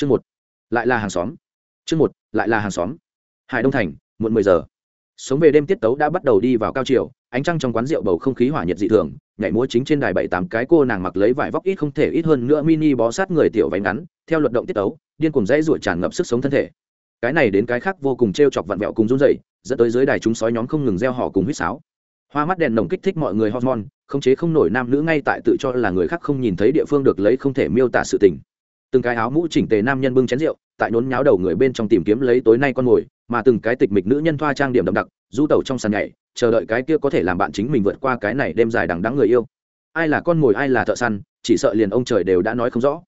chương một, lại là hàng xóm. Chương một, lại là hàng xóm. Hải đông thành, muộn mười giờ. Sống về đêm tiết tấu đã bắt đầu đi vào cao chiều, ánh trăng trong quán rượu bầu không khí hỏa nhiệt dị thường, nhảy múa chính trên đài bảy tám cái cô nàng mặc lấy vải vóc ít không thể ít hơn nữa mini bó sát người tiểu váy ngắn, theo luật động tiết tấu, điên cùng dãy ruột tràn ngập sức sống thân thể. Cái này đến cái khác vô cùng t r e o chọc vặn vẹo cùng run dậy dẫn tới dưới đài chúng sói nhóm không ngừng gieo họ cùng huýt sáo. Hoa mắt đèn nồng kích thích mọi người hormone, khống chế không nổi nam nữ ngay tại tự cho là người khác không nhìn thấy địa phương được lấy không thể miêu tả sự tình từng cái áo mũ chỉnh tề nam nhân bưng chén rượu, tại nốn nháo đầu người bên trong tìm kiếm lấy tối nay con mồi, mà từng cái tịch mịch nữ nhân thoa trang điểm đậm đặc, du tẩu trong sàn nhảy, chờ đợi cái kia có thể làm bạn chính mình vượt qua cái này đêm dài đằng đắng người yêu. Ai là con mồi, ai là thợ săn, chỉ sợ liền ông trời đều đã nói không rõ.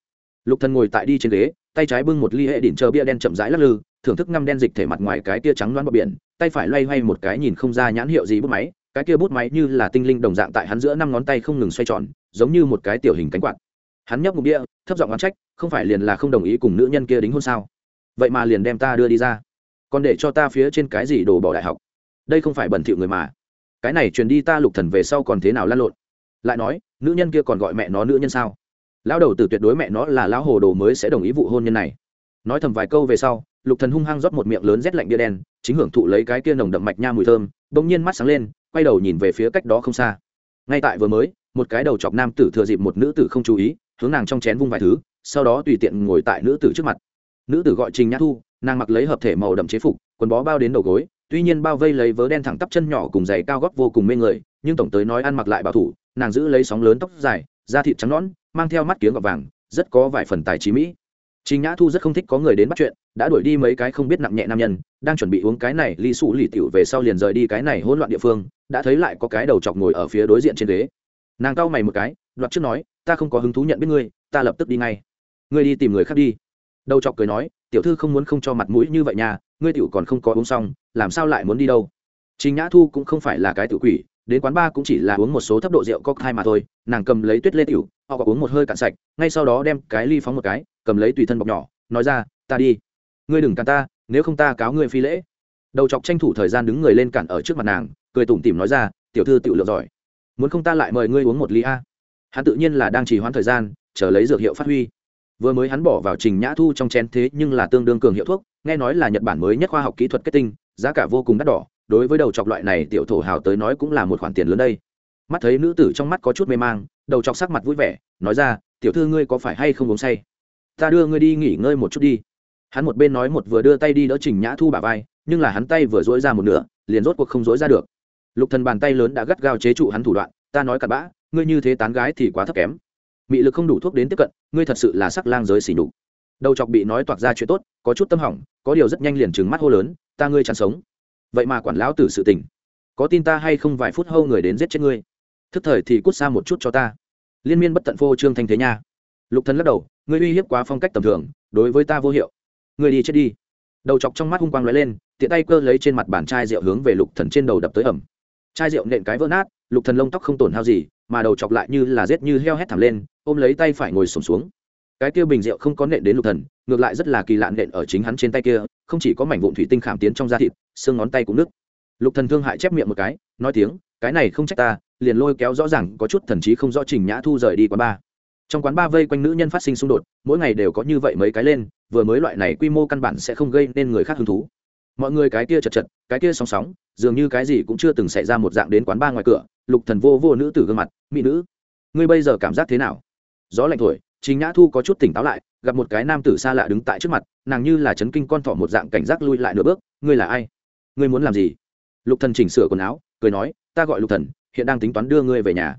Lục thần ngồi tại đi trên ghế, tay trái bưng một ly hệ đỉnh chờ bia đen chậm rãi lắc lư, thưởng thức ngăm đen dịch thể mặt ngoài cái kia trắng loáng bọt biển, tay phải loay hoay một cái nhìn không ra nhãn hiệu gì bút máy, cái kia bút máy như là tinh linh đồng dạng tại hắn giữa năm ngón tay không ngừng xoay tròn, giống như một cái tiểu hình cánh quạt hắn nhấp một địa thấp giọng oán trách, không phải liền là không đồng ý cùng nữ nhân kia đính hôn sao? Vậy mà liền đem ta đưa đi ra. Còn để cho ta phía trên cái gì đồ bỏ đại học? Đây không phải bẩn thỉu người mà. Cái này truyền đi ta lục thần về sau còn thế nào lăn lộn? Lại nói, nữ nhân kia còn gọi mẹ nó nữ nhân sao? Lão đầu tử tuyệt đối mẹ nó là lão hồ đồ mới sẽ đồng ý vụ hôn nhân này. Nói thầm vài câu về sau, lục thần hung hăng rót một miệng lớn rét lạnh bia đen, chính hưởng thụ lấy cái kia nồng đậm mạch nha mùi thơm, bỗng nhiên mắt sáng lên, quay đầu nhìn về phía cách đó không xa. Ngay tại vừa mới, một cái đầu chọc nam tử thừa dịp một nữ tử không chú ý hướng nàng trong chén vung vài thứ sau đó tùy tiện ngồi tại nữ tử trước mặt nữ tử gọi trình nhã thu nàng mặc lấy hợp thể màu đậm chế phục quần bó bao đến đầu gối tuy nhiên bao vây lấy vớ đen thẳng tắp chân nhỏ cùng giày cao gót vô cùng mê người nhưng tổng tới nói ăn mặc lại bảo thủ nàng giữ lấy sóng lớn tóc dài da thịt trắng nõn mang theo mắt kiếng gọt vàng rất có vài phần tài trí mỹ Trình Nhã Thu rất không thích có người đến bắt chuyện, đã đuổi đi mấy cái không biết nặng nhẹ nam nhân, đang chuẩn bị uống cái này ly sụ lì tiểu về sau liền rời đi cái này hỗn loạn địa phương, đã thấy lại có cái đầu chọc ngồi ở phía đối diện trên ghế. Nàng cau mày một cái, đoạt trước nói, ta không có hứng thú nhận biết ngươi, ta lập tức đi ngay. Ngươi đi tìm người khác đi. Đầu chọc cười nói, tiểu thư không muốn không cho mặt mũi như vậy nhà ngươi tiểu còn không có uống xong, làm sao lại muốn đi đâu? Trình Nhã Thu cũng không phải là cái tự quỷ, đến quán ba cũng chỉ là uống một số thấp độ rượu cocktail mà thôi, nàng cầm lấy tuyết lê tiểu, họ có uống một hơi cạn sạch, ngay sau đó đem cái ly phóng một cái, cầm lấy tùy thân bọc nhỏ nói ra ta đi ngươi đừng cản ta nếu không ta cáo ngươi phi lễ đầu chọc tranh thủ thời gian đứng người lên cản ở trước mặt nàng cười tủm tỉm nói ra tiểu thư tiểu lượng giỏi muốn không ta lại mời ngươi uống một ly a hắn tự nhiên là đang trì hoãn thời gian, chờ lấy dược hiệu phát huy. Vừa mới hắn bỏ vào trình nhã thu trong chén thế nhưng là tương đương cường hiệu thuốc, nghe nói là nhật bản mới nhất khoa học kỹ thuật kết tinh, giá cả vô cùng đắt đỏ, đối với đầu chọc loại này tiểu thổ hào tới nói cũng là một khoản tiền lớn đây. Mắt thấy nữ tử trong mắt có chút mê mang, đầu chọc sắc mặt vui vẻ, nói ra, tiểu thư ngươi có phải hay không uống say? Ta đưa ngươi đi nghỉ ngơi một chút đi. Hắn một bên nói một vừa đưa tay đi đỡ trình nhã thu bà vai, nhưng là hắn tay vừa dối ra một nửa, liền rốt cuộc không dối ra được. Lục thần bàn tay lớn đã gắt gao chế trụ hắn thủ đoạn, ta nói cặn bã ngươi như thế tán gái thì quá thấp kém. Mị lực không đủ thuốc đến tiếp cận, ngươi thật sự là sắc lang giới xỉ nhục. Đầu chọc bị nói toạc ra chuyện tốt, có chút tâm hỏng, có điều rất nhanh liền trừng mắt hô lớn, ta ngươi chẳng sống. Vậy mà quản lão tử sự tình. Có tin ta hay không vài phút hâu người đến giết chết ngươi? Thức thời thì cút xa một chút cho ta. Liên miên bất tận phô trương thanh thế nha. Lục thần lắc đầu, ngươi uy hiếp quá phong cách tầm thường, đối với ta vô hiệu. Ngươi đi chết đi. Đầu chọc trong mắt hung quang lóe lên, tiện tay cơ lấy trên mặt bàn chai rượu hướng về lục thần trên đầu đập tới ẩm. Chai rượu nện cái vỡ nát, lục thần lông tóc không tổn hao gì mà đầu chọc lại như là rết như heo hét thẳng lên, ôm lấy tay phải ngồi sổm xuống. Cái kia bình rượu không có nện đến lục thần, ngược lại rất là kỳ lạ nện ở chính hắn trên tay kia, không chỉ có mảnh vụn thủy tinh khảm tiến trong da thịt, xương ngón tay cũng nứt. Lục thần thương hại chép miệng một cái, nói tiếng, cái này không trách ta, liền lôi kéo rõ ràng có chút thần trí không rõ trình nhã thu rời đi quán ba. Trong quán ba vây quanh nữ nhân phát sinh xung đột, mỗi ngày đều có như vậy mấy cái lên, vừa mới loại này quy mô căn bản sẽ không gây nên người khác hứng thú mọi người cái kia chật chật, cái kia sóng sóng, dường như cái gì cũng chưa từng xảy ra một dạng đến quán ba ngoài cửa, lục thần vô vô nữ tử gương mặt, mỹ nữ, ngươi bây giờ cảm giác thế nào? Gió lạnh thổi chính nhã thu có chút tỉnh táo lại, gặp một cái nam tử xa lạ đứng tại trước mặt, nàng như là chấn kinh con thỏ một dạng cảnh giác lui lại nửa bước, ngươi là ai? Ngươi muốn làm gì? Lục thần chỉnh sửa quần áo, cười nói, ta gọi lục thần, hiện đang tính toán đưa ngươi về nhà.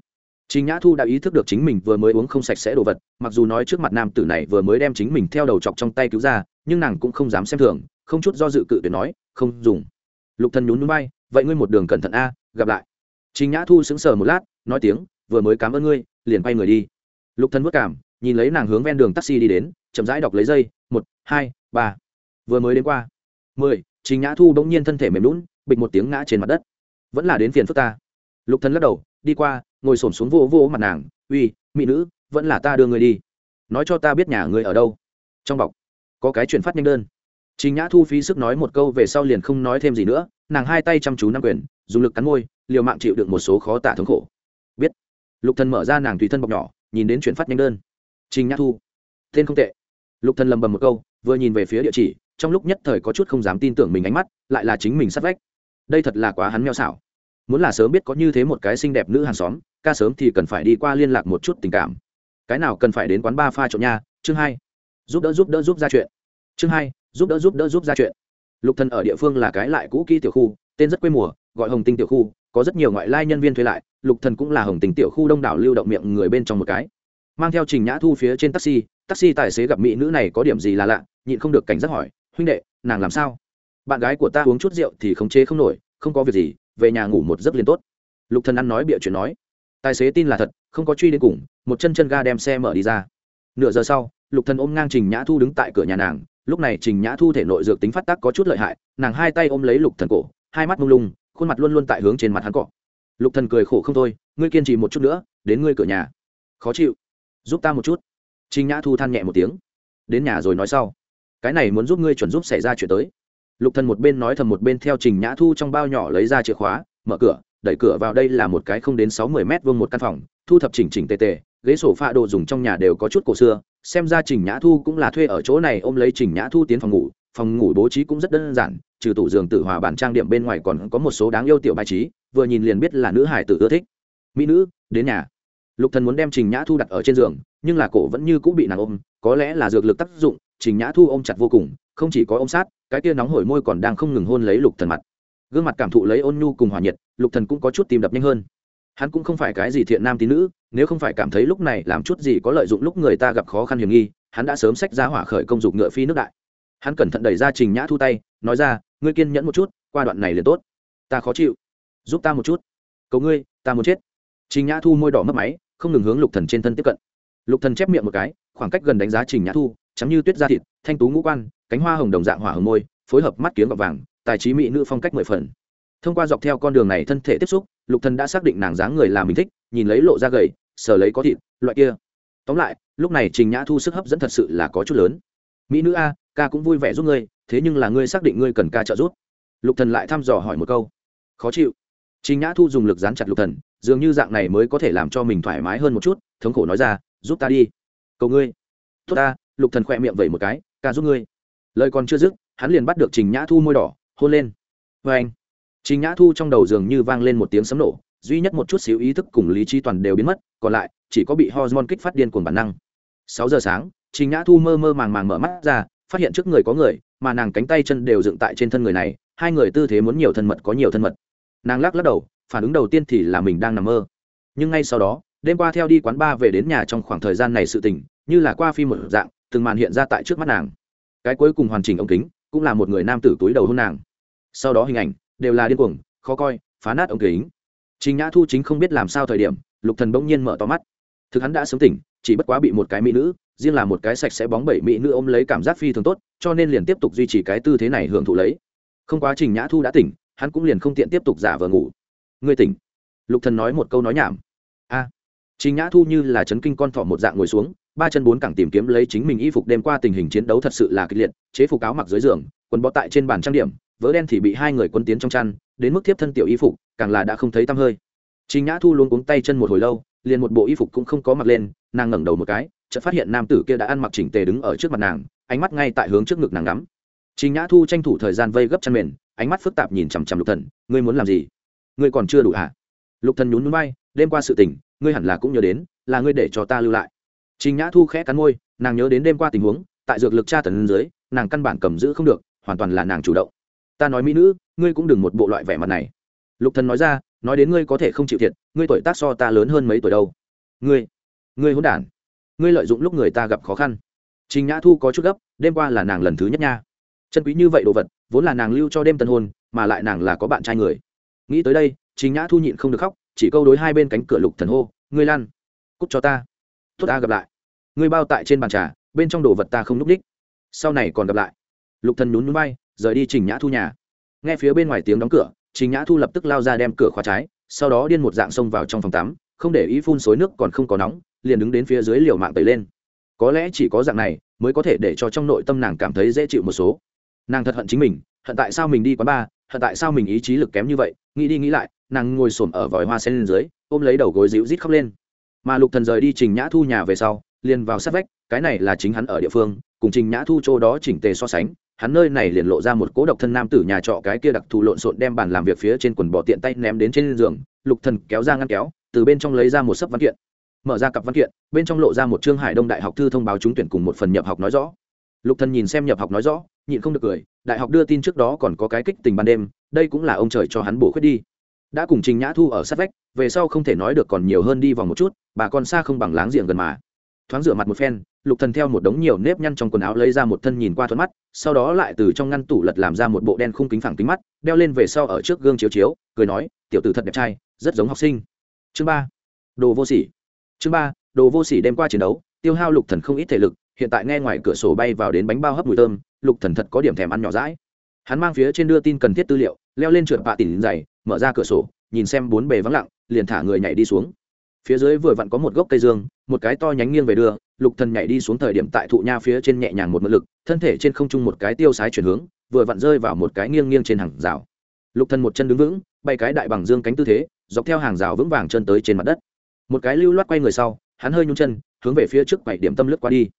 Trình Nhã Thu đã ý thức được chính mình vừa mới uống không sạch sẽ đồ vật, mặc dù nói trước mặt nam tử này vừa mới đem chính mình theo đầu chọc trong tay cứu ra, nhưng nàng cũng không dám xem thường, không chút do dự cự tuyệt nói, "Không dùng." Lục Thần nhún nhún vai, "Vậy ngươi một đường cẩn thận a, gặp lại." Trình Nhã Thu sững sờ một lát, nói tiếng, "Vừa mới cảm ơn ngươi." liền quay người đi. Lục Thần vất cảm, nhìn lấy nàng hướng ven đường taxi đi đến, chậm rãi đọc lấy dây, một, hai, ba. Vừa mới đến qua. mười. Trình Nhã Thu bỗng nhiên thân thể mềm nhũn, bịch một tiếng ngã trên mặt đất. Vẫn là đến phiền phức ta. Lục Thần lắc đầu, đi qua, ngồi xổm xuống vô vô mặt nàng uy mỹ nữ vẫn là ta đưa người đi nói cho ta biết nhà người ở đâu trong bọc có cái chuyển phát nhanh đơn Trình Nhã Thu phí sức nói một câu về sau liền không nói thêm gì nữa, nàng hai tay chăm chú nắm quyền, dùng lực cắn môi, liều mạng chịu được một số khó tả thống khổ. Biết. Lục Thần mở ra nàng tùy thân bọc nhỏ, nhìn đến chuyển phát nhanh đơn. Trình Nhã Thu. Tên không tệ. lục thần lầm bầm một câu vừa nhìn về phía địa chỉ trong lúc nhất thời có chút không dám tin tưởng mình ánh mắt lại là chính mình sát vách đây thật là quá hắn meo xảo muốn là sớm biết có như thế một cái xinh đẹp nữ hàng xóm ca sớm thì cần phải đi qua liên lạc một chút tình cảm. Cái nào cần phải đến quán ba pha trộn nha, chương hai. Giúp đỡ giúp đỡ giúp ra chuyện. Chương hai, giúp đỡ giúp đỡ giúp ra chuyện. Lục thần ở địa phương là cái lại cũ kỹ tiểu khu, tên rất quê mùa, gọi hồng tinh tiểu khu, có rất nhiều ngoại lai nhân viên thuê lại, lục thần cũng là hồng tinh tiểu khu đông đảo lưu động miệng người bên trong một cái. Mang theo trình nhã thu phía trên taxi taxi tài xế gặp mỹ nữ này có điểm gì là lạ, nhịn không được cảnh giác hỏi, huynh đệ, nàng làm sao? Bạn gái của ta uống chút rượu thì khống chế không nổi, không có việc gì, về nhà ngủ một giấc liền tốt. Lục thần ăn nói bịa chuyện nói tài xế tin là thật, không có truy đến cùng, một chân chân ga đem xe mở đi ra. Nửa giờ sau, lục thần ôm ngang trình nhã thu đứng tại cửa nhà nàng, lúc này trình nhã thu thể nội dược tính phát tác có chút lợi hại, nàng hai tay ôm lấy lục thần cổ, hai mắt mông lung, khuôn mặt luôn luôn tại hướng trên mặt hắn cọ. Lục thần cười khổ không thôi, ngươi kiên trì một chút nữa, đến ngươi cửa nhà. Khó chịu, giúp ta một chút. Trình nhã thu than nhẹ một tiếng. Đến nhà rồi nói sau. Cái này muốn giúp ngươi chuẩn giúp xảy ra chuyện tới. Lục thần một bên nói thầm một bên theo trình nhã thu trong bao nhỏ lấy ra chìa khóa, mở cửa đẩy cửa vào đây là một cái không đến sáu mươi mét vuông một căn phòng, thu thập chỉnh chỉnh tề tề, ghế sổ pha đồ dùng trong nhà đều có chút cổ xưa, xem ra trình nhã thu cũng là thuê ở chỗ này ôm lấy trình nhã thu tiến phòng ngủ phòng ngủ bố trí cũng rất đơn giản, trừ tủ giường tự hòa bản trang điểm bên ngoài còn có một số đáng yêu tiểu bài trí, vừa nhìn liền biết là nữ hải tử ưa thích. Mỹ nữ, đến nhà. Lục thần muốn đem trình nhã thu đặt ở trên giường, nhưng là cổ vẫn như cũng bị nàng ôm, có lẽ là dược lực tác dụng, trình nhã thu ôm chặt vô cùng, không chỉ có ôm sát, cái kia nóng hổi môi còn đang không ngừng hôn lấy lục thần mặt gương mặt cảm thụ lấy ôn nhu cùng hòa nhiệt, lục thần cũng có chút tìm đập nhanh hơn. Hắn cũng không phải cái gì thiện nam tín nữ, nếu không phải cảm thấy lúc này làm chút gì có lợi dụng lúc người ta gặp khó khăn hiểm nghi, hắn đã sớm xách ra hỏa khởi công dục ngựa phi nước đại. Hắn cẩn thận đẩy ra trình nhã thu tay, nói ra, ngươi kiên nhẫn một chút, qua đoạn này liền tốt. Ta khó chịu. Giúp ta một chút. Cầu ngươi, ta muốn chết. Trình nhã thu môi đỏ mất máy, không ngừng hướng lục thần trên thân tiếp cận. Lục thần chép miệng một cái, khoảng cách gần đánh giá trình nhã thu chắm như tuyết da thịt, thanh tú ngũ quan, cánh hoa hồng đồng dạng hỏa hồng môi, phối hợp mắt kiếm gọt vàng tài trí mỹ nữ phong cách mười phần. Thông qua dọc theo con đường này thân thể tiếp xúc, lục thần đã xác định nàng dáng người là mình thích, nhìn lấy lộ ra gầy, sờ lấy có thịt, loại kia. Tóm lại, lúc này trình nhã thu sức hấp dẫn thật sự là có chút lớn. Mỹ nữ a, ca cũng vui vẻ giúp ngươi, thế nhưng là ngươi xác định ngươi cần ca trợ giúp. Lục thần lại thăm dò hỏi một câu. Khó chịu. Trình nhã thu dùng lực dán chặt lục thần, dường như dạng này mới có thể làm cho mình thoải mái hơn một chút, thống khổ nói ra, giúp ta đi. Cầu ngươi. Tốt ta. Lục thần khỏe miệng vẩy một cái, ca giúp ngươi. Lời còn chưa dứt, hắn liền bắt được trình nhã thu môi đỏ hôn lên. Vê anh trình nhã thu trong đầu giường như vang lên một tiếng sấm nổ, duy nhất một chút xíu ý thức cùng lý trí toàn đều biến mất, còn lại, chỉ có bị hormone kích phát điên cuồng bản năng. Sáu giờ sáng trình nhã thu mơ mơ màng màng mở mắt ra, phát hiện trước người có người, mà nàng cánh tay chân đều dựng tại trên thân người này, hai người tư thế muốn nhiều thân mật có nhiều thân mật. Nàng lắc lắc đầu, phản ứng đầu tiên thì là mình đang nằm mơ. Nhưng ngay sau đó, đêm qua theo đi quán bar về đến nhà trong khoảng thời gian này sự tình, như là qua phim một dạng, từng màn hiện ra tại trước mắt nàng. Cái cuối cùng hoàn chỉnh ống kính, cũng là một người nam tử túi đầu hôn nàng sau đó hình ảnh đều là điên cuồng, khó coi, phá nát ống kính. Chính nhã thu chính không biết làm sao thời điểm, lục thần bỗng nhiên mở to mắt. Thực hắn đã sớm tỉnh, chỉ bất quá bị một cái mỹ nữ, riêng là một cái sạch sẽ bóng bẩy mỹ nữ ôm lấy cảm giác phi thường tốt, cho nên liền tiếp tục duy trì cái tư thế này hưởng thụ lấy. Không quá trình nhã thu đã tỉnh, hắn cũng liền không tiện tiếp tục giả vờ ngủ. Ngươi tỉnh? Lục thần nói một câu nói nhảm. A. Trình nhã thu như là chấn kinh con thỏ một dạng ngồi xuống, ba chân bốn cẳng tìm kiếm lấy chính mình y phục đêm qua tình hình chiến đấu thật sự là kịch liệt, chế phục áo mặc dưới giường, quần bó tại trên bàn trang điểm vỡ đen thì bị hai người quân tiến trong chăn, đến mức tiếp thân tiểu y phục, càng là đã không thấy tăm hơi. Trình nhã thu luôn cuống tay chân một hồi lâu, liền một bộ y phục cũng không có mặc lên, nàng ngẩng đầu một cái, chợt phát hiện nam tử kia đã ăn mặc chỉnh tề đứng ở trước mặt nàng, ánh mắt ngay tại hướng trước ngực nàng ngắm. Trình nhã thu tranh thủ thời gian vây gấp chăn mền, ánh mắt phức tạp nhìn chằm chằm lục thần, ngươi muốn làm gì? Ngươi còn chưa đủ hả? Lục thần nhún nhún bay đêm qua sự tình, ngươi hẳn là cũng nhớ đến, là ngươi để cho ta lưu lại. Trình nhã thu khẽ cắn môi, nàng nhớ đến đêm qua tình huống, tại dược lực tra tần dưới, nàng căn bản cầm giữ không được, hoàn toàn là nàng chủ động ta nói mỹ nữ, ngươi cũng đừng một bộ loại vẻ mặt này. Lục thần nói ra, nói đến ngươi có thể không chịu thiệt, ngươi tuổi tác so ta lớn hơn mấy tuổi đâu. Ngươi ngươi hỗn đản. Ngươi lợi dụng lúc người ta gặp khó khăn. Trình nhã thu có chút gấp, đêm qua là nàng lần thứ nhất nha. Chân quý như vậy đồ vật, vốn là nàng lưu cho đêm tân hôn, mà lại nàng là có bạn trai người. Nghĩ tới đây, trình nhã thu nhịn không được khóc, chỉ câu đối hai bên cánh cửa lục thần hô, ngươi lan cút cho ta. Tốt, ta gặp lại. Ngươi bao tại trên bàn trà, bên trong đồ vật ta không núp đích. Sau này còn gặp lại. Lục thần nhún nhún bay rời đi trình nhã thu nhà. Nghe phía bên ngoài tiếng đóng cửa, trình nhã thu lập tức lao ra đem cửa khóa trái, sau đó điên một dạng xông vào trong phòng tắm, không để ý phun xối nước còn không có nóng, liền đứng đến phía dưới liều mạng tẩy lên. Có lẽ chỉ có dạng này mới có thể để cho trong nội tâm nàng cảm thấy dễ chịu một số. Nàng thật hận chính mình, hận tại sao mình đi quán bar, hận tại sao mình ý chí lực kém như vậy, nghĩ đi nghĩ lại, nàng ngồi xổm ở vòi hoa sen lên dưới, ôm lấy đầu gối dịu rít khóc lên. Mà lục thần rời đi trình nhã thu nhà về sau, liền vào sát vách, cái này là chính hắn ở địa phương cùng trình nhã thu chỗ đó chỉnh tề so sánh, hắn nơi này liền lộ ra một cố độc thân nam tử nhà trọ cái kia đặc thù lộn xộn đem bàn làm việc phía trên quần bỏ tiện tay ném đến trên giường, lục thần kéo ra ngăn kéo, từ bên trong lấy ra một sấp văn kiện. Mở ra cặp văn kiện, bên trong lộ ra một trương hải đông đại học thư thông báo trúng tuyển cùng một phần nhập học nói rõ. Lục thần nhìn xem nhập học nói rõ, nhịn không được cười, đại học đưa tin trước đó còn có cái kích tình ban đêm, đây cũng là ông trời cho hắn bổ khuyết đi. Đã cùng trình nhã thu ở sát vách, về sau không thể nói được còn nhiều hơn đi vòng một chút, bà con xa không bằng láng giềng gần mà thoáng rửa mặt một phen, lục thần theo một đống nhiều nếp nhăn trong quần áo lấy ra một thân nhìn qua thuận mắt, sau đó lại từ trong ngăn tủ lật làm ra một bộ đen khung kính phẳng kính mắt, đeo lên về sau ở trước gương chiếu chiếu, cười nói, tiểu tử thật đẹp trai, rất giống học sinh. Chương ba, đồ vô sỉ. Chương ba, đồ vô sỉ đem qua chiến đấu, tiêu hao lục thần không ít thể lực, hiện tại nghe ngoài cửa sổ bay vào đến bánh bao hấp mùi thơm, lục thần thật có điểm thèm ăn nhỏ rãi hắn mang phía trên đưa tin cần thiết tư liệu, leo lên trượt bạ tỉn dày, mở ra cửa sổ, nhìn xem bốn bề vắng lặng, liền thả người nhảy đi xuống phía dưới vừa vặn có một gốc cây dương, một cái to nhánh nghiêng về đưa, lục thần nhảy đi xuống thời điểm tại thụ nha phía trên nhẹ nhàng một mượn lực, thân thể trên không trung một cái tiêu sái chuyển hướng, vừa vặn rơi vào một cái nghiêng nghiêng trên hàng rào. Lục thần một chân đứng vững, bay cái đại bằng dương cánh tư thế, dọc theo hàng rào vững vàng chân tới trên mặt đất. Một cái lưu loát quay người sau, hắn hơi nhún chân, hướng về phía trước bảy điểm tâm lướt qua đi.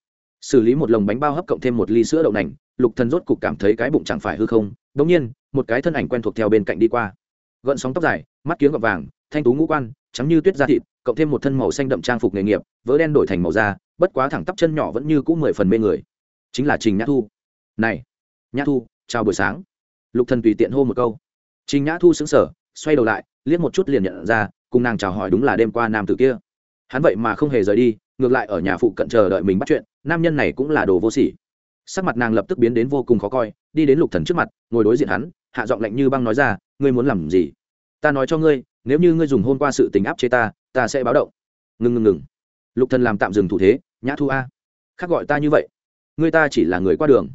Xử lý một lồng bánh bao hấp cộng thêm một ly sữa đậu nành, lục thần rốt cục cảm thấy cái bụng chẳng phải hư không đống nhiên, một cái thân ảnh quen thuộc theo bên cạnh đi qua. Gợn sóng tóc dài, mắt kiếng gọt vàng, thanh tú ngũ quan trắng như tuyết da thịt, cộng thêm một thân màu xanh đậm trang phục nghề nghiệp, vỡ đen đổi thành màu da, bất quá thẳng tắp chân nhỏ vẫn như cũ mười phần mê người. Chính là trình nhã thu. Này, nhã thu, chào buổi sáng. Lục thần tùy tiện hô một câu. Trình nhã thu sững sờ, xoay đầu lại, liếc một chút liền nhận ra, cùng nàng chào hỏi đúng là đêm qua nam tử kia. Hắn vậy mà không hề rời đi, ngược lại ở nhà phụ cận chờ đợi mình bắt chuyện, nam nhân này cũng là đồ vô sỉ. Sắc mặt nàng lập tức biến đến vô cùng khó coi, đi đến lục thần trước mặt, ngồi đối diện hắn, hạ giọng lạnh như băng nói ra, ngươi muốn làm gì? Ta nói cho ngươi nếu như ngươi dùng hôn qua sự tình áp chế ta ta sẽ báo động. Ngừng ngừng ngừng. Lục thần làm tạm dừng thủ thế, nhã thu a. Khác gọi ta như vậy. Ngươi ta chỉ là người qua đường.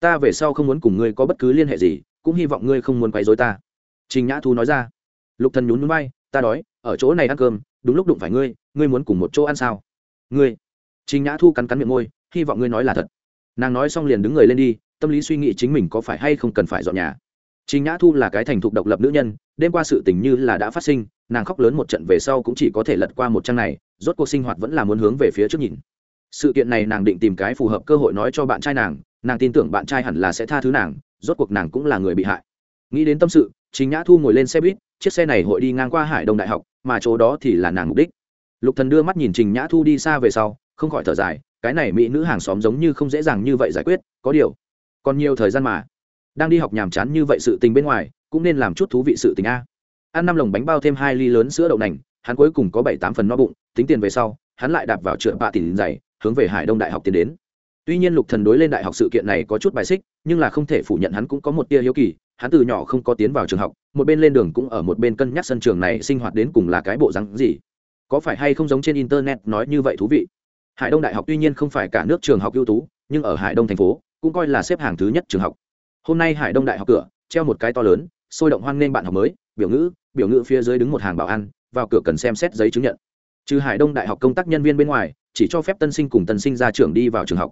Ta về sau không muốn cùng ngươi có bất cứ liên hệ gì, cũng hy vọng ngươi không muốn quấy rối ta. Trình nhã thu nói ra. Lục thần nhún nhún vai, ta đói, ở chỗ này ăn cơm, đúng lúc đụng phải ngươi ngươi muốn cùng một chỗ ăn sao? Ngươi. Trình nhã thu cắn cắn miệng môi, hy vọng ngươi nói là thật. Nàng nói xong liền đứng người lên đi, tâm lý suy nghĩ chính mình có phải hay không cần phải dọn nhà trình nhã thu là cái thành thục độc lập nữ nhân, đêm qua sự tình như là đã phát sinh, nàng khóc lớn một trận về sau cũng chỉ có thể lật qua một trang này, rốt cuộc sinh hoạt vẫn là muốn hướng về phía trước nhìn. Sự kiện này nàng định tìm cái phù hợp cơ hội nói cho bạn trai nàng nàng tin tưởng bạn trai hẳn là sẽ tha thứ nàng, rốt cuộc nàng cũng là người bị hại. Nghĩ đến tâm sự, Trình nhã thu ngồi lên xe buýt, chiếc xe này hội đi ngang qua hải đông đại học, mà chỗ đó thì là nàng mục đích. Lục thần đưa mắt nhìn trình nhã thu đi xa về sau, không khỏi thở dài, cái này mỹ nữ hàng xóm giống như không dễ dàng như vậy giải quyết, có điều, còn nhiều thời gian mà đang đi học nhàm chán như vậy sự tình bên ngoài, cũng nên làm chút thú vị sự tình a. Ăn năm lồng bánh bao thêm hai ly lớn sữa đậu nành, hắn cuối cùng có bảy tám phần no bụng, tính tiền về sau, hắn lại đạp vào trượt bạ tỷ dày hướng về hải đông đại học tiến đến. Tuy nhiên lục thần đối lên đại học sự kiện này có chút bài xích, nhưng là không thể phủ nhận hắn cũng có một tia hiếu kỳ, hắn từ nhỏ không có tiến vào trường học, một bên lên đường cũng ở một bên cân nhắc sân trường này sinh hoạt đến cùng là cái bộ rắn gì. Có phải hay không giống trên internet nói như vậy thú vị? Hải đông đại học tuy nhiên không phải cả nước trường học ưu tú, nhưng ở hải đông thành phố, cũng coi là xếp hàng thứ nhất trường học hôm nay hải đông đại học cửa, treo một cái to lớn, sôi động hoan nghênh bạn học mới, biểu ngữ biểu ngữ phía dưới đứng một hàng bảo an vào cửa cần xem xét giấy chứng nhận. Trừ hải đông đại học công tác nhân viên bên ngoài, chỉ cho phép tân sinh cùng tân sinh ra trường đi vào trường học.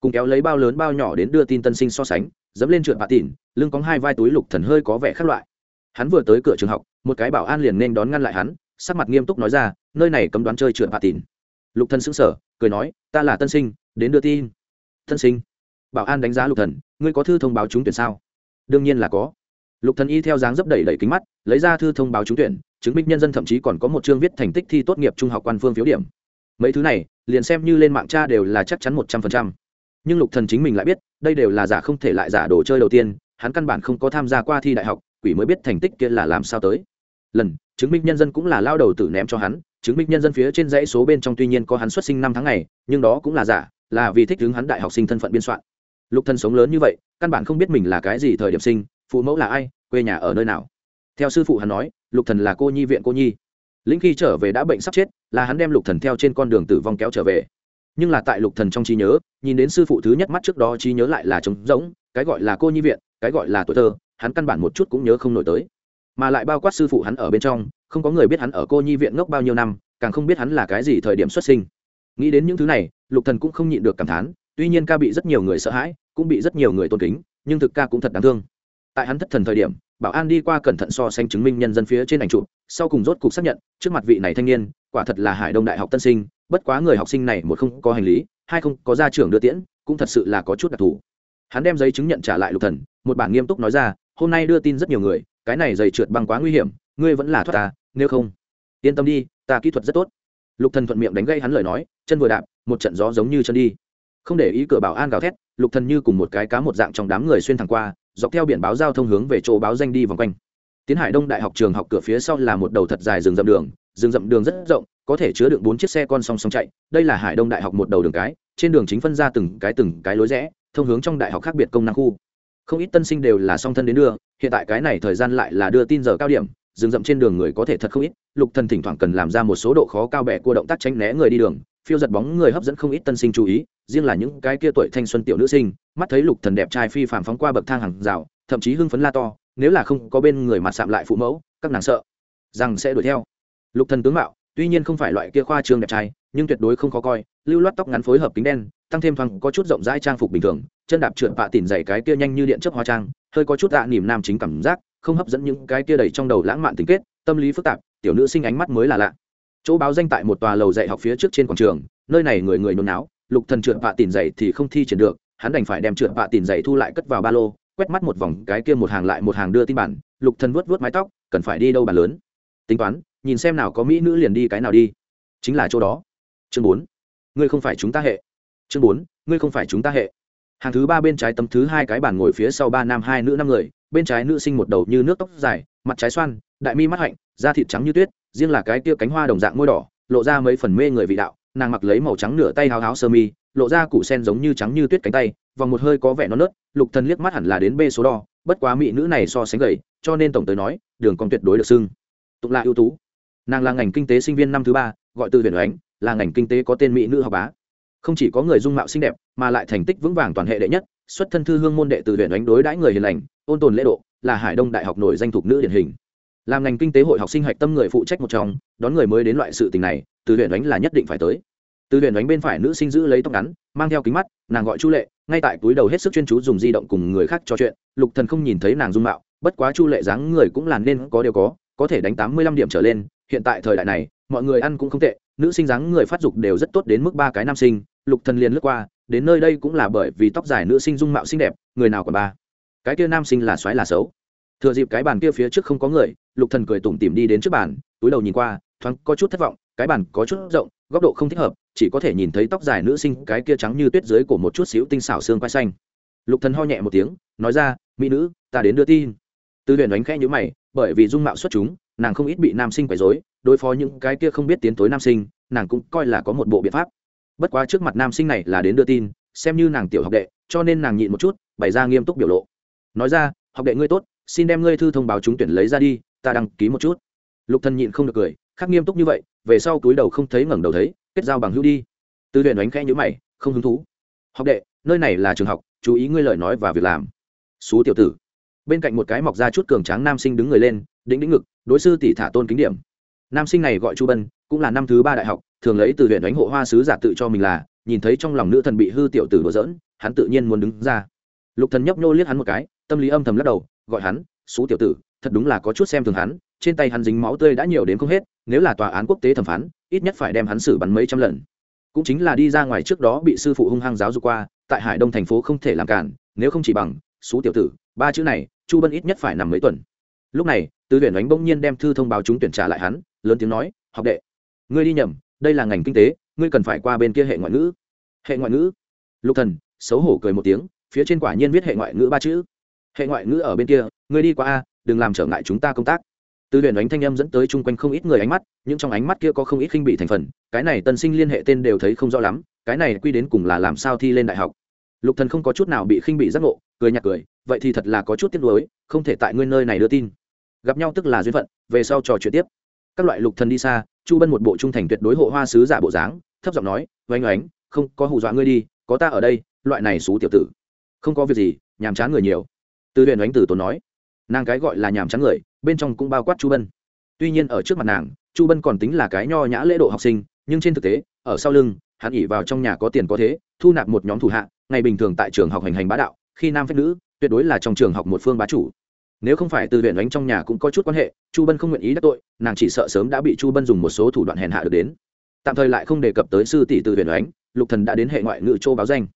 Cùng kéo lấy bao lớn bao nhỏ đến đưa tin tân sinh so sánh, dẫm lên trượt bạ tỉn, lưng có hai vai túi lục thần hơi có vẻ khác loại. Hắn vừa tới cửa trường học, một cái bảo an liền nên đón ngăn lại hắn, sắc mặt nghiêm túc nói ra, nơi này cấm đoán chơi trượt bạ tỉn. Lục thần sững sờ, cười nói, ta là tân sinh, đến đưa tin. Tân sinh? Bảo an đánh giá lục thần ngươi có thư thông báo trúng tuyển sao? Đương nhiên là có. Lục thần y theo dáng dấp đẩy đẩy kính mắt, lấy ra thư thông báo trúng tuyển, chứng minh nhân dân thậm chí còn có một chương viết thành tích thi tốt nghiệp trung học quan phương phiếu điểm. Mấy thứ này, liền xem như lên mạng tra đều là chắc chắn một trăm phần trăm. Nhưng lục thần chính mình lại biết, đây đều là giả không thể lại giả đồ chơi đầu tiên, hắn căn bản không có tham gia qua thi đại học, quỷ mới biết thành tích kia là làm sao tới. Lần, chứng minh nhân dân cũng là lao đầu tử ném cho hắn, chứng minh nhân dân phía trên dãy số bên trong tuy nhiên có hắn xuất sinh năm tháng ngày, nhưng đó cũng là giả, là vì thích hướng hắn đại học sinh thân phận biên soạn lục thần sống lớn như vậy, căn bản không biết mình là cái gì thời điểm sinh, phụ mẫu là ai, quê nhà ở nơi nào. Theo sư phụ hắn nói, lục thần là cô nhi viện cô nhi. Lĩnh khi trở về đã bệnh sắp chết, là hắn đem lục thần theo trên con đường tử vong kéo trở về. Nhưng là tại lục thần trong trí nhớ, nhìn đến sư phụ thứ nhất mắt trước đó trí nhớ lại là trống rỗng, cái gọi là cô nhi viện, cái gọi là tuổi thơ, hắn căn bản một chút cũng nhớ không nổi tới. Mà lại bao quát sư phụ hắn ở bên trong, không có người biết hắn ở cô nhi viện ngốc bao nhiêu năm, càng không biết hắn là cái gì thời điểm xuất sinh. Nghĩ đến những thứ này, lục thần cũng không nhịn được cảm thán tuy nhiên ca bị rất nhiều người sợ hãi, cũng bị rất nhiều người tôn kính, nhưng thực ca cũng thật đáng thương. Tại hắn thất thần thời điểm, bảo an đi qua cẩn thận so sánh chứng minh nhân dân phía trên ảnh chụp, sau cùng rốt cục xác nhận, trước mặt vị này thanh niên, quả thật là hải đông đại học tân sinh, bất quá người học sinh này một không có hành lý, hai không có gia trưởng đưa tiễn, cũng thật sự là có chút đặc thù. Hắn đem giấy chứng nhận trả lại lục thần, một bản nghiêm túc nói ra, hôm nay đưa tin rất nhiều người, cái này giày trượt băng quá nguy hiểm, ngươi vẫn là thoát ta, nếu không, yên tâm đi, ta kỹ thuật rất tốt. Lục thần thuận miệng đánh gây hắn lời nói, chân vừa đạp, một trận gió giống như chân đi không để ý cửa bảo an gào thét, lục thần như cùng một cái cá một dạng trong đám người xuyên thẳng qua, dọc theo biển báo giao thông hướng về chỗ báo danh đi vòng quanh. Tiến hải đông đại học trường học cửa phía sau là một đầu thật dài rừng rậm đường, rừng rậm đường rất rộng, có thể chứa được bốn chiếc xe con song song chạy, đây là hải đông đại học một đầu đường cái, trên đường chính phân ra từng cái từng cái lối rẽ, thông hướng trong đại học khác biệt công năng khu. Không ít tân sinh đều là song thân đến đưa, hiện tại cái này thời gian lại là đưa tin giờ cao điểm, rừng rậm trên đường người có thể thật không ít, lục thần thỉnh thoảng cần làm ra một số độ khó cao bẻ cua động tác tránh né người đi đường phiêu giật bóng người hấp dẫn không ít tân sinh chú ý, riêng là những cái kia tuổi thanh xuân tiểu nữ sinh, mắt thấy lục thần đẹp trai phi phàm phóng qua bậc thang hàng rào, thậm chí hưng phấn la to, nếu là không có bên người mặt sạm lại phụ mẫu, các nàng sợ rằng sẽ đuổi theo. Lục thần tướng mạo, tuy nhiên không phải loại kia khoa trương đẹp trai, nhưng tuyệt đối không khó coi, lưu loát tóc ngắn phối hợp kính đen, tăng thêm thoáng có chút rộng rãi trang phục bình thường, chân đạp trượt bạ tỉn dày cái kia nhanh như điện chớp hoa trang, hơi có chút dạ niềm nam chính cảm giác, không hấp dẫn những cái kia đầy trong đầu lãng mạn tình kết, tâm lý phức tạp, tiểu nữ sinh ánh mắt mới là lạ chỗ báo danh tại một tòa lầu dạy học phía trước trên quảng trường, nơi này người người nôn náo, lục thần trượt vạ tỉn dày thì không thi triển được, hắn đành phải đem trượt vạ tỉn dày thu lại cất vào ba lô, quét mắt một vòng, cái kia một hàng lại một hàng đưa tin bản, lục thần vuốt vuốt mái tóc, cần phải đi đâu bàn lớn? Tính toán, nhìn xem nào có mỹ nữ liền đi cái nào đi. Chính là chỗ đó. Chương bốn, ngươi không phải chúng ta hệ. Chương bốn, ngươi không phải chúng ta hệ. Hàng thứ ba bên trái tấm thứ hai cái bàn ngồi phía sau ba nam hai nữ năm người, bên trái nữ sinh một đầu như nước tóc dài, mặt trái xoan, đại mi mắt hạnh, da thịt trắng như tuyết riêng là cái kia cánh hoa đồng dạng môi đỏ, lộ ra mấy phần mê người vị đạo, nàng mặc lấy màu trắng nửa tay háo háo sơ mi, lộ ra củ sen giống như trắng như tuyết cánh tay, vòng một hơi có vẻ non nớt, lục thần liếc mắt hẳn là đến bê số đo, bất quá mỹ nữ này so sánh gầy, cho nên tổng tới nói, đường cong tuyệt đối được xưng. Tục là ưu tú. Nàng là ngành kinh tế sinh viên năm thứ ba, gọi từ huyền oánh là ngành kinh tế có tên mỹ nữ học bá. Không chỉ có người dung mạo xinh đẹp, mà lại thành tích vững vàng toàn hệ đệ nhất, xuất thân thư hương môn đệ từ huyền oánh đối đãi người hiền lành, ôn tồn lễ độ, là hải đông đại học nổi danh thục nữ điển hình làm ngành kinh tế hội học sinh hạch tâm người phụ trách một trong, đón người mới đến loại sự tình này, từ huyện đánh là nhất định phải tới. Từ huyện đánh bên phải nữ sinh giữ lấy tóc ngắn, mang theo kính mắt, nàng gọi chu lệ, ngay tại túi đầu hết sức chuyên chú dùng di động cùng người khác trò chuyện, lục thần không nhìn thấy nàng dung mạo, bất quá chu lệ dáng người cũng là nên có điều có có thể đánh tám mươi lăm điểm trở lên, hiện tại thời đại này, mọi người ăn cũng không tệ, nữ sinh dáng người phát dục đều rất tốt đến mức ba cái nam sinh, lục thần liền lướt qua, đến nơi đây cũng là bởi vì tóc dài nữ sinh dung mạo xinh đẹp, người nào còn ba? Cái kia nam sinh là xoáy là xấu thừa dịp cái bàn kia phía trước không có người, lục thần cười tủm tỉm đi đến trước bàn, túi đầu nhìn qua, thoáng có chút thất vọng, cái bàn có chút rộng, góc độ không thích hợp, chỉ có thể nhìn thấy tóc dài nữ sinh cái kia trắng như tuyết dưới của một chút xíu tinh xảo xương quai xanh. Lục thần ho nhẹ một tiếng, nói ra, mỹ nữ, ta đến đưa tin. Tư huyền đánh khẽ nhíu mày, bởi vì dung mạo xuất chúng, nàng không ít bị nam sinh quấy rối, đối phó những cái kia không biết tiến tối nam sinh, nàng cũng coi là có một bộ biện pháp. Bất quá trước mặt nam sinh này là đến đưa tin, xem như nàng tiểu học đệ, cho nên nàng nhịn một chút, bày ra nghiêm túc biểu lộ. Nói ra, học đệ ngươi tốt xin đem ngươi thư thông báo trúng tuyển lấy ra đi, ta đăng ký một chút. Lục thần nhịn không được cười, khắc nghiêm túc như vậy, về sau túi đầu không thấy ngẩng đầu thấy, kết giao bằng hữu đi. Tư luyện đánh khẽ nhíu mày, không hứng thú. Học đệ, nơi này là trường học, chú ý ngươi lời nói và việc làm. Xú tiểu tử. Bên cạnh một cái mọc ra chút cường tráng nam sinh đứng người lên, đĩnh đĩnh ngực, đối sư tỷ thả tôn kính điểm. Nam sinh này gọi chu bân, cũng là năm thứ ba đại học, thường lấy từ huyện đánh hộ hoa sứ giả tự cho mình là, nhìn thấy trong lòng nữ thần bị hư tiểu tử đùa giỡn, hắn tự nhiên muốn đứng ra. Lục thần nhấp nhô liếc hắn một cái, tâm lý âm thầm lắc đầu gọi hắn xú tiểu tử, thật đúng là có chút xem thường hắn, trên tay hắn dính máu tươi đã nhiều đến không hết, nếu là tòa án quốc tế thẩm phán, ít nhất phải đem hắn xử bắn mấy trăm lần. Cũng chính là đi ra ngoài trước đó bị sư phụ hung hăng giáo dục qua, tại hải đông thành phố không thể làm cản, nếu không chỉ bằng xú tiểu tử, ba chữ này, chu bân ít nhất phải nằm mấy tuần. Lúc này tư tuyển đánh bỗng nhiên đem thư thông báo chúng tuyển trả lại hắn, lớn tiếng nói, học đệ, ngươi đi nhầm, đây là ngành kinh tế, ngươi cần phải qua bên kia hệ ngoại ngữ. Hệ ngoại ngữ? Lục thần xấu hổ cười một tiếng, phía trên quả nhiên viết hệ ngoại ngữ ba chữ hệ ngoại ngữ ở bên kia người đi qua a, đừng làm trở ngại chúng ta công tác. Từ huyền đánh thanh âm dẫn tới chung quanh không ít người ánh mắt nhưng trong ánh mắt kia có không ít khinh bị thành phần, cái này tân sinh liên hệ tên đều thấy không rõ lắm, cái này quy đến cùng là làm sao thi lên đại học. Lục thần không có chút nào bị khinh bị giác ngộ, cười nhạt cười, vậy thì thật là có chút tiếc nuối, không thể tại ngươi nơi này đưa tin. Gặp nhau tức là duyên phận, về sau trò chuyện tiếp. Các loại lục thần đi xa, chu bân một bộ trung thành tuyệt đối hộ hoa sứ giả bộ dáng, thấp giọng nói, oanh oánh, không có hù dọa ngươi đi, có ta ở đây, loại này xú tiểu tử. Không có việc gì, nhàm chán người nhiều từ huyền ánh tử tốn nói, nàng cái gọi là nhàm chán người, bên trong cũng bao quát chu bân. Tuy nhiên ở trước mặt nàng, chu bân còn tính là cái nho nhã lễ độ học sinh, nhưng trên thực tế, ở sau lưng, hắn ỉ vào trong nhà có tiền có thế, thu nạp một nhóm thủ hạ, ngày bình thường tại trường học hành hành bá đạo, khi nam phép nữ, tuyệt đối là trong trường học một phương bá chủ. Nếu không phải từ huyện đánh trong nhà cũng có chút quan hệ, chu bân không nguyện ý đắc tội, nàng chỉ sợ sớm đã bị chu bân dùng một số thủ đoạn hèn hạ được đến. Tạm thời lại không đề cập tới sư tỷ từ huyện đánh lục thần đã đến hệ ngoại ngữ châu báo danh.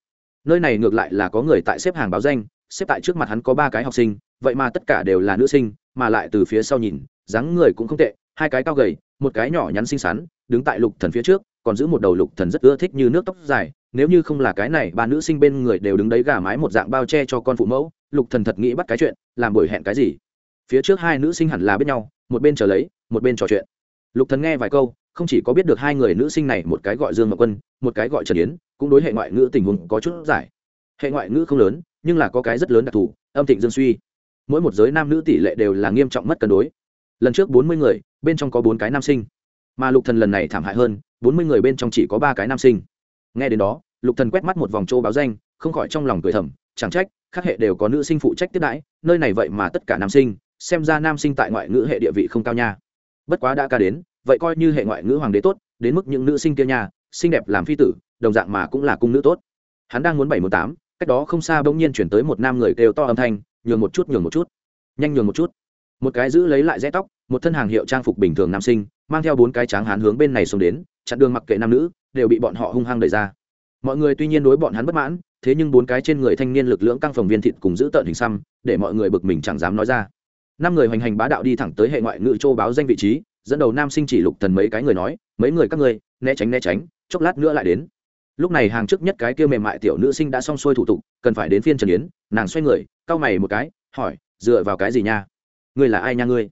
Nơi này ngược lại là có người tại xếp hàng báo danh xếp tại trước mặt hắn có ba cái học sinh, vậy mà tất cả đều là nữ sinh, mà lại từ phía sau nhìn, dáng người cũng không tệ, hai cái cao gầy, một cái nhỏ nhắn xinh xắn, đứng tại lục thần phía trước, còn giữ một đầu lục thần rất ưa thích như nước tóc dài, nếu như không là cái này, ba nữ sinh bên người đều đứng đấy gà mái một dạng bao che cho con phụ mẫu, lục thần thật nghĩ bắt cái chuyện, làm buổi hẹn cái gì? Phía trước hai nữ sinh hẳn là biết nhau, một bên chờ lấy, một bên trò chuyện. Lục thần nghe vài câu, không chỉ có biết được hai người nữ sinh này một cái gọi dương ngọc quân, một cái gọi trần yến, cũng đối hệ ngoại ngữ tình huống có chút giải. Hệ ngoại ngữ không lớn nhưng là có cái rất lớn đặc thù, âm thịnh dương suy. Mỗi một giới nam nữ tỷ lệ đều là nghiêm trọng mất cân đối. Lần trước bốn mươi người, bên trong có bốn cái nam sinh. Mà lục thần lần này thảm hại hơn, bốn mươi người bên trong chỉ có ba cái nam sinh. Nghe đến đó, lục thần quét mắt một vòng châu báo danh, không khỏi trong lòng cười thầm, chẳng trách các hệ đều có nữ sinh phụ trách tiếp đãi, nơi này vậy mà tất cả nam sinh, xem ra nam sinh tại ngoại ngữ hệ địa vị không cao nha. Bất quá đã ca đến, vậy coi như hệ ngoại ngữ hoàng đế tốt, đến mức những nữ sinh kia nha, xinh đẹp làm phi tử, đồng dạng mà cũng là cung nữ tốt. Hắn đang muốn bảy một tám cách đó không xa bỗng nhiên chuyển tới một nam người kêu to âm thanh, nhường một chút, nhường một chút. Nhanh nhường một chút. Một cái giữ lấy lại rẽ tóc, một thân hàng hiệu trang phục bình thường nam sinh, mang theo bốn cái tráng hán hướng bên này xông đến, chặn đường mặc kệ nam nữ, đều bị bọn họ hung hăng đẩy ra. Mọi người tuy nhiên đối bọn hắn bất mãn, thế nhưng bốn cái trên người thanh niên lực lượng căng phòng viên thịt cùng giữ tợn hình xăm, để mọi người bực mình chẳng dám nói ra. Năm người hoành hành bá đạo đi thẳng tới hệ ngoại ngữ châu báo danh vị trí, dẫn đầu nam sinh chỉ lục thần mấy cái người nói, mấy người các ngươi, né tránh né tránh, chốc lát nữa lại đến lúc này hàng trước nhất cái kia mềm mại tiểu nữ sinh đã xong xuôi thủ tục, cần phải đến phiên trần yến, nàng xoay người, cau mày một cái, hỏi, dựa vào cái gì nha? Ngươi là ai nha ngươi?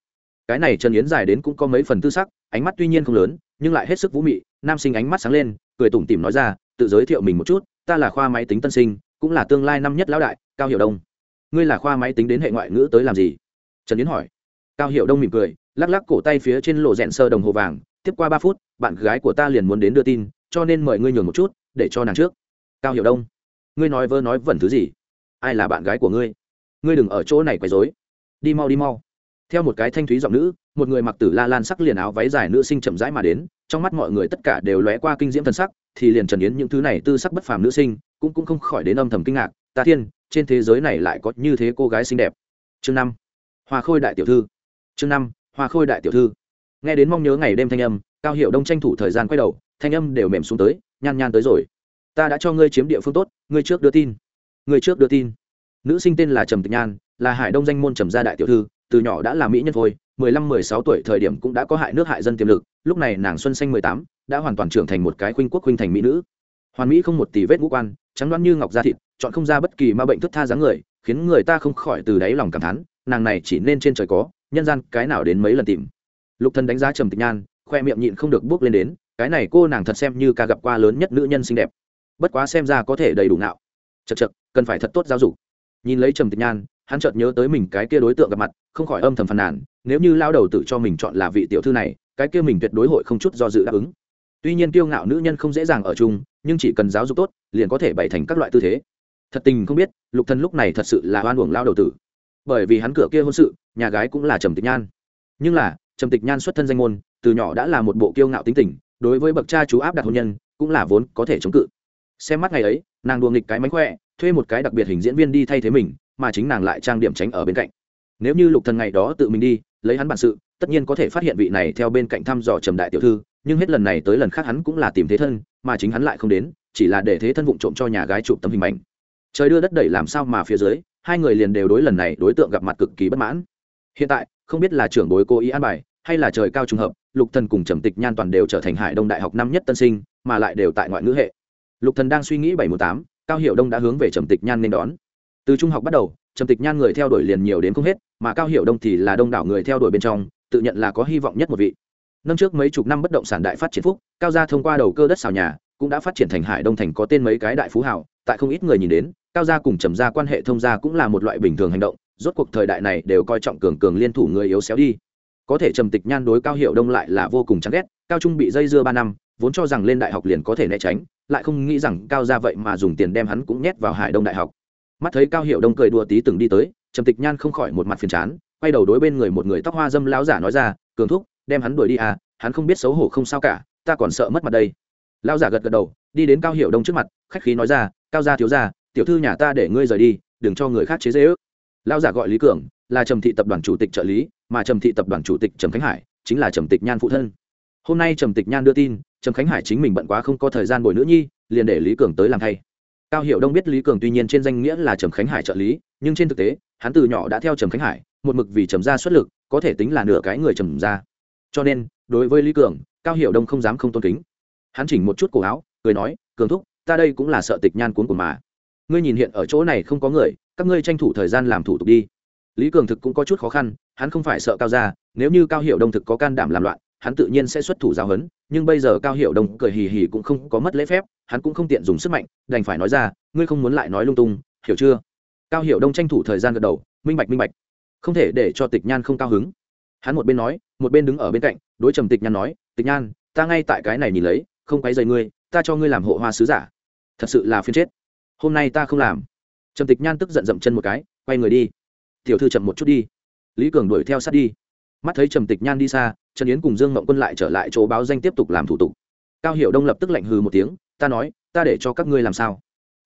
Cái này trần yến dài đến cũng có mấy phần tư sắc, ánh mắt tuy nhiên không lớn, nhưng lại hết sức vũ mị, nam sinh ánh mắt sáng lên, cười tủm tỉm nói ra, tự giới thiệu mình một chút, ta là khoa máy tính tân sinh, cũng là tương lai năm nhất lão đại, cao hiểu đông. Ngươi là khoa máy tính đến hệ ngoại ngữ tới làm gì? Trần yến hỏi. Cao hiểu đông mỉm cười, lắc lắc cổ tay phía trên lộ rẽn sơ đồng hồ vàng, tiếp qua ba phút, bạn gái của ta liền muốn đến đưa tin, cho nên mời ngươi nhường một chút để cho nàng trước. Cao hiểu đông, ngươi nói vơ nói vẩn thứ gì? Ai là bạn gái của ngươi? Ngươi đừng ở chỗ này quấy rối. Đi mau đi mau. Theo một cái thanh thúy giọng nữ, một người mặc tử la lan sắc liền áo váy dài nữ sinh chậm rãi mà đến, trong mắt mọi người tất cả đều lóe qua kinh diễm thần sắc, thì liền trần yến những thứ này tư sắc bất phàm nữ sinh, cũng cũng không khỏi đến âm thầm kinh ngạc, ta thiên, trên thế giới này lại có như thế cô gái xinh đẹp. Chương năm, hoa khôi đại tiểu thư. Chương năm, hoa khôi đại tiểu thư. Nghe đến mong nhớ ngày đêm thanh âm, cao hiệu đông tranh thủ thời gian quay đầu, thanh âm đều mềm xuống tới nhan nhan tới rồi. Ta đã cho ngươi chiếm địa phương tốt, ngươi trước đưa tin. Ngươi trước đưa tin. Nữ sinh tên là trầm tịch nhan, là hải đông danh môn trầm gia đại tiểu thư, từ nhỏ đã là mỹ nhân thôi, mười lăm, mười sáu tuổi thời điểm cũng đã có hại nước hại dân tiềm lực, lúc này nàng xuân xanh mười tám, đã hoàn toàn trưởng thành một cái khuynh quốc khuynh thành mỹ nữ. Hoàn mỹ không một tỷ vết ngũ quan, trắng đoán như ngọc da thịt, chọn không ra bất kỳ ma bệnh thức tha dáng người, khiến người ta không khỏi từ đáy lòng cảm thán, nàng này chỉ nên trên trời có, nhân gian cái nào đến mấy lần tìm. Lục thần đánh giá trầm tịch nhan, khoe miệng nhịn không được bước lên đến cái này cô nàng thật xem như ca gặp qua lớn nhất nữ nhân xinh đẹp. Bất quá xem ra có thể đầy đủ não. chật chật cần phải thật tốt giáo dục. Nhìn lấy trầm tịch nhan, hắn chợt nhớ tới mình cái kia đối tượng gặp mặt, không khỏi âm thầm phàn nàn, nếu như lao đầu tự cho mình chọn là vị tiểu thư này, cái kia mình tuyệt đối hội không chút do dự đáp ứng. Tuy nhiên kiêu ngạo nữ nhân không dễ dàng ở chung, nhưng chỉ cần giáo dục tốt, liền có thể bày thành các loại tư thế. Thật tình không biết, lục thần lúc này thật sự là oan uổng lao đầu tử. Bởi vì hắn cửa kia hôn sự, nhà gái cũng là trầm tịch nhan. Nhưng là, trầm tịch nhan xuất thân danh môn, từ nhỏ đã là một bộ kiêu ngạo tính tình đối với bậc cha chú áp đặt hôn nhân, cũng là vốn có thể chống cự. Xem mắt ngày ấy, nàng đùa nghịch cái mánh khỏe, thuê một cái đặc biệt hình diễn viên đi thay thế mình, mà chính nàng lại trang điểm tránh ở bên cạnh. Nếu như lục thần ngày đó tự mình đi, lấy hắn bản sự, tất nhiên có thể phát hiện vị này theo bên cạnh thăm dò trầm đại tiểu thư, nhưng hết lần này tới lần khác hắn cũng là tìm thế thân, mà chính hắn lại không đến, chỉ là để thế thân vụng trộm cho nhà gái chụp tấm hình ảnh trời đưa đất đẩy làm sao mà phía dưới, hai người liền đều đối lần này đối tượng gặp mặt cực kỳ bất mãn. Hiện tại, không biết là trưởng bối cố ý an bài, hay là trời cao trùng hợp lục thần cùng trầm tịch nhan toàn đều trở thành hải đông đại học năm nhất tân sinh, mà lại đều tại ngoại ngữ hệ. Lục thần đang suy nghĩ bảy một tám, cao hiệu đông đã hướng về trầm tịch nhan nên đón. Từ trung học bắt đầu, trầm tịch nhan người theo đuổi liền nhiều đến không hết, mà cao hiệu đông thì là đông đảo người theo đuổi bên trong, tự nhận là có hy vọng nhất một vị. Năm trước mấy chục năm bất động sản đại phát triển phúc, cao gia thông qua đầu cơ đất xào nhà, cũng đã phát triển thành hải đông thành có tên mấy cái đại phú hảo tại không ít người nhìn đến, cao gia cùng trầm gia quan hệ thông gia cũng là một loại bình thường hành động, rốt cuộc thời đại này đều coi trọng cường cường liên thủ người yếu xéo đi có thể trầm tịch nhan đối cao hiệu đông lại là vô cùng chán ghét, cao trung bị dây dưa ba năm, vốn cho rằng lên đại học liền có thể né tránh, lại không nghĩ rằng cao ra vậy mà dùng tiền đem hắn cũng nhét vào hải đông đại học. Mắt thấy cao hiệu đông cười đùa tí từng đi tới, trầm tịch nhan không khỏi một mặt phiền chán, quay đầu đối bên người một người tóc hoa dâm lão giả nói ra, cường thúc, đem hắn đuổi đi à hắn không biết xấu hổ không sao cả, ta còn sợ mất mặt đây. Lão giả gật gật đầu, đi đến cao hiệu đông trước mặt, khách khí nói ra, cao gia thiếu gia, tiểu thư nhà ta để ngươi rời đi, đừng cho người khác chế dễ ước lão giả gọi lý cường là trầm thị tập đoàn chủ tịch trợ lý, mà trầm thị tập đoàn chủ tịch trầm khánh hải chính là trầm tịch nhan phụ thân. Hôm nay trầm tịch nhan đưa tin, trầm khánh hải chính mình bận quá không có thời gian bồi nữ nhi, liền để lý cường tới làm thay. Cao hiệu đông biết lý cường tuy nhiên trên danh nghĩa là trầm khánh hải trợ lý, nhưng trên thực tế, hắn từ nhỏ đã theo trầm khánh hải, một mực vì trầm gia xuất lực, có thể tính là nửa cái người trầm gia. Cho nên, đối với lý cường, cao hiệu đông không dám không tôn kính. Hắn chỉnh một chút cổ áo, cười nói, cường thúc, ta đây cũng là sợ tịch nhan cuốn của mà. Ngươi nhìn hiện ở chỗ này không có người, các ngươi tranh thủ thời gian làm thủ tục đi lý cường thực cũng có chút khó khăn, hắn không phải sợ cao gia, nếu như cao hiệu đông thực có can đảm làm loạn, hắn tự nhiên sẽ xuất thủ giáo huấn, nhưng bây giờ cao hiệu đông cười hì hì cũng không có mất lễ phép, hắn cũng không tiện dùng sức mạnh, đành phải nói ra, ngươi không muốn lại nói lung tung, hiểu chưa? Cao hiệu đông tranh thủ thời gian gật đầu, minh bạch minh bạch. Không thể để cho tịch nhan không cao hứng. Hắn một bên nói, một bên đứng ở bên cạnh, đối trầm tịch nhan nói, tịch nhan, ta ngay tại cái này nhìn lấy, không quấy dày ngươi, ta cho ngươi làm hộ hoa sứ giả. Thật sự là phiên chết. Hôm nay ta không làm. Trầm tịch nhan tức giận dậm chân một cái, quay người đi tiểu thư chậm một chút đi. Lý cường đuổi theo sát đi. Mắt thấy trầm tịch nhan đi xa, trần yến cùng dương mộng quân lại trở lại chỗ báo danh tiếp tục làm thủ tục. Cao hiệu đông lập tức lạnh hừ một tiếng, ta nói, ta để cho các ngươi làm sao?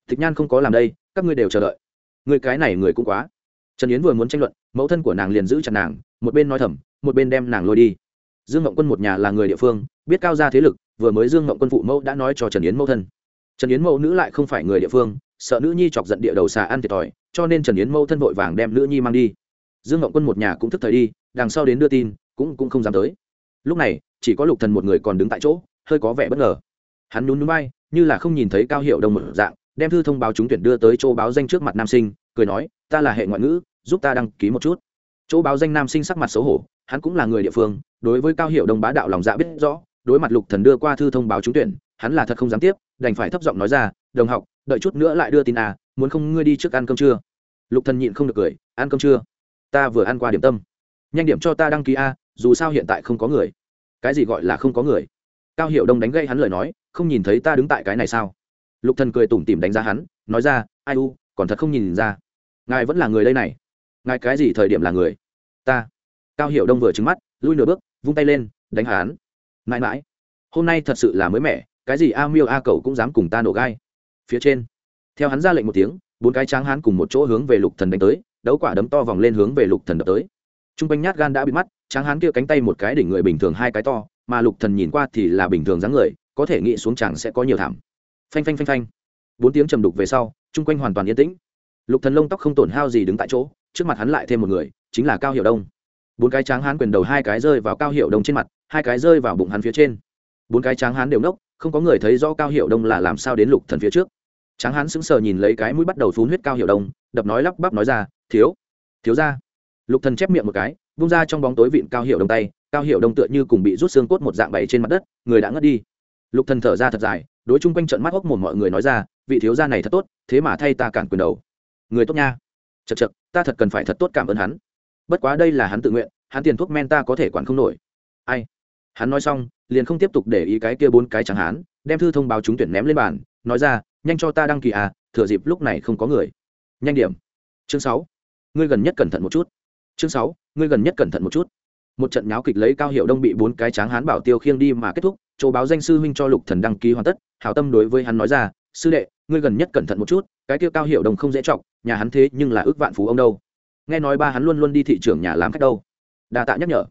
Tịch nhan không có làm đây, các ngươi đều chờ đợi. Người cái này người cũng quá. Trần yến vừa muốn tranh luận, mẫu thân của nàng liền giữ chặt nàng, một bên nói thầm, một bên đem nàng lôi đi. Dương mộng quân một nhà là người địa phương, biết cao gia thế lực, vừa mới dương mộng quân phụ mẫu đã nói cho trần yến mẫu thân. Trần yến mẫu nữ lại không phải người địa phương sợ nữ nhi chọc giận địa đầu xà ăn thiệt thòi, cho nên trần yến mâu thân vội vàng đem nữ nhi mang đi. Dương ngọc quân một nhà cũng thức thời đi, đằng sau đến đưa tin, cũng cũng không dám tới. Lúc này, chỉ có lục thần một người còn đứng tại chỗ, hơi có vẻ bất ngờ. Hắn nhún nhún bay như là không nhìn thấy cao hiệu đông một dạng, đem thư thông báo trúng tuyển đưa tới chỗ báo danh trước mặt nam sinh, cười nói, ta là hệ ngoại ngữ, giúp ta đăng ký một chút. Chỗ báo danh nam sinh sắc mặt xấu hổ, hắn cũng là người địa phương, đối với cao hiệu đông bá đạo lòng dạ biết rõ, đối mặt lục thần đưa qua thư thông báo trúng tuyển, hắn là thật không dám tiếp, đành phải thấp giọng nói ra đồng học, đợi chút nữa lại đưa tin à muốn không ngươi đi trước ăn cơm trưa. Lục thần nhịn không được cười, ăn cơm trưa. Ta vừa ăn qua điểm tâm. Nhanh điểm cho ta đăng ký a, dù sao hiện tại không có người. Cái gì gọi là không có người? Cao hiệu đông đánh gây hắn lời nói, không nhìn thấy ta đứng tại cái này sao? Lục thần cười tủm tỉm đánh giá hắn, nói ra, ai u, còn thật không nhìn ra. Ngài vẫn là người đây này. Ngài cái gì thời điểm là người? Ta. Cao hiệu đông vừa trứng mắt, lui nửa bước, vung tay lên, đánh hắn. Mãi mãi. Hôm nay thật sự là mới mẻ, cái gì a miêu a cầu cũng dám cùng ta nổ gai phía trên. Theo hắn ra lệnh một tiếng, bốn cái tráng hắn cùng một chỗ hướng về lục thần đánh tới, đấu quả đấm to vòng lên hướng về lục thần đập tới. Trung quanh nhát gan đã bị mắt, tráng hắn kia cánh tay một cái đỉnh người bình thường hai cái to, mà lục thần nhìn qua thì là bình thường dáng người, có thể nghĩ xuống chẳng sẽ có nhiều thảm. Phanh phanh phanh phanh. Bốn tiếng trầm đục về sau, trung quanh hoàn toàn yên tĩnh. Lục thần lông tóc không tổn hao gì đứng tại chỗ, trước mặt hắn lại thêm một người, chính là cao hiệu đông. Bốn cái tráng hán quyền đầu hai cái rơi vào cao hiệu đông trên mặt, hai cái rơi vào bụng hắn phía trên. Bốn cái tráng hán đều nốc không có người thấy rõ cao hiệu đông là làm sao đến lục thần phía trước tráng hán sững sờ nhìn lấy cái mũi bắt đầu phun huyết cao hiệu đông, đập nói lắp bắp nói ra, thiếu thiếu ra lục thần chép miệng một cái, vung ra trong bóng tối vịn cao hiệu đông tay, cao hiệu đông tựa như cùng bị rút xương cốt một dạng bày trên mặt đất, người đã ngất đi. Lục thần thở ra thật dài, đối chung quanh trận mắt hốc một mọi người nói ra, vị thiếu gia này thật tốt, thế mà thay ta cản quyền đầu. Người tốt nha. Chật chật ta thật cần phải thật tốt cảm ơn hắn. Bất quá đây là hắn tự nguyện, hắn tiền thuốc men ta có thể quản không nổi. Ai? Hắn nói xong, liền không tiếp tục để ý cái kia bốn cái chẳng hắn đem thư thông báo trúng tuyển ném lên bàn, nói ra nhanh cho ta đăng ký à thừa dịp lúc này không có người. Nhanh điểm. Chương sáu. Ngươi gần nhất cẩn thận một chút. Chương sáu, ngươi gần nhất cẩn thận một chút. Một trận nháo kịch lấy cao hiệu đông bị bốn cái tráng hán bảo tiêu khiêng đi mà kết thúc, chỗ báo danh sư huynh cho lục thần đăng ký hoàn tất, hảo tâm đối với hắn nói ra, sư đệ, ngươi gần nhất cẩn thận một chút, cái kia cao hiệu đông không dễ trọng nhà hắn thế nhưng là ước vạn phú ông đâu. Nghe nói ba hắn luôn luôn đi thị trường nhà làm khách đâu. Đa tạ nhắc nhở.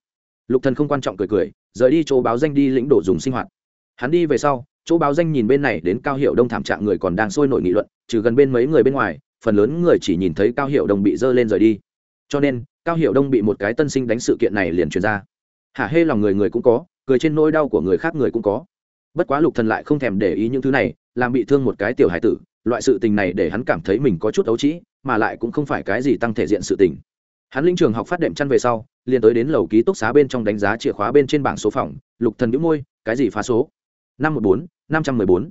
Lục thần không quan trọng cười cười, rời đi chỗ báo danh đi lĩnh đồ dùng sinh hoạt. Hắn đi về sau chỗ báo danh nhìn bên này đến cao hiệu đông thảm trạng người còn đang sôi nổi nghị luận, trừ gần bên mấy người bên ngoài, phần lớn người chỉ nhìn thấy cao hiệu đông bị dơ lên rời đi. Cho nên, cao hiệu đông bị một cái tân sinh đánh sự kiện này liền truyền ra. Hả hê lòng người người cũng có, cười trên nỗi đau của người khác người cũng có. Bất quá lục thần lại không thèm để ý những thứ này, làm bị thương một cái tiểu hải tử, loại sự tình này để hắn cảm thấy mình có chút ấu trĩ, mà lại cũng không phải cái gì tăng thể diện sự tình. Hắn linh trường học phát đệm chăn về sau, liền tới đến lầu ký túc xá bên trong đánh giá chìa khóa bên trên bảng số phòng, lục thần nhíu môi, cái gì phá số? Năm một bốn, năm trăm mười bốn.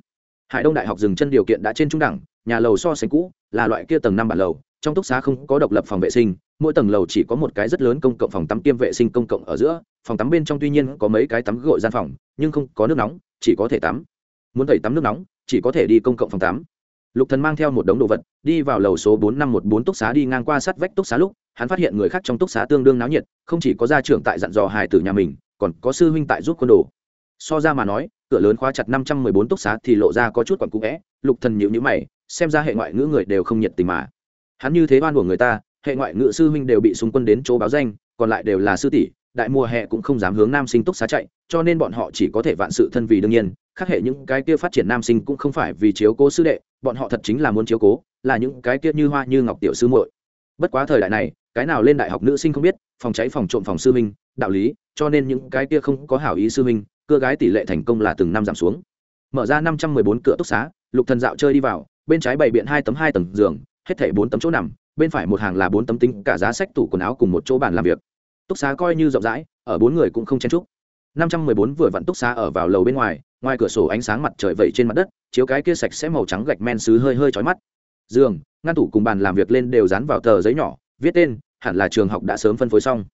Hải đông đại học dừng chân điều kiện đã trên trung đẳng, nhà lầu so sánh cũ, là loại kia tầng năm bản lầu, trong túc xá không có độc lập phòng vệ sinh, mỗi tầng lầu chỉ có một cái rất lớn công cộng phòng tắm kiêm vệ sinh công cộng ở giữa, phòng tắm bên trong tuy nhiên có mấy cái tắm gội gian phòng, nhưng không có nước nóng, chỉ có thể tắm. Muốn tẩy tắm nước nóng, chỉ có thể đi công cộng phòng tắm. Lục thần mang theo một đống đồ vật, đi vào lầu số bốn, năm một bốn túc xá đi ngang qua sát vách túc xá lúc, hắn phát hiện người khác trong túc xá tương đương náo nhiệt, không chỉ có gia trưởng tại dặn dò hài tử nhà mình, còn có sư huynh tại giúp quân đồ. So ra mà nói cửa lớn khóa chặt năm trăm mười bốn túc xá thì lộ ra có chút còn cũ vẽ. Lục thần nhíu nhíu mày, xem ra hệ ngoại ngữ người đều không nhiệt tình mà. Hắn như thế oan của người ta, hệ ngoại ngữ sư huynh đều bị xung quân đến chỗ báo danh, còn lại đều là sư tỷ, đại mùa hè cũng không dám hướng nam sinh túc xá chạy, cho nên bọn họ chỉ có thể vạn sự thân vì đương nhiên, khác hệ những cái kia phát triển nam sinh cũng không phải vì chiếu cố sư đệ, bọn họ thật chính là muốn chiếu cố, là những cái kia như hoa như ngọc tiểu sư muội. Bất quá thời đại này, cái nào lên đại học nữ sinh không biết, phòng cháy, phòng trộm, phòng sư minh đạo lý, cho nên những cái kia không có hảo ý sư minh cưa gái tỷ lệ thành công là từng năm giảm xuống. Mở ra năm trăm mười bốn cửa túc xá, lục thần dạo chơi đi vào, bên trái bày biện hai tấm hai tầng giường, hết thảy bốn tấm chỗ nằm, bên phải một hàng là bốn tấm tính cả giá sách tủ quần áo cùng một chỗ bàn làm việc. Túc xá coi như rộng rãi, ở bốn người cũng không chen chúc. năm trăm mười bốn vừa vặn túc xá ở vào lầu bên ngoài ngoài cửa sổ ánh sáng mặt trời vẩy trên mặt đất, chiếu cái kia sạch sẽ màu trắng gạch men xứ hơi hơi chói mắt. Giường, ngăn tủ cùng bàn làm việc lên đều dán vào tờ giấy nhỏ, viết tên, hẳn là trường học đã sớm phân phối xong.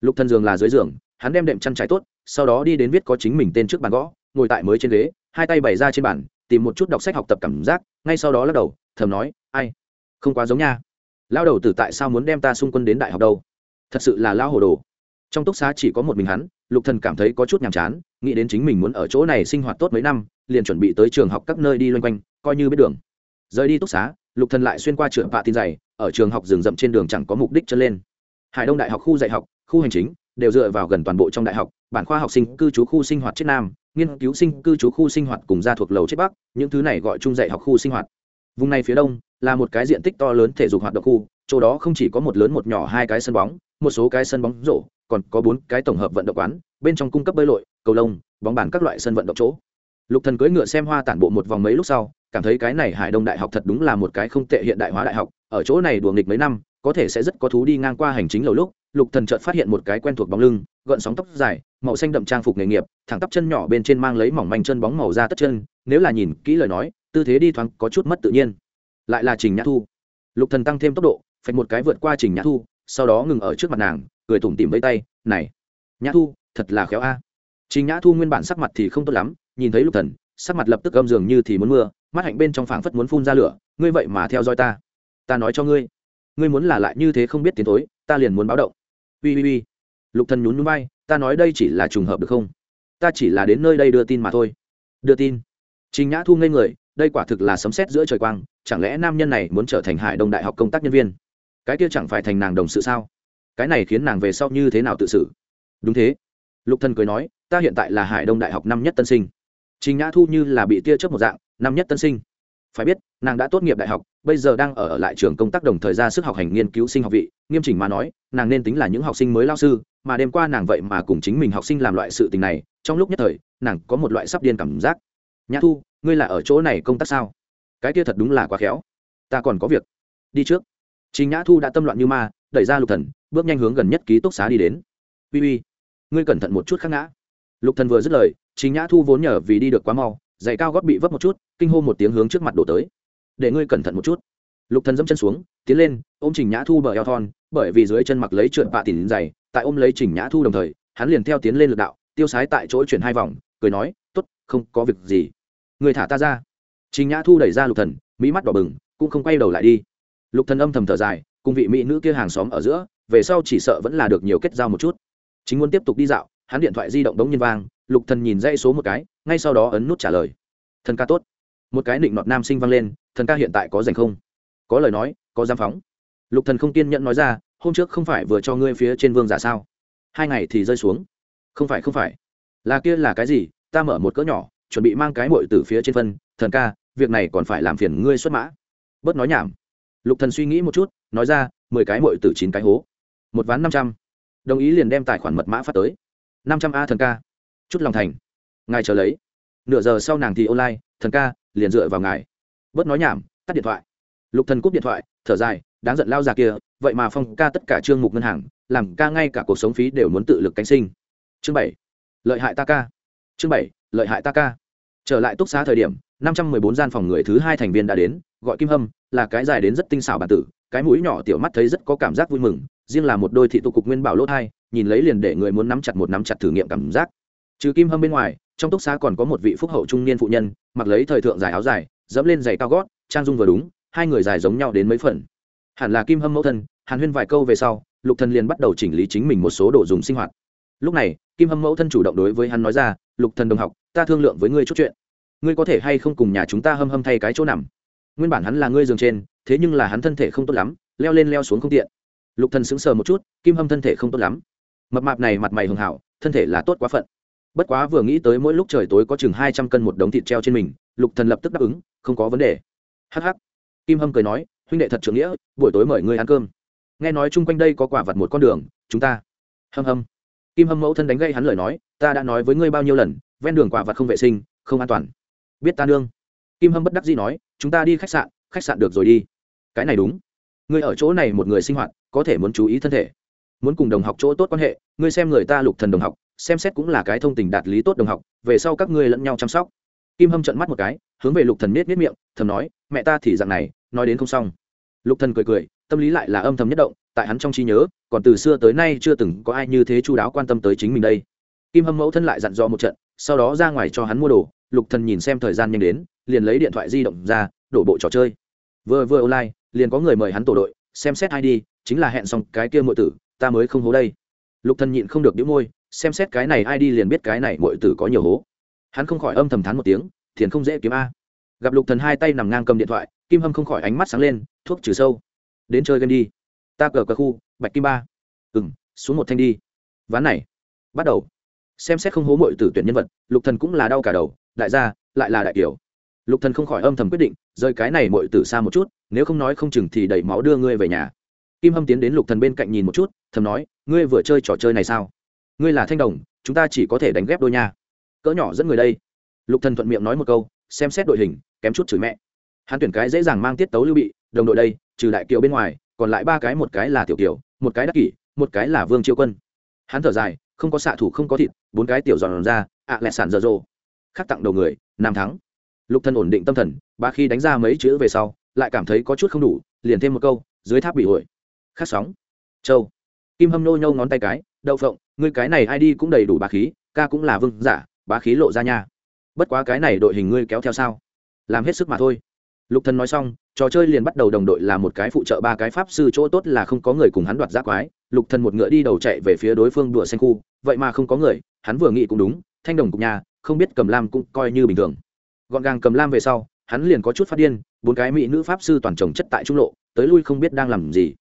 Lục thần giường là dưới giường, hắn đem đệm chăn trải tốt sau đó đi đến viết có chính mình tên trước bàn gõ, ngồi tại mới trên ghế, hai tay bày ra trên bàn, tìm một chút đọc sách học tập cảm giác, ngay sau đó lắc đầu, thầm nói, ai, không quá giống nha. Lao đầu tử tại sao muốn đem ta xung quân đến đại học đâu? Thật sự là lao hồ đồ. Trong túc xá chỉ có một mình hắn, lục thần cảm thấy có chút nhàm chán, nghĩ đến chính mình muốn ở chỗ này sinh hoạt tốt mấy năm, liền chuẩn bị tới trường học các nơi đi loanh quanh, coi như biết đường. Rời đi túc xá, lục thần lại xuyên qua trường vạ tin dày, ở trường học rừng rậm trên đường chẳng có mục đích chân lên. Hải đông đại học khu dạy học, khu hành chính, đều dựa vào gần toàn bộ trong đại học bản khoa học sinh cư trú khu sinh hoạt chết nam, nghiên cứu sinh cư trú khu sinh hoạt cùng gia thuộc lầu chết bắc, những thứ này gọi chung dạy học khu sinh hoạt. Vùng này phía đông là một cái diện tích to lớn thể dục hoạt động khu, chỗ đó không chỉ có một lớn một nhỏ hai cái sân bóng, một số cái sân bóng rổ, còn có bốn cái tổng hợp vận động quán, bên trong cung cấp bơi lội, cầu lông, bóng bàn các loại sân vận động chỗ. Lục thần cưỡi ngựa xem hoa tản bộ một vòng mấy lúc sau, cảm thấy cái này hải đông đại học thật đúng là một cái không tệ hiện đại hóa đại học, ở chỗ này đùa nghịch mấy năm, có thể sẽ rất có thú đi ngang qua hành chính lầu lúc, lục thần chợt phát hiện một cái quen thuộc bóng lưng, gợn sóng tóc dài màu xanh đậm trang phục nghề nghiệp, thẳng tắp chân nhỏ bên trên mang lấy mỏng manh chân bóng màu da tất chân, nếu là nhìn kỹ lời nói, tư thế đi thoáng có chút mất tự nhiên. Lại là trình nhã thu. Lục thần tăng thêm tốc độ, phạch một cái vượt qua trình nhã thu, sau đó ngừng ở trước mặt nàng, cười tủm tỉm vây tay, này, nhã thu, thật là khéo a. Trình nhã thu nguyên bản sắc mặt thì không tốt lắm, nhìn thấy lục thần, sắc mặt lập tức gâm dường như thì muốn mưa, mắt hạnh bên trong phảng phất muốn phun ra lửa, ngươi vậy mà theo dõi ta. Ta nói cho ngươi. Ngươi muốn là lại như thế không biết tiến tối ta liền muốn báo động. Ui ui ui lục thần nhún nhún vai, ta nói đây chỉ là trùng hợp được không? Ta chỉ là đến nơi đây đưa tin mà thôi. Đưa tin? Trình nhã thu ngây người, đây quả thực là sấm sét giữa trời quang, chẳng lẽ nam nhân này muốn trở thành hải đông đại học công tác nhân viên? Cái kia chẳng phải thành nàng đồng sự sao? Cái này khiến nàng về sau như thế nào tự xử? Đúng thế. Lục thần cười nói, ta hiện tại là hải đông đại học năm nhất tân sinh. Trình nhã thu như là bị tia chớp một dạng, năm nhất tân sinh. Phải biết, nàng đã tốt nghiệp đại học, bây giờ đang ở lại trường công tác đồng thời ra sức học hành nghiên cứu sinh học vị, nghiêm chỉnh mà nói, nàng nên tính là những học sinh mới lao sư mà đêm qua nàng vậy mà cùng chính mình học sinh làm loại sự tình này, trong lúc nhất thời, nàng có một loại sắp điên cảm giác. Nhã thu, ngươi là ở chỗ này công tác sao? Cái kia thật đúng là quá khéo. Ta còn có việc. Đi trước. Trình nhã thu đã tâm loạn như ma, đẩy ra lục thần, bước nhanh hướng gần nhất ký túc xá đi đến. Uy uy, ngươi cẩn thận một chút khác ngã. Lục thần vừa dứt lời, trình nhã thu vốn nhờ vì đi được quá mau, giày cao gót bị vấp một chút, kinh hô một tiếng hướng trước mặt đổ tới. Để ngươi cẩn thận một chút. Lục thần dẫm chân xuống, tiến lên, ôm trình nhã thu bờ eo thon, bởi vì dưới chân mặc lấy trượt bạ tỉn giày tại ôm lấy trình nhã thu đồng thời, hắn liền theo tiến lên lực đạo, tiêu sái tại chỗ chuyển hai vòng, cười nói, tốt, không có việc gì. Người thả ta ra. Trình nhã thu đẩy ra lục thần, mỹ mắt đỏ bừng, cũng không quay đầu lại đi. Lục thần âm thầm thở dài, cùng vị mỹ nữ kia hàng xóm ở giữa, về sau chỉ sợ vẫn là được nhiều kết giao một chút. Chính muốn tiếp tục đi dạo, hắn điện thoại di động đống nhiên vang, lục thần nhìn dây số một cái, ngay sau đó ấn nút trả lời. Thần ca tốt. Một cái định nọt nam sinh vang lên, thần ca hiện tại có rảnh không? Có lời nói, có giam phóng. Lục thần không kiên nhẫn nói ra hôm trước không phải vừa cho ngươi phía trên vương giả sao? Hai ngày thì rơi xuống. Không phải không phải. Là kia là cái gì? Ta mở một cỡ nhỏ, chuẩn bị mang cái mội từ phía trên phân. Thần ca, việc này còn phải làm phiền ngươi xuất mã. Bớt nói nhảm. Lục thần suy nghĩ một chút, nói ra, mười cái mội từ chín cái hố. Một ván năm trăm. Đồng ý liền đem tài khoản mật mã phát tới. Năm trăm a thần ca. Chút lòng thành. Ngài chờ lấy. Nửa giờ sau nàng thì online, thần ca, liền dựa vào ngài. Bớt nói nhảm, tắt điện thoại. Lục thần cúp điện thoại, thở dài, đáng giận lao già kia vậy mà phong ca tất cả chương mục ngân hàng, làm ca ngay cả cuộc sống phí đều muốn tự lực cánh sinh. Chương bảy, lợi hại ta ca. Chương bảy, lợi hại ta ca. Trở lại túc xá thời điểm, năm trăm mười bốn gian phòng người thứ hai thành viên đã đến, gọi kim hâm, là cái dài đến rất tinh xảo bản tử, cái mũi nhỏ tiểu mắt thấy rất có cảm giác vui mừng, riêng là một đôi thị tụ cục nguyên bảo lốt hai, nhìn lấy liền để người muốn nắm chặt một nắm chặt thử nghiệm cảm giác. Trừ kim hâm bên ngoài, trong túc xá còn có một vị phúc hậu trung niên phụ nhân, mặc lấy thời thượng dài áo dài, dẫm lên giày cao gót, trang dung vừa đúng, hai người dài giống nhau đến mấy phần hẳn là kim hâm mẫu thân, hàn huyên vài câu về sau, lục thần liền bắt đầu chỉnh lý chính mình một số đồ dùng sinh hoạt. Lúc này, kim hâm mẫu thân chủ động đối với hắn nói ra, lục thần đồng học, ta thương lượng với ngươi chút chuyện. Ngươi có thể hay không cùng nhà chúng ta hâm hâm thay cái chỗ nằm? Nguyên bản hắn là ngươi giường trên, thế nhưng là hắn thân thể không tốt lắm, leo lên leo xuống không tiện. Lục thần sững sờ một chút, kim hâm thân thể không tốt lắm. Mập mạp này mặt mày hường hảo, thân thể là tốt quá phận. Bất quá vừa nghĩ tới mỗi lúc trời tối có chừng hai trăm cân một đống thịt treo trên mình, lục thần lập tức đáp ứng, không có vấn đề. Hắc hắc. Kim hâm cười nói huynh đệ thật trưởng nghĩa, buổi tối mời ngươi ăn cơm. Nghe nói chung quanh đây có quả vật một con đường, chúng ta. Hâm hâm. Kim hâm mẫu thân đánh gây hắn lời nói, ta đã nói với ngươi bao nhiêu lần, ven đường quả vật không vệ sinh, không an toàn. Biết ta nương. Kim hâm bất đắc dĩ nói, chúng ta đi khách sạn khách sạn được rồi đi. Cái này đúng. Ngươi ở chỗ này một người sinh hoạt, có thể muốn chú ý thân thể. Muốn cùng đồng học chỗ tốt quan hệ, ngươi xem người ta lục thần đồng học, xem xét cũng là cái thông tình đạt lý tốt đồng học, về sau các ngươi lẫn nhau chăm sóc. Kim hâm trận mắt một cái, hướng về lục thần nết nết miệng, thầm nói, mẹ ta thì dạng này nói đến không xong. Lục thần cười cười, tâm lý lại là âm thầm nhất động, tại hắn trong trí nhớ, còn từ xưa tới nay chưa từng có ai như thế chu đáo quan tâm tới chính mình đây. Kim hâm mẫu thân lại dặn dò một trận, sau đó ra ngoài cho hắn mua đồ, lục thần nhìn xem thời gian nhanh đến, liền lấy điện thoại di động ra, đổ bộ trò chơi. Vừa vừa online, liền có người mời hắn tổ đội, xem xét id chính là hẹn xong cái kia muội tử, ta mới không hố đây. Lục thần nhịn không được đĩu môi, xem xét cái này id liền biết cái này muội tử có nhiều hố. Hắn không khỏi âm thầm thán một tiếng, thiền không dễ kiếm a. Gặp lục thần hai tay nằm ngang cầm điện thoại kim hâm không khỏi ánh mắt sáng lên, thuốc trừ sâu. Đến chơi game đi. Ta cờ cờ khu, bạch kim ba. Ừng xuống một thanh đi. Ván này. Bắt đầu. Xem xét không hố mội tử tuyển nhân vật, lục thần cũng là đau cả đầu, đại gia, lại là đại kiểu lục thần không khỏi âm thầm quyết định rơi cái này mội tử xa một chút, nếu không nói không chừng thì đẩy máu đưa ngươi về nhà. Kim hâm tiến đến lục thần bên cạnh nhìn một chút, thầm nói, ngươi vừa chơi trò chơi này sao? Ngươi là thanh đồng, chúng ta chỉ có thể đánh ghép đôi nha. Cỡ nhỏ dẫn người đây. Lục thần thuận miệng nói một câu, xem xét đội hình, kém chút chửi mẹ hắn tuyển cái dễ dàng mang tiết tấu lưu bị đồng đội đây trừ đại kiều bên ngoài còn lại ba cái một cái là tiểu kiều một cái đắc kỷ một cái là vương chiêu quân. Hắn thở dài không có xạ thủ không có thịt bốn cái tiểu giòn ra ạ à lẹ sản dở dồ khắc tặng đầu người nam thắng. Lục thân ổn định tâm thần ba khi đánh ra mấy chữ về sau lại cảm thấy có chút không đủ liền thêm một câu dưới tháp bị hủy, khắc sóng. Châu. Kim hâm nô nhâu ngón tay cái đậu phộng ngươi cái này ai đi cũng đầy đủ bá khí ca cũng là vương giả bá khí lộ ra nha. Bất quá cái này đội hình ngươi kéo theo sao? Làm hết sức mà thôi lục thần nói xong, trò chơi liền bắt đầu đồng đội là một cái phụ trợ ba cái pháp sư chỗ tốt là không có người cùng hắn đoạt giác quái. Lục thần một ngựa đi đầu chạy về phía đối phương đùa xanh khu, vậy mà không có người, hắn vừa nghĩ cũng đúng, thanh đồng cục nhà, không biết cầm lam cũng coi như bình thường. Gọn gàng cầm lam về sau, hắn liền có chút phát điên, bốn cái mỹ nữ pháp sư toàn trồng chất tại trung lộ, tới lui không biết đang làm gì.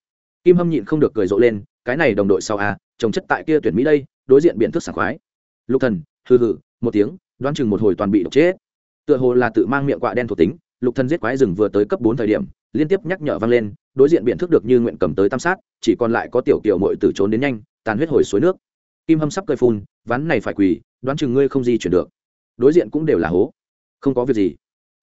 Kim hâm nhịn không được cười rộ lên, cái này đồng đội sau à, a trồng chất tại kia tuyển mỹ đây, đối diện biện thức sảng khoái. Lục thần, hừ hừ, một tiếng, đoán chừng một hồi toàn bị độc chết. Tựa hồ là tự mang miệng quạ đen thuộc tính lục thần giết quái rừng vừa tới cấp bốn thời điểm, liên tiếp nhắc nhở vang lên, đối diện biện thức được như nguyện cầm tới tam sát, chỉ còn lại có tiểu tiểu muội tử trốn đến nhanh, tàn huyết hồi suối nước. Kim hâm sắp cười phun, ván này phải quỳ, đoán chừng ngươi không di chuyển được. Đối diện cũng đều là hố. Không có việc gì.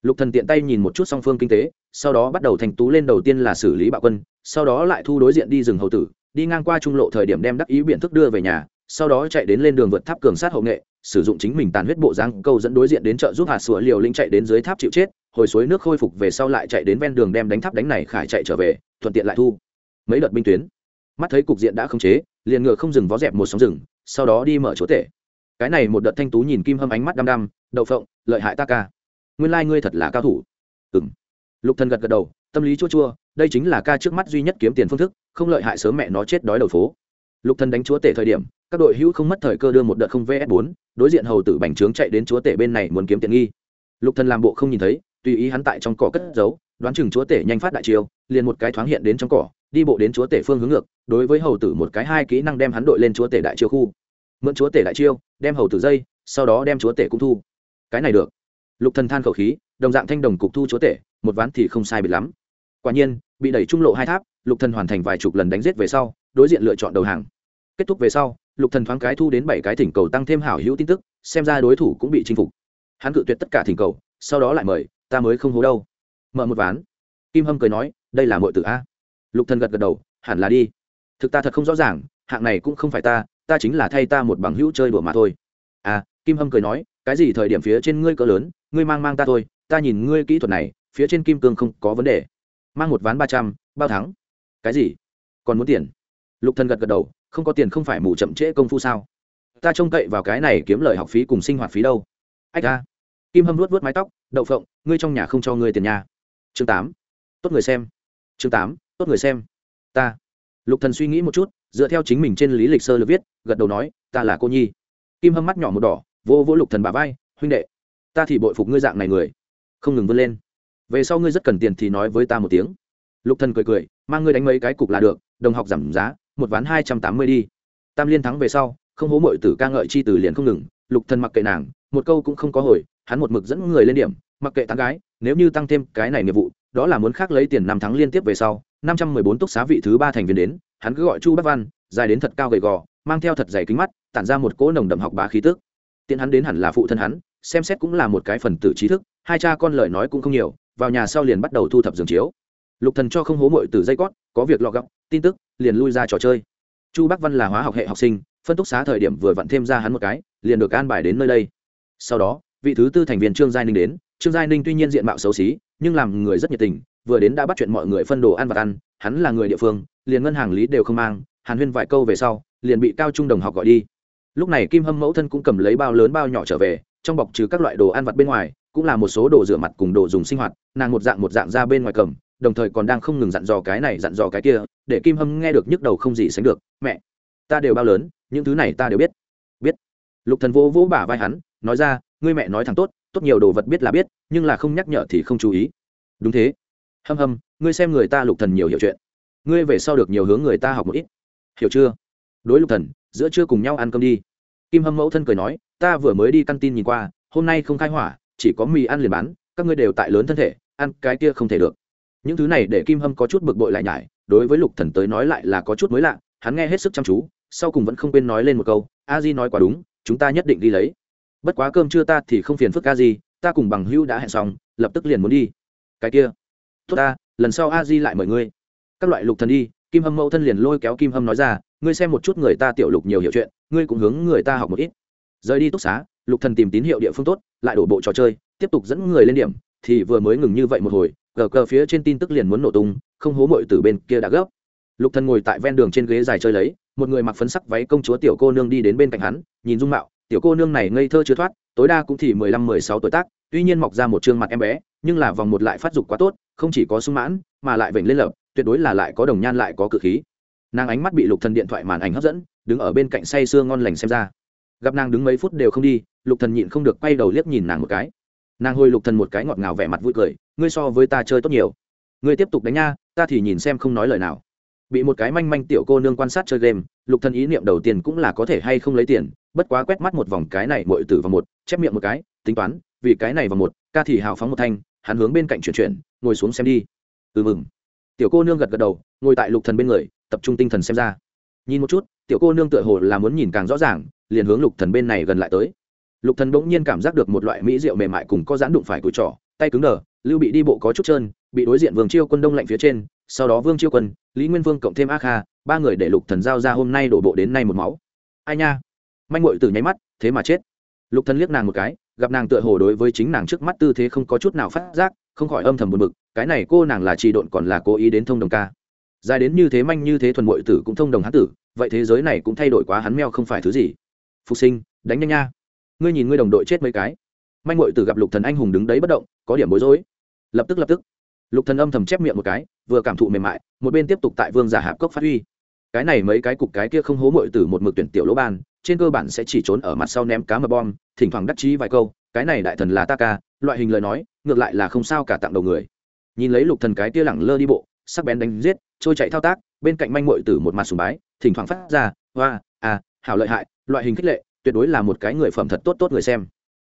Lục thần tiện tay nhìn một chút song phương kinh tế, sau đó bắt đầu thành tú lên đầu tiên là xử lý bạo quân, sau đó lại thu đối diện đi rừng hầu tử, đi ngang qua trung lộ thời điểm đem đắc ý biện thức đưa về nhà, sau đó chạy đến lên đường vượt tháp cường sát hậu nghệ, sử dụng chính mình tàn huyết bộ dáng câu dẫn đối diện đến chợ giúp hạt sủa liều linh chạy đến dưới tháp chịu chết hồi suối nước khôi phục về sau lại chạy đến ven đường đem đánh tháp đánh này khải chạy trở về, thuận tiện lại thu. Mấy đợt binh tuyến, mắt thấy cục diện đã không chế, liền ngựa không dừng vó dẹp một sóng rừng, sau đó đi mở chỗ tể. Cái này một đợt thanh tú nhìn kim hâm ánh mắt đăm đăm, đậu phộng, lợi hại ta ca. Nguyên lai ngươi thật là cao thủ. Ừng lục thần gật gật đầu, tâm lý chua chua, đây chính là ca trước mắt duy nhất kiếm tiền phương thức, không lợi hại sớm mẹ nó chết đói đầu phố. Lục thần đánh chúa tể thời điểm, các đội hữu không mất thời cơ đưa một đợt không vs 4 đối diện hầu tử bành trướng chạy đến chúa tể bên này muốn kiếm tiền nghi. Lục thần làm bộ không nhìn thấy tùy ý hắn tại trong cỏ cất giấu, đoán chừng chúa tể nhanh phát đại chiêu, liền một cái thoáng hiện đến trong cỏ, đi bộ đến chúa tể phương hướng ngược, đối với hầu tử một cái hai kỹ năng đem hắn đội lên chúa tể đại chiêu khu. Mượn chúa tể đại chiêu, đem hầu tử dây, sau đó đem chúa tể cũng thu. Cái này được. Lục thần than khẩu khí, đồng dạng thanh đồng cục thu chúa tể, một ván thì không sai biệt lắm. Quả nhiên, bị đẩy trung lộ hai tháp, lục thần hoàn thành vài chục lần đánh giết về sau, đối diện lựa chọn đầu hàng. Kết thúc về sau, lục thần thoáng cái thu đến bảy cái thỉnh cầu tăng thêm hảo hữu tin tức, xem ra đối thủ cũng bị chinh phục. Hắn cự tuyệt tất cả thỉnh cầu, sau đó lại mời ta mới không hố đâu. Mở một ván. Kim hâm cười nói, đây là mọi tử a. Lục thần gật gật đầu, hẳn là đi. Thực ta thật không rõ ràng, hạng này cũng không phải ta ta chính là thay ta một bằng hữu chơi đùa mà thôi. À kim hâm cười nói, cái gì thời điểm phía trên ngươi cỡ lớn, ngươi mang mang ta thôi, ta nhìn ngươi kỹ thuật này, phía trên kim cương không có vấn đề. Mang một ván ba trăm, bao thắng. Cái gì? Còn muốn tiền? Lục thần gật gật đầu, không có tiền không phải mù chậm trễ công phu sao? Ta trông cậy vào cái này kiếm lời học phí cùng sinh hoạt phí đâu. Ách ra kim hâm luốt vớt mái tóc, đậu phộng, ngươi trong nhà không cho ngươi tiền nhà chương tám. Tốt người xem. Chương tám. Tốt người xem. Ta. Lục thần suy nghĩ một chút, dựa theo chính mình trên lý lịch sơ lược viết, gật đầu nói, ta là cô nhi. Kim hâm mắt nhỏ một đỏ vô vô lục thần bà vai, huynh đệ, ta thì bội phục ngươi dạng này người. Không ngừng vươn lên. Về sau ngươi rất cần tiền thì nói với ta một tiếng. Lục thần cười cười, mang ngươi đánh mấy cái cục là được, đồng học giảm giá, một ván hai trăm tám mươi đi. Tam liên thắng về sau, không hố mội tử ca ngợi chi từ liền không ngừng, lục thần mặc kệ nàng, một câu cũng không có hồi hắn một mực dẫn người lên điểm mặc kệ tán gái nếu như tăng thêm cái này nghiệp vụ đó là muốn khác lấy tiền năm tháng liên tiếp về sau năm trăm mười bốn túc xá vị thứ ba thành viên đến hắn cứ gọi chu bắc văn dài đến thật cao gầy gò mang theo thật dày kính mắt tản ra một cỗ nồng đậm học bá khí tức. Tiện hắn đến hẳn là phụ thân hắn xem xét cũng là một cái phần tử trí thức hai cha con lời nói cũng không nhiều vào nhà sau liền bắt đầu thu thập giường chiếu. Lục thần cho không hố mội từ dây cót có việc lọ gọng, tin tức liền lui ra trò chơi. Chu bắc văn là hóa học hệ học sinh phân túc xá thời điểm vừa vặn thêm ra hắn một cái liền được an bài đến nơi đây. Sau đó vị thứ tư thành viên trương giai ninh đến. Trương giai ninh tuy nhiên diện mạo xấu xí, nhưng làm người rất nhiệt tình, vừa đến đã bắt chuyện mọi người phân đồ ăn và ăn, hắn là người địa phương, liền ngân hàng lý đều không mang, hàn huyên vài câu về sau, liền bị cao trung đồng học gọi đi. Lúc này kim hâm mẫu thân cũng cầm lấy bao lớn bao nhỏ trở về, trong bọc trừ các loại đồ ăn vặt bên ngoài, cũng là một số đồ rửa mặt cùng đồ dùng sinh hoạt, nàng một dạng một dạng ra bên ngoài cầm, đồng thời còn đang không ngừng dặn dò cái này, dặn dò cái kia, để kim hâm nghe được nhức đầu không gì sánh được. Mẹ, ta đều bao lớn, những thứ này ta đều biết. Biết. Lục thần vô vỗ bả vai hắn, nói ra ngươi mẹ nói thằng tốt tốt nhiều đồ vật biết là biết, nhưng là không nhắc nhở thì không chú ý. Đúng thế. Hâm hâm, ngươi xem người ta lục thần nhiều hiểu chuyện. Ngươi về sau được nhiều hướng người ta học một ít. Hiểu chưa? Đối lục thần, giữa trưa cùng nhau ăn cơm đi. Kim hâm mẫu thân cười nói, ta vừa mới đi căn tin nhìn qua, hôm nay không khai hỏa, chỉ có mì ăn liền bán, các ngươi đều tại lớn thân thể, ăn cái kia không thể được. Những thứ này để kim hâm có chút bực bội lại nhải, đối với lục thần tới nói lại là có chút mới lạ, hắn nghe hết sức chăm chú, sau cùng vẫn không quên nói lên một câu, a di nói quá đúng, chúng ta nhất định đi lấy bất quá cơm trưa ta thì không phiền phức ca gì ta cùng bằng hữu đã hẹn xong, lập tức liền muốn đi. Cái kia. Tốt ta, lần sau a di lại mời ngươi. Các loại lục thần đi, kim hâm mẫu thân liền lôi kéo kim hâm nói ra, ngươi xem một chút người ta tiểu lục nhiều hiểu chuyện, ngươi cũng hướng người ta học một ít. Rời đi túc xá, lục thần tìm tín hiệu địa phương tốt, lại đổ bộ trò chơi, tiếp tục dẫn người lên điểm, thì vừa mới ngừng như vậy một hồi, cờ cờ phía trên tin tức liền muốn nổ tung, không hố mội từ bên kia đã gấp. Lục thần ngồi tại ven đường trên ghế dài chơi lấy, một người mặc phấn sắc váy công chúa tiểu cô nương đi đến bên cạnh hắn, nhìn dung mạo tiểu cô nương này ngây thơ chưa thoát, tối đa cũng thì mười lăm, mười sáu tuổi tác, tuy nhiên mọc ra một trương mặt em bé, nhưng là vòng một lại phát dục quá tốt, không chỉ có sung mãn, mà lại vểnh lên lập, tuyệt đối là lại có đồng nhan lại có cự khí. Nàng ánh mắt bị lục thần điện thoại màn ảnh hấp dẫn, đứng ở bên cạnh say sưa ngon lành xem ra. Gặp nàng đứng mấy phút đều không đi, lục thần nhịn không được quay đầu liếc nhìn nàng một cái. Nàng hôi lục thần một cái ngọt ngào vẻ mặt vui cười, ngươi so với ta chơi tốt nhiều. Ngươi tiếp tục đánh nha, ta thì nhìn xem không nói lời nào. Bị một cái manh manh tiểu cô nương quan sát chơi game, lục thần ý niệm đầu tiên cũng là có thể hay không lấy tiền bất quá quét mắt một vòng cái này muội tử vào một, chép miệng một cái, tính toán, vì cái này vào một, ca thì hào phóng một thanh, hắn hướng bên cạnh chuyển chuyển, ngồi xuống xem đi. Ừ mừng. Tiểu cô nương gật gật đầu, ngồi tại lục thần bên người, tập trung tinh thần xem ra. Nhìn một chút, tiểu cô nương tựa hồ là muốn nhìn càng rõ ràng, liền hướng lục thần bên này gần lại tới. Lục thần bỗng nhiên cảm giác được một loại mỹ rượu mềm mại cùng có giãn đụng phải cùi trỏ tay cứng đờ, lưu bị đi bộ có chút trơn, bị đối diện vương chiêu quân đông lạnh phía trên, sau đó vương chiêu quân, lý nguyên vương cộng thêm a kha, ba người để lục thần giao ra hôm nay đổ bộ đến nay một máu. Ai nha? Manh muội từ nháy mắt, thế mà chết. Lục thần liếc nàng một cái, gặp nàng tựa hồ đối với chính nàng trước mắt tư thế không có chút nào phát giác, không khỏi âm thầm buồn bực, cái này cô nàng là trì độn còn là cố ý đến thông đồng ca. Dài đến như thế manh như thế thuần muội tử cũng thông đồng hắn tử, vậy thế giới này cũng thay đổi quá hắn meo không phải thứ gì. Phục sinh, đánh nhanh nha. Ngươi nhìn ngươi đồng đội chết mấy cái. Manh muội tử gặp lục thần anh hùng đứng đấy bất động, có điểm bối rối. Lập tức lập tức. Lục thần âm thầm chép miệng một cái, vừa cảm thụ mềm mại, một bên tiếp tục tại vương giả hạp cốc phát huy. Cái này mấy cái cục cái kia không hố muội tử một mực tuyển tiểu lỗ ban trên cơ bản sẽ chỉ trốn ở mặt sau ném cá mập bom, thỉnh thoảng đắc chí vài câu, cái này đại thần là ta ca, loại hình lời nói, ngược lại là không sao cả tặng đầu người. Nhìn lấy lục thần cái kia lẳng lơ đi bộ, sắc bén đánh giết, trôi chạy thao tác, bên cạnh manh muội tử một mặt sùng bái, thỉnh thoảng phát ra hoa à hảo lợi hại, loại hình khích lệ, tuyệt đối là một cái người phẩm thật tốt tốt người xem.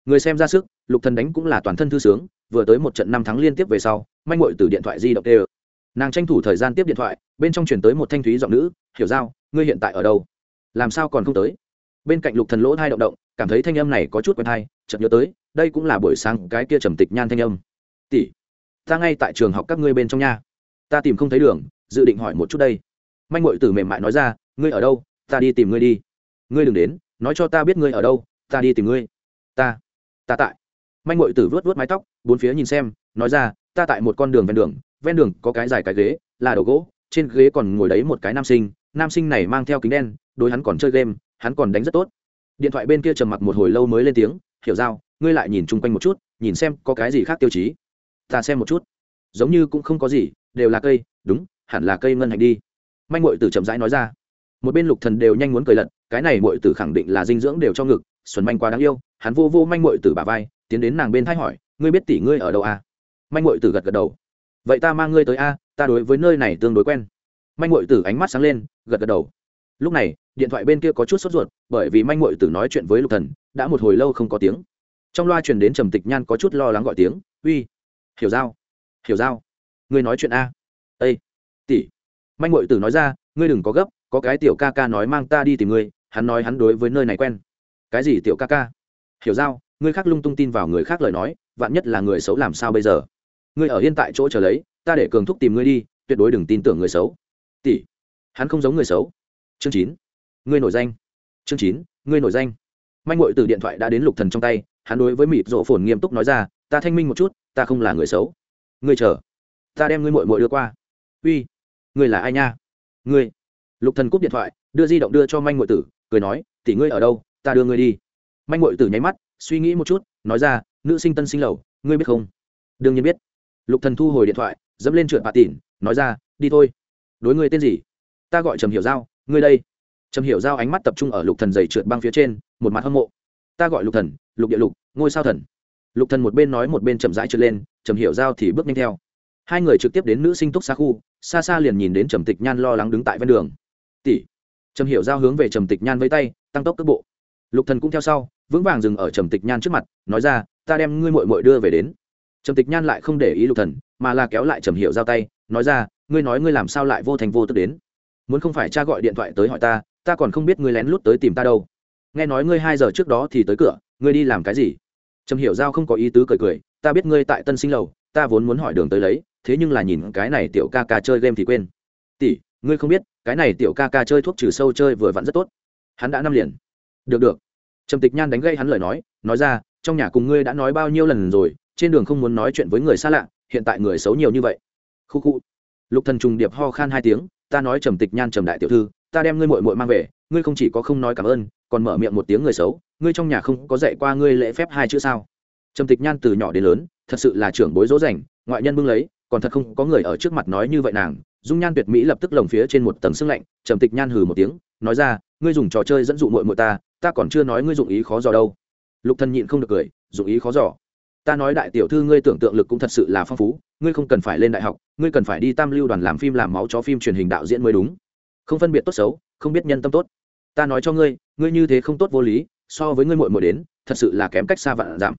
Người xem ra sức, lục thần đánh cũng là toàn thân thư sướng, vừa tới một trận năm thắng liên tiếp về sau, manh muội từ điện thoại di động đều. Nàng tranh thủ thời gian tiếp điện thoại, bên trong chuyển tới một thanh thúy giọng nữ, hiểu giao, ngươi hiện tại ở đâu? Làm sao còn không tới? Bên cạnh lục thần lỗ thai động động, cảm thấy thanh âm này có chút quen thai, chợt nhớ tới, đây cũng là buổi sáng cái kia trầm tịch nhan thanh âm. Tỷ, ta ngay tại trường học các ngươi bên trong nha. Ta tìm không thấy đường, dự định hỏi một chút đây. Manh muội từ mềm mại nói ra, ngươi ở đâu? Ta đi tìm ngươi đi. Ngươi đừng đến, nói cho ta biết ngươi ở đâu, ta đi tìm ngươi. Ta ta tại. Manh mội tử vớt vớt mái tóc, bốn phía nhìn xem, nói ra, ta tại một con đường ven đường ven đường có cái dài cái ghế, là đầu gỗ, trên ghế còn ngồi đấy một cái nam sinh nam sinh này mang theo kính đen, đối hắn còn chơi game hắn còn đánh rất tốt. Điện thoại bên kia trầm mặc một hồi lâu mới lên tiếng, hiểu giao, ngươi lại nhìn chung quanh một chút, nhìn xem có cái gì khác tiêu chí. Ta xem một chút. Giống như cũng không có gì, đều là cây, đúng, hẳn là cây ngân hạnh đi. Manh mội tử chậm rãi nói ra. Một bên lục thần đều nhanh muốn cười lật, cái này mội tử khẳng định là dinh dưỡng đều cho ngực, xuân manh quá đáng yêu, hắn vô vô manh mội tử bà vai, tiến đến nàng bên thái hỏi, ngươi biết tỷ ngươi ở đâu à? manh mội tử gật gật đầu. Vậy ta mang ngươi tới a, ta đối với nơi này tương đối quen. Manh mội tử ánh mắt sáng lên, gật gật đầu. Lúc này điện thoại bên kia có chút sốt ruột, bởi vì manh mội tử nói chuyện với lục thần, đã một hồi lâu không có tiếng. Trong loa truyền đến trầm tịch nhan có chút lo lắng gọi tiếng, uy, hiểu giao hiểu giao, ngươi nói chuyện a. Ây tỷ. Manh mội tử nói ra, ngươi đừng có gấp, có cái tiểu ca ca nói mang ta đi tìm ngươi, hắn nói hắn đối với nơi này quen. Cái gì tiểu ca ca? Hiểu giao, ngươi khác lung tung tin vào người khác lời nói, vạn nhất là người xấu làm sao bây giờ? Ngươi ở yên tại chỗ chờ lấy, ta để cường thúc tìm ngươi đi, tuyệt đối đừng tin tưởng người xấu. Tỷ, hắn không giống người xấu. Chương chín ngươi nổi danh. Chương chín, ngươi nổi danh. Manh ngội từ điện thoại đã đến lục thần trong tay, hắn đối với mịt rộ phồn nghiêm túc nói ra, ta thanh minh một chút, ta không là người xấu. Ngươi chờ, ta đem ngươi mội mội đưa qua. Uy, ngươi là ai nha? Ngươi. Lục thần cúp điện thoại, đưa di động đưa cho manh ngội tử, cười nói, tỷ ngươi ở đâu, ta đưa ngươi đi. Manh ngội tử nháy mắt, suy nghĩ một chút, nói ra, nữ sinh tân sinh lầu, ngươi biết không? Đương nhiên biết. Lục thần thu hồi điện thoại, dẫm lên trượt bà tỉn, nói ra, đi thôi. Đối ngươi tên gì? Ta gọi trầm hiểu giao, ngươi đây trầm hiểu giao ánh mắt tập trung ở lục thần dày trượt băng phía trên, một mặt hâm mộ. Ta gọi lục thần, lục địa lục, ngôi sao thần. Lục thần một bên nói một bên chậm rãi trượt lên, trầm hiểu giao thì bước nhanh theo. Hai người trực tiếp đến nữ sinh túc xa khu, xa xa liền nhìn đến trầm tịch nhan lo lắng đứng tại ven đường. Tỷ. Trầm hiểu giao hướng về trầm tịch nhan với tay, tăng tốc cước bộ. Lục thần cũng theo sau, vững vàng dừng ở trầm tịch nhan trước mặt, nói ra, ta đem ngươi muội muội đưa về đến. Trầm tịch nhan lại không để ý lục thần, mà là kéo lại trầm hiểu giao tay, nói ra, ngươi nói ngươi làm sao lại vô thành vô tức đến? Muốn không phải cha gọi điện thoại tới hỏi ta ta còn không biết ngươi lén lút tới tìm ta đâu. Nghe nói ngươi hai giờ trước đó thì tới cửa, ngươi đi làm cái gì? Trầm hiểu giao không có ý tứ cười cười, ta biết ngươi tại tân sinh lầu, ta vốn muốn hỏi đường tới lấy, thế nhưng là nhìn cái này tiểu ca ca chơi game thì quên. Tỷ, ngươi không biết, cái này tiểu ca ca chơi thuốc trừ sâu chơi vừa vặn rất tốt. Hắn đã năm liền. Được được. Trầm tịch nhan đánh gây hắn lời nói nói ra, trong nhà cùng ngươi đã nói bao nhiêu lần rồi, trên đường không muốn nói chuyện với người xa lạ, hiện tại người xấu nhiều như vậy. Khu khu. Lục thần trùng điệp ho khan hai tiếng, ta nói trầm tịch nhan trầm đại tiểu thư ta đem ngươi muội muội mang về, ngươi không chỉ có không nói cảm ơn, còn mở miệng một tiếng người xấu, ngươi trong nhà không có dạy qua ngươi lễ phép hai chữ sao? Trầm tịch nhan từ nhỏ đến lớn, thật sự là trưởng bối dỗ dành, ngoại nhân bưng lấy, còn thật không có người ở trước mặt nói như vậy nàng. Dung nhan tuyệt mỹ lập tức lồng phía trên một tầng sương lạnh, trầm tịch nhan hừ một tiếng, nói ra, ngươi dùng trò chơi dẫn dụ muội muội ta ta còn chưa nói ngươi dụng ý khó dò đâu. Lục thần nhịn không được cười, dụng ý khó dò. Ta nói đại tiểu thư ngươi tưởng tượng lực cũng thật sự là phong phú, ngươi không cần phải lên đại học, ngươi cần phải đi tam lưu đoàn làm phim làm máu chó phim truyền hình đạo diễn mới đúng không phân biệt tốt xấu, không biết nhân tâm tốt. Ta nói cho ngươi ngươi như thế không tốt vô lý, so với ngươi muội muội đến, thật sự là kém cách xa vạn giảm.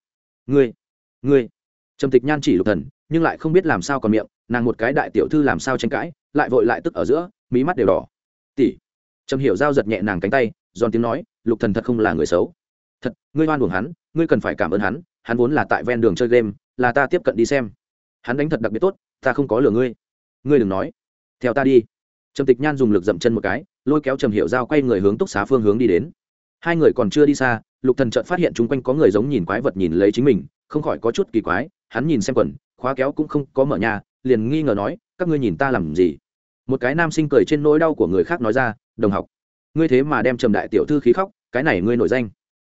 Ngươi ngươi. Trầm tịch nhan chỉ lục thần, nhưng lại không biết làm sao còn miệng, nàng một cái đại tiểu thư làm sao tranh cãi, lại vội lại tức ở giữa, mí mắt đều đỏ. Tỷ. Trầm hiểu giao giật nhẹ nàng cánh tay, giòn tiếng nói, lục thần thật không là người xấu. Thật, ngươi oan uổng hắn, ngươi cần phải cảm ơn hắn hắn vốn là tại ven đường chơi game, là ta tiếp cận đi xem. Hắn đánh thật đặc biệt tốt, ta không có lừa ngươi. Ngươi đừng nói. Theo ta đi trầm tịch nhan dùng lực dậm chân một cái, lôi kéo trầm hiệu dao quay người hướng túc xá phương hướng đi đến. Hai người còn chưa đi xa, lục thần chợt phát hiện chung quanh có người giống nhìn quái vật nhìn lấy chính mình, không khỏi có chút kỳ quái, hắn nhìn xem quần, khóa kéo cũng không có mở nhà, liền nghi ngờ nói, các ngươi nhìn ta làm gì? Một cái nam sinh cười trên nỗi đau của người khác nói ra, đồng học, ngươi thế mà đem trầm đại tiểu thư khí khóc, cái này ngươi nổi danh.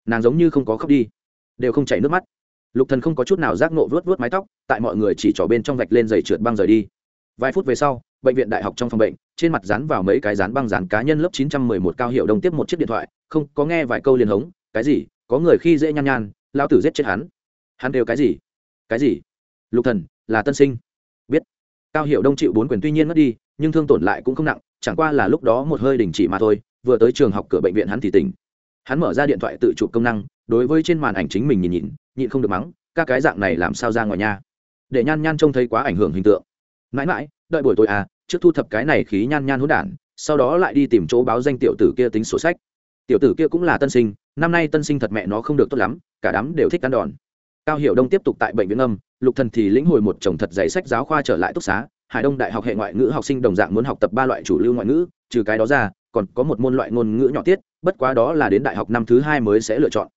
Nàng giống như không có khóc đi. Đều không chảy nước mắt. Lục thần không có chút nào giác nộ vớt vớt mái tóc, tại mọi người chỉ trỏ bên trong vạch lên giày trượt băng rời đi. Vài phút về sau, bệnh viện đại học trong phòng bệnh trên mặt dán vào mấy cái dán băng dán cá nhân lớp 911 cao hiệu đồng tiếp một chiếc điện thoại, không, có nghe vài câu liền hống, cái gì? Có người khi dễ nhan nhan, lão tử giết chết hắn. Hắn đều cái gì? Cái gì? Lục thần, là tân sinh. Biết. Cao hiệu đông chịu bốn quyền tuy nhiên mất đi, nhưng thương tổn lại cũng không nặng, chẳng qua là lúc đó một hơi đình chỉ mà thôi, vừa tới trường học cửa bệnh viện hắn thì tỉnh. Hắn mở ra điện thoại tự chụp công năng, đối với trên màn ảnh chính mình nhìn nhìn, nhịn không được mắng các cái dạng này làm sao ra ngoài nhà? Để nhan nhan trông thấy quá ảnh hưởng hình tượng. Mãi mãi, đợi buổi tối à trước thu thập cái này khí nhan nhan hỗn đản, sau đó lại đi tìm chỗ báo danh tiểu tử kia tính sổ sách. Tiểu tử kia cũng là tân sinh, năm nay tân sinh thật mẹ nó không được tốt lắm, cả đám đều thích ăn đòn. Cao hiệu đông tiếp tục tại bệnh viện âm, lục thần thì lĩnh hồi một chồng thật dày sách giáo khoa trở lại túc xá, hải đông đại học hệ ngoại ngữ học sinh đồng dạng muốn học tập ba loại chủ lưu ngoại ngữ, trừ cái đó ra, còn có một môn loại ngôn ngữ nhỏ tiết, bất quá đó là đến đại học năm thứ hai mới sẽ lựa chọn.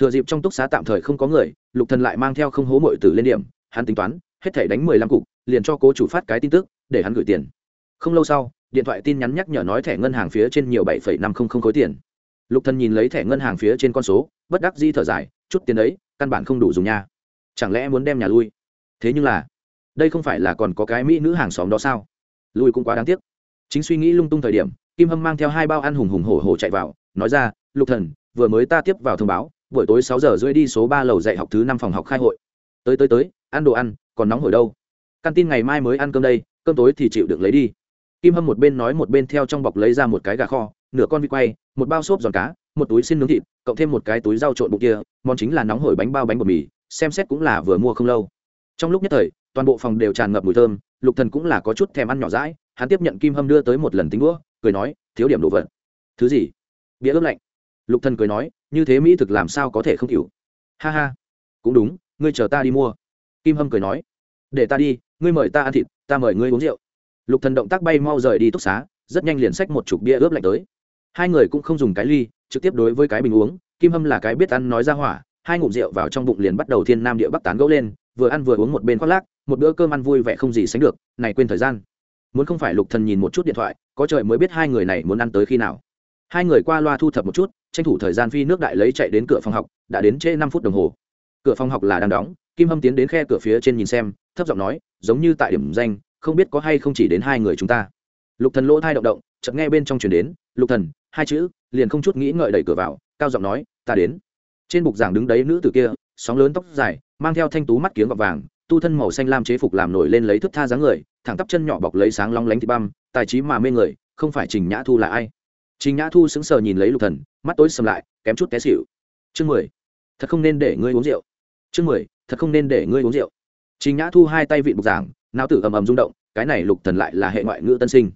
Thừa dịp trong túc xá tạm thời không có người, lục thần lại mang theo không hố mội tử lên điểm, hắn tính toán, hết thể đánh mười lăm cục, liền cho cố chủ phát cái tin tức để hắn gửi tiền. Không lâu sau, điện thoại tin nhắn nhắc nhở nói thẻ ngân hàng phía trên nhiều bảy phẩy năm không không khối tiền. Lục thần nhìn lấy thẻ ngân hàng phía trên con số, bất đắc di thở dài, chút tiền ấy, căn bản không đủ dùng nha. Chẳng lẽ muốn đem nhà lui? Thế nhưng là, đây không phải là còn có cái mỹ nữ hàng xóm đó sao? Lui cũng quá đáng tiếc. Chính suy nghĩ lung tung thời điểm, kim hâm mang theo hai bao ăn hùng hùng hổ hổ chạy vào, nói ra, lục thần, vừa mới ta tiếp vào thông báo, buổi tối sáu giờ rưỡi đi số ba lầu dạy học thứ năm phòng học khai hội. Tới tới tới, ăn đồ ăn, còn nóng hổi đâu. Căn tin ngày mai mới ăn cơm đây cơm tối thì chịu được lấy đi. Kim hâm một bên nói một bên theo trong bọc lấy ra một cái gà kho, nửa con vịt quay, một bao xốp giòn cá, một túi xin nướng thịt, cộng thêm một cái túi rau trộn bụng kia, món chính là nóng hổi bánh bao bánh bột mì, xem xét cũng là vừa mua không lâu. Trong lúc nhất thời, toàn bộ phòng đều tràn ngập mùi thơm, lục thần cũng là có chút thèm ăn nhỏ rãi hắn tiếp nhận kim hâm đưa tới một lần tính đũa, cười nói, thiếu điểm đồ vật. Thứ gì? Bia ướp lạnh. Lục thần cười nói, như thế mỹ thực làm sao có thể không hiểu? ha ha. Cũng đúng, ngươi chờ ta đi mua. Kim hâm cười nói, để ta đi ngươi mời ta ăn thịt, ta mời ngươi uống rượu. Lục thần động tác bay mau rời đi túc xá, rất nhanh liền xách một chục bia ướp lạnh tới. Hai người cũng không dùng cái ly, trực tiếp đối với cái bình uống, kim hâm là cái biết ăn nói ra hỏa, hai ngụm rượu vào trong bụng liền bắt đầu thiên nam địa bắc tán gẫu lên, vừa ăn vừa uống một bên khoác lác, một bữa cơm ăn vui vẻ không gì sánh được, này quên thời gian. Muốn không phải lục thần nhìn một chút điện thoại, có trời mới biết hai người này muốn ăn tới khi nào. Hai người qua loa thu thập một chút, tranh thủ thời gian phi nước đại lấy chạy đến cửa phòng học, đã đến trễ năm phút đồng hồ. Cửa phòng học là đang đóng, kim hâm tiến đến khe cửa phía trên nhìn xem thấp giọng nói, giống như tại điểm danh, không biết có hay không chỉ đến hai người chúng ta. Lục thần lỗ thai động động, chợt nghe bên trong truyền đến, lục thần, hai chữ, liền không chút nghĩ ngợi đẩy cửa vào, cao giọng nói, ta đến. Trên bục giảng đứng đấy nữ tử kia, sóng lớn tóc dài, mang theo thanh tú mắt kiếng gọt vàng, tu thân màu xanh lam chế phục làm nổi lên lấy thức tha dáng người, thẳng tắp chân nhỏ bọc lấy sáng long lánh thịt băm, tài trí mà mê người, không phải trình nhã thu là ai? Trình nhã thu sững sờ nhìn lấy lục thần, mắt tối sầm lại, kém chút té xỉu. Chương mười, thật không nên để ngươi uống rượu. Chương mười, thật không nên để ngươi uống rượu trình nhã thu hai tay vịn bục giảng, não tử ầm ầm rung động, cái này lục thần lại là hệ ngoại ngữ tân sinh.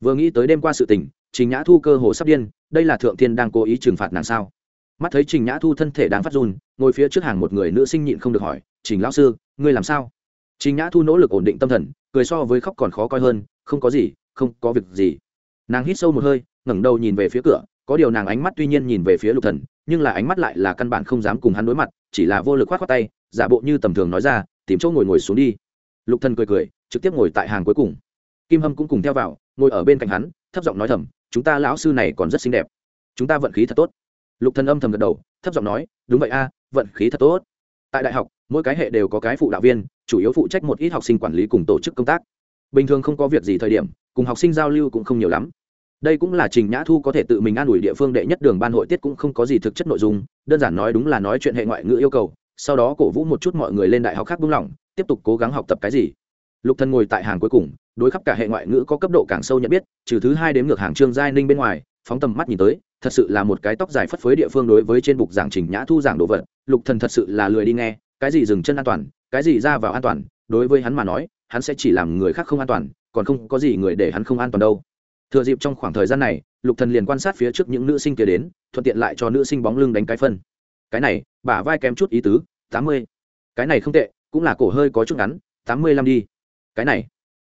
Vừa nghĩ tới đêm qua sự tình, trình nhã thu cơ hồ sắp điên, đây là thượng thiên đang cố ý trừng phạt nàng sao? Mắt thấy trình nhã thu thân thể đang phát run, ngồi phía trước hàng một người nữ sinh nhịn không được hỏi, trình lão sư, ngươi làm sao? Trình nhã thu nỗ lực ổn định tâm thần, cười so với khóc còn khó coi hơn, không có gì, không có việc gì. Nàng hít sâu một hơi, ngẩng đầu nhìn về phía cửa, có điều nàng ánh mắt tuy nhiên nhìn về phía lục thần, nhưng là ánh mắt lại là căn bản không dám cùng hắn đối mặt, chỉ là vô lực khoát khoát tay, giả bộ như tầm thường nói ra tìm chỗ ngồi ngồi xuống đi. Lục thần cười cười, trực tiếp ngồi tại hàng cuối cùng. Kim hâm cũng cùng theo vào, ngồi ở bên cạnh hắn, thấp giọng nói thầm, chúng ta lão sư này còn rất xinh đẹp. Chúng ta vận khí thật tốt. Lục thần âm thầm gật đầu, thấp giọng nói, đúng vậy a, vận khí thật tốt. Tại đại học, mỗi cái hệ đều có cái phụ đạo viên, chủ yếu phụ trách một ít học sinh quản lý cùng tổ chức công tác. Bình thường không có việc gì thời điểm, cùng học sinh giao lưu cũng không nhiều lắm. Đây cũng là trình nhã thu có thể tự mình an ủi địa phương đệ nhất đường ban hội tiết cũng không có gì thực chất nội dung, đơn giản nói đúng là nói chuyện hệ ngoại ngữ yêu cầu sau đó cổ vũ một chút mọi người lên đại học khác buông lỏng, tiếp tục cố gắng học tập cái gì. Lục thần ngồi tại hàng cuối cùng, đối khắp cả hệ ngoại ngữ có cấp độ càng sâu nhận biết, trừ thứ hai đếm ngược hàng trương giai ninh bên ngoài, phóng tầm mắt nhìn tới, thật sự là một cái tóc dài phất phới địa phương đối với trên bục giảng trình nhã thu giảng đồ vật, lục thần thật sự là lười đi nghe, cái gì dừng chân an toàn, cái gì ra vào an toàn, đối với hắn mà nói, hắn sẽ chỉ làm người khác không an toàn, còn không có gì người để hắn không an toàn đâu. Thừa dịp trong khoảng thời gian này, lục thần liền quan sát phía trước những nữ sinh kia đến, thuận tiện lại cho nữ sinh bóng lưng đánh cái phân cái này, bả vai kém chút ý tứ, tám mươi. Cái này không tệ, cũng là cổ hơi có chút ngắn, tám mươi lăm đi. Cái này,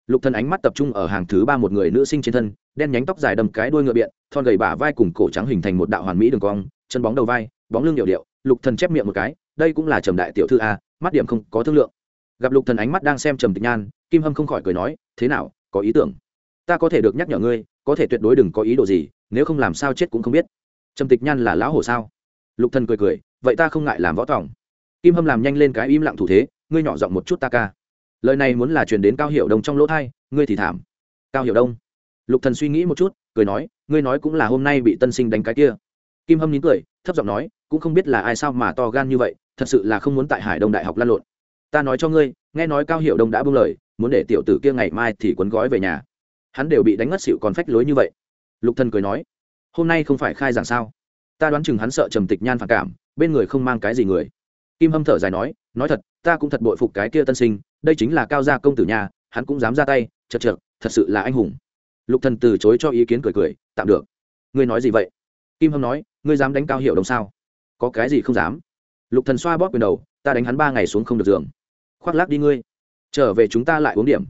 lục thần ánh mắt tập trung ở hàng thứ ba một người nữ sinh trên thân, đen nhánh tóc dài đầm cái đuôi ngựa biện, thon gầy bả vai cùng cổ trắng hình thành một đạo hoàn mỹ đường cong, chân bóng đầu vai, bóng lưng điệu điệu, lục thần chép miệng một cái, đây cũng là trầm đại tiểu thư a, mắt điểm không có thương lượng. Gặp lục thần ánh mắt đang xem trầm tịch nhan, kim hâm không khỏi cười nói, thế nào, có ý tưởng? Ta có thể được nhắc nhở ngươi, có thể tuyệt đối đừng có ý đồ gì, nếu không làm sao chết cũng không biết. Trầm tịch nhan là lão hồ sao? Lục thần cười cười vậy ta không ngại làm võ tòng. Kim hâm làm nhanh lên cái im lặng thủ thế, ngươi nhỏ giọng một chút ta ca. Lời này muốn là truyền đến cao hiệu đông trong lỗ thai, ngươi thì thảm. Cao hiệu đông. Lục thần suy nghĩ một chút, cười nói, ngươi nói cũng là hôm nay bị tân sinh đánh cái kia. Kim hâm nín cười, thấp giọng nói, cũng không biết là ai sao mà to gan như vậy, thật sự là không muốn tại hải đông đại học lan lộn. Ta nói cho ngươi, nghe nói cao hiệu đông đã buông lời, muốn để tiểu tử kia ngày mai thì quấn gói về nhà. Hắn đều bị đánh ngất xỉu còn phách lối như vậy. Lục thần cười nói, hôm nay không phải khai giảng sao? Ta đoán chừng hắn sợ trầm tịch nhan phản cảm bên người không mang cái gì người. Kim hâm thở dài nói nói thật, ta cũng thật bội phục cái kia tân sinh, đây chính là cao gia công tử nhà, hắn cũng dám ra tay, chật chật thật sự là anh hùng. Lục thần từ chối cho ý kiến cười cười, tạm được. Ngươi nói gì vậy? Kim hâm nói, ngươi dám đánh cao hiệu đồng sao? Có cái gì không dám? Lục thần xoa bóp quyền đầu, ta đánh hắn ba ngày xuống không được giường. Khoác lác đi ngươi. Trở về chúng ta lại uống điểm.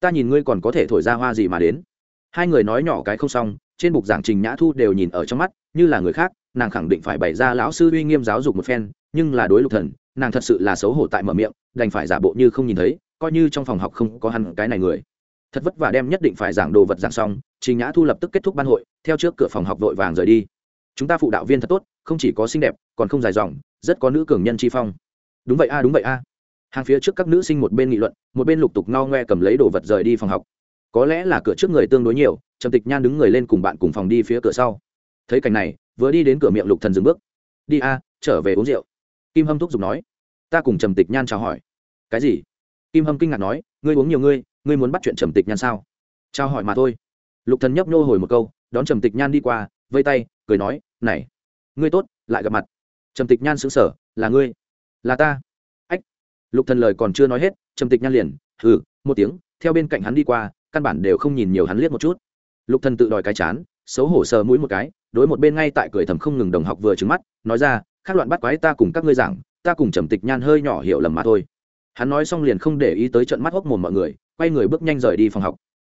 Ta nhìn ngươi còn có thể thổi ra hoa gì mà đến. Hai người nói nhỏ cái không xong trên bục giảng trình nhã thu đều nhìn ở trong mắt, như là người khác, nàng khẳng định phải bày ra lão sư uy nghiêm giáo dục một phen, nhưng là đối lục thần, nàng thật sự là xấu hổ tại mở miệng, đành phải giả bộ như không nhìn thấy, coi như trong phòng học không có hẳn cái này người. Thật vất vả đem nhất định phải giảng đồ vật giảng xong, trình nhã thu lập tức kết thúc ban hội, theo trước cửa phòng học vội vàng rời đi. Chúng ta phụ đạo viên thật tốt, không chỉ có xinh đẹp, còn không dài dòng, rất có nữ cường nhân chi phong. Đúng vậy a, đúng vậy a. Hàng phía trước các nữ sinh một bên nghị luận, một bên lục tục no ngoe cầm lấy đồ vật rời đi phòng học có lẽ là cửa trước người tương đối nhiều, trầm tịch nhan đứng người lên cùng bạn cùng phòng đi phía cửa sau. Thấy cảnh này, vừa đi đến cửa miệng lục thần dừng bước. Đi a, trở về uống rượu. Kim hâm thúc giục nói. Ta cùng trầm tịch nhan chào hỏi. Cái gì? Kim hâm kinh ngạc nói. Ngươi uống nhiều ngươi ngươi muốn bắt chuyện trầm tịch nhan sao? Chào hỏi mà thôi. Lục thần nhấp nhô hồi một câu, đón trầm tịch nhan đi qua, vây tay, cười nói. Này, ngươi tốt, lại gặp mặt. Trầm tịch nhan xứng sở là ngươi. Là ta. Ách. Lục thần lời còn chưa nói hết, trầm tịch nhan liền, hừ, một tiếng. Theo bên cạnh hắn đi qua căn bản đều không nhìn nhiều hắn liếc một chút. Lục thần tự đòi cái chán, xấu hổ sờ mũi một cái, đối một bên ngay tại cười thầm không ngừng đồng học vừa trừng mắt, nói ra, khác loạn bắt quái ta cùng các ngươi giảng, ta cùng trầm tịch nhan hơi nhỏ hiểu lầm mà thôi. Hắn nói xong liền không để ý tới trận mắt hốc mồm mọi người, quay người bước nhanh rời đi phòng học.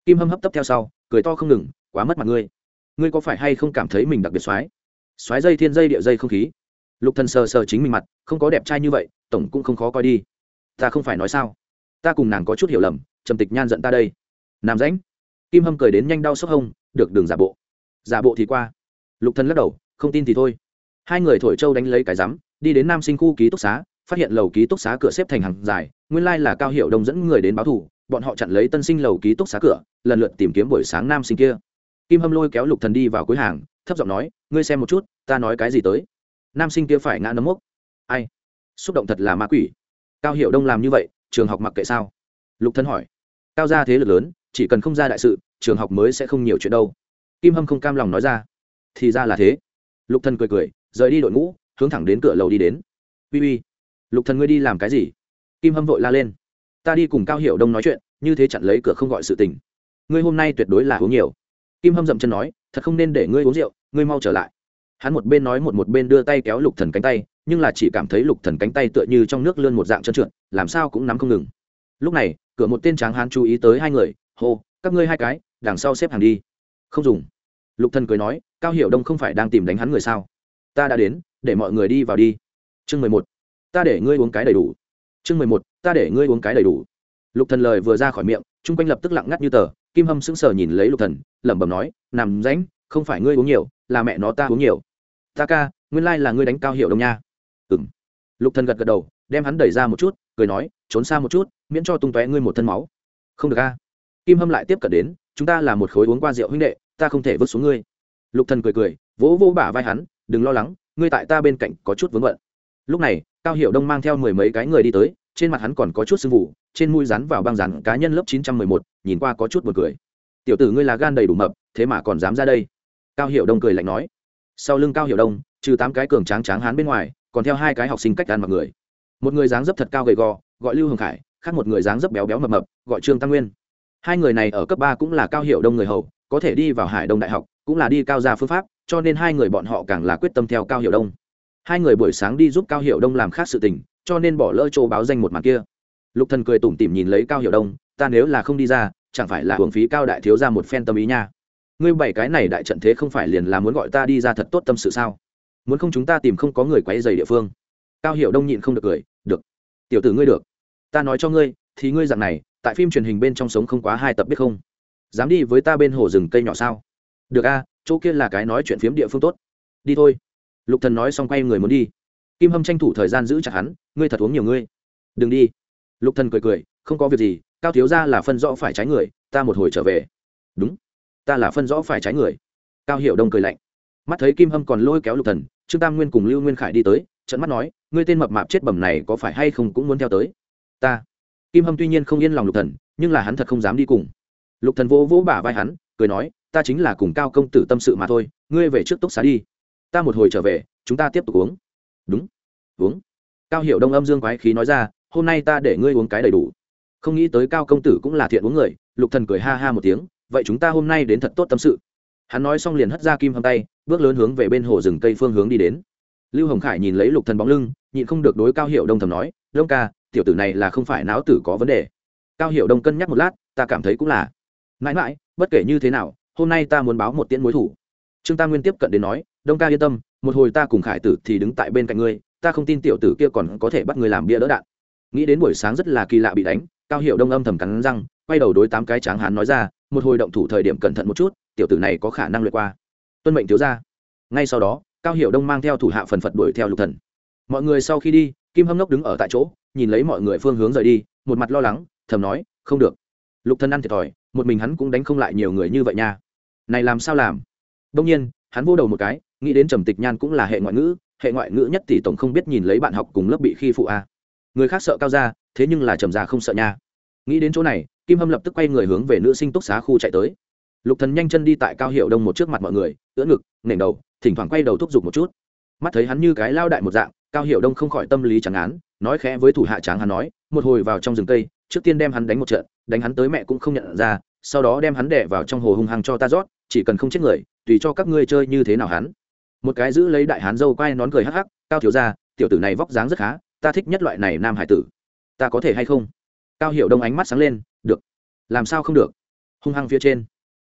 Kim hâm hấp tấp theo sau, cười to không ngừng, quá mất mặt ngươi. Ngươi có phải hay không cảm thấy mình đặc biệt xoái xoái dây thiên dây địa dây không khí. Lục thần sờ sờ chính mình mặt, không có đẹp trai như vậy, tổng cũng không khó coi đi. Ta không phải nói sao. Ta cùng nàng có chút hiểu lầm, trầm tịch nhan giận ta đây nam rãnh. Kim hâm cười đến nhanh đau sốc hông, được đường giả bộ. Giả bộ thì qua. Lục thần lắc đầu, không tin thì thôi. Hai người thổi châu đánh lấy cái rắm, đi đến nam sinh khu ký túc xá, phát hiện lầu ký túc xá cửa xếp thành hàng dài, nguyên lai là cao hiệu đông dẫn người đến báo thủ bọn họ chặn lấy tân sinh lầu ký túc xá cửa, lần lượt tìm kiếm buổi sáng nam sinh kia. Kim hâm lôi kéo lục thần đi vào cuối hàng, thấp giọng nói, ngươi xem một chút, ta nói cái gì tới? Nam sinh kia phải ngã nấm mốc. Ai? Xúc động thật là ma quỷ. Cao hiệu đông làm như vậy, trường học mặc kệ sao? Lục thần hỏi. Cao gia thế lực lớn chỉ cần không ra đại sự, trường học mới sẽ không nhiều chuyện đâu. Kim hâm không cam lòng nói ra. Thì ra là thế. Lục thần cười cười, rời đi đội ngũ, hướng thẳng đến cửa lầu đi đến. Uy uy, lục thần ngươi đi làm cái gì? Kim hâm vội la lên. Ta đi cùng cao Hiểu đông nói chuyện, như thế chặn lấy cửa không gọi sự tình. Ngươi hôm nay tuyệt đối là uống nhiều. Kim hâm dậm chân nói, thật không nên để ngươi uống rượu, ngươi mau trở lại. Hắn một bên nói một một bên đưa tay kéo lục thần cánh tay, nhưng là chỉ cảm thấy lục thần cánh tay tựa như trong nước lươn một dạng trơn trượt, làm sao cũng nắm không ngừng. Lúc này, cửa một tên tráng hán chú ý tới hai người hô, các ngươi hai cái, đằng sau xếp hàng đi. Không dùng. Lục thần cười nói, cao hiểu đông không phải đang tìm đánh hắn người sao? Ta đã đến, để mọi người đi vào đi. Chương mười một. Ta để ngươi uống cái đầy đủ. Chương mười một. Ta để ngươi uống cái đầy đủ. Lục thần lời vừa ra khỏi miệng, chung quanh lập tức lặng ngắt như tờ, kim hâm sững sờ nhìn lấy lục thần, lẩm bẩm nói, nằm rãnh không phải ngươi uống nhiều, là mẹ nó ta uống nhiều. Ta ca, nguyên lai là ngươi đánh cao hiểu đông nha. Ừm. Lục thần gật gật đầu, đem hắn đẩy ra một chút, cười nói, trốn xa một chút, miễn cho tung tóe ngươi một thân máu. Không được a kim hâm lại tiếp cận đến, chúng ta là một khối uống qua rượu huynh đệ, ta không thể vứt xuống ngươi. Lục thần cười cười, vỗ vỗ bả vai hắn, đừng lo lắng, ngươi tại ta bên cạnh có chút vướng bận. Lúc này, cao hiểu đông mang theo mười mấy cái người đi tới, trên mặt hắn còn có chút sưng vụ trên mũi rắn vào băng rắn cá nhân lớp chín trăm mười một, nhìn qua có chút buồn cười. Tiểu tử ngươi là gan đầy đủ mập, thế mà còn dám ra đây. Cao hiểu đông cười lạnh nói. Sau lưng cao hiểu đông, trừ tám cái cường tráng tráng hán bên ngoài, còn theo hai cái học sinh cách ăn mặc người. Một người dáng dấp thật cao gầy gò, gọi lưu hồng khải, khác một người dáng dấp béo béo mập mập, gọi trương tăng nguyên hai người này ở cấp ba cũng là cao hiệu đông người hầu, có thể đi vào hải đông đại học, cũng là đi cao gia phương pháp, cho nên hai người bọn họ càng là quyết tâm theo cao hiệu đông. Hai người buổi sáng đi giúp cao hiệu đông làm khác sự tình, cho nên bỏ lỡ chỗ báo danh một màn kia. Lục thần cười tủm tỉm nhìn lấy cao hiệu đông, ta nếu là không đi ra, chẳng phải là hưởng phí cao đại thiếu ra một phen tâm ý nha. Ngươi bảy cái này đại trận thế không phải liền là muốn gọi ta đi ra thật tốt tâm sự sao? Muốn không chúng ta tìm không có người quấy dày địa phương? Cao hiệu đông nhịn không được cười, được. Tiểu tử ngươi được. Ta nói cho ngươi, thì ngươi dạng này tại phim truyền hình bên trong sống không quá hai tập biết không? Dám đi với ta bên hồ rừng cây nhỏ sao? Được a, chỗ kia là cái nói chuyện phiếm địa phương tốt. Đi thôi. Lục thần nói xong quay người muốn đi. Kim hâm tranh thủ thời gian giữ chặt hắn, ngươi thật uống nhiều ngươi. Đừng đi. Lục thần cười cười, không có việc gì, cao thiếu gia là phân rõ phải trái người, ta một hồi trở về. Đúng. Ta là phân rõ phải trái người. Cao hiểu đông cười lạnh. Mắt thấy kim hâm còn lôi kéo lục thần, trương tam nguyên cùng lưu nguyên khải đi tới trận mắt nói, ngươi tên mập mạp chết bẩm này có phải hay không cũng muốn theo tới? Ta kim hâm tuy nhiên không yên lòng lục thần, nhưng là hắn thật không dám đi cùng. Lục thần vỗ vỗ bả vai hắn, cười nói, ta chính là cùng cao công tử tâm sự mà thôi, ngươi về trước túc xá đi. Ta một hồi trở về, chúng ta tiếp tục uống. Đúng, uống. Cao hiệu đông âm dương quái khí nói ra, hôm nay ta để ngươi uống cái đầy đủ. Không nghĩ tới cao công tử cũng là thiện uống người, lục thần cười ha ha một tiếng, vậy chúng ta hôm nay đến thật tốt tâm sự. Hắn nói xong liền hất ra kim hâm tay, bước lớn hướng về bên hồ rừng cây phương hướng đi đến. Lưu hồng khải nhìn lấy lục thần bóng lưng, nhịn không được đối cao hiệu đông thầm nói, đông ca tiểu tử này là không phải não tử có vấn đề. Cao Hiểu đông cân nhắc một lát, ta cảm thấy cũng là. Mãi mãi, bất kể như thế nào, hôm nay ta muốn báo một tiễn mối thủ. Trương tam nguyên tiếp cận đến nói, đông ca yên tâm, một hồi ta cùng khải tử thì đứng tại bên cạnh ngươi, ta không tin tiểu tử kia còn có thể bắt người làm bia đỡ đạn. Nghĩ đến buổi sáng rất là kỳ lạ bị đánh, cao hiệu đông âm thầm cắn răng, quay đầu đối tám cái tráng hán nói ra, một hồi động thủ thời điểm cẩn thận một chút, tiểu tử này có khả năng lượt qua. Tuân mệnh thiếu ra ngay sau đó, cao hiệu đông mang theo thủ hạ phần phật đuổi theo lục thần. Mọi người sau khi đi kim hâm nốc đứng ở tại chỗ, nhìn lấy mọi người phương hướng rời đi, một mặt lo lắng, thầm nói, không được. Lục Thân ăn thiệt thòi, một mình hắn cũng đánh không lại nhiều người như vậy nha. Này làm sao làm? Đông nhiên, hắn vô đầu một cái, nghĩ đến trầm tịch nhan cũng là hệ ngoại ngữ, hệ ngoại ngữ nhất tỷ tổng không biết nhìn lấy bạn học cùng lớp bị khi phụ a. Người khác sợ cao ra thế nhưng là trầm già không sợ nha. Nghĩ đến chỗ này, kim hâm lập tức quay người hướng về nữ sinh túc xá khu chạy tới. Lục thần nhanh chân đi tại cao hiệu đông một trước mặt mọi người, ưỡn ngực nền đầu, thỉnh thoảng quay đầu thúc giục một chút. Mắt thấy hắn như cái lao đại một dạng cao hiệu đông không khỏi tâm lý chẳng án, nói khẽ với thủ hạ tráng hắn nói, một hồi vào trong rừng cây, trước tiên đem hắn đánh một trận, đánh hắn tới mẹ cũng không nhận ra, sau đó đem hắn đẻ vào trong hồ hung hăng cho ta rót, chỉ cần không chết người, tùy cho các ngươi chơi như thế nào hắn. Một cái giữ lấy đại hán dâu quay nón cười hắc hắc, cao thiếu ra tiểu tử này vóc dáng rất khá, ta thích nhất loại này nam hải tử. Ta có thể hay không? Cao hiệu đông ánh mắt sáng lên, được. Làm sao không được? Hung hăng phía trên,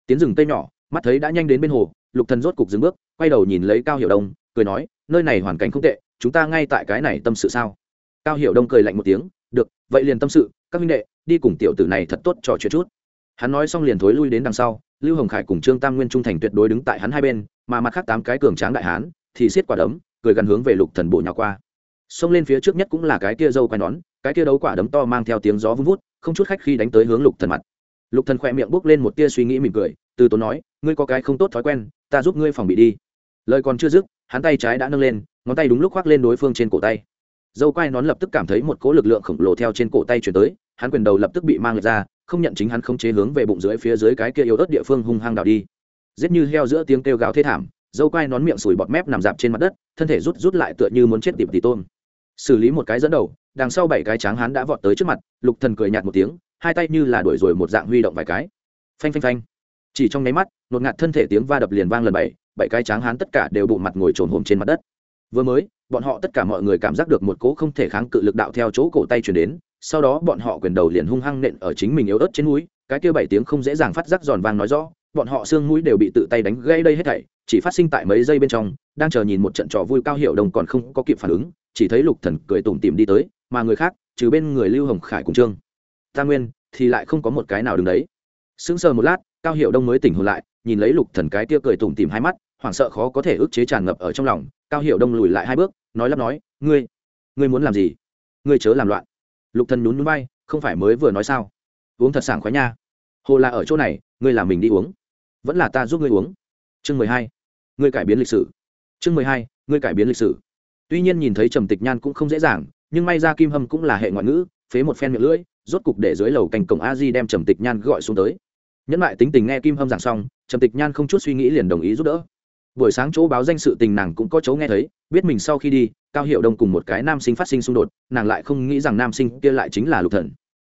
tiến rừng tây nhỏ, mắt thấy đã nhanh đến bên hồ, lục thần rốt cục dừng bước, quay đầu nhìn lấy cao hiệu đông, cười nói, nơi này hoàn cảnh không tệ chúng ta ngay tại cái này tâm sự sao? Cao Hiểu đông cười lạnh một tiếng, được, vậy liền tâm sự, các minh đệ, đi cùng tiểu tử này thật tốt trò chuyện chút. Hắn nói xong liền thối lui đến đằng sau, lưu hồng khải cùng trương tam nguyên trung thành tuyệt đối đứng tại hắn hai bên, mà mặt khác tám cái cường tráng đại hán thì xiết quả đấm, cười gắn hướng về lục thần bộ nhỏ qua. Xông lên phía trước nhất cũng là cái kia dâu quai nón, cái kia đấu quả đấm to mang theo tiếng gió vun vút, không chút khách khi đánh tới hướng lục thần mặt. Lục thần khỏe miệng bước lên một tia suy nghĩ mỉm cười, từ tốn nói, ngươi có cái không tốt thói quen, ta giúp ngươi phòng bị đi. Lời còn chưa dứt, hắn tay trái đã nâng lên ngón tay đúng lúc khoác lên đối phương trên cổ tay. Dâu quai nón lập tức cảm thấy một cỗ lực lượng khổng lồ theo trên cổ tay chuyển tới, hắn quyền đầu lập tức bị mang ra, không nhận chính hắn không chế hướng về bụng dưới phía dưới cái kia yếu ớt địa phương hung hăng đào đi. Giết như heo giữa tiếng kêu gào thê thảm, dâu quai nón miệng sùi bọt mép nằm dạp trên mặt đất, thân thể rút rút lại tựa như muốn chết tiệp tỉ tôm. Xử lý một cái dẫn đầu, đằng sau bảy cái tráng hắn đã vọt tới trước mặt, lục thần cười nhạt một tiếng, hai tay như là đuổi rồi một dạng huy động vài cái. Phanh phanh phanh. Chỉ trong nháy mắt nột ngạt thân thể tiếng va đập liền vang lần bảy bảy cái tráng hắn tất cả đều bụng mặt ngồi trồn hổm trên mặt đất vừa mới, bọn họ tất cả mọi người cảm giác được một cỗ không thể kháng cự lực đạo theo chỗ cổ tay chuyển đến, sau đó bọn họ quyền đầu liền hung hăng nện ở chính mình yếu ớt trên núi cái kia bảy tiếng không dễ dàng phát giác giòn vang nói rõ, bọn họ xương mũi đều bị tự tay đánh gãy đây hết thảy, chỉ phát sinh tại mấy giây bên trong, đang chờ nhìn một trận trò vui cao hiệu đồng còn không có kịp phản ứng, chỉ thấy lục thần cười tủm tỉm đi tới, mà người khác, trừ bên người lưu hồng khải cùng trương ta nguyên, thì lại không có một cái nào đứng đấy. Sững sờ một lát, cao hiệu đông mới tỉnh hồn lại, nhìn lấy lục thần cái kia cười tủm tỉm hai mắt, hoảng sợ khó có thể ức chế tràn ngập ở trong lòng cao hiệu đông lùi lại hai bước, nói lắp nói, ngươi ngươi muốn làm gì? Ngươi chớ làm loạn. Lục thần nhún nhún bay không phải mới vừa nói sao? Uống thật sảng khoái nha. Hồ là ở chỗ này, ngươi làm mình đi uống. Vẫn là ta giúp ngươi uống. Chương mười hai, ngươi cải biến lịch sử. Chương mười hai, ngươi cải biến lịch sử. Tuy nhiên nhìn thấy trầm tịch nhan cũng không dễ dàng, nhưng may ra kim hâm cũng là hệ ngoại ngữ, phế một phen miệng lưỡi, rốt cục để dưới lầu cành cổng a di đem trầm tịch nhan gọi xuống tới. Nhẫn lại tính tình nghe kim hâm giảng xong, trầm tịch nhan không chút suy nghĩ liền đồng ý giúp đỡ buổi sáng chỗ báo danh sự tình nàng cũng có chỗ nghe thấy, biết mình sau khi đi, cao hiệu đông cùng một cái nam sinh phát sinh xung đột, nàng lại không nghĩ rằng nam sinh kia lại chính là lục thần.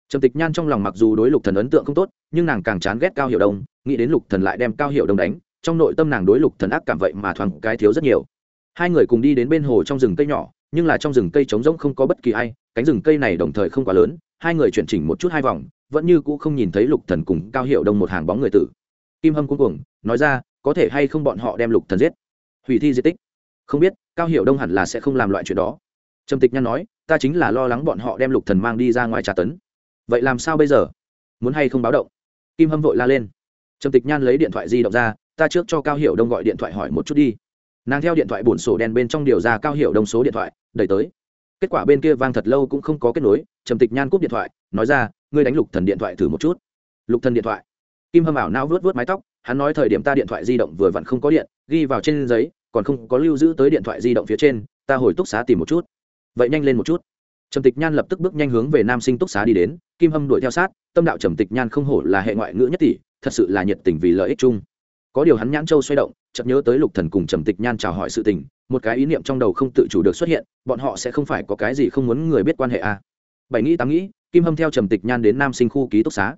Trầm tịch nhan trong lòng mặc dù đối lục thần ấn tượng không tốt, nhưng nàng càng chán ghét cao hiệu đông, nghĩ đến lục thần lại đem cao hiệu đông đánh, trong nội tâm nàng đối lục thần ác cảm vậy mà thoáng cái thiếu rất nhiều. Hai người cùng đi đến bên hồ trong rừng cây nhỏ, nhưng là trong rừng cây trống rỗng không có bất kỳ ai, cánh rừng cây này đồng thời không quá lớn, hai người chuyển chỉnh một chút hai vòng, vẫn như cũ không nhìn thấy lục thần cùng cao hiệu đông một hàng bóng người tử. Kim hâm cuối cùng nói ra có thể hay không bọn họ đem lục thần giết? Hủy thi di tích. Không biết, cao hiểu đông hẳn là sẽ không làm loại chuyện đó. Trầm tịch nhan nói, ta chính là lo lắng bọn họ đem lục thần mang đi ra ngoài trà tấn. Vậy làm sao bây giờ? Muốn hay không báo động? Kim hâm vội la lên. Trầm tịch nhan lấy điện thoại di động ra, ta trước cho cao hiểu đông gọi điện thoại hỏi một chút đi. Nàng theo điện thoại bổn sổ đen bên trong điều ra cao hiểu đông số điện thoại, đẩy tới. Kết quả bên kia vang thật lâu cũng không có kết nối, trầm tịch nhan cúp điện thoại, nói ra, ngươi đánh lục thần điện thoại thử một chút. Lục thần điện thoại. Kim hâm ảo nao vớt vớt mái tóc hắn nói thời điểm ta điện thoại di động vừa vặn không có điện, ghi vào trên giấy, còn không có lưu giữ tới điện thoại di động phía trên, ta hồi túc xá tìm một chút. Vậy nhanh lên một chút. Trầm tịch nhan lập tức bước nhanh hướng về nam sinh túc xá đi đến, kim hâm đuổi theo sát, tâm đạo trầm tịch nhan không hổ là hệ ngoại ngữ nhất tỷ, thật sự là nhiệt tình vì lợi ích chung. Có điều hắn nhãn châu xoay động, chợt nhớ tới lục thần cùng trầm tịch nhan chào hỏi sự tình, một cái ý niệm trong đầu không tự chủ được xuất hiện, bọn họ sẽ không phải có cái gì không muốn người biết quan hệ à. bảy nghĩ tám nghĩ, kim hâm theo trầm tịch nhan đến nam sinh khu ký túc xá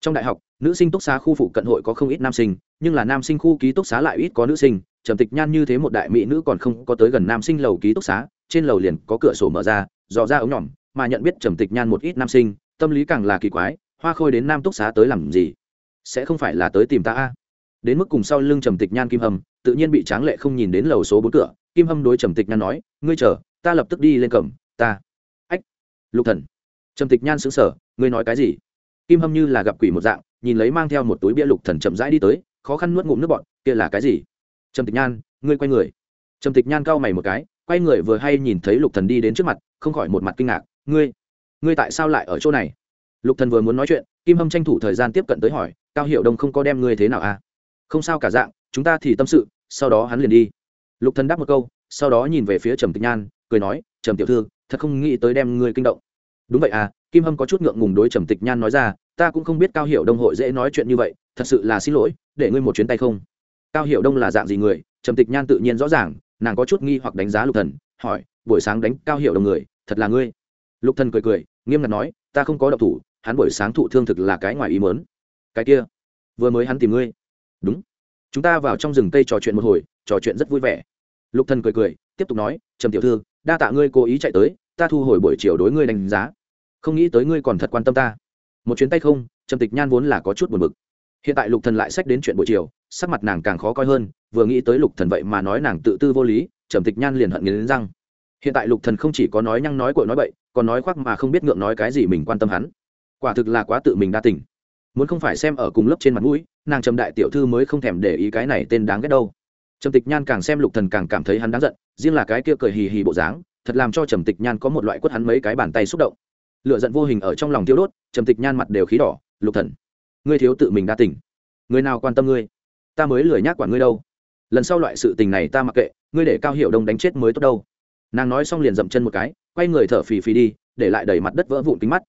trong đại học, nữ sinh túc xá khu phụ cận hội có không ít nam sinh, nhưng là nam sinh khu ký túc xá lại ít có nữ sinh, trầm tịch nhan như thế một đại mỹ nữ còn không có tới gần nam sinh lầu ký túc xá, trên lầu liền có cửa sổ mở ra, dò ra ống nhỏm mà nhận biết trầm tịch nhan một ít nam sinh, tâm lý càng là kỳ quái, hoa khôi đến nam túc xá tới làm gì? Sẽ không phải là tới tìm ta a? Đến mức cùng sau lưng trầm tịch nhan kim hầm tự nhiên bị tráng lệ không nhìn đến lầu số bốn cửa, kim hâm đối trầm tịch nhan nói, ngươi chờ, ta lập tức đi lên cầm, ta. Ách, lục thần. Trầm tịch nhan sững sờ, ngươi nói cái gì? Kim hâm như là gặp quỷ một dạng, nhìn lấy mang theo một túi bia lục thần chậm rãi đi tới, khó khăn nuốt ngụm nước bọn kia là cái gì? Trầm tịch nhan, ngươi quay người. Trầm tịch nhan cau mày một cái, quay người vừa hay nhìn thấy lục thần đi đến trước mặt, không khỏi một mặt kinh ngạc, ngươi ngươi tại sao lại ở chỗ này? Lục thần vừa muốn nói chuyện, kim hâm tranh thủ thời gian tiếp cận tới hỏi, cao hiệu đông không có đem ngươi thế nào à? Không sao cả dạng, chúng ta thì tâm sự, sau đó hắn liền đi. Lục thần đáp một câu, sau đó nhìn về phía trầm tịch nhan, cười nói, trầm tiểu thư, thật không nghĩ tới đem ngươi kinh động. Đúng vậy à kim hâm có chút ngượng ngùng đối trầm tịch nhan nói ra, ta cũng không biết cao hiệu đông hội dễ nói chuyện như vậy, thật sự là xin lỗi, để ngươi một chuyến tay không. Cao hiệu đông là dạng gì người? Trầm tịch nhan tự nhiên rõ ràng, nàng có chút nghi hoặc đánh giá lục thần, hỏi, buổi sáng đánh cao hiệu đông người, thật là ngươi? Lục thần cười cười, nghiêm ngặt nói, ta không có độc thủ, hắn buổi sáng thụ thương thực là cái ngoài ý mớn cái kia, vừa mới hắn tìm ngươi. Đúng. Chúng ta vào trong rừng cây trò chuyện một hồi, trò chuyện rất vui vẻ. Lục thần cười cười, tiếp tục nói, trầm tiểu thư, đa tạ ngươi cố ý chạy tới, ta thu hồi buổi chiều đối ngươi đánh giá không nghĩ tới ngươi còn thật quan tâm ta. Một chuyến tay không, trầm tịch nhan vốn là có chút buồn bực. Hiện tại lục thần lại sách đến chuyện buổi chiều, sắc mặt nàng càng khó coi hơn, vừa nghĩ tới lục thần vậy mà nói nàng tự tư vô lý, trầm tịch nhan liền hận nghiến răng. Hiện tại lục thần không chỉ có nói nhăng nói cội nói bậy, còn nói khoác mà không biết ngượng nói cái gì mình quan tâm hắn. Quả thực là quá tự mình đa tình. Muốn không phải xem ở cùng lớp trên mặt mũi, nàng trầm đại tiểu thư mới không thèm để ý cái này tên đáng ghét đâu. Trầm tịch nhan càng xem lục thần càng cảm thấy hắn đáng giận, riêng là cái kia cười hì hì bộ dáng, thật làm cho trầm tịch nhan có một loại quất hắn mấy cái bàn tay xúc động lựa giận vô hình ở trong lòng tiêu đốt trầm tịch nhan mặt đều khí đỏ lục thần ngươi thiếu tự mình đa tỉnh, người nào quan tâm ngươi? Ta mới lười nhác quản ngươi đâu. Lần sau loại sự tình này ta mặc kệ ngươi để cao hiệu đông đánh chết mới tốt đâu. Nàng nói xong liền dậm chân một cái quay người thở phì phì đi để lại đầy mặt đất vỡ vụn kính mắt.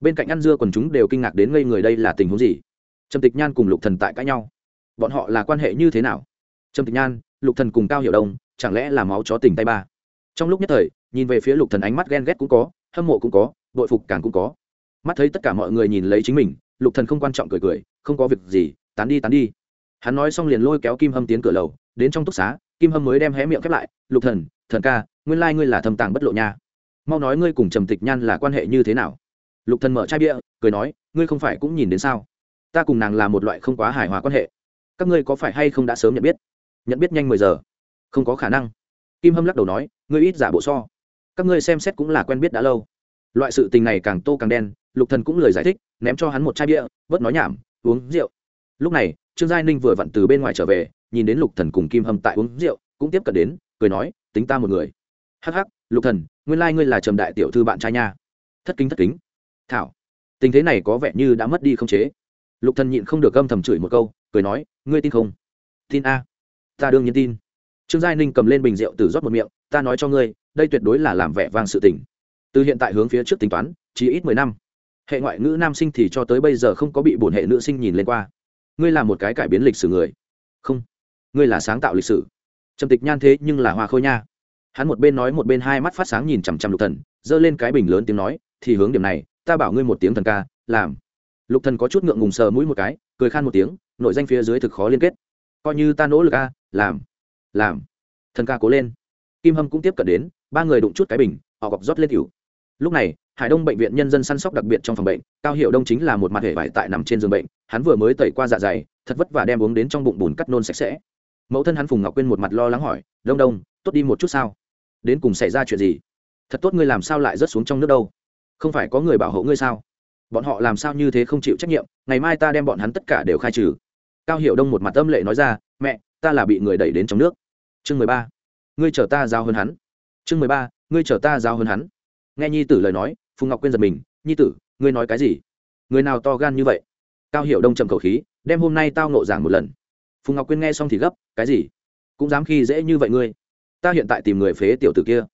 Bên cạnh ăn dưa còn chúng đều kinh ngạc đến ngây người đây là tình huống gì? Trầm tịch nhan cùng lục thần tại cãi nhau. Bọn họ là quan hệ như thế nào? Trầm tịch nhan lục thần cùng cao hiểu đông chẳng lẽ là máu chó tình tay ba? Trong lúc nhất thời nhìn về phía lục thần ánh mắt ghen ghét cũng có hâm mộ cũng có bội phục càng cũng có. Mắt thấy tất cả mọi người nhìn lấy chính mình, lục thần không quan trọng cười cười, không có việc gì, tán đi tán đi. Hắn nói xong liền lôi kéo kim hâm tiến cửa lầu, đến trong túc xá, kim hâm mới đem hé miệng khép lại, lục thần thần ca, nguyên lai ngươi là thâm tàng bất lộ nha. Mau nói ngươi cùng trầm tịch nhan là quan hệ như thế nào? Lục thần mở chai bia, cười nói, ngươi không phải cũng nhìn đến sao? Ta cùng nàng là một loại không quá hài hòa quan hệ. Các ngươi có phải hay không đã sớm nhận biết? Nhận biết nhanh mười giờ. Không có khả năng. Kim hâm lắc đầu nói, ngươi ít giả bộ so. Các ngươi xem xét cũng là quen biết đã lâu loại sự tình này càng tô càng đen, lục thần cũng lời giải thích, ném cho hắn một chai bia bớt nói nhảm, uống rượu. Lúc này, trương giai ninh vừa vặn từ bên ngoài trở về, nhìn đến lục thần cùng kim hâm tại uống rượu, cũng tiếp cận đến, cười nói, tính ta một người. Hắc hắc, lục thần, nguyên lai ngươi là trầm đại tiểu thư bạn trai nha. Thất kính thất kính. Thảo. Tình thế này có vẻ như đã mất đi không chế. Lục thần nhịn không được gâm thầm chửi một câu, cười nói, ngươi tin không? Tin a. Ta đương nhiên tin. Trương giai ninh cầm lên bình rượu từ rót một miệng, ta nói cho ngươi, đây tuyệt đối là làm vẻ vang sự tình từ hiện tại hướng phía trước tính toán, chỉ ít mười năm. Hệ ngoại ngữ nam sinh thì cho tới bây giờ không có bị bổn hệ nữ sinh nhìn lên qua. Ngươi là một cái cải biến lịch sử người. Không. Ngươi là sáng tạo lịch sử. Trầm tịch nhan thế nhưng là hoa khôi nha. Hắn một bên nói một bên hai mắt phát sáng nhìn chằm chằm lục thần, giơ lên cái bình lớn tiếng nói, thì hướng điểm này, ta bảo ngươi một tiếng thần ca, làm. Lục thần có chút ngượng ngùng sờ mũi một cái, cười khan một tiếng, nội danh phía dưới thực khó liên kết. Coi như ta nỗ lực a, làm. Làm. Thần ca cố lên. Kim hâm cũng tiếp cận đến, ba người đụng chút cái bình, họ gọc rót lên cửu lúc này, hải đông bệnh viện nhân dân săn sóc đặc biệt trong phòng bệnh, cao hiệu đông chính là một mặt hệ vải tại nằm trên giường bệnh, hắn vừa mới tẩy qua dạ dày, thật vất vả đem uống đến trong bụng bùn cắt nôn sạch sẽ. Mẫu thân hắn phùng ngọc quyên một mặt lo lắng hỏi, đông đông, tốt đi một chút sao? Đến cùng xảy ra chuyện gì? Thật tốt ngươi làm sao lại rớt xuống trong nước đâu? Không phải có người bảo hộ ngươi sao? Bọn họ làm sao như thế không chịu trách nhiệm, ngày mai ta đem bọn hắn tất cả đều khai trừ. Cao hiệu đông một mặt âm lệ nói ra, mẹ, ta là bị người đẩy đến trong nước. Chương mười ba, ngươi chở ta giao hơn hắn. Chương mười ba, ngươi chở ta giao hơn hắn nghe nhi tử lời nói, phùng ngọc quyên giật mình, nhi tử, ngươi nói cái gì? Người nào to gan như vậy? Cao hiểu đông trầm khẩu khí, đem hôm nay tao nộ giảng một lần. Phùng ngọc quyên nghe xong thì gấp, cái gì? Cũng dám khi dễ như vậy ngươi? Ta hiện tại tìm người phế tiểu tử kia.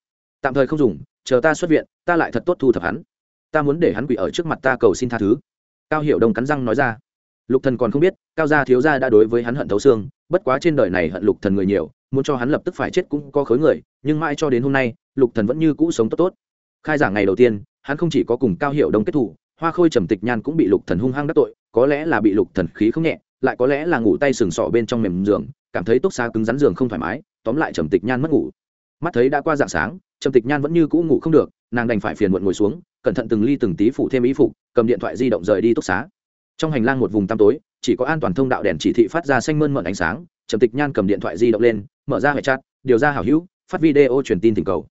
Tạm thời không dùng, chờ ta xuất viện, ta lại thật tốt thu thập hắn. Ta muốn để hắn quỷ ở trước mặt ta cầu xin tha thứ. Cao hiểu đông cắn răng nói ra. Lục thần còn không biết, cao gia thiếu gia đã đối với hắn hận thấu xương, bất quá trên đời này hận lục thần người nhiều, muốn cho hắn lập tức phải chết cũng có khối người, nhưng mãi cho đến hôm nay, lục thần vẫn như cũ sống tốt tốt khai giảng ngày đầu tiên, hắn không chỉ có cùng cao hiệu đông kết thủ hoa khôi trầm tịch nhan cũng bị lục thần hung hăng đắc tội, có lẽ là bị lục thần khí không nhẹ, lại có lẽ là ngủ tay sừng sọ bên trong mềm giường, cảm thấy túc xa cứng rắn giường không thoải mái, tóm lại trầm tịch nhan mất ngủ. Mắt thấy đã qua dạng sáng, trầm tịch nhan vẫn như cũ ngủ không được, nàng đành phải phiền muộn ngồi xuống, cẩn thận từng ly từng tí phụ thêm ý phục, cầm điện thoại di động rời đi túc xá. Trong hành lang một vùng tăm tối, chỉ có an toàn thông đạo đèn chỉ thị phát ra xanh mơn mận ánh sáng, trầm tịch nhan cầm điện thoại di động lên, mở ra hệ chat, điều ra hảo hữu, phát video truyền tin tình cầu.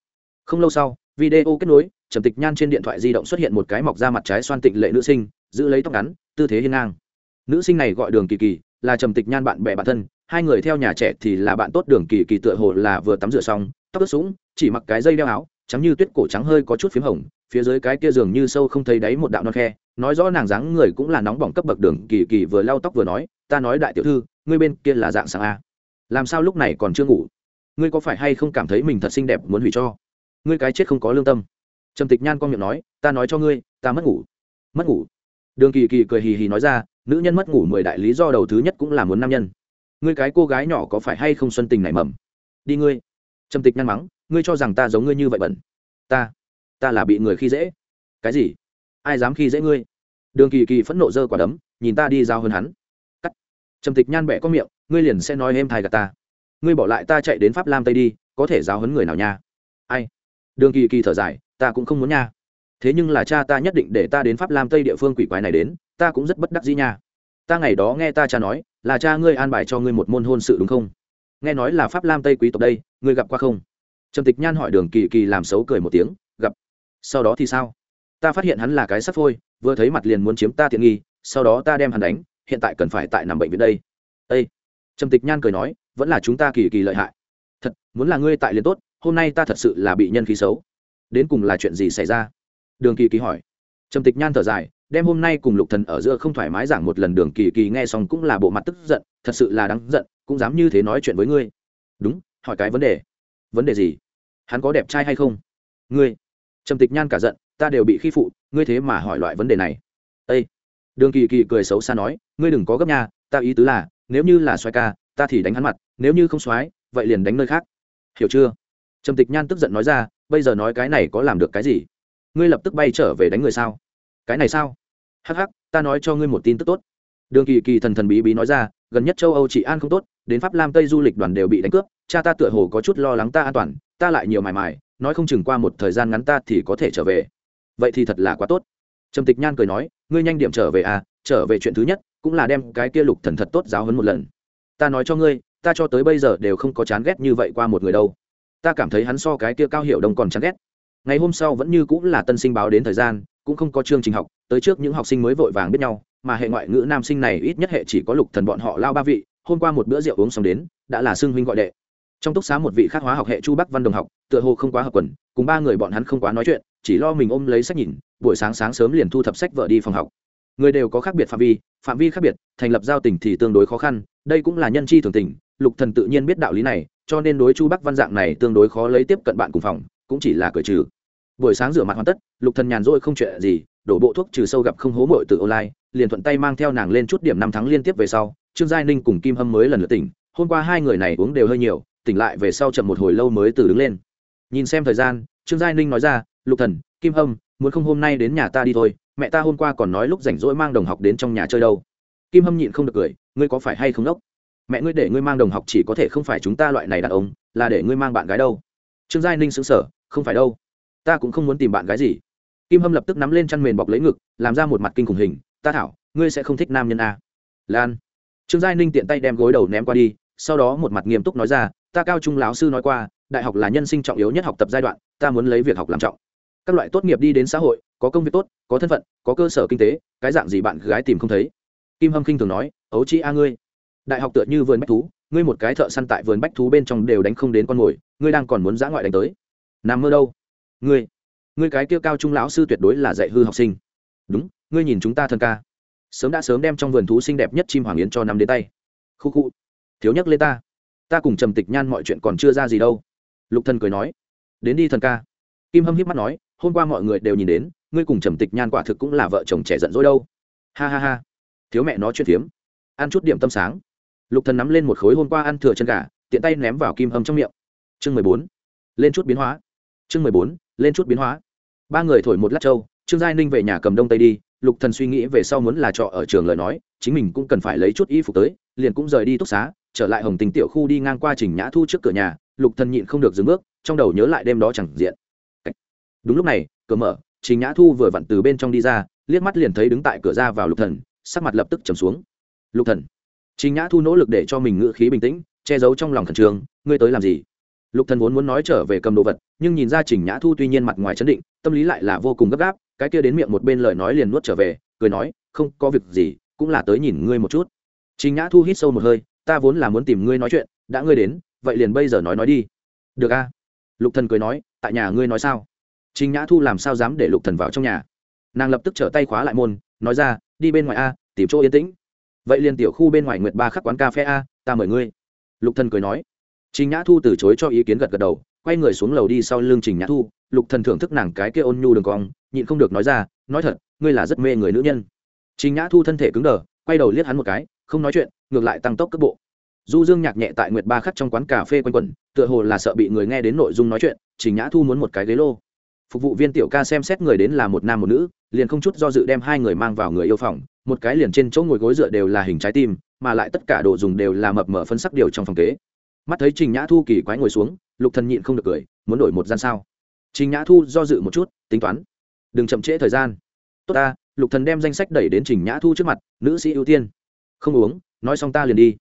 Không lâu sau video kết nối, trầm tịch nhan trên điện thoại di động xuất hiện một cái mọc ra mặt trái xoan tịnh lệ nữ sinh, giữ lấy tóc ngắn, tư thế hiên ngang. Nữ sinh này gọi đường kỳ kỳ, là trầm tịch nhan bạn bè bạn thân, hai người theo nhà trẻ thì là bạn tốt đường kỳ kỳ tựa hồ là vừa tắm rửa xong, tóc ướt sũng, chỉ mặc cái dây đeo áo, trắng như tuyết cổ trắng hơi có chút p h í m hồng, phía dưới cái kia dường như sâu không thấy đáy một đạo non khe, nói rõ nàng dáng người cũng là nóng bỏng cấp bậc đường kỳ kỳ vừa lau tóc vừa nói, ta nói đại tiểu thư, ngươi bên kia là dạng sáng a làm sao lúc này còn chưa ngủ? Ngươi có phải hay không cảm thấy mình thật xinh đẹp muốn hủy cho? Ngươi cái chết không có lương tâm. Trầm tịch nhan con miệng nói, ta nói cho ngươi, ta mất ngủ. Mất ngủ? Đường kỳ kỳ cười hì hì nói ra, nữ nhân mất ngủ mười đại lý do đầu thứ nhất cũng là muốn nam nhân. Ngươi cái cô gái nhỏ có phải hay không xuân tình nảy mầm? Đi ngươi. Trầm tịch Nhan mắng, ngươi cho rằng ta giống ngươi như vậy bẩn. Ta ta là bị người khi dễ. Cái gì? Ai dám khi dễ ngươi? Đường kỳ kỳ phẫn nộ dơ quả đấm, nhìn ta đi giao hơn hắn. Cắt. Trầm tịch nhan bẻ có miệng, ngươi liền sẽ nói êm thai gạt ta. Ngươi bỏ lại ta chạy đến pháp lam tây đi, có thể giáo hấn người nào nha? Ai? Đường kỳ kỳ thở dài, ta cũng không muốn nha. Thế nhưng là cha ta nhất định để ta đến pháp lam tây địa phương quỷ quái này đến, ta cũng rất bất đắc dĩ nha. Ta ngày đó nghe ta cha nói, là cha ngươi an bài cho ngươi một môn hôn sự đúng không? Nghe nói là pháp lam tây quý tộc đây, ngươi gặp qua không? Trầm tịch nhan hỏi đường kỳ kỳ làm xấu cười một tiếng, gặp. Sau đó thì sao? Ta phát hiện hắn là cái sắt phôi, vừa thấy mặt liền muốn chiếm ta tiện nghi, sau đó ta đem hắn đánh, hiện tại cần phải tại nằm bệnh viện đây. Ây trầm tịch nhan cười nói, vẫn là chúng ta kỳ kỳ lợi hại. Thật, muốn là ngươi tại liền tốt hôm nay ta thật sự là bị nhân khí xấu. Đến cùng là chuyện gì xảy ra? Đường kỳ kỳ hỏi. Trầm tịch nhan thở dài, đem hôm nay cùng lục thần ở giữa không thoải mái giảng một lần đường kỳ kỳ nghe xong cũng là bộ mặt tức giận, thật sự là đáng giận, cũng dám như thế nói chuyện với ngươi. Đúng, hỏi cái vấn đề. Vấn đề gì? Hắn có đẹp trai hay không? Ngươi. Trầm tịch nhan cả giận, ta đều bị khi phụ, ngươi thế mà hỏi loại vấn đề này. Ê! đường kỳ kỳ cười xấu xa nói, ngươi đừng có gấp nha, ta ý tứ là, nếu như là xoay ca, ta thì đánh hắn mặt, nếu như không xoái vậy liền đánh nơi khác. Hiểu chưa? Trầm tịch nhan tức giận nói ra, bây giờ nói cái này có làm được cái gì? Ngươi lập tức bay trở về đánh người sao? Cái này sao? Hắc hắc, ta nói cho ngươi một tin tức tốt. Đường kỳ kỳ thần thần bí bí nói ra, gần nhất châu âu chỉ an không tốt, đến pháp lam tây du lịch đoàn đều bị đánh cướp, cha ta tựa hồ có chút lo lắng ta an toàn, ta lại nhiều mải mải, nói không chừng qua một thời gian ngắn ta thì có thể trở về. Vậy thì thật là quá tốt. Trầm tịch nhan cười nói, ngươi nhanh điểm trở về à trở về chuyện thứ nhất, cũng là đem cái kia lục thần thật tốt giáo hơn một lần. Ta nói cho ngươi, ta cho tới bây giờ đều không có chán ghét như vậy qua một người đâu ta cảm thấy hắn so cái kia cao hiệu đồng còn chán ghét. Ngày hôm sau vẫn như cũng là tân sinh báo đến thời gian, cũng không có chương trình học, tới trước những học sinh mới vội vàng biết nhau, mà hệ ngoại ngữ nam sinh này ít nhất hệ chỉ có lục thần bọn họ lao ba vị, hôm qua một bữa rượu uống xong đến, đã là xưng huynh gọi đệ. Trong túc xá một vị khác hóa học hệ chu bắc văn đồng học, tựa hồ không quá hợp quần, cùng ba người bọn hắn không quá nói chuyện, chỉ lo mình ôm lấy sách nhìn, buổi sáng sáng sớm liền thu thập sách vợ đi phòng học. Người đều có khác biệt phạm vi phạm vi khác biệt, thành lập giao tình thì tương đối khó khăn, đây cũng là nhân chi thường tình, lục thần tự nhiên biết đạo lý này cho nên đối chu bắc văn dạng này tương đối khó lấy tiếp cận bạn cùng phòng, cũng chỉ là cởi trừ. Buổi sáng rửa mặt hoàn tất, lục thần nhàn rỗi không chuyện gì, đổ bộ thuốc trừ sâu gặp không hố mội từ online, liền thuận tay mang theo nàng lên chút điểm năm tháng liên tiếp về sau, trương giai ninh cùng kim hâm mới lần lượt tỉnh, hôm qua hai người này uống đều hơi nhiều, tỉnh lại về sau chậm một hồi lâu mới từ đứng lên. Nhìn xem thời gian, trương giai ninh nói ra, lục thần, kim hâm, muốn không hôm nay đến nhà ta đi thôi, mẹ ta hôm qua còn nói lúc rảnh rỗi mang đồng học đến trong nhà chơi đâu. Kim hâm nhịn không được cười, ngươi có phải hay không đốc? Mẹ ngươi để ngươi mang đồng học chỉ có thể không phải chúng ta loại này đàn ông, là để ngươi mang bạn gái đâu. Trương giai ninh xứng sở không phải đâu. Ta cũng không muốn tìm bạn gái gì. Kim hâm lập tức nắm lên chăn mền bọc lấy ngực, làm ra một mặt kinh khủng hình, ta thảo, ngươi sẽ không thích nam nhân a. Lan. Trương giai ninh tiện tay đem gối đầu ném qua đi, sau đó một mặt nghiêm túc nói ra, ta cao trung lão sư nói qua, đại học là nhân sinh trọng yếu nhất học tập giai đoạn, ta muốn lấy việc học làm trọng. Các loại tốt nghiệp đi đến xã hội, có công việc tốt, có thân phận, có cơ sở kinh tế, cái dạng gì bạn gái tìm không thấy? Kim hâm khinh thường nói, ấu chi a ngươi đại học tựa như vườn bách thú, ngươi một cái thợ săn tại vườn bách thú bên trong đều đánh không đến con mồi, ngươi đang còn muốn giã ngoại đánh tới. Nằm mơ đâu? Ngươi ngươi cái kia cao trung lão sư tuyệt đối là dạy hư học sinh. Đúng, ngươi nhìn chúng ta thân ca. Sớm đã sớm đem trong vườn thú xinh đẹp nhất chim hoàng yến cho nằm đến tay. Khu khu, thiếu nhắc lên ta. Ta cùng trầm tịch nhan mọi chuyện còn chưa ra gì đâu. Lục thần cười nói, đến đi thần ca. Kim hâm hiếp mắt nói, hôm qua mọi người đều nhìn đến, ngươi cùng trầm tịch nhan quả thực cũng là vợ chồng trẻ giận dỗi đâu. Ha ha ha, thiếu mẹ nó chuyện phiếm ăn chút điểm tâm sáng lục thần nắm lên một khối hôm qua ăn thừa chân gà, tiện tay ném vào kim hâm trong miệng. Chương mười bốn, lên chút biến hóa. Chương mười bốn, lên chút biến hóa. Ba người thổi một lát trâu, trương giai ninh về nhà cầm đông tây đi, lục thần suy nghĩ về sau muốn là trọ ở trường lời nói, chính mình cũng cần phải lấy chút y phục tới, liền cũng rời đi túc xá, trở lại hồng tình tiểu khu đi ngang qua trình nhã thu trước cửa nhà, lục thần nhịn không được dừng bước, trong đầu nhớ lại đêm đó chẳng diện. Đúng lúc này, cửa mở, trình nhã thu vừa vặn từ bên trong đi ra, liếc mắt liền thấy đứng tại cửa ra vào lục thần, sắc mặt lập tức trầm xuống. Lục thần trình nhã thu nỗ lực để cho mình ngự khí bình tĩnh, che giấu trong lòng khẩn trương, ngươi tới làm gì? Lục thần vốn muốn nói trở về cầm đồ vật, nhưng nhìn ra trình nhã thu tuy nhiên mặt ngoài chấn định, tâm lý lại là vô cùng gấp gáp, cái kia đến miệng một bên lời nói liền nuốt trở về, cười nói, không có việc gì, cũng là tới nhìn ngươi một chút. Trình nhã thu hít sâu một hơi, ta vốn là muốn tìm ngươi nói chuyện, đã ngươi đến, vậy liền bây giờ nói nói đi. Được a. Lục thần cười nói, tại nhà ngươi nói sao? Trình nhã thu làm sao dám để lục thần vào trong nhà? Nàng lập tức trở tay khóa lại môn, nói ra, đi bên ngoài a, tìm chỗ yên tĩnh vậy liền tiểu khu bên ngoài nguyệt ba khắc quán cà phê a, ta mời ngươi. Lục thần cười nói. Trình nhã thu từ chối cho ý kiến gật gật đầu, quay người xuống lầu đi sau lưng trình nhã thu. Lục thần thưởng thức nàng cái kia ôn nhu đường cong, nhịn không được nói ra, nói thật, ngươi là rất mê người nữ nhân. Trình nhã thu thân thể cứng đờ, quay đầu liếc hắn một cái, không nói chuyện, ngược lại tăng tốc cấp bộ. Du dương nhạc nhẹ tại nguyệt ba khắc trong quán cà phê quanh quẩn, tựa hồ là sợ bị người nghe đến nội dung nói chuyện, trình nhã thu muốn một cái ghế lô. Phục vụ viên tiểu ca xem xét người đến là một nam một nữ, liền không chút do dự đem hai người mang vào người yêu phòng một cái liền trên chỗ ngồi gối dựa đều là hình trái tim, mà lại tất cả đồ dùng đều là mập mở phân sắc điều trong phòng kế. Mắt thấy trình nhã thu kỳ quái ngồi xuống, lục thần nhịn không được cười, muốn đổi một gian sao? Trình nhã thu do dự một chút, tính toán. Đừng chậm trễ thời gian. Tốt ta, lục thần đem danh sách đẩy đến trình nhã thu trước mặt, nữ sĩ ưu tiên. Không uống, nói xong ta liền đi.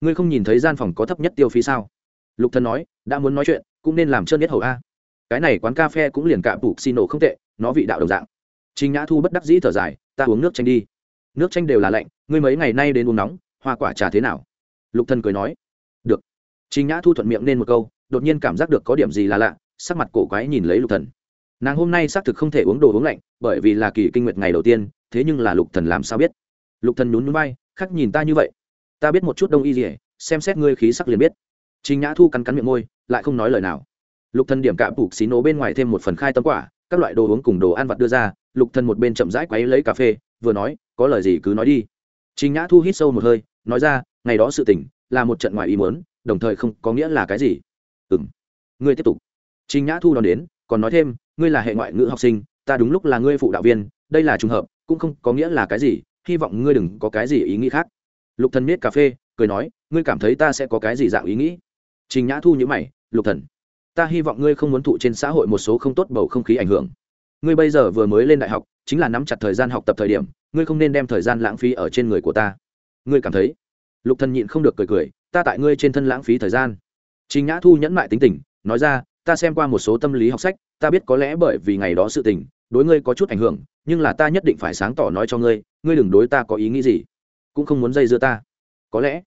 Ngươi không nhìn thấy gian phòng có thấp nhất tiêu phí sao? Lục thần nói, đã muốn nói chuyện, cũng nên làm trơn nhất hầu a. Cái này quán cà phê cũng liền cạm bục xin nổ không tệ, nó vị đạo đồng dạng. Trình nhã thu bất đắc dĩ thở dài, ta uống nước chanh đi nước chanh đều là lạnh, ngươi mấy ngày nay đến uống nóng, hoa quả trà thế nào? Lục thần cười nói, được. Trình nhã thu thuận miệng nên một câu, đột nhiên cảm giác được có điểm gì là lạ, sắc mặt cổ quái nhìn lấy lục thần. Nàng hôm nay xác thực không thể uống đồ uống lạnh, bởi vì là kỳ kinh nguyệt ngày đầu tiên, thế nhưng là lục thần làm sao biết? Lục thần nhún nhún vai khắc nhìn ta như vậy. Ta biết một chút đông y gì xem xét ngươi khí sắc liền biết. Trình nhã thu cắn cắn miệng môi, lại không nói lời nào. Lục thần điểm cạm bục xí nổ bên ngoài thêm một phần khai tâm quả, các loại đồ uống cùng đồ ăn vặt đưa ra, lục thần một bên chậm rãi quấy lấy cà phê vừa nói, có lời gì cứ nói đi. Trình nhã thu hít sâu một hơi, nói ra, ngày đó sự tình là một trận ngoài ý muốn, đồng thời không có nghĩa là cái gì. Ừm, ngươi tiếp tục. Trình nhã thu đón đến, còn nói thêm, ngươi là hệ ngoại ngữ học sinh, ta đúng lúc là ngươi phụ đạo viên, đây là trùng hợp, cũng không có nghĩa là cái gì, hy vọng ngươi đừng có cái gì ý nghĩ khác. Lục thần miết cà phê, cười nói, ngươi cảm thấy ta sẽ có cái gì dạng ý nghĩ? Trình nhã thu nhữ mày, lục thần, ta hy vọng ngươi không muốn thụ trên xã hội một số không tốt bầu không khí ảnh hưởng. Ngươi bây giờ vừa mới lên đại học chính là nắm chặt thời gian học tập thời điểm, ngươi không nên đem thời gian lãng phí ở trên người của ta. Ngươi cảm thấy? Lục thần nhịn không được cười cười, ta tại ngươi trên thân lãng phí thời gian. Trình nhã thu nhẫn mại tính tình, nói ra, ta xem qua một số tâm lý học sách, ta biết có lẽ bởi vì ngày đó sự tình, đối ngươi có chút ảnh hưởng, nhưng là ta nhất định phải sáng tỏ nói cho ngươi ngươi đừng đối ta có ý nghĩ gì, cũng không muốn dây dưa ta. Có lẽ,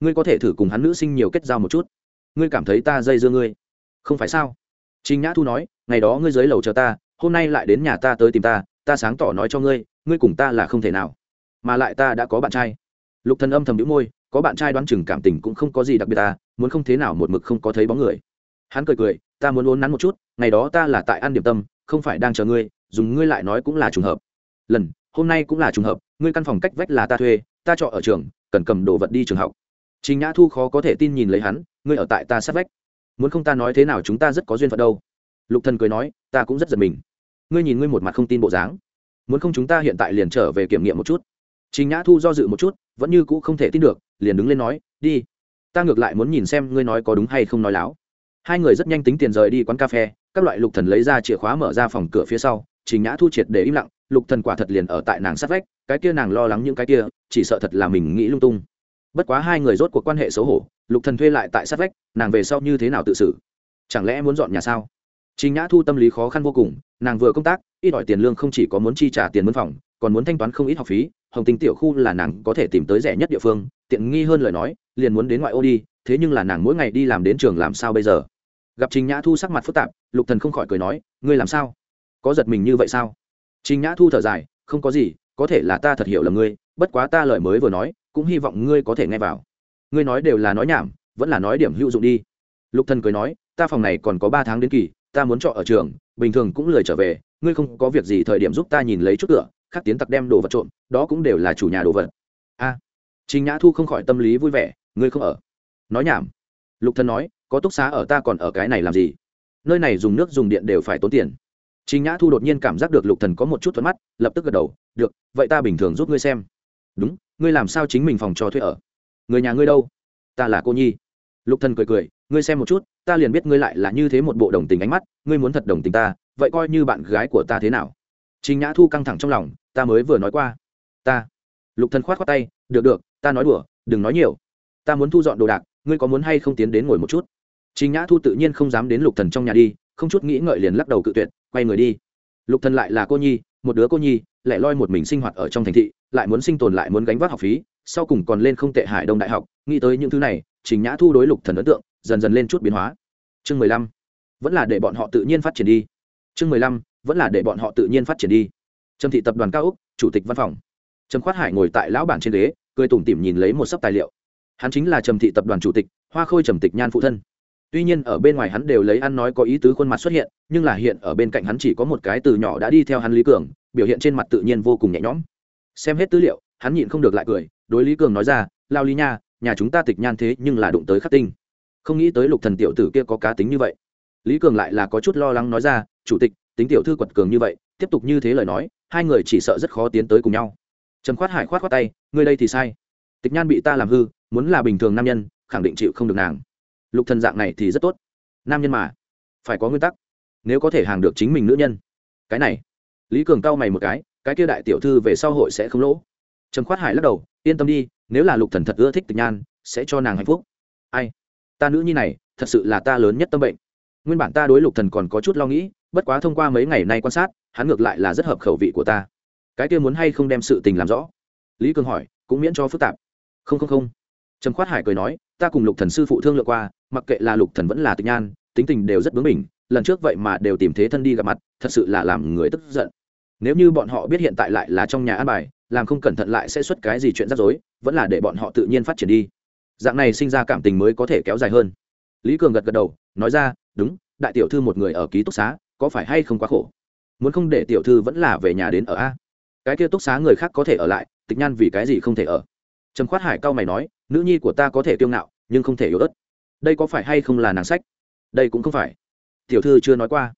ngươi có thể thử cùng hắn nữ sinh nhiều kết giao một chút. Ngươi cảm thấy ta dây dưa ngươi? Không phải sao? Trình nhã thu nói, ngày đó ngươi dưới lầu chờ ta, hôm nay lại đến nhà ta tới tìm ta ta sáng tỏ nói cho ngươi ngươi cùng ta là không thể nào. Mà lại ta đã có bạn trai. Lục thần âm thầm đĩu môi, có bạn trai đoán chừng cảm tình cũng không có gì đặc biệt ta muốn không thế nào một mực không có thấy bóng người. Hắn cười cười, ta muốn uốn nắn một chút, ngày đó ta là tại ăn điểm tâm, không phải đang chờ ngươi, dùng ngươi lại nói cũng là trùng hợp. Lần, hôm nay cũng là trùng hợp, ngươi căn phòng cách vách là ta thuê, ta trọ ở trường, cần cầm đồ vật đi trường học. Trình nhã thu khó có thể tin nhìn lấy hắn, ngươi ở tại ta sát vách. Muốn không ta nói thế nào chúng ta rất có duyên phận đâu. Lục thần cười nói, ta cũng rất giật mình ngươi nhìn ngươi một mặt không tin bộ dáng. Muốn không chúng ta hiện tại liền trở về kiểm nghiệm một chút. Trình nhã thu do dự một chút, vẫn như cũ không thể tin được, liền đứng lên nói, đi. Ta ngược lại muốn nhìn xem ngươi nói có đúng hay không nói láo. Hai người rất nhanh tính tiền rời đi quán cà phê, các loại lục thần lấy ra chìa khóa mở ra phòng cửa phía sau, trình nhã thu triệt để im lặng, lục thần quả thật liền ở tại nàng sát vách, cái kia nàng lo lắng những cái kia, chỉ sợ thật là mình nghĩ lung tung. Bất quá hai người rốt cuộc quan hệ xấu hổ, lục thần thuê lại tại sát vách, nàng về sau như thế nào tự xử? Chẳng lẽ muốn dọn nhà sao? Trình nhã thu tâm lý khó khăn vô cùng, nàng vừa công tác, ít đòi tiền lương không chỉ có muốn chi trả tiền mướn phòng, còn muốn thanh toán không ít học phí, hồng tinh tiểu khu là nàng có thể tìm tới rẻ nhất địa phương, tiện nghi hơn lời nói, liền muốn đến ngoại ô đi, thế nhưng là nàng mỗi ngày đi làm đến trường làm sao bây giờ? Gặp trình nhã thu sắc mặt phức tạp, lục thần không khỏi cười nói, ngươi làm sao? Có giật mình như vậy sao? Trình nhã thu thở dài, không có gì, có thể là ta thật hiểu là ngươi, bất quá ta lời mới vừa nói, cũng hy vọng ngươi có thể nghe vào. Ngươi nói đều là nói nhảm, vẫn là nói điểm hữu dụng đi. Lục thần cười nói, ta phòng này còn có ba tháng đến kỳ ta muốn trọ ở trường, bình thường cũng lười trở về, ngươi không có việc gì thời điểm giúp ta nhìn lấy chút cửa, khắc tiến tặc đem đồ vật trộm, đó cũng đều là chủ nhà đồ vật. A, trình nhã thu không khỏi tâm lý vui vẻ, ngươi không ở. Nói nhảm. Lục thần nói, có túc xá ở ta còn ở cái này làm gì? Nơi này dùng nước dùng điện đều phải tốn tiền. Trình nhã thu đột nhiên cảm giác được lục thần có một chút thuận mắt, lập tức gật đầu, được, vậy ta bình thường giúp ngươi xem. Đúng, ngươi làm sao chính mình phòng cho thuê ở? Người nhà ngươi đâu? Ta là cô nhi. Lục thần cười cười, ngươi xem một chút ta liền biết ngươi lại là như thế một bộ đồng tình ánh mắt, ngươi muốn thật đồng tình ta, vậy coi như bạn gái của ta thế nào? Trình nhã thu căng thẳng trong lòng, ta mới vừa nói qua. Ta. Lục thần khoát khoát tay, được được, ta nói đùa, đừng nói nhiều. Ta muốn thu dọn đồ đạc, ngươi có muốn hay không tiến đến ngồi một chút? Trình nhã thu tự nhiên không dám đến lục thần trong nhà đi, không chút nghĩ ngợi liền lắc đầu cự tuyệt, quay người đi. Lục thần lại là cô nhi, một đứa cô nhi lại loi một mình sinh hoạt ở trong thành thị, lại muốn sinh tồn lại muốn gánh vác học phí, sau cùng còn lên không tệ hải đông đại học, nghĩ tới những thứ này, trình nhã thu đối lục thần ấn tượng dần dần lên chút biến hóa. Chương mười lăm, vẫn là để bọn họ tự nhiên phát triển đi. Chương mười lăm, vẫn là để bọn họ tự nhiên phát triển đi. Trầm thị tập đoàn cao úc, chủ tịch văn phòng. Trầm khoát hải ngồi tại lão bản trên ghế, cười tủm tỉm nhìn lấy một sấp tài liệu. Hắn chính là trầm thị tập đoàn chủ tịch, hoa khôi trầm tịch nhan phụ thân. Tuy nhiên ở bên ngoài hắn đều lấy ăn nói có ý tứ khuôn mặt xuất hiện, nhưng là hiện ở bên cạnh hắn chỉ có một cái từ nhỏ đã đi theo hắn lý cường, biểu hiện trên mặt tự nhiên vô cùng nhẹ nhõm. Xem hết tư liệu, hắn nhịn không được lại cười, đối lý cường nói ra, lao lý nha, nhà chúng ta tịch nhan thế nhưng là đụng tới khắc tinh không nghĩ tới lục thần tiểu tử kia có cá tính như vậy. Lý cường lại là có chút lo lắng nói ra, chủ tịch, tính tiểu thư quật cường như vậy, tiếp tục như thế lời nói, hai người chỉ sợ rất khó tiến tới cùng nhau. Trầm khoát hải khoát khoát tay, ngươi đây thì sai. Tịch nhan bị ta làm hư, muốn là bình thường nam nhân, khẳng định chịu không được nàng. Lục thần dạng này thì rất tốt. Nam nhân mà, phải có nguyên tắc. Nếu có thể hàng được chính mình nữ nhân. Cái này, lý cường cau mày một cái cái kia đại tiểu thư về sau hội sẽ không lỗ. Trầm khoát hải lắc đầu, yên tâm đi, nếu là lục thần thật ưa thích tịch nhan, sẽ cho nàng hạnh phúc. Ai? Ta nữ nhi này, thật sự là ta lớn nhất tâm bệnh. Nguyên bản ta đối lục thần còn có chút lo nghĩ, bất quá thông qua mấy ngày nay quan sát, hắn ngược lại là rất hợp khẩu vị của ta. Cái kia muốn hay không đem sự tình làm rõ? Lý cường hỏi, cũng miễn cho phức tạp. Không không không. Trầm khoát hải cười nói, ta cùng lục thần sư phụ thương lượng qua, mặc kệ là lục thần vẫn là tịch nhan, tính tình đều rất bướng bỉnh, lần trước vậy mà đều tìm thế thân đi gặp mặt, thật sự là làm người tức giận. Nếu như bọn họ biết hiện tại lại là trong nhà an bài, làm không cẩn thận lại sẽ xuất cái gì chuyện rắc rối, vẫn là để bọn họ tự nhiên phát triển đi dạng này sinh ra cảm tình mới có thể kéo dài hơn. Lý cường gật gật đầu, nói ra, đúng, đại tiểu thư một người ở ký túc xá, có phải hay không quá khổ? Muốn không để tiểu thư vẫn là về nhà đến ở a? Cái kia túc xá người khác có thể ở lại, tịch nhan vì cái gì không thể ở? Trầm khoát hải cao mày nói, nữ nhi của ta có thể kiêu ngạo, nhưng không thể yếu ớt. Đây có phải hay không là nàng sách? Đây cũng không phải. Tiểu thư chưa nói qua.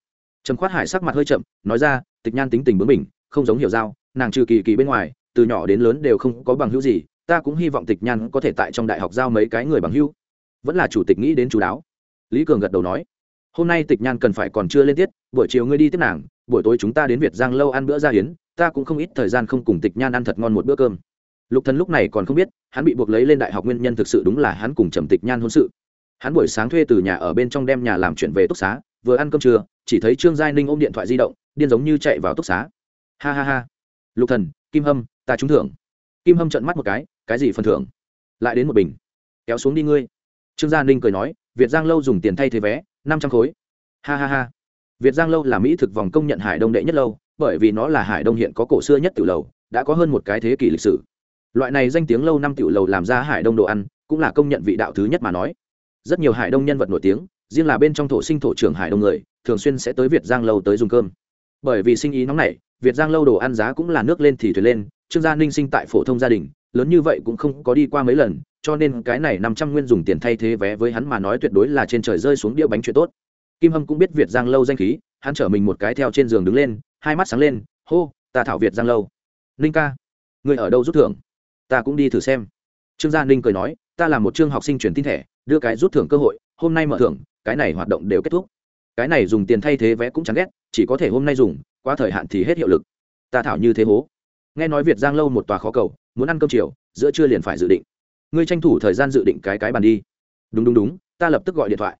Trầm khoát hải sắc mặt hơi chậm, nói ra, tịch nhan tính tình bướng mình không giống hiểu giao, nàng trừ kỳ kỳ bên ngoài, từ nhỏ đến lớn đều không có bằng hữu gì ta cũng hy vọng tịch nhan có thể tại trong đại học giao mấy cái người bằng hưu. Vẫn là chủ tịch nghĩ đến chú đáo. Lý cường gật đầu nói, hôm nay tịch nhan cần phải còn chưa lên tiết, buổi chiều ngươi đi tiếp nàng, buổi tối chúng ta đến việt giang lâu ăn bữa gia hiến, ta cũng không ít thời gian không cùng tịch nhan ăn thật ngon một bữa cơm. Lục thần lúc này còn không biết, hắn bị buộc lấy lên đại học nguyên nhân thực sự đúng là hắn cùng trầm tịch nhan hôn sự. Hắn buổi sáng thuê từ nhà ở bên trong đem nhà làm chuyện về túc xá, vừa ăn cơm trưa, chỉ thấy trương giai ninh ôm điện thoại di động, điên giống như chạy vào túc xá. Ha ha ha. Lục thần, kim hâm, ta trúng thưởng. Kim hâm trợn mắt một cái cái gì phần thưởng? Lại đến một bình. Kéo xuống đi ngươi. Trương gia ninh cười nói, việt giang lâu dùng tiền thay thế vé, năm trăm khối. Ha ha ha. Việt giang lâu là mỹ thực vòng công nhận hải đông đệ nhất lâu, bởi vì nó là hải đông hiện có cổ xưa nhất tiểu lầu, đã có hơn một cái thế kỷ lịch sử. Loại này danh tiếng lâu năm tiểu lầu làm ra hải đông đồ ăn, cũng là công nhận vị đạo thứ nhất mà nói. Rất nhiều hải đông nhân vật nổi tiếng, riêng là bên trong thổ sinh thổ trưởng hải đông người, thường xuyên sẽ tới việt giang lâu tới dùng cơm. Bởi vì sinh ý nóng này việt giang lâu đồ ăn giá cũng là nước lên thì thuyền lên, trương gia ninh sinh tại phổ thông gia đình lớn như vậy cũng không có đi qua mấy lần, cho nên cái này năm trăm nguyên dùng tiền thay thế vé với hắn mà nói tuyệt đối là trên trời rơi xuống đĩa bánh chuyện tốt. Kim hâm cũng biết việt giang lâu danh khí, hắn chở mình một cái theo trên giường đứng lên, hai mắt sáng lên, hô, ta thảo việt giang lâu. Ninh ca, người ở đâu rút thưởng? Ta cũng đi thử xem. Trương gia ninh cười nói, ta là một trương học sinh chuyển tin thẻ, đưa cái rút thưởng cơ hội, hôm nay mở thưởng, cái này hoạt động đều kết thúc. Cái này dùng tiền thay thế vé cũng chẳng ghét, chỉ có thể hôm nay dùng qua thời hạn thì hết hiệu lực. Ta thảo như thế hố. Nghe nói việt giang lâu một tòa khó cầu muốn ăn cơm chiều, giữa trưa liền phải dự định. Ngươi tranh thủ thời gian dự định cái cái bàn đi. Đúng đúng đúng, ta lập tức gọi điện thoại.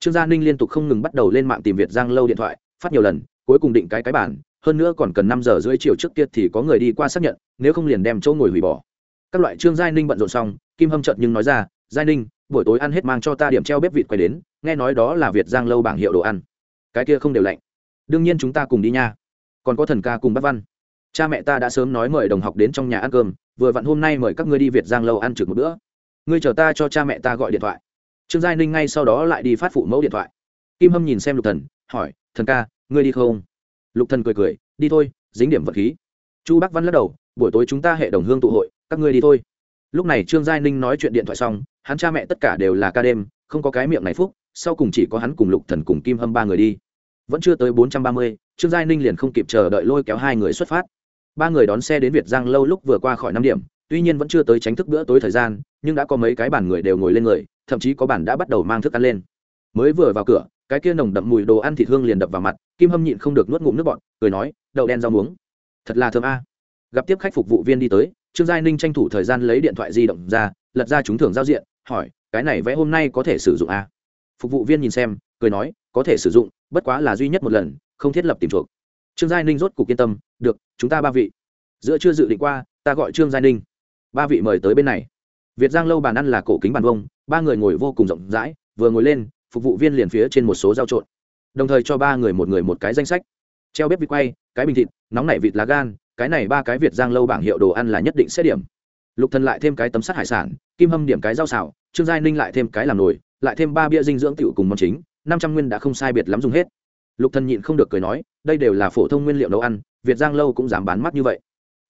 Trương gia ninh liên tục không ngừng bắt đầu lên mạng tìm việt giang lâu điện thoại, phát nhiều lần, cuối cùng định cái cái bàn, hơn nữa còn cần năm giờ rưỡi chiều trước kia thì có người đi qua xác nhận, nếu không liền đem chỗ ngồi hủy bỏ. Các loại trương giai ninh bận rộn xong, kim hâm trợn nhưng nói ra giai ninh, buổi tối ăn hết mang cho ta điểm treo bếp vịt quay đến, nghe nói đó là việt giang lâu bảng hiệu đồ ăn. Cái kia không đều lạnh. Đương nhiên chúng ta cùng đi nha. Còn có thần ca cùng bác văn. Cha mẹ ta đã sớm nói mời đồng học đến trong nhà ăn cơm vừa vặn hôm nay mời các ngươi đi việt giang lâu ăn trực một bữa. Ngươi chờ ta cho cha mẹ ta gọi điện thoại. Trương giai ninh ngay sau đó lại đi phát phụ mẫu điện thoại. Kim hâm nhìn xem lục thần, hỏi, thần ca, ngươi đi không? Lục thần cười cười, đi thôi, dính điểm vật khí. Chu bắc văn lắc đầu, buổi tối chúng ta hệ đồng hương tụ hội, các ngươi đi thôi. Lúc này trương giai ninh nói chuyện điện thoại xong, hắn cha mẹ tất cả đều là ca đêm, không có cái miệng này phúc, sau cùng chỉ có hắn cùng lục thần cùng kim hâm ba người đi. Vẫn chưa tới bốn trăm ba mươi, trương giai ninh liền không kịp chờ đợi lôi kéo hai người xuất phát ba người đón xe đến việt giang lâu lúc vừa qua khỏi năm điểm, tuy nhiên vẫn chưa tới tránh thức bữa tối thời gian, nhưng đã có mấy cái bàn người đều ngồi lên người, thậm chí có bàn đã bắt đầu mang thức ăn lên. Mới vừa vào cửa, cái kia nồng đậm mùi đồ ăn thịt hương liền đập vào mặt, kim hâm nhịn không được nuốt ngụm nước bọt, cười nói, đậu đen rau muống. Thật là thơm a. Gặp tiếp khách phục vụ viên đi tới, trương giai ninh tranh thủ thời gian lấy điện thoại di động ra, lật ra chúng thường giao diện, hỏi, cái này vẽ hôm nay có thể sử dụng a? Phục vụ viên nhìn xem, cười nói, có thể sử dụng, bất quá là duy nhất một lần, không thiết lập tìm chuộc trương giai ninh rốt cục yên tâm, được, chúng ta ba vị. Giữa chưa dự định qua, ta gọi trương giai ninh. Ba vị mời tới bên này. Việt giang lâu bàn ăn là cổ kính bàn vông, ba người ngồi vô cùng rộng rãi, vừa ngồi lên, phục vụ viên liền phía trên một số giao trộn. Đồng thời cho ba người một người một cái danh sách. Treo bếp vịt quay, cái bình thịt, nóng nảy vịt lá gan, cái này ba cái việt giang lâu bảng hiệu đồ ăn là nhất định sẽ điểm. Lục thần lại thêm cái tấm sắt hải sản, kim hâm điểm cái rau xào, trương giai ninh lại thêm cái làm nồi, lại thêm ba bia dinh dưỡng tiểu cùng món chính, năm trăm nguyên đã không sai biệt lắm dùng hết lục thần nhịn không được cười nói, đây đều là phổ thông nguyên liệu nấu ăn, việt giang lâu cũng dám bán mắt như vậy.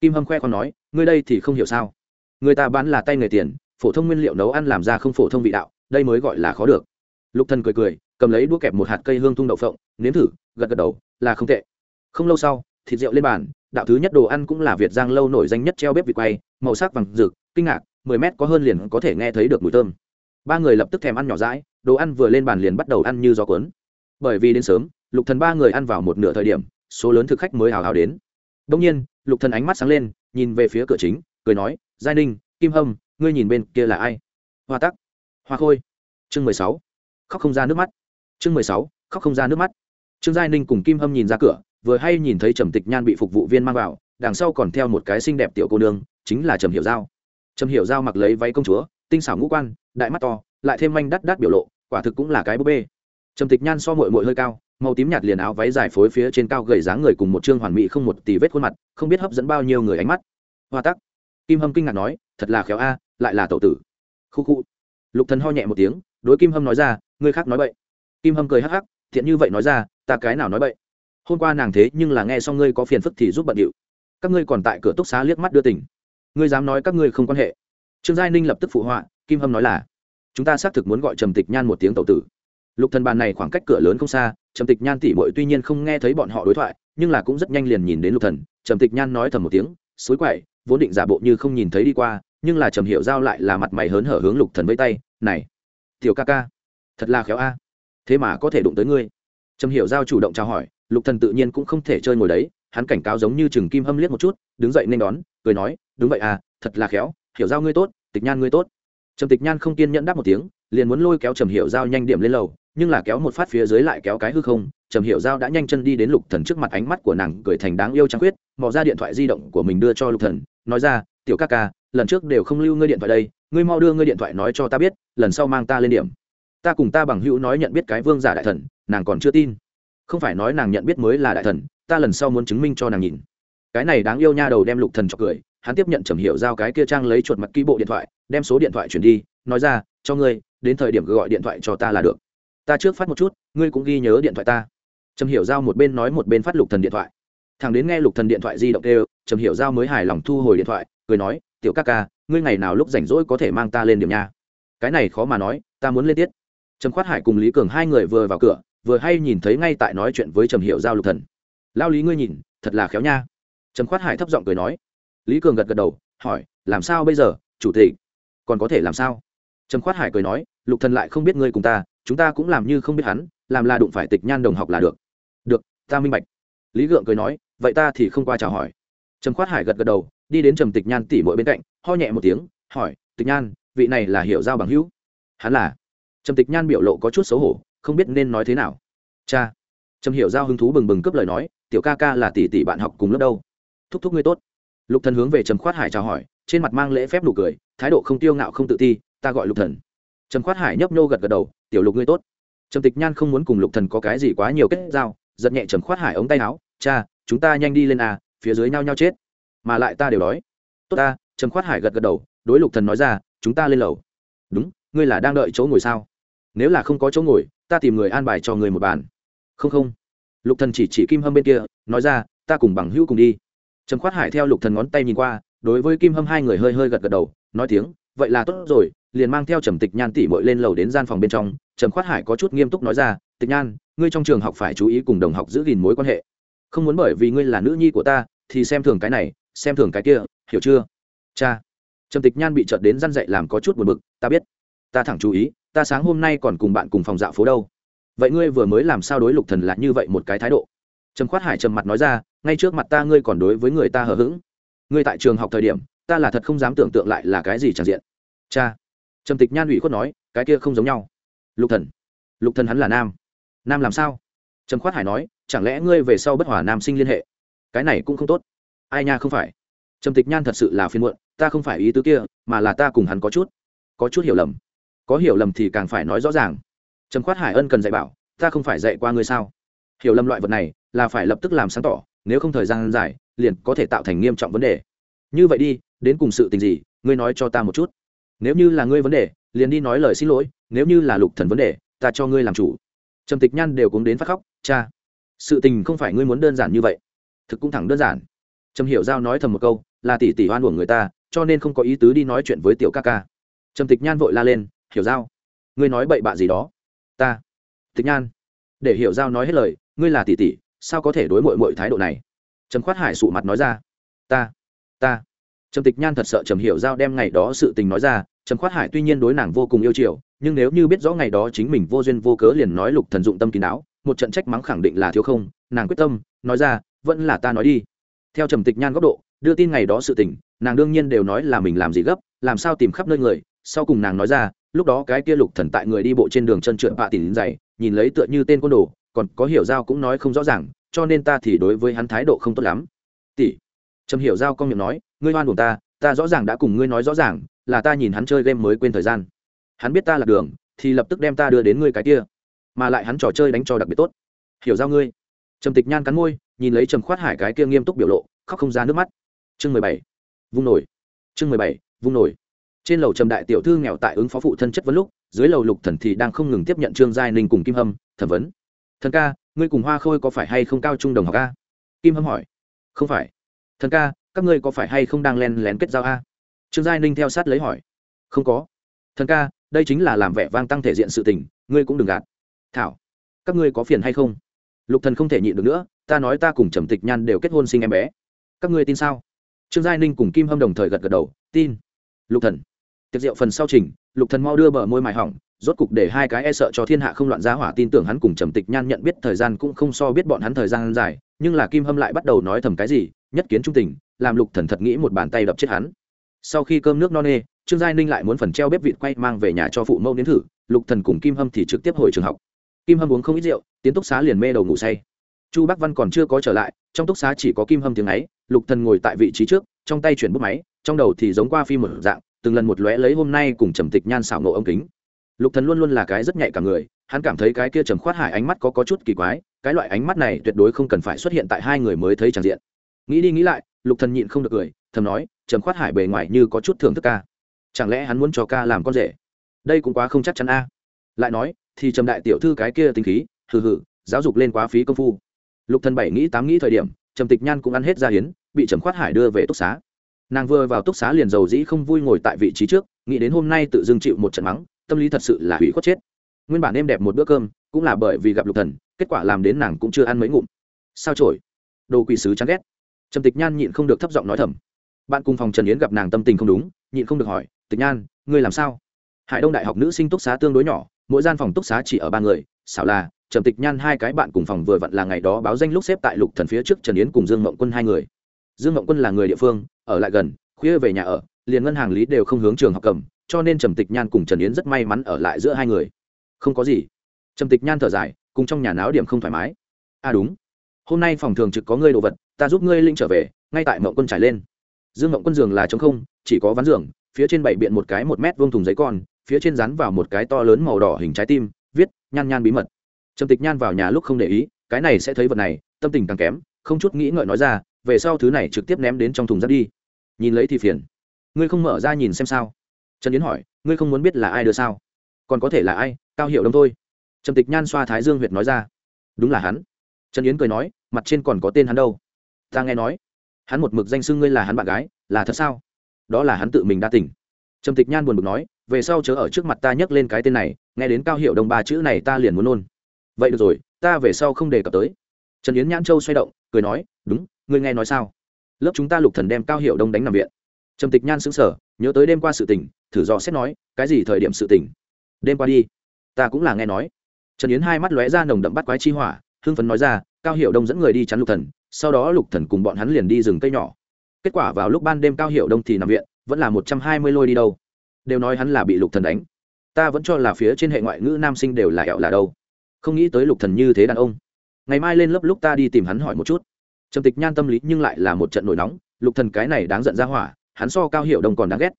Kim hâm khoe còn nói, ngươi đây thì không hiểu sao. Người ta bán là tay nghề tiền, phổ thông nguyên liệu nấu ăn làm ra không phổ thông vị đạo, đây mới gọi là khó được. Lục thần cười cười, cầm lấy đũa kẹp một hạt cây hương thung đậu phộng, nếm thử, gật gật đầu, là không tệ. Không lâu sau, thịt rượu lên bàn, đạo thứ nhất đồ ăn cũng là việt giang lâu nổi danh nhất treo bếp vịt quay, màu sắc vàng rực, kinh ngạc, mười mét có hơn liền có thể nghe thấy được mùi thơm. Ba người lập tức thèm ăn nhỏ rãi đồ ăn vừa lên bàn liền bắt đầu ăn như gió cuốn. Bởi vì đến sớm lục thần ba người ăn vào một nửa thời điểm, số lớn thực khách mới hào hào đến. Đông nhiên, lục thần ánh mắt sáng lên, nhìn về phía cửa chính, cười nói, giai ninh, kim hâm, ngươi nhìn bên kia là ai? Hoa tắc. Hoa khôi. Chương mười sáu. Khóc không ra nước mắt. Chương mười sáu, khóc không ra nước mắt. Trương giai ninh cùng kim hâm nhìn ra cửa, vừa hay nhìn thấy trầm tịch nhan bị phục vụ viên mang vào, đằng sau còn theo một cái xinh đẹp tiểu cô nương, chính là trầm hiểu giao. Trầm hiểu giao mặc lấy váy công chúa, tinh xảo ngũ quan, đại mắt to, lại thêm manh đắt đắt biểu lộ, quả thực cũng là cái búp bê. Trầm tịch nhan so mội mội hơi cao màu tím nhạt liền áo váy dài phối phía trên cao gầy dáng người cùng một chương hoàn mỹ không một tì vết khuôn mặt không biết hấp dẫn bao nhiêu người ánh mắt. Hoa tắc. Kim hâm kinh ngạc nói thật là khéo a lại là tẩu tử. Khu khu. Lục thần ho nhẹ một tiếng đối kim hâm nói ra người khác nói bậy. Kim hâm cười hắc hắc thiện như vậy nói ra ta cái nào nói bậy? Hôm qua nàng thế nhưng là nghe xong ngươi có phiền phức thì giúp bận điệu. Các ngươi còn tại cửa túc xá liếc mắt đưa tình, ngươi dám nói các ngươi không quan hệ. Trương giai ninh lập tức phụ họa kim hâm nói là chúng ta xác thực muốn gọi trầm tịch nhan một tiếng tẩu tử. Lục thần bàn này khoảng cách cửa lớn không xa trầm tịch nhan tỉ mội tuy nhiên không nghe thấy bọn họ đối thoại, nhưng là cũng rất nhanh liền nhìn đến lục thần. Trầm tịch nhan nói thầm một tiếng, suối quậy, vốn định giả bộ như không nhìn thấy đi qua, nhưng là trầm hiệu giao lại là mặt mày hớn hở hướng lục thần với tay, này, tiểu ca ca, thật là khéo a, thế mà có thể đụng tới ngươi. Trầm hiệu giao chủ động chào hỏi, lục thần tự nhiên cũng không thể chơi ngồi đấy, hắn cảnh cáo giống như chừng kim hâm liếc một chút, đứng dậy nên đón, cười nói, đúng vậy à thật là khéo, hiểu giao ngươi tốt, tịch nhan ngươi tốt. Trầm tịch nhan không kiên nhẫn đáp một tiếng, liền muốn lôi kéo trầm hiểu giao nhanh điểm lên lầu nhưng là kéo một phát phía dưới lại kéo cái hư không, trầm hiểu giao đã nhanh chân đi đến lục thần trước mặt ánh mắt của nàng cười thành đáng yêu trăng khuyết, mò ra điện thoại di động của mình đưa cho lục thần, nói ra, tiểu ca ca, lần trước đều không lưu ngươi điện thoại đây, ngươi mau đưa ngươi điện thoại nói cho ta biết, lần sau mang ta lên điểm. Ta cùng ta bằng hữu nói nhận biết cái vương giả đại thần, nàng còn chưa tin. Không phải nói nàng nhận biết mới là đại thần, ta lần sau muốn chứng minh cho nàng nhìn. Cái này đáng yêu nha đầu đem lục thần cho cười, hắn tiếp nhận trầm hiểu giao cái kia trang lấy chuột mặt ký bộ điện thoại, đem số điện thoại chuyển đi, nói ra, cho ngươi, đến thời điểm gọi điện thoại cho ta là được ta trước phát một chút, ngươi cũng ghi nhớ điện thoại ta. Trầm hiểu giao một bên nói một bên phát lục thần điện thoại. Thằng đến nghe lục thần điện thoại di động kêu, trầm hiểu giao mới hài lòng thu hồi điện thoại, cười nói, tiểu ca ca, ngươi ngày nào lúc rảnh rỗi có thể mang ta lên điểm nha? Cái này khó mà nói, ta muốn lên tiết. Trầm khoát hải cùng lý cường hai người vừa vào cửa, vừa hay nhìn thấy ngay tại nói chuyện với trầm Hiểu giao lục thần. Lao lý ngươi nhìn, thật là khéo nha. Trầm khoát hải thấp giọng cười nói. Lý cường gật gật đầu, hỏi, làm sao bây giờ, chủ tịch? Còn có thể làm sao? Trầm khoát hải cười nói, lục thần lại không biết ngươi cùng ta chúng ta cũng làm như không biết hắn, làm là đụng phải tịch nhan đồng học là được. Được, ta minh bạch. Lý gượng cười nói, vậy ta thì không qua chào hỏi. Trầm khoát hải gật gật đầu, đi đến trầm tịch nhan tỉ mỗi bên cạnh, ho nhẹ một tiếng, hỏi, tịch nhan, vị này là hiểu giao bằng hữu? Hắn là. Trầm tịch nhan biểu lộ có chút xấu hổ, không biết nên nói thế nào. Cha. Trầm hiểu giao hứng thú bừng bừng cướp lời nói, tiểu ca ca là tỷ tỷ bạn học cùng lớp đâu? Thúc thúc ngươi tốt. Lục thần hướng về trầm khoát hải chào hỏi, trên mặt mang lễ phép nụ cười, thái độ không tiêu ngạo không tự ti, ta gọi lục thần trầm khoát hải nhấp nhô gật gật đầu, tiểu lục ngươi tốt. Trầm tịch nhan không muốn cùng lục thần có cái gì quá nhiều kết giao, giật nhẹ trầm khoát hải ống tay áo, cha, chúng ta nhanh đi lên à phía dưới nhau nhau chết, mà lại ta đều đói. Tốt ta, trầm khoát hải gật gật đầu, đối lục thần nói ra, chúng ta lên lầu. Đúng, ngươi là đang đợi chỗ ngồi sao? Nếu là không có chỗ ngồi, ta tìm người an bài cho người một bàn. Không không. Lục thần chỉ chỉ kim hâm bên kia, nói ra, ta cùng bằng hữu cùng đi. Trầm khoát hải theo lục thần ngón tay nhìn qua, đối với kim hâm hai người hơi hơi gật gật đầu, nói tiếng, vậy là tốt rồi liền mang theo trầm tịch nhan tỉ mội lên lầu đến gian phòng bên trong, trầm khoát hải có chút nghiêm túc nói ra, tịch nhan, ngươi trong trường học phải chú ý cùng đồng học giữ gìn mối quan hệ. Không muốn bởi vì ngươi là nữ nhi của ta, thì xem thường cái này, xem thường cái kia, hiểu chưa? Cha. Trầm tịch nhan bị trợt đến răn dậy làm có chút buồn bực, ta biết, ta thẳng chú ý, ta sáng hôm nay còn cùng bạn cùng phòng dạo phố đâu. Vậy ngươi vừa mới làm sao đối lục thần là như vậy một cái thái độ? Trầm khoát hải trầm mặt nói ra, ngay trước mặt ta ngươi còn đối với người ta hờ hững. Ngươi tại trường học thời điểm, ta là thật không dám tưởng tượng lại là cái gì tràn diện. Cha trầm tịch nhan ủy khuất nói, cái kia không giống nhau. Lục thần lục thần hắn là nam. Nam làm sao? Trầm khoát hải nói, chẳng lẽ ngươi về sau bất hòa nam sinh liên hệ? Cái này cũng không tốt. Ai nha, không phải. Trầm tịch nhan thật sự là phiên muộn, ta không phải ý tứ kia, mà là ta cùng hắn có chút có chút hiểu lầm. Có hiểu lầm thì càng phải nói rõ ràng. Trầm khoát hải ân cần dạy bảo, ta không phải dạy qua ngươi sao? Hiểu lầm loại vật này là phải lập tức làm sáng tỏ, nếu không thời gian dài, liền có thể tạo thành nghiêm trọng vấn đề. Như vậy đi, đến cùng sự tình gì, ngươi nói cho ta một chút nếu như là ngươi vấn đề, liền đi nói lời xin lỗi, nếu như là lục thần vấn đề, ta cho ngươi làm chủ. Trầm tịch nhan đều cũng đến phát khóc, cha, sự tình không phải ngươi muốn đơn giản như vậy. Thực cũng thẳng đơn giản. Trầm hiểu giao nói thầm một câu, là tỷ tỷ oan uổng người ta, cho nên không có ý tứ đi nói chuyện với tiểu ca ca. Trầm tịch nhan vội la lên, hiểu giao, ngươi nói bậy bạ gì đó? Ta. Tịch nhan, để hiểu giao nói hết lời, ngươi là tỷ tỷ, sao có thể đối mội mội thái độ này? Trầm khoát hải sụ mặt nói ra, ta ta trầm tịch nhan thật sợ trầm hiểu giao đem ngày đó sự tình nói ra, trầm khoát hải tuy nhiên đối nàng vô cùng yêu chiều, nhưng nếu như biết rõ ngày đó chính mình vô duyên vô cớ liền nói lục thần dụng tâm kín đáo, một trận trách mắng khẳng định là thiếu không, nàng quyết tâm, nói ra, vẫn là ta nói đi. Theo trầm tịch nhan góc độ, đưa tin ngày đó sự tình, nàng đương nhiên đều nói là mình làm gì gấp, làm sao tìm khắp nơi người, sau cùng nàng nói ra, lúc đó cái kia lục thần tại người đi bộ trên đường chân trượt bạ tỉ dày nhìn lấy tựa như tên côn đồ, còn có hiểu giao cũng nói không rõ ràng, cho nên ta thì đối với hắn thái độ không tốt lắm. Tỷ trầm hiểu giao công miệng nói, ngươi hoan buồn ta ta rõ ràng đã cùng ngươi nói rõ ràng, là ta nhìn hắn chơi game mới quên thời gian. Hắn biết ta là đường, thì lập tức đem ta đưa đến ngươi cái kia. Mà lại hắn trò chơi đánh cho đặc biệt tốt. Hiểu giao ngươi. Trầm tịch nhan cắn môi, nhìn lấy trầm khoát hải cái kia nghiêm túc biểu lộ, khóc không ra nước mắt. Chương mười bảy. Vung nổi. Chương mười bảy. Vung nổi. Trên lầu trầm đại tiểu thư nghèo tại ứng phó phụ thân chất vấn lúc, dưới lầu lục thần thì đang không ngừng tiếp nhận trương giai ninh cùng kim hâm, thẩm vấn. Thần ca, ngươi cùng hoa khôi có phải hay không cao trung đồng học ca? Kim hâm hỏi. Không phải thần ca, các ngươi có phải hay không đang len lén kết giao a? Trương giai ninh theo sát lấy hỏi. Không có. Thần ca, đây chính là làm vẻ vang tăng thể diện sự tình, ngươi cũng đừng gạt. Thảo, các ngươi có phiền hay không? Lục thần không thể nhịn được nữa, ta nói ta cùng trầm tịch nhan đều kết hôn sinh em bé. Các ngươi tin sao? Trương giai ninh cùng kim hâm đồng thời gật gật đầu, tin. Lục thần. Tiệc rượu phần sau trình, lục thần mau đưa bờ môi mài hỏng rốt cục để hai cái e sợ cho thiên hạ không loạn giá hỏa tin tưởng hắn cùng trầm tịch nhan nhận biết thời gian cũng không so biết bọn hắn thời gian dài, nhưng là kim hâm lại bắt đầu nói thầm cái gì, nhất kiến trung tình, làm lục thần thật nghĩ một bàn tay đập chết hắn. Sau khi cơm nước no nê, trương giai ninh lại muốn phần treo bếp vịt quay mang về nhà cho phụ mẫu nếm thử, lục thần cùng kim hâm thì trực tiếp hồi trường học. Kim hâm uống không ít rượu, tiến túc xá liền mê đầu ngủ say. Chu bắc văn còn chưa có trở lại, trong túc xá chỉ có kim hâm tiếng ấy, lục thần ngồi tại vị trí trước, trong tay chuyển bút máy, trong đầu thì giống qua phim một dạng, từng lần một lóe lấy hôm nay cùng trầm tịch nhan xảo nộ ông kính lục thần luôn luôn là cái rất nhạy cả người, hắn cảm thấy cái kia trầm khoát hải ánh mắt có có chút kỳ quái, cái loại ánh mắt này tuyệt đối không cần phải xuất hiện tại hai người mới thấy tràn diện. Nghĩ đi nghĩ lại, lục thần nhịn không được cười, thầm nói, trầm khoát hải bề ngoài như có chút thưởng thức ca. Chẳng lẽ hắn muốn cho ca làm con rể? Đây cũng quá không chắc chắn a. Lại nói, thì trầm đại tiểu thư cái kia tính khí, hừ hừ, giáo dục lên quá phí công phu. Lục thần bảy nghĩ tám nghĩ thời điểm, trầm tịch nhan cũng ăn hết ra hiến, bị trầm khoát hải đưa về túc xá. Nàng vừa vào túc xá liền giàu dĩ không vui ngồi tại vị trí trước, nghĩ đến hôm nay tự dưng chịu một trận mắng tâm lý thật sự là hủy khuất chết. Nguyên bản êm đẹp một bữa cơm, cũng là bởi vì gặp lục thần, kết quả làm đến nàng cũng chưa ăn mấy ngụm. Sao trổi đồ quỷ sứ chán ghét. Trầm tịch nhan nhịn không được thấp giọng nói thầm. Bạn cùng phòng trần yến gặp nàng tâm tình không đúng, nhịn không được hỏi, tịch nhan, ngươi làm sao? Hải đông đại học nữ sinh túc xá tương đối nhỏ, mỗi gian phòng túc xá chỉ ở ba người, xảo là, trầm tịch nhan hai cái bạn cùng phòng vừa vặn là ngày đó báo danh lúc xếp tại lục thần phía trước trần yến cùng dương mộng quân hai người. Dương mộng quân là người địa phương, ở lại gần, khuya về nhà ở, liền ngân hàng lý đều không hướng trường học cầm cho nên trầm tịch nhan cùng trần yến rất may mắn ở lại giữa hai người. Không có gì. Trầm tịch nhan thở dài, cùng trong nhà náo điểm không thoải mái. À đúng. Hôm nay phòng thường trực có ngươi đồ vật, ta giúp ngươi linh trở về, ngay tại mộng quân trải lên. Dương mộng quân giường là trống không, chỉ có ván giường, phía trên bảy biện một cái một mét vuông thùng giấy con, phía trên dán vào một cái to lớn màu đỏ hình trái tim, viết, nhan nhan bí mật. Trầm tịch nhan vào nhà lúc không để ý, cái này sẽ thấy vật này, tâm tình càng kém, không chút nghĩ ngợi nói ra, về sau thứ này trực tiếp ném đến trong thùng rác đi. Nhìn lấy thì phiền. Ngươi không mở ra nhìn xem sao trần yến hỏi ngươi không muốn biết là ai đưa sao còn có thể là ai cao hiệu đông thôi trầm tịch nhan xoa thái dương huyệt nói ra đúng là hắn trần yến cười nói mặt trên còn có tên hắn đâu ta nghe nói hắn một mực danh xưng ngươi là hắn bạn gái là thật sao đó là hắn tự mình đa tỉnh trầm tịch nhan buồn bực nói về sau chớ ở trước mặt ta nhắc lên cái tên này nghe đến cao hiệu đông ba chữ này ta liền muốn nôn vậy được rồi ta về sau không đề cập tới trần yến nhãn châu xoay động cười nói đúng ngươi nghe nói sao lớp chúng ta lục thần đem cao hiệu đông đánh nằm viện trầm tịch nhan sững sờ, nhớ tới đêm qua sự tình thử dò xét nói, cái gì thời điểm sự tình? Đêm qua đi, ta cũng là nghe nói. Trần yến hai mắt lóe ra nồng đậm bắt quái chi hỏa, hưng phấn nói ra, cao hiệu đông dẫn người đi chắn lục thần, sau đó lục thần cùng bọn hắn liền đi rừng cây nhỏ. Kết quả vào lúc ban đêm cao hiệu đông thì nằm viện, vẫn là một trăm hai mươi lôi đi đâu. Đều nói hắn là bị lục thần đánh. Ta vẫn cho là phía trên hệ ngoại ngữ nam sinh đều là ẹo là đâu. Không nghĩ tới lục thần như thế đàn ông. Ngày mai lên lớp lúc ta đi tìm hắn hỏi một chút. Trầm tịch nhan tâm lý nhưng lại là một trận nổi nóng. Lục thần cái này đáng giận ra hỏa, hắn so cao hiệu đông còn đáng ghét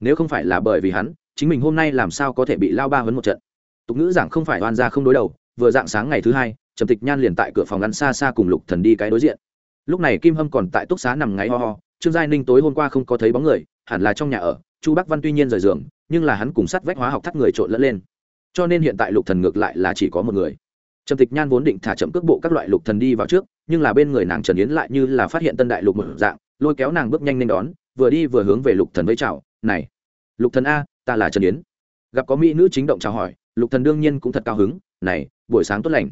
nếu không phải là bởi vì hắn, chính mình hôm nay làm sao có thể bị lao ba hấn một trận? Tục ngữ giảng không phải oan ra không đối đầu, vừa dạng sáng ngày thứ hai, trầm tịch nhan liền tại cửa phòng ngăn xa xa cùng lục thần đi cái đối diện. Lúc này kim hâm còn tại túc xá nằm ngáy ho ho, trương giai ninh tối hôm qua không có thấy bóng người, hẳn là trong nhà ở, chu bắc văn tuy nhiên rời giường, nhưng là hắn cùng sắt vách hóa học thắt người trộn lẫn lên. Cho nên hiện tại lục thần ngược lại là chỉ có một người. Trầm tịch nhan vốn định thả chậm cước bộ các loại lục thần đi vào trước, nhưng là bên người nàng trần yến lại như là phát hiện tân đại lục một dạng, lôi kéo nàng bước nhanh nên đón, vừa đi vừa hướng về lục thần với chào này, lục thần a, ta là trần yến. Gặp có mỹ nữ chính động chào hỏi, lục thần đương nhiên cũng thật cao hứng, này, buổi sáng tốt lành.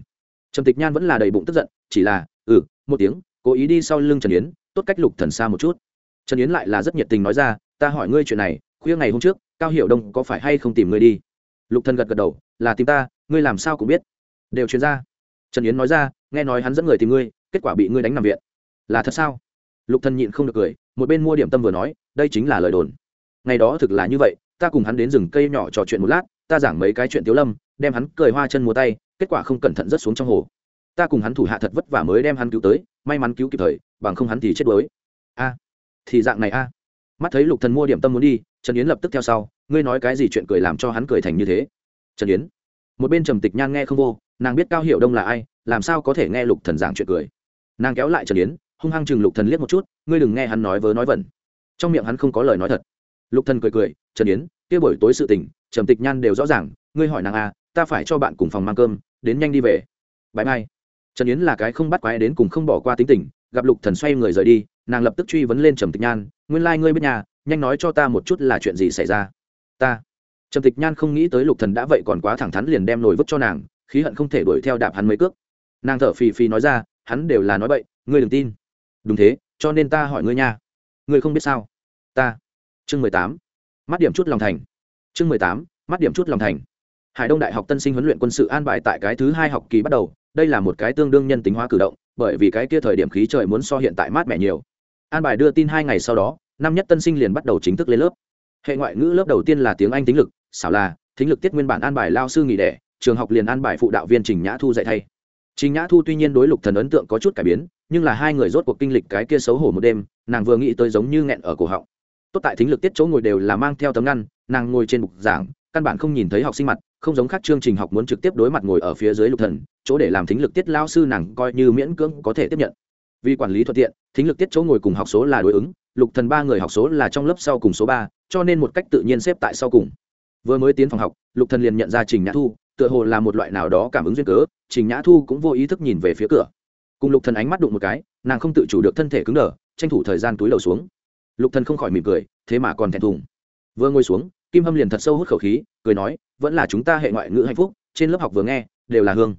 Trầm tịch nhan vẫn là đầy bụng tức giận, chỉ là ừ một tiếng, cố ý đi sau lưng trần yến, tốt cách lục thần xa một chút. Trần yến lại là rất nhiệt tình nói ra, ta hỏi ngươi chuyện này, khuya ngày hôm trước, cao hiểu đông có phải hay không tìm ngươi đi? Lục thần gật gật đầu, là tìm ta, ngươi làm sao cũng biết. Đều chuyên ra. Trần yến nói ra, nghe nói hắn dẫn người tìm ngươi, kết quả bị ngươi đánh nằm viện. Là thật sao? Lục thần nhịn không được cười, một bên mua điểm tâm vừa nói, đây chính là lời đồn ngày đó thực là như vậy, ta cùng hắn đến rừng cây nhỏ trò chuyện một lát, ta giảng mấy cái chuyện tiếu lâm, đem hắn cười hoa chân múa tay, kết quả không cẩn thận rớt xuống trong hồ. Ta cùng hắn thủ hạ thật vất vả mới đem hắn cứu tới, may mắn cứu kịp thời, bằng không hắn thì chết đuối. A, thì dạng này a. Mắt thấy lục thần mua điểm tâm muốn đi, trần yến lập tức theo sau, ngươi nói cái gì chuyện cười làm cho hắn cười thành như thế? Trần yến, một bên trầm tịch nhan nghe không vô, nàng biết cao hiệu đông là ai, làm sao có thể nghe lục thần giảng chuyện cười? Nàng kéo lại trần yến, hung hăng chừng lục thần liếc một chút, ngươi đừng nghe hắn nói vớ nói vẩn. Trong miệng hắn không có lời nói thật lục thần cười cười, trần yến, kia buổi tối sự tình, trầm tịch nhan đều rõ ràng, ngươi hỏi nàng a, ta phải cho bạn cùng phòng mang cơm, đến nhanh đi về. Bãi mai. Trần yến là cái không bắt quái đến cùng không bỏ qua tính tình, gặp lục thần xoay người rời đi, nàng lập tức truy vấn lên trầm tịch nhan, nguyên lai like ngươi biết nhà, nhanh nói cho ta một chút là chuyện gì xảy ra. Ta. Trầm tịch nhan không nghĩ tới lục thần đã vậy còn quá thẳng thắn liền đem nổi vứt cho nàng, khí hận không thể đuổi theo đạp hắn mấy cước. Nàng thở phì phì nói ra, hắn đều là nói bậy, ngươi đừng tin. Đúng thế, cho nên ta hỏi ngươi nha. Ngươi không biết sao? Ta chương mười tám, mắt điểm chút lòng thành. Chương mười tám, mắt điểm chút lòng thành. Hải đông đại học tân sinh huấn luyện quân sự an bài tại cái thứ hai học kỳ bắt đầu, đây là một cái tương đương nhân tính hóa cử động, bởi vì cái kia thời điểm khí trời muốn so hiện tại mát mẻ nhiều. An bài đưa tin hai ngày sau đó, năm nhất tân sinh liền bắt đầu chính thức lên lớp. Hệ ngoại ngữ lớp đầu tiên là tiếng anh tính lực, xảo là, thính lực tiết nguyên bản an bài lao sư nghỉ đẻ, trường học liền an bài phụ đạo viên trình nhã thu dạy thay. Trình nhã thu tuy nhiên đối lục thần ấn tượng có chút cải biến, nhưng là hai người rốt cuộc kinh lịch cái kia xấu hổ một đêm, nàng vừa nghĩ tới giống như nghẹn ở cổ họng tốt tại thính lực tiết chỗ ngồi đều là mang theo tấm ngăn, nàng ngồi trên bục giảng, căn bản không nhìn thấy học sinh mặt, không giống khác chương trình học muốn trực tiếp đối mặt ngồi ở phía dưới lục thần, chỗ để làm thính lực tiết lao sư nàng coi như miễn cưỡng có thể tiếp nhận. Vì quản lý thuận tiện, thính lực tiết chỗ ngồi cùng học số là đối ứng, lục thần ba người học số là trong lớp sau cùng số ba, cho nên một cách tự nhiên xếp tại sau cùng. Vừa mới tiến phòng học, lục thần liền nhận ra trình nhã thu, tựa hồ là một loại nào đó cảm ứng duyên cớ, trình nhã thu cũng vô ý thức nhìn về phía cửa. Cùng lục thần ánh mắt đụng một cái, nàng không tự chủ được thân thể cứng đờ, tranh thủ thời gian túi đầu xuống lục thần không khỏi mỉm cười, thế mà còn thẹn thùng. Vừa ngồi xuống, kim hâm liền thật sâu hút khẩu khí, cười nói, vẫn là chúng ta hệ ngoại ngữ hạnh phúc, trên lớp học vừa nghe, đều là hương.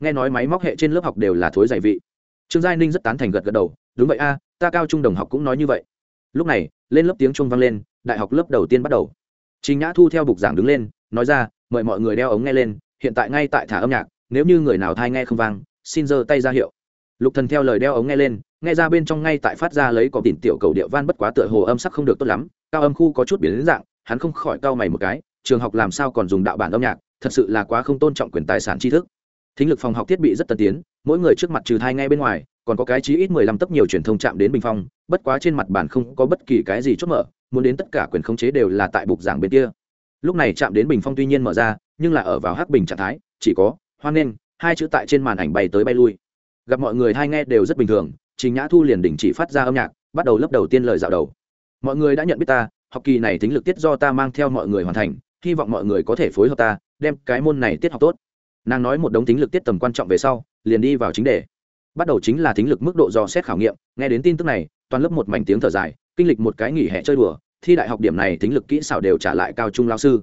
Nghe nói máy móc hệ trên lớp học đều là thối giải vị. Trương giai ninh rất tán thành gật gật đầu, đúng vậy a, ta cao trung đồng học cũng nói như vậy. Lúc này, lên lớp tiếng trung vang lên, đại học lớp đầu tiên bắt đầu. Trình nhã thu theo bục giảng đứng lên, nói ra, mời mọi người đeo ống nghe lên, hiện tại ngay tại thả âm nhạc, nếu như người nào thai nghe không vang, xin giơ tay ra hiệu. Lục thần theo lời đeo ống nghe lên nghe ra bên trong ngay tại phát ra lấy có tìm tiểu cầu địa van bất quá tựa hồ âm sắc không được tốt lắm, cao âm khu có chút biến dạng, hắn không khỏi cau mày một cái, trường học làm sao còn dùng đạo bản âm nhạc, thật sự là quá không tôn trọng quyền tài sản tri thức. Thính lực phòng học thiết bị rất tân tiến, mỗi người trước mặt trừ thai ngay bên ngoài, còn có cái chí ít mười lăm tấc nhiều truyền thông chạm đến bình phong, bất quá trên mặt bản không có bất kỳ cái gì chốt mở, muốn đến tất cả quyền khống chế đều là tại bục giảng bên kia. Lúc này chạm đến bình phong tuy nhiên mở ra, nhưng là ở vào hắc bình trạng thái, chỉ có hoan nghênh, hai chữ tại trên màn ảnh bay tới bay lui. Gặp mọi người hai nghe đều rất bình thường trình nhã thu liền đình chỉ phát ra âm nhạc, bắt đầu lớp đầu tiên lời dạo đầu. Mọi người đã nhận biết ta, học kỳ này tính lực tiết do ta mang theo mọi người hoàn thành, hy vọng mọi người có thể phối hợp ta, đem cái môn này tiết học tốt. Nàng nói một đống tính lực tiết tầm quan trọng về sau, liền đi vào chính đề. Bắt đầu chính là tính lực mức độ do xét khảo nghiệm, nghe đến tin tức này, toàn lớp một mảnh tiếng thở dài, kinh lịch một cái nghỉ hè chơi đùa, thi đại học điểm này tính lực kỹ xảo đều trả lại cao trung lao sư.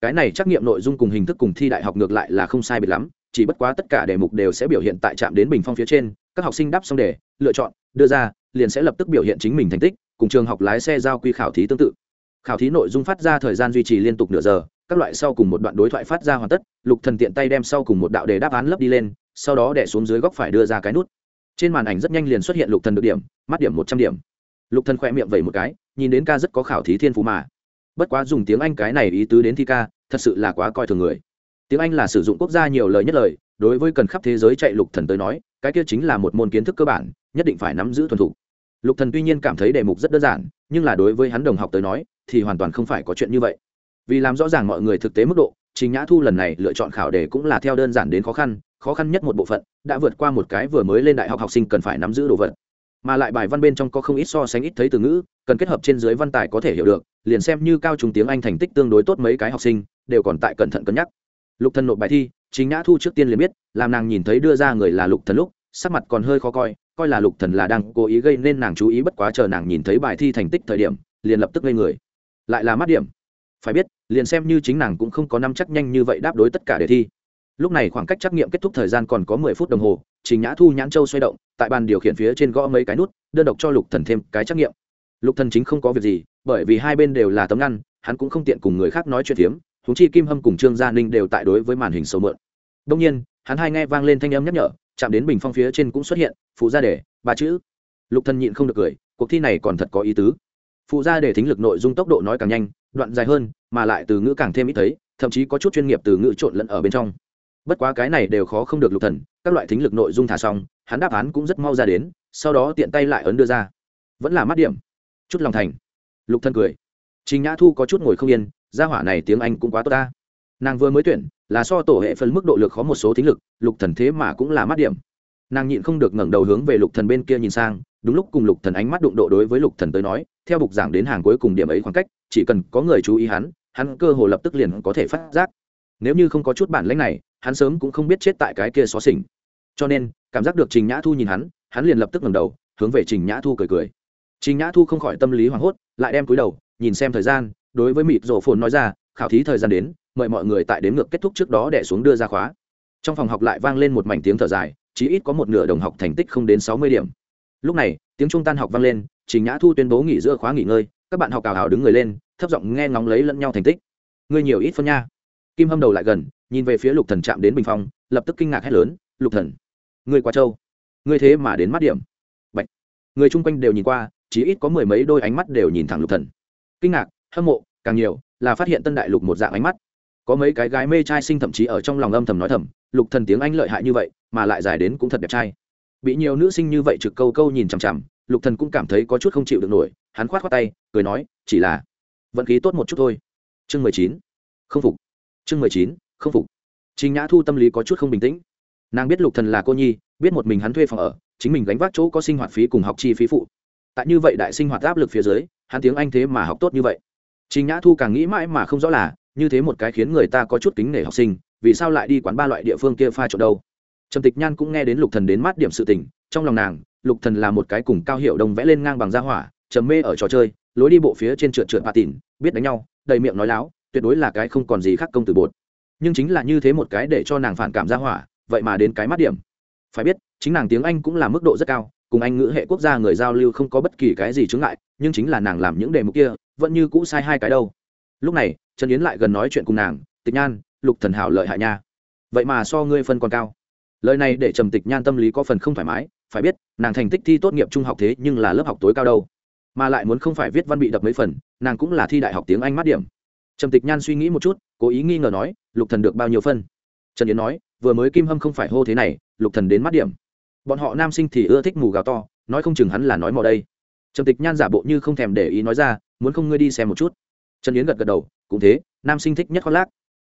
Cái này trắc nghiệm nội dung cùng hình thức cùng thi đại học ngược lại là không sai biệt lắm, chỉ bất quá tất cả đề mục đều sẽ biểu hiện tại trạm đến bình phong phía trên các học sinh đáp xong đề, lựa chọn, đưa ra, liền sẽ lập tức biểu hiện chính mình thành tích, cùng trường học lái xe giao quy khảo thí tương tự. Khảo thí nội dung phát ra thời gian duy trì liên tục nửa giờ, các loại sau cùng một đoạn đối thoại phát ra hoàn tất, lục thần tiện tay đem sau cùng một đạo đề đáp án lấp đi lên, sau đó đẻ xuống dưới góc phải đưa ra cái nút. Trên màn ảnh rất nhanh liền xuất hiện lục thần được điểm, mắt điểm một trăm điểm. Lục thần khỏe miệng vẩy một cái, nhìn đến ca rất có khảo thí thiên phú mà. Bất quá dùng tiếng anh cái này ý tứ đến thi ca, thật sự là quá coi thường người. Tiếng anh là sử dụng quốc gia nhiều lời nhất lời đối với cần khắp thế giới chạy lục thần tới nói, cái kia chính là một môn kiến thức cơ bản, nhất định phải nắm giữ thuần thục. Lục thần tuy nhiên cảm thấy đề mục rất đơn giản, nhưng là đối với hắn đồng học tới nói, thì hoàn toàn không phải có chuyện như vậy. Vì làm rõ ràng mọi người thực tế mức độ, trình nhã thu lần này lựa chọn khảo đề cũng là theo đơn giản đến khó khăn khó khăn nhất một bộ phận, đã vượt qua một cái vừa mới lên đại học học sinh cần phải nắm giữ đồ vật. Mà lại bài văn bên trong có không ít so sánh ít thấy từ ngữ, cần kết hợp trên dưới văn tài có thể hiểu được, liền xem như cao trung tiếng anh thành tích tương đối tốt mấy cái học sinh, đều còn tại cẩn thận cân nhắc. Lục thần nộp bài thi chính nhã thu trước tiên liền biết, làm nàng nhìn thấy đưa ra người là lục thần lúc, sắc mặt còn hơi khó coi coi là lục thần là đang cố ý gây nên nàng chú ý bất quá chờ nàng nhìn thấy bài thi thành tích thời điểm, liền lập tức lên người. Lại là mắt điểm. Phải biết, liền xem như chính nàng cũng không có năm chắc nhanh như vậy đáp đối tất cả đề thi. Lúc này khoảng cách trắc nghiệm kết thúc thời gian còn có mười phút đồng hồ, trình nhã thu nhãn châu xoay động, tại bàn điều khiển phía trên gõ mấy cái nút, đơn độc cho lục thần thêm cái trắc nghiệm. Lục thần chính không có việc gì, bởi vì hai bên đều là tấm ngăn, hắn cũng không tiện cùng người khác nói chuyện phiếm, huống chi kim hâm cùng trương gia ninh đều tại đối với màn hình sâu mượn đông nhiên, hắn hai nghe vang lên thanh âm nhắc nhở, chạm đến bình phong phía trên cũng xuất hiện, phụ gia đề ba chữ. Lục thần nhịn không được cười, cuộc thi này còn thật có ý tứ. Phụ gia đề thính lực nội dung tốc độ nói càng nhanh, đoạn dài hơn, mà lại từ ngữ càng thêm ít thấy, thậm chí có chút chuyên nghiệp từ ngữ trộn lẫn ở bên trong. Bất quá cái này đều khó không được lục thần, các loại thính lực nội dung thả xong, hắn đáp án cũng rất mau ra đến, sau đó tiện tay lại ấn đưa ra. Vẫn là mắt điểm. Chút lòng thành. Lục thần cười. Trình nhã thu có chút ngồi không yên, gia hỏa này tiếng anh cũng quá tốt ta. Nàng vừa mới tuyển là so tổ hệ phân mức độ lực khó một số thính lực, lục thần thế mà cũng là mắt điểm. Nàng nhịn không được ngẩng đầu hướng về lục thần bên kia nhìn sang, đúng lúc cùng lục thần ánh mắt đụng độ đối với lục thần tới nói, theo bục giảng đến hàng cuối cùng điểm ấy khoảng cách, chỉ cần có người chú ý hắn hắn cơ hồ lập tức liền có thể phát giác. Nếu như không có chút bản lĩnh này, hắn sớm cũng không biết chết tại cái kia xó xỉnh. Cho nên, cảm giác được trình nhã thu nhìn hắn hắn liền lập tức ngẩng đầu, hướng về trình nhã thu cười cười. Trình nhã thu không khỏi tâm lý hoảng hốt, lại đem cúi đầu, nhìn xem thời gian, đối với mịt rổ phồn nói ra, khảo thí thời gian đến mời mọi người tại đến ngược kết thúc trước đó đẻ xuống đưa ra khóa. Trong phòng học lại vang lên một mảnh tiếng thở dài chỉ ít có một nửa đồng học thành tích không đến sáu mươi điểm. Lúc này, tiếng trung tan học vang lên, trình nhã thu tuyên bố nghỉ giữa khóa nghỉ ngơi, các bạn học cào hào đứng người lên, thấp giọng nghe ngóng lấy lẫn nhau thành tích. Ngươi nhiều ít phân nha. Kim hâm đầu lại gần, nhìn về phía lục thần chạm đến bình phong, lập tức kinh ngạc hét lớn, lục thần, ngươi qua châu ngươi thế mà đến mắt điểm. Bạch. người chung quanh đều nhìn qua chỉ ít có mười mấy đôi ánh mắt đều nhìn thẳng lục thần. Kinh ngạc, hâm mộ, càng nhiều, là phát hiện tân đại lục một dạng ánh mắt có mấy cái gái mê trai sinh thậm chí ở trong lòng âm thầm nói thầm, lục thần tiếng anh lợi hại như vậy, mà lại dài đến cũng thật đẹp trai. Bị nhiều nữ sinh như vậy trực câu câu nhìn chằm chằm, lục thần cũng cảm thấy có chút không chịu được nổi, hắn khoát khoát tay, cười nói, chỉ là vận khí tốt một chút thôi. Chương mười chín, không phục. Chương mười chín, không phục. Trình nhã thu tâm lý có chút không bình tĩnh. Nàng biết lục thần là cô nhi, biết một mình hắn thuê phòng ở, chính mình gánh vác chỗ có sinh hoạt phí cùng học chi phí phụ. Tại như vậy đại sinh hoạt áp lực phía dưới, hắn tiếng anh thế mà học tốt như vậy. Trình nhã thu càng nghĩ mãi mà không rõ là như thế một cái khiến người ta có chút kính nể học sinh, vì sao lại đi quán ba loại địa phương kia pha trộn đâu? Trầm tịch nhan cũng nghe đến lục thần đến mát điểm sự tình, trong lòng nàng, lục thần là một cái cùng cao hiệu đồng vẽ lên ngang bằng gia hỏa, trầm mê ở trò chơi, lối đi bộ phía trên trượt trượt bà tỉn biết đánh nhau, đầy miệng nói láo, tuyệt đối là cái không còn gì khác công từ bột. Nhưng chính là như thế một cái để cho nàng phản cảm gia hỏa, vậy mà đến cái mắt điểm. Phải biết, chính nàng tiếng anh cũng là mức độ rất cao, cùng anh ngữ hệ quốc gia người giao lưu không có bất kỳ cái gì chướng ngại, nhưng chính là nàng làm những đề mục kia, vẫn như cũ sai hai cái đâu. Lúc này trần yến lại gần nói chuyện cùng nàng, tịch nhan, lục thần hảo lợi hại nha. Vậy mà so ngươi phân còn cao. Lời này để trầm tịch nhan tâm lý có phần không thoải mái, phải biết, nàng thành tích thi tốt nghiệp trung học thế nhưng là lớp học tối cao đâu. Mà lại muốn không phải viết văn bị đập mấy phần, nàng cũng là thi đại học tiếng anh mát điểm. Trầm tịch nhan suy nghĩ một chút, cố ý nghi ngờ nói, lục thần được bao nhiêu phân? Trần yến nói, vừa mới kim hâm không phải hô thế này, lục thần đến mát điểm. Bọn họ nam sinh thì ưa thích mù gào to, nói không chừng hắn là nói mò đây. Trầm tịch nhan giả bộ như không thèm để ý nói ra, muốn không ngươi đi xem một chút? Trần yến gật gật đầu cũng thế, nam sinh thích nhất khoác lác.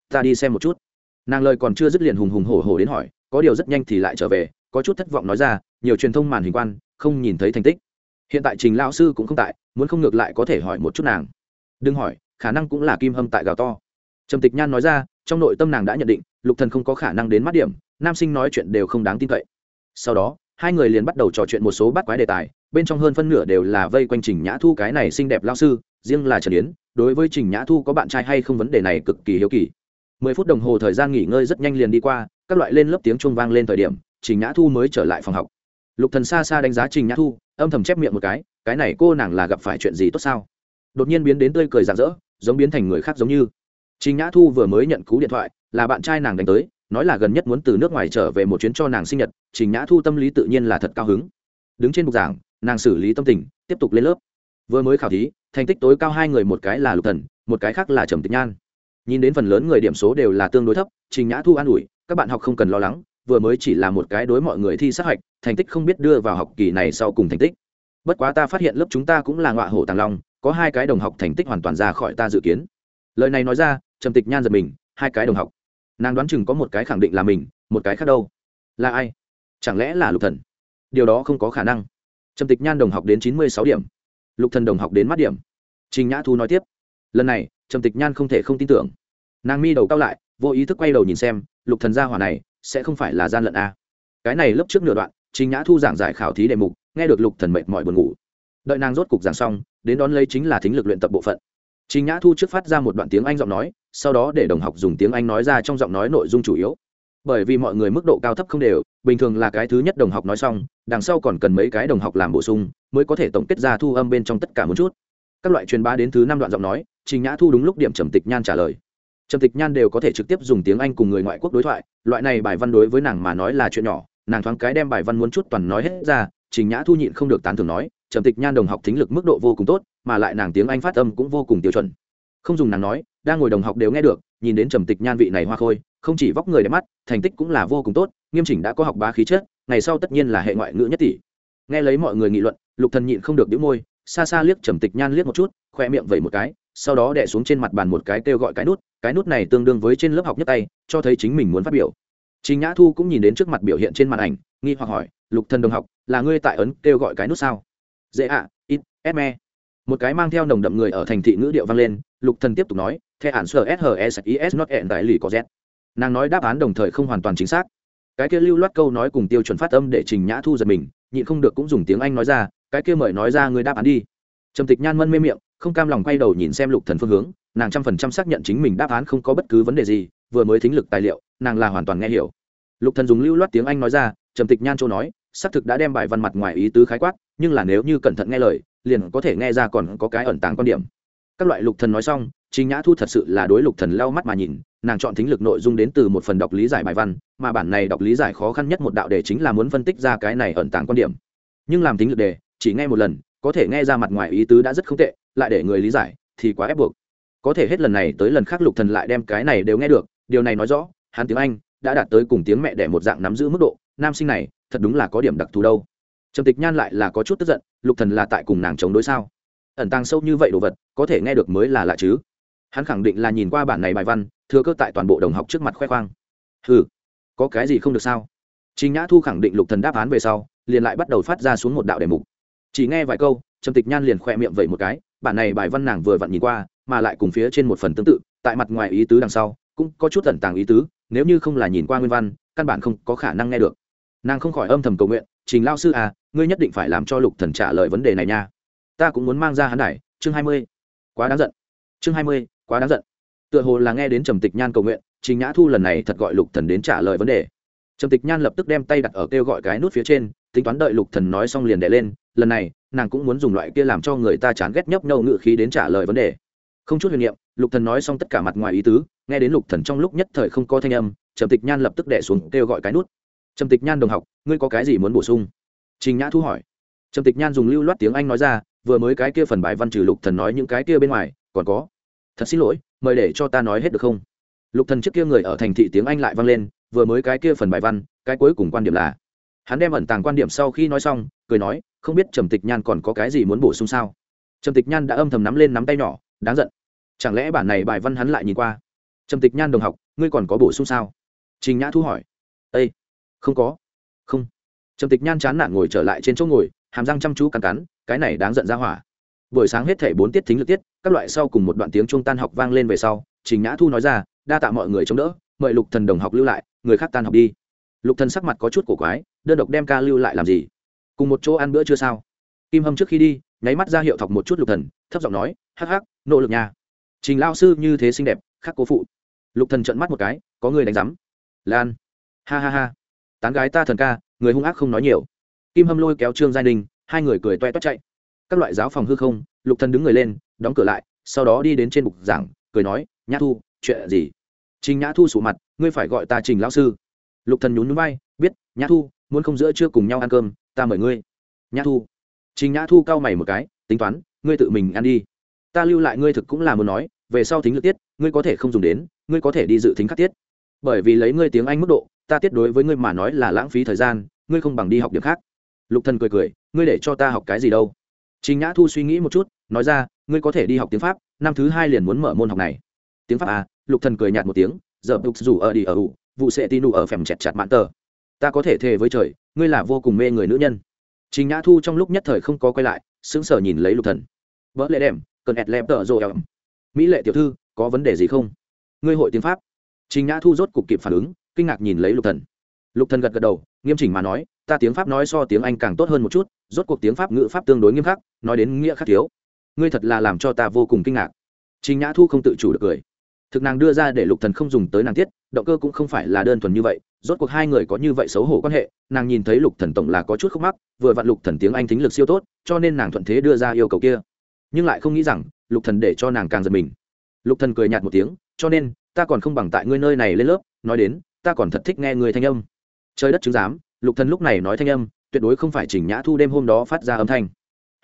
Ta đi xem một chút. Nàng lời còn chưa dứt liền hùng hùng hổ hổ đến hỏi, có điều rất nhanh thì lại trở về, có chút thất vọng nói ra, nhiều truyền thông màn hình quan, không nhìn thấy thành tích. Hiện tại trình lão sư cũng không tại, muốn không ngược lại có thể hỏi một chút nàng. Đừng hỏi, khả năng cũng là kim hâm tại gào to. Trầm tịch nhan nói ra, trong nội tâm nàng đã nhận định, lục thần không có khả năng đến mắt điểm, nam sinh nói chuyện đều không đáng tin cậy. Sau đó, hai người liền bắt đầu trò chuyện một số bắt quái đề tài, bên trong hơn phân nửa đều là vây quanh trình nhã thu cái này xinh đẹp lao sư, riêng là trần yến đối với trình nhã thu có bạn trai hay không vấn đề này cực kỳ hiếu kỳ. Mười phút đồng hồ thời gian nghỉ ngơi rất nhanh liền đi qua, các loại lên lớp tiếng chuông vang lên thời điểm, trình nhã thu mới trở lại phòng học. Lục thần xa xa đánh giá trình nhã thu, âm thầm chép miệng một cái cái này cô nàng là gặp phải chuyện gì tốt sao? Đột nhiên biến đến tươi cười rạng rỡ, giống biến thành người khác giống như. Trình nhã thu vừa mới nhận cú điện thoại, là bạn trai nàng đánh tới, nói là gần nhất muốn từ nước ngoài trở về một chuyến cho nàng sinh nhật, trình nhã thu tâm lý tự nhiên là thật cao hứng. Đứng trên bục giảng, nàng xử lý tâm tình, tiếp tục lên lớp. Vừa mới khảo thí thành tích tối cao hai người một cái là lục thần, một cái khác là trầm tịch nhan. Nhìn đến phần lớn người điểm số đều là tương đối thấp, trình nhã thu an ủi, các bạn học không cần lo lắng, vừa mới chỉ là một cái đối mọi người thi sát hạch, thành tích không biết đưa vào học kỳ này sau cùng thành tích. Bất quá ta phát hiện lớp chúng ta cũng là ngọa hổ tàng long, có hai cái đồng học thành tích hoàn toàn ra khỏi ta dự kiến. Lời này nói ra, trầm tịch nhan giật mình, hai cái đồng học. Nàng đoán chừng có một cái khẳng định là mình, một cái khác đâu? Là ai? Chẳng lẽ là lục thần? Điều đó không có khả năng. Trầm tịch nhan đồng học đến chín mươi sáu điểm lục thần đồng học đến mắt điểm. Trình nhã thu nói tiếp, lần này, trầm tịch nhan không thể không tin tưởng. Nàng mi đầu cao lại, vô ý thức quay đầu nhìn xem, lục thần gia hỏa này, sẽ không phải là gian lận a. Cái này lớp trước nửa đoạn, trình nhã thu giảng giải khảo thí đề mục, nghe được lục thần mệt mỏi buồn ngủ. Đợi nàng rốt cục giảng xong, đến đón lấy chính là thính lực luyện tập bộ phận. Trình nhã thu trước phát ra một đoạn tiếng anh giọng nói, sau đó để đồng học dùng tiếng anh nói ra trong giọng nói nội dung chủ yếu. Bởi vì mọi người mức độ cao thấp không đều bình thường là cái thứ nhất đồng học nói xong, đằng sau còn cần mấy cái đồng học làm bổ sung, mới có thể tổng kết ra thu âm bên trong tất cả một chút. Các loại truyền bá đến thứ năm đoạn giọng nói, trình nhã thu đúng lúc điểm trầm tịch nhan trả lời. Trầm tịch nhan đều có thể trực tiếp dùng tiếng anh cùng người ngoại quốc đối thoại, loại này bài văn đối với nàng mà nói là chuyện nhỏ, nàng thoáng cái đem bài văn muốn chút toàn nói hết ra, trình nhã thu nhịn không được tán thường nói, trầm tịch nhan đồng học thính lực mức độ vô cùng tốt, mà lại nàng tiếng anh phát âm cũng vô cùng tiêu chuẩn. Không dùng nàng nói, đang ngồi đồng học đều nghe được, nhìn đến trầm tịch nhan vị này hoa khôi, không chỉ vóc người đẹp mắt, thành tích cũng là vô cùng tốt nghiêm chỉnh đã có học bá khí chất ngày sau tất nhiên là hệ ngoại ngữ nhất tỷ nghe lấy mọi người nghị luận lục thần nhịn không được đĩu môi xa xa liếc trầm tịch nhan liếc một chút khoe miệng vẩy một cái sau đó đè xuống trên mặt bàn một cái kêu gọi cái nút cái nút này tương đương với trên lớp học nhất tay cho thấy chính mình muốn phát biểu Trình Nhã Thu cũng nhìn đến trước mặt biểu hiện trên màn ảnh, nghi hoặc hỏi, "Lục Thần đồng học, là ngươi tại ấn kêu gọi cái nút sao?" "Dễ ạ, ít, me Một cái mang theo nồng đậm người ở thành thị ngữ điệu vang lên, Lục Thần tiếp tục nói, "The answer is s not en đại lì có z." Nàng nói đáp án đồng thời không hoàn toàn chính xác. Cái kia lưu loát câu nói cùng tiêu chuẩn phát âm để Trình Nhã Thu giật mình, nhịn không được cũng dùng tiếng Anh nói ra, "Cái kia mời nói ra người đáp án đi." Trầm Tịch Nhan mân mê miệng, không cam lòng quay đầu nhìn xem Lục Thần phương hướng, nàng trăm phần trăm xác nhận chính mình đáp án không có bất cứ vấn đề gì, vừa mới thính lực tài liệu, nàng là hoàn toàn nghe hiểu lục thần dùng lưu loát tiếng anh nói ra trầm tịch nhan châu nói xác thực đã đem bài văn mặt ngoài ý tứ khái quát nhưng là nếu như cẩn thận nghe lời liền có thể nghe ra còn có cái ẩn tàng quan điểm các loại lục thần nói xong chính nhã thu thật sự là đối lục thần lau mắt mà nhìn nàng chọn thính lực nội dung đến từ một phần đọc lý giải bài văn, mà bản này đọc lý giải khó khăn nhất một đạo đề chính là muốn phân tích ra cái này ẩn tàng quan điểm. Nhưng làm thính lực đề, chỉ nghe một lần, có thể nghe ra mặt ngoài ý tứ đã rất không tệ, lại để người lý giải thì quá ép buộc. Có thể hết lần này tới lần khác lục thần lại đem cái này đều nghe được, điều này nói rõ, hắn tiếng anh đã đạt tới cùng tiếng mẹ đẻ một dạng nắm giữ mức độ, nam sinh này thật đúng là có điểm đặc thù đâu. Trầm tịch nhan lại là có chút tức giận, lục thần là tại cùng nàng chống đối sao? Ẩn tàng sâu như vậy đồ vật, có thể nghe được mới là lạ chứ. Hắn khẳng định là nhìn qua bản này bài văn thừa cơ tại toàn bộ đồng học trước mặt khoe khoang. Ừ có cái gì không được sao? Trình Nhã Thu khẳng định Lục Thần đáp án về sau, liền lại bắt đầu phát ra xuống một đạo đề mục. Chỉ nghe vài câu, Trầm Tịch Nhan liền khoe miệng vậy một cái, bản này bài văn nàng vừa vặn nhìn qua, mà lại cùng phía trên một phần tương tự, tại mặt ngoài ý tứ đằng sau, cũng có chút tẩn tàng ý tứ, nếu như không là nhìn qua nguyên văn căn bản không có khả năng nghe được. Nàng không khỏi âm thầm cầu nguyện trình lao sư à ngươi nhất định phải làm cho lục thần trả lời vấn đề này nha. Ta cũng muốn mang ra hắn này chương hai mươi. Quá đáng giận. Chương hai mươi quá đáng giận tựa hồ là nghe đến trầm tịch nhan cầu nguyện, trình nhã thu lần này thật gọi lục thần đến trả lời vấn đề. Trầm tịch nhan lập tức đem tay đặt ở kêu gọi cái nút phía trên, tính toán đợi lục thần nói xong liền đệ lên, lần này, nàng cũng muốn dùng loại kia làm cho người ta chán ghét nhấp nhâu ngự khí đến trả lời vấn đề. Không chút huyền niệm, lục thần nói xong tất cả mặt ngoài ý tứ, nghe đến lục thần trong lúc nhất thời không có thanh âm, trầm tịch nhan lập tức đẻ xuống kêu gọi cái nút. Trầm tịch nhan đồng học, ngươi có cái gì muốn bổ sung? Trình nhã thu hỏi. Trầm tịch nhan dùng lưu loát tiếng anh nói ra, vừa mới cái kia phần bài văn trừ lục thần nói những cái kia bên ngoài, còn có thật xin lỗi, mời để cho ta nói hết được không? Lục thần trước kia người ở thành thị tiếng anh lại vang lên, vừa mới cái kia phần bài văn, cái cuối cùng quan điểm là, hắn đem ẩn tàng quan điểm sau khi nói xong, cười nói, không biết trầm tịch nhan còn có cái gì muốn bổ sung sao? Trầm tịch nhan đã âm thầm nắm lên nắm tay nhỏ, đáng giận. Chẳng lẽ bản này bài văn hắn lại nhìn qua? Trầm tịch nhan đồng học, ngươi còn có bổ sung sao? Trình nhã thu hỏi. Ây không có. Không. Trầm tịch nhan chán nản ngồi trở lại trên chỗ ngồi, hàm răng chăm chú cắn cắn, cái này đáng giận ra hỏa buổi sáng hết thể bốn tiết thính lực tiết, các loại sau cùng một đoạn tiếng trung tan học vang lên về sau, trình nhã thu nói ra, đa tạ mọi người chống đỡ, mời lục thần đồng học lưu lại, người khác tan học đi. Lục thần sắc mặt có chút cổ quái, đơn độc đem ca lưu lại làm gì? Cùng một chỗ ăn bữa chưa sao? Kim hâm trước khi đi, nháy mắt ra hiệu thọc một chút lục thần, thấp giọng nói, hắc hắc, nỗ lực nha. Trình lao sư như thế xinh đẹp, khắc cố phụ. Lục thần trợn mắt một cái, có người đánh giám. Lan. Ha ha ha. Tán gái ta thần ca, người hung ác không nói nhiều. Kim hâm lôi kéo trương gia đình hai người cười toe toét chạy các loại giáo phòng hư không, lục thần đứng người lên, đóng cửa lại, sau đó đi đến trên bục giảng, cười nói, nhã thu, chuyện gì? Trình nhã thu sụ mặt, ngươi phải gọi ta trình lão sư. Lục thần nhún nhún vai, biết, nhã thu, muốn không giữa trưa cùng nhau ăn cơm, ta mời ngươi. Nhã thu. Trình nhã thu cau mày một cái, tính toán, ngươi tự mình ăn đi. Ta lưu lại ngươi thực cũng là muốn nói, về sau thính lực tiết, ngươi có thể không dùng đến, ngươi có thể đi dự thính khắc tiết. Bởi vì lấy ngươi tiếng anh mức độ, ta tiết đối với ngươi mà nói là lãng phí thời gian, ngươi không bằng đi học điểm khác. Lục thần cười cười, ngươi để cho ta học cái gì đâu? Trình Nhã Thu suy nghĩ một chút, nói ra, ngươi có thể đi học tiếng Pháp, năm thứ hai liền muốn mở môn học này. Tiếng Pháp à? Lục Thần cười nhạt một tiếng, giờ tục dù ở đi ở ủ, vụ sẽ tin ở phèm chẹt chặt mạn tờ. Ta có thể thề với trời, ngươi là vô cùng mê người nữ nhân. Trình Nhã Thu trong lúc nhất thời không có quay lại, sững sờ nhìn lấy Lục Thần. Vỡ lệ đệm, cần ẹt lẹp tờ rồi ẩm. Mỹ lệ tiểu thư, có vấn đề gì không? Ngươi hội tiếng Pháp? Trình Nhã Thu rốt cục kịp phản ứng, kinh ngạc nhìn lấy Lục Thần. Lục Thần gật gật đầu, nghiêm chỉnh mà nói, ta tiếng pháp nói so tiếng anh càng tốt hơn một chút, rốt cuộc tiếng pháp ngữ pháp tương đối nghiêm khắc, nói đến nghĩa khắc thiếu. Ngươi thật là làm cho ta vô cùng kinh ngạc. Trình nhã thu không tự chủ được cười. Thực nàng đưa ra để lục thần không dùng tới nàng tiết, động cơ cũng không phải là đơn thuần như vậy, rốt cuộc hai người có như vậy xấu hổ quan hệ, nàng nhìn thấy lục thần tổng là có chút khúc mắc, vừa vặn lục thần tiếng anh thính lực siêu tốt, cho nên nàng thuận thế đưa ra yêu cầu kia. Nhưng lại không nghĩ rằng, lục thần để cho nàng càng giật mình. Lục thần cười nhạt một tiếng, cho nên, ta còn không bằng tại ngươi nơi này lên lớp, nói đến, ta còn thật thích nghe người thanh âm. Trời đất chứng giám lục thần lúc này nói thanh âm, tuyệt đối không phải chỉnh nhã thu đêm hôm đó phát ra âm thanh.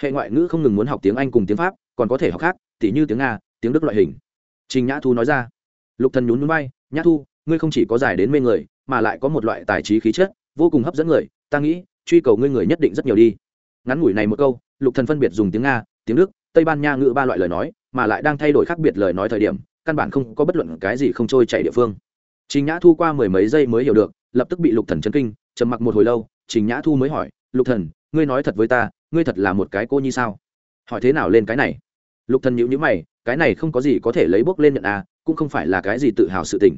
Hệ ngoại ngữ không ngừng muốn học tiếng anh cùng tiếng pháp, còn có thể học khác, tỉ như tiếng nga, tiếng đức loại hình. Trình nhã thu nói ra. Lục thần nhún nhún bay nhã thu, ngươi không chỉ có giải đến mê người, mà lại có một loại tài trí khí chất, vô cùng hấp dẫn người, ta nghĩ, truy cầu ngươi người nhất định rất nhiều đi. Ngắn ngủi này một câu, lục thần phân biệt dùng tiếng nga, tiếng đức, tây ban nha ngữ ba loại lời nói, mà lại đang thay đổi khác biệt lời nói thời điểm, căn bản không có bất luận cái gì không trôi chảy địa phương. Trình nhã thu qua mười mấy giây mới hiểu được, lập tức bị lục thần chấn kinh trầm mặc một hồi lâu, trình nhã thu mới hỏi, lục thần, ngươi nói thật với ta, ngươi thật là một cái cô nhi sao? Hỏi thế nào lên cái này? Lục thần nhíu nhíu mày, cái này không có gì có thể lấy bốc lên nhận à cũng không phải là cái gì tự hào sự tình.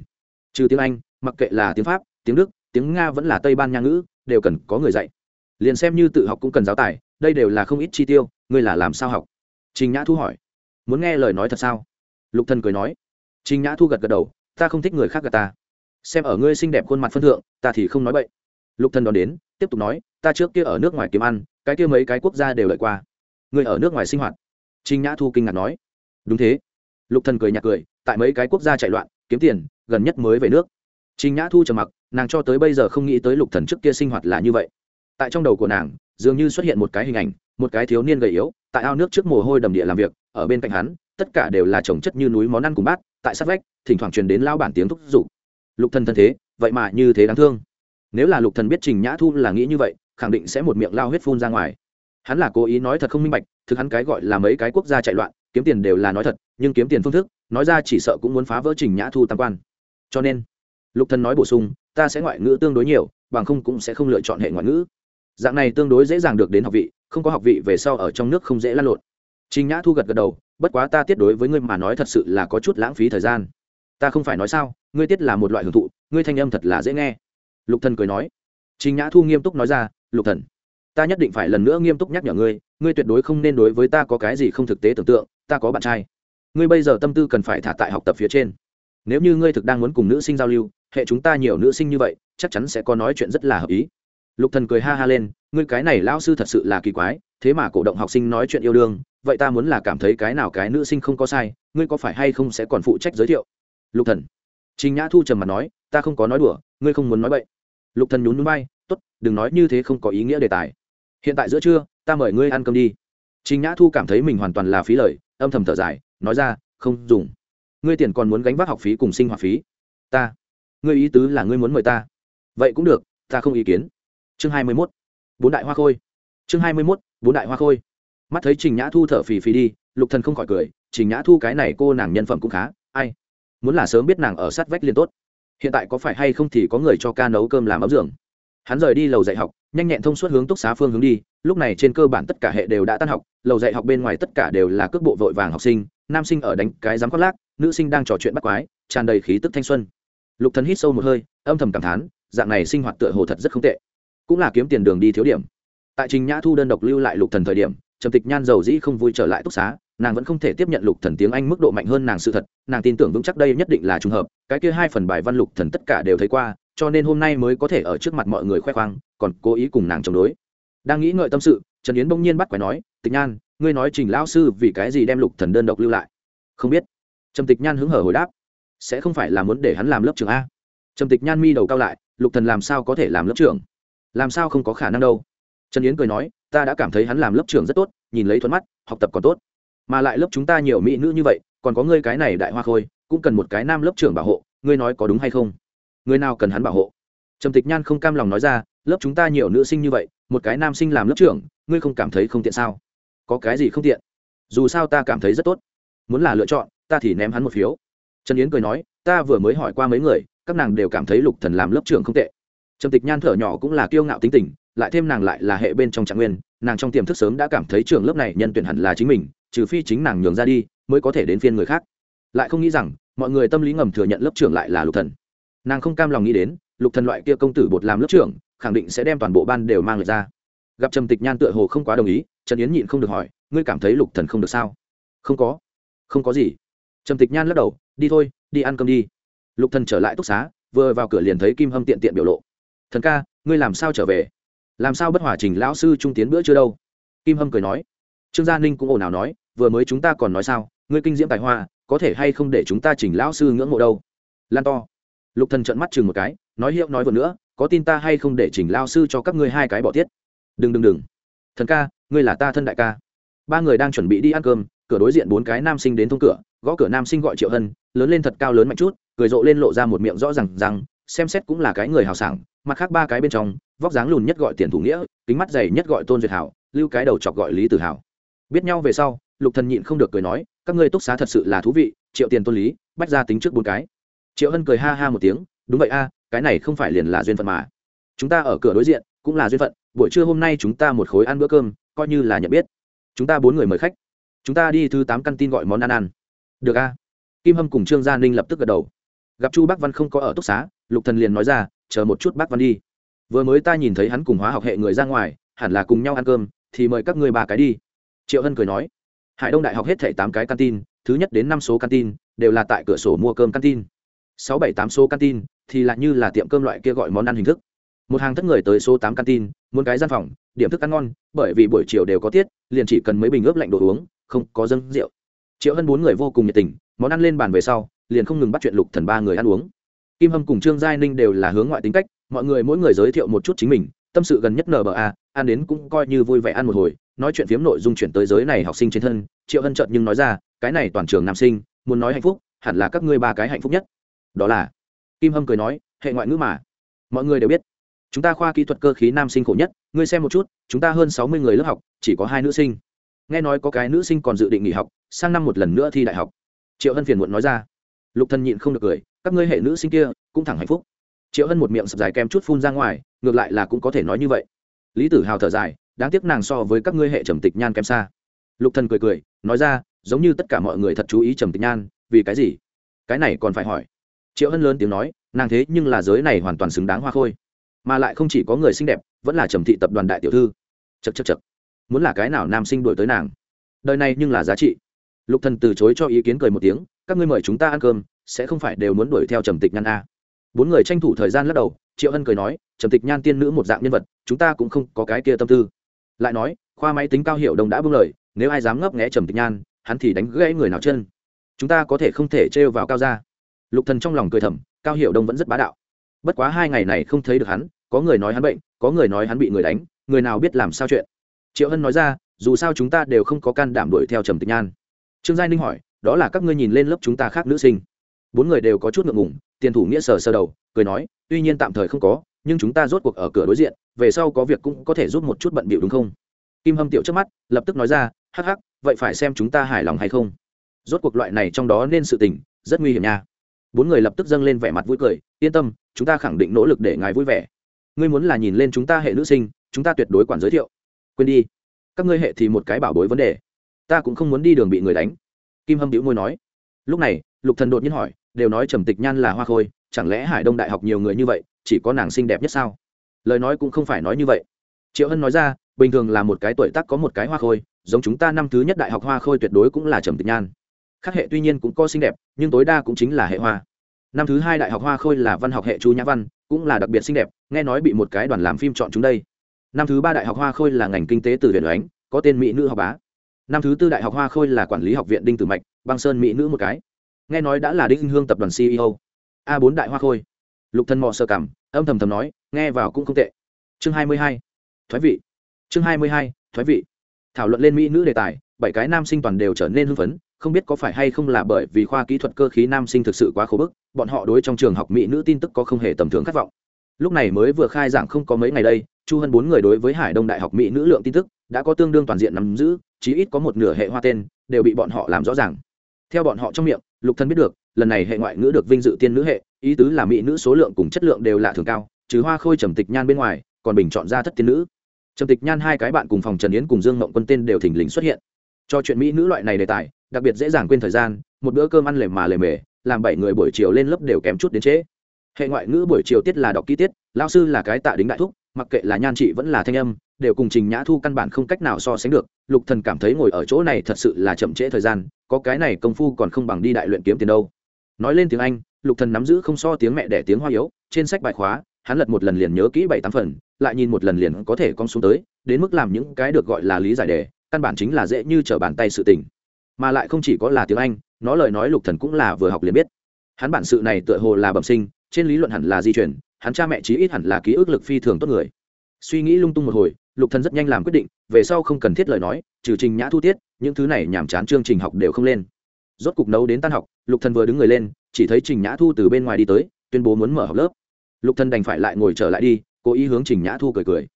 Trừ tiếng anh, mặc kệ là tiếng pháp, tiếng đức, tiếng nga vẫn là tây ban nha ngữ, đều cần có người dạy. Liền xem như tự học cũng cần giáo tài, đây đều là không ít chi tiêu, ngươi là làm sao học? Trình nhã thu hỏi. Muốn nghe lời nói thật sao? Lục thần cười nói. Trình nhã thu gật gật đầu, ta không thích người khác gật ta. Xem ở ngươi xinh đẹp khuôn mặt phân thượng, ta thì không nói bậy lục thần đón đến, tiếp tục nói, ta trước kia ở nước ngoài kiếm ăn, cái kia mấy cái quốc gia đều lợi qua. Ngươi ở nước ngoài sinh hoạt. Trình nhã thu kinh ngạc nói. Đúng thế. Lục thần cười nhạt cười, tại mấy cái quốc gia chạy loạn, kiếm tiền, gần nhất mới về nước. Trình nhã thu trầm mặc, nàng cho tới bây giờ không nghĩ tới lục thần trước kia sinh hoạt là như vậy. Tại trong đầu của nàng, dường như xuất hiện một cái hình ảnh, một cái thiếu niên gầy yếu, tại ao nước trước mồ hôi đầm địa làm việc, ở bên cạnh hắn, tất cả đều là trồng chất như núi món ăn cùng bát, tại sát vách, thỉnh thoảng truyền đến lao bản tiếng thúc giục. Lục thần thân thế, vậy mà như thế đáng thương nếu là lục thần biết trình nhã thu là nghĩ như vậy, khẳng định sẽ một miệng lao huyết phun ra ngoài. Hắn là cố ý nói thật không minh bạch, thực hắn cái gọi là mấy cái quốc gia chạy loạn, kiếm tiền đều là nói thật, nhưng kiếm tiền phương thức, nói ra chỉ sợ cũng muốn phá vỡ trình nhã thu tam quan. Cho nên, lục thần nói bổ sung, ta sẽ ngoại ngữ tương đối nhiều, bằng không cũng sẽ không lựa chọn hệ ngoại ngữ. Dạng này tương đối dễ dàng được đến học vị, không có học vị về sau ở trong nước không dễ lăn lộn. Trình nhã thu gật gật đầu, bất quá ta tiết đối với ngươi mà nói thật sự là có chút lãng phí thời gian. Ta không phải nói sao, ngươi tiết là một loại hưởng thụ, ngươi thanh âm thật là dễ nghe lục thần cười nói. Trình nhã thu nghiêm túc nói ra, lục thần, ta nhất định phải lần nữa nghiêm túc nhắc nhở ngươi ngươi tuyệt đối không nên đối với ta có cái gì không thực tế tưởng tượng, ta có bạn trai. Ngươi bây giờ tâm tư cần phải thả tại học tập phía trên. Nếu như ngươi thực đang muốn cùng nữ sinh giao lưu, hệ chúng ta nhiều nữ sinh như vậy, chắc chắn sẽ có nói chuyện rất là hợp ý. Lục thần cười ha ha lên, ngươi cái này lão sư thật sự là kỳ quái, thế mà cổ động học sinh nói chuyện yêu đương, vậy ta muốn là cảm thấy cái nào cái nữ sinh không có sai, ngươi có phải hay không sẽ còn phụ trách giới thiệu? Lục thần. Trình nhã thu trầm mặt nói, ta không có nói đùa, ngươi không muốn nói vậy lục thần nhún núi bay, tốt, đừng nói như thế không có ý nghĩa đề tài. Hiện tại giữa trưa, ta mời ngươi ăn cơm đi. Trình nhã thu cảm thấy mình hoàn toàn là phí lời, âm thầm thở dài, nói ra, không dùng. Ngươi tiền còn muốn gánh vác học phí cùng sinh hoạt phí. Ta. Ngươi ý tứ là ngươi muốn mời ta. Vậy cũng được, ta không ý kiến. Chương hai mươi mốt. Bốn đại hoa khôi. Chương hai mươi mốt, bốn đại hoa khôi. Mắt thấy trình nhã thu thở phì phì đi, lục thần không khỏi cười, trình nhã thu cái này cô nàng nhân phẩm cũng khá, ai? Muốn là sớm biết nàng ở sát vách liền tốt hiện tại có phải hay không thì có người cho ca nấu cơm làm ấm giường? Hắn rời đi lầu dạy học, nhanh nhẹn thông suốt hướng túc xá phương hướng đi, lúc này trên cơ bản tất cả hệ đều đã tan học, lầu dạy học bên ngoài tất cả đều là cước bộ vội vàng học sinh, nam sinh ở đánh cái giám khoác lác, nữ sinh đang trò chuyện bắt quái, tràn đầy khí tức thanh xuân. Lục thần hít sâu một hơi, âm thầm cảm thán, dạng này sinh hoạt tựa hồ thật rất không tệ. Cũng là kiếm tiền đường đi thiếu điểm. Tại trình nhã thu đơn độc lưu lại lục thần thời điểm, trầm tịch nhan dầu dĩ không vui trở lại túc xá nàng vẫn không thể tiếp nhận lục thần tiếng anh mức độ mạnh hơn nàng sự thật, nàng tin tưởng vững chắc đây nhất định là trùng hợp, cái kia hai phần bài văn lục thần tất cả đều thấy qua, cho nên hôm nay mới có thể ở trước mặt mọi người khoe khoang, còn cố ý cùng nàng chống đối. Đang nghĩ ngợi tâm sự, trần yến bỗng nhiên bắt quái nói, tịch nhan, ngươi nói trình lão sư vì cái gì đem lục thần đơn độc lưu lại? Không biết. Trầm tịch nhan hứng hở hồi đáp, sẽ không phải là muốn để hắn làm lớp trưởng a. Trầm tịch nhan mi đầu cao lại, lục thần làm sao có thể làm lớp trưởng? Làm sao không có khả năng đâu? Trần yến cười nói, ta đã cảm thấy hắn làm lớp trưởng rất tốt, nhìn lấy thuận mắt, học tập còn tốt mà lại lớp chúng ta nhiều mỹ nữ như vậy, còn có ngươi cái này đại hoa khôi, cũng cần một cái nam lớp trưởng bảo hộ, ngươi nói có đúng hay không? Người nào cần hắn bảo hộ? Trầm tịch nhan không cam lòng nói ra, lớp chúng ta nhiều nữ sinh như vậy, một cái nam sinh làm lớp trưởng, ngươi không cảm thấy không tiện sao? Có cái gì không tiện? Dù sao ta cảm thấy rất tốt. Muốn là lựa chọn, ta thì ném hắn một phiếu. Trần yến cười nói, ta vừa mới hỏi qua mấy người, các nàng đều cảm thấy lục thần làm lớp trưởng không tệ. Trầm tịch nhan thở nhỏ cũng là kiêu ngạo tính tình lại thêm nàng lại là hệ bên trong trạng nguyên, nàng trong tiềm thức sớm đã cảm thấy trường lớp này nhân tuyển hẳn là chính mình, trừ phi chính nàng nhường ra đi, mới có thể đến phiên người khác. Lại không nghĩ rằng, mọi người tâm lý ngầm thừa nhận lớp trưởng lại là lục thần. Nàng không cam lòng nghĩ đến, lục thần loại kia công tử bột làm lớp trưởng, khẳng định sẽ đem toàn bộ ban đều mang lại ra. Gặp trầm tịch nhan tựa hồ không quá đồng ý, trần yến nhịn không được hỏi, ngươi cảm thấy lục thần không được sao? Không có. Không có gì. Trầm tịch nhan lắc đầu, đi thôi, đi ăn cơm đi. Lục thần trở lại túc xá, vừa vào cửa liền thấy kim hâm tiện tiện biểu lộ. Thần ca, ngươi làm sao trở về? Làm sao bất hòa trình lão sư trung tiến bữa chưa đâu? Kim hâm cười nói. Trương gia ninh cũng ồn ào nói, vừa mới chúng ta còn nói sao, ngươi kinh diễm tài hoa, có thể hay không để chúng ta chỉnh lão sư ngưỡng mộ đâu? Lan to. Lục thần trợn mắt chừng một cái, nói hiệu nói vừa nữa, có tin ta hay không để chỉnh lão sư cho các ngươi hai cái bỏ tiết? Đừng đừng đừng. Thần ca, ngươi là ta thân đại ca. Ba người đang chuẩn bị đi ăn cơm, cửa đối diện bốn cái nam sinh đến thông cửa, gõ cửa nam sinh gọi triệu hân, lớn lên thật cao lớn mạnh chút, cười rộ lên lộ ra một miệng rõ ràng rằng, xem xét cũng là cái người hào sảng, mặt khác ba cái bên trong vóc dáng lùn nhất gọi tiền thủ nghĩa, kính mắt dày nhất gọi tôn duyệt hảo, lưu cái đầu chọc gọi lý tử hảo. Biết nhau về sau, lục thần nhịn không được cười nói, các ngươi túc xá thật sự là thú vị, triệu tiền tôn lý, bách ra tính trước bốn cái. Triệu hân cười ha ha một tiếng, đúng vậy a, cái này không phải liền là duyên phận mà. Chúng ta ở cửa đối diện, cũng là duyên phận, buổi trưa hôm nay chúng ta một khối ăn bữa cơm, coi như là nhận biết. Chúng ta bốn người mời khách. Chúng ta đi thứ tám căn tin gọi món ăn ăn. Được a. Kim hâm cùng trương gia ninh lập tức gật đầu. Gặp chu bác văn không có ở túc xá, lục thần liền nói ra, chờ một chút bác văn đi vừa mới ta nhìn thấy hắn cùng hóa học hệ người ra ngoài, hẳn là cùng nhau ăn cơm, thì mời các người ba cái đi. Triệu hân cười nói. Hải đông đại học hết thảy tám cái canteen, thứ nhất đến năm số canteen, đều là tại cửa sổ mua cơm canteen. Sáu bảy tám số canteen, thì lại như là tiệm cơm loại kia gọi món ăn hình thức. Một hàng thất người tới số tám canteen, muốn cái gian phòng, điểm thức ăn ngon, bởi vì buổi chiều đều có tiết, liền chỉ cần mấy bình ướp lạnh đồ uống, không có dâng rượu. Triệu Hân bốn người vô cùng nhiệt tình, món ăn lên bàn về sau, liền không ngừng bắt chuyện lục thần ba người ăn uống. Kim hâm cùng trương giai ninh đều là hướng ngoại tính cách mọi người mỗi người giới thiệu một chút chính mình, tâm sự gần nhất nba ăn đến cũng coi như vui vẻ ăn một hồi, nói chuyện phiếm nội dung chuyển tới giới này học sinh trên thân, triệu hân trợt nhưng nói ra, cái này toàn trường nam sinh, muốn nói hạnh phúc, hẳn là các ngươi ba cái hạnh phúc nhất. Đó là, kim hâm cười nói, hệ ngoại ngữ mà. Mọi người đều biết, chúng ta khoa kỹ thuật cơ khí nam sinh khổ nhất, ngươi xem một chút, chúng ta hơn sáu mươi người lớp học, chỉ có hai nữ sinh. Nghe nói có cái nữ sinh còn dự định nghỉ học, sang năm một lần nữa thi đại học. Triệu hân phiền muộn nói ra, lục thân nhịn không được cười, các ngươi hệ nữ sinh kia, cũng thẳng hạnh phúc triệu hân một miệng sập dài kem chút phun ra ngoài, ngược lại là cũng có thể nói như vậy. Lý tử hào thở dài, đáng tiếc nàng so với các ngươi hệ trầm tịch nhan kém xa. Lục thần cười cười, nói ra, giống như tất cả mọi người thật chú ý trầm tịch nhan, vì cái gì? Cái này còn phải hỏi. Triệu hân lớn tiếng nói, nàng thế nhưng là giới này hoàn toàn xứng đáng hoa khôi. Mà lại không chỉ có người xinh đẹp, vẫn là trầm thị tập đoàn đại tiểu thư. Chật chật chật muốn là cái nào nam sinh đuổi tới nàng? Đời này nhưng là giá trị. Lục thần từ chối cho ý kiến cười một tiếng, các ngươi mời chúng ta ăn cơm, sẽ không phải đều muốn đuổi theo trầm tịch nhan a bốn người tranh thủ thời gian lắc đầu, triệu hân cười nói, trầm tịch nhan tiên nữ một dạng nhân vật, chúng ta cũng không có cái kia tâm tư. Lại nói, khoa máy tính cao hiệu đồng đã bưng lời, nếu ai dám ngấp nghẽ trầm tịch nhan, hắn thì đánh gãy người nào chân. Chúng ta có thể không thể trêu vào cao ra lục thần trong lòng cười thầm, cao hiệu đông vẫn rất bá đạo. Bất quá hai ngày này không thấy được hắn, có người nói hắn bệnh, có người nói hắn bị người đánh, người nào biết làm sao chuyện. Triệu hân nói ra, dù sao chúng ta đều không có can đảm đuổi theo trầm tịch nhan. Trương giai ninh hỏi, đó là các ngươi nhìn lên lớp chúng ta khác nữ sinh. Bốn người đều có chút ngượng ngùng tiền thủ nghĩa sờ sờ đầu, cười nói, tuy nhiên tạm thời không có, nhưng chúng ta rốt cuộc ở cửa đối diện, về sau có việc cũng có thể giúp một chút bận bịu đúng không? Kim hâm tiểu trước mắt, lập tức nói ra, hắc hắc, vậy phải xem chúng ta hài lòng hay không? Rốt cuộc loại này trong đó nên sự tình, rất nguy hiểm nha. Bốn người lập tức dâng lên vẻ mặt vui cười, yên tâm, chúng ta khẳng định nỗ lực để ngài vui vẻ. Ngươi muốn là nhìn lên chúng ta hệ nữ sinh, chúng ta tuyệt đối quản giới thiệu. Quên đi, các ngươi hệ thì một cái bảo bối vấn đề. Ta cũng không muốn đi đường bị người đánh. Kim hâm đĩu môi nói. Lúc này, lục thần đột nhiên hỏi đều nói trầm tịch nhan là hoa khôi, chẳng lẽ hải đông đại học nhiều người như vậy, chỉ có nàng xinh đẹp nhất sao? Lời nói cũng không phải nói như vậy. Triệu hân nói ra, bình thường là một cái tuổi tác có một cái hoa khôi, giống chúng ta năm thứ nhất đại học hoa khôi tuyệt đối cũng là trầm tịch nhan. Khác hệ tuy nhiên cũng có xinh đẹp, nhưng tối đa cũng chính là hệ hoa. Năm thứ hai đại học hoa khôi là văn học hệ chu nhã văn, cũng là đặc biệt xinh đẹp, nghe nói bị một cái đoàn làm phim chọn chúng đây. Năm thứ ba đại học hoa khôi là ngành kinh tế từ huyện ánh, có tên mỹ nữ học bá. Năm thứ tư đại học hoa khôi là quản lý học viện đinh tử mạch, băng sơn mỹ nữ một cái nghe nói đã là đinh hương tập đoàn ceo a bốn đại hoa khôi. Lục thân mò sơ cảm, âm thầm thầm nói, nghe vào cũng không tệ. Chương hai mươi hai. Thoái vị. Chương hai mươi hai, thoái vị. Thảo luận lên mỹ nữ đề tài, bảy cái nam sinh toàn đều trở nên hưng phấn, không biết có phải hay không là bởi vì khoa kỹ thuật cơ khí nam sinh thực sự quá khổ bức, bọn họ đối trong trường học mỹ nữ tin tức có không hề tầm thường khát vọng. Lúc này mới vừa khai giảng không có mấy ngày đây, chu hơn bốn người đối với hải đông đại học mỹ nữ lượng tin tức đã có tương đương toàn diện nắm giữ, chí ít có một nửa hệ hoa tên, đều bị bọn họ làm rõ ràng theo bọn họ trong miệng, lục thân biết được, lần này hệ ngoại ngữ được vinh dự tiên nữ hệ, ý tứ là mỹ nữ số lượng cùng chất lượng đều là thường cao, trừ hoa khôi trầm tịch nhan bên ngoài, còn bình chọn ra thất tiên nữ. Trầm tịch nhan hai cái bạn cùng phòng trần yến cùng dương mộng quân tên đều thỉnh lình xuất hiện. Cho chuyện mỹ nữ loại này đề tài, đặc biệt dễ dàng quên thời gian, một bữa cơm ăn lề mà lề mề, làm bảy người buổi chiều lên lớp đều kém chút đến trễ. Hệ ngoại ngữ buổi chiều tiết là đọc ký tiết lao sư là cái tạ đính đại thúc mặc kệ là nhan trị vẫn là thanh âm, đều cùng trình nhã thu căn bản không cách nào so sánh được. Lục thần cảm thấy ngồi ở chỗ này thật sự là chậm trễ thời gian, có cái này công phu còn không bằng đi đại luyện kiếm tiền đâu. Nói lên tiếng anh, lục thần nắm giữ không so tiếng mẹ đẻ tiếng hoa yếu, trên sách bài khóa, hắn lật một lần liền nhớ kỹ bảy tám phần, lại nhìn một lần liền có thể con xuống tới, đến mức làm những cái được gọi là lý giải đề, căn bản chính là dễ như trở bàn tay sự tình. Mà lại không chỉ có là tiếng anh, nó lời nói lục thần cũng là vừa học liền biết. Hắn bản sự này tựa hồ là bẩm sinh, trên lý luận hẳn là di chuyển hắn cha mẹ chí ít hẳn là ký ức lực phi thường tốt người. Suy nghĩ lung tung một hồi, lục thần rất nhanh làm quyết định, về sau không cần thiết lời nói, trừ trình nhã thu tiết, những thứ này nhảm chán chương trình học đều không lên. Rốt cục nấu đến tan học, lục thần vừa đứng người lên, chỉ thấy trình nhã thu từ bên ngoài đi tới, tuyên bố muốn mở học lớp. Lục thần đành phải lại ngồi trở lại đi, cố ý hướng trình nhã thu cười cười.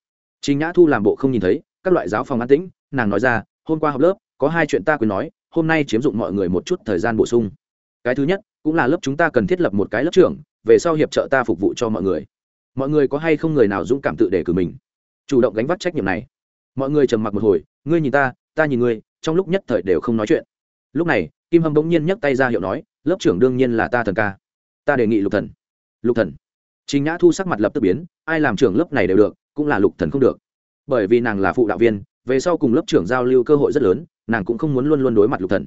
Trình nhã thu làm bộ không nhìn thấy, các loại giáo phòng an tĩnh, nàng nói ra, hôm qua học lớp, có hai chuyện ta quên nói, hôm nay chiếm dụng mọi người một chút thời gian bổ sung. Cái thứ nhất, cũng là lớp chúng ta cần thiết lập một cái lớp trưởng về sau hiệp trợ ta phục vụ cho mọi người. Mọi người có hay không người nào dũng cảm tự đề cử mình? Chủ động gánh vác trách nhiệm này. Mọi người trầm mặc một hồi, ngươi nhìn ta ta nhìn ngươi, trong lúc nhất thời đều không nói chuyện. Lúc này, kim hâm bỗng nhiên nhấc tay ra hiệu nói, lớp trưởng đương nhiên là ta thần ca. Ta đề nghị lục thần. Lục thần. Chính nhã thu sắc mặt lập tức biến, ai làm trưởng lớp này đều được, cũng là lục thần không được. Bởi vì nàng là phụ đạo viên, về sau cùng lớp trưởng giao lưu cơ hội rất lớn, nàng cũng không muốn luôn luôn đối mặt lục thần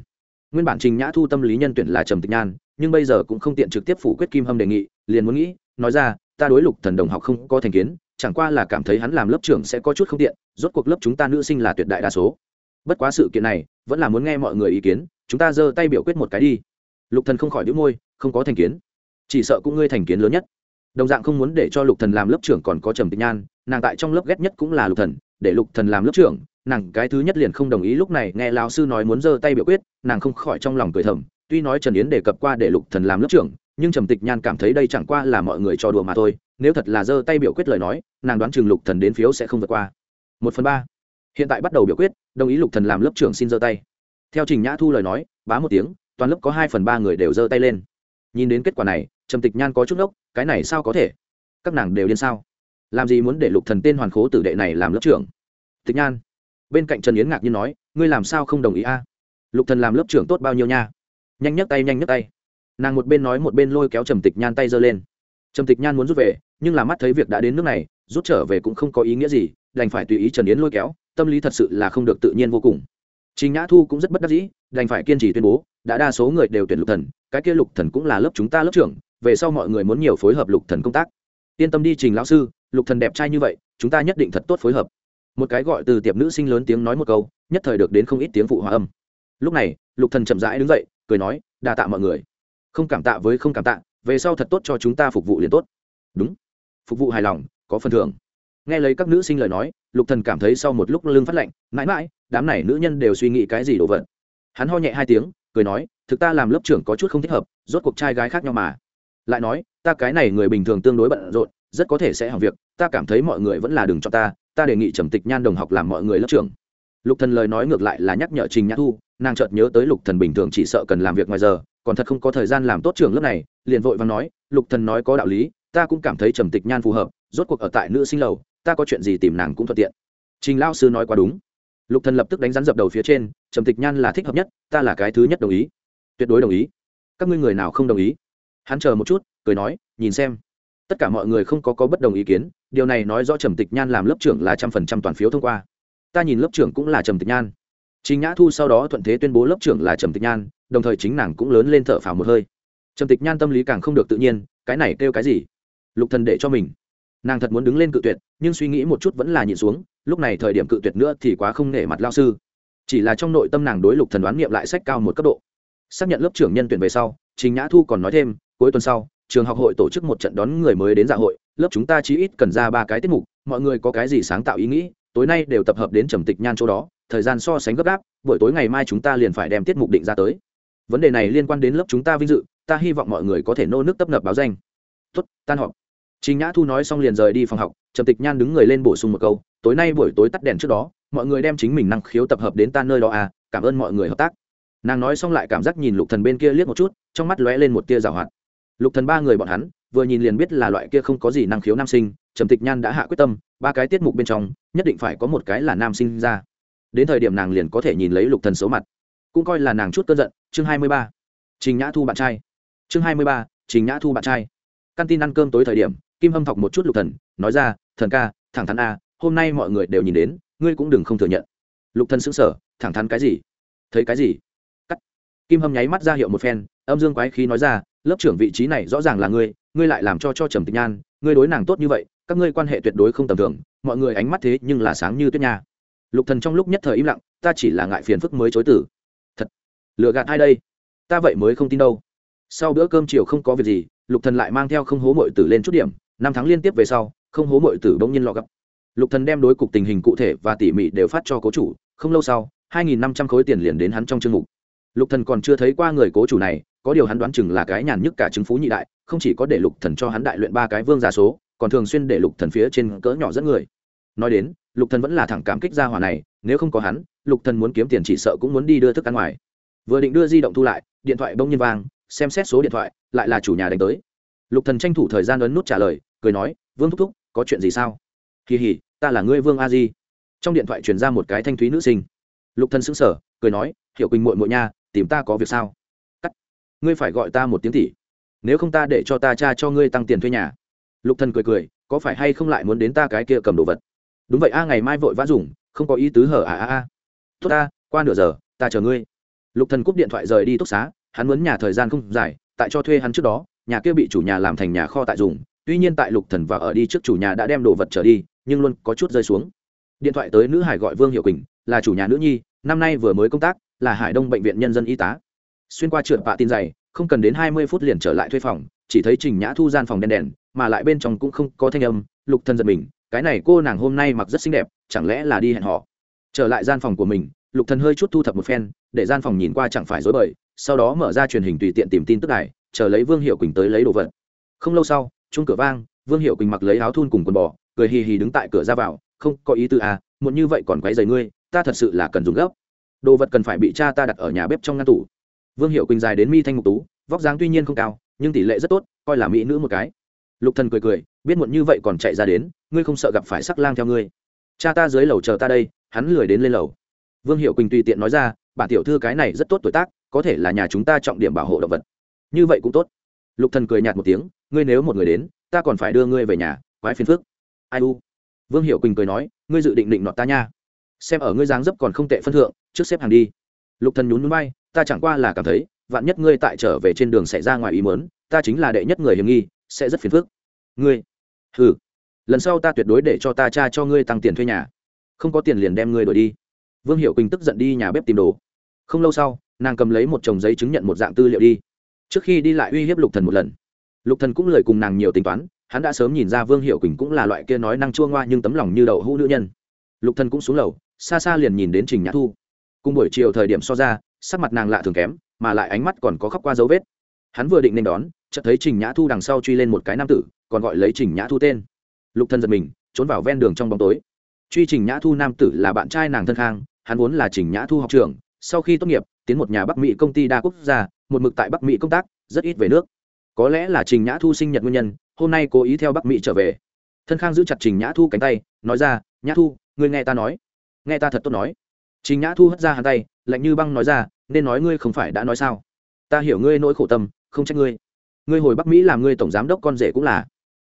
nguyên bản trình nhã thu tâm lý nhân tuyển là trầm tịch nhan, nhưng bây giờ cũng không tiện trực tiếp phủ quyết kim hâm đề nghị, liền muốn nghĩ, nói ra, ta đối lục thần đồng học không có thành kiến, chẳng qua là cảm thấy hắn làm lớp trưởng sẽ có chút không tiện, rốt cuộc lớp chúng ta nữ sinh là tuyệt đại đa số. Bất quá sự kiện này, vẫn là muốn nghe mọi người ý kiến, chúng ta giơ tay biểu quyết một cái đi. Lục thần không khỏi đĩu môi, không có thành kiến. Chỉ sợ cũng ngươi thành kiến lớn nhất. Đồng dạng không muốn để cho lục thần làm lớp trưởng còn có trầm tịch nhan, nàng tại trong lớp ghét nhất cũng là lục thần, để lục thần làm lớp trưởng, nàng cái thứ nhất liền không đồng ý, lúc này nghe lão sư nói muốn giơ tay biểu quyết nàng không khỏi trong lòng cười thầm tuy nói trần yến đề cập qua để lục thần làm lớp trưởng nhưng trầm tịch nhan cảm thấy đây chẳng qua là mọi người cho đùa mà thôi nếu thật là giơ tay biểu quyết lời nói nàng đoán chừng lục thần đến phiếu sẽ không vượt qua. Một phần ba. Hiện tại bắt đầu biểu quyết đồng ý lục thần làm lớp trưởng xin giơ tay. Theo trình nhã thu lời nói bá một tiếng toàn lớp có hai phần ba người đều giơ tay lên. Nhìn đến kết quả này trầm tịch nhan có chút lốc, cái này sao có thể? Các nàng đều điên sao? Làm gì muốn để lục thần tên hoàn khố tử đệ này làm lớp trưởng? Tịch nhan bên cạnh trần yến ngạc nhiên nói ngươi làm sao không đồng ý a? Lục thần làm lớp trưởng tốt bao nhiêu nha? Nhanh nhấc tay, nhanh nhấc tay. Nàng một bên nói một bên lôi kéo trầm tịch nhan tay giơ lên. Trầm tịch nhan muốn rút về, nhưng là mắt thấy việc đã đến nước này, rút trở về cũng không có ý nghĩa gì, đành phải tùy ý trần yến lôi kéo, tâm lý thật sự là không được tự nhiên vô cùng. Chính nhã thu cũng rất bất đắc dĩ, đành phải kiên trì tuyên bố, đã đa số người đều tuyển lục thần, cái kia lục thần cũng là lớp chúng ta lớp trưởng, về sau mọi người muốn nhiều phối hợp lục thần công tác. Yên tâm đi trình lão sư, lục thần đẹp trai như vậy, chúng ta nhất định thật tốt phối hợp. Một cái gọi từ tiệp nữ sinh lớn tiếng nói một câu, nhất thời được đến không ít tiếng phụ hòa âm lúc này, lục thần chậm rãi đứng dậy, cười nói, đa tạ mọi người. Không cảm tạ với không cảm tạ, về sau thật tốt cho chúng ta phục vụ liền tốt. Đúng. Phục vụ hài lòng, có phần thưởng. Nghe lấy các nữ sinh lời nói, lục thần cảm thấy sau một lúc lưng phát lạnh, mãi mãi, đám này nữ nhân đều suy nghĩ cái gì đồ vật. Hắn ho nhẹ hai tiếng, cười nói, thực ta làm lớp trưởng có chút không thích hợp, rốt cuộc trai gái khác nhau mà. Lại nói, ta cái này người bình thường tương đối bận rộn, rất có thể sẽ hỏng việc, ta cảm thấy mọi người vẫn là đừng cho ta ta đề nghị trầm tịch nhan đồng học làm mọi người lớp trưởng. Lục thần lời nói ngược lại là nhắc nhở trình nhã thu nàng chợt nhớ tới lục thần bình thường chỉ sợ cần làm việc ngoài giờ, còn thật không có thời gian làm tốt trưởng lớp này, liền vội vàng nói, lục thần nói có đạo lý, ta cũng cảm thấy trầm tịch nhan phù hợp, rốt cuộc ở tại nữ sinh lầu, ta có chuyện gì tìm nàng cũng thuận tiện. Trình lao sư nói quá đúng. Lục thần lập tức đánh rắn dập đầu phía trên, trầm tịch nhan là thích hợp nhất, ta là cái thứ nhất đồng ý. Tuyệt đối đồng ý. Các ngươi người nào không đồng ý? Hắn chờ một chút, cười nói, nhìn xem. Tất cả mọi người không có có bất đồng ý kiến, điều này nói rõ trầm tịch nhan làm lớp trưởng là trăm phần trăm toàn phiếu thông qua. Ta nhìn lớp trưởng cũng là trầm tịch nhan chính nhã thu sau đó thuận thế tuyên bố lớp trưởng là trầm tịch nhan, đồng thời chính nàng cũng lớn lên thở phào một hơi. Trầm tịch nhan tâm lý càng không được tự nhiên, cái này kêu cái gì? Lục thần để cho mình. Nàng thật muốn đứng lên cự tuyệt, nhưng suy nghĩ một chút vẫn là nhịn xuống, lúc này thời điểm cự tuyệt nữa thì quá không nể mặt lao sư. Chỉ là trong nội tâm nàng đối lục thần đoán nghiệm lại sách cao một cấp độ. Xác nhận lớp trưởng nhân tuyển về sau, trình nhã thu còn nói thêm, cuối tuần sau, trường học hội tổ chức một trận đón người mới đến dạ hội, lớp chúng ta chí ít cần ra ba cái tiết mục, mọi người có cái gì sáng tạo ý nghĩ tối nay đều tập hợp đến trầm tịch nhan chỗ đó thời gian so sánh gấp gáp buổi tối ngày mai chúng ta liền phải đem tiết mục định ra tới vấn đề này liên quan đến lớp chúng ta vinh dự ta hy vọng mọi người có thể nô nước tấp nập báo danh tuất tan họp Trình Nhã Thu nói xong liền rời đi phòng học, Trầm Tịch Nhan đứng người lên bổ sung một câu, tối nay buổi tối tắt đèn trước đó, mọi người đem chính mình năng khiếu tập hợp đến ta nơi đó à, cảm ơn mọi người hợp tác. Nàng nói xong lại cảm giác nhìn Lục Thần bên kia liếc một chút, trong mắt lóe lên một tia rào hoạt. Lục Thần ba người bọn hắn, vừa nhìn liền biết là loại kia không có gì năng khiếu nam sinh, Trầm Tịch Nhan đã hạ quyết tâm, ba cái tiết mục bên trong, nhất định phải có một cái là nam sinh ra. Đến thời điểm nàng liền có thể nhìn lấy Lục Thần số mặt, cũng coi là nàng chút cơn giận. Chương 23. Trình Nhã Thu bạn trai. Chương 23. Trình Nhã Thu bạn trai. Căn tin ăn cơm tối thời điểm, kim hâm thọc một chút lục thần nói ra thần ca thẳng thắn a hôm nay mọi người đều nhìn đến ngươi cũng đừng không thừa nhận lục thần sững sờ thẳng thắn cái gì thấy cái gì cắt kim hâm nháy mắt ra hiệu một phen âm dương quái khí nói ra lớp trưởng vị trí này rõ ràng là ngươi ngươi lại làm cho cho trầm tịch nhan ngươi đối nàng tốt như vậy các ngươi quan hệ tuyệt đối không tầm thường, mọi người ánh mắt thế nhưng là sáng như tuyết nha. Lục thần trong lúc nhất thời im lặng, ta chỉ là ngại phiền phức mới chối từ. Thật, lừa gạt ai đây? Ta vậy mới không tin đâu. Sau bữa cơm chiều không có việc gì, lục thần lại mang theo không hố mội tử lên chút điểm, năm tháng liên tiếp về sau, không hố mội tử bỗng nhiên lọ gặp lục thần đem đối cục tình hình cụ thể và tỉ mỉ đều phát cho cố chủ, không lâu sau, hai nghìn năm trăm khối tiền liền đến hắn trong chương mục. Lục thần còn chưa thấy qua người cố chủ này, có điều hắn đoán chừng là cái nhàn nhất cả chứng phú nhị đại, không chỉ có để lục thần cho hắn đại luyện ba cái vương giả số còn thường xuyên để lục thần phía trên cỡ nhỏ dẫn người. Nói đến, lục thần vẫn là thẳng cảm kích gia hỏa này, nếu không có hắn, lục thần muốn kiếm tiền chỉ sợ cũng muốn đi đưa thức ăn ngoài. Vừa định đưa di động thu lại, điện thoại bỗng nhiên vang, xem xét số điện thoại, lại là chủ nhà đánh tới. Lục thần tranh thủ thời gian ấn nút trả lời, cười nói, vương thúc thúc, có chuyện gì sao? Kỳ hỉ ta là ngươi vương a di. Trong điện thoại truyền ra một cái thanh thúy nữ sinh. Lục thần sững sờ, cười nói, hiểu quỳnh muội muội nha, tìm ta có việc sao? Cắt, ngươi phải gọi ta một tiếng tỷ. Nếu không ta để cho ta cha cho ngươi tăng tiền thuê nhà lục thần cười cười, có phải hay không lại muốn đến ta cái kia cầm đồ vật? Đúng vậy a, ngày mai vội vã dùng, không có ý tứ hở à a a. Tốt ta, qua nửa giờ, ta chờ ngươi. Lục thần cúp điện thoại rời đi túc xá, hắn muốn nhà thời gian không dài, tại cho thuê hắn trước đó, nhà kia bị chủ nhà làm thành nhà kho tại dùng, tuy nhiên tại lục thần và ở đi trước chủ nhà đã đem đồ vật trở đi, nhưng luôn có chút rơi xuống. Điện thoại tới nữ hải gọi vương hiệu quỳnh, là chủ nhà nữ nhi, năm nay vừa mới công tác, là hải đông bệnh viện nhân dân y tá. Xuyên qua trượt bạ tin dày, không cần đến hai mươi phút liền trở lại thuê phòng, chỉ thấy trình nhã thu gian phòng đen đèn mà lại bên trong cũng không có thanh âm, lục thần giật mình, cái này cô nàng hôm nay mặc rất xinh đẹp, chẳng lẽ là đi hẹn họ? Trở lại gian phòng của mình, lục thần hơi chút thu thập một phen, để gian phòng nhìn qua chẳng phải dối bời, sau đó mở ra truyền hình tùy tiện tìm tin tức đài, chờ lấy vương hiệu quỳnh tới lấy đồ vật. Không lâu sau chung cửa vang, vương hiệu quỳnh mặc lấy áo thun cùng quần bò, cười hì hì đứng tại cửa ra vào, không, có ý tư à muộn như vậy còn quấy giày ngươi, ta thật sự là cần dùng gấp đồ vật cần phải bị cha ta đặt ở nhà bếp trong ngăn tủ. Vương hiệu quỳnh dài đến mi thanh ngục tú, vóc dáng tuy nhiên không cao, nhưng tỷ lệ rất tốt, coi là mỹ nữ một cái lục thần cười cười, biết muộn như vậy còn chạy ra đến, ngươi không sợ gặp phải sắc lang theo ngươi. Cha ta dưới lầu chờ ta đây, hắn lười đến lên lầu. Vương hiệu quỳnh tùy tiện nói ra, bản tiểu thư cái này rất tốt tuổi tác, có thể là nhà chúng ta trọng điểm bảo hộ động vật. Như vậy cũng tốt. Lục thần cười nhạt một tiếng, ngươi nếu một người đến, ta còn phải đưa ngươi về nhà, quái phiền phức. Ai u? Vương hiệu quỳnh cười nói, ngươi dự định định nọt ta nha. Xem ở ngươi dáng dấp còn không tệ phân thượng, trước xếp hàng đi. Lục thần nhún núi bay ta chẳng qua là cảm thấy, vạn nhất ngươi tại trở về trên đường xảy ra ngoài ý mớn ta chính là đệ nhất người hiểm nghi, sẽ rất phiền phức ngươi. Hừ. Lần sau ta tuyệt đối để cho ta cha cho ngươi tăng tiền thuê nhà. Không có tiền liền đem ngươi đổi đi. Vương hiệu quỳnh tức giận đi nhà bếp tìm đồ. Không lâu sau, nàng cầm lấy một chồng giấy chứng nhận một dạng tư liệu đi. Trước khi đi lại uy hiếp lục thần một lần. Lục thần cũng lời cùng nàng nhiều tính toán, hắn đã sớm nhìn ra vương hiệu quỳnh cũng là loại kia nói năng chua ngoa nhưng tấm lòng như đậu hũ nữ nhân. Lục thần cũng xuống lầu, xa xa liền nhìn đến trình nhã thu. Cùng buổi chiều thời điểm so ra, sắc mặt nàng lạ thường kém, mà lại ánh mắt còn có khóc qua dấu vết. Hắn vừa định nên đón chợt thấy trình nhã thu đằng sau truy lên một cái nam tử, còn gọi lấy trình nhã thu tên. Lục thần giật mình, trốn vào ven đường trong bóng tối. Truy trình nhã thu nam tử là bạn trai nàng thân khang, hắn vốn là trình nhã thu học trường sau khi tốt nghiệp, tiến một nhà bắc mỹ công ty đa quốc gia, một mực tại bắc mỹ công tác, rất ít về nước. Có lẽ là trình nhã thu sinh nhật nguyên nhân, hôm nay cố ý theo bắc mỹ trở về. Thân khang giữ chặt trình nhã thu cánh tay, nói ra, nhã thu, ngươi nghe ta nói. Nghe ta thật tốt nói. Trình nhã thu hất ra hàn tay, lạnh như băng nói ra, nên nói ngươi không phải đã nói sao? Ta hiểu ngươi nỗi khổ tâm, không trách ngươi ngươi hồi bắc mỹ làm ngươi tổng giám đốc con rể cũng là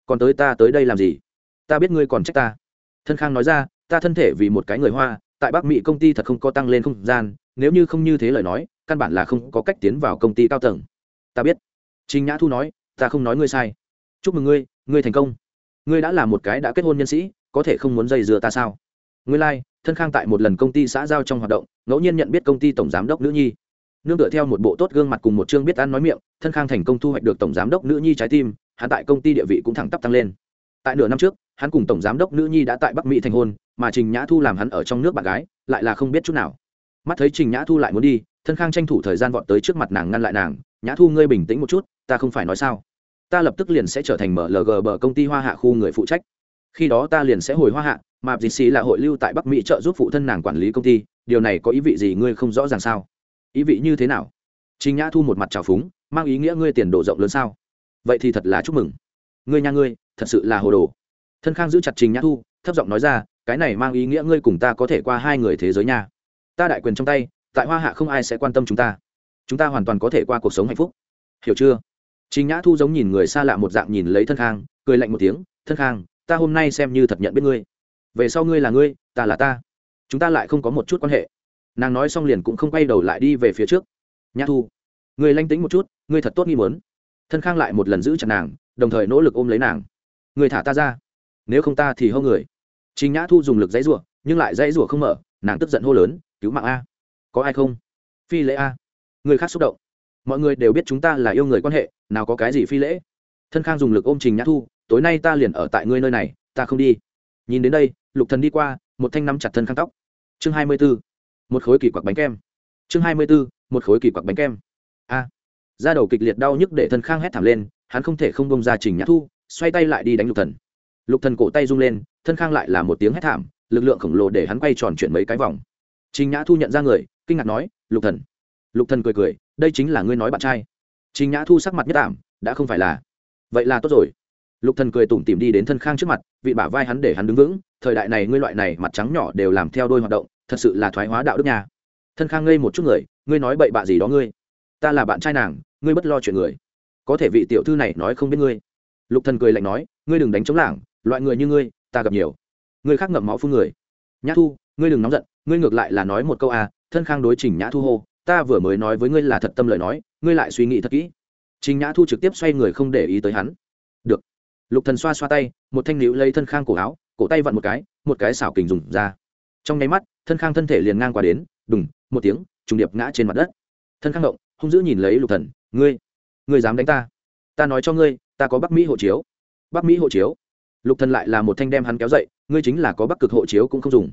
còn tới ta tới đây làm gì ta biết ngươi còn trách ta thân khang nói ra ta thân thể vì một cái người hoa tại bắc mỹ công ty thật không có tăng lên không gian nếu như không như thế lời nói căn bản là không có cách tiến vào công ty cao tầng ta biết trình nhã thu nói ta không nói ngươi sai chúc mừng ngươi ngươi thành công ngươi đã là một cái đã kết hôn nhân sĩ có thể không muốn dây dừa ta sao ngươi lai、like, thân khang tại một lần công ty xã giao trong hoạt động ngẫu nhiên nhận biết công ty tổng giám đốc nữ nhi nương tựa theo một bộ tốt gương mặt cùng một chương biết ăn nói miệng, thân khang thành công thu hoạch được tổng giám đốc nữ nhi trái tim, hắn tại công ty địa vị cũng thẳng tắp tăng lên. Tại nửa năm trước, hắn cùng tổng giám đốc nữ nhi đã tại bắc mỹ thành hôn, mà trình nhã thu làm hắn ở trong nước bạn gái, lại là không biết chút nào. Mắt thấy trình nhã thu lại muốn đi, thân khang tranh thủ thời gian vọt tới trước mặt nàng ngăn lại nàng, nhã thu ngươi bình tĩnh một chút, ta không phải nói sao. Ta lập tức liền sẽ trở thành mlg bờ công ty hoa hạ khu người phụ trách. Khi đó ta liền sẽ hồi hoa hạ, mà dì xì là hội lưu tại bắc mỹ trợ giúp phụ thân nàng quản lý công ty, điều này có ý vị gì ngươi không rõ ràng sao? Ý vị như thế nào? Trình nhã thu một mặt trào phúng, mang ý nghĩa ngươi tiền đồ rộng lớn sao? Vậy thì thật là chúc mừng. Ngươi nha ngươi, thật sự là hồ đồ. Thân khang giữ chặt trình nhã thu, thấp giọng nói ra, cái này mang ý nghĩa ngươi cùng ta có thể qua hai người thế giới nha. Ta đại quyền trong tay, tại hoa hạ không ai sẽ quan tâm chúng ta. Chúng ta hoàn toàn có thể qua cuộc sống hạnh phúc. Hiểu chưa? Trình nhã thu giống nhìn người xa lạ một dạng nhìn lấy thân khang, cười lạnh một tiếng, thân khang, ta hôm nay xem như thật nhận biết ngươi. Về sau ngươi là ngươi, ta là ta. Chúng ta lại không có một chút quan hệ nàng nói xong liền cũng không quay đầu lại đi về phía trước. Nhã thu, người lanh tính một chút, người thật tốt nghi mớn thân khang lại một lần giữ chặt nàng, đồng thời nỗ lực ôm lấy nàng. Người thả ta ra, nếu không ta thì hô người. Chính nhã thu dùng lực dãy rủa, nhưng lại dãy rủa không mở, nàng tức giận hô lớn, cứu mạng a, có ai không? Phi lễ a. Người khác xúc động. Mọi người đều biết chúng ta là yêu người quan hệ, nào có cái gì phi lễ. Thân khang dùng lực ôm trình nhã thu, tối nay ta liền ở tại ngươi nơi này, ta không đi. Nhìn đến đây, lục thần đi qua, một thanh nắm chặt thân khang tóc. Chương hai mươi 24 một khối kỳ quặc bánh kem. Chương hai mươi 24. một khối kỳ quặc bánh kem. A. À. da đầu kịch liệt đau nhức để thân khang hét thảm lên, hắn không thể không bông ra trình nhã thu, xoay tay lại đi đánh lục thần. Lục thần cổ tay rung lên, thân khang lại là một tiếng hét thảm, lực lượng khổng lồ để hắn quay tròn chuyển mấy cái vòng. Trình nhã thu nhận ra người, kinh ngạc nói, lục thần. Lục thần cười cười, đây chính là ngươi nói bạn trai. Trình nhã thu sắc mặt nhất ảm đã không phải là. Vậy là tốt rồi. Lục thần cười tủm tỉm đi đến thân khang trước mặt, vị bả vai hắn để hắn đứng vững, thời đại này ngươi loại này mặt trắng nhỏ đều làm theo đôi hoạt động thật sự là thoái hóa đạo đức nhà thân khang ngây một chút người, ngươi nói bậy bạ gì đó ngươi? Ta là bạn trai nàng, ngươi bất lo chuyện người. Có thể vị tiểu thư này nói không biết ngươi. Lục thần cười lạnh nói, ngươi đừng đánh chống lảng, loại người như ngươi, ta gặp nhiều. Ngươi khác ngậm máu phun người. Nhã thu, ngươi đừng nóng giận, ngươi ngược lại là nói một câu à thân khang đối trình nhã thu hô, ta vừa mới nói với ngươi là thật tâm lời nói, ngươi lại suy nghĩ thật kỹ. Trình nhã thu trực tiếp xoay người không để ý tới hắn. Được. Lục thần xoa xoa tay, một thanh níu lấy thân khang cổ áo, cổ tay vặn một cái một cái xảo kình dùng ra trong nháy mắt, thân khang thân thể liền ngang qua đến, đùng, một tiếng, trùng điệp ngã trên mặt đất. Thân khang động, hung dữ nhìn lấy lục thần, ngươi ngươi dám đánh ta? Ta nói cho ngươi, ta có bắc mỹ hộ chiếu. Bắc mỹ hộ chiếu? Lục thần lại là một thanh đem hắn kéo dậy, ngươi chính là có bắc cực hộ chiếu cũng không dùng.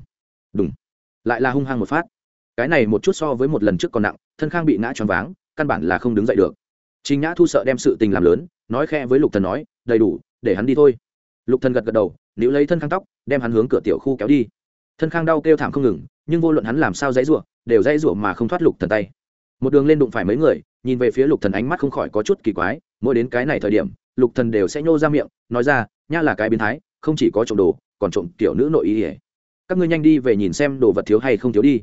Đúng lại là hung hăng một phát. Cái này một chút so với một lần trước còn nặng, thân khang bị ngã choáng váng, căn bản là không đứng dậy được. Chính nhã thu sợ đem sự tình làm lớn, nói khe với lục thần nói, đầy đủ, để hắn đi thôi. Lục thần gật gật đầu, níu lấy thân khang tóc, đem hắn hướng cửa tiểu khu kéo đi thân khang đau kêu thảm không ngừng, nhưng vô luận hắn làm sao dãy rủa, đều dãy rủa mà không thoát lục thần tay. Một đường lên đụng phải mấy người, nhìn về phía lục thần ánh mắt không khỏi có chút kỳ quái, mỗi đến cái này thời điểm, lục thần đều sẽ nhô ra miệng, nói ra, nha là cái biến thái, không chỉ có trộm đồ, còn trộm tiểu nữ nội ý ỉa các ngươi nhanh đi về nhìn xem đồ vật thiếu hay không thiếu đi.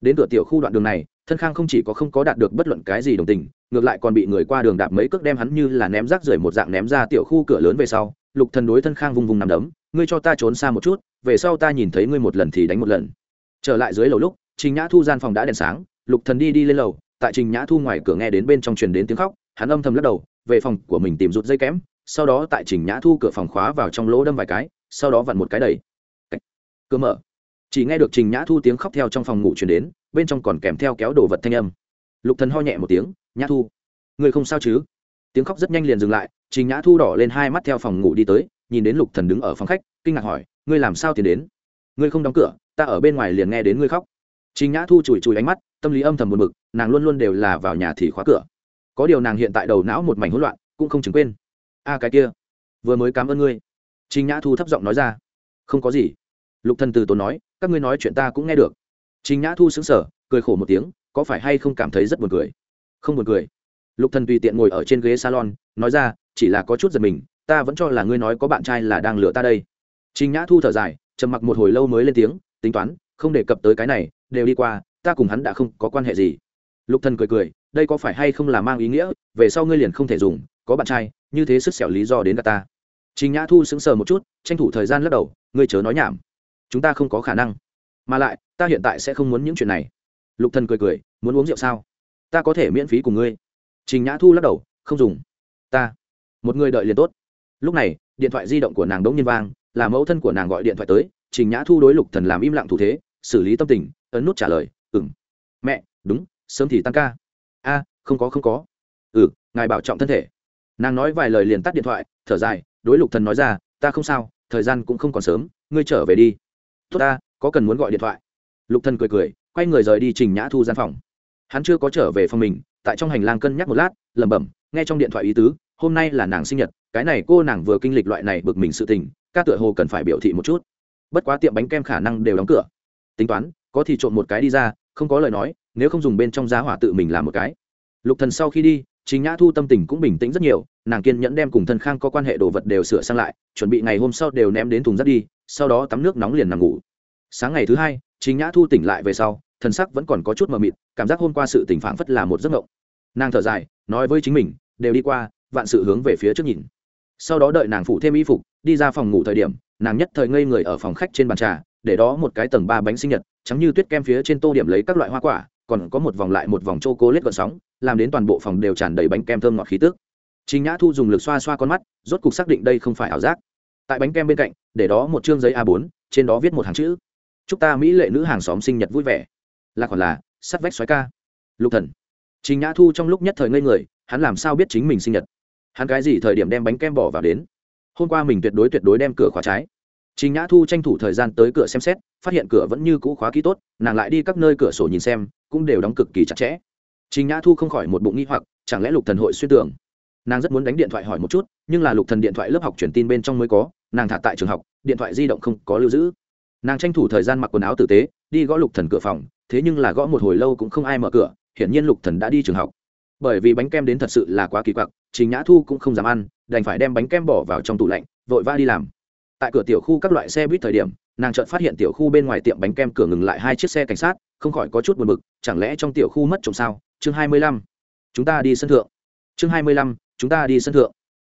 Đến cửa tiểu khu đoạn đường này, thân khang không chỉ có không có đạt được bất luận cái gì đồng tình, ngược lại còn bị người qua đường đạp mấy cước đem hắn như là ném rác rưởi một dạng ném ra tiểu khu cửa lớn về sau, lục thần đối thân khang vung vung nằm đấm ngươi cho ta trốn xa một chút, về sau ta nhìn thấy ngươi một lần thì đánh một lần. Trở lại dưới lầu lúc, trình nhã thu gian phòng đã đèn sáng, lục thần đi đi lên lầu, tại trình nhã thu ngoài cửa nghe đến bên trong truyền đến tiếng khóc, hắn âm thầm lắc đầu, về phòng của mình tìm rút dây kém sau đó tại trình nhã thu cửa phòng khóa vào trong lỗ đâm vài cái, sau đó vặn một cái đầy cửa mở. Chỉ nghe được trình nhã thu tiếng khóc theo trong phòng ngủ truyền đến, bên trong còn kèm theo kéo đồ vật thanh âm. Lục thần ho nhẹ một tiếng, nhã thu người không sao chứ? Tiếng khóc rất nhanh liền dừng lại, trình nhã thu đỏ lên hai mắt theo phòng ngủ đi tới nhìn đến lục thần đứng ở phòng khách, kinh ngạc hỏi, ngươi làm sao tiến đến? Ngươi không đóng cửa, ta ở bên ngoài liền nghe đến ngươi khóc. Trình nhã thu chùi chùi ánh mắt, tâm lý âm thầm buồn bực, nàng luôn luôn đều là vào nhà thì khóa cửa. Có điều nàng hiện tại đầu não một mảnh hỗn loạn, cũng không chứng quên. A, cái kia, vừa mới cảm ơn ngươi. Trình nhã thu thấp giọng nói ra. Không có gì. Lục thần từ tốn nói, các ngươi nói chuyện ta cũng nghe được. Trình nhã thu sững sờ, cười khổ một tiếng, có phải hay không cảm thấy rất buồn cười? Không buồn cười. Lục thần tùy tiện ngồi ở trên ghế salon, nói ra, chỉ là có chút giật mình ta vẫn cho là ngươi nói có bạn trai là đang lừa ta đây. Trình nhã thu thở dài, trầm mặc một hồi lâu mới lên tiếng, tính toán, không đề cập tới cái này, đều đi qua, ta cùng hắn đã không có quan hệ gì. Lục thần cười cười, đây có phải hay không là mang ý nghĩa, về sau ngươi liền không thể dùng, có bạn trai, như thế sức xẻo lý do đến cả ta. Trình nhã thu sững sờ một chút, tranh thủ thời gian lắc đầu, ngươi chớ nói nhảm. Chúng ta không có khả năng. Mà lại, ta hiện tại sẽ không muốn những chuyện này. Lục thần cười cười, muốn uống rượu sao? Ta có thể miễn phí cùng ngươi. Trình nhã thu lắc đầu, không dùng. Ta. Một người đợi liền tốt lúc này, điện thoại di động của nàng đống nhiên vang, là mẫu thân của nàng gọi điện thoại tới, trình nhã thu đối lục thần làm im lặng thủ thế, xử lý tâm tình, ấn nút trả lời, ừm. Mẹ, đúng, sớm thì tăng ca. A, không có không có. Ừ ngài bảo trọng thân thể. Nàng nói vài lời liền tắt điện thoại, thở dài, đối lục thần nói ra, ta không sao, thời gian cũng không còn sớm, ngươi trở về đi. Tốt ta, có cần muốn gọi điện thoại? Lục thần cười cười, quay người rời đi trình nhã thu gian phòng. Hắn chưa có trở về phòng mình, tại trong hành lang cân nhắc một lát, lẩm bẩm, nghe trong điện thoại ý tứ hôm nay là nàng sinh nhật, cái này cô nàng vừa kinh lịch loại này bực mình sự tình các tựa hồ cần phải biểu thị một chút. Bất quá tiệm bánh kem khả năng đều đóng cửa. Tính toán, có thì trộn một cái đi ra, không có lời nói, nếu không dùng bên trong giá hỏa tự mình làm một cái. Lục thần sau khi đi chính nhã thu tâm tình cũng bình tĩnh rất nhiều, nàng kiên nhẫn đem cùng thân khang có quan hệ đồ vật đều sửa sang lại, chuẩn bị ngày hôm sau đều ném đến thùng rác đi, sau đó tắm nước nóng liền nằm ngủ. Sáng ngày thứ hai chính nhã thu tỉnh lại về sau, thần sắc vẫn còn có chút mờ mịt, cảm giác hôm qua sự tỉnh phảng phất là một giấc ngộng nàng thở dài, nói với chính mình, đều đi qua vạn sự hướng về phía trước nhìn sau đó đợi nàng phụ thêm y phục đi ra phòng ngủ thời điểm nàng nhất thời ngây người ở phòng khách trên bàn trà để đó một cái tầng ba bánh sinh nhật trắng như tuyết kem phía trên tô điểm lấy các loại hoa quả còn có một vòng lại một vòng chô cố lết gọn sóng làm đến toàn bộ phòng đều tràn đầy bánh kem thơm ngọt khí tước Trình Nhã Thu dùng lực xoa xoa con mắt, rốt cục xác định đây không phải ảo giác. Tại bánh kem bên cạnh, để đó một chương giấy A4, trên đó viết một hàng chữ: "Chúc ta mỹ lệ nữ hàng xóm sinh nhật vui vẻ." Là còn là sắt vách xoáy ca. Lục Thần. Trình Nhã Thu trong lúc nhất thời ngây người, hắn làm sao biết chính mình sinh nhật? Hắn cái gì thời điểm đem bánh kem bỏ vào đến? Hôm qua mình tuyệt đối tuyệt đối đem cửa khóa trái. Trình Nhã Thu tranh thủ thời gian tới cửa xem xét, phát hiện cửa vẫn như cũ khóa kỹ tốt, nàng lại đi các nơi cửa sổ nhìn xem, cũng đều đóng cực kỳ chặt chẽ. Trình Nhã Thu không khỏi một bụng nghi hoặc, chẳng lẽ Lục Thần hội suy tưởng? Nàng rất muốn đánh điện thoại hỏi một chút, nhưng là Lục Thần điện thoại lớp học truyền tin bên trong mới có, nàng thả tại trường học, điện thoại di động không có lưu giữ. Nàng tranh thủ thời gian mặc quần áo tử tế, đi gõ Lục Thần cửa phòng, thế nhưng là gõ một hồi lâu cũng không ai mở cửa, hiển nhiên Lục Thần đã đi trường học. Bởi vì bánh kem đến thật sự là quá kỳ quặc, Trình Nhã Thu cũng không dám ăn, đành phải đem bánh kem bỏ vào trong tủ lạnh, vội vã đi làm. Tại cửa tiểu khu các loại xe buýt thời điểm nàng chợt phát hiện tiểu khu bên ngoài tiệm bánh kem cửa ngừng lại hai chiếc xe cảnh sát không khỏi có chút buồn bực chẳng lẽ trong tiểu khu mất trộm sao? Chương hai mươi lăm. Chúng ta đi sân thượng. Chương hai mươi lăm chúng ta đi sân thượng.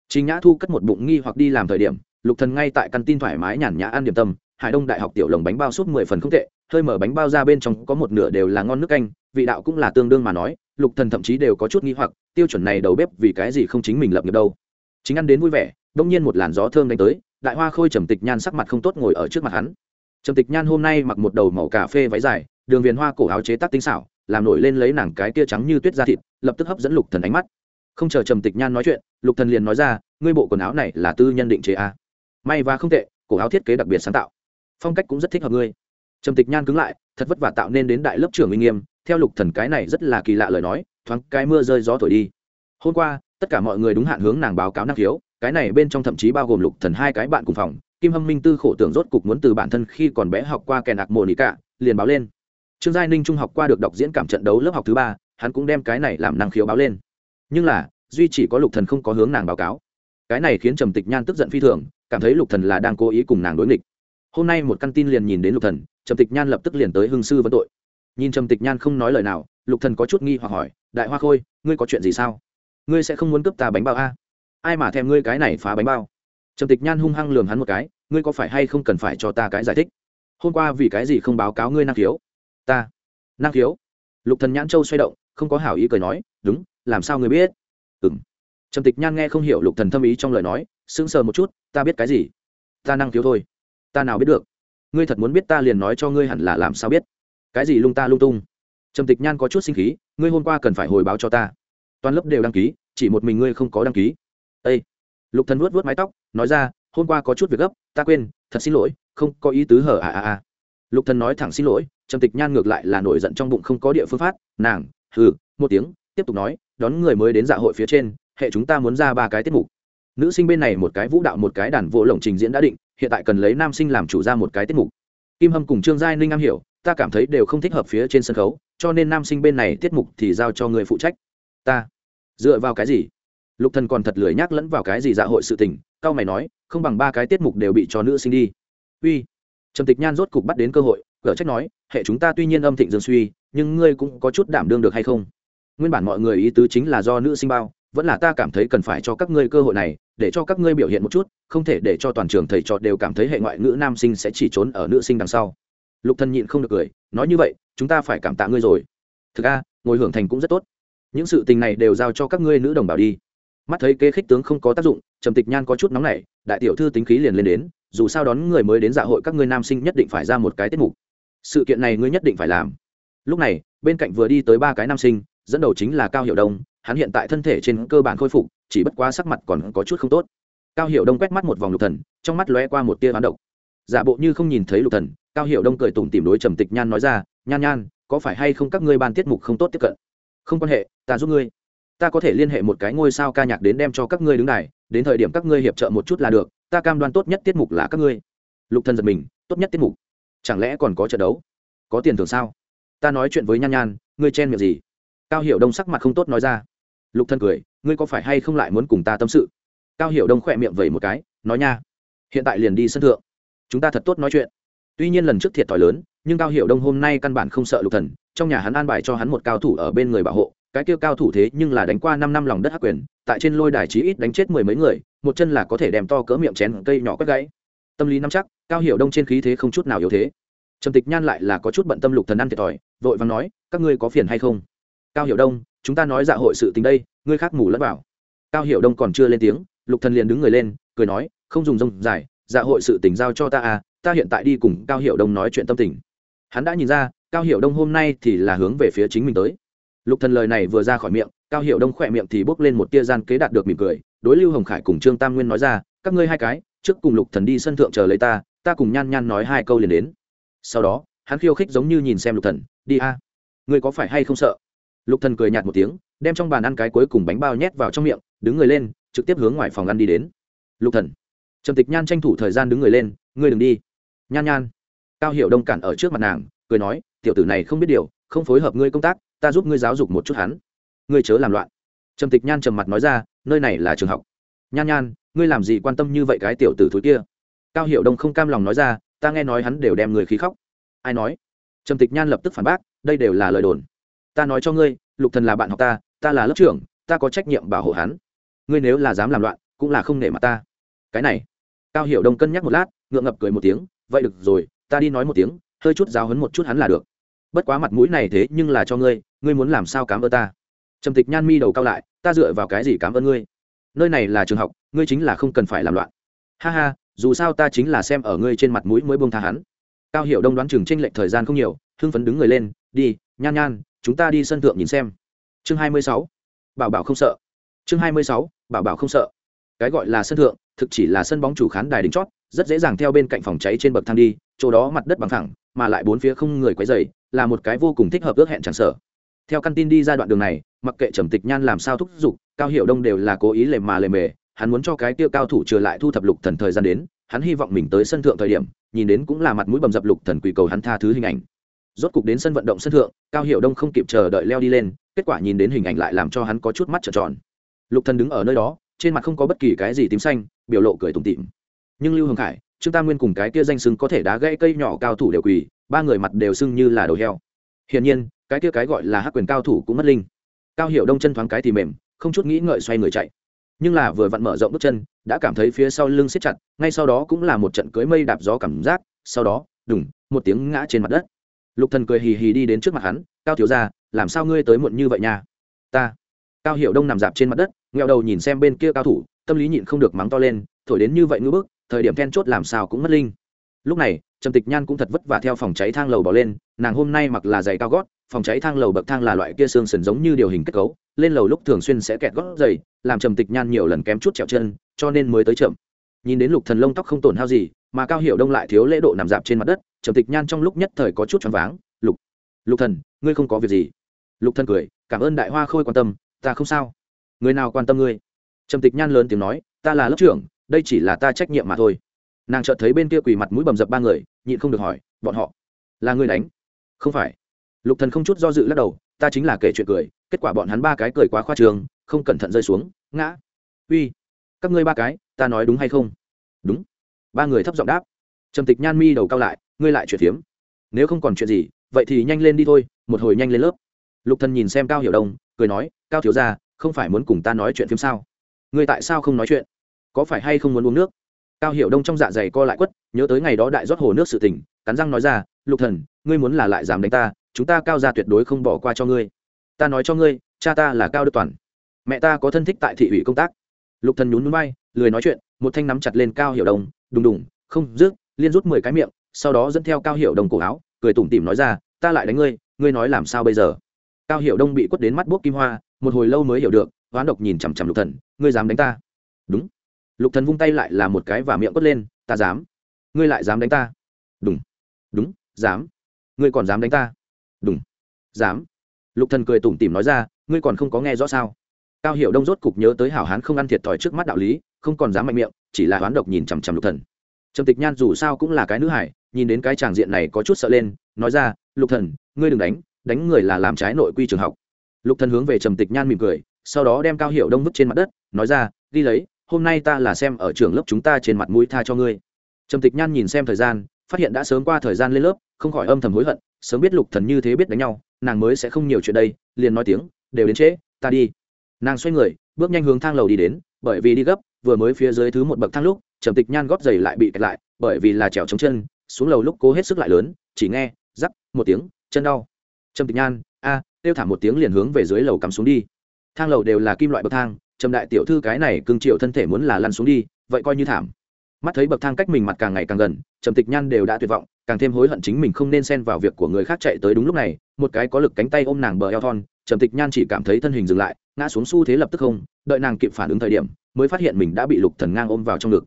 Chính nhã thu cất một bụng nghi hoặc đi làm thời điểm lục thần ngay tại căn tin thoải mái nhàn nhã ăn điểm tâm hải đông đại học tiểu lồng bánh bao suốt mười phần không tệ hơi mở bánh bao ra bên trong có một nửa đều là ngon nước canh vị đạo cũng là tương đương mà nói lục thần thậm chí đều có chút nghi hoặc, tiêu chuẩn này đầu bếp vì cái gì không chính mình lập nghiệp đâu. Chính ăn đến vui vẻ, đông nhiên một làn gió thơm đánh tới, đại hoa khôi trầm tịch nhan sắc mặt không tốt ngồi ở trước mặt hắn. Trầm tịch nhan hôm nay mặc một đầu màu cà phê váy dài, đường viền hoa cổ áo chế tác tinh xảo, làm nổi lên lấy nàng cái kia trắng như tuyết da thịt, lập tức hấp dẫn lục thần ánh mắt. Không chờ trầm tịch nhan nói chuyện, lục thần liền nói ra, ngươi bộ quần áo này là tư nhân định chế a à. may và không tệ, cổ áo thiết kế đặc biệt sáng tạo. Phong cách cũng rất thích hợp ngươi. Trầm tịch nhan cứng lại, thật vất vả tạo nên đến đại lớp trưởng uy nghiêm theo lục thần cái này rất là kỳ lạ lời nói, thoáng cái mưa rơi gió thổi đi. Hôm qua, tất cả mọi người đúng hạn hướng nàng báo cáo năng khiếu, cái này bên trong thậm chí bao gồm lục thần hai cái bạn cùng phòng, kim hâm minh tư khổ tưởng rốt cục muốn từ bản thân khi còn bé học qua kèn ạc mồ nỉ cả liền báo lên. Trương giai ninh trung học qua được đọc diễn cảm trận đấu lớp học thứ ba, hắn cũng đem cái này làm năng khiếu báo lên. Nhưng là, duy chỉ có lục thần không có hướng nàng báo cáo. Cái này khiến trầm tịch nhan tức giận phi thường, cảm thấy lục thần là đang cố ý cùng nàng đối nghịch. Hôm nay một căn tin liền nhìn đến lục thần, trầm tịch nhan lập tức liền tới hưng sư vấn tội nhìn trầm tịch nhan không nói lời nào, lục thần có chút nghi hoặc hỏi, đại hoa khôi, ngươi có chuyện gì sao? Ngươi sẽ không muốn cướp ta bánh bao a? Ai mà thèm ngươi cái này phá bánh bao? Trầm tịch nhan hung hăng lường hắn một cái, ngươi có phải hay không cần phải cho ta cái giải thích? Hôm qua vì cái gì không báo cáo ngươi năng khiếu? Ta? Năng khiếu? Lục thần nhãn châu xoay động, không có hảo ý cười nói, đúng, làm sao ngươi biết? Ừm. Trầm tịch nhan nghe không hiểu lục thần thâm ý trong lời nói, sững sờ một chút, ta biết cái gì? Ta năng khiếu thôi. Ta nào biết được? Ngươi thật muốn biết ta liền nói cho ngươi hẳn là làm sao biết? Cái gì lung ta lung tung? Trầm tịch nhan có chút sinh khí, ngươi hôm qua cần phải hồi báo cho ta. Toàn lớp đều đăng ký, chỉ một mình ngươi không có đăng ký. Ây lục thần vuốt vuốt mái tóc, nói ra, hôm qua có chút việc gấp, ta quên, thật xin lỗi, không có ý tứ hở à à à. Lục thần nói thẳng xin lỗi, trầm tịch nhan ngược lại là nổi giận trong bụng không có địa phương phát, nàng, hừ, một tiếng, tiếp tục nói, đón người mới đến dạ hội phía trên, hệ chúng ta muốn ra ba cái tiết mục. Nữ sinh bên này một cái vũ đạo một cái đàn vô lồng trình diễn đã định, hiện tại cần lấy nam sinh làm chủ ra một cái tiết mục. Kim hâm cùng trương giai ninh am hiểu ta cảm thấy đều không thích hợp phía trên sân khấu, cho nên nam sinh bên này tiết mục thì giao cho người phụ trách. Ta. Dựa vào cái gì? Lục thần còn thật lười nhắc lẫn vào cái gì dạ hội sự tình, cao mày nói, không bằng ba cái tiết mục đều bị cho nữ sinh đi. Uy. Trầm tịch nhan rốt cục bắt đến cơ hội gỡ trách nói, hệ chúng ta tuy nhiên âm thịnh dương suy, nhưng ngươi cũng có chút đảm đương được hay không? Nguyên bản mọi người ý tứ chính là do nữ sinh bao, vẫn là ta cảm thấy cần phải cho các ngươi cơ hội này, để cho các ngươi biểu hiện một chút, không thể để cho toàn trường thầy trò đều cảm thấy hệ ngoại ngữ nam sinh sẽ chỉ trốn ở nữ sinh đằng sau lục thần nhịn không được cười, nói như vậy, chúng ta phải cảm tạ ngươi rồi. Thực a ngồi hưởng thành cũng rất tốt. Những sự tình này đều giao cho các ngươi nữ đồng bào đi. Mắt thấy kế khích tướng không có tác dụng, trầm tịch nhan có chút nóng nảy, đại tiểu thư tính khí liền lên đến, dù sao đón người mới đến dạ hội các ngươi nam sinh nhất định phải ra một cái tiết mục. Sự kiện này ngươi nhất định phải làm. Lúc này, bên cạnh vừa đi tới ba cái nam sinh, dẫn đầu chính là cao hiệu đông, hắn hiện tại thân thể trên cơ bản khôi phục, chỉ bất quá sắc mặt còn có chút không tốt. Cao hiệu đông quét mắt một vòng lục thần, trong mắt lóe qua một tia bán độc. Giả bộ như không nhìn thấy lục thần cao hiệu đông cười tủm tìm đối trầm tịch nhan nói ra, nhan nhan, có phải hay không các ngươi ban tiết mục không tốt tiếp cận? Không quan hệ, ta giúp ngươi. Ta có thể liên hệ một cái ngôi sao ca nhạc đến đem cho các ngươi đứng đài, đến thời điểm các ngươi hiệp trợ một chút là được, ta cam đoan tốt nhất tiết mục là các ngươi. Lục thần giật mình, tốt nhất tiết mục? Chẳng lẽ còn có trận đấu? Có tiền thưởng sao? Ta nói chuyện với nhan nhan, ngươi chen miệng gì? Cao hiểu đông sắc mặt không tốt nói ra. Lục Thân cười, ngươi có phải hay không lại muốn cùng ta tâm sự? Cao hiểu đông khỏe miệng vẩy một cái, nói nha, hiện tại liền đi sân thượng. Chúng ta thật tốt nói chuyện tuy nhiên lần trước thiệt thòi lớn, nhưng cao hiểu đông hôm nay căn bản không sợ lục thần, trong nhà hắn an bài cho hắn một cao thủ ở bên người bảo hộ, cái kia cao thủ thế nhưng là đánh qua năm năm lòng đất hắc quyền, tại trên lôi đài chí ít đánh chết mười mấy người, một chân là có thể đem to cỡ miệng chén cây nhỏ quét gãy. Tâm lý nắm chắc, cao hiểu đông trên khí thế không chút nào yếu thế. Trầm tịch nhan lại là có chút bận tâm lục thần ăn thiệt thòi, vội vàng nói, các ngươi có phiền hay không? Cao hiểu đông, chúng ta nói dạ hội sự tình đây, ngươi khác ngủ lẫn vào. Cao hiểu đông còn chưa lên tiếng, lục thần liền đứng người lên, cười nói, không dùng rông dài dạ hội sự tình giao cho ta à ta hiện tại đi cùng cao Hiệu đông nói chuyện tâm tình. Hắn đã nhìn ra, cao Hiệu đông hôm nay thì là hướng về phía chính mình tới. Lục thần lời này vừa ra khỏi miệng, cao Hiệu đông khỏe miệng thì bốc lên một tia gian kế đạt được mỉm cười. Đối lưu hồng khải cùng trương tam nguyên nói ra, các ngươi hai cái, trước cùng lục thần đi sân thượng chờ lấy ta ta cùng nhan nhan nói hai câu liền đến. Sau đó, hắn khiêu khích giống như nhìn xem lục thần, đi a. Ngươi có phải hay không sợ? Lục thần cười nhạt một tiếng, đem trong bàn ăn cái cuối cùng bánh bao nhét vào trong miệng, đứng người lên, trực tiếp hướng ngoài phòng ăn đi đến. Lục thần, trầm tịch nhan tranh thủ thời gian đứng người lên, ngươi đừng đi nhan nhan. Cao hiểu đông cản ở trước mặt nàng, cười nói, tiểu tử này không biết điều, không phối hợp ngươi công tác, ta giúp ngươi giáo dục một chút hắn. Ngươi chớ làm loạn. Trầm tịch nhan trầm mặt nói ra, nơi này là trường học. Nhan nhan, ngươi làm gì quan tâm như vậy cái tiểu tử thúi kia? Cao hiểu đông không cam lòng nói ra, ta nghe nói hắn đều đem người khí khóc. Ai nói? Trầm tịch nhan lập tức phản bác, đây đều là lời đồn. Ta nói cho ngươi, lục thần là bạn học ta ta là lớp trưởng, ta có trách nhiệm bảo hộ hắn. Ngươi nếu là dám làm loạn, cũng là không nể mặt ta. Cái này, cao hiểu đông cân nhắc một lát, ngượng ngập cười một tiếng vậy được rồi, ta đi nói một tiếng, hơi chút giáo hấn một chút hắn là được. Bất quá mặt mũi này thế nhưng là cho ngươi ngươi muốn làm sao cám ơn ta? Trầm tịch nhan mi đầu cao lại, ta dựa vào cái gì cám ơn ngươi? Nơi này là trường học, ngươi chính là không cần phải làm loạn. Ha ha, dù sao ta chính là xem ở ngươi trên mặt mũi mới buông tha hắn. Cao hiệu đông đoán chừng tranh lệch thời gian không nhiều, hưng phấn đứng người lên, đi, nhan nhan, chúng ta đi sân thượng nhìn xem. Chương hai mươi sáu, bảo bảo không sợ. Chương hai mươi sáu, bảo bảo không sợ. Cái gọi là sân thượng, thực chỉ là sân bóng chủ khán đài đỉnh chót rất dễ dàng theo bên cạnh phòng cháy trên bậc thang đi, chỗ đó mặt đất bằng thẳng, mà lại bốn phía không người quấy dày là một cái vô cùng thích hợp ước hẹn chẳng sở theo căn tin đi ra đoạn đường này, mặc kệ trầm tịch nhan làm sao thúc giục, cao hiệu đông đều là cố ý lề mà lề mề, hắn muốn cho cái tiêu cao thủ trở lại thu thập lục thần thời gian đến, hắn hy vọng mình tới sân thượng thời điểm, nhìn đến cũng là mặt mũi bầm dập lục thần quỳ cầu hắn tha thứ hình ảnh. Rốt cục đến sân vận động sân thượng, cao hiệu đông không kịp chờ đợi leo đi lên, kết quả nhìn đến hình ảnh lại làm cho hắn có chút mắt trợn tròn. Lục thần đứng ở nơi đó, trên mặt không có bất kỳ cái gì tím xanh, biểu lộ cười tủm tỉm nhưng lưu hồng khải trương tam nguyên cùng cái kia danh sưng có thể đá gãy cây nhỏ cao thủ đều quỳ, ba người mặt đều sưng như là đầu heo. Hiển nhiên, cái kia cái gọi là hắc quyền cao thủ cũng mất linh. Cao hiệu đông chân thoáng cái thì mềm, không chút nghĩ ngợi xoay người chạy. Nhưng là vừa vặn mở rộng bước chân, đã cảm thấy phía sau lưng siết chặt, ngay sau đó cũng là một trận cưới mây đạp gió cảm giác, sau đó, đùng, một tiếng ngã trên mặt đất. Lục thần cười hì hì đi đến trước mặt hắn, cao thiếu gia, làm sao ngươi tới muộn như vậy nha? Ta. Cao hiệu đông nằm dạp trên mặt đất ngheo đầu nhìn xem bên kia cao thủ, tâm lý nhịn không được mắng to lên, thổi đến như vậy ngưỡng bức thời điểm then chốt làm sao cũng mất linh. Lúc này, trầm tịch nhan cũng thật vất vả theo phòng cháy thang lầu bỏ lên, nàng hôm nay mặc là giày cao gót, phòng cháy thang lầu bậc thang là loại kia xương sần giống như điều hình kết cấu, lên lầu lúc thường xuyên sẽ kẹt gót giày, làm trầm tịch nhan nhiều lần kém chút trèo chân, cho nên mới tới chậm. Nhìn đến lục thần lông tóc không tổn hao gì, mà cao hiểu đông lại thiếu lễ độ nằm dạp trên mặt đất, trầm tịch nhan trong lúc nhất thời có chút choáng váng, lục lục thần, ngươi không có việc gì. Lục thần cười, cảm ơn đại hoa khôi quan tâm, ta không sao. Người nào quan tâm ngươi? Trầm tịch nhan lớn tiếng nói, ta là lớp trưởng đây chỉ là ta trách nhiệm mà thôi. Nàng chợt thấy bên kia quỳ mặt mũi bầm dập ba người, nhịn không được hỏi, bọn họ là người đánh? Không phải. Lục thần không chút do dự lắc đầu, ta chính là kể chuyện cười, kết quả bọn hắn ba cái cười quá khoa trường không cẩn thận rơi xuống. Ngã. Uy, các ngươi ba cái, ta nói đúng hay không? Đúng. Ba người thấp giọng đáp. Trầm tịch nhan mi đầu cao lại, ngươi lại chuyện phiếm nếu không còn chuyện gì, vậy thì nhanh lên đi thôi, một hồi nhanh lên lớp. Lục thần nhìn xem cao hiểu đông, cười nói, cao thiếu gia, không phải muốn cùng ta nói chuyện phiếm sao? Ngươi tại sao không nói chuyện? Có phải hay không muốn uống nước? Cao hiểu đông trong dạ dày co lại quất, nhớ tới ngày đó đại rót hồ nước sự tình, cắn răng nói ra, lục thần, ngươi muốn là lại dám đánh ta, chúng ta cao gia tuyệt đối không bỏ qua cho ngươi. Ta nói cho ngươi, cha ta là cao đức toàn. Mẹ ta có thân thích tại thị ủy công tác. Lục thần nhún nhún bay lười nói chuyện, một thanh nắm chặt lên cao hiểu đông, đùng đùng, không, rước, liên rút mười cái miệng, sau đó dẫn theo cao hiểu đông cổ áo, cười tủm tỉm nói ra, ta lại đánh ngươi ngươi nói làm sao bây giờ? Cao hiểu đông bị quất đến mắt buốc kim hoa, một hồi lâu mới hiểu được oán độc nhìn chằm chằm lục thần, ngươi dám đánh ta? Đúng lục thần vung tay lại là một cái và miệng quất lên, ta dám. Ngươi lại dám đánh ta. Đúng đúng, dám. Ngươi còn dám đánh ta. Đúng dám. Lục thần cười tủm tỉm nói ra, ngươi còn không có nghe rõ sao? Cao Hiểu đông rốt cục nhớ tới hảo hán không ăn thiệt thòi trước mắt đạo lý, không còn dám mạnh miệng, chỉ là hoán độc nhìn chằm chằm lục thần. Trầm tịch nhan dù sao cũng là cái nữ hải, nhìn đến cái tràng diện này có chút sợ lên, nói ra, lục thần, ngươi đừng đánh đánh người là làm trái nội quy trường học. Lục thần hướng về trầm tịch nhan mỉm cười, sau đó đem cao Hiểu đông vứt trên mặt đất, nói ra, đi lấy hôm nay ta là xem ở trường lớp chúng ta trên mặt mũi tha cho ngươi. Trầm tịch nhan nhìn xem thời gian phát hiện đã sớm qua thời gian lên lớp không khỏi âm thầm hối hận sớm biết lục thần như thế biết đánh nhau nàng mới sẽ không nhiều chuyện đây liền nói tiếng đều đến trễ ta đi. Nàng xoay người bước nhanh hướng thang lầu đi đến bởi vì đi gấp vừa mới phía dưới thứ một bậc thang lúc trầm tịch nhan góp giày lại bị kẹt lại bởi vì là trèo chống chân xuống lầu lúc cố hết sức lại lớn chỉ nghe rắc một tiếng chân đau. Trầm tịch nhan a à, kêu thả một tiếng liền hướng về dưới lầu cắm xuống đi. Thang lầu đều là kim loại bậc thang trầm đại tiểu thư cái này cương triệu thân thể muốn là lăn xuống đi, vậy coi như thảm. Mắt thấy bậc thang cách mình mặt càng ngày càng gần, trầm tịch nhan đều đã tuyệt vọng, càng thêm hối hận chính mình không nên xen vào việc của người khác chạy tới đúng lúc này, một cái có lực cánh tay ôm nàng bờ eo thon, trầm tịch nhan chỉ cảm thấy thân hình dừng lại, ngã xuống xu thế lập tức không, đợi nàng kịp phản ứng thời điểm, mới phát hiện mình đã bị lục thần ngang ôm vào trong ngực.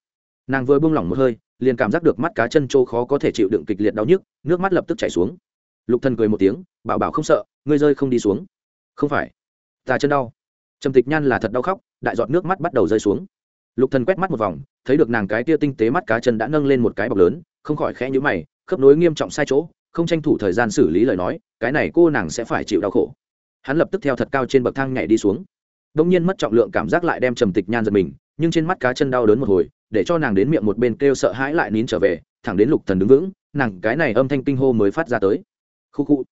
Nàng vừa buông lỏng một hơi, liền cảm giác được mắt cá chân trô khó có thể chịu đựng kịch liệt đau nhức, nước mắt lập tức chảy xuống. Lục thần cười một tiếng, bảo bảo không sợ, ngươi rơi không đi xuống. Không phải, ta chân đau trầm tịch nhan là thật đau khóc, đại giọt nước mắt bắt đầu rơi xuống. Lục thần quét mắt một vòng, thấy được nàng cái tia tinh tế mắt cá chân đã nâng lên một cái bọc lớn, không khỏi khẽ nhíu mày, khớp nối nghiêm trọng sai chỗ, không tranh thủ thời gian xử lý lời nói, cái này cô nàng sẽ phải chịu đau khổ. Hắn lập tức theo thật cao trên bậc thang nhảy đi xuống. Đông nhiên mất trọng lượng cảm giác lại đem trầm tịch nhan giật mình, nhưng trên mắt cá chân đau đớn một hồi, để cho nàng đến miệng một bên kêu sợ hãi lại nín trở về, thẳng đến lục thần đứng vững, nàng cái này âm thanh kinh hô mới phát ra tới. Khu khu.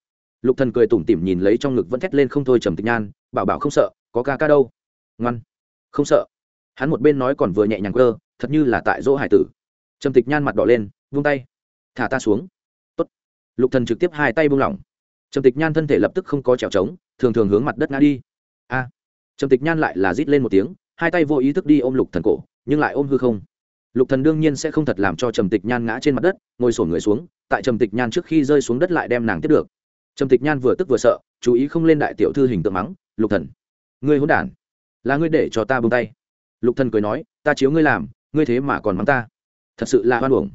Lục thần cười tủm tỉm nhìn lấy trong ngực vẫn thét lên không thôi trầm tịch nhan, bảo bảo không sợ có ca ca đâu? Ngoan. Không sợ. Hắn một bên nói còn vừa nhẹ nhàng cơ thật như là tại dỗ hải tử. Trầm tịch nhan mặt đỏ lên, vung tay. Thả ta xuống. Tốt. lục thần trực tiếp hai tay buông lỏng. Trầm tịch nhan thân thể lập tức không có trèo trống, thường thường hướng mặt đất ngã đi. A. Trầm tịch nhan lại là rít lên một tiếng, hai tay vô ý thức đi ôm lục thần cổ, nhưng lại ôm hư không. Lục thần đương nhiên sẽ không thật làm cho trầm tịch nhan ngã trên mặt đất, ngồi sổn người xuống, tại trầm tịch nhan trước khi rơi xuống đất lại đem nàng tiếp được. Trầm tịch nhan vừa tức vừa sợ, chú ý không lên đại tiểu thư hình tượng mắng, lục thần ngươi hỗn đản, là ngươi để cho ta buông tay. Lục thần cười nói, ta chiếu ngươi làm, ngươi thế mà còn mắng ta. Thật sự là hoan uổng.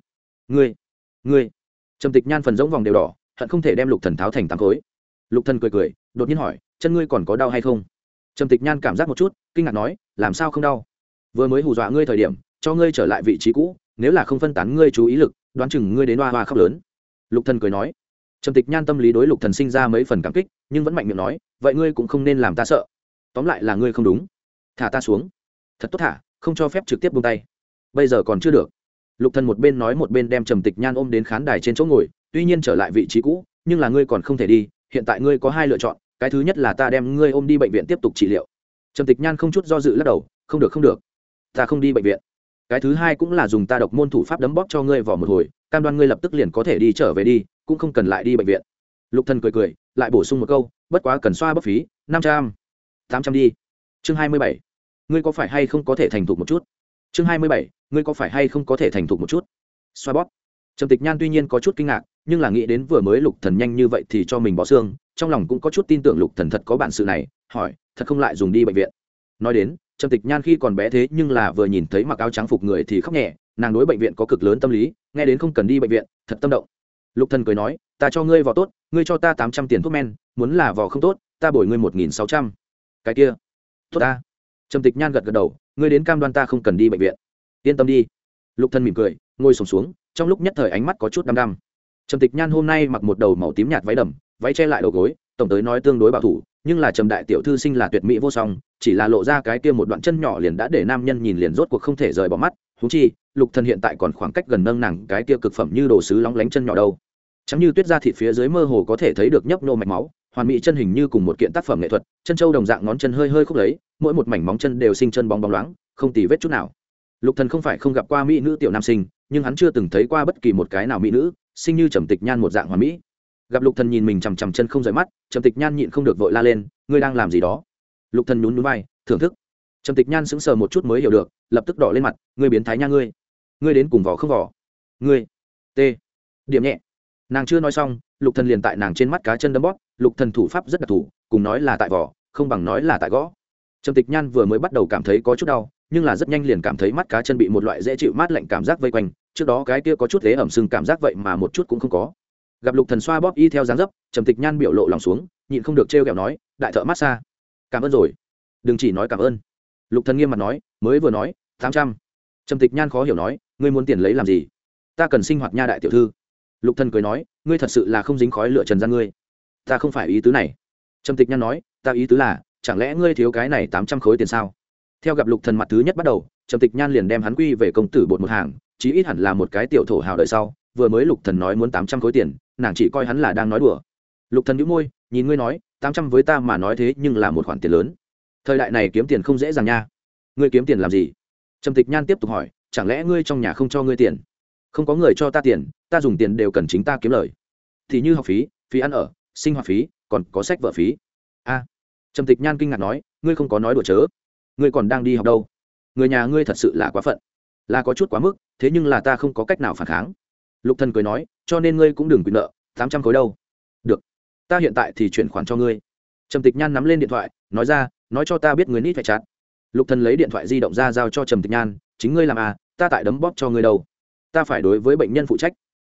Ngươi ngươi. Trầm tịch nhan phần rỗng vòng đều đỏ, hận không thể đem lục thần tháo thành tám khối. Lục thần cười cười, đột nhiên hỏi, chân ngươi còn có đau hay không? Trầm tịch nhan cảm giác một chút, kinh ngạc nói, làm sao không đau? Vừa mới hù dọa ngươi thời điểm, cho ngươi trở lại vị trí cũ, nếu là không phân tán ngươi chú ý lực, đoán chừng ngươi đến hoa hoa khóc lớn. Lục thần cười nói. Trầm tịch nhan tâm lý đối lục thần sinh ra mấy phần cảm kích, nhưng vẫn mạnh miệng nói, vậy ngươi cũng không nên làm ta sợ tóm lại là ngươi không đúng. Thả ta xuống. Thật tốt thả, không cho phép trực tiếp buông tay. Bây giờ còn chưa được. Lục thần một bên nói một bên đem trầm tịch nhan ôm đến khán đài trên chỗ ngồi, tuy nhiên trở lại vị trí cũ, nhưng là ngươi còn không thể đi, hiện tại ngươi có hai lựa chọn, cái thứ nhất là ta đem ngươi ôm đi bệnh viện tiếp tục trị liệu. Trầm tịch nhan không chút do dự lắc đầu, không được không được. Ta không đi bệnh viện. Cái thứ hai cũng là dùng ta độc môn thủ pháp đấm bóp cho ngươi vào một hồi, cam đoan ngươi lập tức liền có thể đi trở về đi, cũng không cần lại đi bệnh viện. Lục thần cười cười, lại bổ sung một câu, bất quá cần xoa bóp phí, năm trăm tám trăm đi. Chương hai mươi bảy. Ngươi có phải hay không có thể thành thục một chút? Chương hai mươi bảy. Ngươi có phải hay không có thể thành thục một chút? Xoa bóp. Trầm tịch nhan tuy nhiên có chút kinh ngạc, nhưng là nghĩ đến vừa mới lục thần nhanh như vậy thì cho mình bỏ xương, trong lòng cũng có chút tin tưởng lục thần thật có bản sự này, hỏi, thật không lại dùng đi bệnh viện. Nói đến, trầm tịch nhan khi còn bé thế nhưng là vừa nhìn thấy mặc áo trắng phục người thì khóc nhẹ, nàng đối bệnh viện có cực lớn tâm lý, nghe đến không cần đi bệnh viện, thật tâm động. Lục thần cười nói, ta cho ngươi vò tốt, ngươi cho ta tám trăm tiền thuốc men, muốn là vò không tốt, ta bồi ngươi một nghìn sáu trăm cái kia. Tốt ta. Trầm tịch nhan gật gật đầu ngươi đến cam đoan ta không cần đi bệnh viện. Yên tâm đi. Lục thần mỉm cười ngồi sùng xuống, xuống trong lúc nhất thời ánh mắt có chút đăm đăm. Trầm tịch nhan hôm nay mặc một đầu màu tím nhạt váy đầm váy che lại đầu gối tổng tới nói tương đối bảo thủ nhưng là trầm đại tiểu thư sinh là tuyệt mỹ vô song chỉ là lộ ra cái kia một đoạn chân nhỏ liền đã để nam nhân nhìn liền rốt cuộc không thể rời bỏ mắt. Thú chi lục thần hiện tại còn khoảng cách gần nâng nàng cái kia cực phẩm như đồ sứ lóng lánh chân nhỏ đâu. Chẳng như tuyết ra thịt phía dưới mơ hồ có thể thấy được nhấp nô mạch máu hoàn mỹ chân hình như cùng một kiện tác phẩm nghệ thuật, chân trâu đồng dạng ngón chân hơi hơi khúc lấy, mỗi một mảnh móng chân đều sinh chân bóng bóng loáng, không tì vết chút nào. Lục thần không phải không gặp qua mỹ nữ tiểu nam sinh, nhưng hắn chưa từng thấy qua bất kỳ một cái nào mỹ nữ sinh như trầm tịch nhan một dạng hoàn mỹ. Gặp lục thần nhìn mình chằm chằm chân không rời mắt, trầm tịch nhan nhịn không được vội la lên, ngươi đang làm gì đó? Lục thần nhún nhún vai, thưởng thức. Trầm tịch nhan sững sờ một chút mới hiểu được, lập tức đỏ lên mặt, ngươi biến thái nha ngươi. Ngươi đến cùng vỏ không vỏ ngươi. T. Điểm nhẹ. Nàng chưa nói xong, lục thần liền tại nàng trên mắt cá chân đấm bóp lục thần thủ pháp rất đặc thù, cùng nói là tại vỏ, không bằng nói là tại gõ. Trầm tịch nhan vừa mới bắt đầu cảm thấy có chút đau, nhưng là rất nhanh liền cảm thấy mắt cá chân bị một loại dễ chịu mát lạnh cảm giác vây quanh, trước đó cái kia có chút thế ẩm sưng cảm giác vậy mà một chút cũng không có. Gặp lục thần xoa bóp y theo dáng dấp, trầm tịch nhan biểu lộ lòng xuống, nhịn không được trêu ghẹo nói, đại thợ massage cảm ơn rồi. Đừng chỉ nói cảm ơn. Lục thần nghiêm mặt nói, mới vừa nói, tám trăm. Trầm tịch nhan khó hiểu nói, ngươi muốn tiền lấy làm gì? Ta cần sinh hoạt nha đại tiểu thư. Lục thần cười nói, ngươi thật sự là không dính khói lửa trần gian ngươi ta không phải ý tứ này. Trầm tịch nhan nói, ta ý tứ là, chẳng lẽ ngươi thiếu cái này tám trăm khối tiền sao? Theo gặp lục thần mặt thứ nhất bắt đầu, trầm tịch nhan liền đem hắn quy về công tử bột một hàng, chí ít hẳn là một cái tiểu thổ hào đợi sau, vừa mới lục thần nói muốn tám trăm khối tiền, nàng chỉ coi hắn là đang nói đùa. Lục thần nhíu môi, nhìn ngươi nói, tám trăm với ta mà nói thế nhưng là một khoản tiền lớn. Thời đại này kiếm tiền không dễ dàng nha. Ngươi kiếm tiền làm gì? Trầm tịch nhan tiếp tục hỏi, chẳng lẽ ngươi trong nhà không cho ngươi tiền? Không có người cho ta tiền, ta dùng tiền đều cần chính ta kiếm lời. Thì như học phí phí ăn ở sinh hoạt phí, còn có sách vở phí. A, trầm tịch nhan kinh ngạc nói, ngươi không có nói đùa chớ. Ngươi còn đang đi học đâu? Người nhà ngươi thật sự là quá phận. Là có chút quá mức, thế nhưng là ta không có cách nào phản kháng. Lục thần cười nói, cho nên ngươi cũng đừng quyền nợ, tám trăm khối đâu. Được, ta hiện tại thì chuyển khoản cho ngươi. Trầm tịch nhan nắm lên điện thoại, nói ra, nói cho ta biết người nít phải chặt. Lục thần lấy điện thoại di động ra giao cho trầm tịch nhan, chính ngươi làm à ta tại đấm bóp cho ngươi đâu. Ta phải đối với bệnh nhân phụ trách,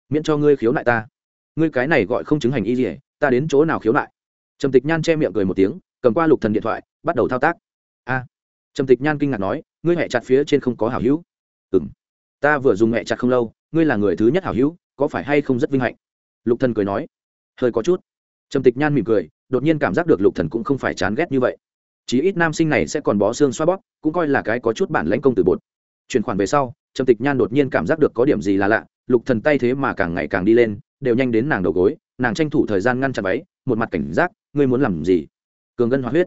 miễn cho ngươi khiếu nại ta. Ngươi cái này gọi không chứng hành y gì ta đến chỗ nào khiếu nại? Trầm tịch nhan che miệng cười một tiếng, cầm qua lục thần điện thoại, bắt đầu thao tác. A. Trầm tịch nhan kinh ngạc nói, ngươi hẹ chặt phía trên không có hảo hữu. Ừm. Ta vừa dùng hẹ chặt không lâu, ngươi là người thứ nhất hảo hữu, có phải hay không rất vinh hạnh? Lục thần cười nói, hơi có chút. Trầm tịch nhan mỉm cười, đột nhiên cảm giác được lục thần cũng không phải chán ghét như vậy. Chí ít nam sinh này sẽ còn bó xương xoa bóp, cũng coi là cái có chút bản lãnh công từ bột. Chuyển khoản về sau, trầm tịch nhan đột nhiên cảm giác được có điểm gì là lạ, lục thần tay thế mà càng ngày càng đi lên đều nhanh đến nàng đầu gối, nàng tranh thủ thời gian ngăn chặn váy, một mặt cảnh giác, ngươi muốn làm gì? Cường ngân hoạt huyết.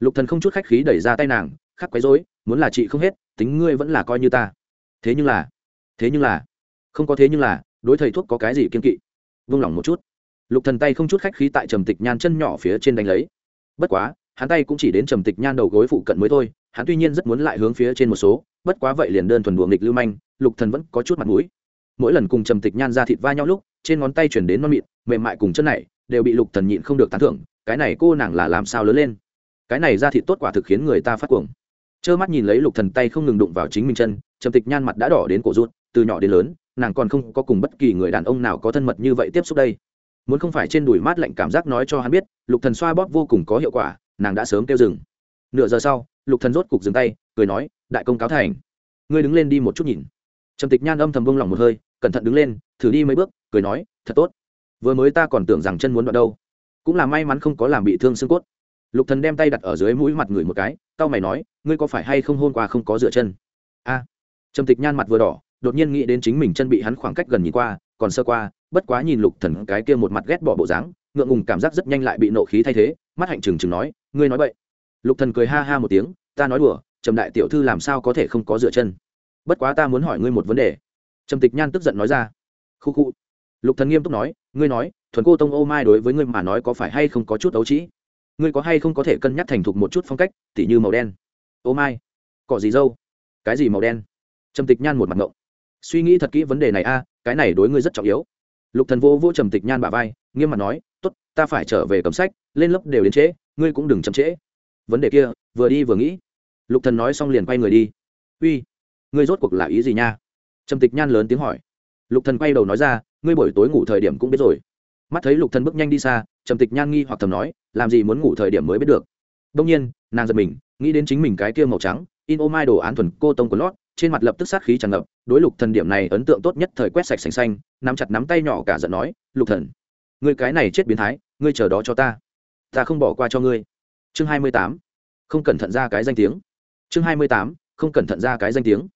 Lục thần không chút khách khí đẩy ra tay nàng, khắc quấy rối, muốn là chị không hết, tính ngươi vẫn là coi như ta. Thế nhưng là, thế nhưng là, không có thế nhưng là, đối thầy thuốc có cái gì kiên kỵ? Vung lòng một chút. Lục thần tay không chút khách khí tại trầm tịch nhan chân nhỏ phía trên đánh lấy. Bất quá, hắn tay cũng chỉ đến trầm tịch nhan đầu gối phụ cận mới thôi, hắn tuy nhiên rất muốn lại hướng phía trên một số, bất quá vậy liền đơn thuần đùa nghịch lưu manh, lục thần vẫn có chút mặt mũi mỗi lần cùng trầm tịch nhan ra thịt va nhau lúc, trên ngón tay chuyển đến non mịn, mềm mại cùng chân này, đều bị lục thần nhịn không được tán thưởng, cái này cô nàng là làm sao lớn lên? Cái này ra thịt tốt quả thực khiến người ta phát cuồng. Trơ mắt nhìn lấy lục thần tay không ngừng đụng vào chính mình chân, trầm tịch nhan mặt đã đỏ đến cổ ruột, từ nhỏ đến lớn, nàng còn không có cùng bất kỳ người đàn ông nào có thân mật như vậy tiếp xúc đây. Muốn không phải trên đùi mát lạnh cảm giác nói cho hắn biết, lục thần xoa bóp vô cùng có hiệu quả, nàng đã sớm kêu dừng. Nửa giờ sau, lục thần rốt cục dừng tay, cười nói, đại công cáo thành. Ngươi đứng lên đi một chút nhìn trầm tịch nhan âm thầm bông lòng một hơi, cẩn thận đứng lên, thử đi mấy bước, cười nói, thật tốt. Vừa mới ta còn tưởng rằng chân muốn đoạn đâu. Cũng là may mắn không có làm bị thương xương cốt. Lục thần đem tay đặt ở dưới mũi mặt người một cái tao mày nói, ngươi có phải hay không hôn qua không có rửa chân? A. Trầm tịch nhan mặt vừa đỏ, đột nhiên nghĩ đến chính mình chân bị hắn khoảng cách gần nhìn qua, còn sơ qua, bất quá nhìn lục thần cái kia một mặt ghét bỏ bộ dáng, ngượng ngùng cảm giác rất nhanh lại bị nộ khí thay thế, mắt hạnh trừng trừng nói, ngươi nói vậy lục thần cười ha ha một tiếng, ta nói đùa, trầm đại tiểu thư làm sao có thể không có rửa chân? Bất quá ta muốn hỏi ngươi một vấn đề. Trầm tịch nhan tức giận nói ra. Khu khu. Lục thần nghiêm túc nói, ngươi nói, thuần cô tông ô mai đối với ngươi mà nói có phải hay không có chút ấu trĩ? Ngươi có hay không có thể cân nhắc thành thục một chút phong cách, tỉ như màu đen? Ô mai, cỏ gì dâu? Cái gì màu đen? Trầm tịch nhan một mặt ngộng. Suy nghĩ thật kỹ vấn đề này a, cái này đối ngươi rất trọng yếu. Lục thần vô vô trầm tịch nhan bả vai, nghiêm mặt nói, tốt, ta phải trở về cầm sách, lên lớp đều đến trễ, ngươi cũng đừng chậm trễ. Vấn đề kia, vừa đi vừa nghĩ. Lục thần nói xong liền quay người đi. Uy ngươi rốt cuộc là ý gì nha? Trầm tịch nhan lớn tiếng hỏi. Lục thần quay đầu nói ra, ngươi buổi tối ngủ thời điểm cũng biết rồi. Mắt thấy lục thần bước nhanh đi xa, trầm tịch nhan nghi hoặc thầm nói, làm gì muốn ngủ thời điểm mới biết được. Đông nhiên, nàng giật mình, nghĩ đến chính mình cái kia màu trắng, in ô mai đồ án thuần cô tông của lót, trên mặt lập tức sát khí tràn ngập, đối lục thần điểm này ấn tượng tốt nhất thời quét sạch sành xanh, nắm chặt nắm tay nhỏ cả giận nói, lục thần, ngươi cái này chết biến thái, ngươi chờ đó cho ta. Ta không bỏ qua cho ngươi. Chương hai mươi tám. Không cẩn thận ra cái danh tiếng. Chương hai mươi tám. Không cẩn thận ra cái danh tiếng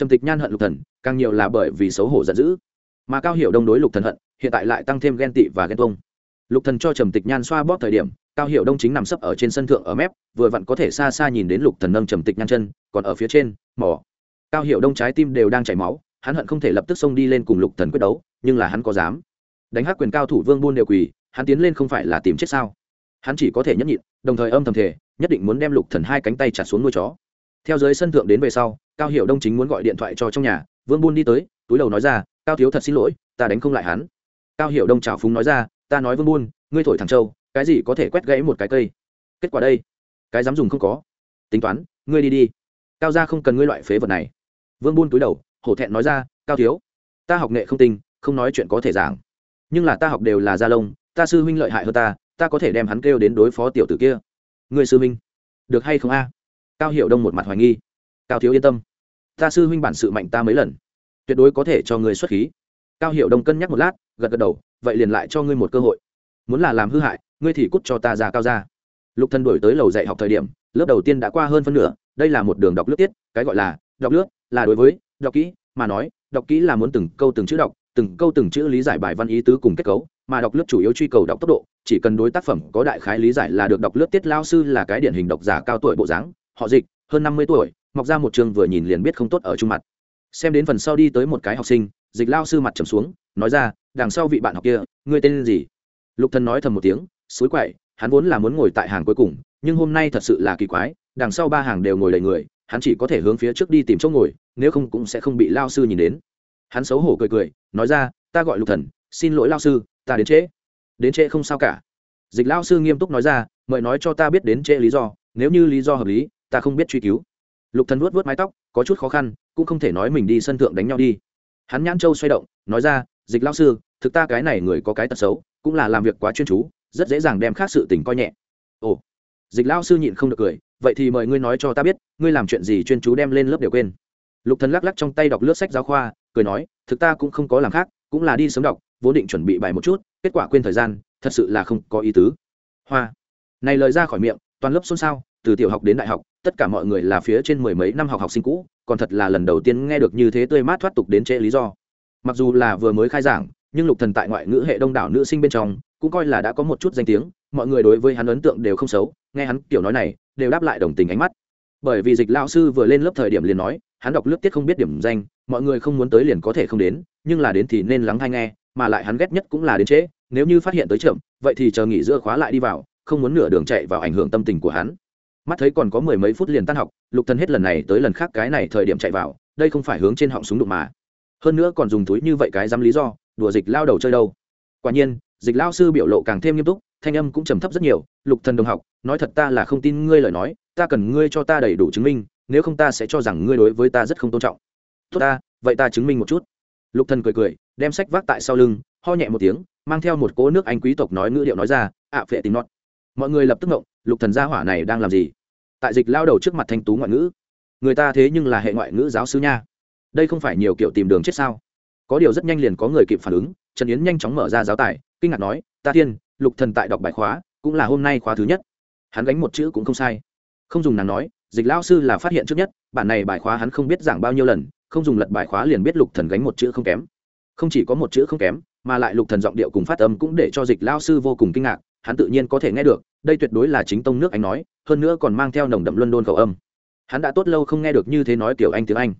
trầm tịch nhan hận lục thần, càng nhiều là bởi vì xấu hổ giận dữ. Mà cao hiểu đông đối lục thần hận, hiện tại lại tăng thêm ghen tị và ghen tuông. Lục thần cho trầm tịch nhan xoa bóp thời điểm, cao hiểu đông chính nằm sấp ở trên sân thượng ở mép, vừa vặn có thể xa xa nhìn đến lục thần nâng trầm tịch nhan chân, còn ở phía trên mỏ cao hiểu đông trái tim đều đang chảy máu, hắn hận không thể lập tức xông đi lên cùng lục thần quyết đấu, nhưng là hắn có dám. Đánh hắc quyền cao thủ vương buôn đều quỳ, hắn tiến lên không phải là tìm chết sao? Hắn chỉ có thể nhẫn nhịn, đồng thời âm thầm thể nhất định muốn đem lục thần hai cánh tay chặt xuống nuôi chó theo dưới sân thượng đến về sau, cao hiểu đông chính muốn gọi điện thoại cho trong nhà, vương buôn đi tới, túi đầu nói ra, cao thiếu thật xin lỗi, ta đánh không lại hắn. Cao hiểu đông trào phúng nói ra, ta nói vương buôn, ngươi thổi thằng châu, cái gì có thể quét gãy một cái cây? Kết quả đây, cái dám dùng không có. Tính toán, ngươi đi đi. Cao gia không cần ngươi loại phế vật này. Vương buôn túi đầu, hổ thẹn nói ra, cao thiếu, ta học nghệ không tinh, không nói chuyện có thể giảng. Nhưng là ta học đều là gia lông, ta sư huynh lợi hại hơn ta ta có thể đem hắn kêu đến đối phó tiểu tử kia. Người sư huynh, được hay không a? Cao hiểu đông một mặt hoài nghi. Cao thiếu yên tâm. Ta sư huynh bản sự mạnh ta mấy lần. Tuyệt đối có thể cho người xuất khí. Cao hiểu đông cân nhắc một lát, gật gật đầu, vậy liền lại cho ngươi một cơ hội. Muốn là làm hư hại, ngươi thì cút cho ta ra cao ra. Lục thân đổi tới lầu dạy học thời điểm, lớp đầu tiên đã qua hơn phân nửa, đây là một đường đọc lướt tiết, cái gọi là đọc lướt là đối với đọc kỹ, mà nói, đọc kỹ là muốn từng câu từng chữ đọc, từng câu từng chữ lý giải bài văn ý tứ cùng kết cấu, mà đọc lướt chủ yếu truy cầu đọc tốc độ, chỉ cần đối tác phẩm có đại khái lý giải là được đọc lướt tiết lao sư là cái điển hình độc giả cao tuổi bộ dáng họ dịch, hơn năm mươi tuổi, mọc ra một trường vừa nhìn liền biết không tốt ở trung mặt. Xem đến phần sau đi tới một cái học sinh, dịch lao sư mặt trầm xuống, nói ra, đằng sau vị bạn học kia, ngươi tên gì? Lục thần nói thầm một tiếng, suối quậy, hắn vốn là muốn ngồi tại hàng cuối cùng, nhưng hôm nay thật sự là kỳ quái, đằng sau ba hàng đều ngồi đầy người, hắn chỉ có thể hướng phía trước đi tìm chỗ ngồi, nếu không cũng sẽ không bị lao sư nhìn đến. Hắn xấu hổ cười cười, nói ra, ta gọi lục thần, xin lỗi lao sư, ta đến trễ. Đến trễ không sao cả. Dịch lao sư nghiêm túc nói ra, mời nói cho ta biết đến trễ lý do, nếu như lý do hợp lý ta không biết truy cứu. Lục thần vuốt vuốt mái tóc, có chút khó khăn, cũng không thể nói mình đi sân thượng đánh nhau đi. Hắn nhãn châu xoay động, nói ra, dịch lao sư, thực ta cái này người có cái tật xấu, cũng là làm việc quá chuyên chú, rất dễ dàng đem khác sự tình coi nhẹ. Ồ. Dịch lao sư nhịn không được cười, vậy thì mời ngươi nói cho ta biết, ngươi làm chuyện gì chuyên chú đem lên lớp đều quên? Lục thần lắc lắc trong tay đọc lướt sách giáo khoa, cười nói, thực ta cũng không có làm khác, cũng là đi sớm đọc, vốn định chuẩn bị bài một chút, kết quả quên thời gian, thật sự là không có ý tứ. Hoa. Này lời ra khỏi miệng, toàn lớp xôn xao, từ tiểu học đến đại học tất cả mọi người là phía trên mười mấy năm học học sinh cũ, còn thật là lần đầu tiên nghe được như thế tươi mát thoát tục đến trễ lý do. Mặc dù là vừa mới khai giảng, nhưng lục thần tại ngoại ngữ hệ đông đảo nữ sinh bên trong, cũng coi là đã có một chút danh tiếng, mọi người đối với hắn ấn tượng đều không xấu, nghe hắn kiểu nói này, đều đáp lại đồng tình ánh mắt. Bởi vì dịch lao sư vừa lên lớp thời điểm liền nói, hắn đọc lớp tiết không biết điểm danh, mọi người không muốn tới liền có thể không đến, nhưng là đến thì nên lắng hay nghe, mà lại hắn ghét nhất cũng là đến trễ, nếu như phát hiện tới chậm, vậy thì chờ nghỉ giữa khóa lại đi vào, không muốn nửa đường chạy vào ảnh hưởng tâm tình của hắn mắt thấy còn có mười mấy phút liền tan học, lục thần hết lần này tới lần khác cái này thời điểm chạy vào, đây không phải hướng trên họng súng đụng mà. Hơn nữa còn dùng túi như vậy cái dám lý do, đùa dịch lao đầu chơi đâu. Quả nhiên, dịch lao sư biểu lộ càng thêm nghiêm túc, thanh âm cũng trầm thấp rất nhiều, lục thần đồng học, nói thật ta là không tin ngươi lời nói, ta cần ngươi cho ta đầy đủ chứng minh, nếu không ta sẽ cho rằng ngươi đối với ta rất không tôn trọng. Tốt ta, vậy ta chứng minh một chút. Lục thần cười cười, đem sách vác tại sau lưng, ho nhẹ một tiếng, mang theo một cỗ nước anh quý tộc nói ngữ điệu nói ra, ạ phệ tìm nọt mọi người lập tức ngộng, lục thần gia hỏa này đang làm gì? Tại dịch lao đầu trước mặt thanh tú ngoại ngữ. Người ta thế nhưng là hệ ngoại ngữ giáo sư nha. Đây không phải nhiều kiểu tìm đường chết sao? Có điều rất nhanh liền có người kịp phản ứng, trần yến nhanh chóng mở ra giáo tài, kinh ngạc nói, ta tiên, lục thần tại đọc bài khóa, cũng là hôm nay khóa thứ nhất. Hắn gánh một chữ cũng không sai. Không dùng nàng nói, dịch lao sư là phát hiện trước nhất, bản này bài khóa hắn không biết giảng bao nhiêu lần, không dùng lật bài khóa liền biết lục thần gánh một chữ không kém. Không chỉ có một chữ không kém, mà lại lục thần giọng điệu cùng phát âm cũng để cho dịch lao sư vô cùng kinh ngạc hắn tự nhiên có thể nghe được, đây tuyệt đối là chính tông nước anh nói, hơn nữa còn mang theo nồng đậm luân đôn khẩu âm. Hắn đã tốt lâu không nghe được như thế nói tiểu anh tiếng anh.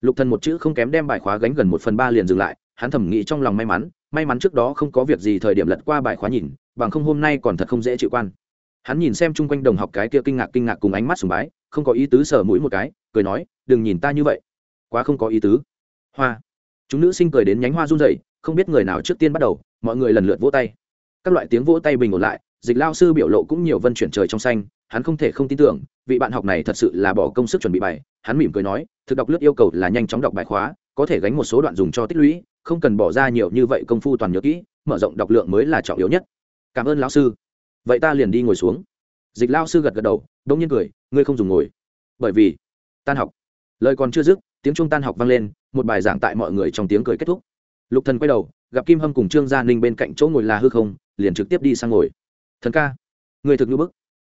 Lục thần một chữ không kém đem bài khóa gánh gần một phần ba liền dừng lại, hắn thầm nghĩ trong lòng may mắn may mắn trước đó không có việc gì thời điểm lật qua bài khóa nhìn, bằng không hôm nay còn thật không dễ chịu quan. Hắn nhìn xem chung quanh đồng học cái kia kinh ngạc kinh ngạc cùng ánh mắt sùng bái, không có ý tứ sờ mũi một cái, cười nói, đừng nhìn ta như vậy. Quá không có ý tứ. Hoa. Chúng nữ sinh cười đến nhánh hoa run rẩy, không biết người nào trước tiên bắt đầu, mọi người lần lượt vỗ tay các loại tiếng vỗ tay bình ổn lại, dịch lao sư biểu lộ cũng nhiều vân chuyển trời trong xanh, hắn không thể không tin tưởng, vị bạn học này thật sự là bỏ công sức chuẩn bị bài, hắn mỉm cười nói, thực đọc lướt yêu cầu là nhanh chóng đọc bài khóa, có thể gánh một số đoạn dùng cho tích lũy, không cần bỏ ra nhiều như vậy công phu toàn nhớ kỹ, mở rộng đọc lượng mới là trọng yếu nhất. Cảm ơn lão sư. Vậy ta liền đi ngồi xuống. Dịch lao sư gật gật đầu, đông nhiên cười, ngươi không dùng ngồi. Bởi vì, tan học. Lời còn chưa dứt, tiếng trung tan học vang lên, một bài giảng tại mọi người trong tiếng cười kết thúc. Lục thần quay đầu, gặp kim hâm cùng trương gia ninh bên cạnh chỗ ngồi là hư không liền trực tiếp đi sang ngồi. Thần ca người thực như bức.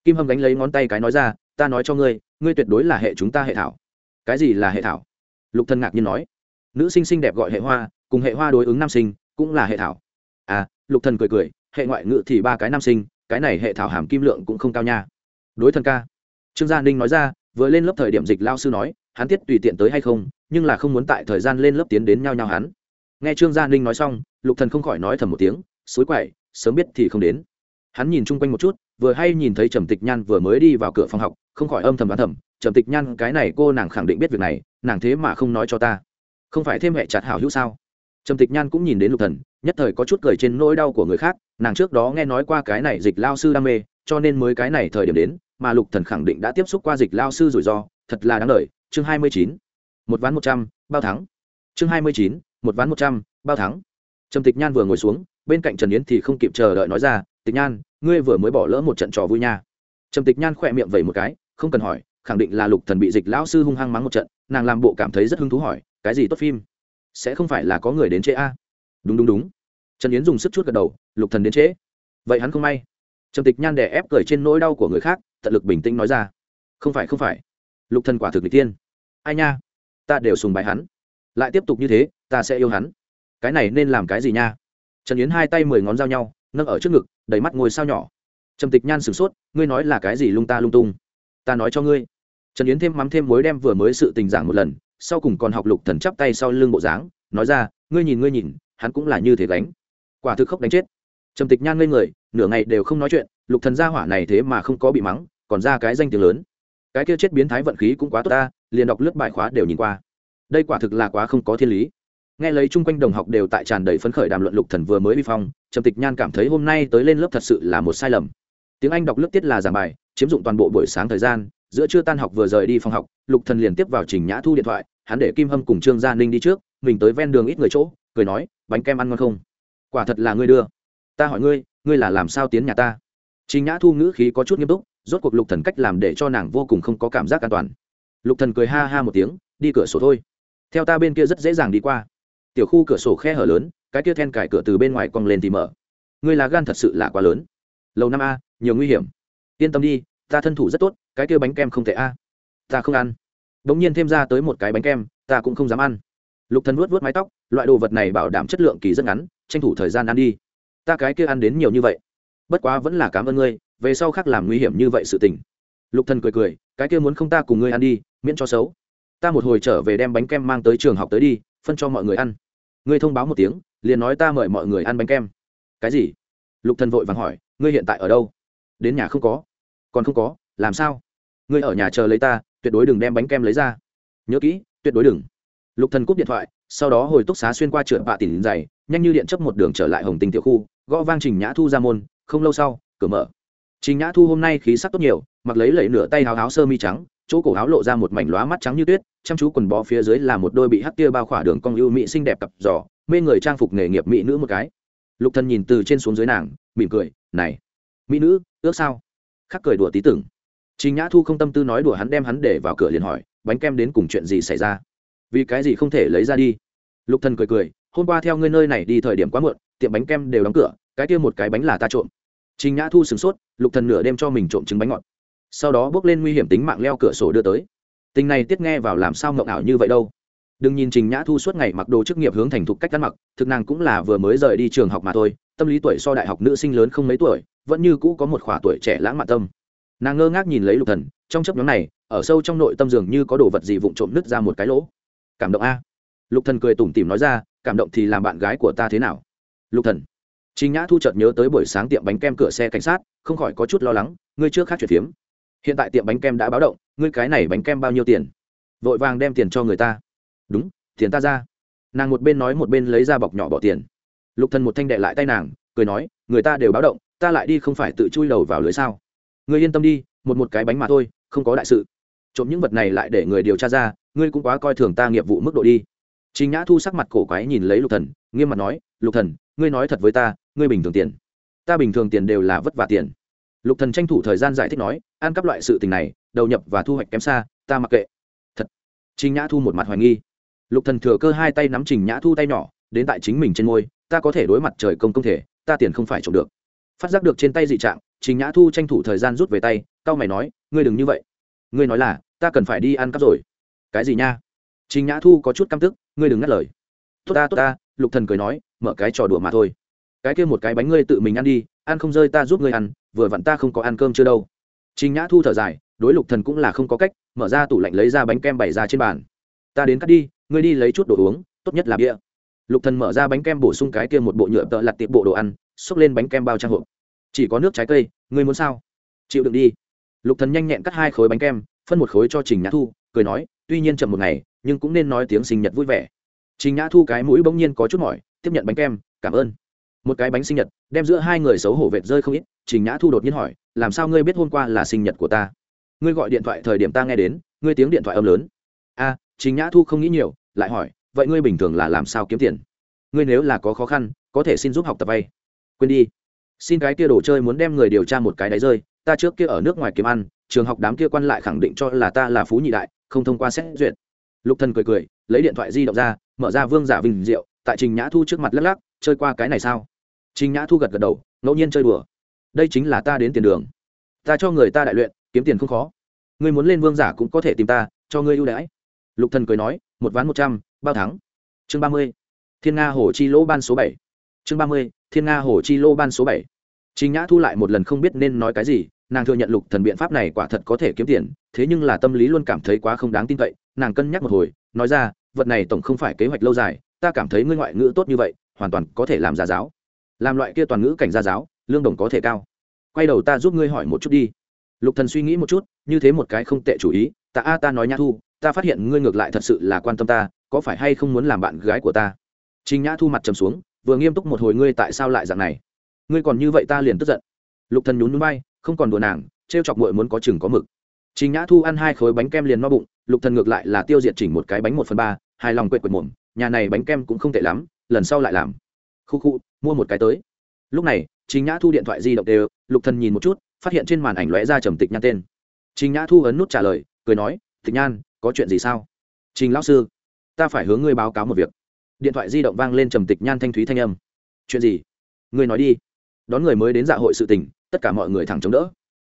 Kim hâm đánh lấy ngón tay cái nói ra, ta nói cho ngươi ngươi tuyệt đối là hệ chúng ta hệ thảo. Cái gì là hệ thảo? Lục thần ngạc nhiên nói. Nữ sinh xinh đẹp gọi hệ hoa, cùng hệ hoa đối ứng nam sinh cũng là hệ thảo. À lục thần cười cười, hệ ngoại ngữ thì ba cái nam sinh, cái này hệ thảo hàm kim lượng cũng không cao nha. Đối thần ca, trương gia ninh nói ra, vừa lên lớp thời điểm dịch lao sư nói, hắn tiết tùy tiện tới hay không, nhưng là không muốn tại thời gian lên lớp tiến đến nhau nhau hắn. Nghe trương gia ninh nói xong, lục thần không khỏi nói thầm một tiếng, suối quậy sớm biết thì không đến. Hắn nhìn chung quanh một chút, vừa hay nhìn thấy trầm tịch nhan vừa mới đi vào cửa phòng học, không khỏi âm thầm đoán thầm, trầm tịch nhan, cái này cô nàng khẳng định biết việc này, nàng thế mà không nói cho ta. Không phải thêm hệ chặt hảo hữu sao? Trầm tịch nhan cũng nhìn đến lục thần, nhất thời có chút cười trên nỗi đau của người khác, nàng trước đó nghe nói qua cái này dịch lao sư đam mê, cho nên mới cái này thời điểm đến, mà lục thần khẳng định đã tiếp xúc qua dịch lao sư rủi ro, thật là đáng lời chương hai mươi chín, một ván một trăm, bao thắng. Chương hai mươi chín, một ván một trăm, bao thắng. Trầm tịch nhan vừa ngồi xuống bên cạnh trần yến thì không kịp chờ đợi nói ra, tịch nhan, ngươi vừa mới bỏ lỡ một trận trò vui nha. Trầm tịch nhan khỏe miệng vẩy một cái, không cần hỏi, khẳng định là lục thần bị dịch lão sư hung hăng mắng một trận, nàng làm bộ cảm thấy rất hứng thú hỏi, cái gì tốt phim? Sẽ không phải là có người đến trễ a? Đúng đúng đúng. Trần yến dùng sức chút gật đầu, lục thần đến trễ vậy hắn không may. Trầm tịch nhan đè ép cười trên nỗi đau của người khác, tận lực bình tĩnh nói ra, không phải không phải. Lục thần quả thực người tiên ai nha? Ta đều sùng bài hắn. Lại tiếp tục như thế, ta sẽ yêu hắn. Cái này nên làm cái gì nha? Trần yến hai tay mười ngón dao nhau, nâng ở trước ngực, đầy mắt ngồi sao nhỏ. Trầm tịch nhan sửng sốt, ngươi nói là cái gì lung ta lung tung? Ta nói cho ngươi. Trần yến thêm mắm thêm mối đem vừa mới sự tình giảng một lần, sau cùng còn học lục thần chắp tay sau lưng bộ dáng, nói ra, ngươi nhìn ngươi nhìn, hắn cũng là như thế gánh. Quả thực khóc đánh chết. Trầm tịch nhan ngây người, nửa ngày đều không nói chuyện, lục thần gia hỏa này thế mà không có bị mắng, còn ra cái danh tiếng lớn. Cái kia chết biến thái vận khí cũng quá tốt ta, liền đọc lướt bài khóa đều nhìn qua. Đây quả thực là quá không có thiên lý nghe lấy chung quanh đồng học đều tại tràn đầy phấn khởi đàm luận lục thần vừa mới vi phong, trầm tịch nhan cảm thấy hôm nay tới lên lớp thật sự là một sai lầm. Tiếng anh đọc lớp tiết là giảng bài, chiếm dụng toàn bộ buổi sáng thời gian, giữa trưa tan học vừa rời đi phòng học, lục thần liền tiếp vào trình nhã thu điện thoại, hắn để kim hâm cùng trương gia ninh đi trước, mình tới ven đường ít người chỗ, cười nói, bánh kem ăn ngon không? Quả thật là ngươi đưa. Ta hỏi ngươi ngươi là làm sao tiến nhà ta? Trình nhã thu ngữ khí có chút nghiêm túc, rốt cuộc lục thần cách làm để cho nàng vô cùng không có cảm giác an toàn. Lục thần cười ha ha một tiếng, đi cửa sổ thôi. Theo ta bên kia rất dễ dàng đi qua tiểu khu cửa sổ khe hở lớn, cái kia then cải cửa từ bên ngoài cong lên thì mở. Ngươi là gan thật sự là quá lớn. Lầu năm a, nhiều nguy hiểm. Yên tâm đi, ta thân thủ rất tốt, cái kia bánh kem không thể a. Ta không ăn. Đ ỗ n g nhiên thêm ra tới một cái bánh kem, ta cũng không dám ăn. Lục thần vuốt vuốt mái tóc, loại đồ vật này bảo đảm chất lượng kỳ rất ngắn, tranh thủ thời gian ăn đi. Ta cái kia ăn đến nhiều như vậy. Bất quá vẫn là cảm ơn ngươi, về sau khác làm nguy hiểm như vậy sự tình. Lục thần cười cười, cái kia muốn không ta cùng ngươi ăn đi, miễn cho xấu. Ta một hồi trở về đem bánh kem mang tới trường học tới đi, phân cho mọi người ăn ngươi thông báo một tiếng, liền nói ta mời mọi người ăn bánh kem. Cái gì? Lục thần vội vàng hỏi, ngươi hiện tại ở đâu? Đến nhà không có. Còn không có, làm sao? Ngươi ở nhà chờ lấy ta, tuyệt đối đừng đem bánh kem lấy ra. Nhớ kỹ, tuyệt đối đừng. Lục thần cúp điện thoại, sau đó hồi túc xá xuyên qua trượt bạ tỉnh dày nhanh như điện chấp một đường trở lại hồng tinh tiểu khu, gõ vang trình nhã thu ra môn, không lâu sau, cửa mở. Trình nhã thu hôm nay khí sắc tốt nhiều, mặc lấy lẩy nửa tay háo háo sơ mi trắng chỗ cổ áo lộ ra một mảnh lóa mắt trắng như tuyết chăm chú quần bó phía dưới là một đôi bị hắt tia bao khỏa đường cong ưu mỹ xinh đẹp cặp giò mê người trang phục nghề nghiệp mỹ nữ một cái lục thần nhìn từ trên xuống dưới nàng mỉm cười này mỹ nữ ước sao khắc cười đùa tí tưởng Trình Nhã Thu không tâm tư nói đùa hắn đem hắn để vào cửa liền hỏi, bánh kem đến cùng chuyện gì xảy ra? Vì cái gì không thể lấy ra đi? Lục Thần cười cười, hôm qua theo ngươi nơi này đi thời điểm quá muộn, tiệm bánh kem đều đóng cửa, cái kia một cái bánh là ta trộm. Trình Nhã Thu sửng sốt, Lục Thần nửa đêm cho mình trộm trứng bánh ngọt. Sau đó bước lên nguy hiểm tính mạng leo cửa sổ đưa tới. Tình này tiết nghe vào làm sao mộng ảo như vậy đâu? Đừng nhìn Trình Nhã Thu suốt ngày mặc đồ chức nghiệp hướng thành thục cách ăn mặc, thực nàng cũng là vừa mới rời đi trường học mà thôi, tâm lý tuổi so đại học nữ sinh lớn không mấy tuổi, vẫn như cũ có một khỏa tuổi trẻ lãng mạn tâm nàng ngơ ngác nhìn lấy lục thần trong chấp nhóm này ở sâu trong nội tâm dường như có đồ vật gì vụng trộm nứt ra một cái lỗ cảm động a lục thần cười tủm tỉm nói ra cảm động thì làm bạn gái của ta thế nào lục thần Trình Nhã Thu chợt nhớ tới buổi sáng tiệm bánh kem cửa xe cảnh sát, không khỏi có chút lo lắng, ngươi trước khác chuyển phiếm. Hiện tại tiệm bánh kem đã báo động, ngươi cái này bánh kem bao nhiêu tiền? Vội vàng đem tiền cho người ta. Đúng, tiền ta ra. Nàng một bên nói một bên lấy ra bọc nhỏ bỏ tiền. Lục Thần một thanh đệ lại tay nàng, cười nói, người ta đều báo động, ta lại đi không phải tự chui đầu vào lưới sao? ngươi yên tâm đi một một cái bánh mà thôi không có đại sự trộm những vật này lại để người điều tra ra ngươi cũng quá coi thường ta nghiệp vụ mức độ đi Trình Nhã Thu sắc mặt cổ quái nhìn lấy Lục Thần, nghiêm mặt nói, "Lục Thần, ngươi nói thật với ta, ngươi bình thường tiền. Ta bình thường tiền đều là vất vả tiền." Lục Thần tranh thủ thời gian giải thích nói, "Ăn cắp loại sự tình này, đầu nhập và thu hoạch kém xa, ta mặc kệ." Thật. Trình Nhã Thu một mặt hoài nghi. Lục Thần thừa cơ hai tay nắm Trình Nhã Thu tay nhỏ, đến tại chính mình trên môi, "Ta có thể đối mặt trời công công thể, ta tiền không phải trộm được." Phát giác được trên tay dị trạng, trình nhã thu tranh thủ thời gian rút về tay cau mày nói ngươi đừng như vậy ngươi nói là ta cần phải đi ăn cắp rồi cái gì nha trình nhã thu có chút căm tức ngươi đừng ngắt lời tốt ta tốt ta lục thần cười nói mở cái trò đùa mà thôi cái kia một cái bánh ngươi tự mình ăn đi ăn không rơi ta giúp ngươi ăn vừa vặn ta không có ăn cơm chưa đâu. Trình nhã thu thở dài, đối lục thần cũng là không có cách, mở ra tủ lạnh lấy ra bánh kem bày ra trên bàn. Ta đến cắt đi, ngươi đi lấy chút đồ uống, tốt nhất là bia. Lục thần mở ra bánh kem bổ sung cái kia một bộ nhựa tợ lặt tiệp bộ đồ ăn xúc lên bánh kem bao trang hộp. Chỉ có nước trái cây, ngươi muốn sao? Chịu đựng đi. Lục thần nhanh nhẹn cắt hai khối bánh kem, phân một khối cho trình nhã thu, cười nói, tuy nhiên chậm một ngày, nhưng cũng nên nói tiếng sinh nhật vui vẻ. Trình nhã thu cái mũi bỗng nhiên có chút mỏi, tiếp nhận bánh kem, cảm ơn một cái bánh sinh nhật, đem giữa hai người xấu hổ vệt rơi không ít, trình nhã thu đột nhiên hỏi, làm sao ngươi biết hôm qua là sinh nhật của ta? Ngươi gọi điện thoại thời điểm ta nghe đến, ngươi tiếng điện thoại âm lớn. A, trình nhã thu không nghĩ nhiều, lại hỏi, vậy ngươi bình thường là làm sao kiếm tiền? Ngươi nếu là có khó khăn, có thể xin giúp học tập vay quên đi. Xin cái kia đồ chơi muốn đem người điều tra một cái đáy rơi, ta trước kia ở nước ngoài kiếm ăn, trường học đám kia quan lại khẳng định cho là ta là phú nhị đại, không thông qua xét duyệt. Lục thần cười cười, lấy điện thoại di động ra, mở ra vương giả vinh diệu, tại trình nhã thu trước mặt lắc lắc, chơi qua cái này sao? Trình nhã thu gật gật đầu ngẫu nhiên chơi đùa. Đây chính là ta đến tiền đường. Ta cho người ta đại luyện kiếm tiền không khó. Ngươi muốn lên vương giả cũng có thể tìm ta cho ngươi ưu đãi. Lục thần cười nói một ván một trăm bao thắng. Chương ba mươi thiên nga hồ chi lỗ ban số bảy. Chương ba mươi thiên nga hồ chi lô ban số bảy. Trình Nhã Thu lại một lần không biết nên nói cái gì, nàng thừa nhận lục thần biện pháp này quả thật có thể kiếm tiền, thế nhưng là tâm lý luôn cảm thấy quá không đáng tin cậy, nàng cân nhắc một hồi, nói ra, vật này tổng không phải kế hoạch lâu dài, ta cảm thấy ngươi ngoại ngữ tốt như vậy hoàn toàn có thể làm giả giáo làm loại kia toàn ngữ cảnh gia giáo, lương đồng có thể cao. Quay đầu ta giúp ngươi hỏi một chút đi. Lục thần suy nghĩ một chút, như thế một cái không tệ chủ ý, ta a ta nói nhã thu, ta phát hiện ngươi ngược lại thật sự là quan tâm ta, có phải hay không muốn làm bạn gái của ta? Trình nhã thu mặt trầm xuống, vừa nghiêm túc một hồi ngươi tại sao lại dạng này? Ngươi còn như vậy ta liền tức giận. Lục thần nhún nhún bay không còn đùa nàng, trêu chọc muội muốn có chừng có mực. Trình nhã thu ăn hai khối bánh kem liền no bụng, lục thần ngược lại là tiêu diệt chỉnh một cái bánh một phần ba, hài lòng quệt quệt mồm, nhà này bánh kem cũng không tệ lắm, lần sau lại làm. Khu khu mua một cái tới. Lúc này, trình nhã thu điện thoại di động đều, lục thần nhìn một chút, phát hiện trên màn ảnh lóe ra trầm tịch nhan tên. Trình nhã thu ấn nút trả lời, cười nói, tịch nhan, có chuyện gì sao? Trình lão sư, ta phải hướng ngươi báo cáo một việc. Điện thoại di động vang lên trầm tịch nhan thanh thúy thanh âm. Chuyện gì? Ngươi nói đi. Đón người mới đến dạ hội sự tình, tất cả mọi người thẳng chống đỡ.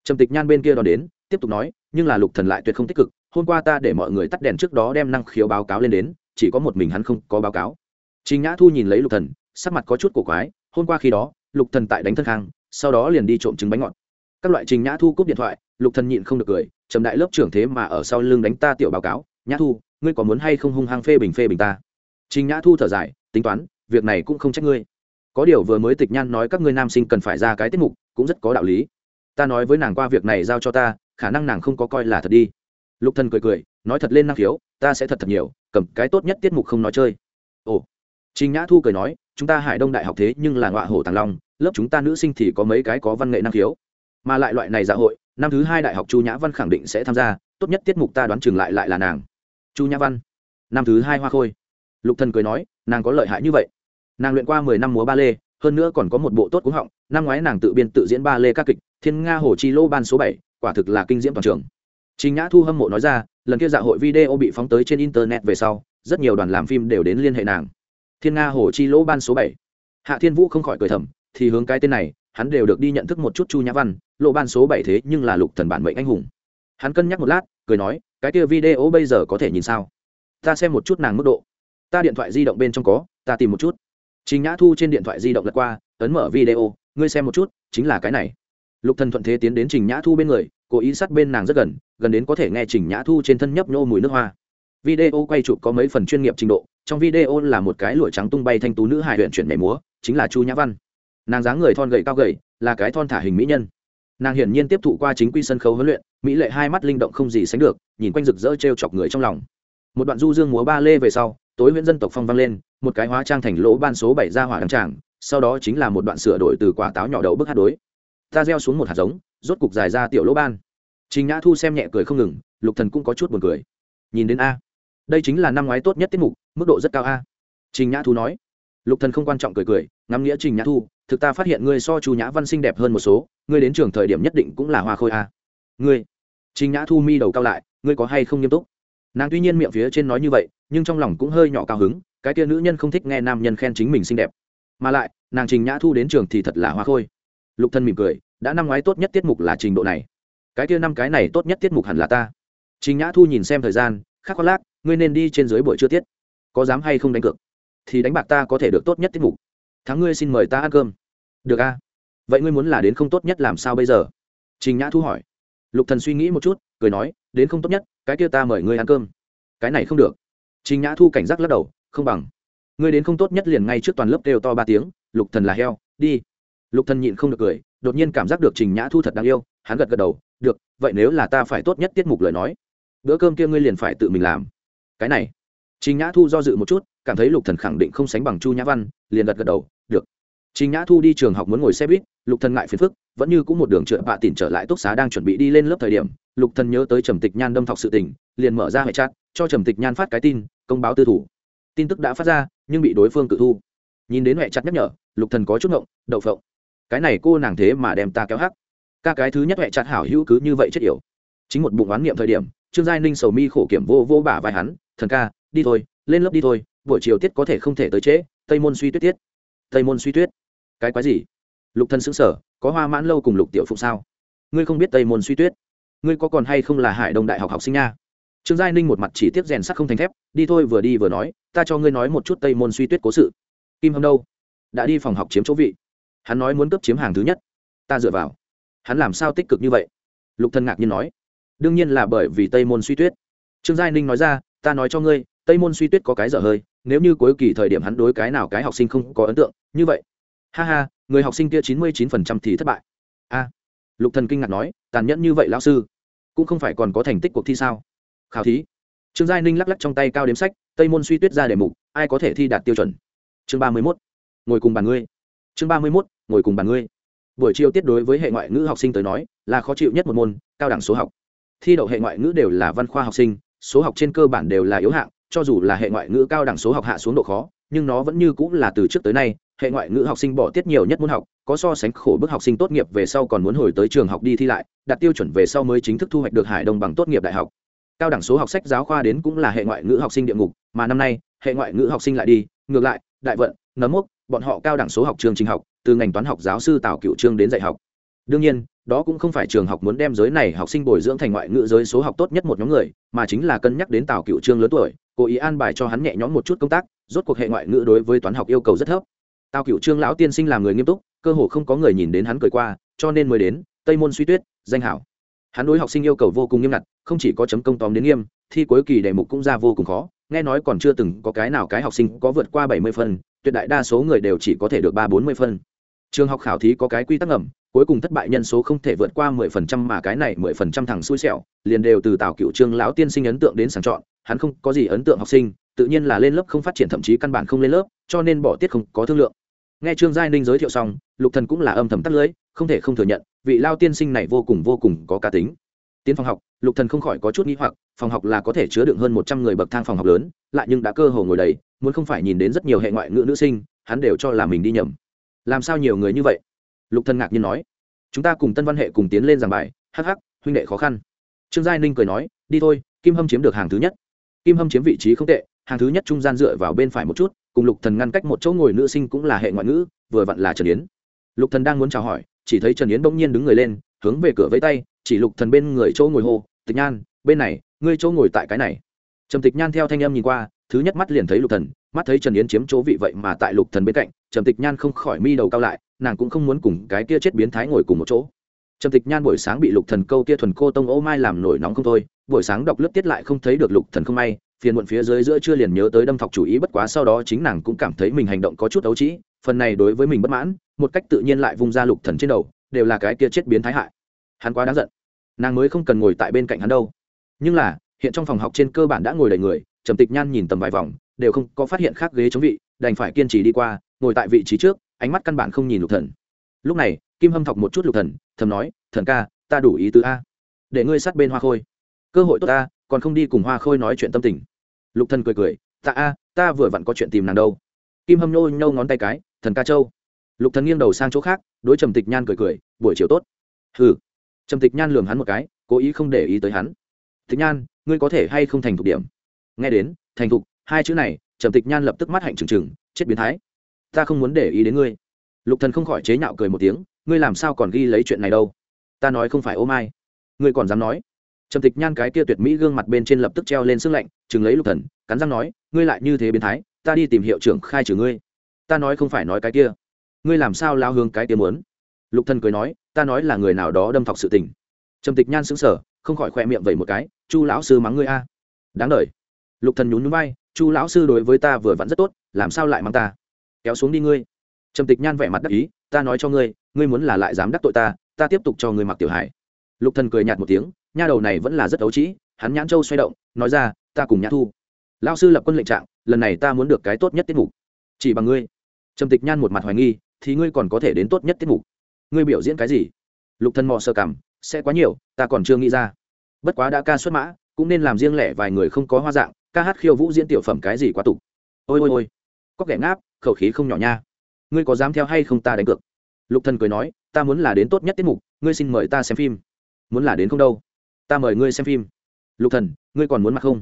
Trầm tịch nhan bên kia đón đến, tiếp tục nói, nhưng là lục thần lại tuyệt không tích cực, hôm qua ta để mọi người tắt đèn trước đó đem năng khiếu báo cáo lên đến, chỉ có một mình hắn không có báo cáo. Trình nhã thu nhìn lấy lục thần sắc mặt có chút cổ quái, hôm qua khi đó, lục thần tại đánh thân khang, sau đó liền đi trộm trứng bánh ngọt. Các loại trình nhã thu cúp điện thoại, lục thần nhịn không được cười, trầm đại lớp trưởng thế mà ở sau lưng đánh ta tiểu báo cáo, nhã thu, ngươi có muốn hay không hung hăng phê bình phê bình ta? Trình nhã thu thở dài, tính toán, việc này cũng không trách ngươi. Có điều vừa mới tịch nhan nói các ngươi nam sinh cần phải ra cái tiết mục, cũng rất có đạo lý. Ta nói với nàng qua việc này giao cho ta, khả năng nàng không có coi là thật đi. Lục thần cười cười, nói thật lên năng khiếu, ta sẽ thật thật nhiều, cầm cái tốt nhất tiết mục không nói chơi. Ồ trình nhã thu cười nói chúng ta hải đông đại học thế nhưng là ngọa hổ tàng long lớp chúng ta nữ sinh thì có mấy cái có văn nghệ năng khiếu. Mà lại loại này dạ hội năm thứ hai đại học chu nhã văn khẳng định sẽ tham gia tốt nhất tiết mục ta đoán chừng lại lại là nàng. Chu nhã văn năm thứ hai hoa khôi. Lục thần cười nói nàng có lợi hại như vậy. Nàng luyện qua mười năm múa ba lê hơn nữa còn có một bộ tốt cúng họng năm ngoái nàng tự biên tự diễn ba lê ca kịch thiên nga hồ chi lô ban số bảy quả thực là kinh diễm toàn trường. Trình Nhã Thu hâm mộ nói ra, lần kia dạ hội video bị phóng tới trên internet về sau, rất nhiều đoàn làm phim đều đến liên hệ nàng. Thiên Nga Hồ Chi Lỗ ban số bảy, Hạ Thiên Vũ không khỏi cười thầm, thì hướng cái tên này, hắn đều được đi nhận thức một chút Chu Nhã Văn, lộ ban số bảy thế nhưng là lục thần bản mệnh anh hùng. Hắn cân nhắc một lát, cười nói, cái kia video bây giờ có thể nhìn sao? Ta xem một chút nàng mức độ. Ta điện thoại di động bên trong có, ta tìm một chút. Trình Nhã Thu trên điện thoại di động lật qua, ấn mở video, ngươi xem một chút, chính là cái này. Lục Thần thuận thế tiến đến Trình Nhã Thu bên người, cố ý sát bên nàng rất gần, gần đến có thể nghe Trình Nhã Thu trên thân nhấp nhô mùi nước hoa. Video quay chụp có mấy phần chuyên nghiệp trình độ, trong video là một cái lụa trắng tung bay thanh tú nữ hài huyện chuyển nhảy múa, chính là Chu Nhã Văn. Nàng dáng người thon gầy cao gầy, là cái thon thả hình mỹ nhân. Nàng hiển nhiên tiếp thụ qua chính quy sân khấu huấn luyện, mỹ lệ hai mắt linh động không gì sánh được, nhìn quanh rực rỡ trêu chọc người trong lòng. Một đoạn du dương múa ba lê về sau, tối huyện dân tộc phong vang lên, một cái hóa trang thành lỗ ban số bảy ra hỏa đăng tràng, sau đó chính là một đoạn sửa đổi từ quả táo nhỏ đậu bức hát đối. Ta gieo xuống một hạt giống, rốt cục dài ra tiểu lỗ ban Trình Nhã Thu xem nhẹ cười không ngừng, Lục Thần cũng có chút buồn cười. Nhìn đến a, đây chính là năm ngoái tốt nhất tiết mục, mức độ rất cao a. Trình Nhã Thu nói. Lục Thần không quan trọng cười cười, ngắm nghĩa Trình Nhã Thu, thực ta phát hiện ngươi so Chu Nhã Văn xinh đẹp hơn một số, ngươi đến trường thời điểm nhất định cũng là hoa khôi a. Ngươi. Trình Nhã Thu mi đầu cao lại, ngươi có hay không nghiêm túc? Nàng tuy nhiên miệng phía trên nói như vậy, nhưng trong lòng cũng hơi nhỏ cao hứng, cái kia nữ nhân không thích nghe nam nhân khen chính mình xinh đẹp. Mà lại, nàng Trình Nhã Thu đến trường thì thật là hoa khôi. Lục Thần mỉm cười, đã năm ngoái tốt nhất tiết mục là trình độ này cái kia năm cái này tốt nhất tiết mục hẳn là ta trình nhã thu nhìn xem thời gian khắc khoác lác ngươi nên đi trên dưới buổi trưa tiết. Có dám hay không đánh cược? Thì đánh bạc ta có thể được tốt nhất tiết mục. Thắng ngươi xin mời ta ăn cơm. Được a. Vậy ngươi muốn là đến không tốt nhất làm sao bây giờ? Trình nhã thu hỏi. Lục thần suy nghĩ một chút, cười nói, đến không tốt nhất, cái kia ta mời ngươi ăn cơm. Cái này không được. Trình nhã thu cảnh giác lắc đầu, không bằng. Ngươi đến không tốt nhất liền ngay trước toàn lớp đều to ba tiếng, lục thần là heo, đi. Lục thần nhịn không được cười, đột nhiên cảm giác được trình nhã thu thật đáng yêu, hắn gật gật đầu, được, vậy nếu là ta phải tốt nhất tiết mục lời nói, bữa cơm kia ngươi liền phải tự mình làm cái này. Trình nhã thu do dự một chút, cảm thấy lục thần khẳng định không sánh bằng chu nhã văn, liền gật gật đầu, được. Trình nhã thu đi trường học muốn ngồi xe buýt, lục thần ngại phiền phức, vẫn như cũng một đường trượt bạ tỉn trở lại túc xá đang chuẩn bị đi lên lớp thời điểm, lục thần nhớ tới trầm tịch nhan đâm thọc sự tình, liền mở ra hệ chat, cho trầm tịch nhan phát cái tin, công báo tư thủ. Tin tức đã phát ra, nhưng bị đối phương tự thu. Nhìn đến hệ chặt nhắc nhở, lục thần có chút ngộng, đậu phộng. Cái này cô nàng thế mà đem ta kéo hắc. Ca cái thứ nhất hệ chặt hảo hữu cứ như vậy chết yểu. Chính một bụng oán niệm thời điểm trương giai ninh sầu mi khổ kiểm vô vô bả vai hắn, thần ca, đi thôi, lên lớp đi thôi, buổi chiều tiết có thể không thể tới trễ, tây môn suy tuyết tiết. Tây môn suy tuyết? Cái quái gì? Lục thân xứng sở có hoa mãn lâu cùng lục tiểu phụng sao? Ngươi không biết tây môn suy tuyết? Ngươi có còn hay không là hải đông đại học học sinh nha? Trương giai ninh một mặt chỉ tiếp rèn sắc không thành thép, đi thôi, vừa đi vừa nói, ta cho ngươi nói một chút tây môn suy tuyết cố sự. Kim hâm đâu? Đã đi phòng học chiếm chỗ vị. Hắn nói muốn cấp chiếm hàng thứ nhất. Ta dựa vào. Hắn làm sao tích cực như vậy? Lục thân ngạc nhiên nói đương nhiên là bởi vì tây môn suy tuyết. Trương giai ninh nói ra, ta nói cho ngươi, tây môn suy tuyết có cái dở hơi, nếu như cuối kỳ thời điểm hắn đối cái nào cái học sinh không có ấn tượng, như vậy. Ha ha, người học sinh kia chín mươi chín phần trăm thì thất bại. A. Lục thần kinh ngạc nói, tàn nhẫn như vậy lão sư, cũng không phải còn có thành tích cuộc thi sao? Khảo thí. Trương giai ninh lắc lắc trong tay cao đếm sách, tây môn suy tuyết ra đề mục, ai có thể thi đạt tiêu chuẩn? Chương ba mươi mốt. Ngồi cùng bàn ngươi. Chương ba mươi mốt. Ngồi cùng bàn ngươi. Buổi chiều tiết đối với hệ ngoại ngữ học sinh tới nói, là khó chịu nhất một môn, cao đẳng số học thi đậu hệ ngoại ngữ đều là văn khoa học sinh, số học trên cơ bản đều là yếu hạng, cho dù là hệ ngoại ngữ cao đẳng số học hạ xuống độ khó, nhưng nó vẫn như cũng là từ trước tới nay, hệ ngoại ngữ học sinh bỏ tiết nhiều nhất môn học, có so sánh khổ bức học sinh tốt nghiệp về sau còn muốn hồi tới trường học đi thi lại đạt tiêu chuẩn về sau mới chính thức thu hoạch được hải đông bằng tốt nghiệp đại học. Cao đẳng số học sách giáo khoa đến cũng là hệ ngoại ngữ học sinh địa ngục, mà năm nay, hệ ngoại ngữ học sinh lại đi, ngược lại, đại vận, nấm mốc, bọn họ cao đẳng số học trường trình học, từ ngành toán học giáo sư tào cựu trương đến dạy học. Đương nhiên đó cũng không phải trường học muốn đem giới này học sinh bồi dưỡng thành ngoại ngữ giới số học tốt nhất một nhóm người, mà chính là cân nhắc đến tào cựu trương lớn tuổi, cố ý an bài cho hắn nhẹ nhõm một chút công tác, rốt cuộc hệ ngoại ngữ đối với toán học yêu cầu rất thấp. Tào cựu trương lão tiên sinh làm người nghiêm túc, cơ hồ không có người nhìn đến hắn cười qua, cho nên mới đến, tây môn suy tuyết, danh hảo. Hắn đối học sinh yêu cầu vô cùng nghiêm ngặt, không chỉ có chấm công tóm đến nghiêm, thi cuối kỳ đề mục cũng ra vô cùng khó, nghe nói còn chưa từng có cái nào cái học sinh có vượt qua bảy mươi phân tuyệt đại đa số người đều chỉ có thể được ba bốn mươi phân trường học khảo thí có cái quy tắc ngầm cuối cùng thất bại nhân số không thể vượt qua mười phần trăm mà cái này mười phần trăm thằng xui xẻo liền đều từ tào cựu trương lão tiên sinh ấn tượng đến sàng chọn, hắn không có gì ấn tượng học sinh, tự nhiên là lên lớp không phát triển thậm chí căn bản không lên lớp, cho nên bỏ tiết không có thương lượng. Nghe trương giai ninh giới thiệu xong, lục thần cũng là âm thầm tắt lưới, không thể không thừa nhận, vị lao tiên sinh này vô cùng vô cùng có cá tính. Tiến phòng học, lục thần không khỏi có chút nghĩ hoặc, phòng học là có thể chứa đựng hơn một trăm người bậc thang phòng học lớn, lại nhưng đã cơ hồ ngồi đầy, muốn không phải nhìn đến rất nhiều hệ ngoại ngữ nữ sinh, hắn đều cho là mình đi nhầm. Làm sao nhiều người như vậy? Lục thần ngạc nhiên nói, chúng ta cùng tân văn hệ cùng tiến lên giảng bài, hắc hắc, huynh đệ khó khăn. Trương giai ninh cười nói, đi thôi, kim hâm chiếm được hàng thứ nhất. Kim hâm chiếm vị trí không tệ, hàng thứ nhất trung gian dựa vào bên phải một chút, cùng lục thần ngăn cách một chỗ ngồi nữ sinh cũng là hệ ngoại ngữ, vừa vặn là trần yến. Lục thần đang muốn chào hỏi, chỉ thấy trần yến bỗng nhiên đứng người lên, hướng về cửa vẫy tay, chỉ lục thần bên người chỗ ngồi hô, tịch nhan, bên này, ngươi chỗ ngồi tại cái này. Trầm tịch nhan theo thanh âm nhìn qua, thứ nhất mắt liền thấy lục thần, mắt thấy trần yến chiếm chỗ vị vậy mà tại lục thần bên cạnh, trầm tịch nhan không khỏi mi đầu cao lại nàng cũng không muốn cùng cái kia chết biến thái ngồi cùng một chỗ. Trầm tịch nhan buổi sáng bị lục thần câu kia thuần cô tông ô mai làm nổi nóng không thôi, buổi sáng đọc lớp tiết lại không thấy được lục thần không may, phiền muộn phía dưới giữa chưa liền nhớ tới đâm thọc chủ ý bất quá sau đó chính nàng cũng cảm thấy mình hành động có chút ấu trĩ, phần này đối với mình bất mãn, một cách tự nhiên lại vung ra lục thần trên đầu, đều là cái kia chết biến thái hại. Hắn quá đáng giận. Nàng mới không cần ngồi tại bên cạnh hắn đâu. Nhưng là, hiện trong phòng học trên cơ bản đã ngồi đầy người, trầm tịch nhan nhìn tầm vài vòng, đều không có phát hiện khác ghế chống vị, đành phải kiên trì đi qua, ngồi tại vị trí trước ánh mắt căn bản không nhìn lục thần. Lúc này, kim hâm thọc một chút lục thần, thầm nói, thần ca, ta đủ ý tứ a. Để ngươi sát bên hoa khôi. Cơ hội tốt ta còn không đi cùng hoa khôi nói chuyện tâm tình. Lục thần cười cười ta a, ta vừa vặn có chuyện tìm nàng đâu. Kim hâm nhô nhô ngón tay cái, thần ca châu. Lục thần nghiêng đầu sang chỗ khác, đối trầm tịch nhan cười cười, buổi chiều tốt. Hừ. Trầm tịch nhan lườm hắn một cái, cố ý không để ý tới hắn. Tịch nhan, ngươi có thể hay không thành thục điểm? Nghe đến, thành thục hai chữ này, trầm tịch nhan lập tức mắt hạnh trừng trừng, chết biến thái ta không muốn để ý đến ngươi. Lục thần không khỏi chế nhạo cười một tiếng, ngươi làm sao còn ghi lấy chuyện này đâu? Ta nói không phải ô mai. Ngươi còn dám nói? Trầm tịch nhan cái kia tuyệt mỹ gương mặt bên trên lập tức treo lên sưng lạnh, chừng lấy lục thần, cắn răng nói, ngươi lại như thế biến thái, ta đi tìm hiệu trưởng khai trừ ngươi. Ta nói không phải nói cái kia. Ngươi làm sao lao hướng cái kia muốn? Lục thần cười nói, ta nói là người nào đó đâm thọc sự tình. Trầm tịch nhan sững sờ, không khỏi khoe miệng vẩy một cái, chu lão sư mắng ngươi a. Đáng đời. Lục thần nhún nhún vai, chu lão sư đối với ta vừa vặn rất tốt, làm sao lại mắng ta? Kéo xuống đi ngươi. Trầm tịch nhan vẻ mặt đắc ý, ta nói cho ngươi ngươi muốn là lại dám đắc tội ta ta tiếp tục cho ngươi mặc tiểu hải lục thần cười nhạt một tiếng, nha đầu này vẫn là rất ấu trĩ hắn nhãn châu xoay động, nói ra, ta cùng nhã thu. Lão sư lập quân lệnh trạng, lần này ta muốn được cái tốt nhất tiết mục. Chỉ bằng ngươi. Trầm tịch nhan một mặt hoài nghi, thì ngươi còn có thể đến tốt nhất tiết mục. Ngươi biểu diễn cái gì? Lục thần mò sơ cảm sẽ quá nhiều, ta còn chưa nghĩ ra. Bất quá đã ca xuất mã, cũng nên làm riêng lẻ vài người không có hoa dạng, ca hát khiêu vũ diễn tiểu phẩm cái gì quá tục. Ôi ôi ôi. Có kẻ ngáp khẩu khí không nhỏ nha. Ngươi có dám theo hay không ta đánh cược? Lục thần cười nói, ta muốn là đến tốt nhất tiết mục, ngươi xin mời ta xem phim. Muốn là đến không đâu. Ta mời ngươi xem phim. Lục thần, ngươi còn muốn mặc không?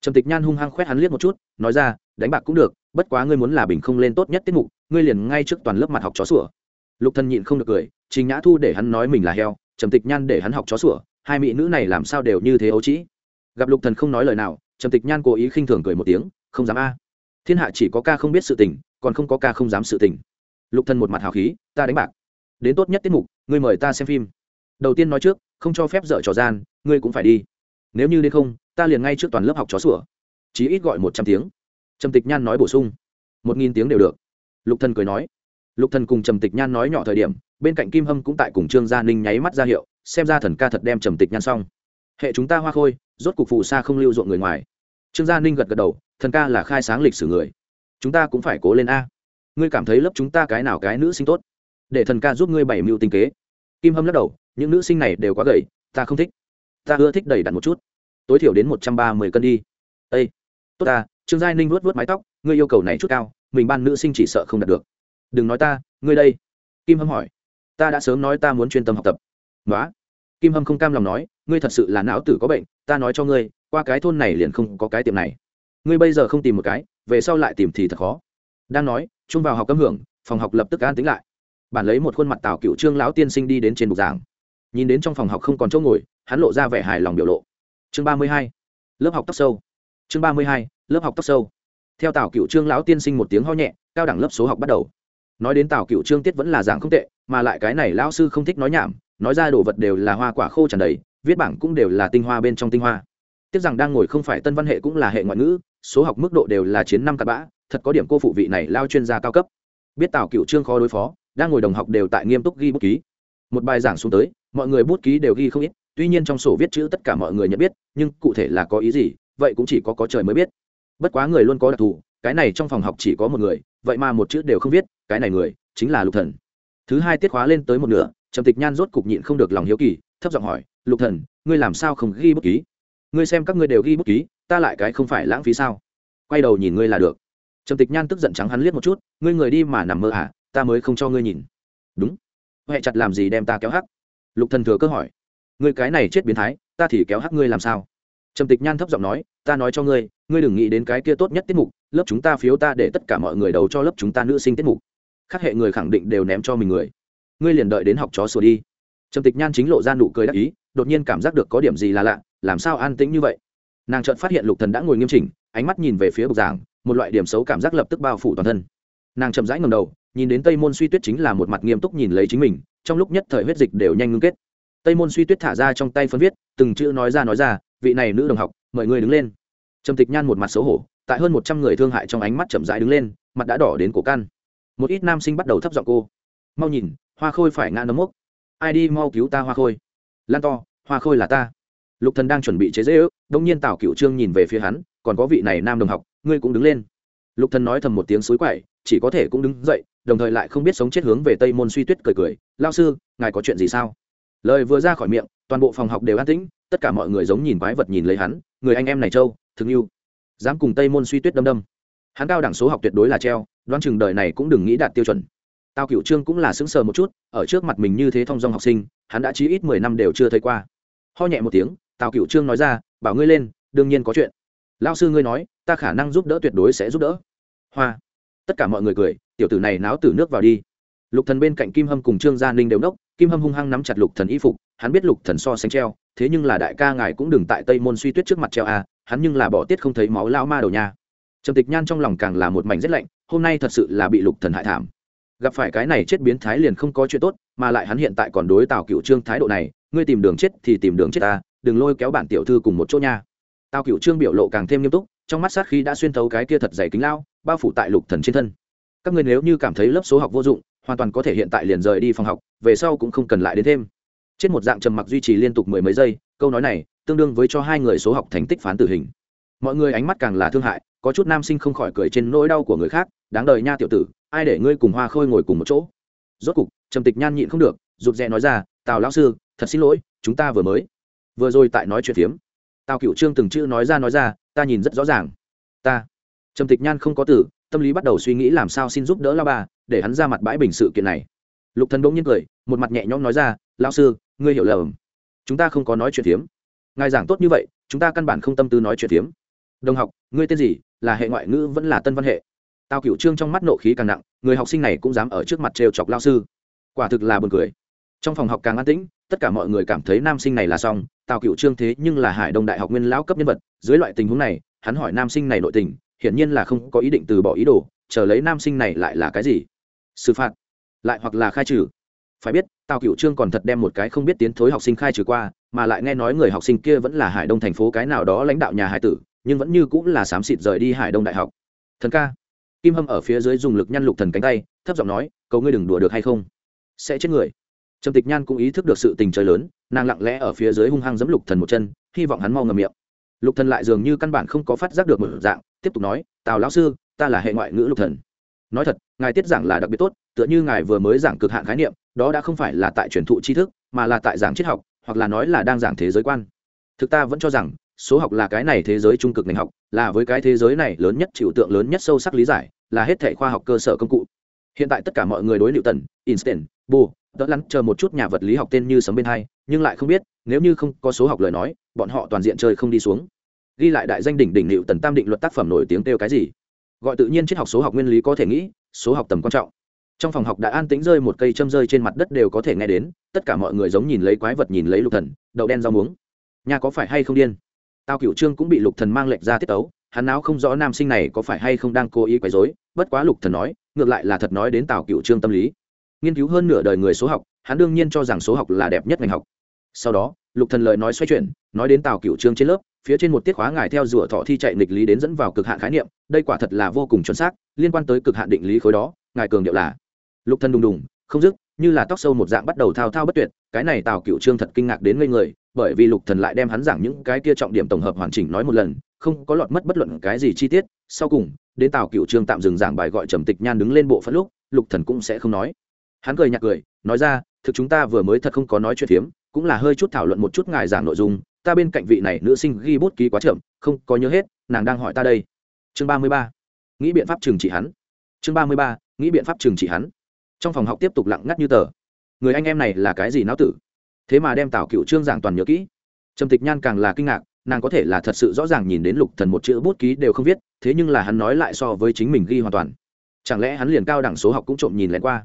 Trầm tịch nhan hung hăng khoét hắn liếc một chút, nói ra, đánh bạc cũng được, bất quá ngươi muốn là bình không lên tốt nhất tiết mục, ngươi liền ngay trước toàn lớp mặt học chó sủa. Lục thần nhịn không được cười, trình nhã thu để hắn nói mình là heo, trầm tịch nhan để hắn học chó sủa, hai mỹ nữ này làm sao đều như thế ấu trĩ. Gặp lục thần không nói lời nào, trầm tịch nhan cố ý khinh thường cười một tiếng, không dám a. Thiên hạ chỉ có ca không biết sự tình còn không có ca không dám sự tình. Lục thần một mặt hào khí, ta đánh bạc. Đến tốt nhất tiết mục, ngươi mời ta xem phim. Đầu tiên nói trước, không cho phép dở trò gian, ngươi cũng phải đi. Nếu như đến không, ta liền ngay trước toàn lớp học chó sủa. Chí ít gọi một trăm tiếng. Trầm tịch nhan nói bổ sung. Một nghìn tiếng đều được. Lục thần cười nói. Lục thần cùng trầm tịch nhan nói nhỏ thời điểm, bên cạnh kim hâm cũng tại cùng trương gia ninh nháy mắt ra hiệu, xem ra thần ca thật đem trầm tịch nhan xong. Hệ chúng ta hoa khôi, rốt cục phù sa không lưu ruộng người ngoài. Trương gia ninh gật gật đầu, thần ca là khai sáng lịch sử người chúng ta cũng phải cố lên a. Ngươi cảm thấy lớp chúng ta cái nào cái nữ sinh tốt? Để thần ca giúp ngươi bảy mưu tinh kế. Kim hâm lắc đầu, những nữ sinh này đều quá gầy, ta không thích. Ta ưa thích đầy đặn một chút. Tối thiểu đến một trăm ba mươi cân đi. Ây tốt ta, trương giai ninh vuốt vuốt mái tóc, ngươi yêu cầu này chút cao, mình ban nữ sinh chỉ sợ không đạt được. Đừng nói ta, ngươi đây. Kim hâm hỏi. Ta đã sớm nói ta muốn chuyên tâm học tập. Nói kim hâm không cam lòng nói, ngươi thật sự là não tử có bệnh, ta nói cho ngươi, qua cái thôn này liền không có cái tiệm này ngươi bây giờ không tìm một cái, về sau lại tìm thì thật khó. Đang nói, chung vào học cấm hưởng, phòng học lập tức an tính lại. Bản lấy một khuôn mặt tào cựu trương lão tiên sinh đi đến trên bục giảng. Nhìn đến trong phòng học không còn chỗ ngồi, hắn lộ ra vẻ hài lòng biểu lộ. Chương ba mươi hai, lớp học tóc sâu. Chương ba mươi hai, lớp học tóc sâu. Theo tào cựu trương lão tiên sinh một tiếng ho nhẹ, cao đẳng lớp số học bắt đầu. Nói đến tào cựu trương tiết vẫn là giảng không tệ, mà lại cái này lão sư không thích nói nhảm, nói ra đồ vật đều là hoa quả khô tràn đầy, viết bảng cũng đều là tinh hoa bên trong tinh hoa. Tiếc rằng đang ngồi không phải tân văn hệ cũng là hệ ngoại ngữ số học mức độ đều là chiến năm cặp bã, thật có điểm cô phụ vị này lao chuyên gia cao cấp. Biết tào cựu trương khó đối phó, đang ngồi đồng học đều tại nghiêm túc ghi bút ký. Một bài giảng xuống tới, mọi người bút ký đều ghi không ít, tuy nhiên trong sổ viết chữ tất cả mọi người nhận biết, nhưng cụ thể là có ý gì, vậy cũng chỉ có có trời mới biết. Bất quá người luôn có đặc thù, cái này trong phòng học chỉ có một người, vậy mà một chữ đều không viết, cái này người chính là lục thần. Thứ hai tiết khóa lên tới một nửa, trầm tịch nhan rốt cục nhịn không được lòng hiếu kỳ, thấp giọng hỏi, lục thần, ngươi làm sao không ghi bút ký? Ngươi xem các ngươi đều ghi bút ký ta lại cái không phải lãng phí sao? Quay đầu nhìn ngươi là được. Trầm tịch nhan tức giận trắng hắn liếc một chút, ngươi người đi mà nằm mơ à ta mới không cho ngươi nhìn. Đúng. Huệ chặt làm gì đem ta kéo hắc? Lục thần thừa cơ hỏi. Ngươi cái này chết biến thái, ta thì kéo hắc ngươi làm sao? Trầm tịch nhan thấp giọng nói, ta nói cho ngươi ngươi đừng nghĩ đến cái kia tốt nhất tiết mục, lớp chúng ta phiếu ta để tất cả mọi người đầu cho lớp chúng ta nữ sinh tiết mục. Khác hệ người khẳng định đều ném cho mình người. Ngươi liền đợi đến học chó sửa đi. Trầm tịch nhan chính lộ ra nụ cười đắc ý, đột nhiên cảm giác được có điểm gì là lạ, làm sao an tĩnh như vậy? Nàng chợt phát hiện lục thần đã ngồi nghiêm chỉnh, ánh mắt nhìn về phía bục giảng, một loại điểm xấu cảm giác lập tức bao phủ toàn thân. Nàng chậm rãi ngầm đầu, nhìn đến tây môn suy tuyết chính là một mặt nghiêm túc nhìn lấy chính mình, trong lúc nhất thời huyết dịch đều nhanh ngưng kết. Tây môn suy tuyết thả ra trong tay phân viết, từng chữ nói ra nói ra, vị này nữ đồng học, mời người đứng lên. Trầm tịch nhan một mặt xấu hổ, tại hơn một trăm người thương hại trong ánh mắt chậm rãi đứng lên, mặt đã đỏ đến cổ căn. Một ít nam sinh bắt đầu thấp giọng cô, mau nhìn, hoa khôi phải ngã nấm mốc. Ai đi mau cứu ta hoa khôi. Lan to, hoa khôi là ta lục thần đang chuẩn bị chế dễ ước, đông nhiên tào cựu trương nhìn về phía hắn, còn có vị này nam đồng học, ngươi cũng đứng lên. Lục thần nói thầm một tiếng suối quậy, chỉ có thể cũng đứng dậy, đồng thời lại không biết sống chết hướng về tây môn suy tuyết cười cười lao sư, ngài có chuyện gì sao? Lời vừa ra khỏi miệng, toàn bộ phòng học đều an tĩnh, tất cả mọi người giống nhìn quái vật nhìn lấy hắn, người anh em này châu thương yêu dám cùng tây môn suy tuyết đâm đâm. Hắn cao đẳng số học tuyệt đối là treo, đoán chừng đời này cũng đừng nghĩ đạt tiêu chuẩn. Tao cựu trương cũng là sững sờ một chút, ở trước mặt mình như thế thông dong học sinh, hắn đã chí ít mười năm đều chưa thấy qua. Ho nhẹ một tiếng tào cựu trương nói ra, bảo ngươi lên, đương nhiên có chuyện. Lao sư ngươi nói, ta khả năng giúp đỡ tuyệt đối sẽ giúp đỡ. Hoa. Tất cả mọi người cười, tiểu tử này náo từ nước vào đi. Lục thần bên cạnh kim hâm cùng trương gia ninh đều nốc, kim hâm hung hăng nắm chặt lục thần y phục, hắn biết lục thần so sánh treo, thế nhưng là đại ca ngài cũng đừng tại tây môn suy tuyết trước mặt treo à hắn nhưng là bỏ tiết không thấy máu lao ma đầu nha. Trầm tịch nhan trong lòng càng là một mảnh rét lạnh, hôm nay thật sự là bị lục thần hại thảm. Gặp phải cái này chết biến thái liền không có chuyện tốt, mà lại hắn hiện tại còn đối tào cựu trương thái độ này, ngươi tìm đường chết thì tìm đường chết ta đừng lôi kéo bản tiểu thư cùng một chỗ nha. Tào cựu trương biểu lộ càng thêm nghiêm túc, trong mắt sát khí đã xuyên thấu cái kia thật dày kính lao bao phủ tại lục thần trên thân. Các ngươi nếu như cảm thấy lớp số học vô dụng, hoàn toàn có thể hiện tại liền rời đi phòng học, về sau cũng không cần lại đến thêm. Trên một dạng trầm mặc duy trì liên tục mười mấy giây, câu nói này tương đương với cho hai người số học thành tích phán tử hình. Mọi người ánh mắt càng là thương hại, có chút nam sinh không khỏi cười trên nỗi đau của người khác, đáng đời nha tiểu tử, ai để ngươi cùng hoa khôi ngồi cùng một chỗ? Rốt cục, trầm tịch nhan nhịn không được, rụt rè nói ra, tào lão sư, thật xin lỗi, chúng ta vừa mới vừa rồi tại nói chuyện phiếm, tào cựu trương từng chữ nói ra nói ra, ta nhìn rất rõ ràng. Ta. Trầm tịch nhan không có tử tâm lý bắt đầu suy nghĩ làm sao xin giúp đỡ lao bà để hắn ra mặt bãi bình sự kiện này. Lục thần bỗng nhiên cười, một mặt nhẹ nhõm nói ra, lão sư, ngươi hiểu lầm. Chúng ta không có nói chuyện phiếm. Ngài giảng tốt như vậy, chúng ta căn bản không tâm tư nói chuyện phiếm. Đồng học, ngươi tên gì? Là hệ ngoại ngữ vẫn là tân văn hệ? Tào cựu trương trong mắt nộ khí càng nặng, người học sinh này cũng dám ở trước mặt trêu chọc lao sư. Quả thực là buồn cười trong phòng học càng an tĩnh, tất cả mọi người cảm thấy nam sinh này là xong, tào cựu trương thế nhưng là hải đông đại học nguyên lão cấp nhân vật, dưới loại tình huống này, hắn hỏi nam sinh này nội tình, hiển nhiên là không có ý định từ bỏ ý đồ, chờ lấy nam sinh này lại là cái gì? Xử phạt, lại hoặc là khai trừ. Phải biết, tào cựu trương còn thật đem một cái không biết tiến thối học sinh khai trừ qua, mà lại nghe nói người học sinh kia vẫn là hải đông thành phố cái nào đó lãnh đạo nhà hải tử, nhưng vẫn như cũng là xám xịt rời đi hải đông đại học. Thần ca, kim hâm ở phía dưới dùng lực nhăn lục thần cánh tay, thấp giọng nói, cầu ngươi đừng đùa được hay không? Sẽ chết người trầm tịch nhan cũng ý thức được sự tình trời lớn, nàng lặng lẽ ở phía dưới hung hăng giẫm lục thần một chân, hy vọng hắn mau ngầm miệng. Lục thần lại dường như căn bản không có phát giác được một dạng, tiếp tục nói, tào lão sư, ta là hệ ngoại ngữ lục thần. Nói thật, ngài tiết giảng là đặc biệt tốt, tựa như ngài vừa mới giảng cực hạn khái niệm, đó đã không phải là tại truyền thụ tri thức, mà là tại giảng triết học, hoặc là nói là đang giảng thế giới quan. Thực ta vẫn cho rằng, số học là cái này thế giới trung cực ngành học, là với cái thế giới này lớn nhất chịu tượng lớn nhất sâu sắc lý giải, là hết thể khoa học cơ sở công cụ. Hiện tại tất cả mọi người đối liệu tần instant bù đỡ lắn chờ một chút nhà vật lý học tên như sấm bên hai, nhưng lại không biết, nếu như không có số học lời nói, bọn họ toàn diện chơi không đi xuống. Ghi lại đại danh đỉnh đỉnh liệu tần tam định luật tác phẩm nổi tiếng kêu cái gì? Gọi tự nhiên triết học số học nguyên lý có thể nghĩ, số học tầm quan trọng. Trong phòng học đã an tĩnh rơi một cây châm rơi trên mặt đất đều có thể nghe đến, tất cả mọi người giống nhìn lấy quái vật nhìn lấy lục thần, đậu đen rau muống. Nhà có phải hay không điên? Tao cửu trương cũng bị lục thần mang lệnh ra tiết tấu, hắn não không rõ nam sinh này có phải hay không đang cố ý quấy rối, bất quá lục thần nói, ngược lại là thật nói đến tào cửu trương tâm lý nghiên cứu hơn nửa đời người số học, hắn đương nhiên cho rằng số học là đẹp nhất ngành học. Sau đó, lục thần lời nói xoay chuyển, nói đến tào cửu trương trên lớp, phía trên một tiết khóa ngài theo rùa thọ thi chạy nghịch lý đến dẫn vào cực hạn khái niệm, đây quả thật là vô cùng chuẩn xác, liên quan tới cực hạn định lý khối đó, ngài cường điệu là. Lục thần đùng đùng, không dứt, như là tóc sâu một dạng bắt đầu thao thao bất tuyệt, cái này tào cựu trương thật kinh ngạc đến ngây người, bởi vì lục thần lại đem hắn giảng những cái kia trọng điểm tổng hợp hoàn chỉnh nói một lần, không có lọt mất bất luận cái gì chi tiết. Sau cùng, đến tào cựu trương tạm dừng giảng bài gọi trầm tịch nhan đứng lên bộ phận lúc, lục thần cũng sẽ không nói hắn cười nhạt cười, nói ra, thực chúng ta vừa mới thật không có nói chuyện phiếm, cũng là hơi chút thảo luận một chút ngài giảng nội dung, ta bên cạnh vị này nữ sinh ghi bút ký quá chậm, không có nhớ hết, nàng đang hỏi ta đây. Chương ba mươi ba. Nghĩ biện pháp trừng trị hắn. Chương ba mươi ba, nghĩ biện pháp trừng trị hắn. Trong phòng học tiếp tục lặng ngắt như tờ. Người anh em này là cái gì não tử? Thế mà đem tào cựu trương giảng toàn nhớ kỹ. Trầm tịch nhan càng là kinh ngạc, nàng có thể là thật sự rõ ràng nhìn đến lục thần một chữ bút ký đều không viết, thế nhưng là hắn nói lại so với chính mình ghi hoàn toàn. Chẳng lẽ hắn liền cao đẳng số học cũng trộm nhìn lén qua?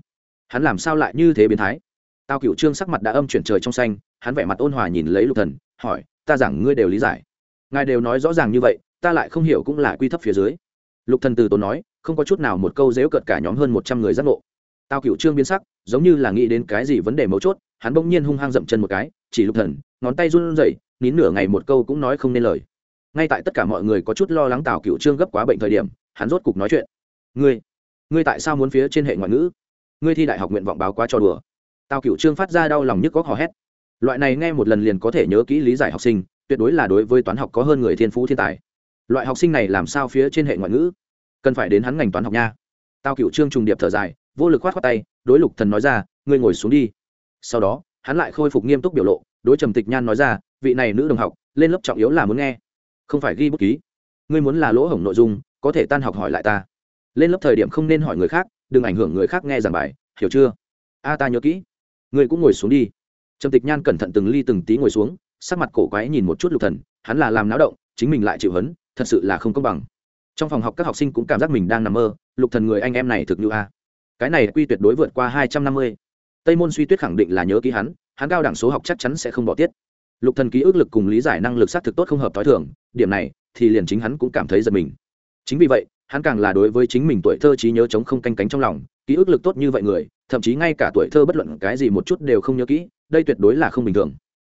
Hắn làm sao lại như thế biến thái? Tao cựu trương sắc mặt đã âm chuyển trời trong xanh, hắn vẻ mặt ôn hòa nhìn lấy lục thần, hỏi, ta giảng ngươi đều lý giải. Ngài đều nói rõ ràng như vậy, ta lại không hiểu cũng là quy thấp phía dưới. Lục thần từ tốn nói, không có chút nào một câu dễu cợt cả nhóm hơn một trăm người giác ngộ. Tao cựu trương biến sắc, giống như là nghĩ đến cái gì vấn đề mấu chốt, hắn bỗng nhiên hung hăng dậm chân một cái, chỉ lục thần, ngón tay run rẩy, nín nửa ngày một câu cũng nói không nên lời. Ngay tại tất cả mọi người có chút lo lắng tào cựu trương gấp quá bệnh thời điểm, hắn rốt cục nói chuyện, ngươi ngươi tại sao muốn phía trên hệ ngoại ngữ? Ngươi thi đại học nguyện vọng báo quá cho đùa. Tao cựu trương phát ra đau lòng nhức góc hò hét. Loại này nghe một lần liền có thể nhớ kỹ lý giải học sinh, tuyệt đối là đối với toán học có hơn người thiên phú thiên tài. Loại học sinh này làm sao phía trên hệ ngoại ngữ? Cần phải đến hắn ngành toán học nha. Tao cựu trương trùng điệp thở dài, vô lực khoát khoát tay, đối lục thần nói ra, ngươi ngồi xuống đi. Sau đó, hắn lại khôi phục nghiêm túc biểu lộ, đối trầm tịch nhan nói ra, vị này nữ đồng học, lên lớp trọng yếu là muốn nghe, không phải ghi bút ký. Ngươi muốn là lỗ hổng nội dung, có thể tan học hỏi lại ta. Lên lớp thời điểm không nên hỏi người khác đừng ảnh hưởng người khác nghe giảng bài, hiểu chưa? A, ta nhớ kỹ. Ngươi cũng ngồi xuống đi. Trầm tịch nhan cẩn thận từng ly từng tí ngồi xuống, sắc mặt cổ quái nhìn một chút lục thần, hắn là làm náo động, chính mình lại chịu hấn, thật sự là không công bằng. Trong phòng học các học sinh cũng cảm giác mình đang nằm mơ, lục thần người anh em này thực như a. Cái này quy tuyệt đối vượt qua hai trăm năm mươi. Tây môn suy tuyết khẳng định là nhớ ký hắn hắn cao đẳng số học chắc chắn sẽ không bỏ tiết. Lục thần ký ức lực cùng lý giải năng lực xác thực tốt không hợp thói thường, điểm này thì liền chính hắn cũng cảm thấy giật mình. Chính vì vậy hắn càng là đối với chính mình tuổi thơ trí nhớ chống không canh cánh trong lòng, ký ức lực tốt như vậy người, thậm chí ngay cả tuổi thơ bất luận cái gì một chút đều không nhớ kỹ, đây tuyệt đối là không bình thường.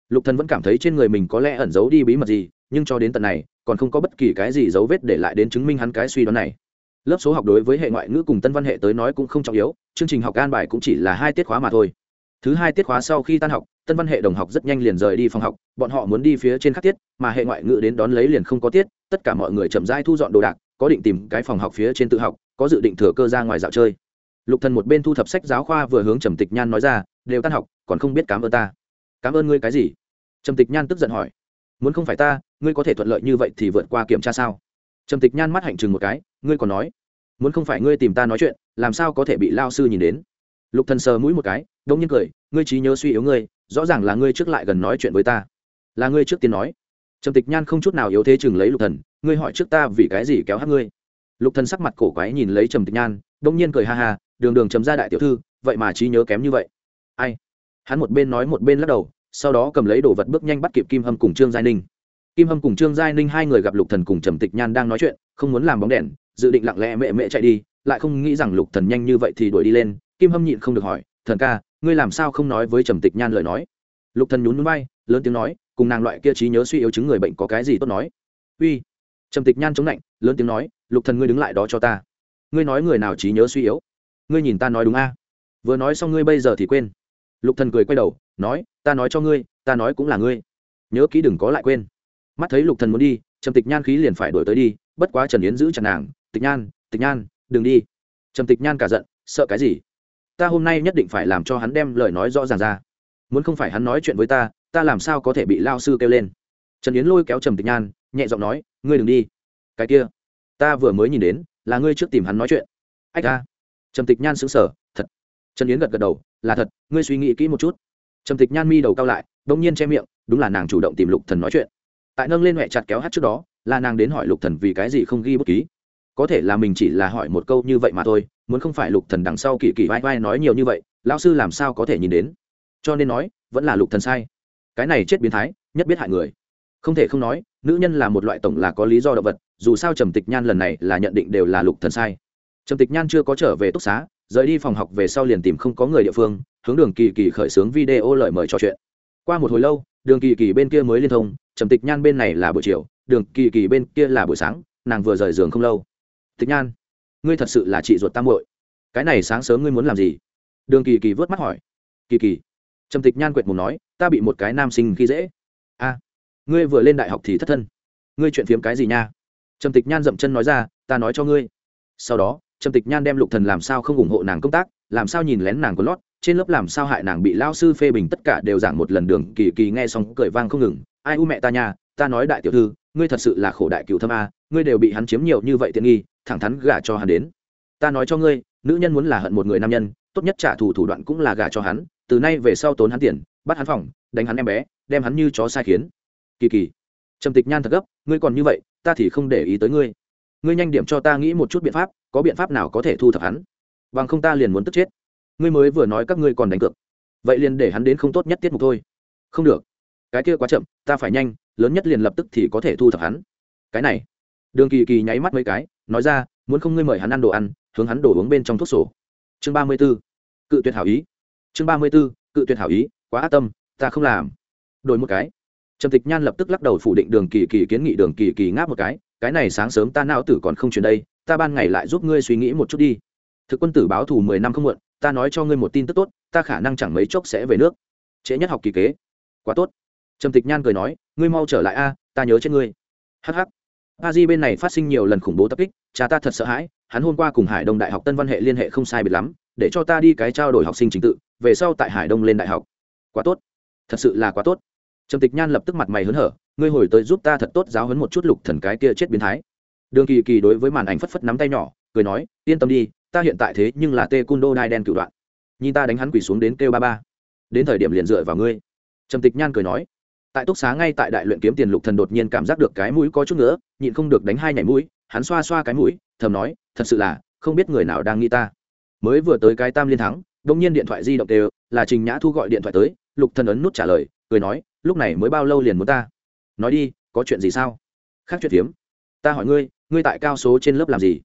Lục thần vẫn cảm thấy trên người mình có lẽ ẩn giấu đi bí mật gì, nhưng cho đến tận này, còn không có bất kỳ cái gì dấu vết để lại đến chứng minh hắn cái suy đoán này. Lớp số học đối với hệ ngoại ngữ cùng tân văn hệ tới nói cũng không trọng yếu, chương trình học an bài cũng chỉ là hai tiết khóa mà thôi. Thứ hai tiết khóa sau khi tan học, tân văn hệ đồng học rất nhanh liền rời đi phòng học, bọn họ muốn đi phía trên các tiết, mà hệ ngoại ngữ đến đón lấy liền không có tiết, tất cả mọi người chậm rãi thu dọn đồ đạc có định tìm cái phòng học phía trên tự học, có dự định thừa cơ ra ngoài dạo chơi. Lục thần một bên thu thập sách giáo khoa vừa hướng trầm tịch nhan nói ra, đều tan học, còn không biết cảm ơn ta. Cảm ơn ngươi cái gì? Trầm tịch nhan tức giận hỏi. Muốn không phải ta, ngươi có thể thuận lợi như vậy thì vượt qua kiểm tra sao? Trầm tịch nhan mắt hạnh chừng một cái, ngươi còn nói, muốn không phải ngươi tìm ta nói chuyện, làm sao có thể bị lao sư nhìn đến? Lục thần sờ mũi một cái, đông nhiên cười, ngươi trí nhớ suy yếu ngươi, rõ ràng là ngươi trước lại gần nói chuyện với ta. Là ngươi trước tiên nói. Trầm tịch nhan không chút nào yếu thế chừng lấy lục thần ngươi hỏi trước ta vì cái gì kéo hát ngươi? Lục thần sắc mặt cổ quái nhìn lấy trầm tịch nhan, đông nhiên cười ha ha, đường đường trầm ra đại tiểu thư, vậy mà trí nhớ kém như vậy. Ai? Hắn một bên nói một bên lắc đầu, sau đó cầm lấy đồ vật bước nhanh bắt kịp kim hâm cùng trương giai ninh. Kim hâm cùng trương giai ninh hai người gặp lục thần cùng trầm tịch nhan đang nói chuyện, không muốn làm bóng đèn, dự định lặng lẽ mẹ mẹ chạy đi, lại không nghĩ rằng lục thần nhanh như vậy thì đuổi đi lên. Kim hâm nhịn không được hỏi, thần ca, ngươi làm sao không nói với trầm tịch nhan lời nói? Lục thần nhún nhún bay, lớn tiếng nói, cùng nàng loại kia trí nhớ suy yếu chứng người bệnh có cái gì tốt nói? Uy trầm tịch nhan chống lạnh, lớn tiếng nói, lục thần ngươi đứng lại đó cho ta. Ngươi nói người nào trí nhớ suy yếu? Ngươi nhìn ta nói đúng a? Vừa nói xong ngươi bây giờ thì quên. Lục thần cười quay đầu, nói, ta nói cho ngươi, ta nói cũng là ngươi. Nhớ kỹ đừng có lại quên. Mắt thấy lục thần muốn đi, trầm tịch nhan khí liền phải đổi tới đi, bất quá trần yến giữ chặt nàng, tịch nhan tịch nhan, đừng đi. Trầm tịch nhan cả giận, sợ cái gì? Ta hôm nay nhất định phải làm cho hắn đem lời nói rõ ràng ra. Muốn không phải hắn nói chuyện với ta ta làm sao có thể bị lao sư kêu lên? Trần yến lôi kéo trầm tịch nhan, nhẹ giọng nói ngươi đừng đi. Cái kia, ta vừa mới nhìn đến, là ngươi trước tìm hắn nói chuyện. Ách ta trầm tịch nhan sững sờ, thật. Trần yến gật gật đầu, là thật, ngươi suy nghĩ kỹ một chút. Trầm tịch nhan mi đầu cao lại đông nhiên che miệng, đúng là nàng chủ động tìm lục thần nói chuyện. Tại nâng lên mẹ chặt kéo hát trước đó, là nàng đến hỏi lục thần vì cái gì không ghi bút ký. Có thể là mình chỉ là hỏi một câu như vậy mà thôi, muốn không phải lục thần đằng sau kỳ kỳ vai vai nói nhiều như vậy, lão sư làm sao có thể nhìn đến? Cho nên nói, vẫn là lục thần sai. Cái này chết biến thái, nhất biết hại người. Không thể không nói nữ nhân là một loại tổng là có lý do động vật, dù sao trầm tịch nhan lần này là nhận định đều là lục thần sai. Trầm tịch nhan chưa có trở về túc xá, rời đi phòng học về sau liền tìm không có người địa phương, hướng đường kỳ kỳ khởi xướng video lời mời trò chuyện. Qua một hồi lâu, đường kỳ kỳ bên kia mới liên thông, trầm tịch nhan bên này là buổi chiều, đường kỳ kỳ bên kia là buổi sáng, nàng vừa rời giường không lâu. Tịch nhan, ngươi thật sự là chị ruột tam muội. Cái này sáng sớm ngươi muốn làm gì? Đường kỳ kỳ vớt mắt hỏi. Kỳ kỳ. Trầm tịch nhan quệt mùng nói, ta bị một cái nam sinh khi dễ. A ngươi vừa lên đại học thì thất thân. Ngươi chuyện phiếm cái gì nha? Trầm tịch nhan dậm chân nói ra, ta nói cho ngươi. Sau đó, trầm tịch nhan đem lục thần làm sao không ủng hộ nàng công tác, làm sao nhìn lén nàng có lót, trên lớp làm sao hại nàng bị lao sư phê bình tất cả đều giảng một lần đường, kỳ kỳ nghe xong cười vang không ngừng. Ai u mẹ ta nha, ta nói đại tiểu thư, ngươi thật sự là khổ đại cựu thâm a, ngươi đều bị hắn chiếm nhiều như vậy tiện nghi, thẳng thắn gả cho hắn đến. Ta nói cho ngươi, nữ nhân muốn là hận một người nam nhân, tốt nhất trả thù thủ đoạn cũng là gả cho hắn, từ nay về sau tốn hắn tiền, bắt hắn phòng, đánh hắn em bé, đem hắn như chó sai khiến kỳ kỳ. Trầm tịch nhan thật gấp, ngươi còn như vậy, ta thì không để ý tới ngươi. Ngươi nhanh điểm cho ta nghĩ một chút biện pháp, có biện pháp nào có thể thu thập hắn? Bằng không ta liền muốn tức chết. Ngươi mới vừa nói các ngươi còn đánh cược. Vậy liền để hắn đến không tốt nhất tiết mục thôi. Không được. Cái kia quá chậm, ta phải nhanh, lớn nhất liền lập tức thì có thể thu thập hắn. Cái này. Đường kỳ kỳ nháy mắt mấy cái, nói ra, muốn không ngươi mời hắn ăn đồ ăn, hướng hắn đổ uống bên trong thuốc sổ. Chương ba mươi b ố cự tuyệt hảo ý. Chương ba mươi b ố cự tuyệt hảo ý, quá ác tâm, ta không làm. Đổi một cái trầm tịch nhan lập tức lắc đầu phủ định đường kỳ kỳ kiến nghị đường kỳ kỳ ngáp một cái cái này sáng sớm ta não tử còn không chuyển đây, ta ban ngày lại giúp ngươi suy nghĩ một chút đi. Thực quân tử báo thù mười năm không muộn, ta nói cho ngươi một tin tức tốt, ta khả năng chẳng mấy chốc sẽ về nước. Trễ nhất học kỳ kế. Quá tốt. Trầm tịch nhan cười nói, ngươi mau trở lại a, ta nhớ trên ngươi. Hh a di bên này phát sinh nhiều lần khủng bố tập kích, cha ta thật sợ hãi, hắn hôm qua cùng hải đông đại học tân văn hệ liên hệ không sai biệt lắm, để cho ta đi cái trao đổi học sinh trình tự, về sau tại hải đông lên đại học. Quá tốt. Thật sự là quá tốt trầm tịch nhan lập tức mặt mày hớn hở, ngươi hồi tới giúp ta thật tốt giáo hấn một chút lục thần cái kia chết biến thái. Đường kỳ kỳ đối với màn ảnh phất phất nắm tay nhỏ, cười nói, yên tâm đi, ta hiện tại thế nhưng là tê cung đô đai đen cựu đoạn. Nhìn ta đánh hắn quỳ xuống đến kêu ba ba. Đến thời điểm liền dựa vào ngươi. Trầm tịch nhan cười nói. Tại túc xá ngay tại đại luyện kiếm tiền lục thần đột nhiên cảm giác được cái mũi có chút nữa nhịn không được đánh hai nhảy mũi, hắn xoa xoa cái mũi, thầm nói, thật sự là, không biết người nào đang nghĩ ta. Mới vừa tới cái tam liên thắng, đột nhiên điện thoại di động đều, là trình nhã thu gọi điện thoại tới, lục thần ấn nút trả lời, cười nói lúc này mới bao lâu liền muốn ta? Nói đi, có chuyện gì sao? Khác chuyện phiếm ta hỏi ngươi ngươi tại cao số trên lớp làm gì?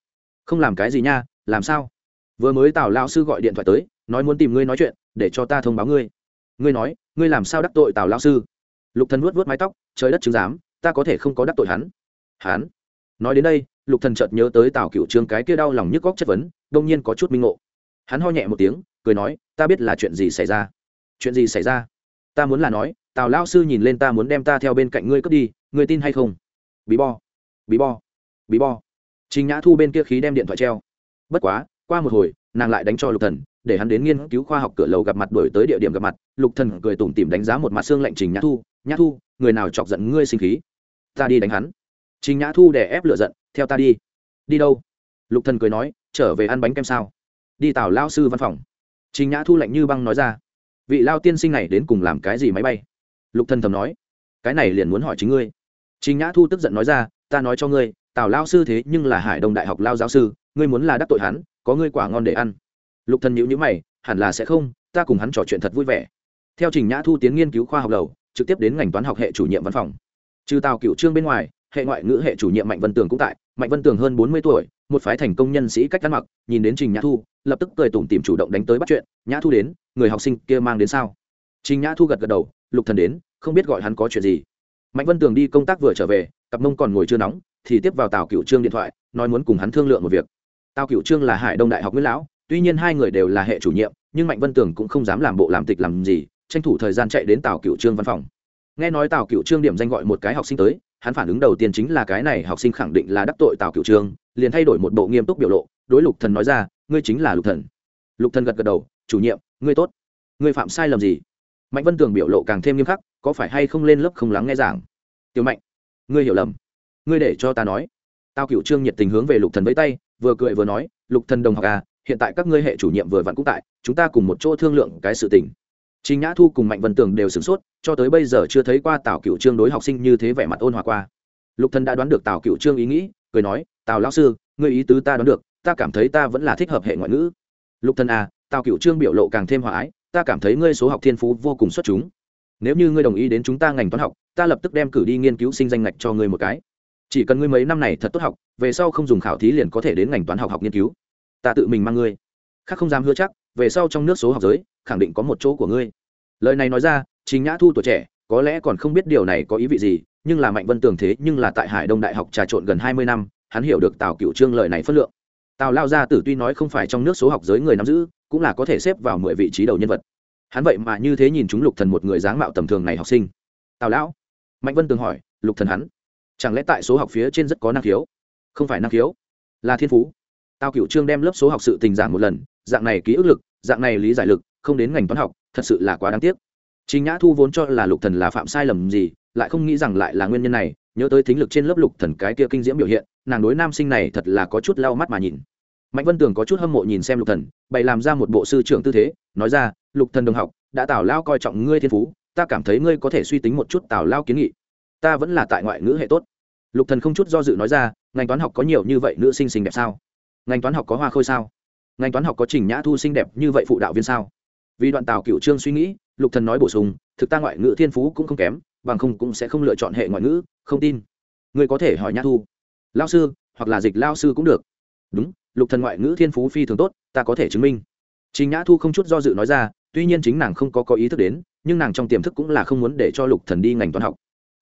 Không làm cái gì nha, làm sao? Vừa mới tào lao sư gọi điện thoại tới, nói muốn tìm ngươi nói chuyện, để cho ta thông báo ngươi. Ngươi nói, ngươi làm sao đắc tội tào lao sư? Lục thần vuốt vuốt mái tóc, trời đất chứng giám, ta có thể không có đắc tội hắn. Hắn? Nói đến đây, lục thần chợt nhớ tới tào cựu trương cái kia đau lòng nhức góc chất vấn, đông nhiên có chút minh ngộ. Hắn ho nhẹ một tiếng, cười nói, ta biết là chuyện gì xảy ra. Chuyện gì xảy ra? Ta muốn là nói tào lao sư nhìn lên ta muốn đem ta theo bên cạnh ngươi cướp đi, ngươi tin hay không? Bí bo bí bo bí bo trình nhã thu bên kia khí đem điện thoại treo. Bất quá, qua một hồi, nàng lại đánh cho lục thần, để hắn đến nghiên cứu khoa học cửa lầu gặp mặt đổi tới địa điểm gặp mặt. Lục thần cười tủm tỉm đánh giá một mặt xương lạnh trình nhã thu nhã thu, người nào chọc giận ngươi sinh khí? Ta đi đánh hắn. Trình nhã thu để ép lựa giận, theo ta đi. Đi đâu? Lục thần cười nói, trở về ăn bánh kem sao? Đi tào lao sư văn phòng. Trình nhã thu lạnh như băng nói ra, vị lao tiên sinh này đến cùng làm cái gì máy bay? Lục thần thầm nói, cái này liền muốn hỏi chính ngươi. Trình nhã thu tức giận nói ra, ta nói cho ngươi, tào lao sư thế nhưng là hải đông đại học lao giáo sư, ngươi muốn là đắc tội hắn, có ngươi quả ngon để ăn. Lục thần nhíu nhíu mày, hẳn là sẽ không, ta cùng hắn trò chuyện thật vui vẻ. Theo trình nhã thu tiến nghiên cứu khoa học lầu trực tiếp đến ngành toán học hệ chủ nhiệm văn phòng. Trừ tào cựu trương bên ngoài, hệ ngoại ngữ hệ chủ nhiệm mạnh vân tường cũng tại, mạnh vân tường hơn bốn mươi tuổi, một phái thành công nhân sĩ cách ăn mặc, nhìn đến trình nhã thu, lập tức cười tủm tìm chủ động đánh tới bắt chuyện, nhã thu đến, người học sinh kia mang đến sao? Trình nhã thu gật gật đầu lục thần đến, không biết gọi hắn có chuyện gì. Mạnh vân tường đi công tác vừa trở về, cặp mông còn ngồi chưa nóng, thì tiếp vào tào cựu trương điện thoại, nói muốn cùng hắn thương lượng một việc. Tào cựu trương là hải đông đại học nguyễn lão, tuy nhiên hai người đều là hệ chủ nhiệm, nhưng mạnh vân tường cũng không dám làm bộ làm tịch làm gì, tranh thủ thời gian chạy đến tào cựu trương văn phòng. Nghe nói tào cựu trương điểm danh gọi một cái học sinh tới, hắn phản ứng đầu tiên chính là cái này học sinh khẳng định là đắc tội tào cựu trương, liền thay đổi một bộ nghiêm túc biểu lộ, đối lục thần nói ra, ngươi chính là lục thần. Lục thần gật gật đầu, chủ nhiệm, ngươi tốt. Ngươi phạm sai lầm gì? Mạnh vân tường biểu lộ càng thêm nghiêm khắc có phải hay không lên lớp không lắng nghe giảng tiểu mạnh ngươi hiểu lầm ngươi để cho ta nói tao cựu trương nhiệt tình hướng về lục thần với tay vừa cười vừa nói lục thần đồng học à hiện tại các ngươi hệ chủ nhiệm vừa vặn cũng tại chúng ta cùng một chỗ thương lượng cái sự tình Trình Nhã Thu cùng Mạnh Vân Tường đều sửng sốt, cho tới bây giờ chưa thấy qua Tào Cựu Trương đối học sinh như thế vẻ mặt ôn hòa qua. Lục Thần đã đoán được Tào Cựu Trương ý nghĩ, cười nói, "Tào lão sư, ngươi ý tứ ta đoán được, ta cảm thấy ta vẫn là thích hợp hệ ngoại ngữ." Lục Thần à, Tào Cựu Trương biểu lộ càng thêm hòa ái, "Ta cảm thấy ngươi số học thiên phú vô cùng xuất chúng. Nếu như ngươi đồng ý đến chúng ta ngành toán học, ta lập tức đem cử đi nghiên cứu sinh danh ngạch cho ngươi một cái. Chỉ cần ngươi mấy năm này thật tốt học, về sau không dùng khảo thí liền có thể đến ngành toán học học nghiên cứu. Ta tự mình mang ngươi." Khác không dám hứa chắc, về sau trong nước số học giới, khẳng định có một chỗ của ngươi lời này nói ra chính nhã thu tuổi trẻ có lẽ còn không biết điều này có ý vị gì nhưng là mạnh vân tưởng thế nhưng là tại hải đông đại học trà trộn gần hai mươi năm hắn hiểu được tào cựu trương lời này phất lượng tào lao gia tử tuy nói không phải trong nước số học giới người nắm giữ cũng là có thể xếp vào mười vị trí đầu nhân vật. Hắn vậy mà như thế nhìn chúng lục thần một người dáng mạo tầm thường này học sinh. Tào lão mạnh vân tường hỏi lục thần hắn chẳng lẽ tại số học phía trên rất có năng khiếu? Không phải năng khiếu là thiên phú. Tào cựu trương đem lớp số học sự tình giảng một lần dạng này ký ức lực dạng này lý giải lực không đến ngành toán học thật sự là quá đáng tiếc. Chính Nhã Thu vốn cho là Lục Thần là phạm sai lầm gì, lại không nghĩ rằng lại là nguyên nhân này, nhớ tới thính lực trên lớp Lục Thần cái kia kinh diễm biểu hiện, nàng đối nam sinh này thật là có chút lau mắt mà nhìn. Mạnh Vân Tường có chút hâm mộ nhìn xem Lục Thần, bày làm ra một bộ sư trưởng tư thế, nói ra, "Lục Thần đồng học, đã Tào lao coi trọng ngươi thiên phú, ta cảm thấy ngươi có thể suy tính một chút Tào lao kiến nghị. Ta vẫn là tại ngoại ngữ hệ tốt." Lục Thần không chút do dự nói ra, "Ngành toán học có nhiều như vậy nữ sinh xinh đẹp sao? Ngành toán học có hoa khôi sao? Ngành toán học có Trình Nhã Thu xinh đẹp như vậy phụ đạo viên sao?" vì đoạn tào cựu trương suy nghĩ lục thần nói bổ sung thực ta ngoại ngữ thiên phú cũng không kém bằng không cũng sẽ không lựa chọn hệ ngoại ngữ không tin ngươi có thể hỏi nhã thu lao sư hoặc là dịch lao sư cũng được đúng lục thần ngoại ngữ thiên phú phi thường tốt, ta có thể chứng minh. Trình nhã thu không chút do dự nói ra, tuy nhiên chính nàng không có có ý thức đến, nhưng nàng trong tiềm thức cũng là không muốn để cho lục thần đi ngành toán học.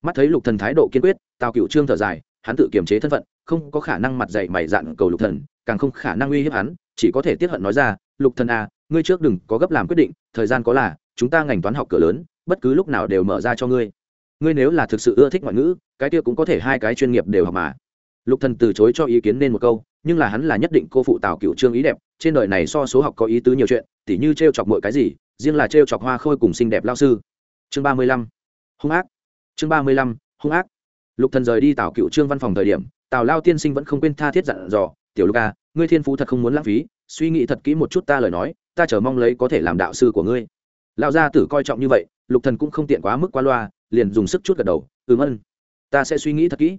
Mắt thấy lục thần thái độ kiên quyết, tào cựu trương thở dài, hắn tự kiềm chế thân phận, không có khả năng mặt dạy mày dạn cầu lục thần, càng không khả năng uy hiếp hắn, chỉ có thể tiết hận nói ra, lục thần à ngươi trước đừng có gấp làm quyết định, thời gian có là, chúng ta ngành toán học cửa lớn, bất cứ lúc nào đều mở ra cho ngươi. Ngươi nếu là thực sự ưa thích ngoại ngữ, cái kia cũng có thể hai cái chuyên nghiệp đều học mà. Lục thần từ chối cho ý kiến nên một câu nhưng là hắn là nhất định cô phụ tào cựu trương ý đẹp, trên đời này so số học có ý tứ nhiều chuyện, tỉ như trêu chọc mọi cái gì, riêng là trêu chọc hoa khôi cùng xinh đẹp lao sư. Chương ba mươi lăm, hung ác. Chương ba mươi lăm, hung ác. Lục thần rời đi tào cựu trương văn phòng thời điểm, tào lao tiên sinh vẫn không quên tha thiết dặn dò, tiểu lục à, ngươi thiên phú thật không muốn lãng phí, suy nghĩ thật kỹ một chút ta lời nói, ta chờ mong lấy có thể làm đạo sư của ngươi. Lão gia tử coi trọng như vậy, lục thần cũng không tiện quá mức qua loa, liền dùng sức chút gật đầu, ừm ân, ta sẽ suy nghĩ thật kỹ.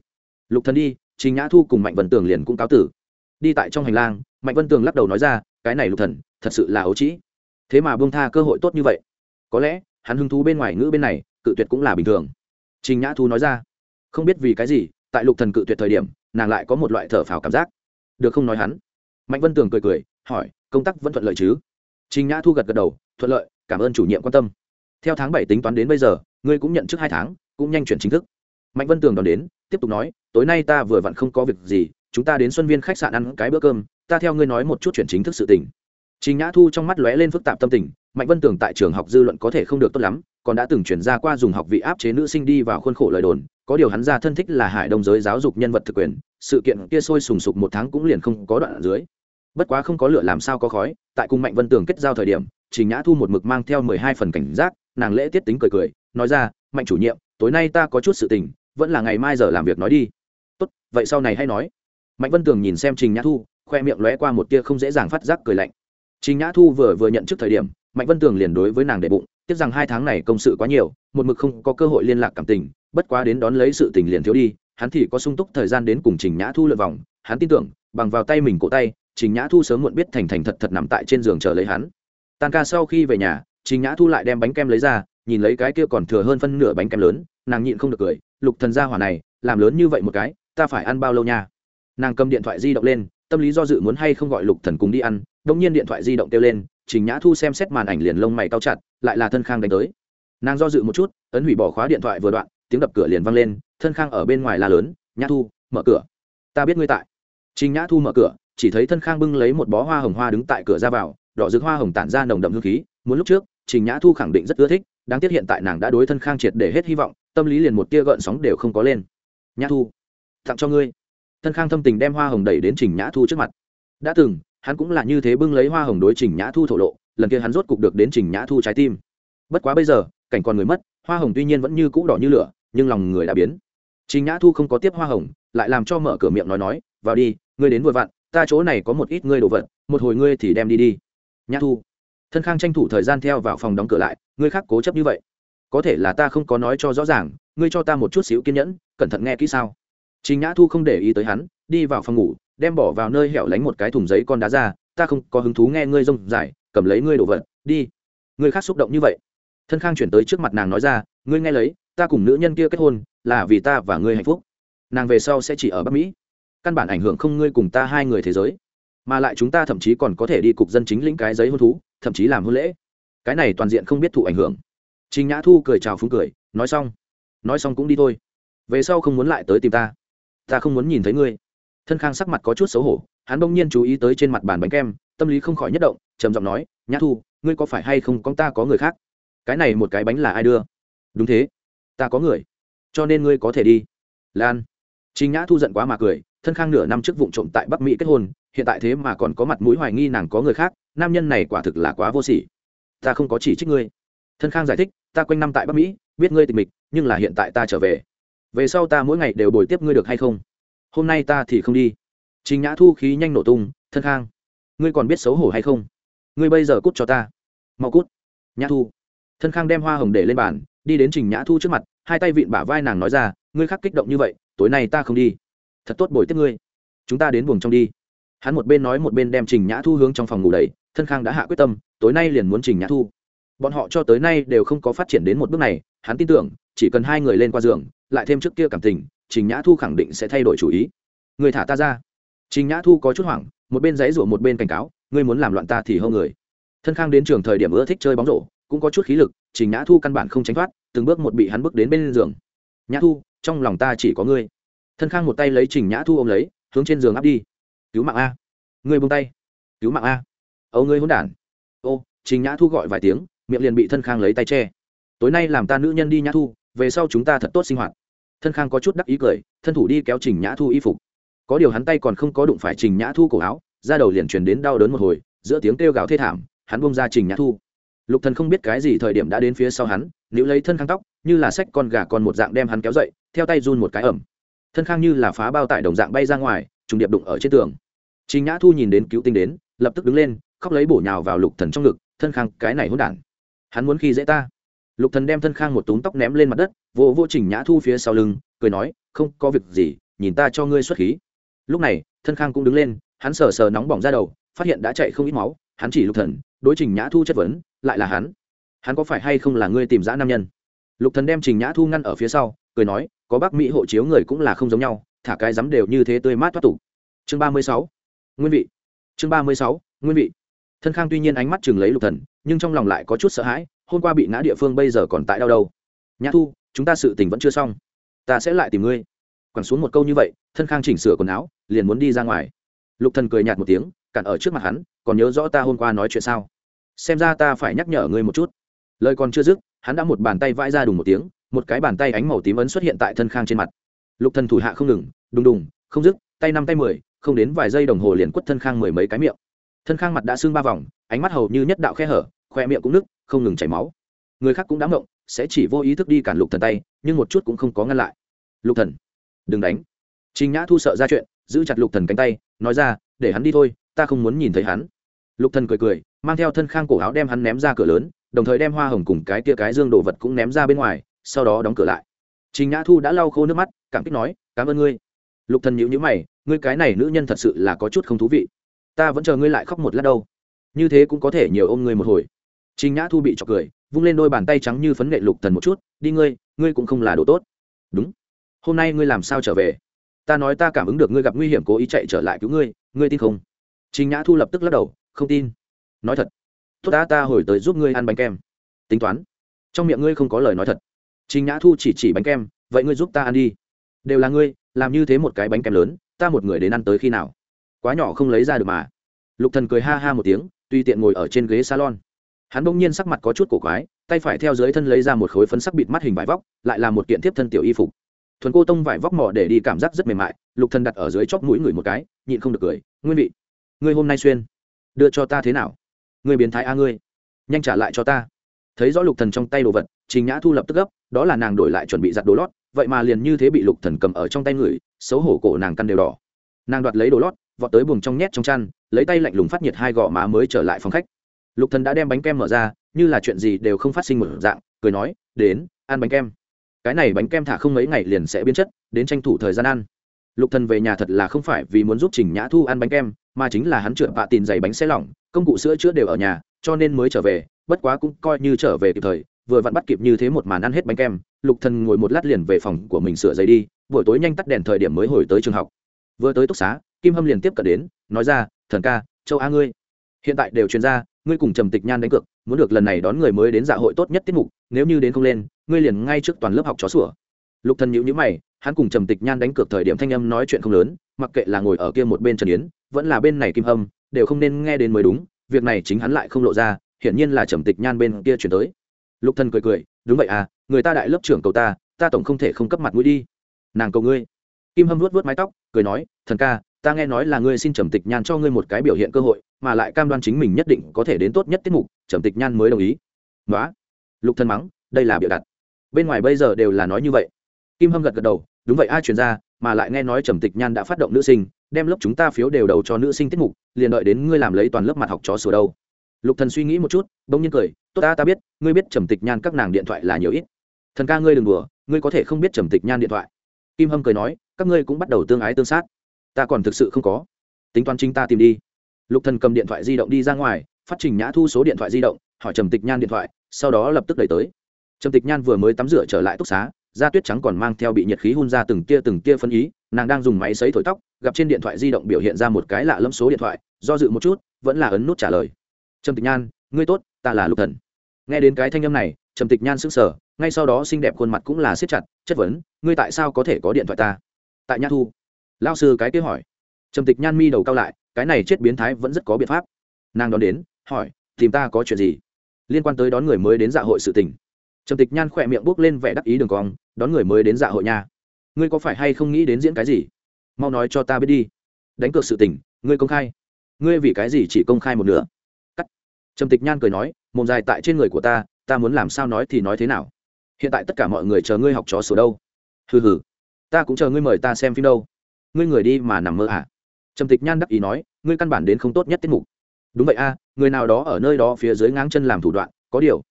Lục thần đi, trình nhã thu cùng mạnh vần tường liền cũng cáo tử đi tại trong hành lang mạnh vân tường lắc đầu nói ra cái này lục thần thật sự là ấu trĩ. Thế mà buông tha cơ hội tốt như vậy. Có lẽ hắn hứng thú bên ngoài ngữ bên này cự tuyệt cũng là bình thường. Trình nhã thu nói ra không biết vì cái gì tại lục thần cự tuyệt thời điểm nàng lại có một loại thở phào cảm giác. Được không? nói hắn. Mạnh vân tường cười cười hỏi công tác vẫn thuận lợi chứ? Trình Nhã Thu gật gật đầu, thuận lợi, cảm ơn chủ nhiệm quan tâm. Theo tháng bảy tính toán đến bây giờ, ngươi cũng nhận chức hai tháng, cũng nhanh chuyển chính thức. Mạnh Vân Tường đón đến, tiếp tục nói, tối nay ta vừa vặn không có việc gì, chúng ta đến Xuân Viên khách sạn ăn cái bữa cơm, ta theo ngươi nói một chút chuyển chính thức sự tình. Trình Nhã Thu trong mắt lóe lên phức tạp tâm tình, Mạnh Vân Tường tại trường học dư luận có thể không được tốt lắm, còn đã từng chuyển ra qua dùng học vị áp chế nữ sinh đi vào khuôn khổ lời đồn, có điều hắn ra thân thích là Hải Đông giới giáo dục nhân vật thực quyền, sự kiện kia sôi sùng sục một tháng cũng liền không có đoạn ở dưới. Bất quá không có lửa làm sao có khói tại cùng mạnh vân tường kết giao thời điểm trình nhã thu một mực mang theo mười hai phần cảnh giác nàng lễ tiết tính cười cười nói ra mạnh chủ nhiệm tối nay ta có chút sự tình vẫn là ngày mai giờ làm việc nói đi. Tốt vậy sau này hay nói mạnh vân tường nhìn xem trình nhã thu, khoe miệng lóe qua một tia không dễ dàng phát giác cười lạnh. Trình nhã thu vừa vừa nhận trước thời điểm, mạnh vân tường liền đối với nàng đệ bụng, tiếc rằng hai tháng này công sự quá nhiều, một mực không có cơ hội liên lạc cảm tình, bất quá đến đón lấy sự tình liền thiếu đi, hắn thì có sung túc thời gian đến cùng trình nhã thu lượt vòng, hắn tin tưởng, bằng vào tay mình cổ tay, trình nhã thu sớm muộn biết thành thành thật thật nằm tại trên giường chờ lấy hắn. Tan ca sau khi về nhà, trình nhã thu lại đem bánh kem lấy ra, nhìn lấy cái kia còn thừa hơn phân nửa bánh kem lớn, nàng nhịn không được cười, lục thần gia hỏa này, làm lớn như vậy một cái, ta phải ăn bao lâu nha? Nàng cầm điện thoại di động lên, tâm lý do dự muốn hay không gọi lục thần cùng đi ăn đông nhiên điện thoại di động kêu lên, trình nhã thu xem xét màn ảnh liền lông mày cao chặt, lại là thân khang đánh tới. Nàng do dự một chút, ấn hủy bỏ khóa điện thoại vừa đoạn, tiếng đập cửa liền vang lên, thân khang ở bên ngoài la lớn, nhã thu, mở cửa. Ta biết ngươi tại. Trình nhã thu mở cửa, chỉ thấy thân khang bưng lấy một bó hoa hồng hoa đứng tại cửa ra vào, đỏ rực hoa hồng tản ra nồng đậm hương khí, muốn lúc trước, trình nhã thu khẳng định rất ưa thích, đáng tiếc hiện tại nàng đã đối thân khang triệt để hết hy vọng, tâm lý liền một tia gợn sóng đều không có lên. Nhã thu, tặng cho ngươi thân khang thâm tình đem hoa hồng đẩy đến trình nhã thu trước mặt. Đã từng, hắn cũng là như thế bưng lấy hoa hồng đối trình nhã thu thổ lộ, lần kia hắn rốt cục được đến trình nhã thu trái tim. Bất quá bây giờ, cảnh còn người mất, hoa hồng tuy nhiên vẫn như cũ đỏ như lửa, nhưng lòng người đã biến. Trình nhã thu không có tiếp hoa hồng, lại làm cho mở cửa miệng nói nói, vào đi, ngươi đến vội vặn, ta chỗ này có một ít ngươi đồ vật, một hồi ngươi thì đem đi đi. Nhã thu. Thân khang tranh thủ thời gian theo vào phòng đóng cửa lại, ngươi khác cố chấp như vậy. Có thể là ta không có nói cho rõ ràng, ngươi cho ta một chút xíu kiên nhẫn, cẩn thận nghe kỹ sao? Trình nhã thu không để ý tới hắn đi vào phòng ngủ đem bỏ vào nơi hẻo lánh một cái thùng giấy con đá ra ta không có hứng thú nghe ngươi rông giải, cầm lấy ngươi đồ vật đi. Ngươi khác xúc động như vậy. Thân khang chuyển tới trước mặt nàng nói ra ngươi nghe lấy ta cùng nữ nhân kia kết hôn là vì ta và ngươi hạnh phúc. Nàng về sau sẽ chỉ ở bắc mỹ. Căn bản ảnh hưởng không ngươi cùng ta hai người thế giới. Mà lại chúng ta thậm chí còn có thể đi cục dân chính lĩnh cái giấy hôn thú thậm chí làm hôn lễ. Cái này toàn diện không biết thụ ảnh hưởng. Trình nhã thu cười chào phúng cười nói xong. Nói xong cũng đi thôi. Về sau không muốn lại tới tìm ta ta không muốn nhìn thấy ngươi. Thân khang sắc mặt có chút xấu hổ, hắn bỗng nhiên chú ý tới trên mặt bàn bánh kem, tâm lý không khỏi nhất động, trầm giọng nói, nhã thu, ngươi có phải hay không con ta có người khác? Cái này một cái bánh là ai đưa? Đúng thế, ta có người, cho nên ngươi có thể đi. Lan. Trình nhã thu giận quá mà cười, thân khang nửa năm trước vụ trộm tại bắc mỹ kết hôn, hiện tại thế mà còn có mặt mũi hoài nghi nàng có người khác, nam nhân này quả thực là quá vô sỉ. Ta không có chỉ trích ngươi. Thân khang giải thích, ta quanh năm tại bắc mỹ, biết ngươi tình mịch, nhưng là hiện tại ta trở về về sau ta mỗi ngày đều bồi tiếp ngươi được hay không? Hôm nay ta thì không đi. Trình nhã thu khí nhanh nổ tung, thân khang. Ngươi còn biết xấu hổ hay không? Ngươi bây giờ cút cho ta. Mau cút. Nhã thu. Thân khang đem hoa hồng để lên bàn, đi đến trình nhã thu trước mặt, hai tay vịn bả vai nàng nói ra, ngươi khắc kích động như vậy, tối nay ta không đi. Thật tốt bồi tiếp ngươi. Chúng ta đến buồng trong đi. Hắn một bên nói một bên đem trình nhã thu hướng trong phòng ngủ đầy thân khang đã hạ quyết tâm, tối nay liền muốn trình nhã thu bọn họ cho tới nay đều không có phát triển đến một bước này, hắn tin tưởng, chỉ cần hai người lên qua giường, lại thêm trước kia cảm tình, trình nhã thu khẳng định sẽ thay đổi chủ ý. Người thả ta ra. Trình nhã thu có chút hoảng, một bên dãy rủa một bên cảnh cáo, ngươi muốn làm loạn ta thì hơn người. Thân khang đến trường thời điểm ưa thích chơi bóng rổ, cũng có chút khí lực, trình nhã thu căn bản không tránh thoát, từng bước một bị hắn bước đến bên giường. Nhã thu, trong lòng ta chỉ có ngươi. Thân khang một tay lấy trình nhã thu ôm lấy, hướng trên giường áp đi. Cứu mạng a. Ngươi buông tay. Cứu mạng a. Âu ngươi hôn đản. Ô, trình nhã thu gọi vài tiếng miệng liền bị thân khang lấy tay che. Tối nay làm ta nữ nhân đi nhã thu, về sau chúng ta thật tốt sinh hoạt. Thân khang có chút đắc ý cười, thân thủ đi kéo trình nhã thu y phục. Có điều hắn tay còn không có đụng phải trình nhã thu cổ áo ra đầu liền truyền đến đau đớn một hồi, giữa tiếng kêu gào thê thảm, hắn bông ra trình nhã thu. Lục thần không biết cái gì thời điểm đã đến phía sau hắn nếu lấy thân khang tóc, như là xách con gà con một dạng đem hắn kéo dậy, theo tay run một cái ẩm. Thân khang như là phá bao tải đồng dạng bay ra ngoài, trùng điệp đụng ở trên tường. Trình nhã thu nhìn đến cứu tinh đến, lập tức đứng lên, khóc lấy bổ nhào vào lục thần trong ngực, thân khang, cái này hỗn đản hắn muốn khi dễ ta. Lục thần đem thân khang một túm tóc ném lên mặt đất, vô vô trình nhã thu phía sau lưng, cười nói, không có việc gì, nhìn ta cho ngươi xuất khí. Lúc này, thân khang cũng đứng lên, hắn sờ sờ nóng bỏng ra đầu, phát hiện đã chạy không ít máu, hắn chỉ lục thần, đối trình nhã thu chất vấn, lại là hắn. Hắn có phải hay không là ngươi tìm dã nam nhân? Lục thần đem trình nhã thu ngăn ở phía sau, cười nói, có bác mỹ hộ chiếu người cũng là không giống nhau, thả cái dám đều như thế tươi mát thoát tục. Chương ba mươi sáu, nguyên vị. Chương ba mươi sáu, nguyên vị thân khang tuy nhiên ánh mắt chừng lấy lục thần, nhưng trong lòng lại có chút sợ hãi, hôm qua bị ngã địa phương bây giờ còn tại đau đâu. Nhã thu, chúng ta sự tình vẫn chưa xong. Ta sẽ lại tìm ngươi. Quẳng xuống một câu như vậy, thân khang chỉnh sửa quần áo, liền muốn đi ra ngoài. Lục thần cười nhạt một tiếng, cản ở trước mặt hắn, còn nhớ rõ ta hôm qua nói chuyện sao? Xem ra ta phải nhắc nhở ngươi một chút. Lời còn chưa dứt, hắn đã một bàn tay vãi ra đùng một tiếng, một cái bàn tay ánh màu tím ấn xuất hiện tại thân khang trên mặt. Lục thần thủ hạ không ngừng, đùng đùng, không dứt, tay năm tay mười, không đến vài giây đồng hồ liền quất thân khang mười mấy cái miệng thân khang mặt đã sưng ba vòng, ánh mắt hầu như nhất đạo khe hở khoe miệng cũng nứt, không ngừng chảy máu. Người khác cũng đã mộng sẽ chỉ vô ý thức đi cản lục thần tay, nhưng một chút cũng không có ngăn lại. Lục thần, đừng đánh. Trình nhã thu sợ ra chuyện, giữ chặt lục thần cánh tay, nói ra, để hắn đi thôi, ta không muốn nhìn thấy hắn. Lục thần cười cười, mang theo thân khang cổ áo đem hắn ném ra cửa lớn, đồng thời đem hoa hồng cùng cái tia cái dương đồ vật cũng ném ra bên ngoài, sau đó đóng cửa lại. Trình nhã thu đã lau khô nước mắt, cảm kích nói, cảm ơn ngươi. Lục thần nhíu nhíu mày, ngươi cái này nữ nhân thật sự là có chút không thú vị ta vẫn chờ ngươi lại khóc một lát đâu. Như thế cũng có thể nhiều ôm ngươi một hồi. Trình nhã thu bị chọc cười, vung lên đôi bàn tay trắng như phấn nghệ lục thần một chút, đi ngươi ngươi cũng không là đồ tốt. Đúng. Hôm nay ngươi làm sao trở về? Ta nói ta cảm ứng được ngươi gặp nguy hiểm cố ý chạy trở lại cứu ngươi ngươi tin không? Trình nhã thu lập tức lắc đầu, không tin. Nói thật. Tốt đã, ta hồi tới giúp ngươi ăn bánh kem. Tính toán. Trong miệng ngươi không có lời nói thật. Trình nhã thu chỉ chỉ bánh kem, vậy ngươi giúp ta ăn đi. Đều là ngươi, làm như thế một cái bánh kem lớn, ta một người đến ăn tới khi nào? Quá nhỏ không lấy ra được mà. Lục thần cười ha ha một tiếng, tùy tiện ngồi ở trên ghế salon. Hắn bỗng nhiên sắc mặt có chút cổ quái, tay phải theo dưới thân lấy ra một khối phấn sắc bịt mắt hình vải vóc, lại là một kiện tiếp thân tiểu y phục. Thuần cô tông vải vóc mỏ để đi cảm giác rất mềm mại, lục thần đặt ở dưới chóp mũi người một cái, nhịn không được cười, nguyên vị, ngươi hôm nay xuyên, đưa cho ta thế nào? Ngươi biến thái a ngươi, nhanh trả lại cho ta. Thấy rõ lục thần trong tay đồ vật, trình nhã thu lập tức gấp, đó là nàng đổi lại chuẩn bị giặt đồ lót, vậy mà liền như thế bị lục thần cầm ở trong tay người, xấu hổ cổ nàng căn đều đỏ. Nàng đoạt lấy đồ lót vọt tới buồng trong nhét trong chăn, lấy tay lạnh lùng phát nhiệt hai gò má mới trở lại phòng khách. Lục thần đã đem bánh kem mở ra, như là chuyện gì đều không phát sinh một dạng, cười nói, đến, ăn bánh kem. Cái này bánh kem thả không mấy ngày liền sẽ biến chất, đến tranh thủ thời gian ăn. Lục thần về nhà thật là không phải vì muốn giúp trình nhã thu ăn bánh kem, mà chính là hắn trượt bạ tìm giày bánh xe lỏng, công cụ sữa chữa đều ở nhà, cho nên mới trở về, bất quá cũng coi như trở về kịp thời, vừa vặn bắt kịp như thế một màn ăn hết bánh kem, lục thần ngồi một lát liền về phòng của mình sửa giấy đi, buổi tối nhanh tắt đèn thời điểm mới hồi tới trường học. Vừa tới túc xá kim hâm liền tiếp cận đến, nói ra, thần ca, châu a ngươi. Hiện tại đều chuyên gia ngươi cùng trầm tịch nhan đánh cược, muốn được lần này đón người mới đến dạ hội tốt nhất tiết mục, nếu như đến không lên, ngươi liền ngay trước toàn lớp học chó sủa. Lục thần nhíu nhíu mày, hắn cùng trầm tịch nhan đánh cược thời điểm thanh âm nói chuyện không lớn, mặc kệ là ngồi ở kia một bên trần yến, vẫn là bên này kim hâm, đều không nên nghe đến mới đúng, việc này chính hắn lại không lộ ra, hiển nhiên là trầm tịch nhan bên kia chuyển tới. Lục thần cười cười, đúng vậy à người ta đại lớp trưởng cầu ta ta tổng không thể không cấp mặt mũi đi. Nàng cầu ngươi. Kim hâm vuốt vuốt mái tóc, cười nói, thần ca ta nghe nói là ngươi xin trầm tịch nhan cho ngươi một cái biểu hiện cơ hội, mà lại cam đoan chính mình nhất định có thể đến tốt nhất tiết mục, trầm tịch nhan mới đồng ý. Nói lục thân mắng, đây là biểu đặt bên ngoài bây giờ đều là nói như vậy. Kim hâm gật gật đầu, đúng vậy, ai truyền ra, mà lại nghe nói trầm tịch nhan đã phát động nữ sinh, đem lớp chúng ta phiếu đều đầu cho nữ sinh tiết mục, liền đợi đến ngươi làm lấy toàn lớp mặt học chó sửa đâu. Lục thần suy nghĩ một chút, bỗng nhiên cười, tốt ta ta biết, ngươi biết trầm tịch nhan các nàng điện thoại là nhiều ít. Thần ca ngươi đừng đùa, ngươi có thể không biết trầm tịch nhan điện thoại. Kim hâm cười nói, các ngươi cũng bắt đầu tương ái tương sát ta còn thực sự không có. Tính toán chính ta tìm đi. Lục thần cầm điện thoại di động đi ra ngoài, phát trình nhã thu số điện thoại di động, hỏi trầm tịch nhan điện thoại, sau đó lập tức đẩy tới. Trầm tịch nhan vừa mới tắm rửa trở lại túc xá, da tuyết trắng còn mang theo bị nhiệt khí hun ra từng tia từng tia phân ý, nàng đang dùng máy sấy thổi tóc, gặp trên điện thoại di động biểu hiện ra một cái lạ lẫm số điện thoại, do dự một chút, vẫn là ấn nút trả lời. Trầm tịch nhan, ngươi tốt, ta là lục thần. Nghe đến cái thanh âm này, trầm tịch nhan sững sờ, ngay sau đó xinh đẹp khuôn mặt cũng là siết chặt, chất vấn, ngươi tại sao có thể có điện thoại ta? Tại nhã thu lao sư cái kế hỏi. Trầm tịch nhan mi đầu cao lại, cái này chết biến thái vẫn rất có biện pháp. Nàng đón đến, hỏi, tìm ta có chuyện gì? Liên quan tới đón người mới đến dạ hội sự tình. Trầm tịch nhan khỏe miệng buốc lên vẻ đắc ý đường cong, đón người mới đến dạ hội nha. Ngươi có phải hay không nghĩ đến diễn cái gì? Mau nói cho ta biết đi. Đánh cược sự tình, ngươi công khai. Ngươi vì cái gì chỉ công khai một nửa? Cắt. Trầm tịch nhan cười nói, mồm dài tại trên người của ta ta muốn làm sao nói thì nói thế nào? Hiện tại tất cả mọi người chờ ngươi học trò sửa đâu. Hừ hừ. Ta cũng chờ ngươi mời ta xem phim đâu ngươi người đi mà nằm mơ à? Trầm tịch nhan đắc ý nói, ngươi căn bản đến không tốt nhất tiết mục. Đúng vậy a, người nào đó ở nơi đó phía dưới ngáng chân làm thủ đoạn, có điều,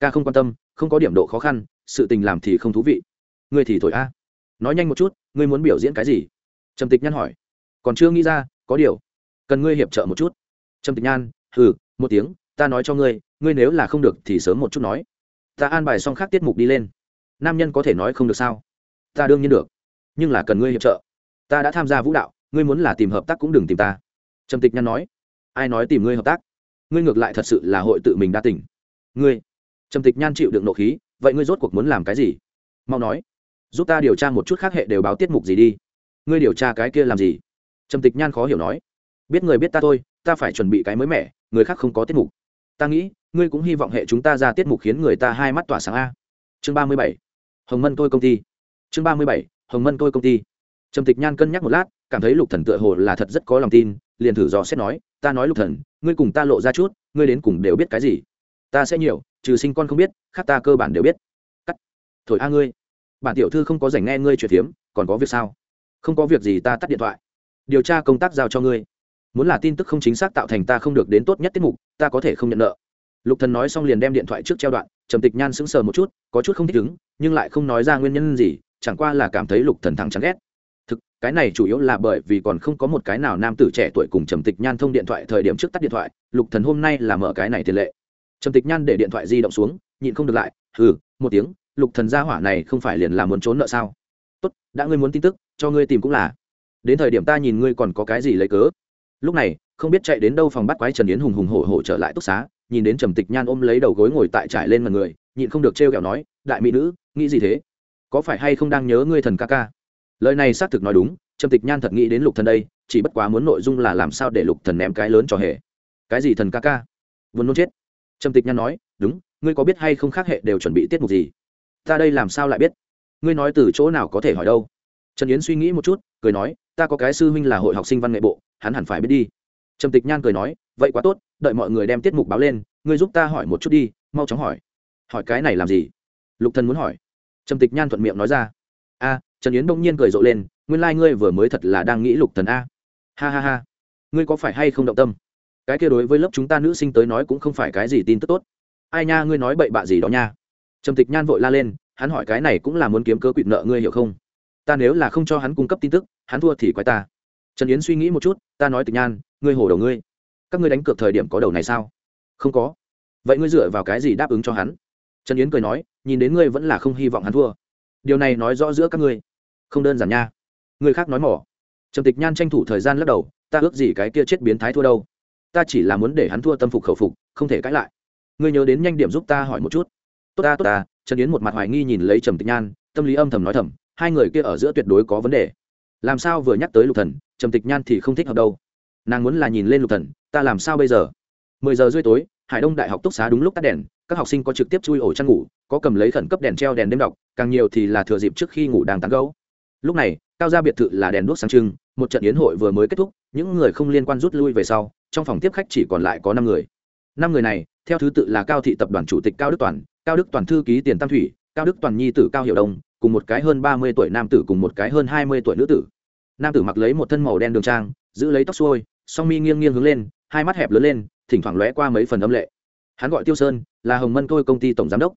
ca không quan tâm, không có điểm độ khó khăn, sự tình làm thì không thú vị. Ngươi thì thổi a. Nói nhanh một chút, ngươi muốn biểu diễn cái gì? Trầm tịch nhan hỏi. Còn chưa nghĩ ra, có điều, cần ngươi hiệp trợ một chút. Trầm tịch nhan, hừ, một tiếng, ta nói cho ngươi ngươi nếu là không được thì sớm một chút nói. Ta an bài xong khác tiết mục đi lên. Nam nhân có thể nói không được sao? Ta đương nhiên được, nhưng là cần ngươi hiệp trợ ta đã tham gia vũ đạo, ngươi muốn là tìm hợp tác cũng đừng tìm ta. Trầm tịch nhan nói, ai nói tìm ngươi hợp tác? Ngươi ngược lại thật sự là hội tự mình đa tỉnh ngươi. Trầm tịch nhan chịu đựng nộ khí, vậy ngươi rốt cuộc muốn làm cái gì? Mau nói, giúp ta điều tra một chút khác hệ đều báo tiết mục gì đi. Ngươi điều tra cái kia làm gì? Trầm tịch nhan khó hiểu nói, biết người biết ta thôi, ta phải chuẩn bị cái mới mẻ, người khác không có tiết mục. Ta nghĩ, ngươi cũng hy vọng hệ chúng ta ra tiết mục khiến người ta hai mắt tỏa sáng a. Chương ba mươi bảy, hồng mân tôi công ty. Chương ba mươi bảy, hồng mân tôi công ty trầm tịch nhan cân nhắc một lát, cảm thấy lục thần tựa hồ là thật rất có lòng tin, liền thử dò xét nói, ta nói lục thần, ngươi cùng ta lộ ra chút, ngươi đến cùng đều biết cái gì? Ta sẽ nhiều, trừ sinh con không biết, khác ta cơ bản đều biết. Cắt, thổi a ngươi. Bản tiểu thư không có rảnh nghe ngươi chuyện phiếm, còn có việc sao? Không có việc gì, ta tắt điện thoại. Điều tra công tác giao cho ngươi. Muốn là tin tức không chính xác tạo thành ta không được đến tốt nhất tiết mục, ta có thể không nhận nợ. Lục thần nói xong liền đem điện thoại trước treo đoạn, trầm tịch nhan sững sờ một chút, có chút không thích ứng, nhưng lại không nói ra nguyên nhân gì, chẳng qua là cảm thấy lục thần thẳng chán ghét cái này chủ yếu là bởi vì còn không có một cái nào nam tử trẻ tuổi cùng trầm tịch nhan thông điện thoại thời điểm trước tắt điện thoại, lục thần hôm nay là mở cái này tiền lệ. Trầm tịch nhan để điện thoại di động xuống, nhịn không được lại, hừ, một tiếng, lục thần gia hỏa này không phải liền là muốn trốn nợ sao? Tốt, đã ngươi muốn tin tức, cho ngươi tìm cũng là. Đến thời điểm ta nhìn ngươi còn có cái gì lấy cớ. Lúc này, không biết chạy đến đâu phòng bắt quái trần yến hùng hùng hổ hổ trở lại túc xá, nhìn đến trầm tịch nhan ôm lấy đầu gối ngồi tại trải lên mặt người, nhịn không được trêu kẹo nói, đại mỹ nữ, nghĩ gì thế? Có phải hay không đang nhớ ngươi thần ca ca? Lời này xác thực nói đúng, trầm tịch nhan thật nghĩ đến lục thần đây, chỉ bất quá muốn nội dung là làm sao để lục thần ném cái lớn cho hệ cái gì thần ca ca? Vốn nôn chết. Trầm tịch nhan nói, đúng, ngươi có biết hay không khác hệ đều chuẩn bị tiết mục gì? Ta đây làm sao lại biết? Ngươi nói từ chỗ nào có thể hỏi đâu? Trần yến suy nghĩ một chút, cười nói, ta có cái sư huynh là hội học sinh văn nghệ bộ, hắn hẳn phải biết đi. Trầm tịch nhan cười nói, vậy quá tốt, đợi mọi người đem tiết mục báo lên, ngươi giúp ta hỏi một chút đi, mau chóng hỏi. Hỏi cái này làm gì? Lục thần muốn hỏi. Trầm tịch nhan thuận miệng nói ra. A trần yến bỗng nhiên cười rộ lên, nguyên lai、like、ngươi vừa mới thật là đang nghĩ lục thần a. Ha ha ha. Ngươi có phải hay không động tâm? Cái kia đối với lớp chúng ta nữ sinh tới nói cũng không phải cái gì tin tức tốt. Ai nha, ngươi nói bậy bạ gì đó nha. Trầm tịch nhan vội la lên, hắn hỏi cái này cũng là muốn kiếm cơ quỵt nợ ngươi hiểu không? Ta nếu là không cho hắn cung cấp tin tức, hắn thua thì quái ta. Trần yến suy nghĩ một chút, ta nói tịch nhan, ngươi hồ đầu ngươi. Các ngươi đánh cược thời điểm có đầu này sao? Không có. Vậy ngươi dựa vào cái gì đáp ứng cho hắn? Trần yến cười nói, nhìn đến ngươi vẫn là không hy vọng hắn thua điều này nói rõ giữa các ngươi. Không đơn giản nha. Người khác nói mỏ. Trầm tịch nhan tranh thủ thời gian lắc đầu, ta ước gì cái kia chết biến thái thua đâu. Ta chỉ là muốn để hắn thua tâm phục khẩu phục, không thể cãi lại. Ngươi nhớ đến nhanh điểm giúp ta hỏi một chút. Tốt ta tốt ta, trần yến một mặt hoài nghi nhìn lấy trầm tịch nhan, tâm lý âm thầm nói thầm, hai người kia ở giữa tuyệt đối có vấn đề. Làm sao vừa nhắc tới lục thần, trầm tịch nhan thì không thích hợp đâu. Nàng muốn là nhìn lên lục thần, ta làm sao bây giờ? Mười giờ rưỡi tối, hải đông đại học túc xá đúng lúc tắt đèn, các học sinh có trực tiếp chui ổ chăn ngủ, có cầm lấy khẩn cấp đèn treo đèn đêm đọc, càng nhiều thì là thừa dịp trước khi ngủ đang tán gấu lúc này, cao gia biệt thự là đèn đuốc sáng trưng, một trận yến hội vừa mới kết thúc, những người không liên quan rút lui về sau, trong phòng tiếp khách chỉ còn lại có năm người. Năm người này, theo thứ tự là cao thị tập đoàn chủ tịch cao đức toàn, cao đức toàn thư ký tiền tam thủy, cao đức toàn nhi tử cao Hiểu đông, cùng một cái hơn ba mươi tuổi nam tử cùng một cái hơn hai mươi tuổi nữ tử. Nam tử mặc lấy một thân màu đen đường trang, giữ lấy tóc xuôi, song mi nghiêng nghiêng hướng lên, hai mắt hẹp lớn lên thỉnh thoảng lóe qua mấy phần âm lệ. Hắn gọi tiêu sơn, là hồng mân Thôi công ty tổng giám đốc.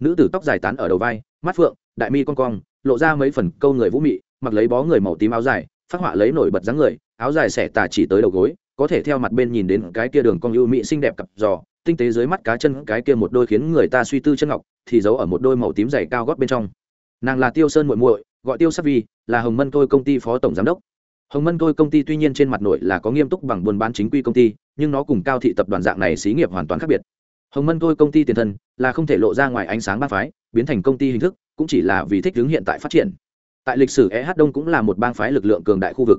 Nữ tử tóc dài tán ở đầu vai, mắt phượng, đại mi con cong, lộ ra mấy phần câu người vũ mị, mặc lấy bó người màu tím áo dài, phát họa lấy nổi bật dáng người, áo dài xẻ tà chỉ tới đầu gối, có thể theo mặt bên nhìn đến cái kia đường cong ưu mỹ xinh đẹp cặp giò, tinh tế dưới mắt cá chân cái kia một đôi khiến người ta suy tư chân ngọc, thì giấu ở một đôi màu tím dày cao gót bên trong. Nàng là tiêu sơn muội muội, gọi tiêu sắc vi, là hồng mân Thôi công ty phó tổng giám đốc hồng mân tôi công ty tuy nhiên trên mặt nội là có nghiêm túc bằng buôn bán chính quy công ty, nhưng nó cùng cao thị tập đoàn dạng này xí nghiệp hoàn toàn khác biệt. Hồng mân tôi công ty tiền thân là không thể lộ ra ngoài ánh sáng ba phái, biến thành công ty hình thức, cũng chỉ là vì thích hướng hiện tại phát triển. Tại lịch sử eh đông cũng là một bang phái lực lượng cường đại khu vực.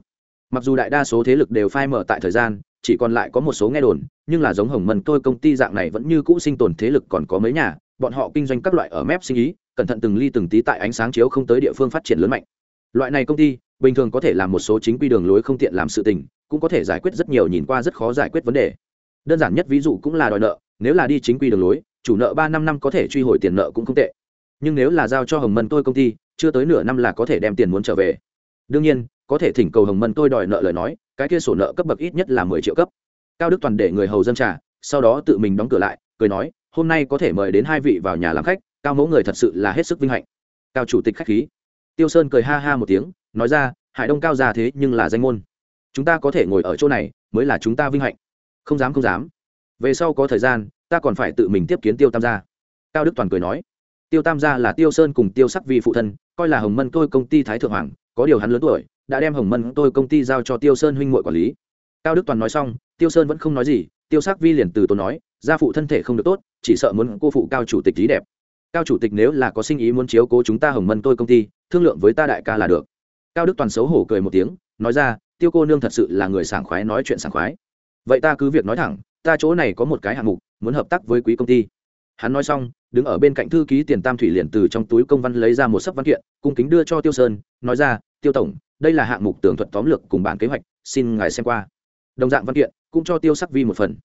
Mặc dù đại đa số thế lực đều phai mở tại thời gian, chỉ còn lại có một số nghe đồn, nhưng là giống hồng mân tôi công ty dạng này vẫn như cũ sinh tồn thế lực còn có mấy nhà, bọn họ kinh doanh các loại ở mép sinh ý, cẩn thận từng ly từng tí tại ánh sáng chiếu không tới địa phương phát triển lớn mạnh. Loại này công ty bình thường có thể làm một số chính quy đường lối không tiện làm sự tình, cũng có thể giải quyết rất nhiều nhìn qua rất khó giải quyết vấn đề. Đơn giản nhất ví dụ cũng là đòi nợ, nếu là đi chính quy đường lối, chủ nợ ba năm năm có thể truy hồi tiền nợ cũng không tệ. Nhưng nếu là giao cho hồng mân tôi công ty, chưa tới nửa năm là có thể đem tiền muốn trở về. Đương nhiên, có thể thỉnh cầu hồng mân tôi đòi nợ lời nói, cái kia sổ nợ cấp bậc ít nhất là mười triệu cấp. Cao đức toàn để người hầu dân trả sau đó tự mình đóng cửa lại, cười nói, hôm nay có thể mời đến hai vị vào nhà làm khách, cao mẫu người thật sự là hết sức vinh hạnh. Cao chủ tịch khách khí. Tiêu sơn cười ha ha một tiếng nói ra, hải đông cao già thế nhưng là danh môn. Chúng ta có thể ngồi ở chỗ này mới là chúng ta vinh hạnh. Không dám không dám. Về sau có thời gian, ta còn phải tự mình tiếp kiến tiêu tam gia. Cao đức toàn cười nói. Tiêu tam gia là tiêu sơn cùng tiêu sắc vi phụ thân, coi là hồng mân tôi công ty thái thượng hoàng, có điều hắn lớn tuổi, đã đem hồng mân tôi công ty giao cho tiêu sơn huynh muội quản lý. Cao đức toàn nói xong, tiêu sơn vẫn không nói gì, tiêu sắc vi liền từ tốn nói, gia phụ thân thể không được tốt, chỉ sợ muốn cô phụ cao chủ tịch lý đẹp. Cao chủ tịch nếu là có sinh ý muốn chiếu cố chúng ta hồng mân tôi công ty, thương lượng với ta đại ca là được cao đức toàn xấu hổ cười một tiếng, nói ra, tiêu cô nương thật sự là người sảng khoái nói chuyện sảng khoái. Vậy ta cứ việc nói thẳng, ta chỗ này có một cái hạng mục, muốn hợp tác với quý công ty. Hắn nói xong, đứng ở bên cạnh thư ký tiền tam thủy liền từ trong túi công văn lấy ra một sấp văn kiện, cung kính đưa cho tiêu sơn, nói ra, tiêu tổng, đây là hạng mục tường thuật tóm lược cùng bản kế hoạch, xin ngài xem qua. Đồng dạng văn kiện, cũng cho tiêu sắc vi một phần.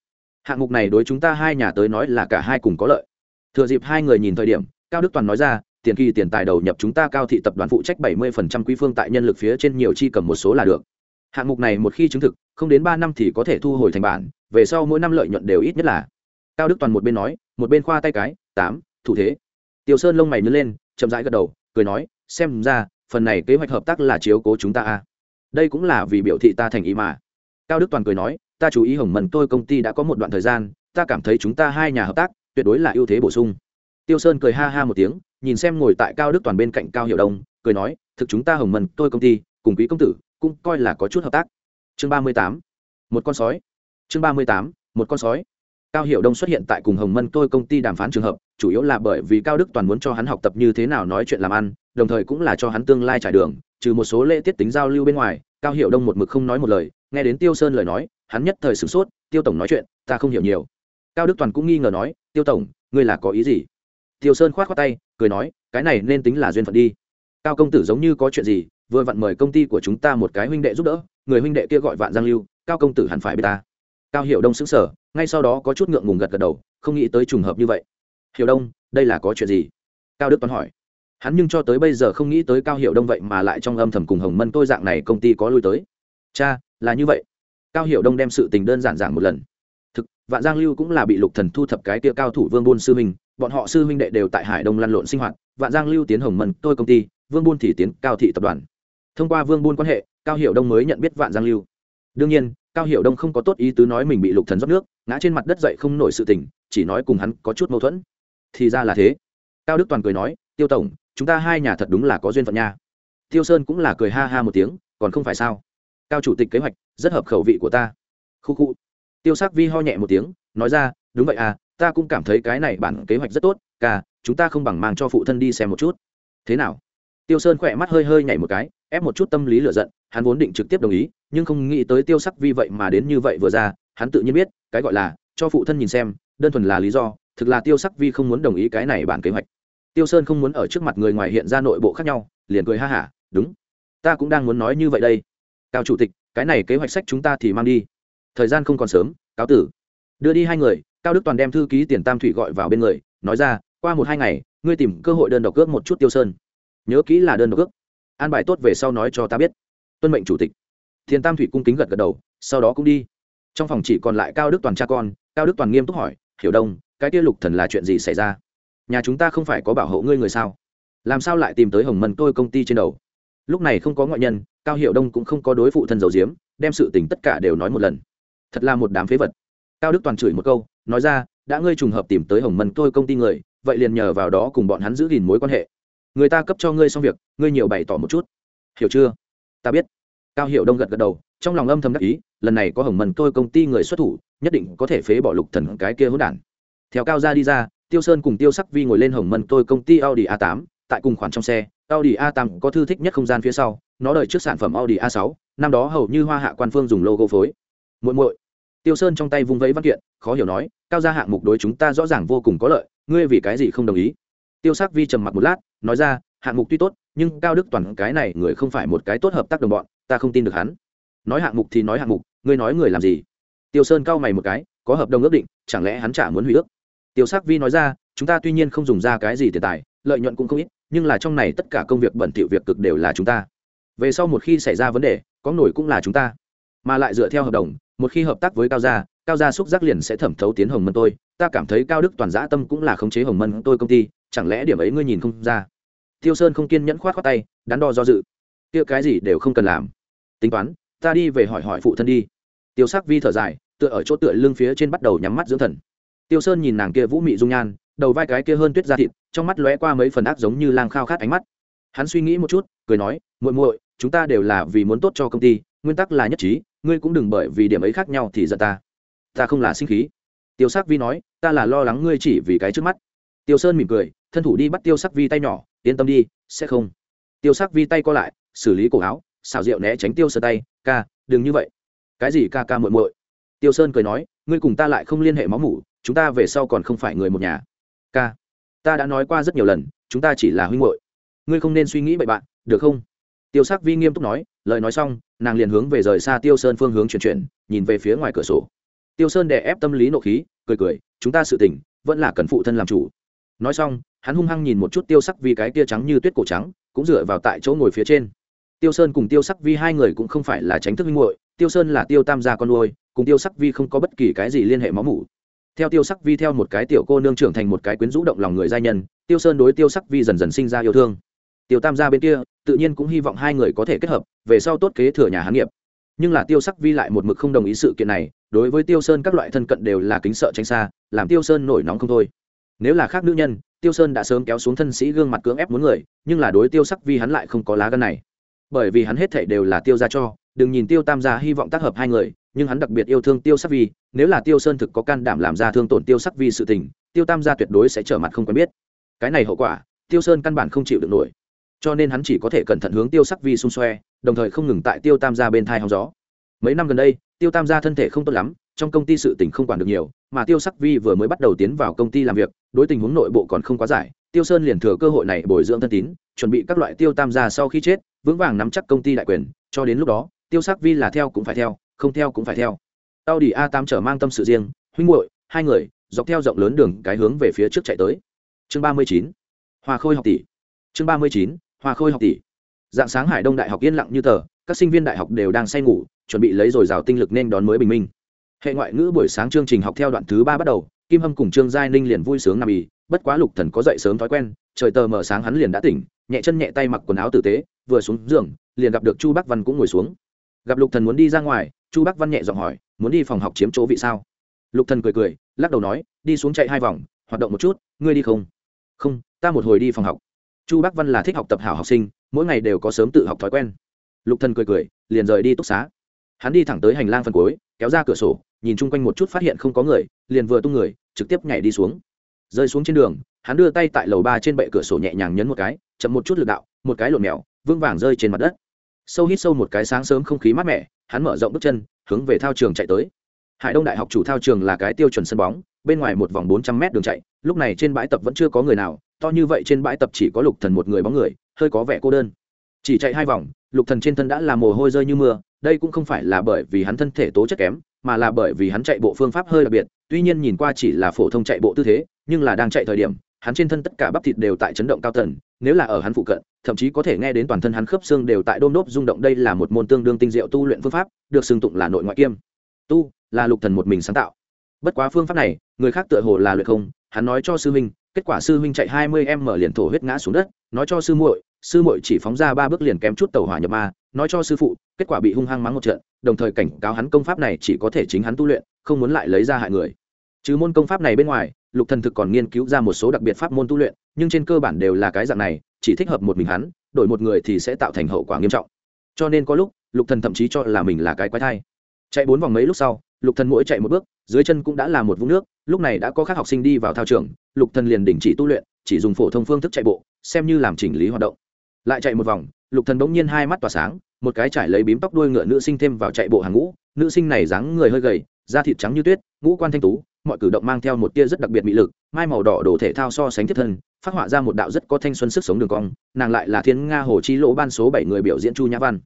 Hạng mục này đối chúng ta hai nhà tới nói là cả hai cùng có lợi. Thừa dịp hai người nhìn thời điểm, cao đức toàn nói ra tiền kỳ tiền tài đầu nhập chúng ta cao thị tập đoàn phụ trách 70% quý phương tại nhân lực phía trên nhiều chi cầm một số là được. Hạng mục này một khi chứng thực, không đến ba năm thì có thể thu hồi thành bản, về sau mỗi năm lợi nhuận đều ít nhất là. Cao đức toàn một bên nói, một bên khoa tay cái, tám, thủ thế. Tiêu sơn lông mày nhớ lên, chậm rãi gật đầu, cười nói, xem ra, phần này kế hoạch hợp tác là chiếu cố chúng ta a đây cũng là vì biểu thị ta thành ý mà. Cao đức toàn cười nói, ta chú ý hồng mần tôi công ty đã có một đoạn thời gian, ta cảm thấy chúng ta hai nhà hợp tác, tuyệt đối là ưu thế bổ sung tiêu sơn cười ha ha một tiếng, nhìn xem ngồi tại cao đức toàn bên cạnh cao hiệu đông, cười nói, thực chúng ta hồng mần tôi công ty, cùng quý công tử, cũng coi là có chút hợp tác. Chương ba mươi tám, một con sói. Chương ba mươi tám, một con sói. Cao hiệu đông xuất hiện tại cùng hồng mân tôi công ty đàm phán trường hợp, chủ yếu là bởi vì cao đức toàn muốn cho hắn học tập như thế nào nói chuyện làm ăn, đồng thời cũng là cho hắn tương lai trải đường, trừ một số lễ tiết tính giao lưu bên ngoài, cao hiệu đông một mực không nói một lời, nghe đến tiêu sơn lời nói, hắn nhất thời sửng sốt, tiêu tổng nói chuyện, ta không hiểu nhiều. Cao đức toàn cũng nghi ngờ nói, tiêu tổng, ngươi là có ý gì? Tiêu sơn khoát khoát tay, cười nói, cái này nên tính là duyên phận đi. Cao công tử giống như có chuyện gì, vừa vặn mời công ty của chúng ta một cái huynh đệ giúp đỡ, người huynh đệ kia gọi vạn giang lưu, cao công tử hẳn phải biết ta. Cao hiệu đông xứng sở ngay sau đó có chút ngượng ngùng gật gật đầu, không nghĩ tới trùng hợp như vậy. Hiệu đông, đây là có chuyện gì? Cao đức toán hỏi. Hắn nhưng cho tới bây giờ không nghĩ tới cao hiệu đông vậy mà lại trong âm thầm cùng hồng mân tôi dạng này công ty có lui tới. Cha, là như vậy. Cao hiệu đông đem sự tình đơn giản giản một lần. Thực, vạn giang lưu cũng là bị lục thần thu thập cái tia cao thủ vương buôn sư mình bọn họ sư huynh đệ đều tại hải đông lăn lộn sinh hoạt, vạn giang lưu tiến hồng mân, tôi công ty, vương buôn thì tiến, cao thị tập đoàn. Thông qua vương buôn quan hệ, cao hiệu đông mới nhận biết vạn giang lưu. Đương nhiên, cao hiệu đông không có tốt ý tứ nói mình bị lục thần rót nước, ngã trên mặt đất dậy không nổi sự tình, chỉ nói cùng hắn có chút mâu thuẫn. Thì ra là thế. Cao đức toàn cười nói, tiêu tổng, chúng ta hai nhà thật đúng là có duyên phận nha. Tiêu sơn cũng là cười ha ha một tiếng, còn không phải sao? Cao chủ tịch kế hoạch rất hợp khẩu vị của ta. Khu khu. Tiêu sắc vi ho nhẹ một tiếng, nói ra, đúng vậy à ta cũng cảm thấy cái này bản kế hoạch rất tốt, ca, chúng ta không bằng mang cho phụ thân đi xem một chút. Thế nào? Tiêu sơn khỏe mắt hơi hơi nhảy một cái, ép một chút tâm lý lựa giận, hắn vốn định trực tiếp đồng ý, nhưng không nghĩ tới tiêu sắc vi vậy mà đến như vậy vừa ra, hắn tự nhiên biết, cái gọi là, cho phụ thân nhìn xem, đơn thuần là lý do, thực là tiêu sắc vi không muốn đồng ý cái này bản kế hoạch. Tiêu sơn không muốn ở trước mặt người ngoài hiện ra nội bộ khác nhau, liền cười ha hả, đúng, ta cũng đang muốn nói như vậy đây. Cao chủ tịch, cái này kế hoạch sách chúng ta thì mang đi. Thời gian không còn sớm, cáo tử. Đưa đi hai người cao đức toàn đem thư ký tiền tam thủy gọi vào bên người, nói ra, qua một hai ngày, ngươi tìm cơ hội đơn độc cước một chút tiêu sơn. Nhớ kỹ là đơn độc cước an bài tốt về sau nói cho ta biết. Tuân mệnh chủ tịch. Thiền tam thủy cung kính gật gật đầu, sau đó cũng đi. Trong phòng chỉ còn lại cao đức toàn cha con, cao đức toàn nghiêm túc hỏi, hiểu đông, cái kia lục thần là chuyện gì xảy ra? Nhà chúng ta không phải có bảo hộ ngươi người sao? Làm sao lại tìm tới hồng mân tôi công ty trên đầu? Lúc này không có ngoại nhân, cao hiệu đông cũng không có đối phụ thân dầu diếm đem sự tình tất cả đều nói một lần. Thật là một đám phế vật cao đức toàn chửi một câu, nói ra, đã ngươi trùng hợp tìm tới hồng mân tôi công ty người, vậy liền nhờ vào đó cùng bọn hắn giữ gìn mối quan hệ. Người ta cấp cho ngươi xong việc, ngươi nhiều bày tỏ một chút. Hiểu chưa? Ta biết. Cao hiệu đông gật gật đầu, trong lòng âm thầm đắc ý, lần này có hồng mân tôi công ty người xuất thủ, nhất định có thể phế bỏ lục thần cái kia hỗn đản. Theo cao ra đi ra, tiêu sơn cùng tiêu sắc vi ngồi lên hồng mân tôi công ty audi a 8 tại cùng khoản trong xe, audi a 8 có thư thích nhất không gian phía sau, nó đợi trước sản phẩm audi a 6 năm đó hầu như hoa hạ quan phương dùng logo phối. Muội muội tiêu sơn trong tay vung vẫy văn kiện, khó hiểu nói, cao gia hạng mục đối chúng ta rõ ràng vô cùng có lợi, ngươi vì cái gì không đồng ý? Tiêu sắc vi trầm mặc một lát, nói ra, hạng mục tuy tốt, nhưng cao đức toàn cái này người không phải một cái tốt hợp tác đồng bọn, ta không tin được hắn. Nói hạng mục thì nói hạng mục, ngươi nói người làm gì? Tiêu sơn cao mày một cái, có hợp đồng ước định, chẳng lẽ hắn chả muốn hủy ước? Tiêu sắc vi nói ra, chúng ta tuy nhiên không dùng ra cái gì tiền tài, lợi nhuận cũng không ít, nhưng là trong này tất cả công việc bẩn thỉu việc cực đều là chúng ta. Về sau một khi xảy ra vấn đề, có nổi cũng là chúng ta. Mà lại dựa theo hợp đồng một khi hợp tác với cao gia cao gia xúc giác liền sẽ thẩm thấu tiến hồng mân tôi. Ta cảm thấy cao đức toàn giã tâm cũng là khống chế hồng mân tôi công ty, chẳng lẽ điểm ấy ngươi nhìn không ra? Tiêu sơn không kiên nhẫn khoát khoát tay, đắn đo do dự. Kia cái gì đều không cần làm. Tính toán, ta đi về hỏi hỏi phụ thân đi. Tiêu sắc vi thở dài, tựa ở chỗ tựa lưng phía trên bắt đầu nhắm mắt dưỡng thần. Tiêu sơn nhìn nàng kia vũ mị dung nhan, đầu vai cái kia hơn tuyết da thịt, trong mắt lóe qua mấy phần ác giống như lang khao khát ánh mắt. Hắn suy nghĩ một chút, cười nói, muội muội, chúng ta đều là vì muốn tốt cho công ty, nguyên tắc là nhất trí ngươi cũng đừng bởi vì điểm ấy khác nhau thì giận ta. Ta không là sinh khí. Tiêu sắc vi nói, ta là lo lắng ngươi chỉ vì cái trước mắt. Tiêu sơn mỉm cười, thân thủ đi bắt tiêu sắc vi tay nhỏ, yên tâm đi, sẽ không. Tiêu sắc vi tay co lại, xử lý cổ áo xào rượu né tránh tiêu sơn tay, ca, đừng như vậy. Cái gì ca ca muội muội? Tiêu sơn cười nói, ngươi cùng ta lại không liên hệ máu mủ, chúng ta về sau còn không phải người một nhà. Ca, ta đã nói qua rất nhiều lần, chúng ta chỉ là huynh muội. Ngươi không nên suy nghĩ bậy bạn, được không? Tiêu sắc vi nghiêm túc nói, lời nói xong, nàng liền hướng về rời xa tiêu sơn phương hướng chuyển chuyển, nhìn về phía ngoài cửa sổ. Tiêu sơn đè ép tâm lý nộ khí, cười cười, chúng ta sự tỉnh vẫn là cần phụ thân làm chủ. Nói xong, hắn hung hăng nhìn một chút tiêu sắc vi cái tia trắng như tuyết cổ trắng, cũng dựa vào tại chỗ ngồi phía trên. Tiêu sơn cùng tiêu sắc vi hai người cũng không phải là tránh thức minh muội, tiêu sơn là tiêu tam gia con nuôi, cùng tiêu sắc vi không có bất kỳ cái gì liên hệ máu mủ. Theo tiêu sắc vi theo một cái tiểu cô nương trưởng thành một cái quyến rũ động lòng người giai nhân, tiêu sơn đối tiêu sắc vi dần dần sinh ra yêu thương tiêu tam gia bên kia, tự nhiên cũng hy vọng hai người có thể kết hợp, về sau tốt kế thừa nhà hán nghiệp. Nhưng là tiêu sắc vi lại một mực không đồng ý sự kiện này, đối với tiêu sơn các loại thân cận đều là kính sợ tránh xa, làm tiêu sơn nổi nóng không thôi. Nếu là khác nữ nhân, tiêu sơn đã sớm kéo xuống thân sĩ gương mặt cưỡng ép muốn người, nhưng là đối tiêu sắc vi hắn lại không có lá gân này. Bởi vì hắn hết thảy đều là tiêu ra cho, đừng nhìn tiêu tam gia hy vọng tác hợp hai người, nhưng hắn đặc biệt yêu thương tiêu sắc vi, nếu là tiêu sơn thực có can đảm làm ra thương tổn tiêu sắc vi sự tình, tiêu tam gia tuyệt đối sẽ trở mặt không quen biết. Cái này hậu quả, tiêu sơn căn bản không chịu được nổi cho nên hắn chỉ có thể cẩn thận hướng tiêu sắc vi xung xoe, đồng thời không ngừng tại tiêu tam gia bên thai hóng gió. Mấy năm gần đây, tiêu tam gia thân thể không tốt lắm, trong công ty sự tình không quản được nhiều, mà tiêu sắc vi vừa mới bắt đầu tiến vào công ty làm việc, đối tình huống nội bộ còn không quá giải. Tiêu sơn liền thừa cơ hội này bồi dưỡng thân tín, chuẩn bị các loại tiêu tam gia sau khi chết, vững vàng nắm chắc công ty đại quyền. Cho đến lúc đó, tiêu sắc vi là theo cũng phải theo, không theo cũng phải theo. Tao đi a tam trở mang tâm sự riêng, huynh muội, hai người, dọc theo rộng lớn đường cái hướng về phía trước chạy tới. Chương ba mươi chín. Hòa khôi học tỷ. Chương ba mươi chín hoa khôi học tỷ. Dạng sáng hải đông đại học yên lặng như tờ, các sinh viên đại học đều đang say ngủ, chuẩn bị lấy dồi dào tinh lực nên đón mới bình minh. Hệ ngoại ngữ buổi sáng chương trình học theo đoạn thứ ba bắt đầu, kim hâm cùng trương giai ninh liền vui sướng nằm ì, bất quá lục thần có dậy sớm thói quen, trời tờ mở sáng hắn liền đã tỉnh, nhẹ chân nhẹ tay mặc quần áo tử tế, vừa xuống giường, liền gặp được chu bắc văn cũng ngồi xuống. Gặp lục thần muốn đi ra ngoài, chu bắc văn nhẹ giọng hỏi, muốn đi phòng học chiếm chỗ vị sao? Lục thần cười cười, lắc đầu nói, đi xuống chạy hai vòng, hoạt động một chút, ngươi đi không? Không, ta một hồi đi phòng học chu bắc văn là thích học tập hảo học sinh, mỗi ngày đều có sớm tự học thói quen. Lục thần cười cười, liền rời đi túc xá. Hắn đi thẳng tới hành lang phần cuối, kéo ra cửa sổ, nhìn chung quanh một chút phát hiện không có người, liền vừa tung người, trực tiếp nhảy đi xuống. Rơi xuống trên đường, hắn đưa tay tại lầu ba trên bệ cửa sổ nhẹ nhàng nhấn một cái, chậm một chút lực đạo, một cái lộn mèo vương vàng rơi trên mặt đất. Sâu hít sâu một cái sáng sớm không khí mát mẻ, hắn mở rộng bước chân, hướng về thao trường chạy tới. Hải đông đại học chủ thao trường là cái tiêu chuẩn sân bóng, bên ngoài một vòng bốn trăm mét đường chạy, lúc này trên bãi tập vẫn chưa có người nào to như vậy trên bãi tập chỉ có lục thần một người bóng người, hơi có vẻ cô đơn. Chỉ chạy hai vòng, lục thần trên thân đã là mồ hôi rơi như mưa, đây cũng không phải là bởi vì hắn thân thể tố chất kém, mà là bởi vì hắn chạy bộ phương pháp hơi đặc biệt, tuy nhiên nhìn qua chỉ là phổ thông chạy bộ tư thế, nhưng là đang chạy thời điểm, hắn trên thân tất cả bắp thịt đều tại chấn động cao tần, nếu là ở hắn phụ cận, thậm chí có thể nghe đến toàn thân hắn khớp xương đều tại đôm đốp rung động. Đây là một môn tương đương tinh diệu tu luyện phương pháp, được xưng tụng là nội ngoại kiêm. Tu là lục thần một mình sáng tạo. Bất quá phương pháp này, người khác tựa hồ là luyện không, hắn nói cho sư minh kết quả sư huynh chạy hai mươi em mở liền thổ huyết ngã xuống đất, nói cho sư muội sư muội chỉ phóng ra ba bước liền kém chút tàu hỏa nhập ma, nói cho sư phụ, kết quả bị hung hăng mắng một trận, đồng thời cảnh cáo hắn công pháp này chỉ có thể chính hắn tu luyện, không muốn lại lấy ra hại người. Chứ môn công pháp này bên ngoài, lục thần thực còn nghiên cứu ra một số đặc biệt pháp môn tu luyện, nhưng trên cơ bản đều là cái dạng này, chỉ thích hợp một mình hắn, đổi một người thì sẽ tạo thành hậu quả nghiêm trọng. Cho nên có lúc, lục thần thậm chí cho là mình là cái quái thai. Chạy bốn vòng mấy lúc sau lục thần mỗi chạy một bước, dưới chân cũng đã là một vũng nước, lúc này đã có các học sinh đi vào thao trường, lục thần liền đình chỉ tu luyện, chỉ dùng phổ thông phương thức chạy bộ, xem như làm chỉnh lý hoạt động. Lại chạy một vòng, lục thần bỗng nhiên hai mắt tỏa sáng, một cái trải lấy bím tóc đuôi ngựa nữ sinh thêm vào chạy bộ hàng ngũ, nữ sinh này dáng người hơi gầy, da thịt trắng như tuyết, ngũ quan thanh tú, mọi cử động mang theo một tia rất đặc biệt mỹ lực, mai màu đỏ đồ thể thao so sánh thiết thân, phát họa ra một đạo rất có thanh xuân sức sống đường cong, nàng lại là thiên nga hồ chi lỗ ban số bảy người biểu diễn chu nhã văn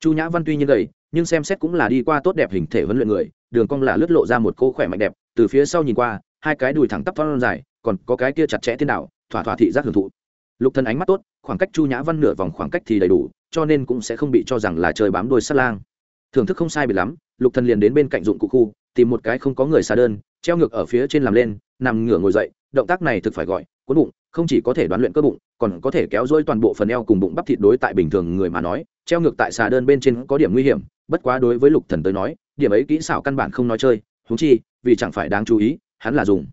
chu nhã văn tuy nhiên gầy, nhưng xem xét cũng là đi qua tốt đẹp hình thể huấn luyện người, đường cong là lướt lộ ra một cô khỏe mạnh đẹp, từ phía sau nhìn qua, hai cái đùi thẳng tắp thon dài, còn có cái kia chặt chẽ thế nào thỏa thỏa thị giác hưởng thụ. Lục thân ánh mắt tốt, khoảng cách chu nhã văn nửa vòng khoảng cách thì đầy đủ, cho nên cũng sẽ không bị cho rằng là chơi bám đôi sát lang. Thưởng thức không sai bị lắm, lục thần liền đến bên cạnh dụng cụ khu, tìm một cái không có người xa đơn, treo ngược ở phía trên làm lên, nằm ngửa ngồi dậy, động tác này thực phải gọi, cuốn bụng, không chỉ có thể đoán luyện cơ bụng, còn có thể kéo dôi toàn bộ phần eo cùng bụng bắp thịt đối tại bình thường người mà nói treo ngược tại xà đơn bên trên có điểm nguy hiểm, bất quá đối với lục thần tới nói, điểm ấy kỹ xảo căn bản không nói chơi, huống chi, vì chẳng phải đáng chú ý, hắn là dùng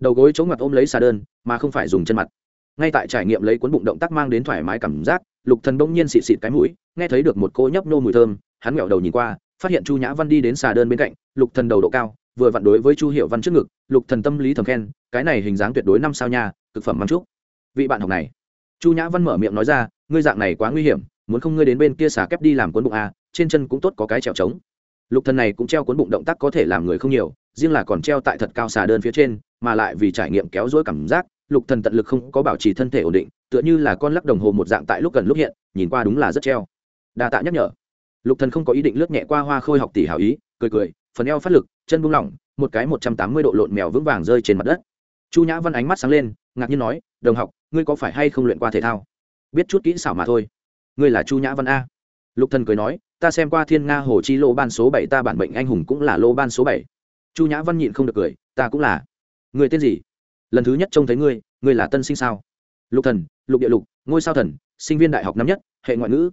đầu gối chống mặt ôm lấy xà đơn, mà không phải dùng chân mặt. Ngay tại trải nghiệm lấy cuốn bụng động tác mang đến thoải mái cảm giác, lục thần bỗng nhiên xịt xịt cái mũi, nghe thấy được một cô nhấp nô mùi thơm, hắn ngẹo đầu nhìn qua, phát hiện chu nhã văn đi đến xà đơn bên cạnh, lục thần đầu độ cao, vừa vặn đối với chu hiệu văn trước ngực, lục thần tâm lý thầm khen, cái này hình dáng tuyệt đối năm sao nha thực phẩm mắm trúc. Vị bạn học này. Chu nhã văn mở miệng nói ra, ngươi dạng này quá nguy hiểm muốn không ngươi đến bên kia xả kép đi làm cuốn bụng à trên chân cũng tốt có cái trèo trống. Lục thần này cũng treo cuốn bụng động tác có thể làm người không nhiều, riêng là còn treo tại thật cao xà đơn phía trên, mà lại vì trải nghiệm kéo dối cảm giác, lục thần tận lực không có bảo trì thân thể ổn định, tựa như là con lắc đồng hồ một dạng tại lúc gần lúc hiện, nhìn qua đúng là rất treo. Đa tạ nhắc nhở. Lục thần không có ý định lướt nhẹ qua hoa khôi học tỷ hảo ý, cười cười, phần eo phát lực, chân buông lỏng, một cái một trăm tám mươi độ lộn mèo vững vàng rơi trên mặt đất. Chu nhã văn ánh mắt sáng lên, ngạc nhiên nói, đồng học, ngươi có phải hay không luyện qua thể thao? Biết chút kỹ xảo mà thôi ngươi là chu nhã văn a. Lục thần cười nói, ta xem qua thiên nga hồ chi lô ban số bảy, ta bản bệnh anh hùng cũng là lô ban số bảy. Chu nhã văn nhịn không được cười, ta cũng là. Người tên gì? Lần thứ nhất trông thấy ngươi ngươi là tân sinh sao? Lục thần, lục địa lục, ngôi sao thần, sinh viên đại học năm nhất, hệ ngoại ngữ.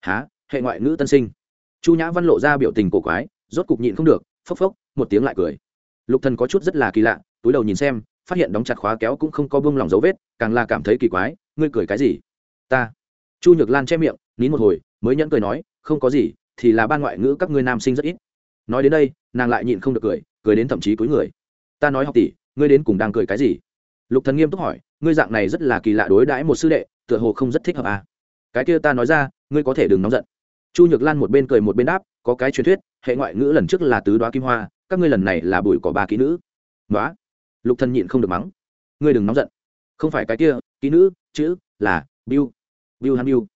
Há hệ ngoại ngữ tân sinh. Chu nhã văn lộ ra biểu tình cổ quái, rốt cục nhịn không được, phốc phốc, một tiếng lại cười. Lục thần có chút rất là kỳ lạ, túi đầu nhìn xem, phát hiện đóng chặt khóa kéo cũng không có bông lỏng dấu vết, càng là cảm thấy kỳ quái, ngươi cười cái gì? Ta chu nhược lan che miệng, nín một hồi, mới nhẫn cười nói, không có gì, thì là ban ngoại ngữ các ngươi nam sinh rất ít. Nói đến đây, nàng lại nhịn không được cười cười đến thậm chí cúi người. Ta nói học tỷ, ngươi đến cùng đang cười cái gì? Lục thần nghiêm túc hỏi, ngươi dạng này rất là kỳ lạ đối đãi một sư đệ, tựa hồ không rất thích hợp à? Cái kia ta nói ra, ngươi có thể đừng nóng giận. Chu nhược lan một bên cười một bên đáp, có cái truyền thuyết, hệ ngoại ngữ lần trước là tứ đoá kim hoa, các ngươi lần này là bùi cỏ ba kỹ nữ. Đoá lục thần nhịn không được mắng, ngươi đừng nóng giận. Không phải cái kia, kỹ nữ, chữ là biu biu han biu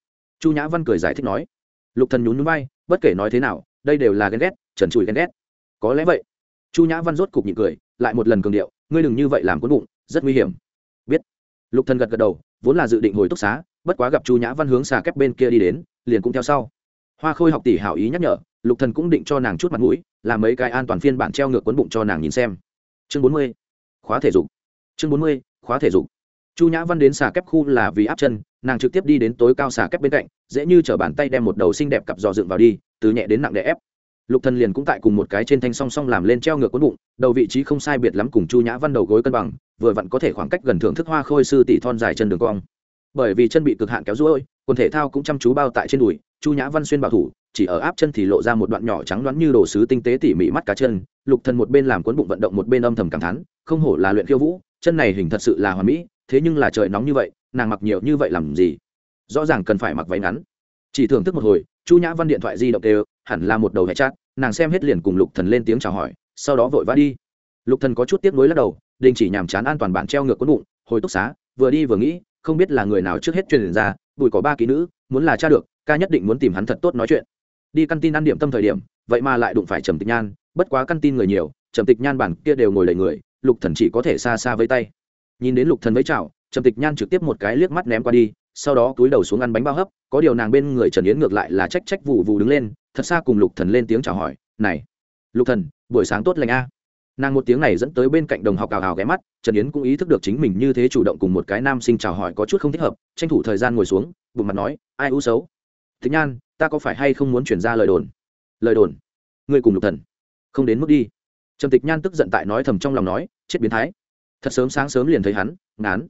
chu nhã văn cười giải thích nói, lục thần nhún nhún vai, bất kể nói thế nào, đây đều là ghen ghét, trần trụi ghen ghét. Có lẽ vậy. Chu nhã văn rốt cục nhịn cười, lại một lần cường điệu, ngươi đừng như vậy làm cuốn bụng, rất nguy hiểm. Biết. Lục thần gật gật đầu, vốn là dự định hồi túc xá, bất quá gặp chu nhã văn hướng xà kép bên kia đi đến, liền cũng theo sau. Hoa khôi học tỷ hảo ý nhắc nhở, lục thần cũng định cho nàng chút mặt mũi, làm mấy cái an toàn phiên bản treo ngược cuốn bụng cho nàng nhìn xem. Chương bốn mươi, khóa thể dục. Chương bốn mươi, khóa thể dục. Chu nhã văn đến xà kép khu là vì áp chân nàng trực tiếp đi đến tối cao xà kép bên cạnh, dễ như chở bàn tay đem một đầu xinh đẹp cặp dò dựng vào đi, từ nhẹ đến nặng để ép. Lục thần liền cũng tại cùng một cái trên thanh song song làm lên treo ngược cuốn bụng, đầu vị trí không sai biệt lắm cùng chu nhã văn đầu gối cân bằng, vừa vặn có thể khoảng cách gần thưởng thức hoa khôi sư tỷ thon dài chân đường cong. Bởi vì chân bị cực hạn kéo ruôi quần thể thao cũng chăm chú bao tại trên đùi, chu nhã văn xuyên bảo thủ, chỉ ở áp chân thì lộ ra một đoạn nhỏ trắng đoán như đồ sứ tinh tế tỉ mỉ mắt cá chân, lục thần một bên làm cuốn bụng vận động một bên âm thầm cảm thán, không hổ là luyện khiêu vũ, chân này hình thật sự là hoàn mỹ thế nhưng là trời nóng như vậy nàng mặc nhiều như vậy làm gì? Rõ ràng cần phải mặc váy ngắn. Chỉ thưởng thức một hồi chu nhã văn điện thoại di động đều hẳn là một đầu hệ chát, nàng xem hết liền cùng lục thần lên tiếng chào hỏi sau đó vội vã đi. Lục thần có chút tiếc nuối lắc đầu đình chỉ nhàm chán an toàn bản treo ngược cuốn bụng hồi túc xá vừa đi vừa nghĩ không biết là người nào trước hết truyền ra bùi có ba kỹ nữ muốn là cha được ca nhất định muốn tìm hắn thật tốt nói chuyện. Đi căn tin ăn điểm tâm thời điểm vậy mà lại đụng phải trầm tịch nhan bất quá căn tin người nhiều trầm tịch nhan bản kia đều ngồi đầy người lục thần chỉ có thể xa xa với tay nhìn đến lục thần với chào, trầm tịch nhan trực tiếp một cái liếc mắt ném qua đi, sau đó cúi đầu xuống ăn bánh bao hấp, có điều nàng bên người trần yến ngược lại là trách trách vụ vụ đứng lên, thật xa cùng lục thần lên tiếng chào hỏi, này, lục thần, buổi sáng tốt lành a. Nàng một tiếng này dẫn tới bên cạnh đồng học cào hào ghé mắt, trần yến cũng ý thức được chính mình như thế chủ động cùng một cái nam sinh chào hỏi có chút không thích hợp, tranh thủ thời gian ngồi xuống, bụng mặt nói, ai u xấu? Thích nhan, ta có phải hay không muốn chuyển ra lời đồn? Lời đồn? Ngươi cùng lục thần? Không đến mức đi. Trầm tịch nhan tức giận tại nói thầm trong lòng nói, chết biến thái thật sớm sáng sớm liền thấy hắn, ngán.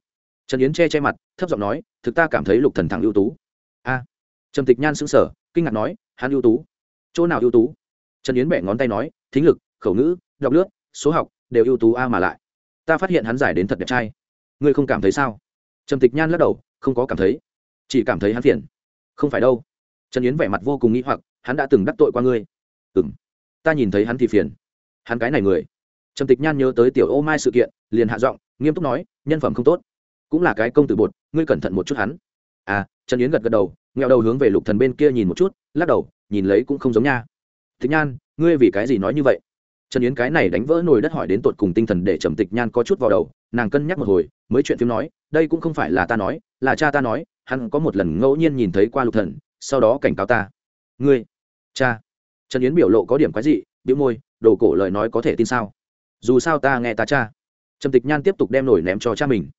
Trần yến che che mặt, thấp giọng nói, thực ta cảm thấy lục thần thằng ưu tú. A. Trầm tịch nhan sững sờ, kinh ngạc nói, hắn ưu tú? Chỗ nào ưu tú? Trần yến bẻ ngón tay nói, thính lực, khẩu ngữ, đọc lướt, số học, đều ưu tú a mà lại. Ta phát hiện hắn giải đến thật đẹp trai. Ngươi không cảm thấy sao? Trầm tịch nhan lắc đầu, không có cảm thấy. Chỉ cảm thấy hắn phiền. Không phải đâu. Trần yến vẻ mặt vô cùng nghĩ hoặc, hắn đã từng đắc tội qua ngươi. Ừm. Ta nhìn thấy hắn thì phiền. Hắn cái này người trầm tịch nhan nhớ tới tiểu ô mai sự kiện, liền hạ giọng, nghiêm túc nói, nhân phẩm không tốt. Cũng là cái công tử bột, ngươi cẩn thận một chút hắn. À trần yến gật gật đầu, nghẹo đầu hướng về lục thần bên kia nhìn một chút, lắc đầu, nhìn lấy cũng không giống nha. Tịch nhan, ngươi vì cái gì nói như vậy? Trần yến cái này đánh vỡ nồi đất hỏi đến tột cùng tinh thần để trầm tịch nhan có chút vào đầu, nàng cân nhắc một hồi, mới chuyện phim nói, đây cũng không phải là ta nói, là cha ta nói, hắn có một lần ngẫu nhiên nhìn thấy qua lục thần, sau đó cảnh cáo ta. Ngươi, cha. Trần yến biểu lộ có điểm quái dị biểu môi, đồ cổ lời nói có thể tin sao? Dù sao ta nghe ta cha. Trầm tịch nhan tiếp tục đem nổi ném cho cha mình.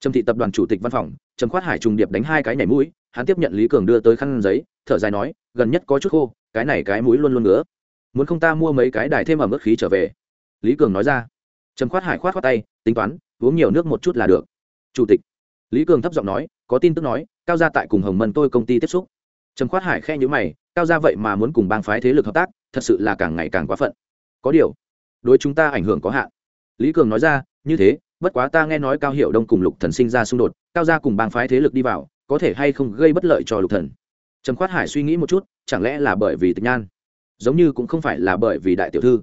Trầm thị tập đoàn chủ tịch văn phòng, trầm khoát hải trùng điệp đánh hai cái nhảy mũi, hắn tiếp nhận lý cường đưa tới khăn giấy, thở dài nói, gần nhất có chút khô, cái này cái mũi luôn luôn ngứa. Muốn không ta mua mấy cái đài thêm ở mức khí trở về? Lý cường nói ra. Trầm khoát hải khoát khoát tay, tính toán, uống nhiều nước một chút là được. Chủ tịch. Lý cường thấp giọng nói, có tin tức nói, cao gia tại cùng hồng mân tôi công ty tiếp xúc. Trầm khoát hải khe nhữ mày, cao gia vậy mà muốn cùng bang phái thế lực hợp tác, thật sự là càng ngày càng quá phận. Có điều đối chúng ta ảnh hưởng có hạn. Lý cường nói ra, như thế, bất quá ta nghe nói cao hiệu đông cùng lục thần sinh ra xung đột, cao gia cùng bang phái thế lực đi vào, có thể hay không gây bất lợi cho lục thần. Trầm khoát hải suy nghĩ một chút, chẳng lẽ là bởi vì tịch nhan? Giống như cũng không phải là bởi vì đại tiểu thư.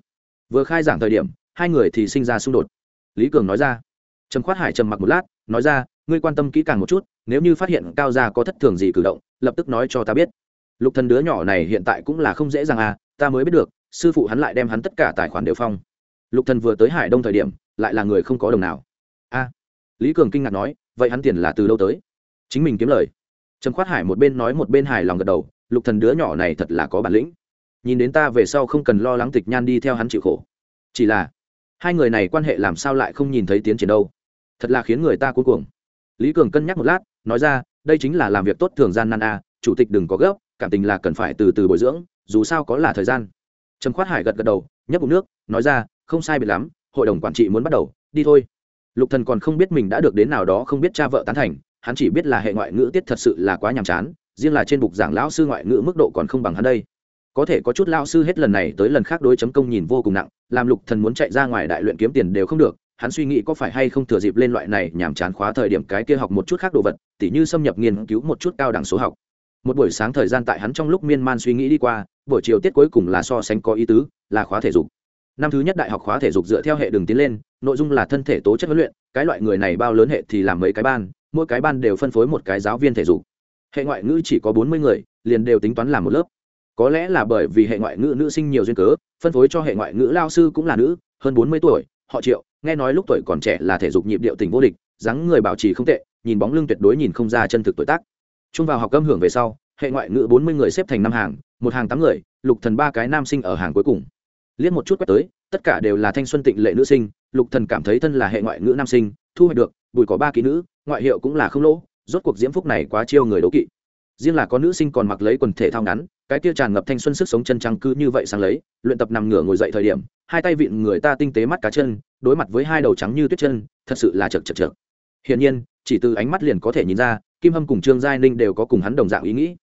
Vừa khai giảng thời điểm, hai người thì sinh ra xung đột. Lý cường nói ra. Trầm khoát hải trầm mặc một lát, nói ra, ngươi quan tâm kỹ càng một chút, nếu như phát hiện cao gia có thất thường gì cử động, lập tức nói cho ta biết. Lục thần đứa nhỏ này hiện tại cũng là không dễ dàng à ta mới biết được sư phụ hắn lại đem hắn tất cả tài khoản đều phong. Lục thần vừa tới hải đông thời điểm, lại là người không có đồng nào. A, lý cường kinh ngạc nói, vậy hắn tiền là từ đâu tới? Chính mình kiếm lời. Trầm khoát hải một bên nói một bên hài lòng gật đầu, lục thần đứa nhỏ này thật là có bản lĩnh. Nhìn đến ta về sau không cần lo lắng tịch nhan đi theo hắn chịu khổ. Chỉ là, hai người này quan hệ làm sao lại không nhìn thấy tiến triển đâu? Thật là khiến người ta cuối cùng lý cường cân nhắc một lát, nói ra, đây chính là làm việc tốt thường gian nan a, chủ tịch đừng có gấp, cảm tình là cần phải từ từ bồi dưỡng, dù sao có là thời gian trầm khoát hải gật gật đầu, nhấp bụng nước, nói ra, không sai biệt lắm, hội đồng quản trị muốn bắt đầu, đi thôi. Lục thần còn không biết mình đã được đến nào đó không biết cha vợ tán thành, hắn chỉ biết là hệ ngoại ngữ tiết thật sự là quá nhàm chán, riêng là trên bục giảng lão sư ngoại ngữ mức độ còn không bằng hắn đây. Có thể có chút lão sư hết lần này tới lần khác đối chấm công nhìn vô cùng nặng, làm lục thần muốn chạy ra ngoài đại luyện kiếm tiền đều không được, hắn suy nghĩ có phải hay không thừa dịp lên loại này nhàm chán khóa thời điểm cái kia học một chút khác đồ vật, tỉ như xâm nhập nghiên cứu một chút cao đẳng số học. Một buổi sáng thời gian tại hắn trong lúc miên man suy nghĩ đi qua buổi chiều tiết cuối cùng là so sánh có ý tứ, là khóa thể dục. Năm thứ nhất đại học khóa thể dục dựa theo hệ đường tiến lên, nội dung là thân thể tố chất huấn luyện, cái loại người này bao lớn hệ thì làm mấy cái ban, mỗi cái ban đều phân phối một cái giáo viên thể dục. Hệ ngoại ngữ chỉ có bốn mươi người, liền đều tính toán làm một lớp. Có lẽ là bởi vì hệ ngoại ngữ nữ sinh nhiều duyên cớ, phân phối cho hệ ngoại ngữ lao sư cũng là nữ, hơn bốn mươi tuổi, họ triệu, nghe nói lúc tuổi còn trẻ là thể dục nhịp điệu tình vô địch, dáng người bảo trì không tệ, nhìn bóng lưng tuyệt đối nhìn không ra chân thực tuổi tác. Chung vào học âm hưởng về sau, hệ ngoại ngữ bốn mươi người xếp thành năm hàng một hàng tám người, lục thần ba cái nam sinh ở hàng cuối cùng. Liếc một chút quét tới, tất cả đều là thanh xuân tịnh lệ nữ sinh, lục thần cảm thấy thân là hệ ngoại ngữ nam sinh, thu hoạch được, bùi có ba kỹ nữ, ngoại hiệu cũng là không lỗ, rốt cuộc diễm phúc này quá chiêu người đấu kỵ. Riêng là có nữ sinh còn mặc lấy quần thể thao ngắn, cái kia tràn ngập thanh xuân sức sống chân trăng cứ như vậy sang lấy, luyện tập nằm ngửa ngồi dậy thời điểm, hai tay vịn người ta tinh tế mắt cá chân, đối mặt với hai đầu trắng như tuyết chân, thật sự là chật chật chật hiển nhiên, chỉ từ ánh mắt liền có thể nhìn ra, kim hâm cùng trương giai ninh đều có cùng hắn đồng dạng ý nghĩ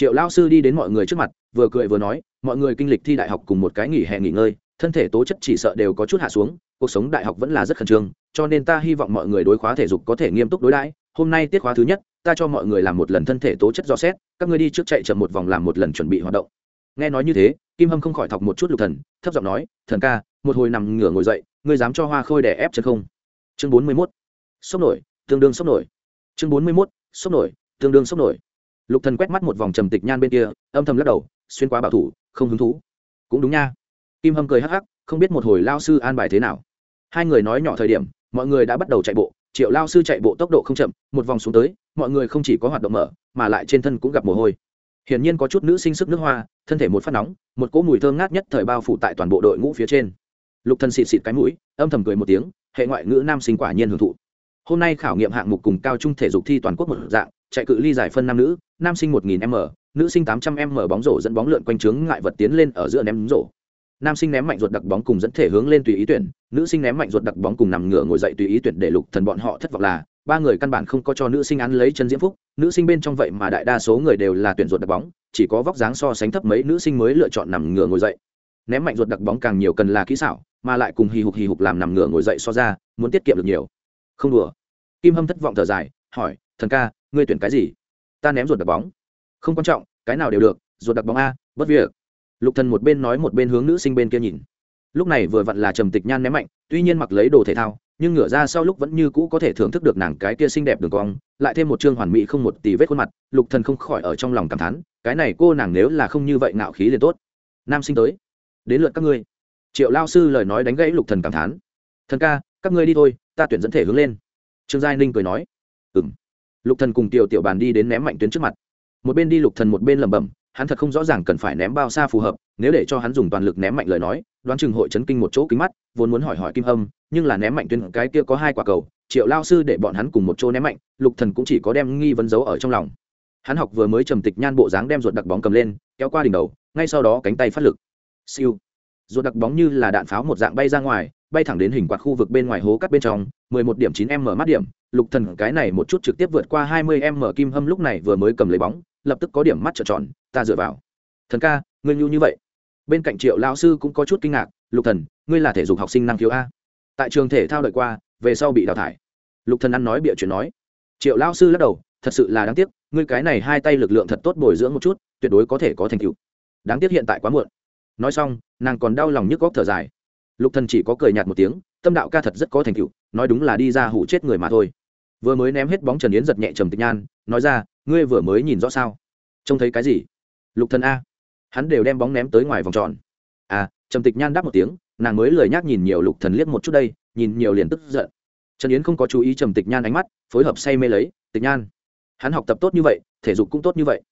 triệu lao sư đi đến mọi người trước mặt, vừa cười vừa nói, mọi người kinh lịch thi đại học cùng một cái nghỉ hè nghỉ ngơi, thân thể tố chất chỉ sợ đều có chút hạ xuống, cuộc sống đại học vẫn là rất khẩn trương, cho nên ta hy vọng mọi người đối khóa thể dục có thể nghiêm túc đối đãi. Hôm nay tiết khóa thứ nhất, ta cho mọi người làm một lần thân thể tố chất do xét, các ngươi đi trước chạy chậm một vòng làm một lần chuẩn bị hoạt động. Nghe nói như thế, kim hâm không khỏi thọc một chút lục thần, thấp giọng nói, thần ca, một hồi nằm ngửa ngồi dậy, ngươi dám cho hoa khôi đè ép chân không? Chương bốn mươi 41. sốc nổi, tương đương sốc nổi. Chương bốn mươi 41. sốc nổi, tương đương sốc nổi lục thần quét mắt một vòng trầm tịch nhan bên kia, âm thầm lắc đầu, xuyên qua bảo thủ, không hứng thú. Cũng đúng nha. Kim hâm cười hắc hắc, không biết một hồi lao sư an bài thế nào. Hai người nói nhỏ thời điểm, mọi người đã bắt đầu chạy bộ, triệu lao sư chạy bộ tốc độ không chậm, một vòng xuống tới, mọi người không chỉ có hoạt động mở, mà lại trên thân cũng gặp mồ hôi. Hiển nhiên có chút nữ sinh sức nước hoa, thân thể một phát nóng, một cỗ mùi thơm ngát nhất thời bao phủ tại toàn bộ đội ngũ phía trên. Lục thần xịt xịt cái mũi, âm thầm cười một tiếng, hệ ngoại ngữ nam sinh quả nhiên hưởng thụ. Hôm nay khảo nghiệm hạng mục cùng cao trung thể dục thi toàn quốc một dạng chạy cự ly giải phân nam nữ, nam sinh 1000 m, nữ sinh 800 m bóng rổ dẫn bóng lượn quanh trướng ngại vật tiến lên ở giữa ném rổ. Nam sinh ném mạnh ruột đặc bóng cùng dẫn thể hướng lên tùy ý tuyển, nữ sinh ném mạnh ruột đặc bóng cùng nằm ngửa ngồi dậy tùy ý tuyển để lục thần bọn họ thất vọng là, ba người căn bản không có cho nữ sinh ăn lấy chân diễm phúc, nữ sinh bên trong vậy mà đại đa số người đều là tuyển ruột đặc bóng, chỉ có vóc dáng so sánh thấp mấy nữ sinh mới lựa chọn nằm ngửa ngồi dậy. Ném mạnh ruột đặc bóng càng nhiều cần là kỹ xảo, mà lại cùng hì hục hì hục làm nằm ngửa ngồi dậy so ra, muốn tiết kiệm được nhiều. Không đùa. Kim hâm thất vọng thở dài, hỏi, thần ca ngươi tuyển cái gì? Ta ném ruột đặc bóng. Không quan trọng, cái nào đều được, ruột đặc bóng a, bất việc. Lục thần một bên nói một bên hướng nữ sinh bên kia nhìn. Lúc này vừa vặn là trầm tịch nhan ném mạnh, tuy nhiên mặc lấy đồ thể thao, nhưng ngửa ra sau lúc vẫn như cũ có thể thưởng thức được nàng cái kia xinh đẹp đường cong, lại thêm một chương hoàn mỹ không một tì vết khuôn mặt, lục thần không khỏi ở trong lòng cảm thán, cái này cô nàng nếu là không như vậy ngạo khí liền tốt. Nam sinh tới. Đến lượt các ngươi. Triệu lao sư lời nói đánh gãy lục thần cảm thán. Thần ca, các ngươi đi thôi, ta tuyển dẫn thể hướng lên. Trương giai ninh cười nói. Ừm lục thần cùng tiểu tiểu bàn đi đến ném mạnh tuyến trước mặt. Một bên đi lục thần một bên lẩm bẩm, hắn thật không rõ ràng cần phải ném bao xa phù hợp, nếu để cho hắn dùng toàn lực ném mạnh lời nói, đoán chừng hội chấn kinh một chỗ kính mắt, vốn muốn hỏi hỏi kim hâm, nhưng là ném mạnh tuyến cái kia có hai quả cầu, triệu lao sư để bọn hắn cùng một chỗ ném mạnh, lục thần cũng chỉ có đem nghi vấn giấu ở trong lòng. Hắn học vừa mới trầm tịch nhan bộ dáng đem ruột đặc bóng cầm lên, kéo qua đỉnh đầu, ngay sau đó cánh tay phát lực. Siêu. Ruột đặc bóng như là đạn pháo một dạng bay ra ngoài bay thẳng đến hình quạt khu vực bên ngoài hố cắt bên trong 11 điểm 9 m mắt điểm. Lục thần cái này một chút trực tiếp vượt qua 20 m kim hâm lúc này vừa mới cầm lấy bóng, lập tức có điểm mắt trợn tròn, ta dựa vào. Thần ca, ngươi nhu như vậy. Bên cạnh triệu lão sư cũng có chút kinh ngạc, lục thần, ngươi là thể dục học sinh năng khiếu a. Tại trường thể thao đợi qua, về sau bị đào thải. Lục thần ăn nói bịa chuyện nói. Triệu lão sư lắc đầu, thật sự là đáng tiếc, ngươi cái này hai tay lực lượng thật tốt bồi dưỡng một chút, tuyệt đối có thể có thành tựu. Đáng tiếc hiện tại quá muộn. Nói xong, nàng còn đau lòng nhức góc thở dài lục thần chỉ có cười nhạt một tiếng, tâm đạo ca thật rất có thành tựu, nói đúng là đi ra hủ chết người mà thôi. Vừa mới ném hết bóng trần yến giật nhẹ trầm tịch nhan, nói ra, ngươi vừa mới nhìn rõ sao? Trông thấy cái gì? Lục thần a. Hắn đều đem bóng ném tới ngoài vòng tròn. À trầm tịch nhan đáp một tiếng, nàng mới lười nhác nhìn nhiều lục thần liếc một chút đây, nhìn nhiều liền tức giận. Trần yến không có chú ý trầm tịch nhan ánh mắt, phối hợp say mê lấy, tịch nhan, hắn học tập tốt như vậy, thể dục cũng tốt như vậy.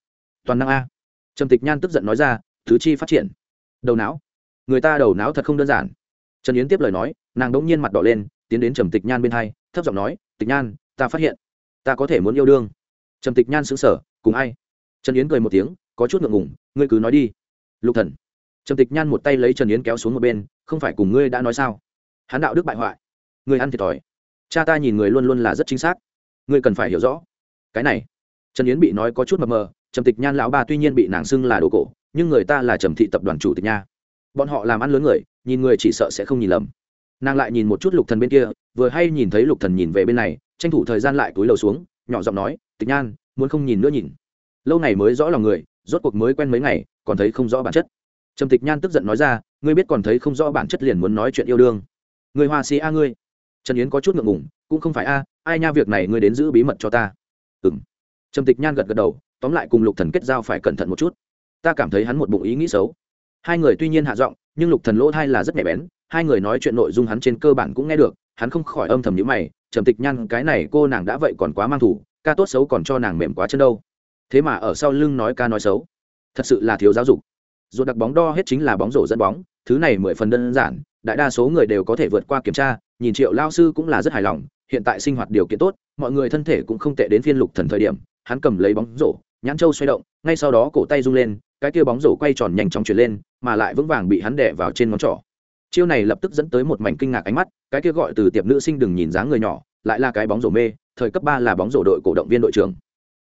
Toàn năng a. Trầm tịch nhan tức giận nói ra, thứ chi phát triển. Đầu não. Người ta đầu não thật không đơn giản trần yến tiếp lời nói, nàng đỗng nhiên mặt đỏ lên, tiến đến trầm tịch nhan bên hai, thấp giọng nói, tịch nhan, ta phát hiện, ta có thể muốn yêu đương. Trầm tịch nhan sững sờ, cùng ai? Trần yến cười một tiếng, có chút ngượng ngùng, ngươi cứ nói đi. Lục thần. Trầm tịch nhan một tay lấy trần yến kéo xuống một bên, không phải cùng ngươi đã nói sao? Hắn đạo đức bại hoại, ngươi ăn thiệt thòi. Cha ta nhìn người luôn luôn là rất chính xác, ngươi cần phải hiểu rõ. Cái này. Trần yến bị nói có chút mờ mờ, trầm tịch nhan lão ba tuy nhiên bị nàng xưng là đồ cổ, nhưng người ta là trầm thị tập đoàn chủ tịch nha bọn họ làm ăn lớn người, nhìn người chỉ sợ sẽ không nhìn lầm. Nàng lại nhìn một chút lục thần bên kia, vừa hay nhìn thấy lục thần nhìn về bên này, tranh thủ thời gian lại túi lầu xuống, nhỏ giọng nói, tịch nhan, muốn không nhìn nữa nhìn. Lâu này mới rõ lòng người, rốt cuộc mới quen mấy ngày, còn thấy không rõ bản chất. Trầm tịch nhan tức giận nói ra, ngươi biết còn thấy không rõ bản chất liền muốn nói chuyện yêu đương. Người hoa sĩ a ngươi. Trần yến có chút ngượng ngùng, cũng không phải a, ai nha việc này ngươi đến giữ bí mật cho ta. Ừng trầm tịch nhan gật gật đầu, tóm lại cùng lục thần kết giao phải cẩn thận một chút. Ta cảm thấy hắn một bụng ý nghĩ xấu hai người tuy nhiên hạ giọng, nhưng lục thần lỗ thai là rất nhạy bén, hai người nói chuyện nội dung hắn trên cơ bản cũng nghe được, hắn không khỏi âm thầm nhíu mày, trầm tịch nhan, cái này cô nàng đã vậy còn quá mang thủ, ca tốt xấu còn cho nàng mềm quá chân đâu. Thế mà ở sau lưng nói ca nói xấu, thật sự là thiếu giáo dục. Ruột đặc bóng đo hết chính là bóng rổ dẫn bóng, thứ này mười phần đơn giản, đại đa số người đều có thể vượt qua kiểm tra, nhìn triệu lao sư cũng là rất hài lòng, hiện tại sinh hoạt điều kiện tốt, mọi người thân thể cũng không tệ đến phiên lục thần thời điểm, hắn cầm lấy bóng rổ, nhãn châu xoay động, ngay sau đó cổ tay rung lên cái kia bóng rổ quay tròn nhanh chóng chuyển lên, mà lại vững vàng bị hắn đè vào trên ngón trỏ. Chiêu này lập tức dẫn tới một mảnh kinh ngạc ánh mắt, cái kia gọi từ tiệp nữ sinh đừng nhìn dáng người nhỏ, lại là cái bóng rổ mê, thời cấp ba là bóng rổ đội cổ động viên đội trưởng.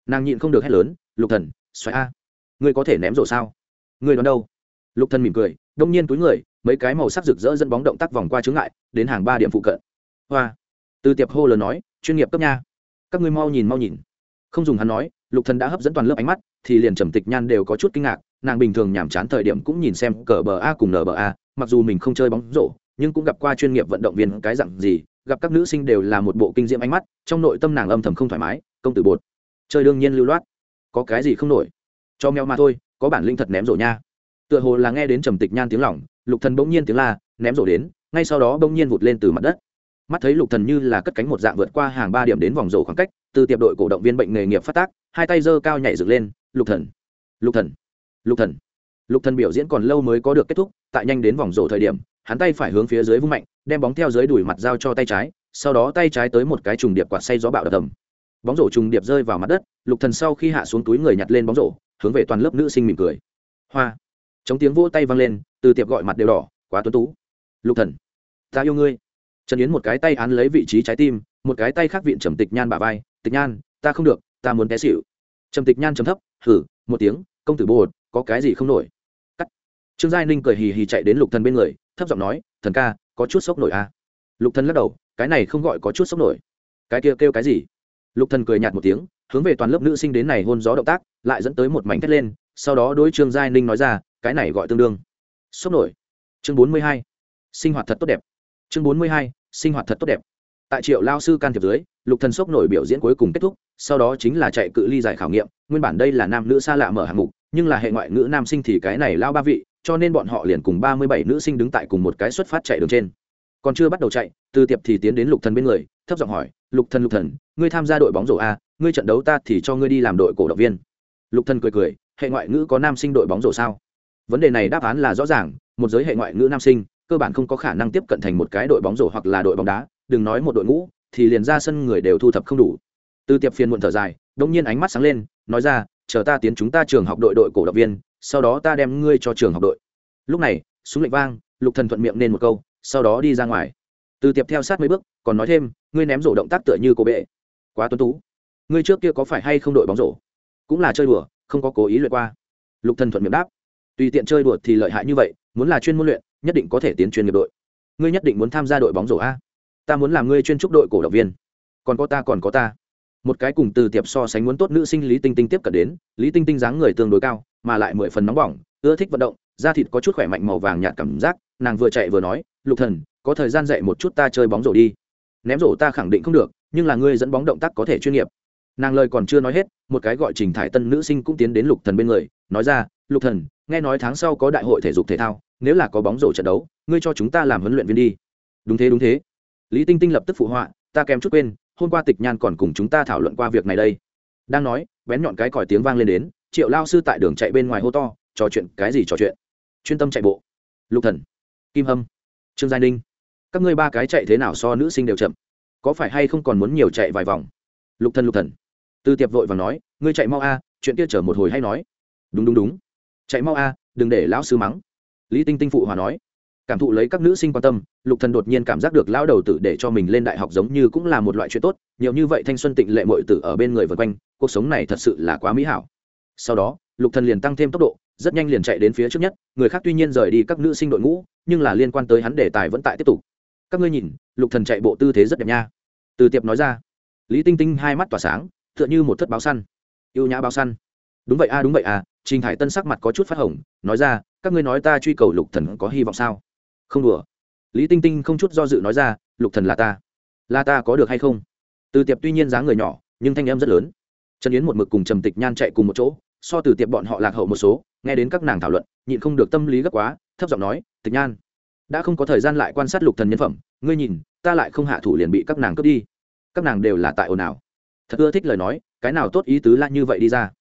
Nàng nhịn không được hét lớn, lục thần, xoáy a, ngươi có thể ném rổ sao? Ngươi đoán đâu? Lục thần mỉm cười, đông nhiên túi người, mấy cái màu sắc rực rỡ dẫn bóng động tác vòng qua chướng ngại, đến hàng ba điểm phụ cận. Hoa, từ tiệp hô lớn nói, chuyên nghiệp cấp nha, các ngươi mau nhìn mau nhìn. Không dùng hắn nói, lục thần đã hấp dẫn toàn lớp ánh mắt, thì liền trầm tịch nhan đều có chút kinh ngạc nàng bình thường nhàm chán thời điểm cũng nhìn xem cờ bờ a cùng nở bờ a, mặc dù mình không chơi bóng rổ, nhưng cũng gặp qua chuyên nghiệp vận động viên cái dặn gì, gặp các nữ sinh đều là một bộ kinh diễm ánh mắt, trong nội tâm nàng âm thầm không thoải mái, công tử bột. Chơi đương nhiên lưu loát. Có cái gì không nổi? Cho mèo mà thôi, có bản linh thật ném rổ nha. Tựa hồ là nghe đến trầm tịch nhan tiếng lỏng, lục thần bỗng nhiên tiếng la, ném rổ đến, ngay sau đó bỗng nhiên vụt lên từ mặt đất. Mắt thấy lục thần như là cất cánh một dạng vượt qua hàng ba điểm đến vòng rổ khoảng cách, từ tiệp đội cổ động viên bệnh nghề nghiệp phát tác, hai tay giơ cao nhảy dựng lên, lục thần! Lục thần! Lục thần. Lục thần biểu diễn còn lâu mới có được kết thúc, tại nhanh đến vòng rổ thời điểm, hắn tay phải hướng phía dưới vung mạnh, đem bóng theo dưới đùi mặt giao cho tay trái, sau đó tay trái tới một cái trùng điệp quạt say gió bạo đập tầm bóng rổ trùng điệp rơi vào mặt đất, lục thần sau khi hạ xuống túi người nhặt lên bóng rổ, hướng về toàn lớp nữ sinh mỉm cười. Hoa. Chống tiếng vỗ tay vang lên, từ tiệp gọi mặt đều đỏ, quá tuấn tú. Lục thần. Ta yêu ngươi. Trần yến một cái tay án lấy vị trí trái tim, một cái tay khác viện trầm tịch nhan bà vai, tịch nhan, ta không được, ta muốn té xỉu. Trầm tịch nhan trầm thấp, hử, một tiếng, công tử bồ có cái gì không nổi. Cắt. Trương giai ninh cười hì hì chạy đến lục thần bên người, thấp giọng nói, thần ca, có chút sốc nổi à? Lục thần lắc đầu, cái này không gọi có chút sốc nổi. Cái kia kêu cái gì? Lục thần cười nhạt một tiếng, hướng về toàn lớp nữ sinh đến này hôn gió động tác, lại dẫn tới một mảnh thét lên, sau đó đối trương giai ninh nói ra, cái này gọi tương đương. Sốc nổi. Chương bốn mươi hai. Sinh hoạt thật tốt đẹp. Chương bốn mươi hai. Sinh hoạt thật tốt đẹp. Tại triệu lao sư can thiệp dưới, lục thần sốc nổi biểu diễn cuối cùng kết thúc, sau đó chính là chạy cự ly giải khảo nghiệm, nguyên bản đây là nam nữ xa lạ mở hạng mục nhưng là hệ ngoại ngữ nam sinh thì cái này lao ba vị, cho nên bọn họ liền cùng ba mươi bảy nữ sinh đứng tại cùng một cái xuất phát chạy đường trên. Còn chưa bắt đầu chạy, từ tiệp thì tiến đến lục thần bên người, thấp giọng hỏi, lục thần lục thần, ngươi tham gia đội bóng rổ a, ngươi trận đấu ta thì cho ngươi đi làm đội cổ động viên. Lục thần cười cười, hệ ngoại ngữ có nam sinh đội bóng rổ sao? Vấn đề này đáp án là rõ ràng, một giới hệ ngoại ngữ nam sinh, cơ bản không có khả năng tiếp cận thành một cái đội bóng rổ hoặc là đội bóng đá, đừng nói một đội ngũ, thì liền ra sân người đều thu thập không đủ. Từ tiệp phiền muộn thở dài đông nhiên ánh mắt sáng lên, nói ra chờ ta tiến chúng ta trường học đội đội cổ động viên, sau đó ta đem ngươi cho trường học đội. Lúc này, súng lệnh vang, lục thần thuận miệng nên một câu, sau đó đi ra ngoài. Từ tiệp theo sát mấy bước, còn nói thêm, ngươi ném rổ động tác tựa như cô bệ. Quá tuấn tú. Ngươi trước kia có phải hay không đội bóng rổ? Cũng là chơi đùa, không có cố ý luyện qua. Lục thần thuận miệng đáp, tùy tiện chơi đùa thì lợi hại như vậy, muốn là chuyên môn luyện, nhất định có thể tiến chuyên nghiệp đội. Ngươi nhất định muốn tham gia đội bóng rổ a. Ta muốn làm ngươi chuyên trúc đội cổ động viên. Còn có ta, còn có ta một cái cùng từ tiệp so sánh muốn tốt nữ sinh lý tinh tinh tiếp cận đến, lý tinh tinh dáng người tương đối cao, mà lại mười phần nóng bỏng, ưa thích vận động, da thịt có chút khỏe mạnh màu vàng nhạt cảm giác, nàng vừa chạy vừa nói, lục thần, có thời gian dạy một chút ta chơi bóng rổ đi. Ném rổ ta khẳng định không được, nhưng là ngươi dẫn bóng động tác có thể chuyên nghiệp. Nàng lời còn chưa nói hết, một cái gọi trình thải tân nữ sinh cũng tiến đến lục thần bên người, nói ra, lục thần, nghe nói tháng sau có đại hội thể dục thể thao, nếu là có bóng rổ trận đấu, ngươi cho chúng ta làm huấn luyện viên đi. Đúng thế đúng thế. Lý tinh tinh lập tức phụ họa, ta kèm chút quên hôm qua tịch nhan còn cùng chúng ta thảo luận qua việc này đây. Đang nói, bén nhọn cái còi tiếng vang lên đến, triệu lao sư tại đường chạy bên ngoài hô to, trò chuyện, cái gì trò chuyện? Chuyên tâm chạy bộ. Lục thần, kim hâm, trương giai ninh. Các ngươi ba cái chạy thế nào so nữ sinh đều chậm? Có phải hay không còn muốn nhiều chạy vài vòng? Lục thần lục thần. Tư tiệp vội vàng nói, ngươi chạy mau a, chuyện kia chở một hồi hay nói. Đúng đúng đúng. Chạy mau a, đừng để lão sư mắng. Lý tinh tinh phụ hòa nói cảm thụ lấy các nữ sinh quan tâm, lục thần đột nhiên cảm giác được lão đầu tử để cho mình lên đại học giống như cũng là một loại chuyện tốt, nhiều như vậy thanh xuân tịnh lệ mội tử ở bên người vượt quanh, cuộc sống này thật sự là quá mỹ hảo. Sau đó, lục thần liền tăng thêm tốc độ, rất nhanh liền chạy đến phía trước nhất, người khác tuy nhiên rời đi các nữ sinh đội ngũ, nhưng là liên quan tới hắn đề tài vẫn tại tiếp tục. Các ngươi nhìn, lục thần chạy bộ tư thế rất đẹp nha. Từ tiệp nói ra, lý tinh tinh hai mắt tỏa sáng, tựa như một thất báo săn. Yêu nhã báo săn. Đúng vậy a, đúng vậy a, trình hải tân sắc mặt có chút phát hồng, nói ra, các ngươi nói ta truy cầu lục thần có hy vọng sao? Không đùa. Lý tinh tinh không chút do dự nói ra, lục thần là ta. Là ta có được hay không? Từ tiệp tuy nhiên dáng người nhỏ, nhưng thanh em rất lớn. Trần yến một mực cùng trầm tịch nhan chạy cùng một chỗ, so từ tiệp bọn họ lạc hậu một số, nghe đến các nàng thảo luận, nhịn không được tâm lý gấp quá, thấp giọng nói, tịch nhan, đã không có thời gian lại quan sát lục thần nhân phẩm, ngươi nhìn, ta lại không hạ thủ liền bị các nàng cướp đi. Các nàng đều là tại ồn ào. Thật ưa thích lời nói, cái nào tốt ý tứ lại như vậy đi ra.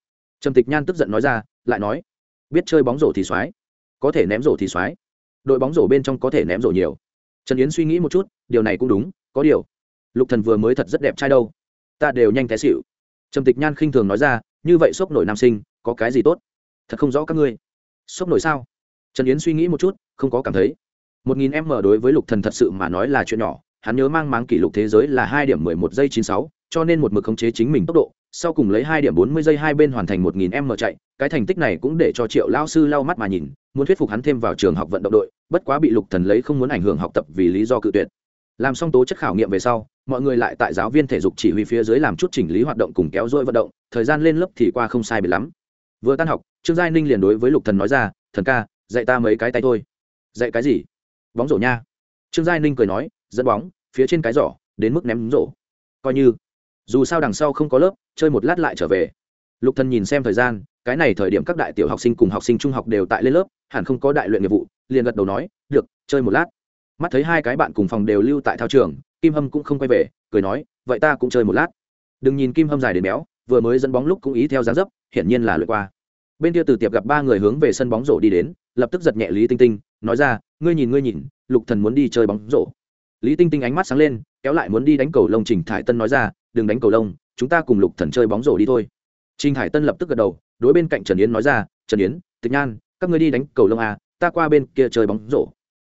Trầm tịch nhan tức giận nói ra, lại nói, biết chơi bóng rổ thì soái có thể ném rổ thì soái đội bóng rổ bên trong có thể ném rổ nhiều. Trần yến suy nghĩ một chút, điều này cũng đúng, có điều. Lục thần vừa mới thật rất đẹp trai đâu. Ta đều nhanh té xỉu. Trầm tịch nhan khinh thường nói ra, như vậy sốc nổi nam sinh, có cái gì tốt? Thật không rõ các ngươi. Sốc nổi sao? Trần yến suy nghĩ một chút, không có cảm thấy. Một nghìn m đối với lục thần thật sự mà nói là chuyện nhỏ, hắn nhớ mang máng kỷ lục thế giới là hai điểm mười một giây chín sáu, cho nên một mực khống chế chính mình tốc độ sau cùng lấy hai điểm bốn mươi giây hai bên hoàn thành một nghìn m chạy, cái thành tích này cũng để cho triệu lao sư lau mắt mà nhìn, muốn thuyết phục hắn thêm vào trường học vận động đội, bất quá bị lục thần lấy không muốn ảnh hưởng học tập vì lý do cự tuyệt. Làm xong tố chất khảo nghiệm về sau, mọi người lại tại giáo viên thể dục chỉ huy phía dưới làm chút chỉnh lý hoạt động cùng kéo dôi vận động, thời gian lên lớp thì qua không sai biệt lắm. Vừa tan học, trương giai ninh liền đối với lục thần nói ra, thần ca, dạy ta mấy cái tay thôi. Dạy cái gì? Bóng rổ nha. Trương giai ninh cười nói, dẫn bóng, phía trên cái giỏ, đến mức ném rổ. Coi như dù sao đằng sau không có lớp, chơi một lát lại trở về. Lục thần nhìn xem thời gian, cái này thời điểm các đại tiểu học sinh cùng học sinh trung học đều tại lên lớp, hẳn không có đại luyện nghiệp vụ, liền gật đầu nói, được, chơi một lát. Mắt thấy hai cái bạn cùng phòng đều lưu tại thao trường, kim hâm cũng không quay về, cười nói, vậy ta cũng chơi một lát. Đừng nhìn kim hâm dài đến béo, vừa mới dẫn bóng lúc cũng ý theo dáng dấp, hiển nhiên là lượt qua. Bên kia từ tiệp gặp ba người hướng về sân bóng rổ đi đến, lập tức giật nhẹ lý tinh tinh, nói ra, ngươi nhìn ngươi nhìn, lục thần muốn đi chơi bóng rổ. Lý tinh tinh ánh mắt sáng lên, kéo lại muốn đi đánh cầu lông trình thải tân nói ra đừng đánh cầu lông, chúng ta cùng lục thần chơi bóng rổ đi thôi. Trình Hải tân lập tức gật đầu, đối bên cạnh trần yến nói ra, trần yến, tịch nhan, các ngươi đi đánh cầu lông à ta qua bên kia chơi bóng rổ.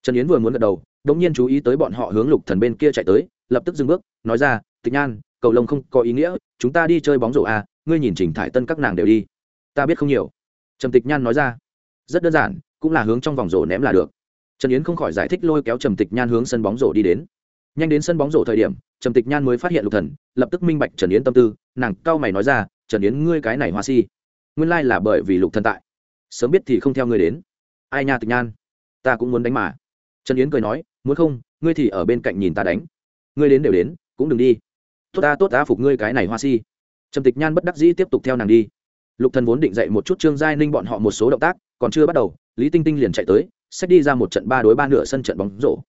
Trần yến vừa muốn gật đầu đống nhiên chú ý tới bọn họ hướng lục thần bên kia chạy tới, lập tức dừng bước, nói ra, tịch nhan, cầu lông không có ý nghĩa, chúng ta đi chơi bóng rổ à ngươi nhìn trình thải tân các nàng đều đi. Ta biết không nhiều. Trầm tịch nhan nói ra, rất đơn giản, cũng là hướng trong vòng rổ ném là được. Trần yến không khỏi giải thích lôi kéo trầm tịch nhan hướng sân bóng rổ đi đến nhanh đến sân bóng rổ thời điểm, trầm tịch nhan mới phát hiện lục thần, lập tức minh bạch trần yến tâm tư, nàng cao mày nói ra, trần yến, ngươi cái này hoa si, nguyên lai là bởi vì lục thần tại. Sớm biết thì không theo ngươi đến. Ai nha tịch nhan, ta cũng muốn đánh mà. Trần yến cười nói, muốn không, ngươi thì ở bên cạnh nhìn ta đánh. Ngươi đến đều đến, cũng đừng đi. Tốt ta tốt ta phục ngươi cái này hoa si. Trầm tịch nhan bất đắc dĩ tiếp tục theo nàng đi. Lục thần vốn định dạy một chút trương giai ninh bọn họ một số động tác, còn chưa bắt đầu, lý tinh tinh liền chạy tới xét đi ra một trận ba đối ba nửa sân trận bóng rổ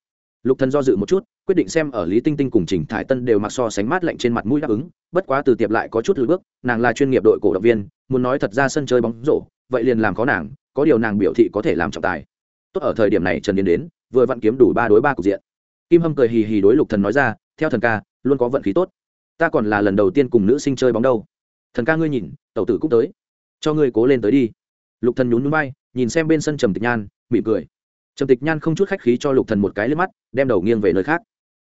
lục thần do dự một chút, quyết định xem ở lý tinh tinh cùng trình thải tân đều mặc so sánh mát lạnh trên mặt mũi đáp ứng, bất quá từ tiệp lại có chút lùi bước, nàng là chuyên nghiệp đội cổ động viên, muốn nói thật ra sân chơi bóng rổ, vậy liền làm có nàng, có điều nàng biểu thị có thể làm trọng tài. Tốt ở thời điểm này trần điền đến, vừa vặn kiếm đủ ba đối ba cục diện. Kim hâm cười hì hì đối lục thần nói ra, theo thần ca, luôn có vận khí tốt. Ta còn là lần đầu tiên cùng nữ sinh chơi bóng đâu. Thần ca ngươi nhìn, tẩu tử cũng tới. Cho ngươi cố lên tới đi. Lục thần nhún nhún bay nhìn xem bên sân trầm tịch nhan, mỉm cười trầm tịch nhan không chút khách khí cho lục thần một cái lên mắt, đem đầu nghiêng về nơi khác.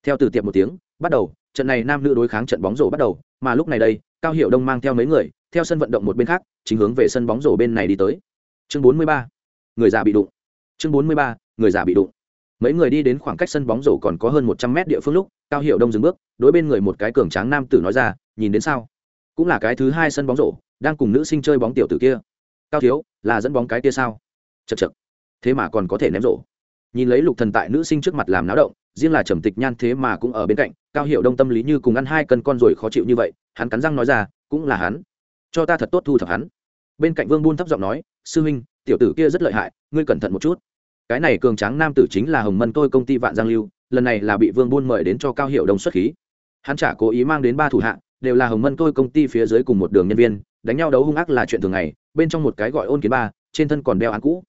Theo từ tiệp một tiếng, bắt đầu, trận này nam nữ đối kháng trận bóng rổ bắt đầu, mà lúc này đây, cao hiệu đông mang theo mấy người, theo sân vận động một bên khác, chính hướng về sân bóng rổ bên này đi tới. Chương bốn mươi ba, người già bị đụng. Chương bốn mươi ba, người già bị đụng. Mấy người đi đến khoảng cách sân bóng rổ còn có hơn một trăm mét địa phương lúc, cao hiệu đông dừng bước, đối bên người một cái cường tráng nam tử nói ra, nhìn đến sao? Cũng là cái thứ hai sân bóng rổ, đang cùng nữ sinh chơi bóng tiểu tử kia. Cao thiếu, là dẫn bóng cái kia sao? Chật chật thế mà còn có thể ném rổ. Nhìn lấy lục thần tại nữ sinh trước mặt làm náo động, riêng là trầm tịch nhan thế mà cũng ở bên cạnh, cao hiệu đông tâm lý như cùng ăn hai cân con rồi khó chịu như vậy, hắn cắn răng nói ra, cũng là hắn. Cho ta thật tốt thu thập hắn. Bên cạnh vương buôn thấp giọng nói, sư huynh, tiểu tử kia rất lợi hại, ngươi cẩn thận một chút. Cái này cường tráng nam tử chính là hồng mân tôi công ty vạn giang lưu, lần này là bị vương buôn mời đến cho cao hiệu đông xuất khí. Hắn chả cố ý mang đến ba thủ hạ, đều là hồng mân tôi công ty phía dưới cùng một đường nhân viên, đánh nhau đấu hung ác là chuyện thường ngày, bên trong một cái gọi ôn kiến ba, trên thân còn đeo án cũ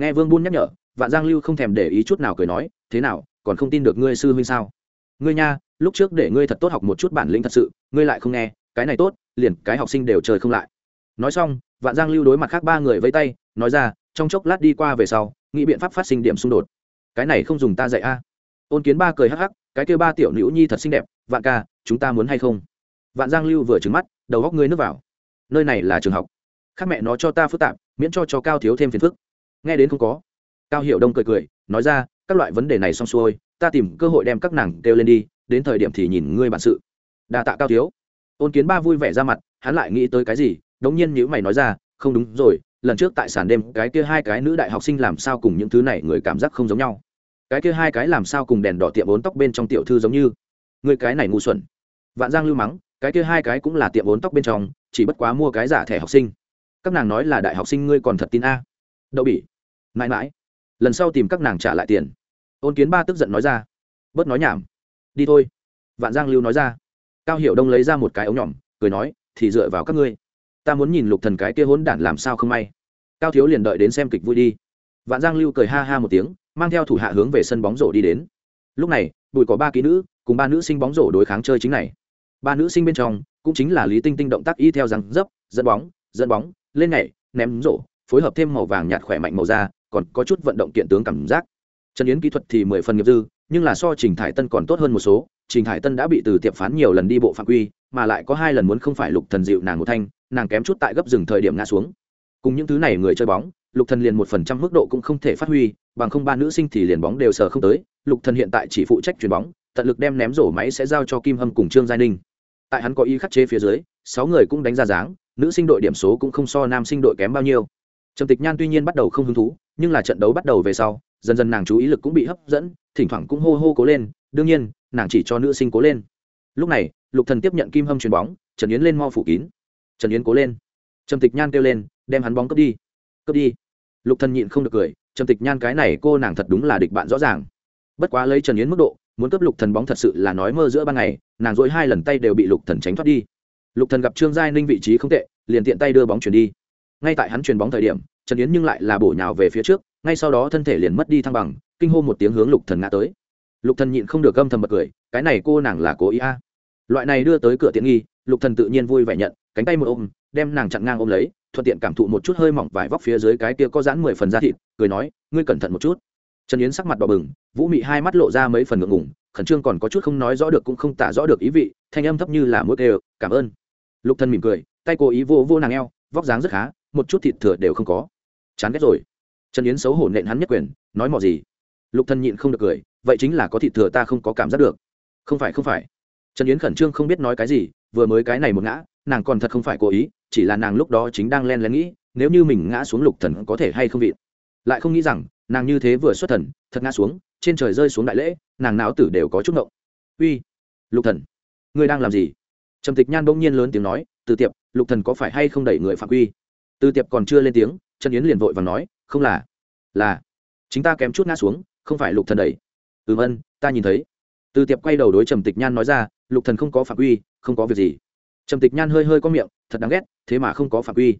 nghe vương buôn nhắc nhở, vạn giang lưu không thèm để ý chút nào cười nói, thế nào, còn không tin được ngươi sư huynh sao? Ngươi nha, lúc trước để ngươi thật tốt học một chút bản lĩnh thật sự, ngươi lại không nghe, cái này tốt, liền cái học sinh đều trời không lại. Nói xong, vạn giang lưu đối mặt khác ba người vây tay, nói ra, trong chốc lát đi qua về sau, nghĩ biện pháp phát sinh điểm xung đột. Cái này không dùng ta dạy a. Ôn kiến ba cười hắc hắc, cái kêu ba tiểu nữ nhi thật xinh đẹp, vạn ca, chúng ta muốn hay không? Vạn giang lưu vừa trứng mắt, đầu góc ngươi nước vào. Nơi này là trường học. Khác mẹ nó cho ta phức tạp, miễn cho cho cao thiếu thêm phiền phức nghe đến không có. Cao hiệu đông cười cười, nói ra, các loại vấn đề này xong xuôi, ta tìm cơ hội đem các nàng kêu lên đi, đến thời điểm thì nhìn ngươi bản sự. Đà tạ cao thiếu. Ôn kiến ba vui vẻ ra mặt, hắn lại nghĩ tới cái gì, đống nhiên nhữ mày nói ra, không đúng rồi, lần trước tại sàn đêm, cái kia hai cái nữ đại học sinh làm sao cùng những thứ này người cảm giác không giống nhau? Cái kia hai cái làm sao cùng đèn đỏ tiệm bốn tóc bên trong tiểu thư giống như? Người cái này ngu xuẩn. Vạn giang lưu mắng, cái kia hai cái cũng là tiệm bốn tóc bên trong, chỉ bất quá mua cái giả thẻ học sinh. Các nàng nói là đại học sinh ngươi còn thật tin a? Đậu bỉ mãi mãi. Lần sau tìm các nàng trả lại tiền. Ôn kiến ba tức giận nói ra, bớt nói nhảm. Đi thôi. Vạn giang lưu nói ra. Cao hiểu đông lấy ra một cái ống nhỏm cười nói, thì dựa vào các ngươi. Ta muốn nhìn lục thần cái kia hỗn đản làm sao không may. Cao thiếu liền đợi đến xem kịch vui đi. Vạn giang lưu cười ha ha một tiếng, mang theo thủ hạ hướng về sân bóng rổ đi đến. Lúc này bùi có ba kỹ nữ cùng ba nữ sinh bóng rổ đối kháng chơi chính này. Ba nữ sinh bên trong cũng chính là lý tinh tinh động tác y theo rằng dấp, dẫn bóng dẫn bóng, lên nhảy, ném rổ, phối hợp thêm màu vàng nhạt khỏe mạnh màu da còn có chút vận động kiện tướng cảm giác. Trần yến kỹ thuật thì mười phần nghiệp dư, nhưng là so trình thải tân còn tốt hơn một số. Trình thải tân đã bị từ tiệp phán nhiều lần đi bộ phạm quy, mà lại có hai lần muốn không phải lục thần dịu nàng một thanh, nàng kém chút tại gấp rừng thời điểm ngã xuống. Cùng những thứ này người chơi bóng, lục thần liền một phần trăm mức độ cũng không thể phát huy, bằng không ba nữ sinh thì liền bóng đều sờ không tới. Lục thần hiện tại chỉ phụ trách chuyền bóng, tận lực đem ném rổ máy sẽ giao cho kim hâm cùng trương giai ninh. Tại hắn có ý khắc chế phía dưới, sáu người cũng đánh ra dáng, nữ sinh đội điểm số cũng không so nam sinh đội kém bao nhiêu. Trầm tịch nhan tuy nhiên bắt đầu không hứng thú nhưng là trận đấu bắt đầu về sau, dần dần nàng chú ý lực cũng bị hấp dẫn, thỉnh thoảng cũng hô hô cố lên, đương nhiên, nàng chỉ cho nữ sinh cố lên. Lúc này, lục thần tiếp nhận kim hâm chuyền bóng, trần yến lên mo phủ kín. Trần yến cố lên. Trầm tịch nhan kêu lên, đem hắn bóng cướp đi. Cướp đi. Lục thần nhịn không được cười, trầm tịch nhan cái này cô nàng thật đúng là địch bạn rõ ràng. Bất quá lấy trần yến mức độ, muốn cướp lục thần bóng thật sự là nói mơ giữa ban ngày, nàng dối hai lần tay đều bị lục thần tránh thoát đi. Lục thần gặp trương giai ninh vị trí không tệ, liền tiện tay đưa bóng chuyển đi. Ngay tại hắn chuyền bóng thời điểm trần yến nhưng lại là bổ nhào về phía trước, ngay sau đó thân thể liền mất đi thăng bằng, kinh hô một tiếng hướng lục thần ngã tới. Lục thần nhịn không được âm thầm bật cười, cái này cô nàng là cố ý a. Loại này đưa tới cửa tiện nghi, lục thần tự nhiên vui vẻ nhận, cánh tay một ôm, đem nàng chặn ngang ôm lấy, thuận tiện cảm thụ một chút hơi mỏng vải vóc phía dưới cái kia có giãn mười phần da thịt, cười nói, ngươi cẩn thận một chút. Trần yến sắc mặt đỏ bừng, vũ mị hai mắt lộ ra mấy phần ngượng ngùng, khẩn trương còn có chút không nói rõ được cũng không tả rõ được ý vị, thanh âm thấp như là mũi đều cảm ơn. Lục thần mỉm cười, tay cố ý vô vô nàng eo, vóc dáng rất khá một chút thịt thừa đều không có. Chán ghét rồi. Trần yến xấu hổ nện hắn nhất quyền, nói mò gì? Lục thần nhịn không được cười, vậy chính là có thịt thừa ta không có cảm giác được. Không phải không phải. Trần yến khẩn trương không biết nói cái gì, vừa mới cái này một ngã, nàng còn thật không phải cố ý, chỉ là nàng lúc đó chính đang len lén nghĩ, nếu như mình ngã xuống lục thần có thể hay không vịn. Lại không nghĩ rằng, nàng như thế vừa xuất thần, thật ngã xuống, trên trời rơi xuống đại lễ, nàng não tử đều có chút ngộng. Uy, lục thần, ngươi đang làm gì? Trầm tịch nhan bỗng nhiên lớn tiếng nói, từ tiệp, lục thần có phải hay không đẩy người phạm quy? Từ tiệp còn chưa lên tiếng, trần yến liền vội và nói, không là là, chính ta kém chút ngã xuống, không phải lục thần đẩy. Ừm ân, ta nhìn thấy. Từ tiệp quay đầu đối trầm tịch nhan nói ra, lục thần không có phạm quy, không có việc gì. Trầm tịch nhan hơi hơi có miệng, thật đáng ghét, thế mà không có phạm quy.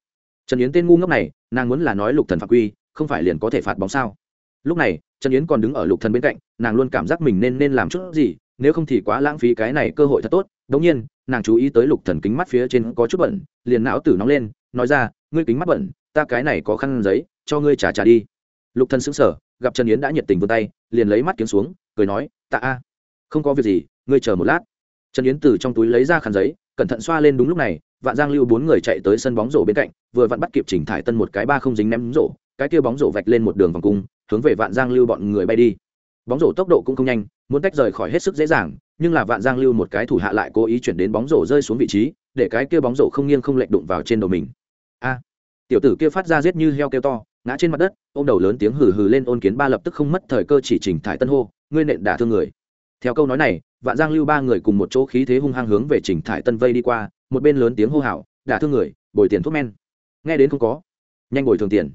Trần yến tên ngu ngốc này, nàng muốn là nói lục thần phạm quy, không phải liền có thể phạt bóng sao? Lúc này, trần yến còn đứng ở lục thần bên cạnh, nàng luôn cảm giác mình nên nên làm chút gì, nếu không thì quá lãng phí cái này cơ hội thật tốt. Đống nhiên, nàng chú ý tới lục thần kính mắt phía trên có chút bẩn, liền não tử nóng lên, nói ra ngươi kính mắt bẩn, ta cái này có khăn giấy, cho ngươi trả trả đi. Lục thần sững sờ, gặp trần yến đã nhiệt tình vươn tay, liền lấy mắt kiếm xuống, cười nói, tạ a, không có việc gì, ngươi chờ một lát. Trần yến từ trong túi lấy ra khăn giấy, cẩn thận xoa lên đúng lúc này, vạn giang lưu bốn người chạy tới sân bóng rổ bên cạnh, vừa vặn bắt kịp chỉnh thải tân một cái ba không dính ném rổ, cái kia bóng rổ vạch lên một đường vòng cung, hướng về vạn giang lưu bọn người bay đi. Bóng rổ tốc độ cũng không nhanh, muốn tách rời khỏi hết sức dễ dàng, nhưng là vạn giang lưu một cái thủ hạ lại cố ý chuyển đến bóng rổ rơi xuống vị trí, để cái kia bóng rổ không nghiêng không lệch đụng vào trên đầu mình a, tiểu tử kia phát ra giết như heo kêu to, ngã trên mặt đất, ôm đầu lớn tiếng hừ hừ lên ôn kiến ba lập tức không mất thời cơ chỉ chỉnh thải tân hô, ngươi nện đả thương người. Theo câu nói này, vạn giang lưu ba người cùng một chỗ khí thế hung hăng hướng về chỉnh thải tân vây đi qua, một bên lớn tiếng hô hào, đả thương người, bồi tiền thuốc men. Nghe đến không có, nhanh bồi thường tiền.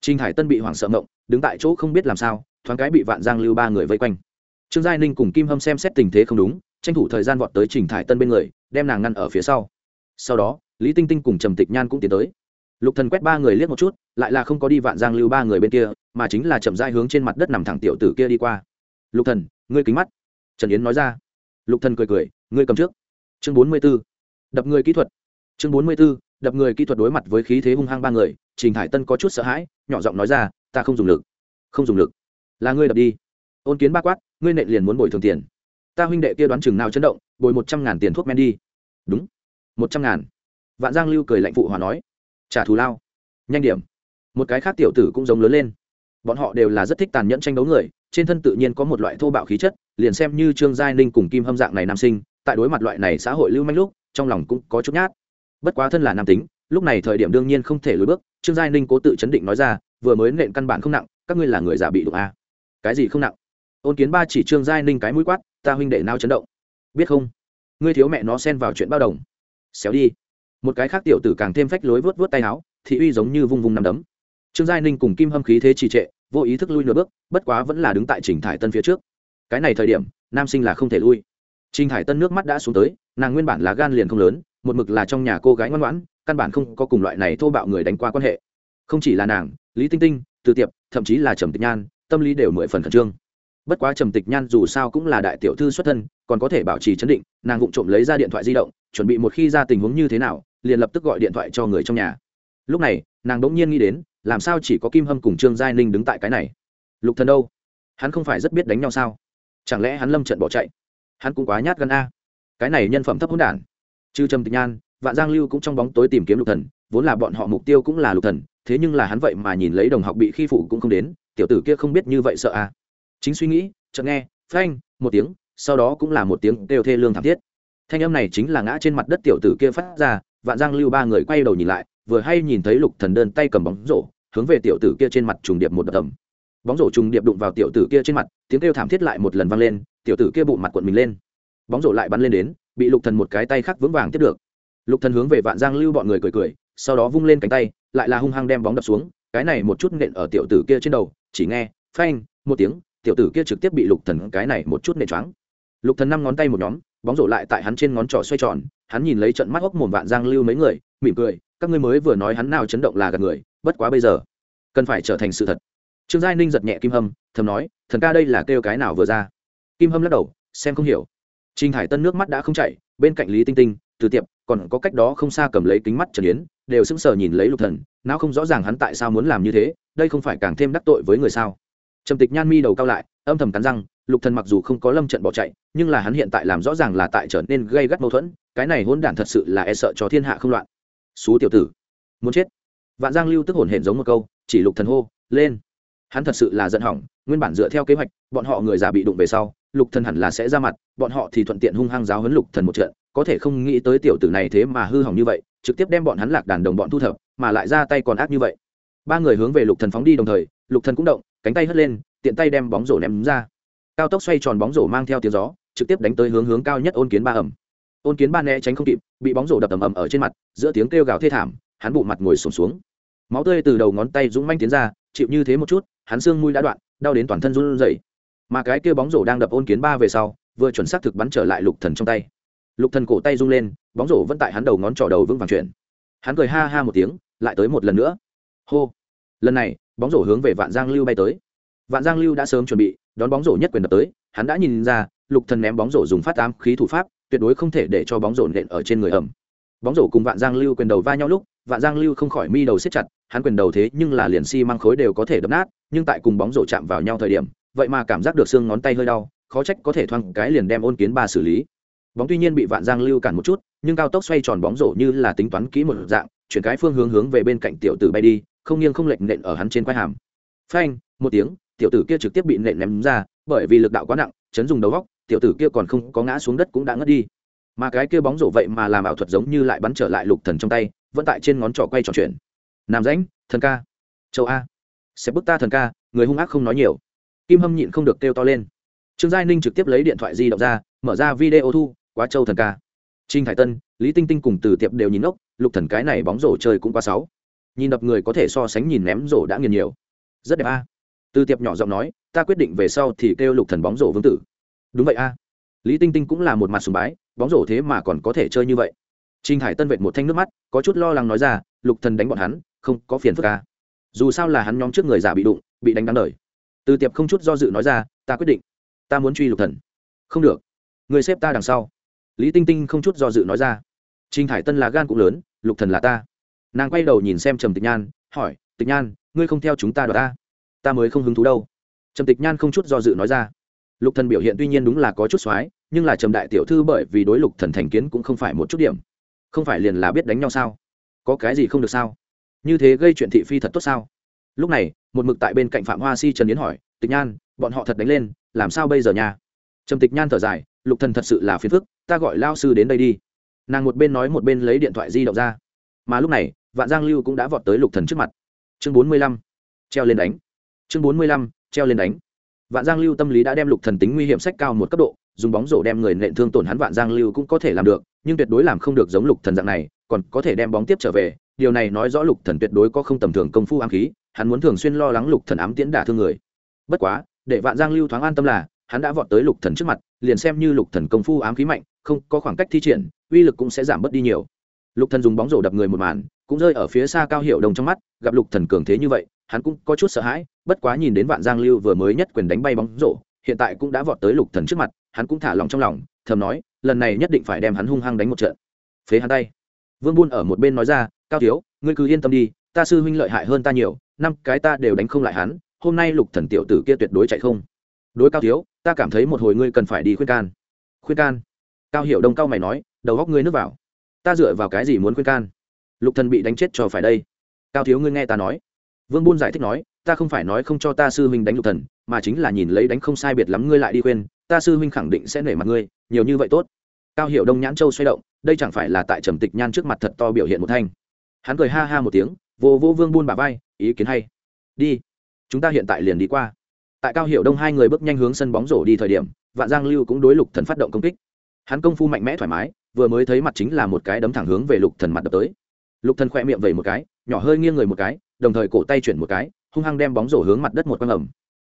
Trình thải tân bị hoảng sợ mộng đứng tại chỗ không biết làm sao, thoáng cái bị vạn giang lưu ba người vây quanh. Trương giai ninh cùng kim hâm xem xét tình thế không đúng, tranh thủ thời gian vọt tới trình thải tân bên người, đem nàng ngăn ở phía sau. Sau đó, lý tinh tinh cùng trầm tịch nhan cũng tiến tới lục thần quét ba người liếc một chút, lại là không có đi vạn giang lưu ba người bên kia, mà chính là chậm rãi hướng trên mặt đất nằm thẳng tiểu tử kia đi qua. Lục thần, ngươi kính mắt. Trần yến nói ra. Lục thần cười cười, ngươi cầm trước. Chương bốn mươi 44. đập người kỹ thuật. Chương bốn mươi 44. đập người kỹ thuật đối mặt với khí thế hung hăng ba người, trình hải tân có chút sợ hãi, nhỏ giọng nói ra, ta không dùng lực. Không dùng lực. Là ngươi đập đi. Ôn kiến ba quát, ngươi nện liền muốn bồi thường tiền. Ta huynh đệ kia đoán chừng nào chấn động, bồi một trăm ngàn tiền thuốc men đi. Đúng. Một trăm ngàn. Vạn giang lưu cười lạnh phụ hòa nói trả thù lao. Nhanh điểm. Một cái khác tiểu tử cũng giống lớn lên. Bọn họ đều là rất thích tàn nhẫn tranh đấu người, trên thân tự nhiên có một loại thô bạo khí chất, liền xem như trương giai ninh cùng kim hâm dạng này nam sinh, tại đối mặt loại này xã hội lưu manh lúc, trong lòng cũng có chút nhát. Bất quá thân là nam tính, lúc này thời điểm đương nhiên không thể lùi bước, trương giai ninh cố tự chấn định nói ra, vừa mới nện căn bản không nặng, các ngươi là người già bị đụng à. cái gì không nặng? Ôn kiến ba chỉ trương giai ninh cái mũi quát, ta huynh đệ nao chấn động. Biết không? Ngươi thiếu mẹ nó xen vào chuyện bao đồng. Xéo đi một cái khác tiểu tử càng thêm phách lối vớt vớt tay áo, thị uy giống như vung vung nằm đấm. Trương giai ninh cùng kim hâm khí thế trì trệ, vô ý thức lui nửa bước, bất quá vẫn là đứng tại trình thải tân phía trước. Cái này thời điểm, nam sinh là không thể lui. Trình thải tân nước mắt đã xuống tới, nàng nguyên bản là gan liền không lớn, một mực là trong nhà cô gái ngoan ngoãn, căn bản không có cùng loại này thô bạo người đánh qua quan hệ. Không chỉ là nàng, lý tinh tinh, từ tiệp, thậm chí là trầm tịch nhan, tâm lý đều mười phần khẩn trương bất quá trầm tịch nhan dù sao cũng là đại tiểu thư xuất thân, còn có thể bảo trì chấn định, nàng vụng trộm lấy ra điện thoại di động, chuẩn bị một khi ra tình huống như thế nào, liền lập tức gọi điện thoại cho người trong nhà. Lúc này, nàng đỗng nhiên nghĩ đến, làm sao chỉ có kim hâm cùng trương giai ninh đứng tại cái này? Lục thần đâu? Hắn không phải rất biết đánh nhau sao? Chẳng lẽ hắn lâm trận bỏ chạy? Hắn cũng quá nhát gan a. Cái này nhân phẩm thấp hỗn đản. Chư trầm tịch nhan, vạn giang lưu cũng trong bóng tối tìm kiếm lục thần, vốn là bọn họ mục tiêu cũng là lục thần, thế nhưng là hắn vậy mà nhìn lấy đồng học bị khi phụ cũng không đến, tiểu tử kia không biết như vậy sợ a chính suy nghĩ, chợt nghe, phanh, một tiếng, sau đó cũng là một tiếng đều thê lương thảm thiết. Thanh âm này chính là ngã trên mặt đất tiểu tử kia phát ra, vạn giang lưu ba người quay đầu nhìn lại, vừa hay nhìn thấy lục thần đơn tay cầm bóng rổ, hướng về tiểu tử kia trên mặt trùng điệp một đập tầm bóng rổ trùng điệp đụng vào tiểu tử kia trên mặt, tiếng kêu thảm thiết lại một lần vang lên, tiểu tử kia bụng mặt cuộn mình lên. Bóng rổ lại bắn lên đến, bị lục thần một cái tay khác vững vàng tiếp được. Lục thần hướng về vạn giang lưu bọn người cười cười, sau đó vung lên cánh tay, lại là hung hăng đem bóng đập xuống, cái này một chút nện ở tiểu tử kia trên đầu, chỉ nghe, phanh, một tiếng tiểu tử kia trực tiếp bị lục thần cái này một chút nệ choáng. Lục thần năm ngón tay một nhóm, bóng rổ lại tại hắn trên ngón trỏ xoay tròn, hắn nhìn lấy trận mắt hốc mồm vạn giang lưu mấy người, mỉm cười, các ngươi mới vừa nói hắn nào chấn động là gạt người, bất quá bây giờ, cần phải trở thành sự thật. Trương giai ninh giật nhẹ kim hâm, thầm nói, thần ca đây là kêu cái nào vừa ra? Kim hâm lắc đầu, xem không hiểu. Trinh hải tân nước mắt đã không chảy, bên cạnh lý tinh tinh, từ tiệp, còn có cách đó không xa cầm lấy kính mắt trần yến, đều sững sờ nhìn lấy lục thần não không rõ ràng hắn tại sao muốn làm như thế, đây không phải càng thêm đắc tội với người sao? Trầm tịch nhan mi đầu cao lại, âm thầm cắn răng, lục thần mặc dù không có lâm trận bỏ chạy, nhưng là hắn hiện tại làm rõ ràng là tại trở nên gây gắt mâu thuẫn, cái này hỗn đản thật sự là e sợ cho thiên hạ không loạn. Xú tiểu tử, muốn chết. Vạn giang lưu tức hồn hển giống một câu, chỉ lục thần hô, lên. Hắn thật sự là giận hỏng, nguyên bản dựa theo kế hoạch, bọn họ người già bị đụng về sau, lục thần hẳn là sẽ ra mặt, bọn họ thì thuận tiện hung hăng giáo huấn lục thần một trận, có thể không nghĩ tới tiểu tử này thế mà hư hỏng như vậy, trực tiếp đem bọn hắn lạc đàn đồng bọn thu thập, mà lại ra tay còn ác như vậy. Ba người hướng về lục thần phóng đi đồng thời lục thần cũng động, cánh tay hất lên, tiện tay đem bóng rổ ném ra. Cao tốc xoay tròn bóng rổ mang theo tiếng gió, trực tiếp đánh tới hướng hướng cao nhất ôn kiến ba ẩm. Ôn kiến ba né tránh không kịp, bị bóng rổ đập ầm ầm ở trên mặt, giữa tiếng kêu gào thê thảm, hắn bụng mặt ngồi sổm xuống. Máu tươi từ đầu ngón tay dũng manh tiến ra, chịu như thế một chút, hắn xương mũi đã đoạn, đau đến toàn thân run rẩy. Mà cái kia bóng rổ đang đập ôn kiến ba về sau, vừa chuẩn xác thực bắn trở lại lục thần trong tay. Lục thần cổ tay rung lên, bóng rổ vẫn tại hắn đầu ngón trỏ đầu vững vàng chuyển. Hắn cười ha ha một tiếng, lại tới một lần nữa. Hô. Lần này bóng rổ hướng về vạn giang lưu bay tới. Vạn giang lưu đã sớm chuẩn bị, đón bóng rổ nhất quyền đập tới, hắn đã nhìn ra, lục thần ném bóng rổ dùng phát ám khí thủ pháp, tuyệt đối không thể để cho bóng rổ nện ở trên người ẩm. Bóng rổ cùng vạn giang lưu quyền đầu va nhau lúc, vạn giang lưu không khỏi mi đầu siết chặt, hắn quyền đầu thế nhưng là liền xi si măng khối đều có thể đập nát, nhưng tại cùng bóng rổ chạm vào nhau thời điểm, vậy mà cảm giác được xương ngón tay hơi đau, khó trách có thể thoang cái liền đem ôn kiến ba xử lý. Bóng tuy nhiên bị vạn giang lưu cản một chút, nhưng cao tốc xoay tròn bóng rổ như là tính toán kỹ một dạng, chuyển cái phương hướng hướng về bên cạnh tiểu tử bay đi không nghiêng không lệch nện ở hắn trên quai hàm. Phanh, một tiếng, tiểu tử kia trực tiếp bị nện ném ra, bởi vì lực đạo quá nặng, chấn dùng đầu góc, tiểu tử kia còn không có ngã xuống đất cũng đã ngất đi. Mà cái kia bóng rổ vậy mà làm ảo thuật giống như lại bắn trở lại lục thần trong tay, vẫn tại trên ngón trỏ quay trò chuyện. Nam rãnh, thần ca. Châu a. Sẽ bức ta thần ca, người hung ác không nói nhiều. Kim hâm nhịn không được kêu to lên. Trương giai ninh trực tiếp lấy điện thoại di động ra, mở ra video thu, quá châu thần ca. Trinh thái tân, lý tinh tinh cùng từ tiệp đều nhìn ốc, lục thần cái này bóng rổ chơi cũng quá sáu nhìn đập người có thể so sánh nhìn ném rổ đã nghiền nhiều. Rất đẹp a. Từ tiệp nhỏ giọng nói, ta quyết định về sau thì kêu lục thần bóng rổ vương tử. Đúng vậy a. Lý tinh tinh cũng là một mặt sùng bái, bóng rổ thế mà còn có thể chơi như vậy. Trinh hải tân vệt một thanh nước mắt, có chút lo lắng nói ra, lục thần đánh bọn hắn, không có phiền phức a. Dù sao là hắn nhóm trước người già bị đụng, bị đánh đáng đời. Từ tiệp không chút do dự nói ra, ta quyết định. Ta muốn truy lục thần. Không được. Người xếp ta đằng sau. Lý tinh tinh không chút do dự nói ra. Trinh hải tân là gan cũng lớn, lục thần là ta nàng quay đầu nhìn xem trầm tịch nhan, hỏi, tịch nhan, ngươi không theo chúng ta đ ta? Ta mới không hứng thú đâu. Trầm tịch nhan không chút do dự nói ra. Lục thần biểu hiện tuy nhiên đúng là có chút x nhưng là trầm đại tiểu thư bởi vì đối lục thần thành kiến cũng không phải một chút điểm. Không phải liền là biết đánh nhau sao? Có cái gì không được sao? Như thế gây chuyện thị phi thật tốt sao? Lúc này, một mực tại bên cạnh phạm hoa si trần yến hỏi, tịch nhan, bọn họ thật đánh lên, làm sao bây giờ nha? Trầm tịch nhan thở dài, lục thần thật sự là phiền phức, ta gọi lao sư đến đây đi. Nàng một bên nói một bên lấy điện thoại di động ra. Mà lúc này vạn giang lưu cũng đã vọt tới lục thần trước mặt. Chương bốn mươi lăm, treo lên đánh. Chương bốn mươi lăm, treo lên đánh. Vạn giang lưu tâm lý đã đem lục thần tính nguy hiểm sách cao một cấp độ, dùng bóng rổ đem người nện thương tổn hắn vạn giang lưu cũng có thể làm được, nhưng tuyệt đối làm không được giống lục thần dạng này, còn có thể đem bóng tiếp trở về. Điều này nói rõ lục thần tuyệt đối có không tầm thường công phu ám khí, hắn muốn thường xuyên lo lắng lục thần ám tiễn đả thương người. Bất quá, để vạn giang lưu thoáng an tâm là, hắn đã vọt tới lục thần trước mặt, liền xem như lục thần công phu ám khí mạnh, không có khoảng cách thi triển, uy lực cũng sẽ giảm bớt đi nhiều lục thần dùng bóng rổ đập người một màn, cũng rơi ở phía xa cao hiệu đồng trong mắt, gặp lục thần cường thế như vậy, hắn cũng có chút sợ hãi, bất quá nhìn đến vạn giang lưu vừa mới nhất quyền đánh bay bóng rổ, hiện tại cũng đã vọt tới lục thần trước mặt, hắn cũng thả lòng trong lòng, thầm nói, lần này nhất định phải đem hắn hung hăng đánh một trận. Phế hắn tay. Vương buôn ở một bên nói ra, cao thiếu, ngươi cứ yên tâm đi, ta sư huynh lợi hại hơn ta nhiều, năm cái ta đều đánh không lại hắn, hôm nay lục thần tiểu tử kia tuyệt đối chạy không. Đối cao thiếu, ta cảm thấy một hồi ngươi cần phải đi khuyên can. Khuyên can? Cao hiểu đông cao mày nói, đầu góc ngươi nước vào ta dựa vào cái gì muốn khuyên can? Lục thần bị đánh chết cho phải đây. Cao thiếu ngươi nghe ta nói. Vương buôn giải thích nói, ta không phải nói không cho ta sư huynh đánh lục thần, mà chính là nhìn lấy đánh không sai biệt lắm ngươi lại đi khuyên, ta sư huynh khẳng định sẽ nể mặt ngươi, nhiều như vậy tốt. Cao hiểu đông nhãn châu xoay động, đây chẳng phải là tại trầm tịch nhan trước mặt thật to biểu hiện một thanh. Hắn cười ha ha một tiếng, vô vô vương buôn bà vai, ý kiến hay. Đi. Chúng ta hiện tại liền đi qua. Tại cao hiểu đông hai người bước nhanh hướng sân bóng rổ đi thời điểm, vạn giang lưu cũng đối lục thần phát động công kích. Hắn công phu mạnh mẽ thoải mái vừa mới thấy mặt chính là một cái đấm thẳng hướng về lục thần mặt đập tới. Lục thần khỏe miệng vẩy một cái, nhỏ hơi nghiêng người một cái, đồng thời cổ tay chuyển một cái, hung hăng đem bóng rổ hướng mặt đất một quăng ẩm.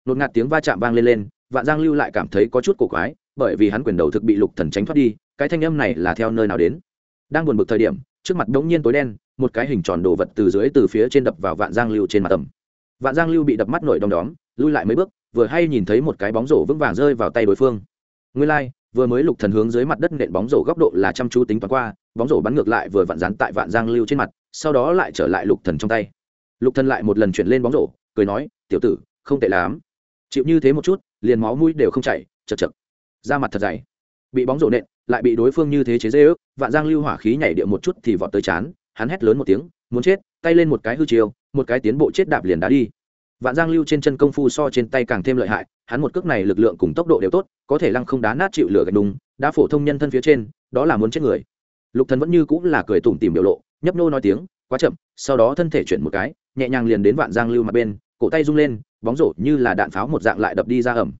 Nột ngạt tiếng va chạm vang lên lên, vạn giang lưu lại cảm thấy có chút cổ quái, bởi vì hắn quyền đầu thực bị lục thần tránh thoát đi, cái thanh âm này là theo nơi nào đến? Đang buồn bực thời điểm, trước mặt đống nhiên tối đen, một cái hình tròn đồ vật từ dưới từ phía trên đập vào vạn giang lưu trên mặt tầm vạn giang lưu bị đập mắt nổi đom đóm, lui lại mấy bước, vừa hay nhìn thấy một cái bóng rổ vững vàng rơi vào tay đối phương. Nguyên lai vừa mới lục thần hướng dưới mặt đất nện bóng rổ góc độ là chăm chú tính toán qua, bóng rổ bắn ngược lại vừa vặn dán tại vạn giang lưu trên mặt, sau đó lại trở lại lục thần trong tay. Lục thần lại một lần chuyển lên bóng rổ, cười nói, tiểu tử, không tệ lắm. Chịu như thế một chút, liền máu mũi đều không chảy, chật chật. Ra mặt thật dày. Bị bóng rổ nện, lại bị đối phương như thế chế dễ ước vạn giang lưu hỏa khí nhảy địa một chút thì vọt tới chán, hắn hét lớn một tiếng, muốn chết, tay lên một cái hư chiều một cái tiến bộ chết đạp liền đá đi vạn giang lưu trên chân công phu so trên tay càng thêm lợi hại, hắn một cước này lực lượng cùng tốc độ đều tốt, có thể lăng không đá nát chịu lửa gạch đúng đã phổ thông nhân thân phía trên, đó là muốn chết người. Lục thần vẫn như cũng là cười tủm tỉm biểu lộ, nhấp nô nói tiếng, quá chậm. Sau đó thân thể chuyển một cái, nhẹ nhàng liền đến vạn giang lưu mặt bên, cổ tay rung lên, bóng rổ như là đạn pháo một dạng lại đập đi ra ẩm.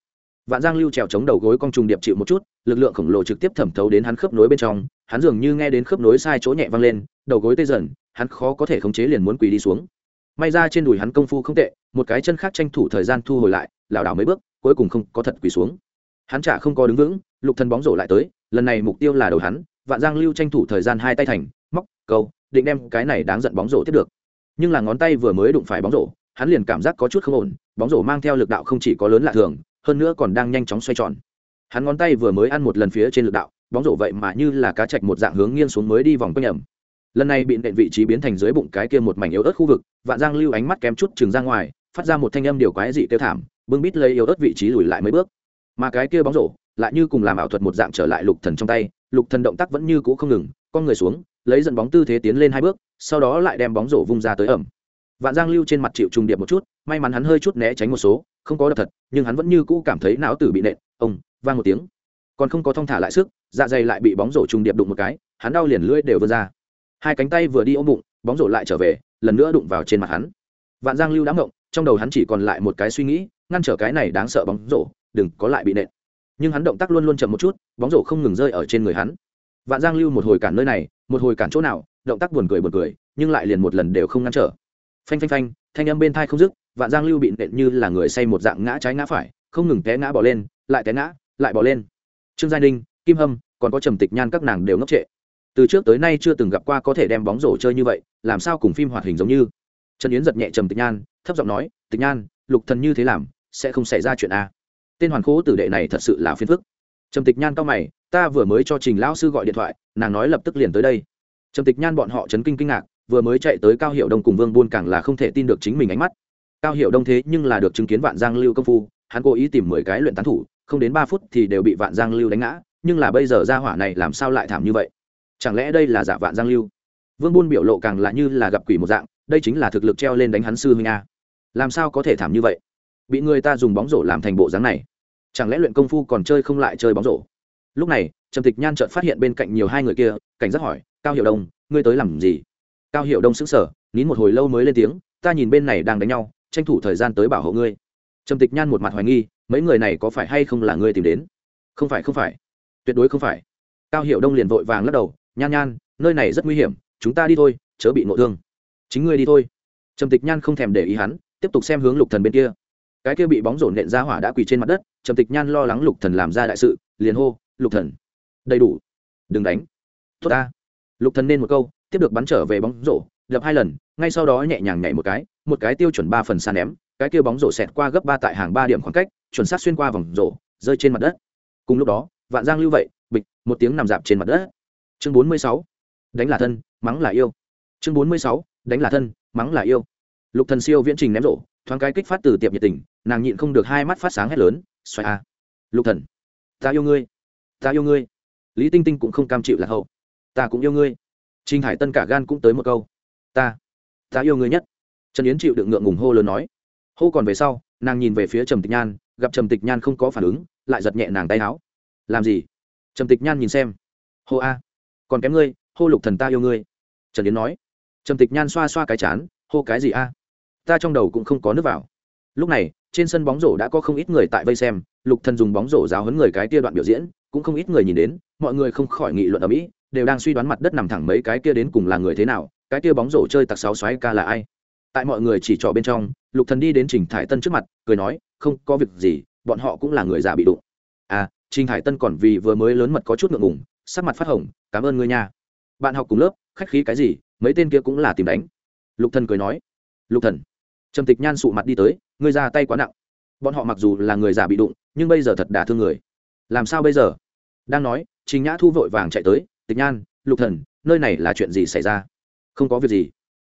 Vạn giang lưu trèo chống đầu gối cong trùng điệp chịu một chút, lực lượng khổng lồ trực tiếp thẩm thấu đến hắn khớp nối bên trong, hắn dường như nghe đến khớp nối sai chỗ nhẹ vang lên, đầu gối tê dần, hắn khó có thể khống chế liền muốn quỳ đi xuống may ra trên đùi hắn công phu không tệ, một cái chân khác tranh thủ thời gian thu hồi lại, lảo đảo mấy bước, cuối cùng không có thật quỳ xuống. Hắn chả không có đứng vững, lục thần bóng rổ lại tới, lần này mục tiêu là đầu hắn, vạn giang lưu tranh thủ thời gian hai tay thành, móc, câu, định đem cái này đáng giận bóng rổ tiếp được. Nhưng là ngón tay vừa mới đụng phải bóng rổ, hắn liền cảm giác có chút không ổn, bóng rổ mang theo lực đạo không chỉ có lớn lạ thường, hơn nữa còn đang nhanh chóng xoay tròn. Hắn ngón tay vừa mới ăn một lần phía trên lực đạo, bóng rổ vậy mà như là cá chạch một dạng hướng nghiêng xuống mới đi vòng quanh ẩm lần này bị nện vị trí biến thành dưới bụng cái kia một mảnh yếu ớt khu vực, vạn giang lưu ánh mắt kém chút chừng ra ngoài, phát ra một thanh âm điều quái dị tiêu thảm, bưng bít lấy yếu ớt vị trí lùi lại mấy bước. Mà cái kia bóng rổ lại như cùng làm ảo thuật một dạng trở lại lục thần trong tay, lục thần động tác vẫn như cũ không ngừng, con người xuống, lấy dẫn bóng tư thế tiến lên hai bước, sau đó lại đem bóng rổ vung ra tới ẩm. Vạn giang lưu trên mặt chịu trùng điệp một chút, may mắn hắn hơi chút né tránh một số, không có đập thật, nhưng hắn vẫn như cũ cảm thấy não tử bị nện, ông, vang một tiếng. Còn không có thong thả lại sức dạ dày lại bị bóng rổ trùng điệp đụng một cái, hắn đau liền lưỡi đều vươn ra hai cánh tay vừa đi ôm bụng, bóng rổ lại trở về, lần nữa đụng vào trên mặt hắn. Vạn giang lưu đã ngộng, trong đầu hắn chỉ còn lại một cái suy nghĩ, ngăn trở cái này đáng sợ bóng rổ, đừng có lại bị nện. Nhưng hắn động tác luôn luôn chậm một chút, bóng rổ không ngừng rơi ở trên người hắn. Vạn giang lưu một hồi cản nơi này, một hồi cản chỗ nào, động tác buồn cười buồn cười, nhưng lại liền một lần đều không ngăn trở. Phanh phanh phanh, thanh âm bên thai không dứt, vạn giang lưu bị nện như là người say một dạng ngã trái ngã phải, không ngừng té ngã bỏ lên, lại té ngã, lại bỏ lên. Trương gia ninh, kim hâm, còn có trầm tịch nhan các nàng đều ngốc trệ từ trước tới nay chưa từng gặp qua có thể đem bóng rổ chơi như vậy, làm sao cùng phim hoạt hình giống như? Trần yến giật nhẹ trầm tịch nhan, thấp giọng nói, tịch nhan, lục thần như thế làm, sẽ không xảy ra chuyện a. Tên hoàn khố tử đệ này thật sự là phiền phức. Trầm tịch nhan cao mày, ta vừa mới cho trình lão sư gọi điện thoại, nàng nói lập tức liền tới đây. Trầm tịch nhan bọn họ chấn kinh kinh ngạc, vừa mới chạy tới cao hiệu đông cùng vương buôn càng là không thể tin được chính mình ánh mắt. Cao hiệu đông thế nhưng là được chứng kiến vạn giang lưu công phu, hắn cố ý tìm mười cái luyện tán thủ, không đến ba phút thì đều bị vạn giang lưu đánh ngã, nhưng là bây giờ ra hỏa này làm sao lại thảm như vậy? Chẳng lẽ đây là giả vạn giang lưu? Vương buôn biểu lộ càng là như là gặp quỷ một dạng, đây chính là thực lực treo lên đánh hắn sư huynh a. Làm sao có thể thảm như vậy? Bị người ta dùng bóng rổ làm thành bộ dáng này. Chẳng lẽ luyện công phu còn chơi không lại chơi bóng rổ? Lúc này, trầm tịch nhan chợt phát hiện bên cạnh nhiều hai người kia, cảnh giác hỏi, cao hiệu đông, ngươi tới làm gì? Cao hiệu đông sững sờ, nín một hồi lâu mới lên tiếng, ta nhìn bên này đang đánh nhau, tranh thủ thời gian tới bảo hộ ngươi. Trầm tịch nhan một mặt hoài nghi, mấy người này có phải hay không là ngươi tìm đến? Không phải không phải. Tuyệt đối không phải. Cao hiệu đông liền vội vàng lắc đầu nhan nhan, nơi này rất nguy hiểm, chúng ta đi thôi, chớ bị nội thương. Chính ngươi đi thôi. Trầm tịch nhan không thèm để ý hắn, tiếp tục xem hướng lục thần bên kia. Cái kia bị bóng rổ nện ra hỏa đã quỳ trên mặt đất, trầm tịch nhan lo lắng lục thần làm ra đại sự, liền hô, lục thần, đầy đủ. Đừng đánh. Tốt ta. Lục thần nên một câu, tiếp được bắn trở về bóng rổ, lập hai lần, ngay sau đó nhẹ nhàng nhảy một cái một cái tiêu chuẩn ba phần sàn ném, cái kia bóng rổ xẹt qua gấp ba tại hàng ba điểm khoảng cách, chuẩn xác xuyên qua vòng rổ, rơi trên mặt đất. Cùng lúc đó, vạn giang lưu vậy, bịch, một tiếng nằm dạp trên mặt đất chương bốn mươi sáu. Đánh là thân, mắng là yêu. Chương bốn mươi sáu. Đánh là thân, mắng là yêu. Lục thần siêu viễn trình ném rổ, thoáng cái kích phát từ tiệp nhiệt tình, nàng nhịn không được hai mắt phát sáng hét lớn xoay a. Lục thần, ta yêu ngươi, ta yêu ngươi. Lý tinh tinh cũng không cam chịu là hậu. Ta cũng yêu ngươi. Trinh hải tân cả gan cũng tới một câu. Ta ta yêu ngươi nhất. Trần yến chịu đựng ngượng ngùng hô lớn nói. Hô còn về sau, nàng nhìn về phía trầm tịch nhan, gặp trầm tịch nhan không có phản ứng, lại giật nhẹ nàng tay áo. Làm gì? Trầm tịch nhan nhìn xem. Hô a còn kém ngươi, hô lục thần ta yêu ngươi. Trần yến nói. Trầm tịch nhan xoa xoa cái chán, hô cái gì a? Ta trong đầu cũng không có nước vào. Lúc này, trên sân bóng rổ đã có không ít người tại vây xem, lục thần dùng bóng rổ giáo hấn người cái kia đoạn biểu diễn, cũng không ít người nhìn đến, mọi người không khỏi nghị luận ở mỹ, đều đang suy đoán mặt đất nằm thẳng mấy cái kia đến cùng là người thế nào, cái kia bóng rổ chơi tặc sáu xoáy ca là ai. Tại mọi người chỉ trỏ bên trong, lục thần đi đến trình thải tân trước mặt, cười nói, không, có việc gì, bọn họ cũng là người già bị đụng. À trình thải tân còn vì vừa mới lớn mật có chút ngượng ngùng sắc mặt phát hồng, cảm ơn ngươi nha. Bạn học cùng lớp, khách khí cái gì, mấy tên kia cũng là tìm đánh. Lục thần cười nói. Lục thần. Trầm tịch nhan sụ mặt đi tới, ngươi ra tay quá nặng. Bọn họ mặc dù là người giả bị đụng, nhưng bây giờ thật đả thương người. Làm sao bây giờ? Đang nói, trình nhã thu vội vàng chạy tới, tịch nhan, lục thần, nơi này là chuyện gì xảy ra? Không có việc gì.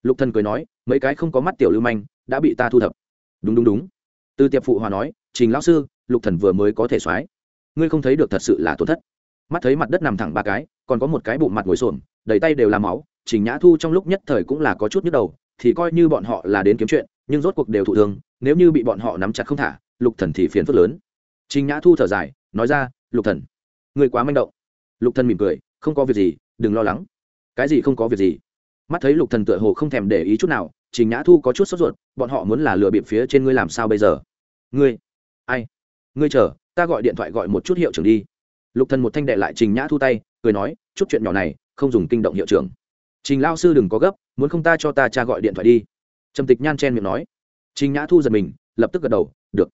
Lục thần cười nói, mấy cái không có mắt tiểu lưu manh, đã bị ta thu thập. Đúng đúng đúng. Từ tiệp phụ hòa nói, trình lão sư, lục thần vừa mới có thể soái ngươi không thấy được thật sự là tổn thất mắt thấy mặt đất nằm thẳng ba cái, còn có một cái bụng mặt ngồi xổm, đầy tay đều là máu, trình nhã thu trong lúc nhất thời cũng là có chút nhức đầu, thì coi như bọn họ là đến kiếm chuyện, nhưng rốt cuộc đều thụ thương, nếu như bị bọn họ nắm chặt không thả, lục thần thì phiền phức lớn. Trình nhã thu thở dài, nói ra, lục thần người quá manh động. Lục thần mỉm cười, không có việc gì, đừng lo lắng. Cái gì không có việc gì? Mắt thấy lục thần tựa hồ không thèm để ý chút nào, trình nhã thu có chút sốt ruột, bọn họ muốn là lừa bịp phía trên ngươi làm sao bây giờ? Ngươi, ai? Ngươi chờ, ta gọi điện thoại gọi một chút hiệu trưởng đi lục thần một thanh đệ lại trình nhã thu tay, cười nói, chút chuyện nhỏ này, không dùng kinh động hiệu trưởng. Trình lao sư đừng có gấp, muốn không ta cho ta cha gọi điện thoại đi. Trầm tịch nhan chen miệng nói. Trình nhã thu giật mình, lập tức gật đầu, được.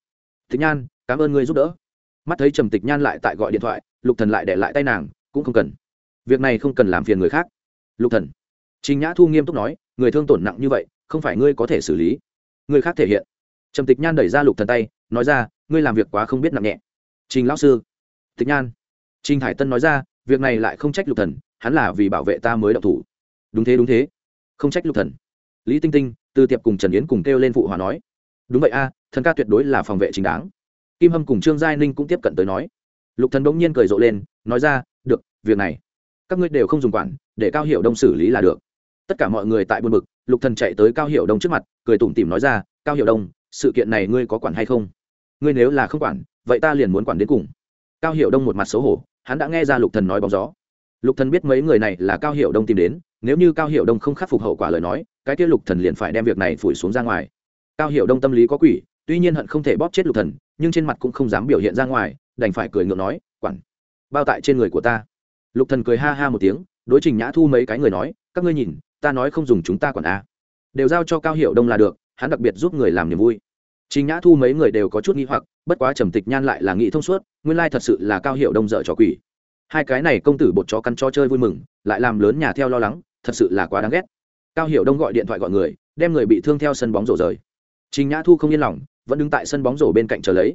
Tịch nhan, cảm ơn ngươi giúp đỡ. Mắt thấy trầm tịch nhan lại tại gọi điện thoại, lục thần lại để lại tay nàng, cũng không cần. Việc này không cần làm phiền người khác. Lục thần. Trình nhã thu nghiêm túc nói, người thương tổn nặng như vậy, không phải ngươi có thể xử lý. Người khác thể hiện. Trầm tịch nhan đẩy ra lục thần tay, nói ra, ngươi làm việc quá không biết nặng nhẹ. Trình lão sư. Tịch nhan trình hải tân nói ra, việc này lại không trách lục thần, hắn là vì bảo vệ ta mới động thủ. Đúng thế đúng thế. Không trách lục thần. Lý tinh tinh, từ tiệp cùng trần yến cùng kêu lên phụ hòa nói. Đúng vậy a, thần ca tuyệt đối là phòng vệ chính đáng. Kim hâm cùng trương giai ninh cũng tiếp cận tới nói. Lục thần bỗng nhiên cười rộ lên, nói ra, được, việc này, các ngươi đều không dùng quản, để cao hiệu đông xử lý là được. Tất cả mọi người tại buôn bực, lục thần chạy tới cao hiệu đông trước mặt, cười tủm tỉm nói ra, cao hiệu đông, sự kiện này ngươi có quản hay không? Ngươi nếu là không quản, vậy ta liền muốn quản đến cùng. Cao hiệu đông một mặt xấu hổ hắn đã nghe ra lục thần nói bóng gió. Lục thần biết mấy người này là cao hiệu đông tìm đến, nếu như cao hiệu đông không khắc phục hậu quả lời nói, cái kia lục thần liền phải đem việc này phủi xuống ra ngoài. Cao hiệu đông tâm lý có quỷ, tuy nhiên hận không thể bóp chết lục thần, nhưng trên mặt cũng không dám biểu hiện ra ngoài, đành phải cười ngượng nói, quản, bao tại trên người của ta. Lục thần cười ha ha một tiếng, đối trình nhã thu mấy cái người nói, các ngươi nhìn, ta nói không dùng chúng ta quản a. Đều giao cho cao hiệu đông là được, hắn đặc biệt giúp người làm niềm vui trình nhã thu mấy người đều có chút nghi hoặc, bất quá trầm tịch nhan lại là nghĩ thông suốt, nguyên lai thật sự là cao hiệu đông dợ trò quỷ. Hai cái này công tử bột chó căn cho chơi vui mừng, lại làm lớn nhà theo lo lắng, thật sự là quá đáng ghét. Cao hiệu đông gọi điện thoại gọi người, đem người bị thương theo sân bóng rổ rời. Trình nhã thu không yên lòng, vẫn đứng tại sân bóng rổ bên cạnh chờ lấy.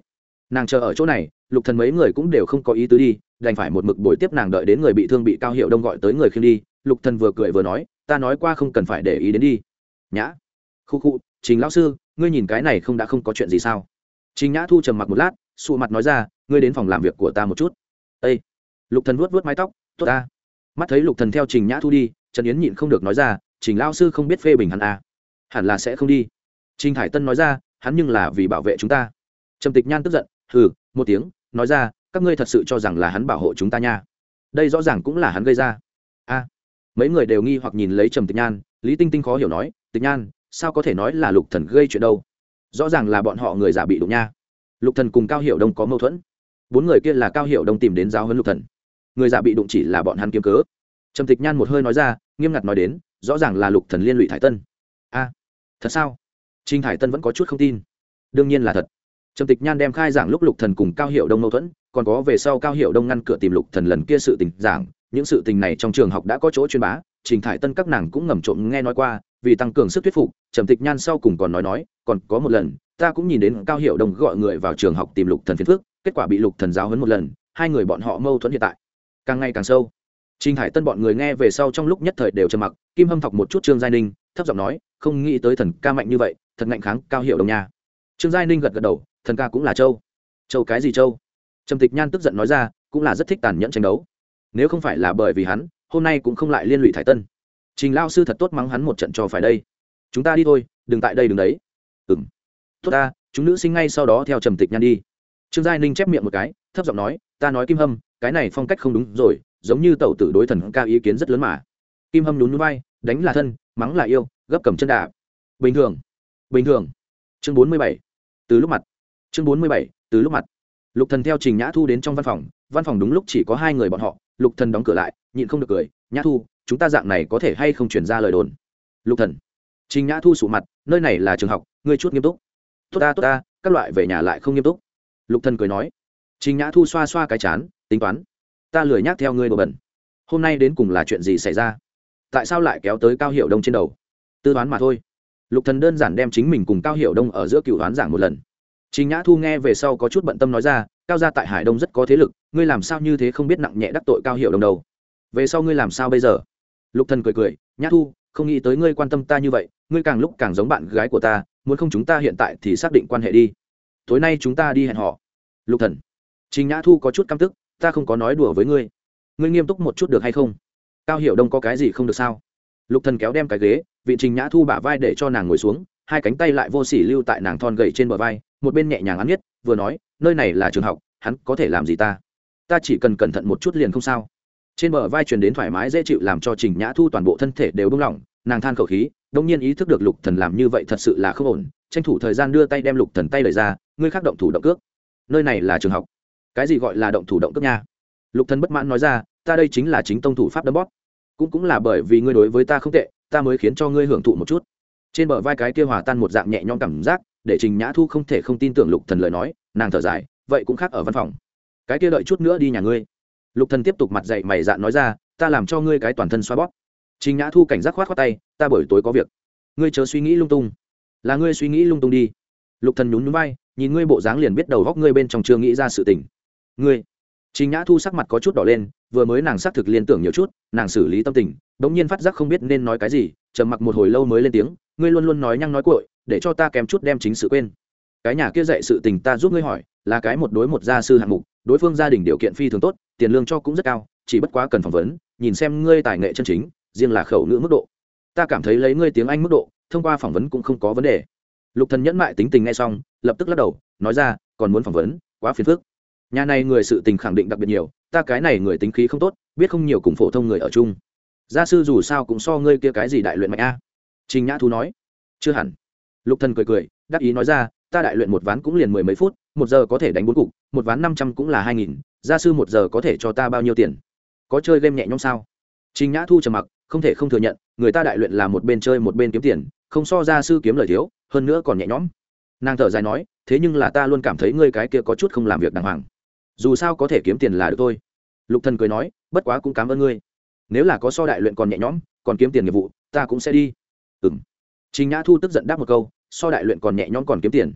Nàng chờ ở chỗ này, lục thần mấy người cũng đều không có ý tứ đi, đành phải một mực bồi tiếp nàng đợi đến người bị thương bị cao hiệu đông gọi tới người khiêng đi. Lục thần vừa cười vừa nói, ta nói qua không cần phải để ý đến đi. Nhã? Khu khu, trình lão sư ngươi nhìn cái này không đã không có chuyện gì sao? Trình nhã thu trầm mặc một lát, sụ mặt nói ra, ngươi đến phòng làm việc của ta một chút. Â lục thần vuốt vuốt mái tóc, tốt ta. Mắt thấy lục thần theo trình nhã thu đi, trần yến nhịn không được nói ra, trình lão sư không biết phê bình hắn à. hẳn là sẽ không đi. Trình hải tân nói ra, hắn nhưng là vì bảo vệ chúng ta. Trầm tịch nhan tức giận, hừ, một tiếng, nói ra, các ngươi thật sự cho rằng là hắn bảo hộ chúng ta nha? Đây rõ ràng cũng là hắn gây ra. A! Mấy người đều nghi hoặc nhìn lấy trầm tịch nhan, lý tinh tinh khó hiểu nói, tịch nhan sao có thể nói là lục thần gây chuyện đâu? Rõ ràng là bọn họ người giả bị đụng nha. Lục thần cùng cao hiểu đông có mâu thuẫn. Bốn người kia là cao hiểu đông tìm đến giáo huấn lục thần. Người giả bị đụng chỉ là bọn hắn kiếm cớ. Trầm tịch nhan một hơi nói ra, nghiêm ngặt nói đến, rõ ràng là lục thần liên lụy thải tân. A, thật sao? Trinh thải tân vẫn có chút không tin. Đương nhiên là thật. Trầm tịch nhan đem khai giảng lúc lục thần cùng cao hiệu đông mâu thuẫn, còn có về sau cao hiệu đông ngăn cửa tìm lục thần lần kia sự tình giảng, những sự tình này trong trường học đã có chỗ chuyên bá trình thải tân các nàng cũng ngầm trộm nghe nói qua, vì tăng cường sức thuyết phục, trầm tịch nhan sau cùng còn nói nói, còn có một lần, ta cũng nhìn đến cao hiệu Đồng gọi người vào trường học tìm lục thần phiền phước kết quả bị lục thần giáo huấn một lần, hai người bọn họ mâu thuẫn hiện tại. Càng ngày càng sâu. Trình hải tân bọn người nghe về sau trong lúc nhất thời đều trầm mặc, kim hâm thọc một chút trương giai ninh, thấp giọng nói, không nghĩ tới thần ca mạnh như vậy, thật ngạnh kháng cao hiệu đồng nha. Trương giai ninh gật gật đầu, thần ca cũng là châu. Châu cái gì châu? Trầm tịch nhan tức giận nói ra, cũng là rất thích tàn nhẫn tranh đấu. Nếu không phải là bởi vì hắn hôm nay cũng không lại liên lụy Thái tân. Trình lao sư thật tốt mắng hắn một trận cho phải đây. Chúng ta đi thôi, đừng tại đây đừng đấy. Ừ m tốt ta, chúng nữ sinh ngay sau đó theo trầm tịch nhan đi. Trương giai ninh chép miệng một cái, thấp giọng nói, ta nói kim hâm, cái này phong cách không đúng rồi, giống như tẩu tử đối thần ca ý kiến rất lớn mà. Kim hâm nhún núi bay đánh là thân, mắng là yêu, gấp cầm chân đạp. Bình thường. Bình thường. Chương bốn mươi bảy. Từ lúc mặt. Chương bốn mươi bảy, từ lúc mặt. Lục thần theo trình nhã thu đến trong văn phòng văn phòng đúng lúc chỉ có hai người bọn họ, lục thần đóng cửa lại nhịn không được cười nhã thu chúng ta dạng này có thể hay không chuyển ra lời đồn? Lục thần. Trình nhã thu sụ mặt nơi này là trường học ngươi chút nghiêm túc. Tốt ta tốt ta các loại về nhà lại không nghiêm túc. Lục thần cười nói. Trình nhã thu xoa xoa cái chán tính toán. Ta lười nhắc theo ngươi đồ bẩn. Hôm nay đến cùng là chuyện gì xảy ra? Tại sao lại kéo tới cao hiệu đông trên đầu? Tư toán mà thôi. Lục thần đơn giản đem chính mình cùng cao hiệu đông ở giữa cựu đoán giảng một lần. Trình Nhã Thu nghe về sau có chút bận tâm nói ra, cao gia tại Hải Đông rất có thế lực, ngươi làm sao như thế không biết nặng nhẹ đắc tội cao hiệu đông đầu. Về sau ngươi làm sao bây giờ? Lục Thần cười cười, Nhã Thu, không nghĩ tới ngươi quan tâm ta như vậy, ngươi càng lúc càng giống bạn gái của ta, muốn không chúng ta hiện tại thì xác định quan hệ đi. Tối nay chúng ta đi hẹn hò. Lục Thần. Trình Nhã Thu có chút căm tức, ta không có nói đùa với ngươi. Ngươi nghiêm túc một chút được hay không? Cao Hiểu Đông có cái gì không được sao? Lục Thần kéo đem cái ghế, vị Trình Nhã Thu bả vai để cho nàng ngồi xuống, hai cánh tay lại vô sỉ lưu tại nàng thon gầy trên bờ vai, một bên nhẹ nhàng ăn nhất vừa nói nơi này là trường học hắn có thể làm gì ta ta chỉ cần cẩn thận một chút liền không sao trên bờ vai truyền đến thoải mái dễ chịu làm cho trình nhã thu toàn bộ thân thể đều bung lỏng, nàng than khẩu khí, đông nhiên ý thức được lục thần làm như vậy thật sự là không ổn, tranh thủ thời gian đưa tay đem lục thần tay lời ra, ngươi khác động thủ động cước. Nơi này là trường học. Cái gì gọi là động thủ động cước nha? Lục thần bất mãn nói ra, ta đây chính là chính tông thủ pháp đấm bóp. Cũng cũng là bởi vì ngươi đối với ta không tệ, ta mới khiến cho ngươi hưởng thụ một chút. Trên bờ vai cái kia hòa tan một dạng nhẹ nhõm cảm giác, để trình nhã thu không thể không tin tưởng lục thần lời nói, nàng thở dài, vậy cũng khác ở văn phòng. Cái kia đợi chút nữa đi nhà ngươi lục thần tiếp tục mặt dậy mày dạn nói ra, ta làm cho ngươi cái toàn thân xoa bóp. Trình nhã thu cảnh giác khoát khoát tay, ta buổi tối có việc. Ngươi chớ suy nghĩ lung tung. Là ngươi suy nghĩ lung tung đi. Lục thần nhún nhún vai, nhìn ngươi bộ dáng liền biết đầu góc ngươi bên trong chưa nghĩ ra sự tình. Ngươi. Trình nhã thu sắc mặt có chút đỏ lên, vừa mới nàng xác thực liên tưởng nhiều chút, nàng xử lý tâm tình bỗng nhiên phát giác không biết nên nói cái gì, trầm mặc một hồi lâu mới lên tiếng, ngươi luôn luôn nói nhăng nói cội để cho ta kém chút đem chính sự quên. Cái nhà kia dạy sự tình ta giúp ngươi hỏi, là cái một đối một gia sư hạng mục đối phương gia đình điều kiện phi thường tốt, tiền lương cho cũng rất cao, chỉ bất quá cần phỏng vấn, nhìn xem ngươi tài nghệ chân chính, riêng là khẩu ngữ mức độ. Ta cảm thấy lấy ngươi tiếng anh mức độ, thông qua phỏng vấn cũng không có vấn đề. Lục thần nhẫn mại tính tình ngay xong, lập tức lắc đầu, nói ra, còn muốn phỏng vấn, quá phiền phức. Nhà này người sự tình khẳng định đặc biệt nhiều, ta cái này người tính khí không tốt, biết không nhiều cùng phổ thông người ở chung. Gia sư dù sao cũng so ngươi kia cái gì đại luyện mạnh a. Trình nhã thu nói. Chưa hẳn. Lục thần cười cười đáp ý nói ra ta đại luyện một ván cũng liền mười mấy phút, một giờ có thể đánh bốn cục, một ván năm trăm cũng là hai nghìn, gia sư một giờ có thể cho ta bao nhiêu tiền? Có chơi game nhẹ nhõm sao? Trình nhã thu trầm mặc, không thể không thừa nhận, người ta đại luyện là một bên chơi một bên kiếm tiền, không so gia sư kiếm lời thiếu, hơn nữa còn nhẹ nhõm. Nàng thở dài nói, thế nhưng là ta luôn cảm thấy ngươi cái kia có chút không làm việc đàng hoàng. Dù sao có thể kiếm tiền là được thôi. Lục thần cười nói, bất quá cũng cảm ơn ngươi. Nếu là có so đại luyện còn nhẹ nhõm, còn kiếm tiền nghiệp vụ, ta cũng sẽ đi. Ừm. Trình nhã thu tức giận đáp một câu, so đại luyện còn nhẹ nhõm còn kiếm tiền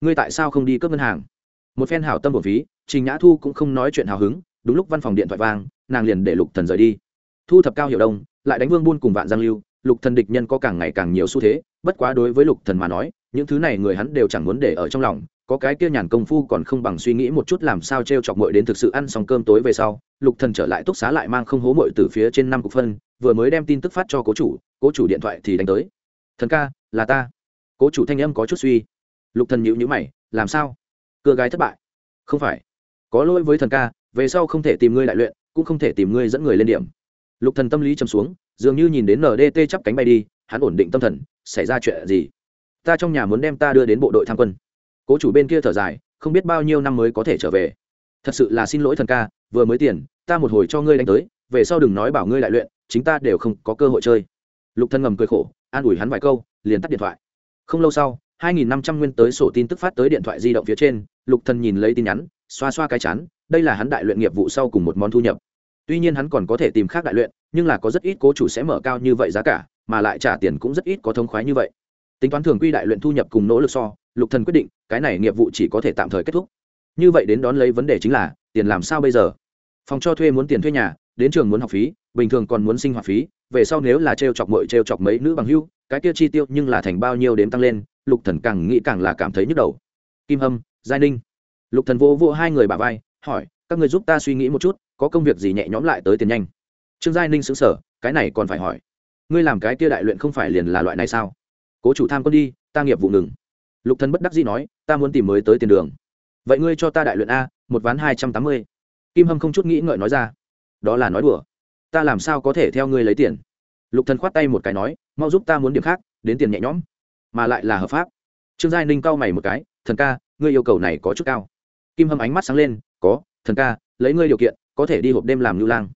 ngươi tại sao không đi cướp ngân hàng? Một phen hảo tâm bổ phí, trình nhã thu cũng không nói chuyện hào hứng, đúng lúc văn phòng điện thoại vang, nàng liền để lục thần rời đi. Thu thập cao hiểu đông, lại đánh vương buôn cùng vạn giang lưu, lục thần địch nhân có càng ngày càng nhiều xu thế, bất quá đối với lục thần mà nói, những thứ này người hắn đều chẳng muốn để ở trong lòng, có cái kia nhàn công phu còn không bằng suy nghĩ một chút làm sao t r e o chọc mội đến thực sự ăn xong cơm tối về sau, lục thần trở lại túc xá lại mang không hố mội từ phía trên năm cục phân, vừa mới đem tin tức phát cho cố chủ cố chủ điện thoại thì đánh tới. Thần ca, là ta. Cố chủ thanh âm có chút suy lục thần nhíu nhíu mày, làm sao? Cưa gái thất bại? Không phải. Có lỗi với thần ca, về sau không thể tìm ngươi đại luyện, cũng không thể tìm ngươi dẫn người lên điểm. Lục thần tâm lý chầm xuống, dường như nhìn đến ndt chắp cánh bay đi, hắn ổn định tâm thần, xảy ra chuyện gì? Ta trong nhà muốn đem ta đưa đến bộ đội tham quân. Cố chủ bên kia thở dài, không biết bao nhiêu năm mới có thể trở về. Thật sự là xin lỗi thần ca, vừa mới tiền, ta một hồi cho ngươi đánh tới, về sau đừng nói bảo ngươi đại luyện, chính ta đều không có cơ hội chơi. Lục thần ngầm cười khổ, an ủi hắn vài câu, liền tắt điện thoại. Không lâu sau 2.500 nguyên tới sổ tin tức phát tới điện thoại di động phía trên, lục thần nhìn lấy tin nhắn, xoa xoa cái chán, đây là hắn đại luyện nghiệp vụ sau cùng một món thu nhập. Tuy nhiên hắn còn có thể tìm khác đại luyện, nhưng là có rất ít cố chủ sẽ mở cao như vậy giá cả, mà lại trả tiền cũng rất ít có thông khoái như vậy. Tính toán thường quy đại luyện thu nhập cùng nỗ lực so, lục thần quyết định, cái này nghiệp vụ chỉ có thể tạm thời kết thúc. Như vậy đến đón lấy vấn đề chính là, tiền làm sao bây giờ? Phòng cho thuê muốn tiền thuê nhà, đến trường muốn học phí, bình thường còn muốn sinh hoạt phí, về sau nếu là trêu chọc muội trêu chọc mấy nữ bằng hưu cái kia chi tiêu nhưng là thành bao nhiêu đếm tăng lên lục thần càng nghĩ càng là cảm thấy nhức đầu. Kim hâm, giai ninh. Lục thần vô vô hai người bà vai, hỏi, các người giúp ta suy nghĩ một chút, có công việc gì nhẹ nhõm lại tới tiền nhanh? Trương giai ninh sững sở cái này còn phải hỏi. Ngươi làm cái kia đại luyện không phải liền là loại này sao? Cố chủ tham quân đi, ta nghiệp vụ ngừng. Lục thần bất đắc dĩ nói, ta muốn tìm mới tới tiền đường. Vậy ngươi cho ta đại luyện a, một ván hai trăm tám mươi. Kim hâm không chút nghĩ ngợi nói ra. Đó là nói đùa. Ta làm sao có thể theo ngươi lấy tiền? Lục thần khoát tay một cái nói, mau giúp ta muốn điểm khác, đến tiền nhẹ nhõm mà lại là hợp pháp. Trương giai ninh cau mày một cái, thần ca, ngươi yêu cầu này có chút cao. Kim hâm ánh mắt sáng lên, có, thần ca, lấy ngươi điều kiện, có thể đi hộp đêm làm lưu lang.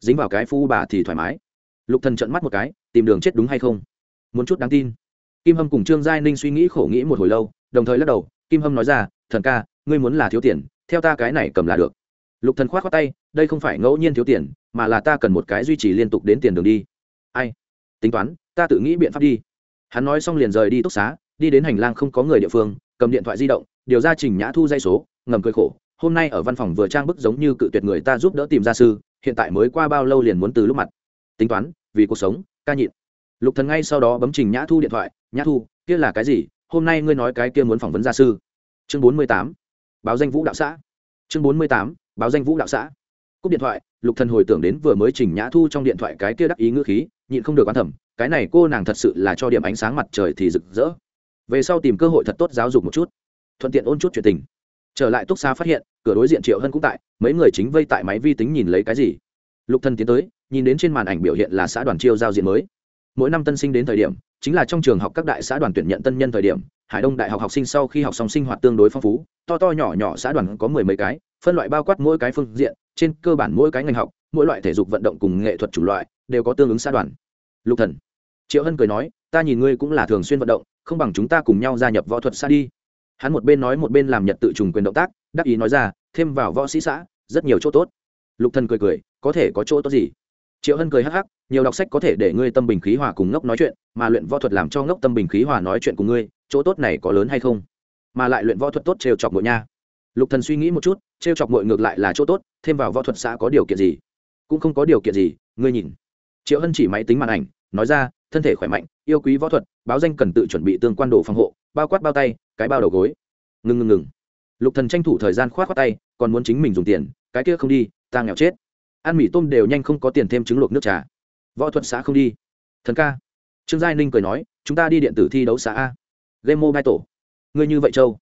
Dính vào cái phu bà thì thoải mái. Lục thần trợn mắt một cái, tìm đường chết đúng hay không? Muốn chút đáng tin. Kim hâm cùng trương giai ninh suy nghĩ khổ nghĩ một hồi lâu, đồng thời lắc đầu, kim hâm nói ra, thần ca, ngươi muốn là thiếu tiền, theo ta cái này cầm là được. Lục thần khoát khoát tay, đây không phải ngẫu nhiên thiếu tiền, mà là ta cần một cái duy trì liên tục đến tiền đường đi. Ai? Tính toán, ta tự nghĩ biện pháp đi hắn nói xong liền rời đi túc xá, đi đến hành lang không có người địa phương, cầm điện thoại di động, điều ra trình nhã thu dây số, ngầm cười khổ, hôm nay ở văn phòng vừa trang bức giống như cự tuyệt người ta giúp đỡ tìm gia sư, hiện tại mới qua bao lâu liền muốn từ lúc mặt. Tính toán, vì cuộc sống, ca nhịn. Lục thần ngay sau đó bấm trình nhã thu điện thoại, nhã thu, kia là cái gì? Hôm nay ngươi nói cái kia muốn phỏng vấn gia sư. Chương bốn mươi tám, báo danh vũ đạo xã. Chương bốn mươi tám, báo danh vũ đạo xã. Cúp điện thoại, lục thần hồi tưởng đến vừa mới trình nhã thu trong điện thoại cái kia đắc ý ngữ khí nhịn không được quan thẩm cái này cô nàng thật sự là cho điểm ánh sáng mặt trời thì rực rỡ. Về sau tìm cơ hội thật tốt giáo dục một chút, thuận tiện ôn chút chuyện tình. Trở lại túc xa phát hiện, cửa đối diện triệu hân cũng tại, mấy người chính vây tại máy vi tính nhìn lấy cái gì. Lục thân tiến tới, nhìn đến trên màn ảnh biểu hiện là xã đoàn chiêu giao diện mới. Mỗi năm tân sinh đến thời điểm, chính là trong trường học các đại xã đoàn tuyển nhận tân nhân thời điểm, hải đông đại học học sinh sau khi học xong sinh hoạt tương đối phong phú, to to nhỏ nhỏ xã đoàn có mười mấy cái, phân loại bao quát mỗi cái phương diện trên cơ bản mỗi cái ngành học, mỗi loại thể dục vận động cùng nghệ thuật chủng loại đều có tương ứng xã đoàn. Lục thần, triệu hân cười nói, ta nhìn ngươi cũng là thường xuyên vận động, không bằng chúng ta cùng nhau gia nhập võ thuật xã đi. Hắn một bên nói một bên làm nhật tự trùng quyền động tác, đắc ý nói ra, thêm vào võ sĩ xã, rất nhiều chỗ tốt. Lục thần cười cười, có thể có chỗ tốt gì? Triệu hân cười hắc hắc, nhiều đọc sách có thể để ngươi tâm bình khí hòa cùng ngốc nói chuyện, mà luyện võ thuật làm cho ngốc tâm bình khí hòa nói chuyện cùng ngươi, chỗ tốt này có lớn hay không? Mà lại luyện võ thuật tốt trêu chọc mỗi nha lục thần suy nghĩ một chút, trêu chọc mội ngược lại là chỗ tốt, thêm vào võ thuật xã có điều kiện gì? Cũng không có điều kiện gì, ngươi nhìn. Triệu hân chỉ máy tính màn ảnh, nói ra, thân thể khỏe mạnh, yêu quý võ thuật, báo danh cần tự chuẩn bị tương quan đồ phòng hộ, bao quát bao tay, cái bao đầu gối. Ngừng ngừng ngừng. Lục thần tranh thủ thời gian khoát khoát tay, còn muốn chính mình dùng tiền, cái kia không đi, ta nghèo chết. Ăn mì tôm đều nhanh không có tiền thêm trứng luộc nước trà. Võ thuật xã không đi. Thần ca. Trương giai ninh cười nói, chúng ta đi điện tử thi đấu xã a. Game mobile tổ. Ngươi như vậy, châu?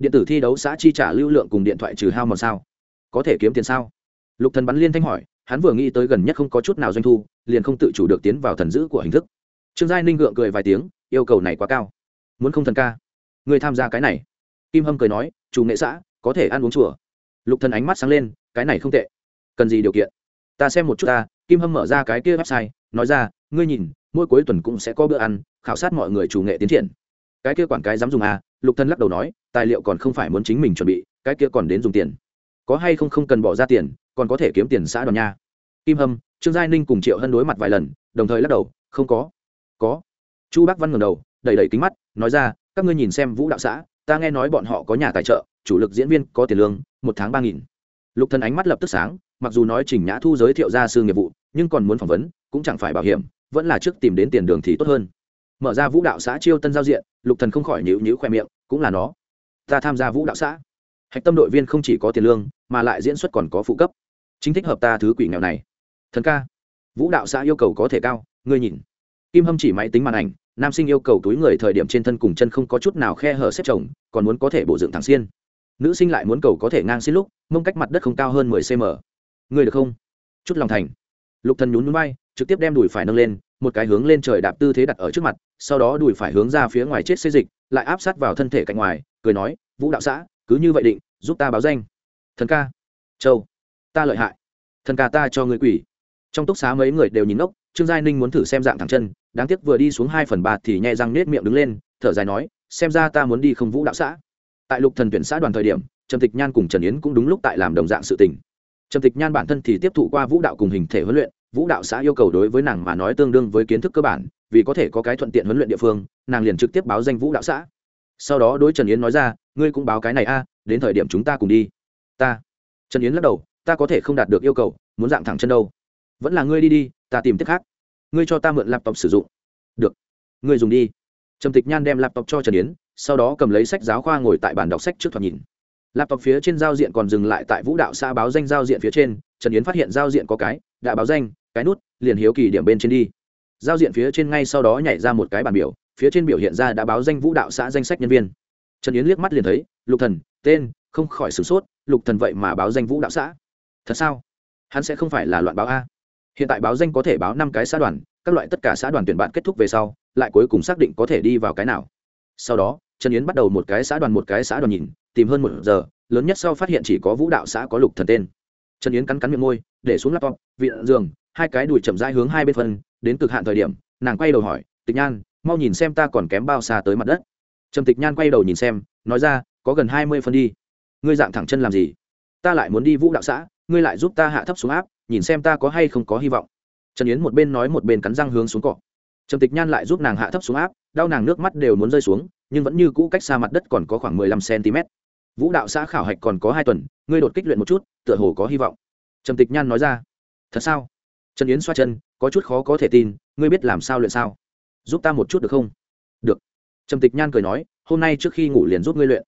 Điện tử thi đấu xã chi trả lưu lượng cùng điện thoại trừ hao mòn sao? Có thể kiếm tiền sao? Lục thần bắn liên thanh hỏi, hắn vừa nghĩ tới gần nhất không có chút nào doanh thu, liền không tự chủ được tiến vào thần dữ của hình thức. Trương giai ninh gượng cười vài tiếng, yêu cầu này quá cao. Muốn không thần ca? Người tham gia cái này. Kim hâm cười nói, chủ nghệ xã, có thể ăn uống chùa. Lục thần ánh mắt sáng lên, cái này không tệ. Cần gì điều kiện? Ta xem một chút ta, kim hâm mở ra cái kia website, nói ra, ngươi nhìn, mỗi cuối tuần cũng sẽ có bữa ăn, khảo sát mọi người chủ nghệ tiến triển cái kia quản cái dám dùng à? Lục thân lắc đầu nói, tài liệu còn không phải muốn chính mình chuẩn bị, cái kia còn đến dùng tiền. Có hay không không cần bỏ ra tiền, còn có thể kiếm tiền xã đoàn nha. Kim hâm, trương giai ninh cùng triệu hân đối mặt vài lần, đồng thời lắc đầu, không có. Có. Chu bác văn ngầm đầu, đẩy đẩy kính mắt, nói ra, các ngươi nhìn xem vũ đạo xã, ta nghe nói bọn họ có nhà tài trợ, chủ lực diễn viên có tiền lương, một tháng ba nghìn. Lục Thân ánh mắt lập tức sáng, mặc dù nói trình nhã thu giới thiệu ra sư nghiệp vụ, nhưng còn muốn phỏng vấn, cũng chẳng phải bảo hiểm, vẫn là trước tìm đến tiền đường thì tốt hơn mở ra vũ đạo xã chiêu tân giao diện, lục thần không khỏi nhíu nhíu khoe miệng, cũng là nó. Ta tham gia vũ đạo xã. Hạch tâm đội viên không chỉ có tiền lương, mà lại diễn xuất còn có phụ cấp. Chính thích hợp ta thứ quỷ nghèo này. Thần ca, vũ đạo xã yêu cầu có thể cao, ngươi nhìn. Kim hâm chỉ máy tính màn ảnh, nam sinh yêu cầu túi người thời điểm trên thân cùng chân không có chút nào khe hở xếp chồng, còn muốn có thể bổ dựng thẳng xiên. Nữ sinh lại muốn cầu có thể ngang xin lúc, mông cách mặt đất không cao hơn mười cm ngươi được không? Chút lòng thành. Lục thần nhún nhún bay, trực tiếp đem đùi phải nâng lên một cái hướng lên trời đạp tư thế đặt ở trước mặt, sau đó đùi phải hướng ra phía ngoài chết xê dịch, lại áp sát vào thân thể cạnh ngoài, cười nói, vũ đạo xã, cứ như vậy định, giúp ta báo danh. Thần ca. Châu, ta lợi hại. Thần ca ta cho người quỷ. Trong túc xá mấy người đều nhìn ốc trương giai ninh muốn thử xem dạng thẳng chân, đáng tiếc vừa đi xuống hai phần ba thì nhẹ răng nết miệng đứng lên, thở dài nói, xem ra ta muốn đi không vũ đạo xã. Tại lục thần tuyển xã đoàn thời điểm, trầm tịch nhan cùng trần yến cũng đúng lúc tại làm đồng dạng sự tình. Trầm tịch nhan bản thân thì tiếp thụ qua vũ đạo cùng hình thể huấn luyện vũ đạo xã yêu cầu đối với nàng mà nói tương đương với kiến thức cơ bản, vì có thể có cái thuận tiện huấn luyện địa phương, nàng liền trực tiếp báo danh vũ đạo xã. Sau đó đối trần yến nói ra, ngươi cũng báo cái này a, đến thời điểm chúng ta cùng đi. Ta. Trần yến lắc đầu, ta có thể không đạt được yêu cầu, muốn dạng thẳng chân đâu. Vẫn là ngươi đi đi, ta tìm tiếp khác. Ngươi cho ta mượn laptop sử dụng. Được. Ngươi dùng đi. Trầm tịch nhan đem laptop cho trần yến, sau đó cầm lấy sách giáo khoa ngồi tại bàn đọc sách trước thoạt nhìn. Laptop phía trên giao diện còn dừng lại tại vũ đạo xã báo danh giao diện phía trên, trần yến phát hiện giao diện có cái đã báo danh, cái nút liền hiếu kỳ điểm bên trên đi. Giao diện phía trên ngay sau đó nhảy ra một cái bản biểu, phía trên biểu hiện ra đã báo danh vũ đạo xã danh sách nhân viên. Trần yến liếc mắt liền thấy, lục thần, tên, không khỏi sửng sốt, lục thần vậy mà báo danh vũ đạo xã? Thật sao? Hắn sẽ không phải là loạn báo a. Hiện tại báo danh có thể báo năm cái xã đoàn, các loại tất cả xã đoàn tuyển bạn kết thúc về sau, lại cuối cùng xác định có thể đi vào cái nào. Sau đó, trần yến bắt đầu một cái xã đoàn một cái xã đoàn nhìn, tìm hơn một giờ, lớn nhất sau phát hiện chỉ có vũ đạo xã có lục thần tên trần yến cắn cắn miệng môi để xuống laptop viện giường hai cái đùi chậm rãi hướng hai bên phân đến cực hạn thời điểm nàng quay đầu hỏi tịch nhan mau nhìn xem ta còn kém bao xa tới mặt đất. Trầm tịch nhan quay đầu nhìn xem nói ra có gần hai mươi phân đi. Ngươi dạng thẳng chân làm gì? Ta lại muốn đi vũ đạo xã ngươi lại giúp ta hạ thấp xuống áp nhìn xem ta có hay không có hy vọng. Trần yến một bên nói một bên cắn răng hướng xuống cỏ, trầm tịch nhan lại giúp nàng hạ thấp xuống áp đau nàng nước mắt đều muốn rơi xuống nhưng vẫn như cũ cách xa mặt đất còn có khoảng mười lăm cm vũ đạo xã khảo hạch còn có hai tuần, ngươi đột kích luyện một chút, tựa hồ có hy vọng. Trầm tịch nhan nói ra. Thật sao? Trần yến xoa chân, có chút khó có thể tin, ngươi biết làm sao luyện sao? Giúp ta một chút được không? Được. Trầm tịch nhan cười nói, hôm nay trước khi ngủ liền giúp ngươi luyện.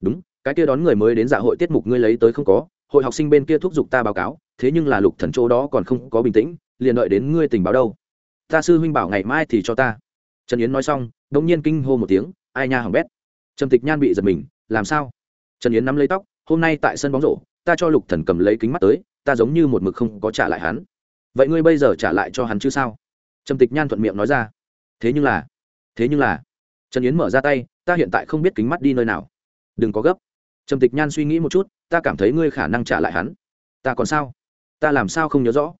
Đúng, cái kia đón người mới đến dạ hội tiết mục ngươi lấy tới không có, hội học sinh bên kia thúc giục ta báo cáo, thế nhưng là lục thần chỗ đó còn không có bình tĩnh, liền đợi đến ngươi tình báo đâu. Ta sư huynh bảo ngày mai thì cho ta. Trần yến nói xong đông nhiên kinh hô một tiếng, ai nha hỏng bét. Trầm tịch nhan bị giật mình, làm sao? Trần yến nắm lấy tóc, hôm nay tại sân bóng rổ, ta cho lục thần cầm lấy kính mắt tới, ta giống như một mực không có trả lại hắn. Vậy ngươi bây giờ trả lại cho hắn chứ sao? Trầm tịch nhan thuận miệng nói ra. Thế nhưng là, thế nhưng là. Trần yến mở ra tay, ta hiện tại không biết kính mắt đi nơi nào. Đừng có gấp. Trầm tịch nhan suy nghĩ một chút, ta cảm thấy ngươi khả năng trả lại hắn. Ta còn sao? Ta làm sao không nhớ rõ?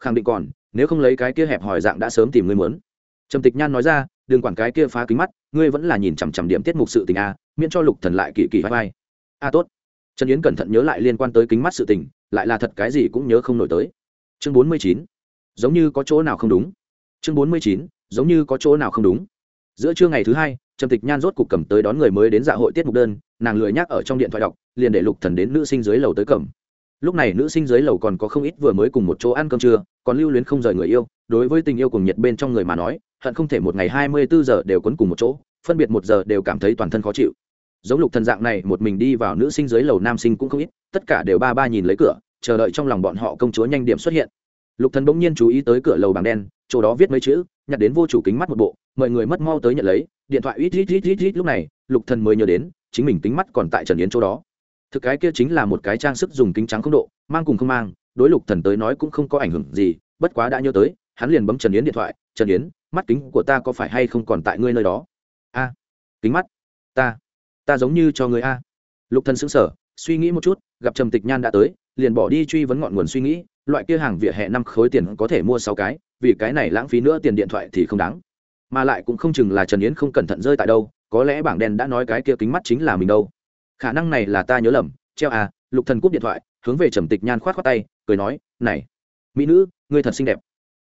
Khẳng định còn, nếu không lấy cái kia hẹp hỏi dạng đã sớm tìm ngươi muốn. Trầm tịch nhan nói ra, đừng quản cái kia phá kính mắt, ngươi vẫn là nhìn chằm chằm điểm tiết mục sự tình a, miễn cho lục thần lại kỳ kỳ vai vai a tốt. Trần yến cẩn thận nhớ lại liên quan tới kính mắt sự tình, lại là thật cái gì cũng nhớ không nổi tới. Chương bốn mươi chín. Giống như có chỗ nào không đúng. Chương bốn mươi chín, giống như có chỗ nào không đúng. Giữa trưa ngày thứ hai, trầm tịch nhan rốt cục cầm tới đón người mới đến dạ hội tiết mục đơn, nàng lười nhắc ở trong điện thoại đọc, liền để lục thần đến nữ sinh dưới lầu tới cầm. Lúc này nữ sinh dưới lầu còn có không ít vừa mới cùng một chỗ ăn cơm trưa, còn lưu luyến không rời người yêu. Đối với tình yêu cùng nhiệt bên trong người mà nói, hận không thể một ngày hai mươi bốn giờ đều quấn cùng một chỗ, phân biệt một giờ đều cảm thấy toàn thân khó chịu giống lục thần dạng này, một mình đi vào nữ sinh dưới lầu nam sinh cũng không ít, tất cả đều ba ba nhìn lấy cửa, chờ đợi trong lòng bọn họ công chúa nhanh điểm xuất hiện. Lục thần bỗng nhiên chú ý tới cửa lầu bảng đen, chỗ đó viết mấy chữ, nhặt đến vô chủ kính mắt một bộ, mọi người mất mau tới nhận lấy, điện thoại ít ít ít ít ít lúc này, lục thần mới nhớ đến, chính mình kính mắt còn tại trần yến chỗ đó. Thực cái kia chính là một cái trang sức dùng kính trắng không độ, mang cùng không mang, đối lục thần tới nói cũng không có ảnh hưởng gì, bất quá đã nhớ tới, hắn liền bấm trần yến điện thoại, trần yến, mắt kính của ta có phải hay không còn tại ngươi nơi đó? A, kính mắt, ta ta giống như cho người a. Lục thần sững sờ, suy nghĩ một chút, gặp trầm tịch nhan đã tới, liền bỏ đi truy vấn ngọn nguồn suy nghĩ, loại kia hàng vỉa hè năm khối tiền có thể mua sáu cái, vì cái này lãng phí nữa tiền điện thoại thì không đáng. Mà lại cũng không chừng là trần yến không cẩn thận rơi tại đâu, có lẽ bảng đen đã nói cái kia kính mắt chính là mình đâu. Khả năng này là ta nhớ lầm, treo à lục thần cúp điện thoại, hướng về trầm tịch nhan khoát khoát tay, cười nói, này, mỹ nữ, ngươi thật xinh đẹp.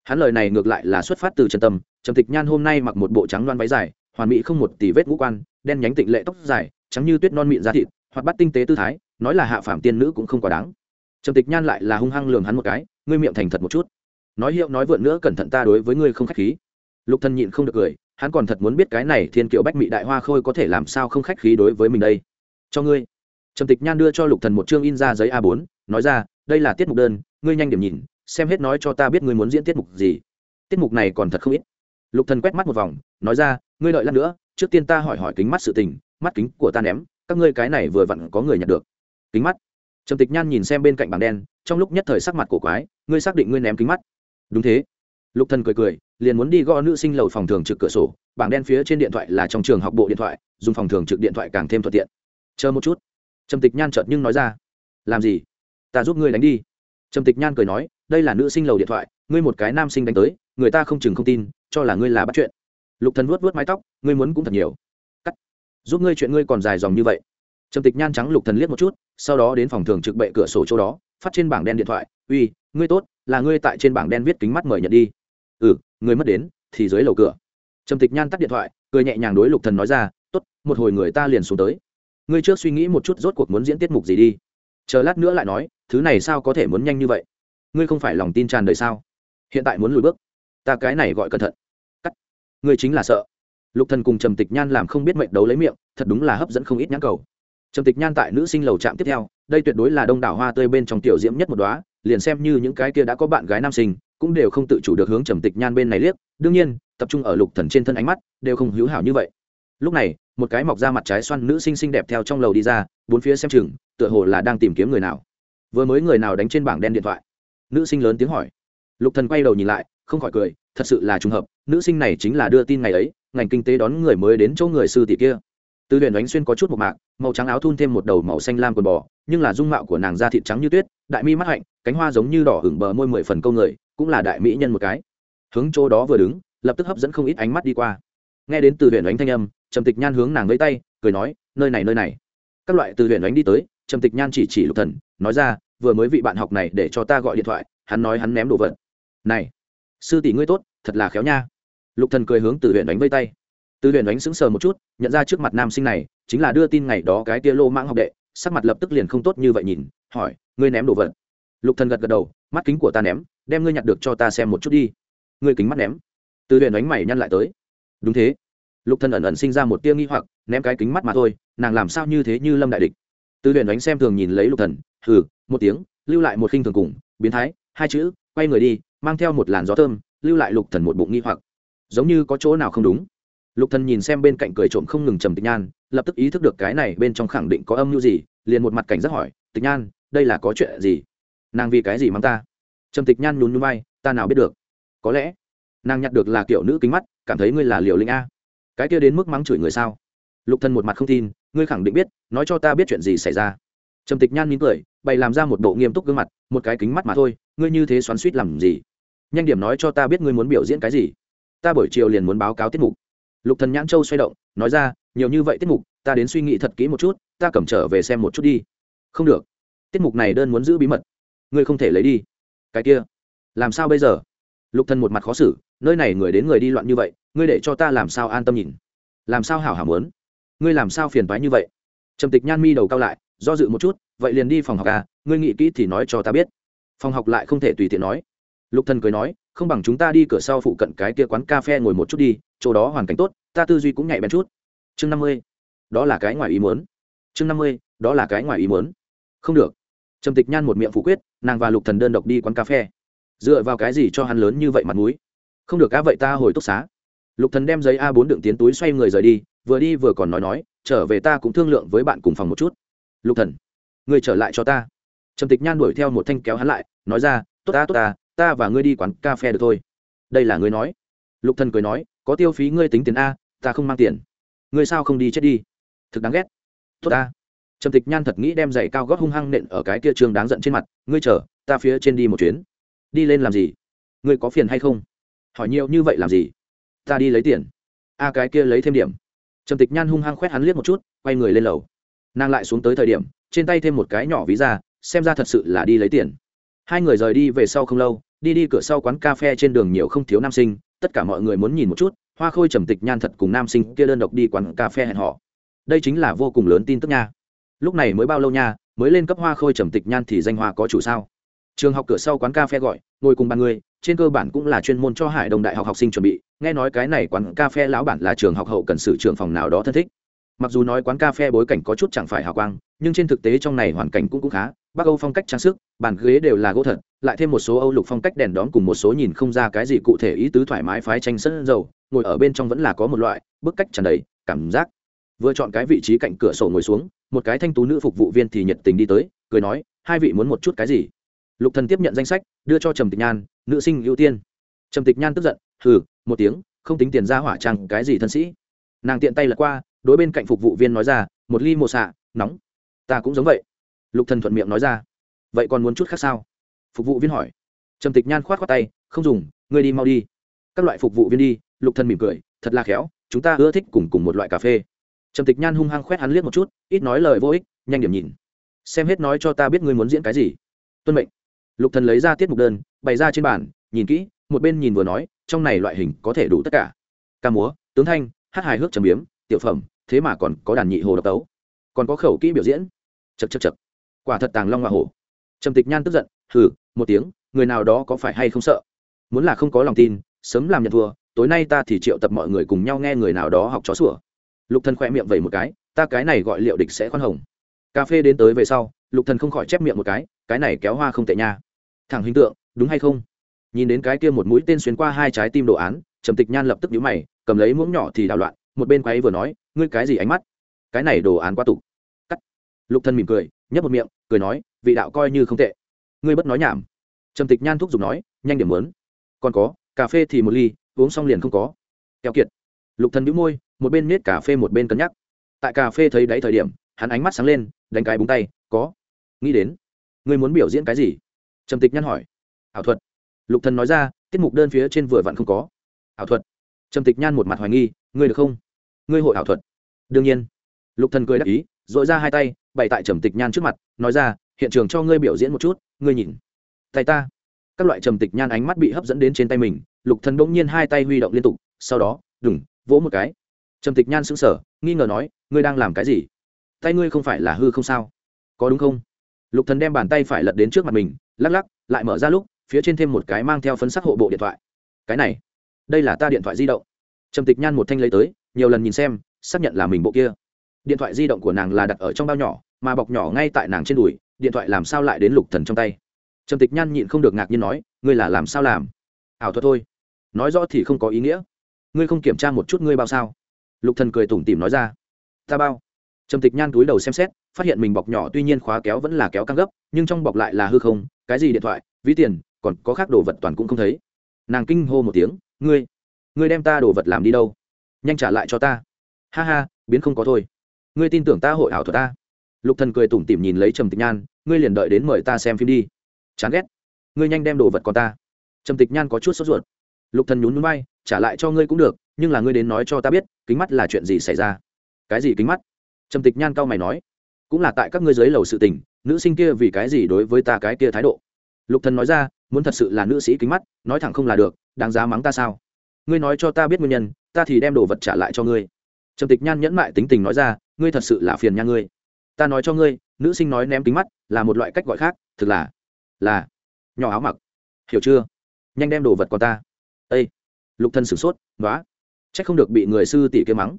Hắn lời này ngược lại là xuất phát từ trần tâm, trầm tịch nhan hôm nay mặc một bộ trắng loan váy dài, hoàn mỹ không một tỷ vết ngũ quan đen nhánh tịnh lệ tóc dài, trắng như tuyết non mịn da thịt hoặc bắt tinh tế tư thái, nói là hạ phạm tiên nữ cũng không quá đáng. Trầm tịch nhan lại là hung hăng lường hắn một cái, ngươi miệng thành thật một chút. Nói hiệu nói vượn nữa cẩn thận ta đối với ngươi không khách khí. Lục thần nhịn không được cười, hắn còn thật muốn biết cái này thiên kiệu bách mị đại hoa khôi có thể làm sao không khách khí đối với mình đây. Cho ngươi. Trầm tịch nhan đưa cho lục thần một chương in ra giấy a 4 nói ra, đây là tiết mục đơn, ngươi nhanh điểm nhìn, xem hết nói cho ta biết ngươi muốn diễn tiết mục gì. Tiết mục này còn thật không ít. Lục thần quét mắt một vòng, nói ra, ngươi đợi lát nữa trước tiên ta hỏi hỏi kính mắt sự tình, mắt kính của ta ném, các ngươi cái này vừa vặn có người nhặt được. Kính mắt. Trầm tịch nhan nhìn xem bên cạnh bảng đen, trong lúc nhất thời sắc mặt cổ quái, ngươi xác định ngươi ném kính mắt. Đúng thế. Lục thần cười cười, liền muốn đi gõ nữ sinh lầu phòng thường trực cửa sổ, bảng đen phía trên điện thoại là trong trường học bộ điện thoại, dùng phòng thường trực điện thoại càng thêm thuận tiện. Chờ một chút. Trầm tịch nhan chợt nhưng nói ra. Làm gì? Ta giúp ngươi đánh đi. Trầm tịch nhan cười nói, đây là nữ sinh lầu điện thoại, ngươi một cái nam sinh đánh tới, người ta không chừng không tin, cho là ngươi là bắt chuyện lục thần vuốt vuốt mái tóc, ngươi muốn cũng thật nhiều. Cắt. Giúp ngươi chuyện ngươi còn dài dòng như vậy. Trầm tịch nhan trắng lục thần liếc một chút, sau đó đến phòng thường trực bệ cửa sổ chỗ đó, phát trên bảng đen điện thoại, uy, ngươi tốt, là ngươi tại trên bảng đen viết kính mắt mời nhận đi. Ừ ngươi mất đến, thì dưới lầu cửa. Trầm tịch nhan tắt điện thoại, cười nhẹ nhàng đối lục thần nói ra, tốt, một hồi người ta liền xuống tới. Ngươi trước suy nghĩ một chút rốt cuộc muốn diễn tiết mục gì đi. Chờ lát nữa lại nói, thứ này sao có thể muốn nhanh như vậy? Ngươi không phải lòng tin tràn đời sao? Hiện tại muốn lùi bước. Ta cái này gọi cẩn thận ngươi chính là sợ. Lục thần cùng trầm tịch nhan làm không biết mệnh đấu lấy miệng, thật đúng là hấp dẫn không ít nhãn cầu. Trầm tịch nhan tại nữ sinh lầu trạm tiếp theo, đây tuyệt đối là đông đảo hoa tươi bên trong tiểu diễm nhất một đóa, liền xem như những cái kia đã có bạn gái nam sinh, cũng đều không tự chủ được hướng trầm tịch nhan bên này liếc, đương nhiên, tập trung ở lục thần trên thân ánh mắt, đều không hữu hảo như vậy. Lúc này, một cái mọc ra mặt trái xoăn nữ sinh xinh đẹp theo trong lầu đi ra, bốn phía xem chừng, tựa hồ là đang tìm kiếm người nào. Vừa mới người nào đánh trên bảng đen điện thoại? Nữ sinh lớn tiếng hỏi. Lục thần quay đầu nhìn lại, không khỏi cười, thật sự là trùng hợp nữ sinh này chính là đưa tin ngày ấy, ngành kinh tế đón người mới đến chỗ người sư tỷ kia. Từ huyền đánh xuyên có chút một mạc, màu trắng áo thun thêm một đầu màu xanh lam quần bò, nhưng là dung mạo của nàng da thịt trắng như tuyết, đại mi mắt hạnh, cánh hoa giống như đỏ hửng bờ môi mười phần câu người, cũng là đại mỹ nhân một cái. Hướng chỗ đó vừa đứng, lập tức hấp dẫn không ít ánh mắt đi qua. Nghe đến từ huyền đánh thanh âm, trầm tịch nhan hướng nàng lấy tay, cười nói, nơi này nơi này. Các loại từ huyền đánh đi tới, trầm tịch nhan chỉ chỉ lục thần, nói ra, vừa mới vị bạn học này để cho ta gọi điện thoại, hắn nói hắn ném đồ vật. Này, sư tỷ ngươi tốt, thật là khéo nha lục thần cười hướng từ huyện đánh vây tay. Từ huyện đánh sững sờ một chút, nhận ra trước mặt nam sinh này, chính là đưa tin ngày đó cái tia lô mãng học đệ, sắc mặt lập tức liền không tốt như vậy nhìn, hỏi, ngươi ném đồ vật? Lục thần gật gật đầu, mắt kính của ta ném, đem ngươi nhặt được cho ta xem một chút đi. Ngươi kính mắt ném? Từ huyện đánh mày nhăn lại tới. Đúng thế. Lục thần ẩn ẩn sinh ra một tia nghi hoặc, ném cái kính mắt mà thôi, nàng làm sao như thế như lâm đại địch? Từ huyện đánh xem thường nhìn lấy lục thần, hừ, một tiếng, lưu lại một khinh thường cùng, biến thái, hai chữ, quay người đi, mang theo một làn gió thơm, lưu lại lục thần một bụng nghi hoặc giống như có chỗ nào không đúng. Lục thần nhìn xem bên cạnh cười trộm không ngừng trầm tịch nhan, lập tức ý thức được cái này bên trong khẳng định có âm mưu gì, liền một mặt cảnh giác hỏi, tịch nhan, đây là có chuyện gì? Nàng vì cái gì mang ta? Trầm tịch nhan nhún nhún vai, ta nào biết được. Có lẽ nàng nhặt được là kiểu nữ kính mắt, cảm thấy ngươi là liều linh a. Cái kia đến mức mắng chửi người sao? Lục thần một mặt không tin, ngươi khẳng định biết, nói cho ta biết chuyện gì xảy ra. Trầm tịch nhan mỉm cười, bày làm ra một bộ nghiêm túc gương mặt, một cái kính mắt mà thôi, ngươi như thế xoắn suýt làm gì? Nhanh điểm nói cho ta biết ngươi muốn biểu diễn cái gì ta buổi chiều liền muốn báo cáo tiết mục. Lục thần nhãn châu xoay động, nói ra, nhiều như vậy tiết mục, ta đến suy nghĩ thật kỹ một chút, ta cầm trở về xem một chút đi. Không được. Tiết mục này đơn muốn giữ bí mật. Ngươi không thể lấy đi. Cái kia. Làm sao bây giờ? Lục thần một mặt khó xử, nơi này người đến người đi loạn như vậy, ngươi để cho ta làm sao an tâm nhìn? Làm sao hảo hảo muốn? Ngươi làm sao phiền toái như vậy? Trầm tịch nhan mi đầu cao lại, do dự một chút, vậy liền đi phòng học à ngươi nghĩ kỹ thì nói cho ta biết. Phòng học lại không thể tùy tiện nói. Lục thần cười nói không bằng chúng ta đi cửa sau phụ cận cái kia quán cà phê ngồi một chút đi, chỗ đó hoàn cảnh tốt, ta tư duy cũng nhạy bén chút. Chương năm mươi. Đó là cái ngoài ý muốn. Chương năm mươi, đó là cái ngoài ý muốn. Không được. Trầm tịch nhan một miệng phủ quyết, nàng và lục thần đơn độc đi quán cà phê. Dựa vào cái gì cho hắn lớn như vậy mặt mũi? Không được cá vậy ta hồi túc xá. Lục thần đem giấy a 4 đựng tiến túi xoay người rời đi, vừa đi vừa còn nói nói, trở về ta cũng thương lượng với bạn cùng phòng một chút. Lục thần, người trở lại cho ta. Trầm tịch nhan đuổi theo một thanh kéo hắn lại, nói ra, tốt ta tốt ta ta và ngươi đi quán cà phê được thôi. Đây là ngươi nói. Lục thần cười nói, có tiêu phí ngươi tính tiền a, ta không mang tiền. Ngươi sao không đi chết đi? Thực đáng ghét. Tốt ta. Trầm tịch nhan thật nghĩ đem giày cao gót hung hăng nện ở cái kia trường đáng giận trên mặt, ngươi chờ, ta phía trên đi một chuyến. Đi lên làm gì? Ngươi có phiền hay không? Hỏi nhiều như vậy làm gì? Ta đi lấy tiền. A cái kia lấy thêm điểm. Trầm tịch nhan hung hăng khoét hắn liếc một chút, quay người lên lầu. Nàng lại xuống tới thời điểm, trên tay thêm một cái nhỏ ví ra, xem ra thật sự là đi lấy tiền. Hai người rời đi về sau không lâu đi đi cửa sau quán cà phê trên đường nhiều không thiếu nam sinh, tất cả mọi người muốn nhìn một chút, hoa khôi trầm tịch nhan thật cùng nam sinh kia đơn độc đi quán cà phê hẹn họ đây chính là vô cùng lớn tin tức nha. Lúc này mới bao lâu nha, mới lên cấp hoa khôi trầm tịch nhan thì danh hoa có chủ sao? Trường học cửa sau quán cà phê gọi, ngồi cùng ba người, trên cơ bản cũng là chuyên môn cho hải đồng đại học học sinh chuẩn bị, nghe nói cái này quán cà phê lão bản là trường học hậu cần sự trường phòng nào đó thân thích mặc dù nói quán cà phê bối cảnh có chút chẳng phải hào quang, nhưng trên thực tế trong này hoàn cảnh cũng cũng khá. Bắc âu phong cách trang sức, bàn ghế đều là gỗ thật, lại thêm một số âu lục phong cách đèn đón cùng một số nhìn không ra cái gì cụ thể ý tứ thoải mái phái tranh sân dầu, ngồi ở bên trong vẫn là có một loại bức cách tràn đầy cảm giác. Vừa chọn cái vị trí cạnh cửa sổ ngồi xuống, một cái thanh tú nữ phục vụ viên thì nhiệt tình đi tới, cười nói, hai vị muốn một chút cái gì? Lục thần tiếp nhận danh sách, đưa cho trầm tịch nhan, nữ sinh ưu tiên. Trầm tịch nhan tức giận, hừ, một tiếng, không tính tiền ra hỏa trang cái gì thân sĩ. Nàng tiện tay lật qua đối bên cạnh phục vụ viên nói ra, một ly mồ xạ, nóng. Ta cũng giống vậy. Lục thần thuận miệng nói ra. Vậy còn muốn chút khác sao? Phục vụ viên hỏi. Trầm tịch nhan khoát khoát tay, không dùng, ngươi đi mau đi. Các loại phục vụ viên đi. Lục thần mỉm cười, thật là khéo, chúng ta ưa thích cùng cùng một loại cà phê. Trầm tịch nhan hung hăng khoét hắn liếc một chút, ít nói lời vô ích, nhanh điểm nhìn. Xem hết nói cho ta biết ngươi muốn diễn cái gì. Tuân mệnh. Lục thần lấy ra tiết mục đơn, bày ra trên bàn, nhìn kỹ, một bên nhìn vừa nói, trong này loại hình có thể đủ tất cả. Ca múa, tướng thanh, hát hài hước trầm biếm, tiểu phẩm thế mà còn có đàn nhị hồ độc tấu, còn có khẩu kỹ biểu diễn. Chật chật chật quả thật tàng long hoa hổ. Trầm tịch nhan tức giận, hừ, một tiếng, người nào đó có phải hay không sợ? Muốn là không có lòng tin, sớm làm nhận thua, tối nay ta thì triệu tập mọi người cùng nhau nghe người nào đó học chó sủa. Lục thần khoe miệng vẩy một cái, ta cái này gọi liệu địch sẽ khoan hồng. Cà phê đến tới về sau, lục thần không khỏi chép miệng một cái cái này kéo hoa không tệ nha. Thẳng hình tượng, đúng hay không? Nhìn đến cái kia một mũi tên xuyên qua hai trái tim đồ án, trầm tịch nhan lập tức nhíu mày, cầm lấy muỗng nhỏ thì đảo loạn, một bên quay vừa nói ngươi cái gì ánh mắt? Cái này đồ án quá tục. Cắt. Lục thần mỉm cười, nhấp một miệng, cười nói, vị đạo coi như không tệ. Ngươi bất nói nhảm. Trầm tịch nhan thúc giục nói, nhanh điểm muốn. Còn có, cà phê thì một ly, uống xong liền không có. Keo kiệt. Lục thần bĩu môi, một bên nết cà phê một bên cân nhắc. Tại cà phê thấy đáy thời điểm, hắn ánh mắt sáng lên, đánh cái búng tay, có. Nghĩ đến, ngươi muốn biểu diễn cái gì? Trầm tịch nhăn hỏi. Ảo thuật. Lục thần nói ra, tiết mục đơn phía trên vừa vặn không có. Ảo thuật. Trầm tịch nhan một mặt hoài nghi, ngươi được không? Ngươi hội ảo thuật. Đương nhiên. Lục thần cười đáp ý dội ra hai tay, bày tại trầm tịch nhan trước mặt, nói ra, hiện trường cho ngươi biểu diễn một chút, ngươi nhìn. Tay ta. Các loại trầm tịch nhan ánh mắt bị hấp dẫn đến trên tay mình, lục thần bỗng nhiên hai tay huy động liên tục, sau đó đừng vỗ một cái. Trầm tịch nhan sững sờ, nghi ngờ nói, ngươi đang làm cái gì? Tay ngươi không phải là hư không sao? Có đúng không? Lục thần đem bàn tay phải lật đến trước mặt mình, lắc lắc, lại mở ra lúc, phía trên thêm một cái mang theo phấn sắc hộ bộ điện thoại. Cái này, đây là ta điện thoại di động. Trầm tịch nhan một thanh lấy tới nhiều lần nhìn xem, xác nhận là mình bộ kia. Điện thoại di động của nàng là đặt ở trong bao nhỏ, mà bọc nhỏ ngay tại nàng trên đùi, điện thoại làm sao lại đến lục thần trong tay. Trầm tịch nhan nhịn không được ngạc nhiên nói, ngươi là làm sao làm? Ảo thuật thôi. Nói rõ thì không có ý nghĩa. Ngươi không kiểm tra một chút ngươi bao sao? Lục thần cười tủm tỉm nói ra. Ta bao. Trầm tịch nhan túi đầu xem xét, phát hiện mình bọc nhỏ tuy nhiên khóa kéo vẫn là kéo căng gấp, nhưng trong bọc lại là hư không, cái gì điện thoại, ví tiền, còn có khác đồ vật toàn cũng không thấy. Nàng kinh hô một tiếng, ngươi ngươi đem ta đồ vật làm đi đâu? Nhanh trả lại cho ta. Ha ha, biến không có thôi. Ngươi tin tưởng ta hội ảo thuật ta? Lục thần cười tủm tỉm nhìn lấy trầm tịch nhan, ngươi liền đợi đến mời ta xem phim đi. Chán ghét. Ngươi nhanh đem đồ vật con ta. Trầm tịch nhan có chút sốt ruột. Lục thần nhún nhún bay trả lại cho ngươi cũng được, nhưng là ngươi đến nói cho ta biết, kính mắt là chuyện gì xảy ra? Cái gì kính mắt? Trầm tịch nhan cao mày nói. Cũng là tại các ngươi dưới lầu sự tình, nữ sinh kia vì cái gì đối với ta cái kia thái độ? Lục thần nói ra, muốn thật sự là nữ sĩ kính mắt, nói thẳng không là được, đáng giá mắng ta sao? Ngươi nói cho ta biết nguyên nhân ta thì đem đồ vật trả lại cho ngươi. Trầm tịch nhan nhẫn mại tính tình nói ra, ngươi thật sự là phiền nha ngươi. Ta nói cho ngươi, nữ sinh nói ném kính mắt là một loại cách gọi khác, thực là là, nhỏ áo mặc. Hiểu chưa? Nhanh đem đồ vật còn ta. Ây lục thân sửng sốt nói chắc không được bị người sư tỷ kia mắng.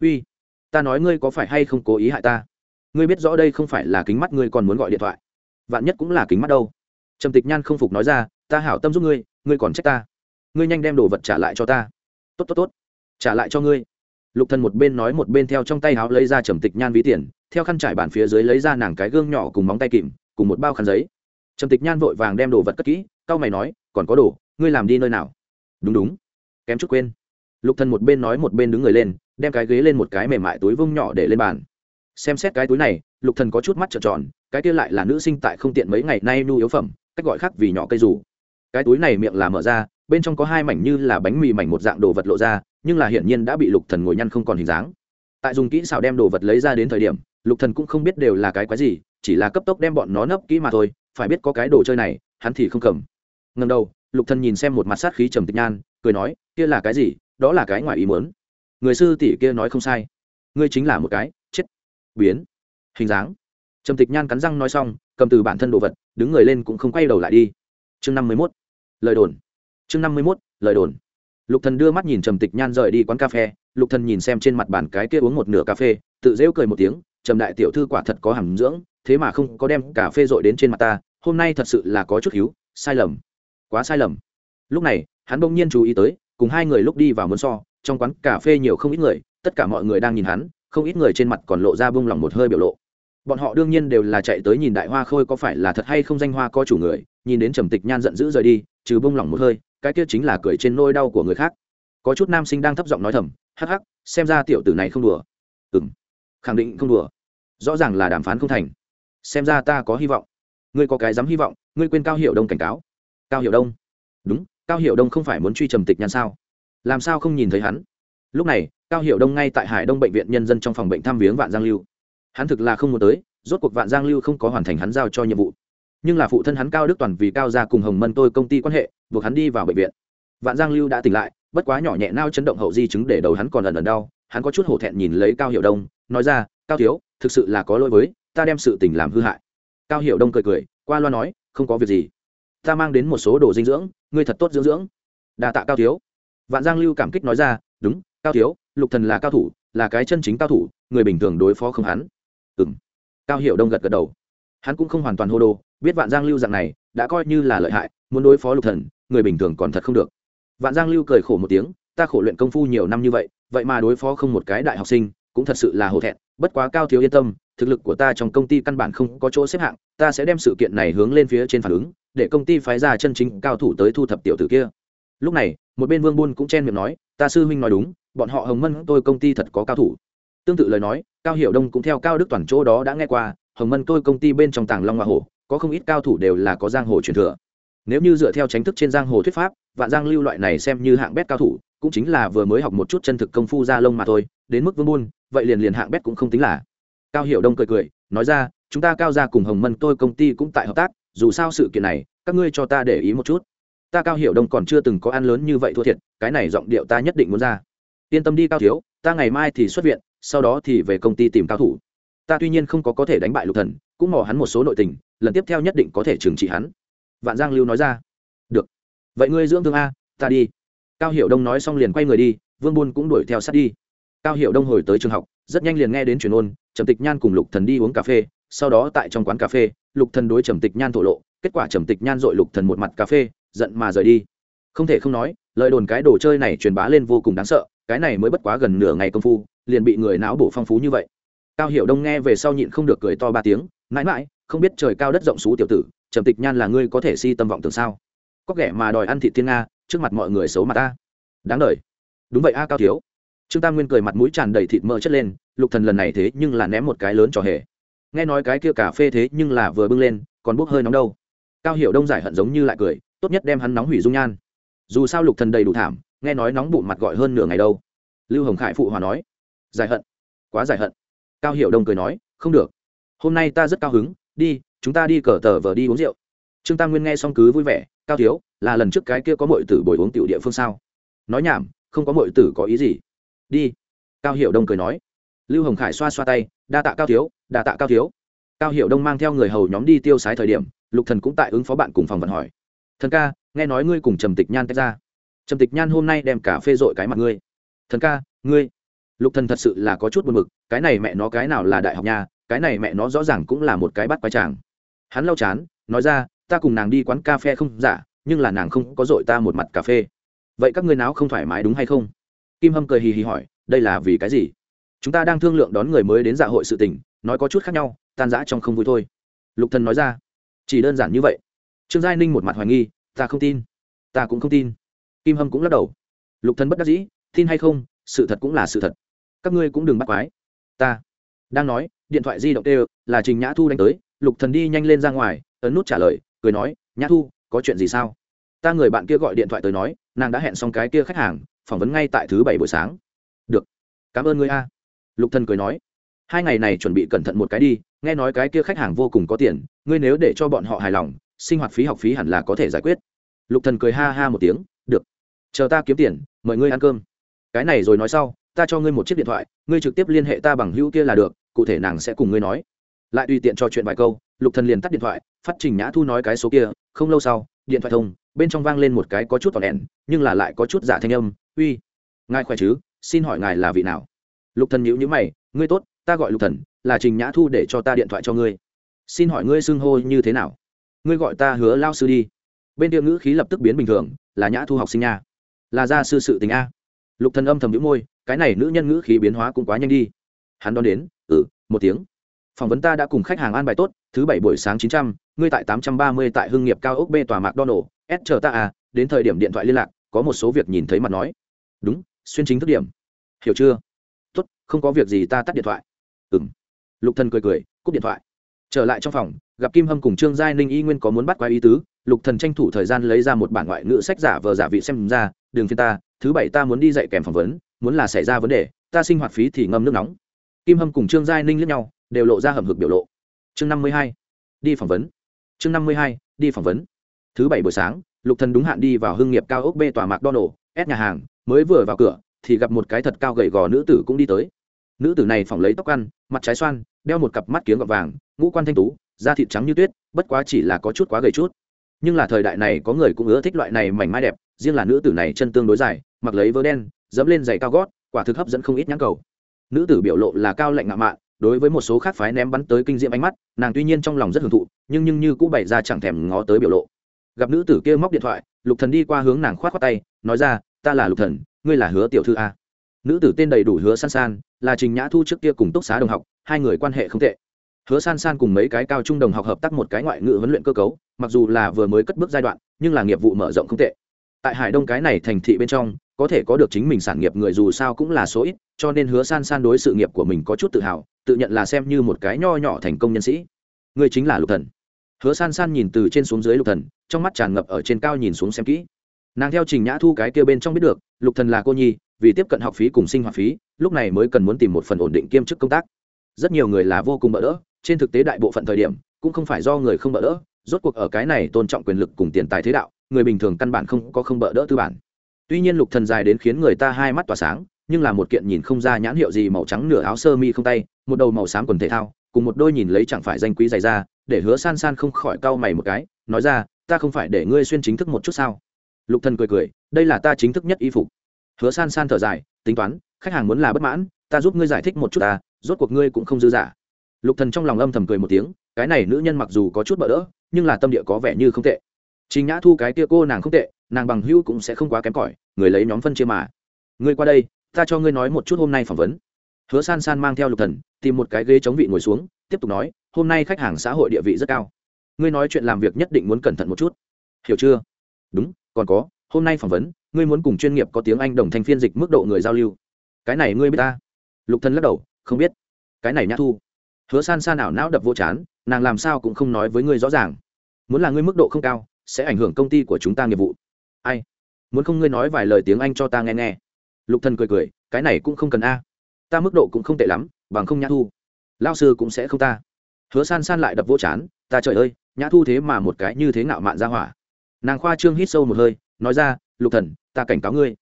Uy, ta nói ngươi có phải hay không cố ý hại ta? Ngươi biết rõ đây không phải là kính mắt ngươi còn muốn gọi điện thoại. Vạn nhất cũng là kính mắt đâu. Trầm tịch nhan không phục nói ra, ta hảo tâm giúp ngươi ngươi còn trách ta. Ngươi nhanh đem đồ vật trả lại cho ta. Tốt tốt tốt trả lại cho ngươi. Lục thần một bên nói một bên theo trong tay háo lấy ra trầm tịch nhan ví tiền, theo khăn trải bàn phía dưới lấy ra nàng cái gương nhỏ cùng móng tay kìm, cùng một bao khăn giấy. Trầm tịch nhan vội vàng đem đồ vật cất kỹ, cau mày nói, còn có đồ, ngươi làm đi nơi nào? Đúng đúng. Kém chút quên. Lục thần một bên nói một bên đứng người lên, đem cái ghế lên một cái mềm mại túi vung nhỏ để lên bàn. Xem xét cái túi này, lục thần có chút mắt trợn tròn, cái kia lại là nữ sinh tại không tiện mấy ngày nay nhu yếu phẩm, cách gọi khác vì nhỏ cây dù. Cái túi này miệng là mở ra, bên trong có hai mảnh như là bánh mì mảnh một dạng đồ vật lộ ra nhưng là hiển nhiên đã bị lục thần ngồi nhăn không còn hình dáng. Tại dùng kỹ xảo đem đồ vật lấy ra đến thời điểm, lục thần cũng không biết đều là cái quái gì, chỉ là cấp tốc đem bọn nó nấp kỹ mà thôi, phải biết có cái đồ chơi này, hắn thì không cầm. Ngần đầu, lục thần nhìn xem một mặt sát khí trầm tịch nhan, cười nói, kia là cái gì? Đó là cái ngoài ý muốn. Người sư tỷ kia nói không sai. Ngươi chính là một cái, chết, biến, hình dáng. Trầm tịch nhan cắn răng nói xong, cầm từ bản thân đồ vật, đứng người lên cũng không quay đầu lại đi. Chương năm mươi 51. lời đồn. Chương năm mươi 51. lời đồn lục thần đưa mắt nhìn trầm tịch nhan rời đi quán cà phê, lục thần nhìn xem trên mặt bàn cái kia uống một nửa cà phê, tự rêu cười một tiếng, trầm đại tiểu thư quả thật có hàm dưỡng, thế mà không có đem cà phê dội đến trên mặt ta, hôm nay thật sự là có chút hiếu, sai lầm, quá sai lầm. Lúc này, hắn bỗng nhiên chú ý tới, cùng hai người lúc đi vào muốn so, trong quán cà phê nhiều không ít người, tất cả mọi người đang nhìn hắn, không ít người trên mặt còn lộ ra bung lỏng một hơi biểu lộ. Bọn họ đương nhiên đều là chạy tới nhìn đại hoa khôi có phải là thật hay không danh hoa có chủ người, nhìn đến trầm tịch nhan giận dữ rời đi, trừ bung lỏng một hơi cái kia chính là cười trên nôi đau của người khác. Có chút nam sinh đang thấp giọng nói thầm, hắc hắc, xem ra tiểu tử này không đùa. Ừng khẳng định không đùa. Rõ ràng là đàm phán không thành. Xem ra ta có hy vọng. Ngươi có cái dám hy vọng, ngươi quên cao hiệu đông cảnh cáo. Cao hiệu đông? Đúng, cao hiệu đông không phải muốn truy trầm tịch nhan sao? Làm sao không nhìn thấy hắn? Lúc này, cao hiệu đông ngay tại hải đông bệnh viện nhân dân trong phòng bệnh thăm viếng vạn giang lưu. Hắn thực là không muốn tới, rốt cuộc vạn giang lưu không có hoàn thành hắn giao cho nhiệm vụ nhưng là phụ thân hắn cao đức toàn vì cao ra cùng hồng mân tôi công ty quan hệ, buộc hắn đi vào bệnh viện. Vạn giang lưu đã tỉnh lại, bất quá nhỏ nhẹ nao chấn động hậu di chứng để đầu hắn còn ẩn ẩn đau, hắn có chút hổ thẹn nhìn lấy cao hiệu đông, nói ra, cao thiếu, thực sự là có lỗi với, ta đem sự tình làm hư hại. Cao hiệu đông cười cười, qua loa nói, không có việc gì, ta mang đến một số đồ dinh dưỡng, ngươi thật tốt dưỡng dưỡng. Đa tạ cao thiếu. Vạn giang lưu cảm kích nói ra, đúng, cao thiếu, lục thần là cao thủ, là cái chân chính cao thủ, người bình thường đối phó không hắn. Ừm. Cao hiệu đông gật gật đầu. Hắn cũng không hoàn toàn hô đồ biết vạn giang lưu dạng này, đã coi như là lợi hại, muốn đối phó lục thần, người bình thường còn thật không được. Vạn giang lưu cười khổ một tiếng, ta khổ luyện công phu nhiều năm như vậy vậy mà đối phó không một cái đại học sinh, cũng thật sự là hổ thẹn, bất quá cao thiếu yên tâm, thực lực của ta trong công ty căn bản không có chỗ xếp hạng, ta sẽ đem sự kiện này hướng lên phía trên phản ứng, để công ty phái ra chân chính cao thủ tới thu thập tiểu tử kia. Lúc này, một bên vương buôn cũng chen miệng nói, ta sư huynh nói đúng, bọn họ hồng mân tôi công ty thật có cao thủ. Tương tự lời nói, cao hiểu đông cũng theo cao đức toàn chỗ đó đã nghe qua, hồng mân tôi công ty bên trong tàng long hoa hổ có không ít cao thủ đều là có giang hồ truyền thừa. Nếu như dựa theo tránh thức trên giang hồ thuyết pháp, vạn giang lưu loại này xem như hạng bét cao thủ, cũng chính là vừa mới học một chút chân thực công phu ra lông mà thôi, đến mức vương buôn, vậy liền liền hạng bét cũng không tính là. Cao hiệu đông cười cười, nói ra, chúng ta cao ra cùng hồng mân tôi công ty cũng tại hợp tác, dù sao sự kiện này, các ngươi cho ta để ý một chút. Ta cao hiệu đông còn chưa từng có ăn lớn như vậy thua thiệt, cái này giọng điệu ta nhất định muốn ra. Yên tâm đi cao thiếu, ta ngày mai thì xuất viện, sau đó thì về công ty tìm cao thủ. Ta tuy nhiên không có có thể đánh bại lục thần, cũng mò hắn một số nội tình lần tiếp theo nhất định có thể trừng trị hắn. Vạn giang lưu nói ra. Được. Vậy ngươi dưỡng thương a, ta đi. Cao hiểu đông nói xong liền quay người đi, vương buôn cũng đuổi theo sát đi. Cao hiểu đông hồi tới trường học, rất nhanh liền nghe đến truyền ôn, trầm tịch nhan cùng lục thần đi uống cà phê, sau đó tại trong quán cà phê, lục thần đối trầm tịch nhan thổ lộ, kết quả trầm tịch nhan dội lục thần một mặt cà phê, giận mà rời đi. Không thể không nói, lời đồn cái đồ chơi này truyền bá lên vô cùng đáng sợ, cái này mới bất quá gần nửa ngày công phu, liền bị người não bổ phong phú như vậy. Cao hiểu đông nghe về sau nhịn không được cười to ba tiếng, mãi mãi không biết trời cao đất rộng xú tiểu tử, trầm tịch nhan là ngươi có thể si tâm vọng tưởng sao? Có kẻ mà đòi ăn thị thiên nga, trước mặt mọi người xấu mặt ta. Đáng đời. Đúng vậy a, cao thiếu. Trương tam nguyên cười mặt mũi tràn đầy thịt mỡ chất lên, lục thần lần này thế nhưng là ném một cái lớn trò hề. Nghe nói cái kia cà phê thế nhưng là vừa bưng lên, còn bốc hơi nóng đâu. Cao hiểu đông giải hận giống như lại cười, tốt nhất đem hắn nóng hủy dung nhan. Dù sao lục thần đầy đủ thảm, nghe nói nóng bụng mặt gọi hơn nửa ngày đâu. Lưu hồng khải phụ hòa nói. Giải hận. Quá giải hận. Cao hiểu đông cười nói, không được. Hôm nay ta rất cao hứng đi, chúng ta đi cờ tờ vờ đi uống rượu. Trương tam nguyên nghe xong cứ vui vẻ, cao thiếu, là lần trước cái kia có mọi tử bồi uống tiểu địa phương sao? Nói nhảm, không có mọi tử có ý gì. Đi. Cao hiểu đông cười nói. Lưu hồng khải xoa xoa tay, đa tạ cao thiếu, đa tạ cao thiếu. Cao hiểu đông mang theo người hầu nhóm đi tiêu sái thời điểm, lục thần cũng tại ứng phó bạn cùng phòng vận hỏi. Thần ca, nghe nói ngươi cùng trầm tịch nhan tách ra. Trầm tịch nhan hôm nay đem cả phê dội cái mặt ngươi. Thần ca, ngươi. Lục thần thật sự là có chút buồn mực cái này mẹ nó cái nào là đại học nhà cái này mẹ nó rõ ràng cũng là một cái bắt quái chàng hắn lau chán, nói ra, ta cùng nàng đi quán cà phê không giả, nhưng là nàng không có dội ta một mặt cà phê. Vậy các ngươi nào không thoải mái đúng hay không? Kim hâm cười hì hì hỏi, đây là vì cái gì? Chúng ta đang thương lượng đón người mới đến dạ hội sự tình, nói có chút khác nhau, tan rã trong không vui thôi. Lục thần nói ra, chỉ đơn giản như vậy. Trương giai ninh một mặt hoài nghi, ta không tin, ta cũng không tin. Kim hâm cũng lắc đầu. Lục thần bất đắc dĩ, tin hay không, sự thật cũng là sự thật. Các ngươi cũng đừng bắt quái. Ta đang nói điện thoại di động tê là trình nhã thu đánh tới, lục thần đi nhanh lên ra ngoài, ấn nút trả lời, cười nói, nhã thu, có chuyện gì sao? Ta người bạn kia gọi điện thoại tới nói, nàng đã hẹn xong cái kia khách hàng, phỏng vấn ngay tại thứ bảy buổi sáng. Được, cảm ơn ngươi a. Lục thần cười nói, hai ngày này chuẩn bị cẩn thận một cái đi, nghe nói cái kia khách hàng vô cùng có tiền, ngươi nếu để cho bọn họ hài lòng, sinh hoạt phí học phí hẳn là có thể giải quyết. Lục thần cười ha ha một tiếng, được, chờ ta kiếm tiền, mời ngươi ăn cơm. Cái này rồi nói sau, ta cho ngươi một chiếc điện thoại, ngươi trực tiếp liên hệ ta bằng hữu kia là được cụ thể nàng sẽ cùng ngươi nói. Lại tùy tiện cho chuyện vài câu, lục thần liền tắt điện thoại, phát trình nhã thu nói cái số kia, không lâu sau, điện thoại thông, bên trong vang lên một cái có chút tỏn đèn nhưng là lại có chút giả thanh âm, uy, ngài khỏe chứ? Xin hỏi ngài là vị nào? Lục thần nhíu nhíu mày, ngươi tốt, ta gọi lục thần, là trình nhã thu để cho ta điện thoại cho ngươi. Xin hỏi ngươi xưng hô như thế nào? Ngươi gọi ta hứa lao sư đi. Bên kia ngữ khí lập tức biến bình thường, là nhã thu học sinh nha. Là gia sư sự tình a. Lục thần âm thầm nhíu môi, cái này nữ nhân ngữ khí biến hóa cũng quá nhanh đi hắn đón đến ừ một tiếng. Phỏng vấn ta đã cùng khách hàng an bài tốt, thứ bảy buổi sáng chín trăm, ngươi tại tám trăm ba mươi tại hưng nghiệp cao ốc b tòa mạc donald, s chờ ta à đến thời điểm điện thoại liên lạc, có một số việc nhìn thấy mặt nói. Đúng, xuyên chính thức điểm. Hiểu chưa? Tốt, không có việc gì ta tắt điện thoại. Ừng lục thần cười cười, cúp điện thoại. Trở lại trong phòng, gặp kim hâm cùng trương giai ninh y nguyên có muốn bắt quái ý tứ, lục thần tranh thủ thời gian lấy ra một bản ngoại ngữ sách giả vờ giả vị xem ra đường phiên ta, thứ bảy ta muốn đi dạy kèm phỏng vấn, muốn là xảy ra vấn đề, ta sinh hoạt phí thì ngâm nước nóng kim hâm cùng trương giai ninh lẫn nhau, đều lộ ra hầm hực biểu lộ. Chương năm mươi hai, đi phỏng vấn. Chương năm mươi hai, đi phỏng vấn. Thứ bảy buổi sáng, lục thần đúng hạn đi vào Hương nghiệp cao ốc b tòa mạc donald ép nhà hàng, mới vừa vào cửa, thì gặp một cái thật cao gầy gò nữ tử cũng đi tới. Nữ tử này phỏng lấy tóc ăn, mặt trái xoan, đeo một cặp mắt kiếng gọt vàng, ngũ quan thanh tú, da thịt trắng như tuyết, bất quá chỉ là có chút quá gầy chút. Nhưng là thời đại này có người cũng ưa thích loại này mảnh mai đẹp, riêng là nữ tử này chân tương đối dài, mặc lấy vớ đen, dẫm lên giày cao gót, quả thực hấp dẫn không ít nhãn cầu nữ tử biểu lộ là cao lạnh ngạo mạn, đối với một số khác phái ném bắn tới kinh diễm ánh mắt, nàng tuy nhiên trong lòng rất hưởng thụ, nhưng nhưng như cũng bày ra chẳng thèm ngó tới biểu lộ. Gặp nữ tử kia móc điện thoại, lục thần đi qua hướng nàng khoát khoát tay, nói ra, ta là lục thần, ngươi là hứa tiểu thư a. Nữ tử tên đầy đủ hứa san san, là trình nhã thu trước kia cùng túc xá đồng học, hai người quan hệ không tệ. Hứa san san cùng mấy cái cao trung đồng học hợp tác một cái ngoại ngữ huấn luyện cơ cấu, mặc dù là vừa mới cất bước giai đoạn, nhưng là nghiệp vụ mở rộng không tệ. Tại hải đông cái này thành thị bên trong có thể có được chính mình sản nghiệp người dù sao cũng là số ít, cho nên hứa san san đối sự nghiệp của mình có chút tự hào, tự nhận là xem như một cái nho nhỏ thành công nhân sĩ. Người chính là lục thần. Hứa san san nhìn từ trên xuống dưới lục thần, trong mắt tràn ngập ở trên cao nhìn xuống xem kỹ. Nàng theo trình nhã thu cái kia bên trong biết được, lục thần là cô nhi, vì tiếp cận học phí cùng sinh hoạt phí, lúc này mới cần muốn tìm một phần ổn định kiêm chức công tác. Rất nhiều người là vô cùng bỡ đỡ, trên thực tế đại bộ phận thời điểm, cũng không phải do người không bỡ đỡ, rốt cuộc ở cái này tôn trọng quyền lực cùng tiền tài thế đạo, người bình thường căn bản không có không bỡ đỡ tư bản tuy nhiên lục thần dài đến khiến người ta hai mắt tỏa sáng, nhưng là một kiện nhìn không ra nhãn hiệu gì màu trắng nửa áo sơ mi không tay, một đầu màu xám quần thể thao, cùng một đôi nhìn lấy chẳng phải danh quý dày ra để hứa san san không khỏi cau mày một cái, nói ra, ta không phải để ngươi xuyên chính thức một chút sao? Lục thần cười cười, đây là ta chính thức nhất y phục. Hứa san san thở dài, tính toán, khách hàng muốn là bất mãn, ta giúp ngươi giải thích một chút ta rốt cuộc ngươi cũng không dư giả. Lục thần trong lòng âm thầm cười một tiếng, cái này nữ nhân mặc dù có chút bỡ đỡ, nhưng là tâm địa có vẻ như không tệ. Chính nhã thu cái kia cô nàng không tệ nàng bằng hữu cũng sẽ không quá kém cỏi, người lấy nhóm phân chia mà. Ngươi qua đây, ta cho ngươi nói một chút hôm nay phỏng vấn. Hứa san san mang theo lục thần, tìm một cái ghế chống vị ngồi xuống, tiếp tục nói, hôm nay khách hàng xã hội địa vị rất cao. Ngươi nói chuyện làm việc nhất định muốn cẩn thận một chút. Hiểu chưa? Đúng, còn có, hôm nay phỏng vấn, ngươi muốn cùng chuyên nghiệp có tiếng anh đồng thanh phiên dịch mức độ người giao lưu. Cái này ngươi biết ta? Lục thần lắc đầu, không biết. Cái này nhã thu. Hứa san san ảo não đập vô chán, nàng làm sao cũng không nói với ngươi rõ ràng. Muốn là ngươi mức độ không cao, sẽ ảnh hưởng công ty của chúng ta nghiệp vụ ai? Muốn không ngươi nói vài lời tiếng anh cho ta nghe nghe. Lục thần cười cười, cái này cũng không cần a. Ta mức độ cũng không tệ lắm, bằng không nhã thu. Lao sư cũng sẽ không ta. Hứa san san lại đập vô chán, ta trời ơi, nhã thu thế mà một cái như thế ngạo mạn ra hỏa. Nàng khoa trương hít sâu một hơi, nói ra, lục thần, ta cảnh cáo ngươi.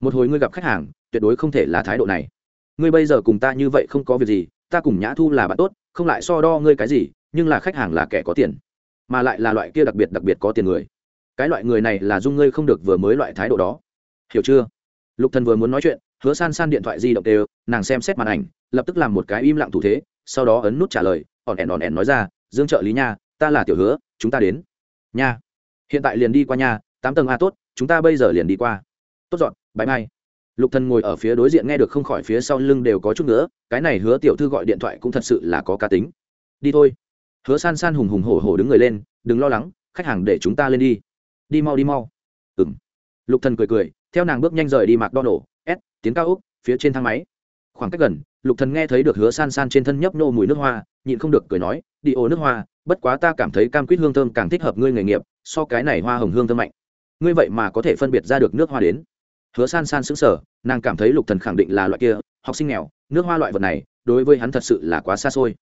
Một hồi ngươi gặp khách hàng, tuyệt đối không thể là thái độ này. Ngươi bây giờ cùng ta như vậy không có việc gì, ta cùng nhã thu là bạn tốt, không lại so đo ngươi cái gì, nhưng là khách hàng là kẻ có tiền, mà lại là loại kia đặc biệt đặc biệt có tiền người cái loại người này là dung ngươi không được vừa mới loại thái độ đó. Hiểu chưa? Lục thần vừa muốn nói chuyện, hứa san san điện thoại di động đều, nàng xem xét màn ảnh, lập tức làm một cái im lặng thủ thế, sau đó ấn nút trả lời ỏn ẻn ỏn ẻn nói ra, dương trợ lý nha, ta là tiểu hứa, chúng ta đến. Nha. Hiện tại liền đi qua nhà tám tầng a tốt, chúng ta bây giờ liền đi qua. Tốt dọn bãi mai. Lục thần ngồi ở phía đối diện nghe được không khỏi phía sau lưng đều có chút nữa, cái này hứa tiểu thư gọi điện thoại cũng thật sự là có cá tính. Đi thôi. Hứa san san hùng hùng hổ hổ đứng người lên, đừng lo lắng, khách hàng để chúng ta lên đi đi mau đi mau. Ừng lục thần cười cười, theo nàng bước nhanh rời đi mạc đo nổ s, tiến cao úc phía trên thang máy. Khoảng cách gần, lục thần nghe thấy được hứa san san trên thân nhấp nô mùi nước hoa, nhịn không được cười nói, đi ô nước hoa, bất quá ta cảm thấy cam quýt hương thơm càng thích hợp ngươi nghề nghiệp, so cái này hoa hồng hương thơm mạnh. Ngươi vậy mà có thể phân biệt ra được nước hoa đến. Hứa san san sững sờ, nàng cảm thấy lục thần khẳng định là loại kia, học sinh nghèo, nước hoa loại vật này, đối với hắn thật sự là quá xa xôi.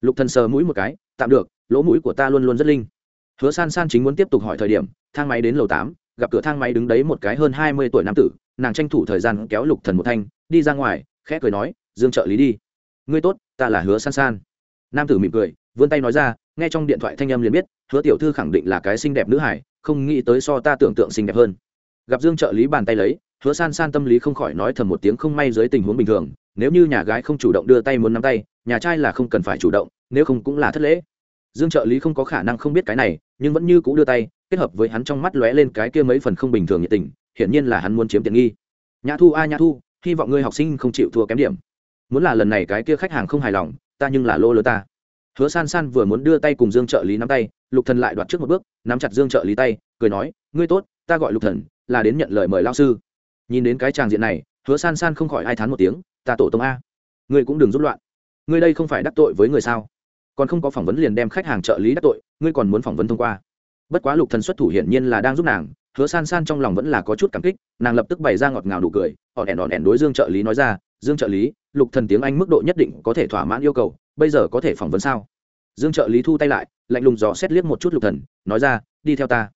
Lục thần sờ mũi một cái, tạm được, lỗ mũi của ta luôn luôn rất linh hứa san san chính muốn tiếp tục hỏi thời điểm, thang máy đến lầu tám, gặp cửa thang máy đứng đấy một cái hơn hai mươi tuổi nam tử, nàng tranh thủ thời gian kéo lục thần một thanh, đi ra ngoài, khẽ cười nói, dương trợ lý đi. Ngươi tốt, ta là hứa san san. Nam tử mỉm cười, vươn tay nói ra, nghe trong điện thoại thanh âm liền biết, hứa tiểu thư khẳng định là cái xinh đẹp nữ hải, không nghĩ tới so ta tưởng tượng xinh đẹp hơn. Gặp dương trợ lý bàn tay lấy, hứa san san tâm lý không khỏi nói thầm một tiếng không may dưới tình huống bình thường, nếu như nhà gái không chủ động đưa tay muốn nắm tay, nhà trai là không cần phải chủ động, nếu không cũng là thất lễ dương trợ lý không có khả năng không biết cái này, nhưng vẫn như cũ đưa tay, kết hợp với hắn trong mắt lóe lên cái kia mấy phần không bình thường nhiệt tình, hiển nhiên là hắn muốn chiếm tiện nghi. Nhã thu, a, nhã thu, hy vọng ngươi học sinh không chịu thua kém điểm. Muốn là lần này cái kia khách hàng không hài lòng, ta nhưng là lô lơ ta. Hứa san san vừa muốn đưa tay cùng dương trợ lý nắm tay, lục thần lại đoạt trước một bước, nắm chặt dương trợ lý tay, cười nói, ngươi tốt, ta gọi lục thần, là đến nhận lời mời lao sư. Nhìn đến cái tràng diện này, hứa san san không khỏi ai thán một tiếng, ta tổ tông a, ngươi cũng đừng rút loạn. Ngươi đây không phải đắc tội với người sao? Còn không có phỏng vấn liền đem khách hàng trợ lý đắc tội, ngươi còn muốn phỏng vấn thông qua. Bất quá lục thần xuất thủ hiển nhiên là đang giúp nàng, hứa san san trong lòng vẫn là có chút cảm kích, nàng lập tức bày ra ngọt ngào đủ cười ỏn ẻn ỏn ẻn đối dương trợ lý nói ra, dương trợ lý, lục thần tiếng anh mức độ nhất định có thể thỏa mãn yêu cầu, bây giờ có thể phỏng vấn sao? Dương trợ lý thu tay lại, lạnh lùng dò xét liếc một chút lục thần, nói ra, đi theo ta.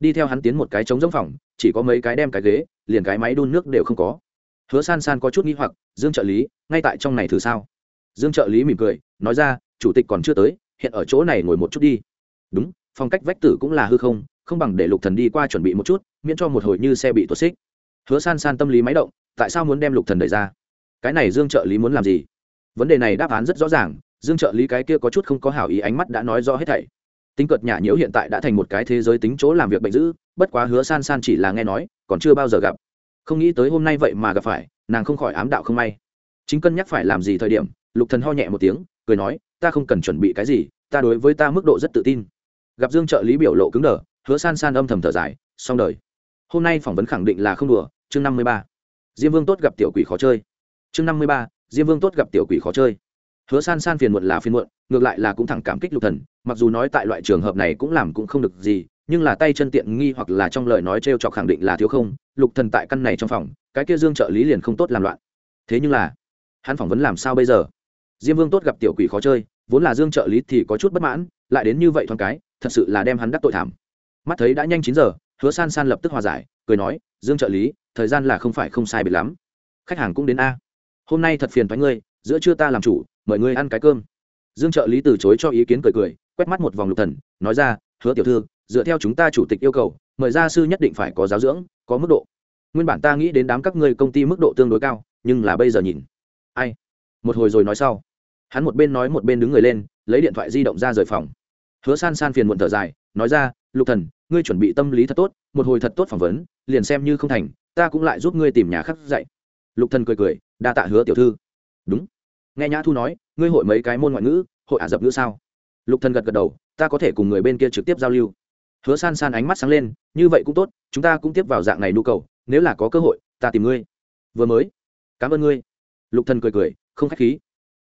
Đi theo hắn tiến một cái trống giống phòng, chỉ có mấy cái đem cái ghế, liền cái máy đun nước đều không có. Hứa san san có chút nghi hoặc, dương trợ lý, ngay tại trong này thử sao? Dương trợ lý mỉm cười, nói ra chủ tịch còn chưa tới, hiện ở chỗ này ngồi một chút đi. Đúng, phong cách vách tử cũng là hư không không bằng để lục thần đi qua chuẩn bị một chút, miễn cho một hồi như xe bị tuột xích. Hứa san san tâm lý máy động, tại sao muốn đem lục thần đẩy ra? Cái này dương trợ lý muốn làm gì? Vấn đề này đáp án rất rõ ràng, dương trợ lý cái kia có chút không có hảo ý ánh mắt đã nói rõ hết thảy. Tính cợt nhả nhiễu hiện tại đã thành một cái thế giới tính chỗ làm việc bệnh dữ, bất quá hứa san san chỉ là nghe nói, còn chưa bao giờ gặp. Không nghĩ tới hôm nay vậy mà gặp phải, nàng không khỏi ám đạo không may. Chính cân nhắc phải làm gì thời điểm, lục thần ho nhẹ một tiếng, cười nói ta không cần chuẩn bị cái gì, ta đối với ta mức độ rất tự tin. Gặp dương trợ lý biểu lộ cứng đờ, hứa san san âm thầm thở dài, xong đời. Hôm nay phỏng vấn khẳng định là không đùa, chương năm mươi ba. Diêm vương tốt gặp tiểu quỷ khó chơi. Chương năm mươi ba, diêm vương tốt gặp tiểu quỷ khó chơi. Hứa san san phiền muộn là phiền muộn, ngược lại là cũng thẳng cảm kích lục thần, mặc dù nói tại loại trường hợp này cũng làm cũng không được gì, nhưng là tay chân tiện nghi hoặc là trong lời nói t r e o chọc khẳng định là thiếu không, lục thần tại căn này trong phòng, cái kia dương trợ lý liền không tốt làm loạn. Thế nhưng là, hắn phỏng vấn làm sao bây giờ? Diêm vương tốt gặp tiểu quỷ khó chơi vốn là dương trợ lý thì có chút bất mãn, lại đến như vậy thoáng cái, thật sự là đem hắn đắc tội thảm. Mắt thấy đã nhanh chín giờ, hứa san san lập tức hòa giải, cười nói, dương trợ lý, thời gian là không phải không sai biệt lắm. Khách hàng cũng đến a. Hôm nay thật phiền thoái ngươi, giữa trưa ta làm chủ, mời ngươi ăn cái cơm. Dương trợ lý từ chối cho ý kiến cười cười, quét mắt một vòng lục thần, nói ra, hứa tiểu thư, dựa theo chúng ta chủ tịch yêu cầu, mời gia sư nhất định phải có giáo dưỡng, có mức độ. Nguyên bản ta nghĩ đến đám các ngươi công ty mức độ tương đối cao, nhưng là bây giờ nhìn. Ai? Một hồi rồi nói sau hắn một bên nói một bên đứng người lên, lấy điện thoại di động ra rời phòng. Hứa san san phiền muộn thở dài, nói ra, lục thần, ngươi chuẩn bị tâm lý thật tốt, một hồi thật tốt phỏng vấn, liền xem như không thành, ta cũng lại giúp ngươi tìm nhà khắc dạy. Lục thần cười cười, đa tạ hứa tiểu thư. Đúng. Nghe nhã thu nói, ngươi hội mấy cái môn ngoại ngữ, hội ả dập ngữ sao? Lục thần gật gật đầu, ta có thể cùng người bên kia trực tiếp giao lưu. Hứa san san ánh mắt sáng lên, như vậy cũng tốt, chúng ta cũng tiếp vào dạng này nhu cầu, nếu là có cơ hội, ta tìm ngươi. Vừa mới. Cảm ơn ngươi. Lục thần cười cười, không khách khí.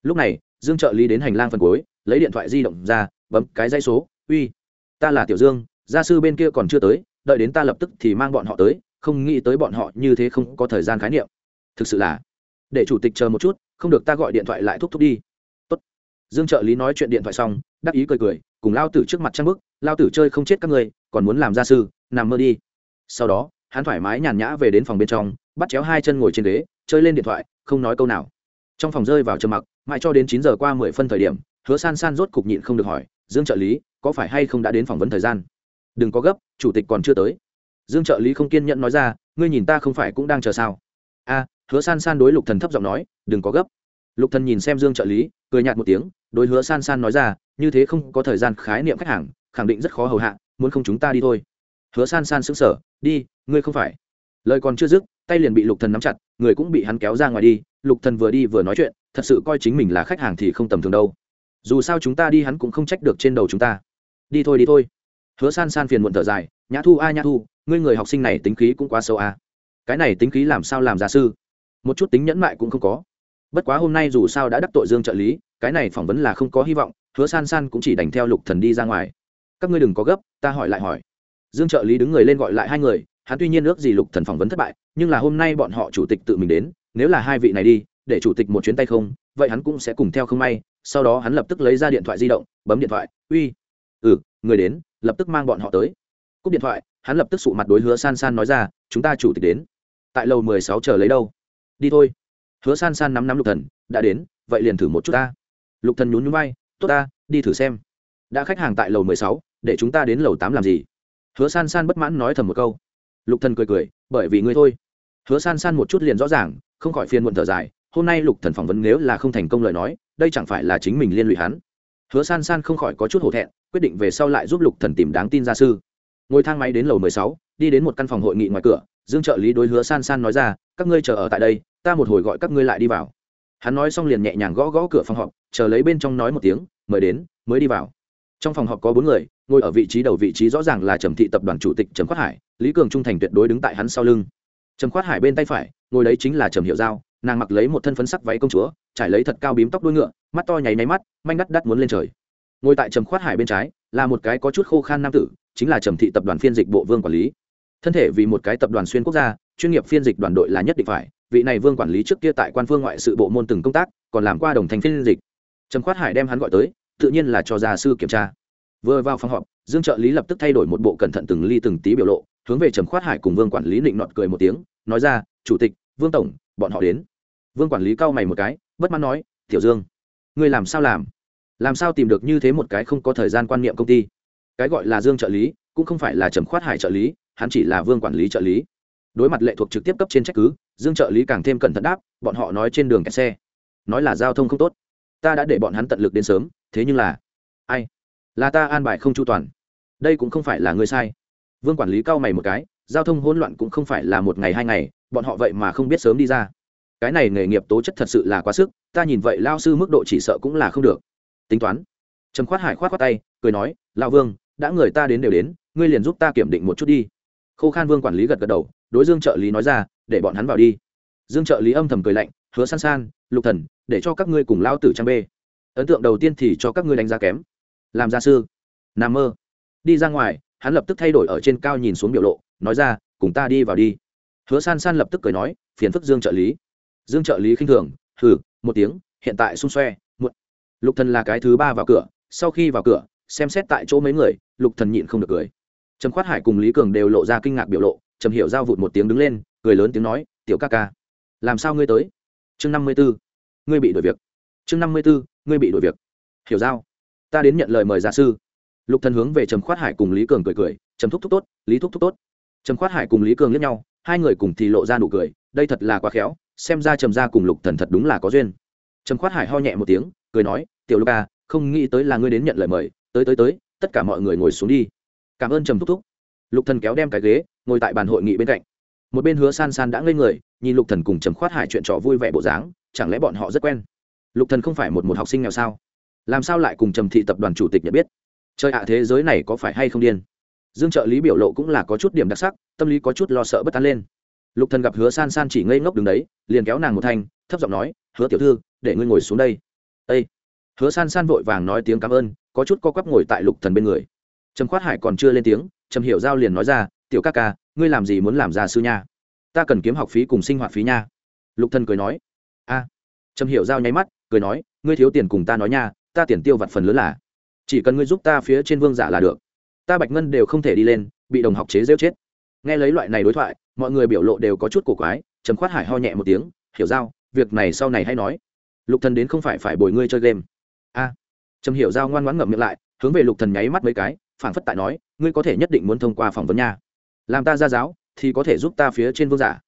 Lúc này dương trợ lý đến hành lang phần cuối, lấy điện thoại di động ra, bấm cái dây số, uy, ta là tiểu dương, gia sư bên kia còn chưa tới, đợi đến ta lập tức thì mang bọn họ tới, không nghĩ tới bọn họ như thế không có thời gian khái niệm. Thực sự là, để chủ tịch chờ một chút, không được ta gọi điện thoại lại thúc thúc đi. Tốt. dương trợ lý nói chuyện điện thoại xong, đắc ý cười cười, cùng lao tử trước mặt trang bức, lao tử chơi không chết các người còn muốn làm gia sư, nằm mơ đi. Sau đó, hắn thoải mái nhàn nhã về đến phòng bên trong, bắt chéo hai chân ngồi trên ghế, chơi lên điện thoại, không nói câu nào. Trong phòng rơi vào trầm mặc mãi cho đến chín giờ qua mười phân thời điểm, hứa san san rốt cục nhịn không được hỏi, dương trợ lý, có phải hay không đã đến phỏng vấn thời gian? Đừng có gấp, chủ tịch còn chưa tới. Dương trợ lý không kiên nhẫn nói ra, ngươi nhìn ta không phải cũng đang chờ sao? A, hứa san san đối lục thần thấp giọng nói, đừng có gấp. Lục thần nhìn xem dương trợ lý, cười nhạt một tiếng, đối hứa san san nói ra, như thế không có thời gian khái niệm khách hàng, khẳng định rất khó hầu hạ, muốn không chúng ta đi thôi. Hứa san san sững sờ, đi, ngươi không phải. Lời còn chưa dứt tay liền bị lục thần nắm chặt, người cũng bị hắn kéo ra ngoài đi, lục thần vừa đi vừa nói chuyện, thật sự coi chính mình là khách hàng thì không tầm thường đâu. Dù sao chúng ta đi hắn cũng không trách được trên đầu chúng ta. Đi thôi đi thôi. Hứa san san phiền muộn thở dài, nhã thu, a, nhã thu, ngươi người học sinh này tính khí cũng quá sâu a. Cái này tính khí làm sao làm gia sư? Một chút tính nhẫn mại cũng không có. Bất quá hôm nay dù sao đã đắc tội dương trợ lý, cái này phỏng vấn là không có hy vọng, hứa san san cũng chỉ đành theo lục thần đi ra ngoài. Các ngươi đừng có gấp, ta hỏi lại hỏi. Dương trợ lý đứng người lên gọi lại hai người hắn tuy nhiên ước gì lục thần phỏng vấn thất bại, nhưng là hôm nay bọn họ chủ tịch tự mình đến, nếu là hai vị này đi, để chủ tịch một chuyến tay không, vậy hắn cũng sẽ cùng theo không may. Sau đó hắn lập tức lấy ra điện thoại di động, bấm điện thoại, uy ừ người đến, lập tức mang bọn họ tới. Cúp điện thoại, hắn lập tức sụ mặt đối hứa san san nói ra, chúng ta chủ tịch đến. Tại lầu mười sáu chờ lấy đâu? Đi thôi. Hứa san san nắm nắm lục thần, đã đến, vậy liền thử một chút ta. Lục thần nhún nhún vai, tốt ta, đi thử xem. Đã khách hàng tại lầu mười sáu, để chúng ta đến lầu tám làm gì? Hứa san san bất mãn nói thầm một câu lục thần cười cười, bởi vì ngươi thôi. Hứa san san một chút liền rõ ràng, không khỏi phiền muộn thở dài, hôm nay lục thần phỏng vấn nếu là không thành công lời nói, đây chẳng phải là chính mình liên lụy hắn? Hứa san san không khỏi có chút hổ thẹn, quyết định về sau lại giúp lục thần tìm đáng tin gia sư. Ngồi thang máy đến lầu mười sáu, đi đến một căn phòng hội nghị ngoài cửa, dương trợ lý đối hứa san san nói ra, các ngươi chờ ở tại đây, ta một hồi gọi các ngươi lại đi vào. Hắn nói xong liền nhẹ nhàng gõ gõ cửa phòng họp, chờ lấy bên trong nói một tiếng, mời đến, mới đi vào trong phòng họp có bốn người, ngồi ở vị trí đầu vị trí rõ ràng là trầm thị tập đoàn chủ tịch trầm khoát hải, lý cường trung thành tuyệt đối đứng tại hắn sau lưng. Trầm khoát hải bên tay phải, ngồi đấy chính là trầm hiệu giao, nàng mặc lấy một thân phấn sắc váy công chúa, trải lấy thật cao bím tóc đuôi ngựa, mắt to nháy nháy mắt, manh đắt đắt muốn lên trời. Ngồi tại trầm khoát hải bên trái, là một cái có chút khô khan nam tử, chính là trầm thị tập đoàn phiên dịch bộ vương quản lý. Thân thể vì một cái tập đoàn xuyên quốc gia, chuyên nghiệp phiên dịch đoàn đội là nhất định phải, vị này vương quản lý trước kia tại quan phương ngoại sự bộ môn từng công tác, còn làm qua đồng thành phiên dịch. Trầm khoát hải đem hắn gọi tới tự nhiên là cho gia sư kiểm tra. Vừa vào phòng họp, dương trợ lý lập tức thay đổi một bộ cẩn thận từng ly từng tí biểu lộ, hướng về trầm khoát hải cùng vương quản lý định nọt cười một tiếng, nói ra, chủ tịch, vương tổng, bọn họ đến. Vương quản lý cau mày một cái, bất mãn nói, tiểu dương, ngươi làm sao làm? Làm sao tìm được như thế một cái không có thời gian quan niệm công ty? Cái gọi là dương trợ lý, cũng không phải là trầm khoát hải trợ lý, hắn chỉ là vương quản lý trợ lý. Đối mặt lệ thuộc trực tiếp cấp trên trách cứ, dương trợ lý càng thêm cẩn thận đáp, bọn họ nói trên đường kẹt xe, nói là giao thông không tốt. Ta đã để bọn hắn tận lực đến sớm thế nhưng là, ai? Là ta an bài không chu toàn. Đây cũng không phải là ngươi sai. Vương quản lý cao mày một cái, giao thông hỗn loạn cũng không phải là một ngày hai ngày, bọn họ vậy mà không biết sớm đi ra. Cái này nghề nghiệp tố chất thật sự là quá sức, ta nhìn vậy lao sư mức độ chỉ sợ cũng là không được. Tính toán. Trầm khoát hải khoát khoát tay, cười nói lao vương, đã người ta đến đều đến, ngươi liền giúp ta kiểm định một chút đi. Khô khan vương quản lý gật gật đầu, đối dương trợ lý nói ra, để bọn hắn vào đi. Dương trợ lý âm thầm cười lạnh, hứa san san, lục thần, để cho các ngươi cùng lao tử trang bê ấn tượng đầu tiên thì cho các ngươi đánh giá kém. Làm gia sư. Nằm mơ. Đi ra ngoài, hắn lập tức thay đổi ở trên cao nhìn xuống biểu lộ, nói ra, cùng ta đi vào đi. Hứa san san lập tức cười nói, phiền phức dương trợ lý. Dương trợ lý khinh thường, hừ, một tiếng, hiện tại xung xoe một lục thần là cái thứ ba vào cửa, sau khi vào cửa, xem xét tại chỗ mấy người, lục thần nhịn không được cười. Trầm khoát hải cùng lý cường đều lộ ra kinh ngạc biểu lộ, trầm hiểu giao vụt một tiếng đứng lên, cười lớn tiếng nói, tiểu ca ca, làm sao ngươi tới? Chương năm mươi bốn ngươi bị đuổi việc chương năm mươi b ố ngươi bị đổi việc. Hiểu giao. Ta đến nhận lời mời gia sư. Lục thần hướng về trầm khoát hải cùng lý cường cười cười, trầm thúc thúc tốt, lý thúc thúc tốt. Trầm khoát hải cùng lý cường liếc nhau, hai người cùng thì lộ ra nụ cười, đây thật là quá khéo, xem ra trầm gia cùng lục thần thật đúng là có duyên. Trầm khoát hải ho nhẹ một tiếng, cười nói, tiểu lục à không nghĩ tới là ngươi đến nhận lời mời, tới tới tới, tất cả mọi người ngồi xuống đi. Cảm ơn trầm thúc thúc. Lục thần kéo đem cái ghế, ngồi tại bàn hội nghị bên cạnh. Một bên hứa san san đã ngây người, nhìn lục thần cùng trầm khoát hải chuyện trò vui vẻ bộ dáng, chẳng lẽ bọn họ rất quen? Lục thần không phải một một học sinh nghèo sao? Làm sao lại cùng trầm thị tập đoàn chủ tịch nhận biết? Trời ạ, thế giới này có phải hay không điên? Dương trợ lý biểu lộ cũng là có chút điểm đặc sắc, tâm lý có chút lo sợ bất tán lên. Lục thần gặp hứa san san chỉ ngây ngốc đứng đấy, liền kéo nàng một thanh, thấp giọng nói, hứa tiểu thư, để ngươi ngồi xuống đây. Ê! hứa san san vội vàng nói tiếng cảm ơn, có chút co quắp ngồi tại lục thần bên người. Trầm khoát hải còn chưa lên tiếng, trầm hiểu giao liền nói ra, tiểu ca ca, ngươi làm gì muốn làm gia sư nha? Ta cần kiếm học phí cùng sinh hoạt phí nha. Lục thần cười nói, a. Trầm hiểu giao nháy mắt cười nói, ngươi thiếu tiền cùng ta nói nha, ta tiền tiêu vặt phần lớn là, chỉ cần ngươi giúp ta phía trên vương giả là được. Ta bạch ngân đều không thể đi lên, bị đồng học chế rêu chết. Nghe lấy loại này đối thoại, mọi người biểu lộ đều có chút cổ quái, trầm khoát hải ho nhẹ một tiếng, hiểu giao, việc này sau này hay nói. Lục thần đến không phải phải bồi ngươi chơi game. A. Trầm hiểu giao ngoan ngoãn ngậm miệng lại, hướng về lục thần nháy mắt mấy cái, phảng phất tại nói, ngươi có thể nhất định muốn thông qua phỏng vấn nha. Làm ta ra giáo, thì có thể giúp ta phía trên vương giả.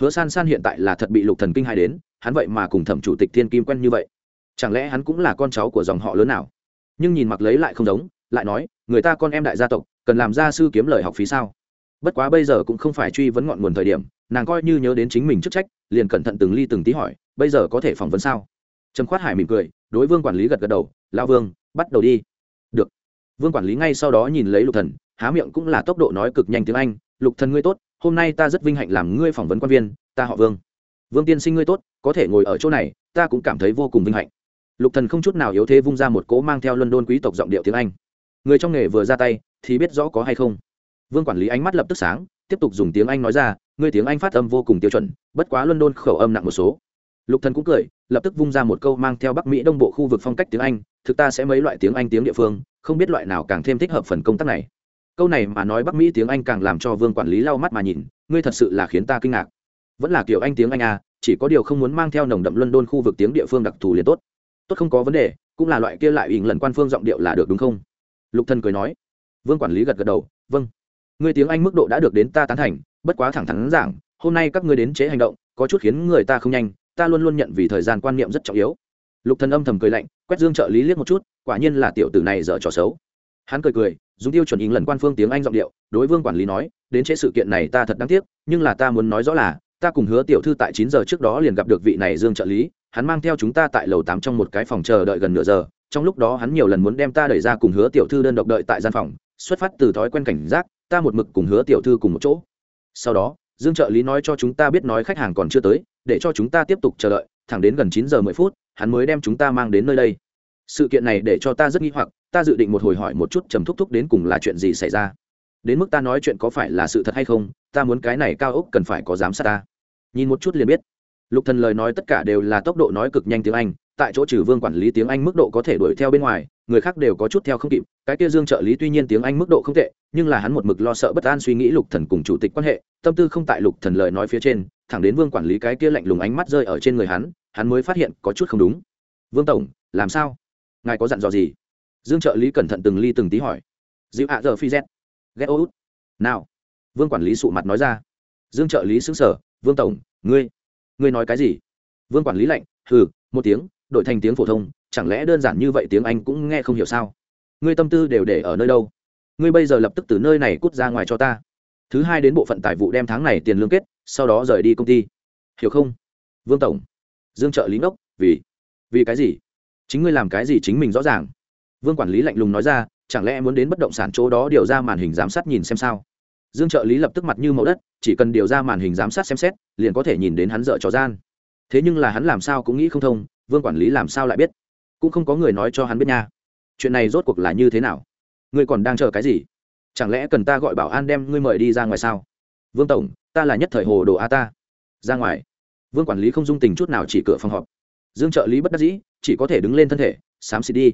Hứa san san hiện tại là thật bị lục thần kinh hai đến hắn vậy mà cùng thẩm chủ tịch thiên kim quen như vậy. Chẳng lẽ hắn cũng là con cháu của dòng họ lớn nào? Nhưng nhìn mặc lấy lại không giống, lại nói, người ta con em đại gia tộc, cần làm gia sư kiếm lời học phí sao? Bất quá bây giờ cũng không phải truy vấn ngọn nguồn thời điểm, nàng coi như nhớ đến chính mình chức trách, liền cẩn thận từng ly từng tí hỏi, bây giờ có thể phỏng vấn sao? Trầm khoát hải mỉm cười, đối vương quản lý gật gật đầu lao vương, bắt đầu đi. Được. Vương quản lý ngay sau đó nhìn lấy lục thần, há miệng cũng là tốc độ nói cực nhanh tiếng anh, lục thần ngươi tốt, hôm nay ta rất vinh hạnh làm ngươi phỏng vấn quan viên, ta họ vương vương tiên sinh ngươi tốt, có thể ngồi ở chỗ này, ta cũng cảm thấy vô cùng vinh hạnh. Lục thần không chút nào yếu thế vung ra một cỗ mang theo london quý tộc giọng điệu tiếng anh. Người trong nghề vừa ra tay, thì biết rõ có hay không. Vương quản lý ánh mắt lập tức sáng, tiếp tục dùng tiếng anh nói ra, ngươi tiếng anh phát âm vô cùng tiêu chuẩn, bất quá london khẩu âm nặng một số. Lục thần cũng cười, lập tức vung ra một câu mang theo bắc mỹ đông bộ khu vực phong cách tiếng anh, thực ta sẽ mấy loại tiếng anh tiếng địa phương, không biết loại nào càng thêm thích hợp phần công tác này. Câu này mà nói bắc mỹ tiếng anh càng làm cho vương quản lý lau mắt mà nhìn, ngươi thật sự là khiến ta kinh ngạc vẫn là kiểu anh tiếng anh à chỉ có điều không muốn mang theo nồng đậm london khu vực tiếng địa phương đặc thù liền tốt. Tốt không có vấn đề, cũng là loại kia lại ỉn lần quan phương giọng điệu là được đúng không? Lục thần cười nói. Vương quản lý gật gật đầu vâng. Người tiếng anh mức độ đã được đến ta tán thành, bất quá thẳng thắn giảng, hôm nay các ngươi đến chế hành động, có chút khiến người ta không nhanh, ta luôn luôn nhận vì thời gian quan niệm rất trọng yếu. Lục thần âm thầm cười lạnh, quét dương trợ lý liếc một chút, quả nhiên là tiểu tử này dở trò xấu. Hắn cười cười, dùng tiêu chuẩn ý lần quan phương tiếng anh giọng điệu, đối vương quản lý nói, đến chế sự kiện này ta thật đáng tiếc, nhưng là ta muốn nói rõ là ta cùng hứa tiểu thư tại chín giờ trước đó liền gặp được vị này dương trợ lý, hắn mang theo chúng ta tại lầu tám trong một cái phòng chờ đợi gần nửa giờ. Trong lúc đó hắn nhiều lần muốn đem ta đẩy ra cùng hứa tiểu thư đơn độc đợi tại gian phòng, xuất phát từ thói quen cảnh giác, ta một mực cùng hứa tiểu thư cùng một chỗ. Sau đó, dương trợ lý nói cho chúng ta biết nói khách hàng còn chưa tới, để cho chúng ta tiếp tục chờ đợi, thẳng đến gần chín giờ mười phút, hắn mới đem chúng ta mang đến nơi đây. Sự kiện này để cho ta rất nghi hoặc, ta dự định một hồi hỏi một chút trầm thúc thúc đến cùng là chuyện gì xảy ra. Đến mức ta nói chuyện có phải là sự thật hay không, ta muốn cái này cao ốc cần phải có giám sát ta nhìn một chút liền biết. Lục thần lời nói tất cả đều là tốc độ nói cực nhanh tiếng anh, tại chỗ trừ vương quản lý tiếng anh mức độ có thể đuổi theo bên ngoài, người khác đều có chút theo không kịp, cái kia dương trợ lý tuy nhiên tiếng anh mức độ không tệ, nhưng là hắn một mực lo sợ bất an suy nghĩ lục thần cùng chủ tịch quan hệ, tâm tư không tại lục thần lời nói phía trên, thẳng đến vương quản lý cái kia lạnh lùng ánh mắt rơi ở trên người hắn hắn mới phát hiện có chút không đúng. Vương tổng, làm sao? Ngài có dặn dò gì? Dương trợ lý cẩn thận từng ly từng tí hỏi. Dịu hạ giờ phi z. Ghét ô út nào. Vương quản lý sụ mặt nói ra. Dương trợ lý xứng sở vương tổng, ngươi ngươi nói cái gì? Vương quản lý lạnh, hừ, một tiếng, đổi thành tiếng phổ thông, chẳng lẽ đơn giản như vậy tiếng anh cũng nghe không hiểu sao? Ngươi tâm tư đều để ở nơi đâu? Ngươi bây giờ lập tức từ nơi này cút ra ngoài cho ta. Thứ hai đến bộ phận tài vụ đem tháng này tiền lương kết, sau đó rời đi công ty. Hiểu không? Vương tổng. Dương trợ lý ngốc, vì vì cái gì? Chính ngươi làm cái gì chính mình rõ ràng. Vương quản lý lạnh lùng nói ra, chẳng lẽ muốn đến bất động sản chỗ đó điều ra màn hình giám sát nhìn xem sao? Dương trợ lý lập tức mặt như mẫu đất, chỉ cần điều ra màn hình giám sát xem xét, liền có thể nhìn đến hắn dợ trò gian. Thế nhưng là hắn làm sao cũng nghĩ không thông, vương quản lý làm sao lại biết? Cũng không có người nói cho hắn biết nha. Chuyện này rốt cuộc là như thế nào? Ngươi còn đang chờ cái gì? Chẳng lẽ cần ta gọi bảo an đem ngươi mời đi ra ngoài sao? Vương tổng, ta là nhất thời hồ đồ a ta. Ra ngoài. Vương quản lý không dung tình chút nào chỉ cửa phòng họp. Dương trợ lý bất đắc dĩ, chỉ có thể đứng lên thân thể, xám xịt đi.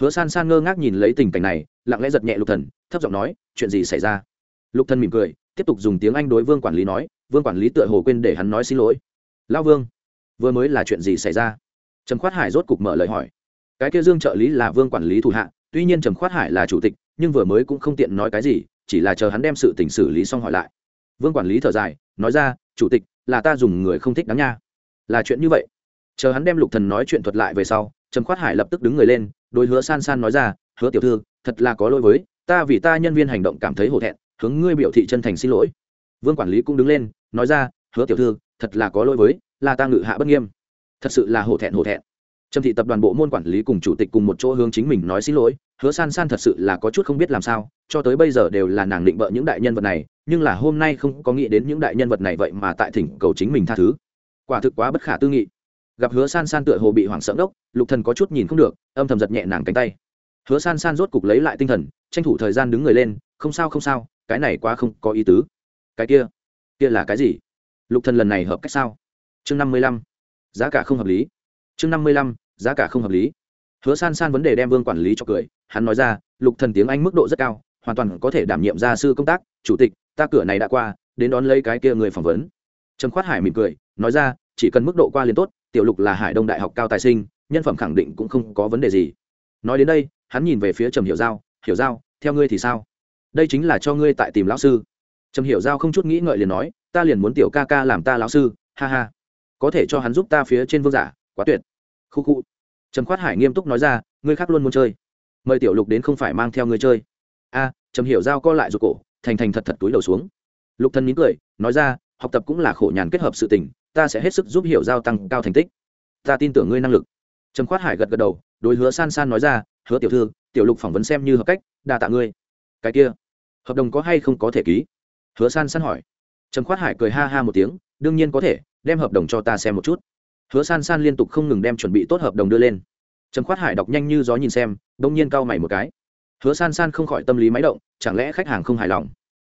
Hứa san san ngơ ngác nhìn lấy tình cảnh này, lặng lẽ giật nhẹ lục thần, thấp giọng nói, chuyện gì xảy ra? Lục thần mỉm cười, tiếp tục dùng tiếng anh đối vương quản lý nói, vương quản lý tựa hồ quên để hắn nói xin lỗi. Lão vương, vừa mới là chuyện gì xảy ra? Trầm khoát hải rốt cục mở lời hỏi. Cái kia dương trợ lý là vương quản lý thủ hạ, tuy nhiên trầm khoát hải là chủ tịch, nhưng vừa mới cũng không tiện nói cái gì, chỉ là chờ hắn đem sự tình xử lý xong hỏi lại. Vương quản lý thở dài, nói ra, chủ tịch, là ta dùng người không thích đáng nha. Là chuyện như vậy. Chờ hắn đem lục thần nói chuyện thuật lại về sau, trầm khoát hải lập tức đứng người lên đôi hứa san san nói ra, hứa tiểu thư, thật là có lỗi với, ta vì ta nhân viên hành động cảm thấy hổ thẹn hướng ngươi biểu thị chân thành xin lỗi. Vương quản lý cũng đứng lên, nói ra, hứa tiểu thư, thật là có lỗi với, là ta ngự hạ bất nghiêm. Thật sự là hổ thẹn hổ thẹn. Trầm thị tập đoàn bộ môn quản lý cùng chủ tịch cùng một chỗ hướng chính mình nói xin lỗi, hứa san san thật sự là có chút không biết làm sao, cho tới bây giờ đều là nàng định bợ những đại nhân vật này, nhưng là hôm nay không có nghĩ đến những đại nhân vật này vậy mà tại thỉnh cầu chính mình tha thứ. Quả thực quá bất khả tư nghị. Gặp hứa san san tựa hồ bị hoảng sợ đốc lục thần có chút nhìn không được, âm thầm giật nhẹ nàng cánh tay. Hứa san san rốt cục lấy lại tinh thần, tranh thủ thời gian đứng người lên, không sao không sao cái này quá không có ý tứ. Cái kia kia là cái gì? Lục thần lần này hợp cách sao? Chương năm mươi lăm, giá cả không hợp lý. Chương năm mươi lăm, giá cả không hợp lý. Hứa san san vấn đề đem vương quản lý cho cười, hắn nói ra, lục thần tiếng anh mức độ rất cao, hoàn toàn có thể đảm nhiệm gia sư công tác, chủ tịch, ta cửa này đã qua, đến đón lấy cái kia người phỏng vấn. Trầm khoát hải mỉm cười, nói ra, chỉ cần mức độ qua liền tốt, tiểu lục là hải đông đại học cao tài sinh, nhân phẩm khẳng định cũng không có vấn đề gì. Nói đến đây, hắn nhìn về phía trầm hiểu giao hiểu giao, theo ngươi thì sao? Đây chính là cho ngươi tại tìm lão sư. Trầm hiểu giao không chút nghĩ ngợi liền nói, ta liền muốn tiểu ca ca làm ta lão sư, ha ha. Có thể cho hắn giúp ta phía trên vương giả, quá tuyệt. Khu khu. Trầm khoát hải nghiêm túc nói ra, ngươi khác luôn muốn chơi. Mời tiểu lục đến không phải mang theo ngươi chơi. A, trầm hiểu giao co lại ruột cổ, thành thành thật thật túi đầu xuống. Lục thân mỉm cười, nói ra, học tập cũng là khổ nhàn kết hợp sự tình, ta sẽ hết sức giúp hiểu giao tăng cao thành tích. Ta tin tưởng ngươi năng lực. Trầm khoát hải gật gật đầu, đối hứa san san nói ra, hứa tiểu thư, tiểu lục phỏng vấn xem như hợp cách, đa tạ ngươi. Cái kia hợp đồng có hay không có thể ký? Hứa san san hỏi. Trầm khoát hải cười ha ha một tiếng, đương nhiên có thể, đem hợp đồng cho ta xem một chút. Hứa san san liên tục không ngừng đem chuẩn bị tốt hợp đồng đưa lên. Trầm khoát hải đọc nhanh như gió nhìn xem, đông nhiên cau mày một cái. Hứa san san không khỏi tâm lý máy động, chẳng lẽ khách hàng không hài lòng?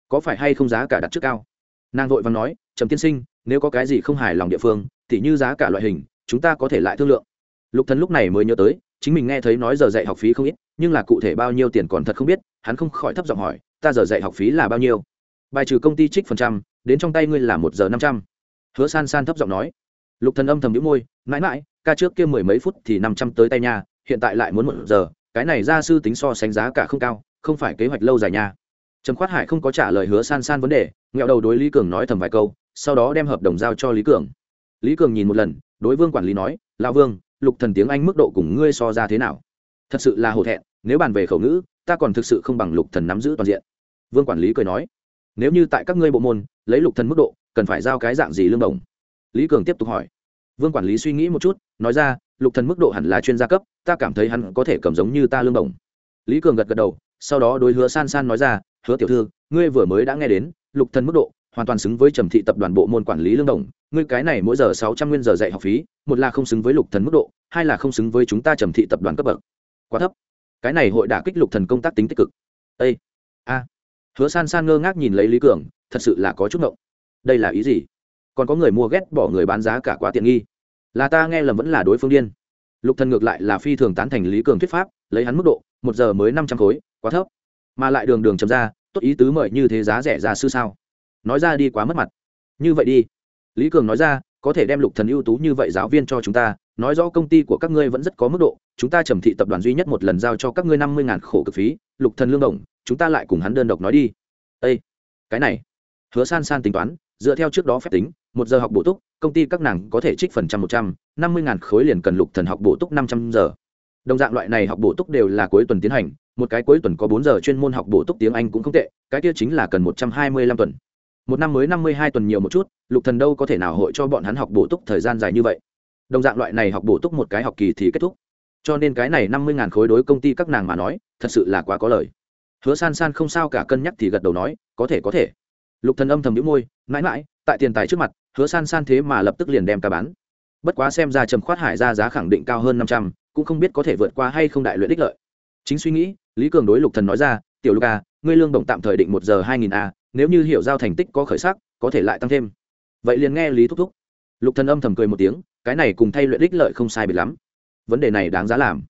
Có phải hay không giá cả đặt trước cao? Nàng vội và nói, trầm tiên sinh, nếu có cái gì không hài lòng địa phương thì như giá cả loại hình, chúng ta có thể lại thương lượng. Lục thần lúc này mới nhớ tới, chính mình nghe thấy nói giờ dạy học phí không ít, nhưng là cụ thể bao nhiêu tiền còn thật không biết, hắn không khỏi thấp giọng hỏi ta giờ dạy học phí là bao nhiêu? Bài trừ công ty trích phần trăm, đến trong tay ngươi là một giờ năm trăm. Hứa san san thấp giọng nói. Lục thần âm thầm nhíu môi, mãi mãi, ca trước kia mười mấy phút thì năm trăm tới tay nha, hiện tại lại muốn một giờ, cái này gia sư tính so sánh giá cả không cao, không phải kế hoạch lâu dài nha. Trầm khoát hải không có trả lời hứa san san vấn đề, nghẹo đầu đối lý cường nói thầm vài câu, sau đó đem hợp đồng giao cho lý cường. Lý cường nhìn một lần, đối vương quản lý nói, lão vương, lục thần tiếng anh mức độ cùng ngươi so ra thế nào? Thật sự là hổ thẹn, nếu bàn về khẩu ngữ, ta còn thực sự không bằng lục thần nắm giữ toàn diện vương quản lý cười nói nếu như tại các ngươi bộ môn lấy lục thần mức độ cần phải giao cái dạng gì lương đồng? Lý cường tiếp tục hỏi. Vương quản lý suy nghĩ một chút nói ra lục thần mức độ hẳn là chuyên gia cấp ta cảm thấy hắn có thể cầm giống như ta lương đồng. lý cường gật gật đầu sau đó đối hứa san san nói ra hứa tiểu thư ngươi vừa mới đã nghe đến lục thần mức độ hoàn toàn xứng với trầm thị tập đoàn bộ môn quản lý lương đồng ngươi cái này mỗi giờ sáu trăm nguyên giờ dạy học phí một là không xứng với lục thần mức độ hai là không xứng với chúng ta trầm thị tập đoàn cấp bậc. Quá thấp. Cái này hội đả kích lục thần công tác tính tích cực. A, a hứa san san ngơ ngác nhìn lấy lý cường, thật sự là có chút ngộng. Đây là ý gì? Còn có người mua ghét bỏ người bán giá cả quá tiện nghi. Là ta nghe lầm vẫn là đối phương điên. Lục thần ngược lại là phi thường tán thành lý cường thuyết pháp, lấy hắn mức độ, một giờ mới năm trăm khối, quá thấp. Mà lại đường đường chấm ra, tốt ý tứ mời như thế giá rẻ ra sư sao? Nói ra đi quá mất mặt. Như vậy đi. Lý cường nói ra, có thể đem lục thần ưu tú như vậy giáo viên cho chúng ta nói rõ công ty của các ngươi vẫn rất có mức độ, chúng ta trầm thị tập đoàn duy nhất một lần giao cho các ngươi năm mươi ngàn khổ cực phí, lục thần lương đồng, chúng ta lại cùng hắn đơn độc nói đi. Ê, cái này. Hứa san san tính toán, dựa theo trước đó phép tính, một giờ học bổ túc, công ty các nàng có thể trích phần trăm một trăm, năm mươi ngàn khối liền cần lục thần học bổ túc năm trăm giờ. Đồng dạng loại này học bổ túc đều là cuối tuần tiến hành, một cái cuối tuần có bốn giờ chuyên môn học bổ túc tiếng anh cũng không tệ, cái kia chính là cần một trăm hai mươi lăm tuần. Một năm mới năm mươi hai tuần nhiều một chút, lục thần đâu có thể nào hội cho bọn hắn học bổ túc thời gian dài như vậy đồng dạng loại này học bổ túc một cái học kỳ thì kết thúc. Cho nên cái này năm mươi ngàn khối đối công ty các nàng mà nói, thật sự là quá có lời. Hứa san san không sao cả cân nhắc thì gật đầu nói, có thể có thể. Lục thần âm thầm nhíu môi, mãi mãi, tại tiền tài trước mặt, hứa san san thế mà lập tức liền đem cả bán. Bất quá xem ra trầm khoát hải ra giá khẳng định cao hơn năm trăm, cũng không biết có thể vượt qua hay không đại luyện đích lợi. Chính suy nghĩ, lý cường đối lục thần nói ra, tiểu lục a ngươi lương đồng tạm thời định một giờ hai nghìn a, nếu như hiểu giao thành tích có khởi sắc, có thể lại tăng thêm. Vậy liền nghe lý thúc thúc. Lục thần âm thầm cười một tiếng cái này cùng thay luyện đích lợi không sai biệt lắm. Vấn đề này đáng giá làm.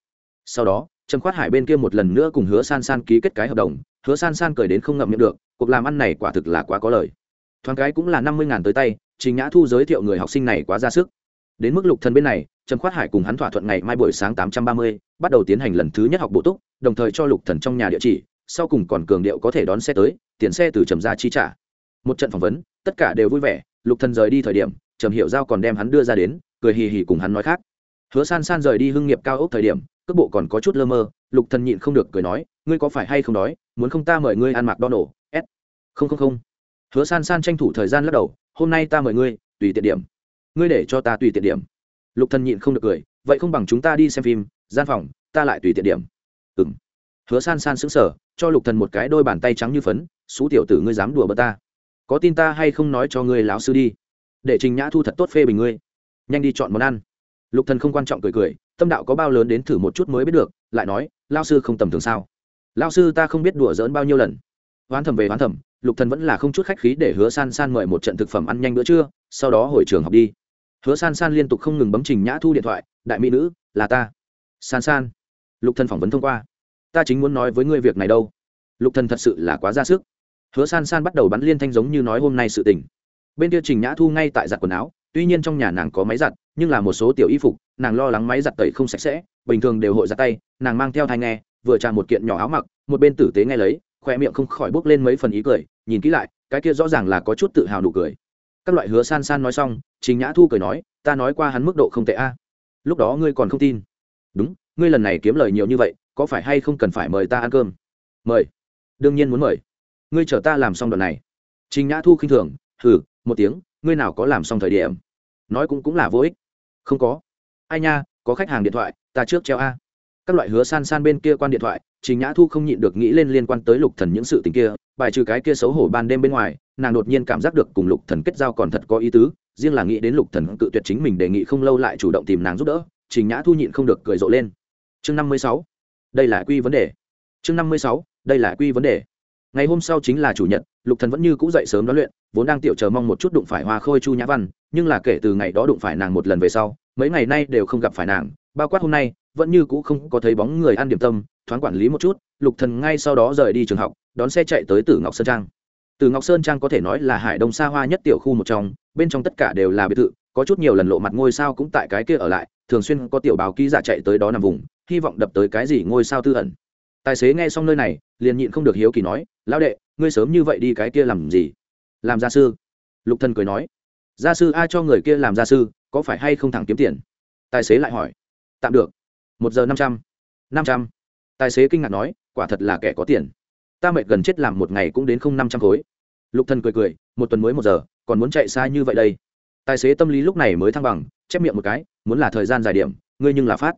Sau đó, trầm khoát hải bên kia một lần nữa cùng hứa san san ký kết cái hợp đồng, hứa san san cười đến không ngậm miệng được, cuộc làm ăn này quả thực là quá có lời. Thoáng cái cũng là năm mươi ngàn tới tay, trình nhã thu giới thiệu người học sinh này quá ra sức. Đến mức lục thần bên này, trầm khoát hải cùng hắn thỏa thuận ngày mai buổi sáng tám trăm ba mươi, bắt đầu tiến hành lần thứ nhất học bổ túc, đồng thời cho lục thần trong nhà địa chỉ, sau cùng còn cường điệu có thể đón xe tới, tiền xe từ trầm ra chi trả. Một trận phỏng vấn, tất cả đều vui vẻ, lục thần rời đi thời điểm, trầm hiệu giao còn đem hắn đưa ra đến cười hì hì cùng hắn nói khác. Hứa san san rời đi hưng nghiệp cao ốc thời điểm, cước bộ còn có chút lơ mơ, lục thần nhịn không được cười nói, ngươi có phải hay không đói, muốn không ta mời ngươi ăn mặc đo nổ s không không không. Hứa san san tranh thủ thời gian lắc đầu, hôm nay ta mời ngươi, tùy tiện điểm. Ngươi để cho ta tùy tiện điểm. Lục thần nhịn không được cười, vậy không bằng chúng ta đi xem phim, gian phòng, ta lại tùy tiện điểm. Ừm. Hứa san san sững sờ, cho lục thần một cái đôi bàn tay trắng như phấn xú tiểu tử ngươi dám đùa bơ ta. Có tin ta hay không nói cho ngươi láo sư đi. Để trình nhã thu thật tốt phê bình ngươi nhanh đi chọn món ăn. Lục thần không quan trọng cười cười, tâm đạo có bao lớn đến thử một chút mới biết được, lại nói lao sư không tầm thường sao? Lao sư ta không biết đùa giỡn bao nhiêu lần. Hoán thầm về hoán thầm, lục thần vẫn là không chút khách khí để hứa san san mời một trận thực phẩm ăn nhanh bữa trưa, sau đó hồi trường học đi. Hứa san san liên tục không ngừng bấm trình nhã thu điện thoại, đại mỹ nữ, là ta. San san. Lục thần phỏng vấn thông qua. Ta chính muốn nói với ngươi việc này đâu. Lục thần thật sự là quá ra sức. Hứa san san bắt đầu bắn liên thanh giống như nói hôm nay sự tình. Bên kia trình nhã thu ngay tại giặt quần áo tuy nhiên trong nhà nàng có máy giặt, nhưng là một số tiểu y phục, nàng lo lắng máy giặt tẩy không sạch sẽ, bình thường đều hội giặt tay, nàng mang theo thai nghe, vừa trà một kiện nhỏ áo mặc, một bên tử tế nghe lấy khoe miệng không khỏi bốc lên mấy phần ý cười, nhìn kỹ lại, cái kia rõ ràng là có chút tự hào nụ cười. Các loại hứa san san nói xong, trình nhã thu cười nói, ta nói qua hắn mức độ không tệ a. Lúc đó ngươi còn không tin. Đúng, ngươi lần này kiếm lời nhiều như vậy, có phải hay không cần phải mời ta ăn cơm? Mời. Đương nhiên muốn mời. Ngươi chờ ta làm xong đoạn này. Trình nhã thu khinh thường, hừ, một tiếng ngươi nào có làm xong thời điểm? Nói cũng cũng là vô ích. Không có. Ai nha, có khách hàng điện thoại, ta trước treo a. Các loại hứa san san bên kia quan điện thoại, trình nhã thu không nhịn được nghĩ lên liên quan tới lục thần những sự tình kia, bài trừ cái kia xấu hổ ban đêm bên ngoài, nàng đột nhiên cảm giác được cùng lục thần kết giao còn thật có ý tứ, riêng là nghĩ đến lục thần cự tuyệt chính mình đề nghị không lâu lại chủ động tìm nàng giúp đỡ, trình nhã thu nhịn không được cười rộ lên. Chương năm mươi sáu, đây là quy vấn đề. Chương năm mươi sáu, đây là quy vấn đề ngày hôm sau chính là chủ nhật, lục thần vẫn như cũ dậy sớm đón luyện, vốn đang tiểu chờ mong một chút đụng phải hoa khôi chu nhã văn, nhưng là kể từ ngày đó đụng phải nàng một lần về sau, mấy ngày nay đều không gặp phải nàng, bao quát hôm nay, vẫn như cũ không có thấy bóng người ăn điểm tâm, thoáng quản lý một chút, lục thần ngay sau đó rời đi trường học, đón xe chạy tới tử ngọc sơn trang. Tử ngọc sơn trang có thể nói là hải đông xa hoa nhất tiểu khu một trong, bên trong tất cả đều là biệt thự, có chút nhiều lần lộ mặt ngôi sao cũng tại cái kia ở lại, thường xuyên có tiểu báo ký giả chạy tới đó nằm vùng, hy vọng đập tới cái gì ngôi sao tư ẩn. Tài xế nghe xong nơi này liền nhịn không được hiếu kỳ nói, lão đệ, ngươi sớm như vậy đi cái kia làm gì? Làm gia sư. Lục thần cười nói, gia sư ai cho người kia làm gia sư, có phải hay không thẳng kiếm tiền? Tài xế lại hỏi, tạm được. Một giờ năm trăm. Năm trăm. Tài xế kinh ngạc nói, quả thật là kẻ có tiền. Ta mệt gần chết làm một ngày cũng đến không năm trăm khối. Lục thần cười cười, một tuần mới một giờ, còn muốn chạy xa như vậy đây? Tài xế tâm lý lúc này mới thăng bằng, chép miệng một cái, muốn là thời gian dài điểm, ngươi nhưng là phát.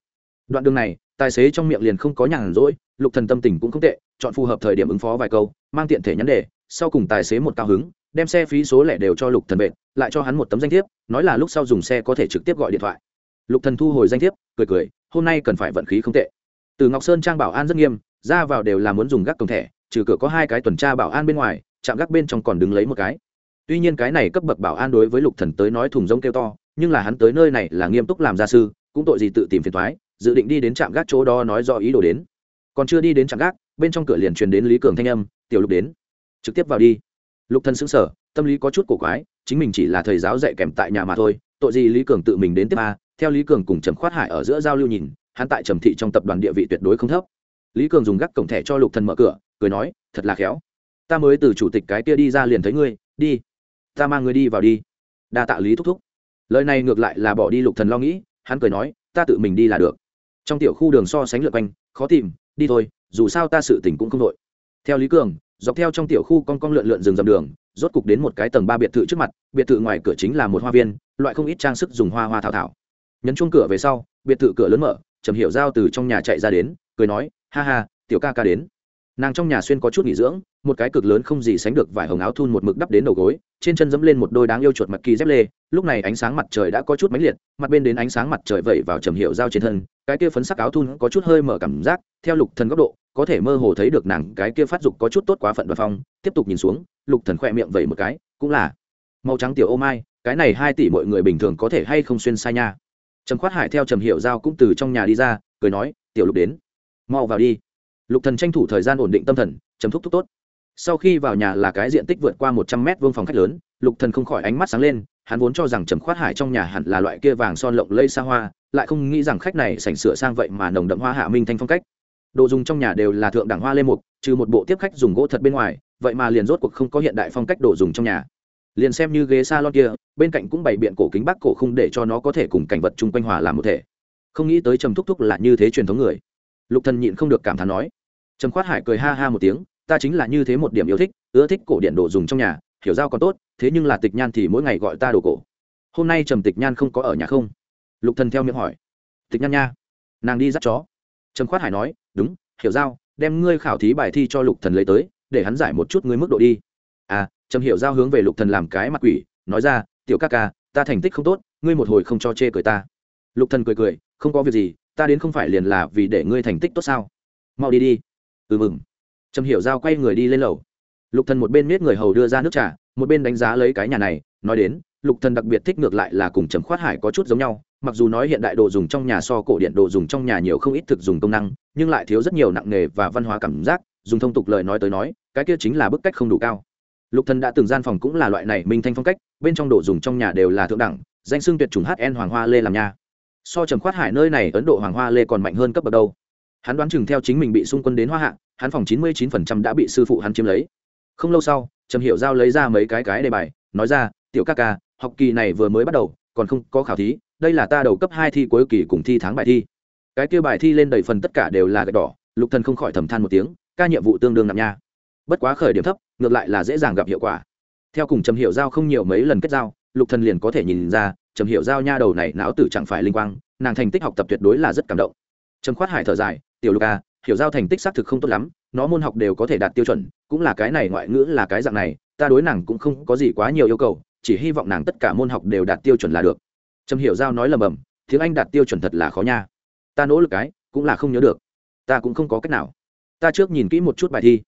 Đoạn đường này tài xế trong miệng liền không có nhàn rỗi lục thần tâm tình cũng không tệ chọn phù hợp thời điểm ứng phó vài câu mang tiện thể nhắn đề sau cùng tài xế một cao hứng đem xe phí số lẻ đều cho lục thần bệ, lại cho hắn một tấm danh thiếp nói là lúc sau dùng xe có thể trực tiếp gọi điện thoại. Lục thần thu hồi danh thiếp cười cười hôm nay cần phải vận khí không tệ. Từ ngọc sơn trang bảo an rất nghiêm ra vào đều là muốn dùng gác cổng thẻ trừ cửa có hai cái tuần tra bảo an bên ngoài chạm gác bên trong còn đứng lấy một cái. Tuy nhiên cái này cấp bậc bảo an đối với lục thần tới nói thùng rông kêu to nhưng là hắn tới nơi này là nghiêm túc làm gia sư cũng tội gì tự tìm phiền toái dự định đi đến trạm gác chỗ đó nói rõ ý đồ đến. Còn chưa đi đến trạm gác, bên trong cửa liền truyền đến lý cường thanh âm, tiểu lục đến. Trực tiếp vào đi. Lục thần sững sờ, tâm lý có chút cổ quái, chính mình chỉ là thầy giáo dạy kèm tại nhà mà thôi, tội gì lý cường tự mình đến tiếp a, theo lý cường cùng trầm khoát hải ở giữa giao lưu nhìn, hắn tại trầm thị trong tập đoàn địa vị tuyệt đối không thấp. Lý cường dùng gác cổng thẻ cho lục thần mở cửa, cười nói, thật là khéo. Ta mới từ chủ tịch cái kia đi ra liền thấy ngươi, đi. Ta mang ngươi đi vào đi. Đa tạ lý thúc thúc. Lời này ngược lại là bỏ đi lục thần lo nghĩ, hắn cười nói, ta tự mình đi là được trong tiểu khu đường so sánh lượt quanh, khó tìm, đi thôi, dù sao ta sự tỉnh cũng không đội theo lý cường, dọc theo trong tiểu khu con con lượn lượn rừng dầm đường, rốt cục đến một cái tầng ba biệt thự trước mặt, biệt thự ngoài cửa chính là một hoa viên, loại không ít trang sức dùng hoa hoa thảo thảo. Nhấn chuông cửa về sau, biệt thự cửa lớn mở, trầm hiểu giao từ trong nhà chạy ra đến, cười nói, ha ha, tiểu ca ca đến nàng trong nhà xuyên có chút nghỉ dưỡng, một cái cực lớn không gì sánh được vải hồng áo thun một mực đắp đến đầu gối, trên chân dẫm lên một đôi đáng yêu chuột mặt kỳ dép lê, lúc này ánh sáng mặt trời đã có chút mãnh liệt, mặt bên đến ánh sáng mặt trời vẩy vào trầm hiệu dao trên thân, cái kia phấn sắc áo thun có chút hơi mở cảm giác, theo lục thần góc độ, có thể mơ hồ thấy được nàng cái kia phát dục có chút tốt quá phận và phong, tiếp tục nhìn xuống, lục thần khoe miệng vẩy một cái, cũng là, màu trắng tiểu ô mai, cái này hai tỷ mọi người bình thường có thể hay không xuyên sai nha. Trầm khoát hải theo trầm hiệu giao cũng từ trong nhà đi ra, cười nói, tiểu lục đến, mau vào đi lục thần tranh thủ thời gian ổn định tâm thần, chấm thúc thúc tốt. Sau khi vào nhà là cái diện tích vượt qua một trăm mét vuông phòng khách lớn, lục thần không khỏi ánh mắt sáng lên, hắn vốn cho rằng trầm khoát hải trong nhà hẳn là loại kia vàng son lộng lây xa hoa, lại không nghĩ rằng khách này sảnh sửa sang vậy mà nồng đậm hoa hạ minh thanh phong cách. Đồ dùng trong nhà đều là thượng đẳng hoa lê mục, trừ một bộ tiếp khách dùng gỗ thật bên ngoài, vậy mà liền rốt cuộc không có hiện đại phong cách đồ dùng trong nhà. Liền xem như ghế salon kia, bên cạnh cũng bày biện cổ kính bắc cổ không để cho nó có thể cùng cảnh vật chung quanh hòa làm một thể. Không nghĩ tới trầm thúc thúc là như thế truyền thống người. Lục thần nhịn không được cảm thán nói trầm khoát hải cười ha ha một tiếng, ta chính là như thế một điểm yêu thích, ưa thích cổ điện đồ dùng trong nhà, hiểu giao còn tốt, thế nhưng là tịch nhan thì mỗi ngày gọi ta đồ cổ. Hôm nay trầm tịch nhan không có ở nhà không? Lục thần theo miệng hỏi. Tịch nhan nha, nàng đi dắt chó. Trầm khoát hải nói, đúng, hiểu giao, đem ngươi khảo thí bài thi cho lục thần lấy tới, để hắn giải một chút ngươi mức độ đi. À trầm hiểu giao hướng về lục thần làm cái mặt quỷ, nói ra, tiểu ca ca, ta thành tích không tốt, ngươi một hồi không cho chê cười ta. Lục thần cười cười, không có việc gì, ta đến không phải liền là vì để ngươi thành tích tốt sao? Mau đi đi ừ mừng. Trầm hiểu giao quay người đi lên lầu. Lục thần một bên miết người hầu đưa ra nước trà, một bên đánh giá lấy cái nhà này, nói đến, lục thần đặc biệt thích ngược lại là cùng trầm khoát hải có chút giống nhau, mặc dù nói hiện đại đồ dùng trong nhà so cổ điện đồ dùng trong nhà nhiều không ít thực dùng công năng, nhưng lại thiếu rất nhiều nặng nghề và văn hóa cảm giác, dùng thông tục lời nói tới nói, cái kia chính là bức cách không đủ cao. Lục thần đã từng gian phòng cũng là loại này minh thanh phong cách, bên trong đồ dùng trong nhà đều là thượng đẳng, danh xưng tuyệt chủng hn hoàng hoa lê làm nha. So trầm khoát hải nơi này ấn độ hoàng hoa lê còn mạnh hơn cấp bậc đâu hắn đoán chừng theo chính mình bị xung quân đến hoa hạ, hắn phòng chín mươi chín phần trăm đã bị sư phụ hắn chiếm lấy. Không lâu sau, trầm hiệu giao lấy ra mấy cái cái đề bài, nói ra, tiểu ca ca, học kỳ này vừa mới bắt đầu, còn không có khảo thí, đây là ta đầu cấp hai thi cuối kỳ cùng thi tháng bài thi. Cái kia bài thi lên đầy phần tất cả đều là gạch đỏ, lục thần không khỏi thầm than một tiếng, ca nhiệm vụ tương đương nặng nha. Bất quá khởi điểm thấp, ngược lại là dễ dàng gặp hiệu quả. Theo cùng trầm hiệu giao không nhiều mấy lần kết giao, lục thần liền có thể nhìn ra, trầm hiệu giao nha đầu này não tử chẳng phải linh quang, nàng thành tích học tập tuyệt đối là rất cảm động. Trầm khoát hải thở dài tiểu lục a hiểu giao thành tích xác thực không tốt lắm, nó môn học đều có thể đạt tiêu chuẩn, cũng là cái này ngoại ngữ là cái dạng này, ta đối nàng cũng không có gì quá nhiều yêu cầu, chỉ hy vọng nàng tất cả môn học đều đạt tiêu chuẩn là được. Trầm hiểu giao nói lầm bầm, tiếng anh đạt tiêu chuẩn thật là khó nha. Ta nỗ lực cái, cũng là không nhớ được. Ta cũng không có cách nào. Ta trước nhìn kỹ một chút bài thi.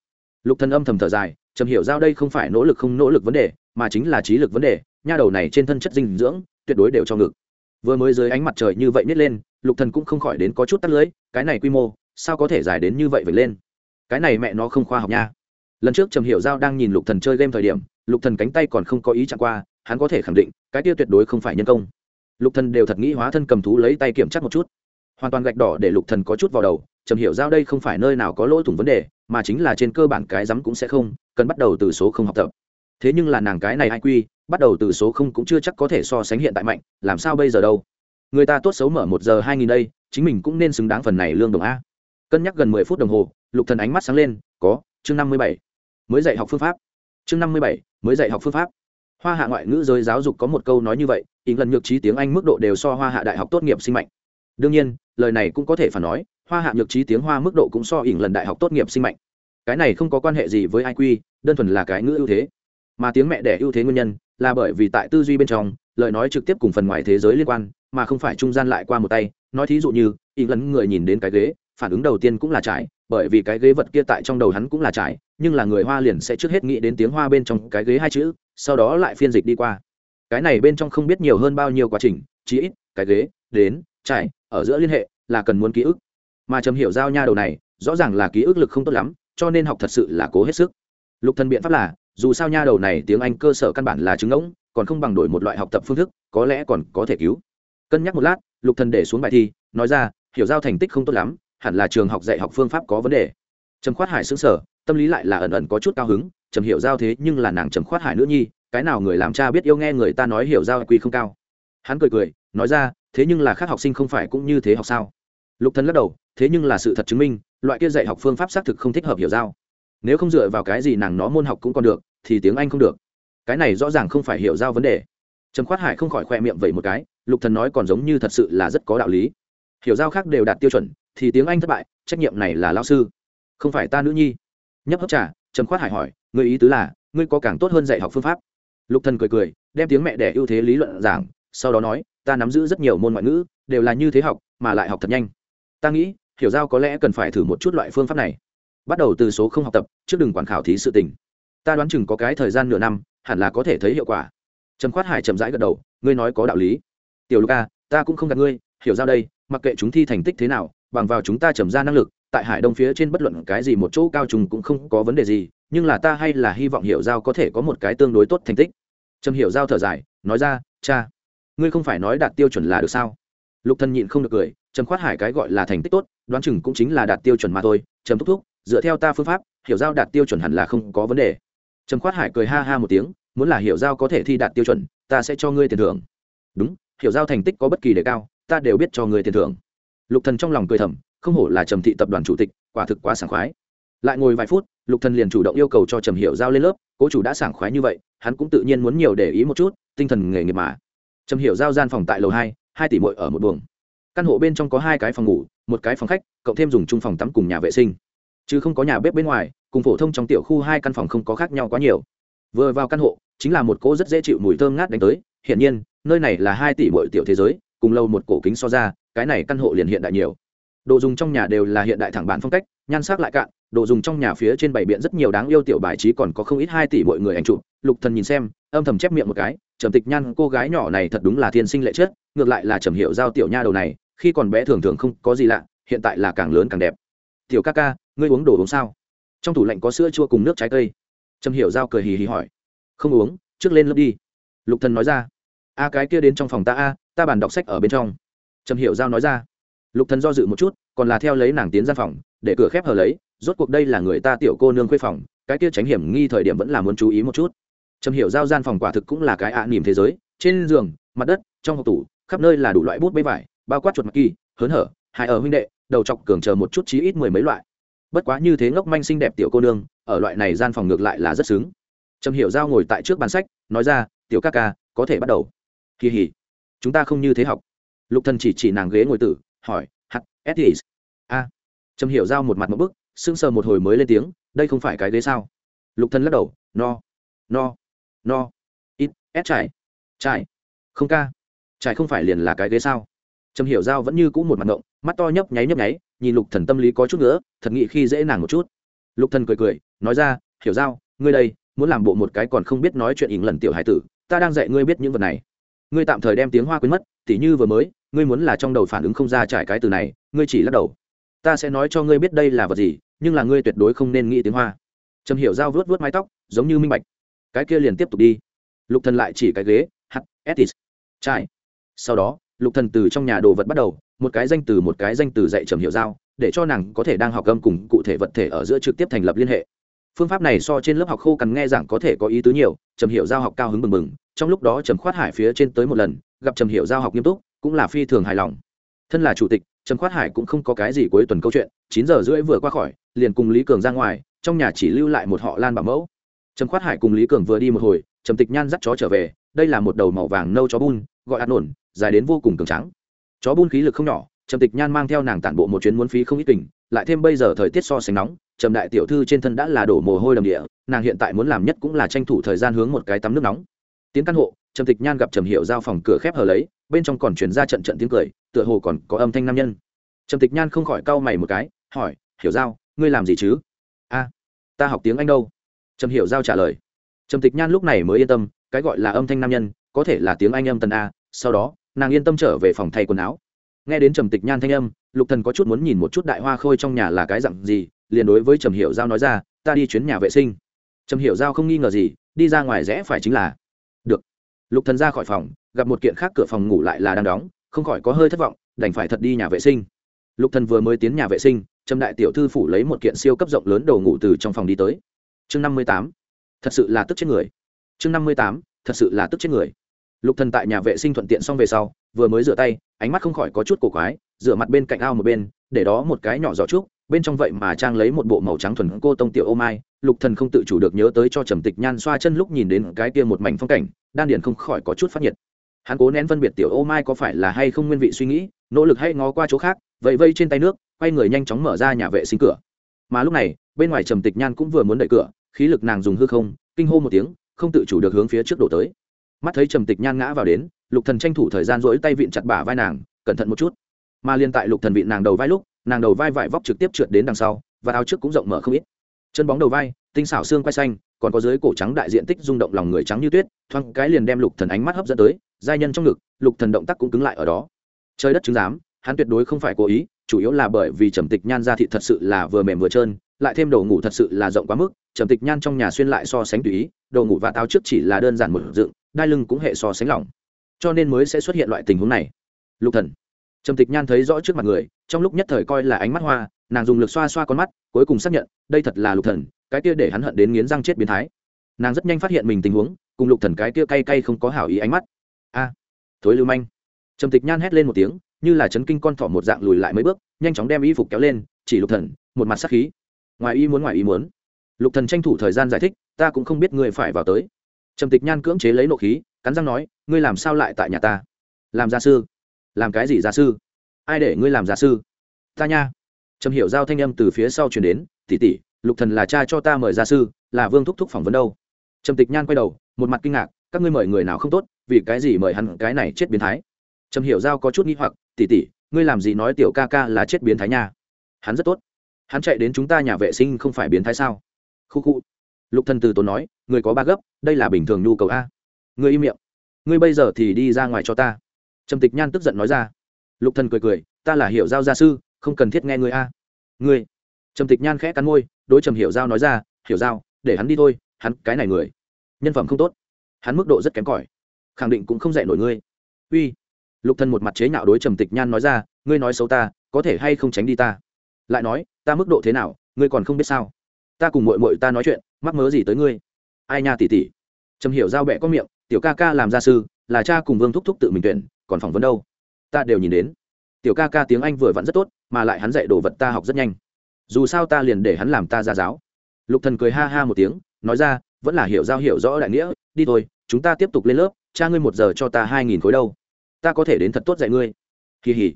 Lục thần âm thầm thở dài, trầm hiểu giao đây không phải nỗ lực không nỗ lực vấn đề, mà chính là trí lực vấn đề, nha đầu này trên thân chất dinh dưỡng, tuyệt đối đều cho ngực vừa mới dưới ánh mặt trời như vậy nít lên lục thần cũng không khỏi đến có chút tắt lưới, cái này quy mô, sao có thể dài đến như vậy vậy lên? Cái này mẹ nó không khoa học nha. Lần trước trầm hiểu giao đang nhìn lục thần chơi game thời điểm, lục thần cánh tay còn không có ý chạm qua, hắn có thể khẳng định, cái kia tuyệt đối không phải nhân công. Lục thần đều thật nghĩ hóa thân cầm thú lấy tay kiểm tra một chút. Hoàn toàn gạch đỏ để lục thần có chút vào đầu, trầm hiểu giao đây không phải nơi nào có lỗ thủng vấn đề, mà chính là trên cơ bản cái rắm cũng sẽ không, cần bắt đầu từ số không học tập. Thế nhưng là nàng cái này ai quy, bắt đầu từ số không cũng chưa chắc có thể so sánh hiện tại mạnh, làm sao bây giờ đâu? Người ta tốt xấu mở một giờ hai nghìn đây, chính mình cũng nên xứng đáng phần này lương đồng a. Cân nhắc gần mười phút đồng hồ, lục thần ánh mắt sáng lên, có, chương năm mươi bảy, mới dạy học phương pháp. Chương năm mươi bảy, mới dạy học phương pháp. Hoa hạ ngoại ngữ giới giáo dục có một câu nói như vậy ý lần nhược trí tiếng anh mức độ đều so hoa hạ đại học tốt nghiệp sinh mạnh. Đương nhiên, lời này cũng có thể phản nói, hoa hạ nhược trí tiếng hoa mức độ cũng so ỉn lần đại học tốt nghiệp sinh mạnh. Cái này không có quan hệ gì với iq đơn thuần là cái ngữ ưu thế. Mà tiếng mẹ đẻ ưu thế nguyên nhân là bởi vì tại tư duy bên trong, lời nói trực tiếp cùng phần ngoài thế giới liên quan mà không phải trung gian lại qua một tay. Nói thí dụ như, y lần người nhìn đến cái ghế, phản ứng đầu tiên cũng là trái bởi vì cái ghế vật kia tại trong đầu hắn cũng là trái nhưng là người hoa liền sẽ trước hết nghĩ đến tiếng hoa bên trong cái ghế hai chữ, sau đó lại phiên dịch đi qua. Cái này bên trong không biết nhiều hơn bao nhiêu quá trình, chí ít, cái ghế, đến, trải, ở giữa liên hệ, là cần muốn ký ức. Mà trầm hiểu giao nha đầu này, rõ ràng là ký ức lực không tốt lắm, cho nên học thật sự là cố hết sức. Lục thần biện pháp là, dù sao nha đầu này tiếng anh cơ sở căn bản là chứng ngỗng còn không bằng đổi một loại học tập phương thức, có lẽ còn có thể cứu cân nhắc một lát, lục thần để xuống bài thi, nói ra, hiểu giao thành tích không tốt lắm, hẳn là trường học dạy học phương pháp có vấn đề. Trầm khoát hải xứng sở tâm lý lại là ẩn ẩn có chút cao hứng, trầm hiểu giao thế nhưng là nàng trầm khoát hải nữ nhi, cái nào người làm cha biết yêu nghe người ta nói hiểu giao quy không cao. Hắn cười cười, nói ra, thế nhưng là khác học sinh không phải cũng như thế học sao? Lục thần lắc đầu, thế nhưng là sự thật chứng minh, loại kia dạy học phương pháp xác thực không thích hợp hiểu giao. Nếu không dựa vào cái gì nàng nó môn học cũng còn được, thì tiếng anh không được. Cái này rõ ràng không phải hiểu giao vấn đề. Trầm khoát hải không khỏi khoe miệng vậy một cái lục thần nói còn giống như thật sự là rất có đạo lý. Hiểu giao khác đều đạt tiêu chuẩn, thì tiếng anh thất bại, trách nhiệm này là lao sư. Không phải ta nữ nhi. Nhấp hấp trà, trầm khoát hải hỏi người ý tứ là, ngươi có càng tốt hơn dạy học phương pháp. Lục thần cười cười, đem tiếng mẹ đẻ ưu thế lý luận giảng, sau đó nói, ta nắm giữ rất nhiều môn ngoại ngữ, đều là như thế học, mà lại học thật nhanh. Ta nghĩ, hiểu giao có lẽ cần phải thử một chút loại phương pháp này. Bắt đầu từ số không học tập, trước đừng quản khảo thí sự tình. Ta đoán chừng có cái thời gian nửa năm, hẳn là có thể thấy hiệu quả. Trầm khoát hải chậm rãi gật đầu, ngươi nói có đạo lý tiểu lục ta cũng không gạt ngươi, hiểu giao đây, mặc kệ chúng thi thành tích thế nào, bằng vào chúng ta trầm ra năng lực, tại hải đông phía trên bất luận cái gì một chỗ cao trùng cũng không có vấn đề gì, nhưng là ta hay là hy vọng hiểu giao có thể có một cái tương đối tốt thành tích. Trầm hiểu giao thở dài, nói ra, cha, ngươi không phải nói đạt tiêu chuẩn là được sao? Lục thân nhịn không được cười, trầm khoát hải cái gọi là thành tích tốt, đoán chừng cũng chính là đạt tiêu chuẩn mà thôi, trầm thúc thúc, dựa theo ta phương pháp, hiểu giao đạt tiêu chuẩn hẳn là không có vấn đề. Trầm khoát hải cười ha ha một tiếng, muốn là hiểu giao có thể thi đạt tiêu chuẩn, ta sẽ cho ngươi tiền thưởng. Đúng hiểu giao thành tích có bất kỳ đề cao, ta đều biết cho người tiền thưởng. Lục thần trong lòng cười thầm, không hổ là trầm thị tập đoàn chủ tịch, quả thực quá sảng khoái. Lại ngồi vài phút, lục thần liền chủ động yêu cầu cho trầm hiểu giao lên lớp, cố chủ đã sảng khoái như vậy, hắn cũng tự nhiên muốn nhiều để ý một chút, tinh thần nghề nghiệp mà. Trầm hiểu giao gian phòng tại lầu hai hai tỷ muội ở một buồng. Căn hộ bên trong có hai cái phòng ngủ, một cái phòng khách, cộng thêm dùng chung phòng tắm cùng nhà vệ sinh. Chứ không có nhà bếp bên ngoài, cùng phổ thông trong tiểu khu hai căn phòng không có khác nhau quá nhiều. Vừa vào căn hộ, chính là một cỗ rất dễ chịu mùi thơm ngát đánh tới, hiển nhiên nơi này là hai tỷ bội tiểu thế giới, cùng lâu một cổ kính so ra, cái này căn hộ liền hiện đại nhiều. Đồ dùng trong nhà đều là hiện đại thẳng bản phong cách, nhan sắc lại cạn, đồ dùng trong nhà phía trên bảy biện rất nhiều đáng yêu tiểu bài trí còn có không ít hai tỷ bội người ảnh chụp. Lục thần nhìn xem, âm thầm chép miệng một cái, trầm tịch nhan, cô gái nhỏ này thật đúng là thiên sinh lệ chết ngược lại là trầm hiệu giao tiểu nha đầu này, khi còn bé thường thường không có gì lạ, hiện tại là càng lớn càng đẹp. Tiểu ca ca, ngươi uống đồ uống sao? Trong tủ lạnh có sữa chua cùng nước trái cây. Trầm hiệu giao cười hì hì hỏi. Không uống, trước lên lớp đi. Lục thần nói ra a cái kia đến trong phòng ta a, ta bàn đọc sách ở bên trong. Trầm Hiểu giao nói ra. Lục thần do dự một chút, còn là theo lấy nàng tiến ra phòng, để cửa khép hờ lấy, rốt cuộc đây là người ta tiểu cô nương khuê phòng, cái kia tránh hiểm nghi thời điểm vẫn là muốn chú ý một chút. Trầm hiểu giao gian phòng quả thực cũng là cái ạ à nỉm thế giới, trên giường, mặt đất, trong hộp tủ, khắp nơi là đủ loại bút bê vải, bao quát chuột mặt kỳ, hớn hở hại ở huynh đệ, đầu chọc cường chờ một chút chí ít mười mấy loại. Bất quá như thế ngốc manh xinh đẹp tiểu cô nương, ở loại này gian phòng ngược lại là rất sướng trầm hiểu giao ngồi tại trước bàn sách, nói ra, tiểu ca ca, có thể bắt đầu kỳ hỉ. Chúng ta không như thế học. Lục thần chỉ chỉ nàng ghế ngồi tử, hỏi hắt s a. Trầm hiểu giao một mặt một bức, sững sờ một hồi mới lên tiếng, đây không phải cái ghế sao? Lục thần lắc đầu, no no no. Ít ép eh, trải trải không ca. Trải không phải liền là cái ghế sao? Trầm hiểu giao vẫn như cũ một mặt ngộng, mắt to nhấp nháy nhấp nháy, nhìn lục thần tâm lý có chút nữa thật nghĩ khi dễ nàng một chút. Lục thần cười cười, nói ra, hiểu giao, ngươi đây, muốn làm bộ một cái còn không biết nói chuyện ỉn lần tiểu hải tử, ta đang dạy ngươi biết những vật này ngươi tạm thời đem tiếng hoa quên mất, tỉ như vừa mới, ngươi muốn là trong đầu phản ứng không ra trải cái từ này, ngươi chỉ lắc đầu. Ta sẽ nói cho ngươi biết đây là vật gì, nhưng là ngươi tuyệt đối không nên nghĩ tiếng hoa. Trầm hiểu giao vớt vớt mái tóc, giống như minh bạch. Cái kia liền tiếp tục đi. Lục thần lại chỉ cái ghế, hắt etis trai sau đó, lục thần từ trong nhà đồ vật bắt đầu, một cái danh từ một cái danh từ dạy trầm hiểu giao, để cho nàng có thể đang học âm cùng cụ thể vật thể ở giữa trực tiếp thành lập liên hệ phương pháp này so trên lớp học khô cằn nghe giảng có thể có ý tứ nhiều, trầm hiểu giao học cao hứng mừng mừng trong lúc đó trầm khoát hải phía trên tới một lần, gặp trầm hiểu giao học nghiêm túc, cũng là phi thường hài lòng. Thân là chủ tịch, trầm khoát hải cũng không có cái gì cuối tuần câu chuyện, chín giờ rưỡi vừa qua khỏi, liền cùng lý cường ra ngoài, trong nhà chỉ lưu lại một họ lan bảo mẫu. Trầm khoát hải cùng lý cường vừa đi một hồi, trầm tịch nhan dắt chó trở về, đây là một đầu màu vàng nâu chó bun, gọi ăn ổn, dài đến vô cùng cường trắng chó bun khí lực không nhỏ, trầm tịch nhan mang theo nàng tản bộ một chuyến muốn phí không ít kình lại thêm bây giờ thời tiết so sánh nóng trầm đại tiểu thư trên thân đã là đổ mồ hôi đầm địa, nàng hiện tại muốn làm nhất cũng là tranh thủ thời gian hướng một cái tắm nước nóng. Tiến căn hộ, trầm tịch nhan gặp trầm hiệu giao phòng cửa khép hờ lấy, bên trong còn chuyển ra trận trận tiếng cười, tựa hồ còn có âm thanh nam nhân. Trầm tịch nhan không khỏi cau mày một cái, hỏi, hiểu giao, ngươi làm gì chứ? A, ta học tiếng anh đâu. Trầm hiểu giao trả lời. Trầm tịch nhan lúc này mới yên tâm, cái gọi là âm thanh nam nhân, có thể là tiếng anh âm tần a, sau đó, nàng yên tâm trở về phòng thay quần áo. Nghe đến trầm tịch nhan thanh âm lục thần có chút muốn nhìn một chút đại hoa khôi trong nhà là cái dặn gì, liền đối với trầm hiểu giao nói ra, ta đi chuyến nhà vệ sinh. Trầm hiểu giao không nghi ngờ gì, đi ra ngoài rẽ phải chính là. Được. Lục thần ra khỏi phòng, gặp một kiện khác cửa phòng ngủ lại là đang đóng, không khỏi có hơi thất vọng, đành phải thật đi nhà vệ sinh. Lục thần vừa mới tiến nhà vệ sinh, trầm đại tiểu thư phủ lấy một kiện siêu cấp rộng lớn đầu ngủ từ trong phòng đi tới. Chương năm mươi tám, thật sự là tức chết người. Chương năm mươi tám, thật sự là tức chết người. Lục thần tại nhà vệ sinh thuận tiện xong về sau, vừa mới rửa tay, ánh mắt không khỏi có chút cổ quái rửa mặt bên cạnh ao một bên, để đó một cái nhỏ giỏ trúc, bên trong vậy mà trang lấy một bộ màu trắng thuần cô tông tiểu ô mai, lục thần không tự chủ được nhớ tới cho trầm tịch nhan xoa chân lúc nhìn đến cái kia một mảnh phong cảnh, đan điền không khỏi có chút phát nhiệt. Hắn cố nén phân biệt tiểu ô mai có phải là hay không nguyên vị suy nghĩ, nỗ lực hay ngó qua chỗ khác vậy vây trên tay nước, quay người nhanh chóng mở ra nhà vệ sinh cửa. Mà lúc này, bên ngoài trầm tịch nhan cũng vừa muốn đẩy cửa, khí lực nàng dùng hư không, kinh hô một tiếng, không tự chủ được hướng phía trước đổ tới. Mắt thấy trầm tịch nhan ngã vào đến, lục thần tranh thủ thời gian rỗi tay vịn chặt bả vai nàng, cẩn thận một chút mà liên tại lục thần vị nàng đầu vai lúc, nàng đầu vai vải vóc trực tiếp trượt đến đằng sau, và áo trước cũng rộng mở không ít. Chân bóng đầu vai, tinh xảo xương quai xanh, còn có dưới cổ trắng đại diện tích rung động lòng người trắng như tuyết, thoáng cái liền đem lục thần ánh mắt hấp dẫn tới, giai nhân trong ngực, lục thần động tác cũng cứng lại ở đó. Trời đất chứng giám, hắn tuyệt đối không phải cố ý, chủ yếu là bởi vì trầm tịch nhan ra thị thật sự là vừa mềm vừa trơn, lại thêm đồ ngủ thật sự là rộng quá mức, trầm tịch nhan trong nhà xuyên lại so sánh tùy ý, đồ ngủ và táo trước chỉ là đơn giản một dựng, đai lưng cũng hệ so sánh lỏng. Cho nên mới sẽ xuất hiện loại tình huống này. Lục thần trầm tịch nhan thấy rõ trước mặt người, trong lúc nhất thời coi là ánh mắt hoa, nàng dùng lực xoa xoa con mắt, cuối cùng xác nhận, đây thật là lục thần, cái kia để hắn hận đến nghiến răng chết biến thái. Nàng rất nhanh phát hiện mình tình huống, cùng lục thần cái kia cay cay không có hảo ý ánh mắt. A, thối lưu manh. Trầm tịch nhan hét lên một tiếng, như là chấn kinh con thỏ một dạng lùi lại mấy bước, nhanh chóng đem y phục kéo lên, chỉ lục thần, một mặt sắc khí. Ngoài ý muốn, ngoài ý muốn. Lục thần tranh thủ thời gian giải thích, ta cũng không biết người phải vào tới. Trầm tịch nhan cưỡng chế lấy nộ khí, cắn răng nói, ngươi làm sao lại tại nhà ta? Làm gia sư làm cái gì gia sư? Ai để ngươi làm gia sư? Ta nha. Trầm hiểu giao thanh âm từ phía sau truyền đến tỉ tỉ lục thần là cha cho ta mời gia sư, là vương thúc thúc phỏng vấn đâu? Trầm tịch nhan quay đầu, một mặt kinh ngạc, các ngươi mời người nào không tốt, vì cái gì mời hắn, cái này chết biến thái? Trầm hiểu giao có chút nghi hoặc tỉ tỉ ngươi làm gì nói tiểu ca ca là chết biến thái nha? Hắn rất tốt. Hắn chạy đến chúng ta nhà vệ sinh không phải biến thái sao? Khu khu. Lục thần từ tốn nói, người có ba gấp, đây là bình thường nhu cầu a. Ngươi im miệng, ngươi bây giờ thì đi ra ngoài cho ta trầm tịch nhan tức giận nói ra. Lục thần cười cười ta là hiểu giao gia sư không cần thiết nghe người a. Người, trầm tịch nhan khẽ cắn môi đối trầm hiểu giao nói ra hiểu giao để hắn đi thôi hắn cái này người. Nhân phẩm không tốt. Hắn mức độ rất kém cỏi. Khẳng định cũng không dạy nổi ngươi. Uy. Lục thần một mặt chế nhạo đối trầm tịch nhan nói ra ngươi nói xấu ta có thể hay không tránh đi ta? Lại nói ta mức độ thế nào ngươi còn không biết sao? Ta cùng muội muội ta nói chuyện mắc mớ gì tới ngươi? Ai nha tỷ tỷ, trầm hiểu giao bẹ có miệng tiểu ca ca làm gia sư là cha cùng vương thúc thúc tự mình tuyển còn phỏng vấn đâu? Ta đều nhìn đến. Tiểu ca ca tiếng anh vừa vặn rất tốt, mà lại hắn dạy đồ vật ta học rất nhanh. Dù sao ta liền để hắn làm ta ra giáo. Lục thần cười ha ha một tiếng, nói ra, vẫn là hiểu giao hiểu rõ đại nghĩa, đi thôi, chúng ta tiếp tục lên lớp, cha ngươi một giờ cho ta hai nghìn khối đâu. Ta có thể đến thật tốt dạy ngươi. Kỳ hỉ.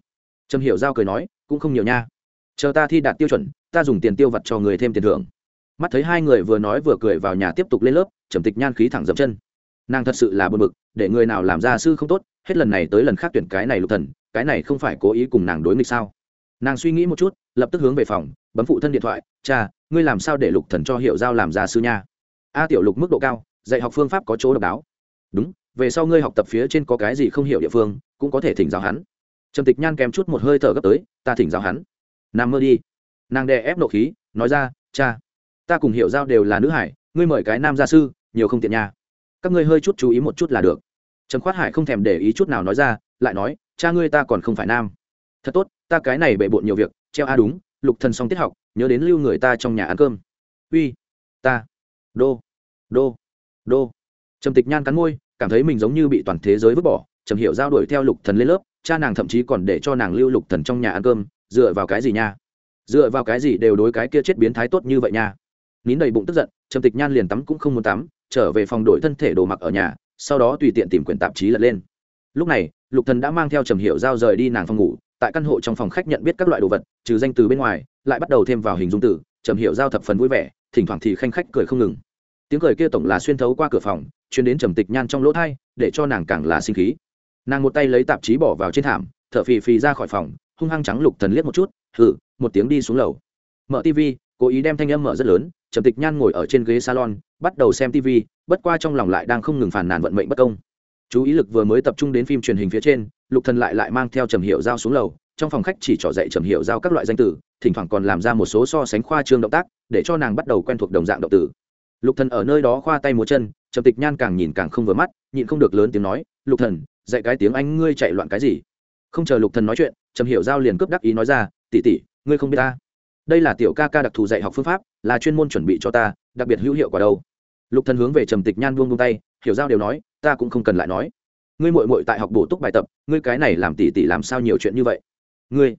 Trầm hiểu giao cười nói, cũng không nhiều nha. Chờ ta thi đạt tiêu chuẩn, ta dùng tiền tiêu vặt cho người thêm tiền thưởng. Mắt thấy hai người vừa nói vừa cười vào nhà tiếp tục lên lớp, trầm tịch nhan khí thẳng dậm chân nàng thật sự là bơ bực, để người nào làm gia sư không tốt, hết lần này tới lần khác tuyển cái này lục thần, cái này không phải cố ý cùng nàng đối nghịch sao? Nàng suy nghĩ một chút, lập tức hướng về phòng, bấm phụ thân điện thoại, cha, ngươi làm sao để lục thần cho hiệu giao làm gia sư nha? A tiểu lục mức độ cao, dạy học phương pháp có chỗ độc đáo. Đúng, về sau ngươi học tập phía trên có cái gì không hiểu địa phương, cũng có thể thỉnh giáo hắn. Trầm tịch nhan kèm chút một hơi thở gấp tới, ta thỉnh giáo hắn. Nằm mơ đi. Nàng đè ép nộ khí, nói ra, cha, ta cùng hiệu giao đều là nữ hải, ngươi mời cái nam gia sư, nhiều không tiện nha các ngươi hơi chút chú ý một chút là được. Trầm khoát hải không thèm để ý chút nào nói ra, lại nói, cha ngươi ta còn không phải nam. Thật tốt, ta cái này bệ bộn nhiều việc, treo a đúng, lục thần xong tiết học, nhớ đến lưu người ta trong nhà ăn cơm. Uy, ta, đô đô đô. Trầm tịch nhan cắn môi, cảm thấy mình giống như bị toàn thế giới vứt bỏ, trầm hiểu giao đuổi theo lục thần lên lớp, cha nàng thậm chí còn để cho nàng lưu lục thần trong nhà ăn cơm, dựa vào cái gì nha? Dựa vào cái gì đều đối cái kia chết biến thái tốt như vậy nha? Nín đầy bụng tức giận, trầm tịch nhan liền tắm cũng không muốn tắm trở về phòng đổi thân thể đồ mặc ở nhà, sau đó tùy tiện tìm quyển tạp chí lật lên. Lúc này, lục thần đã mang theo trầm hiểu giao rời đi nàng phòng ngủ, tại căn hộ trong phòng khách nhận biết các loại đồ vật, trừ danh từ bên ngoài, lại bắt đầu thêm vào hình dung từ, trầm hiệu giao thập phần vui vẻ, thỉnh thoảng thì khanh khách cười không ngừng. Tiếng cười kia tổng là xuyên thấu qua cửa phòng chuyến đến trầm tịch nhan trong lỗ thai, để cho nàng càng là sinh khí. Nàng một tay lấy tạp chí bỏ vào trên thảm, thở phì phì ra khỏi phòng, hung hăng trắng lục thần liếc một chút thử một tiếng đi xuống lầu. Mở tivi cố ý đem thanh âm mở rất lớn, trầm tịch nhan ngồi ở trên ghế salon, bắt đầu xem tv bất qua trong lòng lại đang không ngừng phàn nàn vận mệnh bất công. Chú ý lực vừa mới tập trung đến phim truyền hình phía trên, lục thần lại lại mang theo trầm hiệu giao xuống lầu, trong phòng khách chỉ trỏ dạy trầm hiệu giao các loại danh từ, thỉnh thoảng còn làm ra một số so sánh khoa trương động tác, để cho nàng bắt đầu quen thuộc đồng dạng động từ. Lục thần ở nơi đó khoa tay múa chân, trầm tịch nhan càng nhìn càng không vừa mắt, nhịn không được lớn tiếng nói, lục thần, dạy cái tiếng anh ngươi chạy loạn cái gì? Không chờ lục thần nói chuyện, trầm hiểu giao liền cướp đắc ý nói ra, tỷ tỷ, ngươi không biết ta đây là tiểu ca ca đặc thù dạy học phương pháp, là chuyên môn chuẩn bị cho ta, đặc biệt hữu hiệu quả đâu. Lục thần hướng về trầm tịch nhan buông buông tay, hiểu giao đều nói, ta cũng không cần lại nói. Ngươi muội muội tại học bổ túc bài tập, ngươi cái này làm tỷ tỷ làm sao nhiều chuyện như vậy? Ngươi.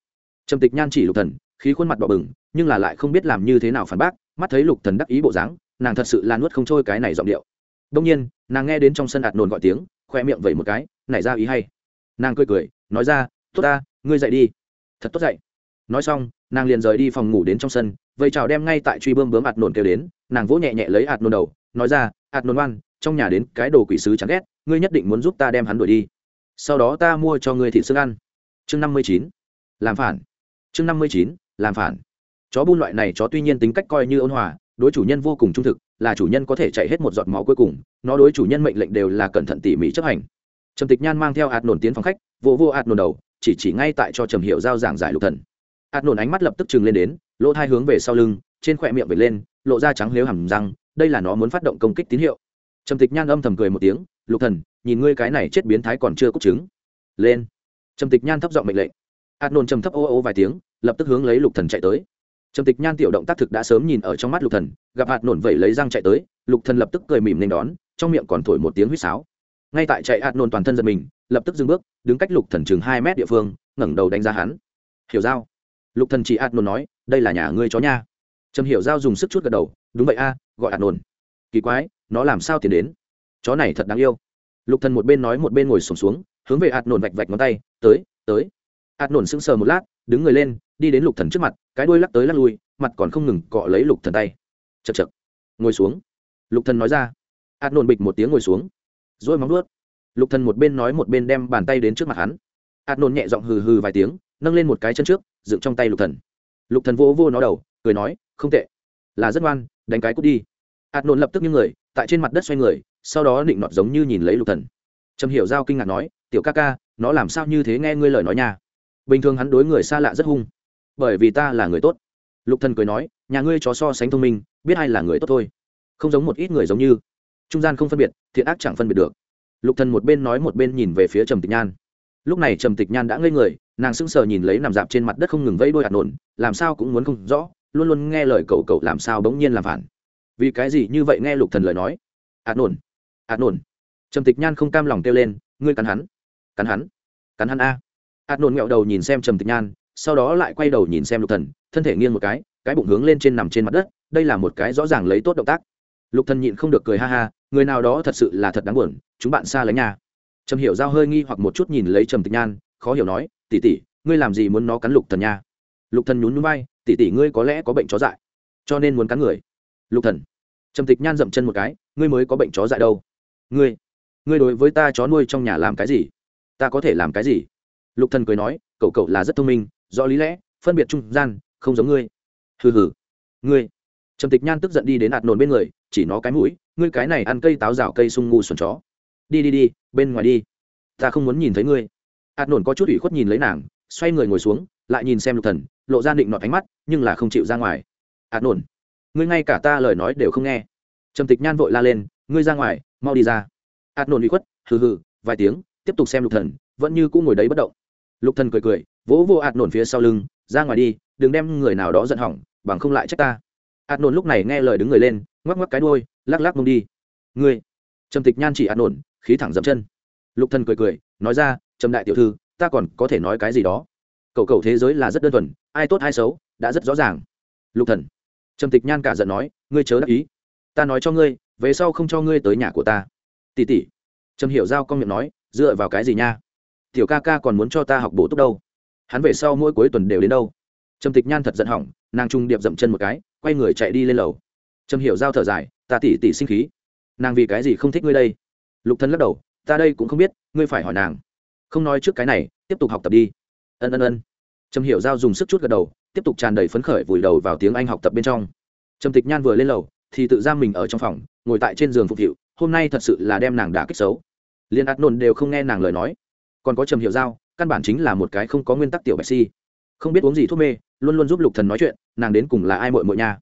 Trầm tịch nhan chỉ lục thần, khí khuôn mặt đỏ bừng, nhưng là lại không biết làm như thế nào phản bác, mắt thấy lục thần đắc ý bộ dáng, nàng thật sự là nuốt không trôi cái này giọng điệu. Đông nhiên, nàng nghe đến trong sân ạt nồn gọi tiếng, khoe miệng vẩy một cái, nảy ra ý hay. Nàng cười cười, nói ra, tốt ta, ngươi dậy đi. Thật tốt dậy. Nói xong nàng liền rời đi phòng ngủ đến trong sân vậy chào đem ngay tại truy bơm bướm ạt nồn kêu đến, nàng vỗ nhẹ nhẹ lấy ạt nồn đầu, nói ra, ạt nồn oan, trong nhà đến cái đồ quỷ sứ chẳng ghét, ngươi nhất định muốn giúp ta đem hắn đuổi đi. Sau đó ta mua cho ngươi thịt xương ăn. Chương năm mươi chín, làm phản. Chương năm mươi chín, làm phản. Chó buôn loại này chó tuy nhiên tính cách coi như ôn hòa, đối chủ nhân vô cùng trung thực, là chủ nhân có thể chạy hết một giọt máu cuối cùng, nó đối chủ nhân mệnh lệnh đều là cẩn thận tỉ mỉ chấp hành. Trầm tịch nhan mang theo ạt nồn tiến phòng khách vô vô ạt nồn đầu, chỉ chỉ ngay tại cho trầm hiệu giao giảng giải lục thần ạt nổn ánh mắt lập tức chừng lên đến, lỗ thai hướng về sau lưng, trên khỏe miệng vệt lên, lộ ra trắng lếu hầm răng, đây là nó muốn phát động công kích tín hiệu. Trầm tịch nhan âm thầm cười một tiếng, lục thần, nhìn ngươi cái này chết biến thái còn chưa cúc trứng. Lên. Trầm tịch nhan thấp giọng mệnh lệnh. Ạt nổn trầm thấp ô ô vài tiếng, lập tức hướng lấy lục thần chạy tới. Trầm tịch nhan tiểu động tác thực đã sớm nhìn ở trong mắt lục thần, gặp hạt nổn vẩy lấy răng chạy tới, lục thần lập tức cười mỉm nên đón, trong miệng còn thổi một tiếng huýt sáo. Ngay tại chạy hạt nổn toàn thân giật mình, lập tức dừng bước, đứng cách lục thần chừng hai mét địa phương, ngẩng đầu đánh giá hắn. Hiểu giao lục thần chỉ ạt nôn nói đây là nhà ngươi chó nha. Trầm hiểu giao dùng sức chút gật đầu đúng vậy a gọi ạt nôn kỳ quái nó làm sao tiến đến? Chó này thật đáng yêu. Lục thần một bên nói một bên ngồi sổm xuống, xuống hướng về ạt nôn vạch vạch ngón tay tới tới. Ạt nôn sững sờ một lát đứng người lên đi đến lục thần trước mặt cái đuôi lắc tới lắc lui mặt còn không ngừng cọ lấy lục thần tay. Chật chật ngồi xuống. Lục thần nói ra. Ạt nôn bịch một tiếng ngồi xuống rồi móng nuốt lục thần một bên nói một bên đem bàn tay đến trước mặt hắn. Ạt nôn nhẹ giọng hừ hừ vài tiếng nâng lên một cái chân trước, dựng trong tay lục thần. Lục thần vô vô nó đầu, cười nói, không tệ, là rất ngoan, đánh cái cút đi. Ạt nổn lập tức như người, tại trên mặt đất xoay người, sau đó định nọt giống như nhìn lấy lục thần. Trầm hiểu giao kinh ngạc nói, tiểu ca ca, nó làm sao như thế nghe ngươi lời nói nha? Bình thường hắn đối người xa lạ rất hung, bởi vì ta là người tốt. Lục thần cười nói, nhà ngươi chó so sánh thông minh, biết ai là người tốt thôi. Không giống một ít người giống như. Trung gian không phân biệt, thiện ác chẳng phân biệt được. Lục thần một bên nói một bên nhìn về phía trầm tịch nhan lúc này trầm tịch nhan đã ngây người, nàng sững sờ nhìn lấy nằm dạp trên mặt đất không ngừng vẫy đôi hạt nổn, làm sao cũng muốn không rõ, luôn luôn nghe lời cậu cậu làm sao bỗng nhiên làm phản. Vì cái gì như vậy nghe lục thần lời nói? Hạt nổn hạt nổn. Trầm tịch nhan không cam lòng kêu lên, ngươi cắn hắn cắn hắn cắn hắn a. Hạt nổn ngẹo đầu nhìn xem trầm tịch nhan, sau đó lại quay đầu nhìn xem lục thần, thân thể nghiêng một cái cái bụng hướng lên trên nằm trên mặt đất, đây là một cái rõ ràng lấy tốt động tác. Lục thần nhịn không được cười ha ha, người nào đó thật sự là thật đáng buồn, chúng bạn xa lánh nhà trầm hiểu giao hơi nghi hoặc một chút nhìn lấy trầm tịch nhan, khó hiểu nói, tỷ tỷ, ngươi làm gì muốn nó cắn lục thần nha? Lục thần nhún nhún vai, tỷ tỷ ngươi có lẽ có bệnh chó dại, cho nên muốn cắn người. Lục thần. Trầm tịch nhan dậm chân một cái, ngươi mới có bệnh chó dại đâu. Ngươi ngươi đối với ta chó nuôi trong nhà làm cái gì? Ta có thể làm cái gì? Lục thần cười nói, cậu cậu là rất thông minh, rõ lý lẽ, phân biệt trung gian, không giống ngươi. Hừ hừ, ngươi. Trầm tịch nhan tức giận đi đến ạt nồn bên người, chỉ nó cái mũi, ngươi cái này ăn cây táo rào cây sung ngu xuẩn chó đi đi đi, bên ngoài đi. Ta không muốn nhìn thấy ngươi. Hạt nổn có chút ủy khuất nhìn lấy nàng, xoay người ngồi xuống, lại nhìn xem lục thần, lộ ra định nọt ánh mắt, nhưng là không chịu ra ngoài. Hạt nổn, ngươi ngay cả ta lời nói đều không nghe. Trầm tịch nhan vội la lên, ngươi ra ngoài, mau đi ra. Hạt nổn ủy khuất, hừ hừ, vài tiếng, tiếp tục xem lục thần, vẫn như cũng ngồi đấy bất động. Lục thần cười cười, vỗ vô hạt nổn phía sau lưng, ra ngoài đi, đừng đem người nào đó giận hỏng, bằng không lại trách ta. Hạt nổn lúc này nghe lời đứng người lên, ngoắc ngoắc cái đuôi, lắc lắc mông đi. Ngươi, trầm tịch nhan chỉ hạt nổn khí thẳng dậm chân. Lục thần cười cười, nói ra, trầm đại tiểu thư, ta còn có thể nói cái gì đó? Cậu cậu thế giới là rất đơn thuần, ai tốt ai xấu, đã rất rõ ràng. Lục thần. Trầm tịch nhan cả giận nói, ngươi chớ đắc ý. Ta nói cho ngươi, về sau không cho ngươi tới nhà của ta. Tỷ tỷ. Trầm hiểu giao con miệng nói, dựa vào cái gì nha? Tiểu ca ca còn muốn cho ta học bổ túc đâu? Hắn về sau mỗi cuối tuần đều đến đâu? Trầm tịch nhan thật giận hỏng, nàng trung điệp dậm chân một cái, quay người chạy đi lên lầu. Trầm hiểu giao thở dài, ta tỷ tỷ sinh khí. Nàng vì cái gì không thích ngươi đây? Lục thần lắc đầu, ta đây cũng không biết, ngươi phải hỏi nàng. Không nói trước cái này, tiếp tục học tập đi. Ân ân ân. Trầm hiểu giao dùng sức chút gật đầu, tiếp tục tràn đầy phấn khởi vùi đầu vào tiếng anh học tập bên trong. Trầm tịch nhan vừa lên lầu, thì tự giam mình ở trong phòng, ngồi tại trên giường phục vụ hôm nay thật sự là đem nàng đả kích xấu. Liên át nôn đều không nghe nàng lời nói. Còn có trầm hiểu giao, căn bản chính là một cái không có nguyên tắc tiểu bạch si. Không biết uống gì thuốc mê, luôn luôn giúp lục thần nói chuyện, nàng đến cùng là ai mội mội nha?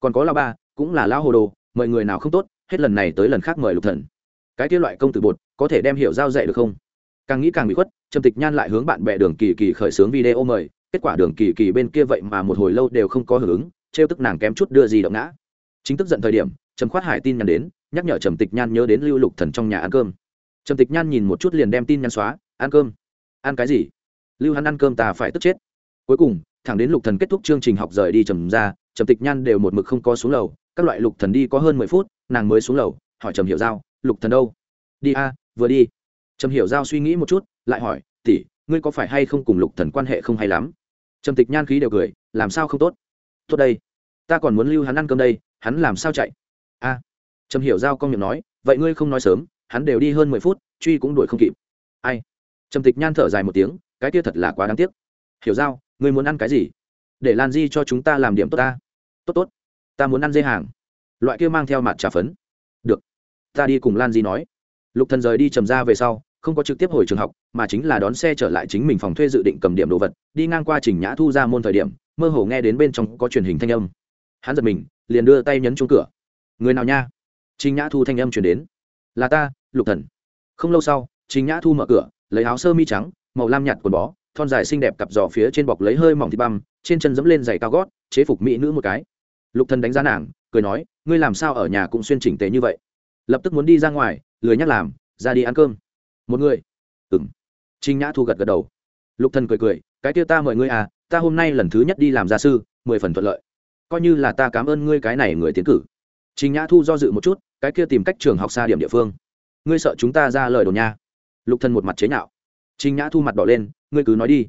Còn có lao ba, cũng là lao hồ đồ mời người nào không tốt, hết lần này tới lần khác mời lục thần cái kia loại công tử bột có thể đem hiểu giao dạy được không? Càng nghĩ càng bị khuất, trầm tịch nhan lại hướng bạn bè đường kỳ kỳ khởi xướng video mời, kết quả đường kỳ kỳ bên kia vậy mà một hồi lâu đều không có hưởng ứng, trêu tức nàng kém chút đưa gì động ngã. Chính tức giận thời điểm, trầm khoát hải tin nhắn đến, nhắc nhở trầm tịch nhan nhớ đến lưu lục thần trong nhà ăn cơm. Trầm tịch nhan nhìn một chút liền đem tin nhắn xóa, ăn cơm. Ăn cái gì? Lưu hắn ăn cơm ta phải tức chết. Cuối cùng, thẳng đến lục thần kết thúc chương trình học rời đi trầm ra, trầm tịch nhan đều một mực không có xuống lầu, các loại lục thần đi có hơn mười phút, nàng mới xuống lầu, hỏi trầm hiểu giao lục thần đâu? Đi a, vừa đi. Trầm hiểu giao suy nghĩ một chút, lại hỏi, tỷ, ngươi có phải hay không cùng lục thần quan hệ không hay lắm? Trầm tịch nhan khí đều cười, làm sao không tốt? Tốt đây, ta còn muốn lưu hắn ăn cơm đây, hắn làm sao chạy? A. Trầm hiểu giao con miệng nói, vậy ngươi không nói sớm, hắn đều đi hơn mười phút, truy cũng đuổi không kịp. Ai? Trầm tịch nhan thở dài một tiếng, cái kia thật là quá đáng tiếc. Hiểu giao, ngươi muốn ăn cái gì? Để lan di cho chúng ta làm điểm tốt ta. Tốt tốt, ta muốn ăn dê hàng. Loại kia mang theo mặt trà phấn. Được ta đi cùng lan di nói. Lục thần rời đi trầm ra về sau, không có trực tiếp hồi trường học, mà chính là đón xe trở lại chính mình phòng thuê dự định cầm điểm đồ vật, đi ngang qua trình nhã thu ra môn thời điểm, mơ hồ nghe đến bên trong có truyền hình thanh âm. Hắn giật mình, liền đưa tay nhấn chuông cửa. Người nào nha? Trình nhã thu thanh âm truyền đến. Là ta, lục thần. Không lâu sau, trình nhã thu mở cửa, lấy áo sơ mi trắng, màu lam nhạt quần bó, thon dài xinh đẹp cặp giò phía trên bọc lấy hơi mỏng thịt băm, trên chân dẫm lên giày cao gót, chế phục mỹ nữ một cái. Lục thần đánh giá nàng, cười nói, ngươi làm sao ở nhà cũng xuyên chỉnh tề như vậy? Lập tức muốn đi ra ngoài, lười nhắc làm, ra đi ăn cơm. Một người. Ừng trinh nhã thu gật gật đầu. Lục thần cười cười, cái kia ta mời ngươi à ta hôm nay lần thứ nhất đi làm gia sư, mười phần thuận lợi. Coi như là ta cảm ơn ngươi cái này người tiến cử. Trinh nhã thu do dự một chút, cái kia tìm cách trường học xa điểm địa phương. Ngươi sợ chúng ta ra lời đồn nha. Lục thần một mặt chế nhạo. Trinh nhã thu mặt đỏ lên, ngươi cứ nói đi.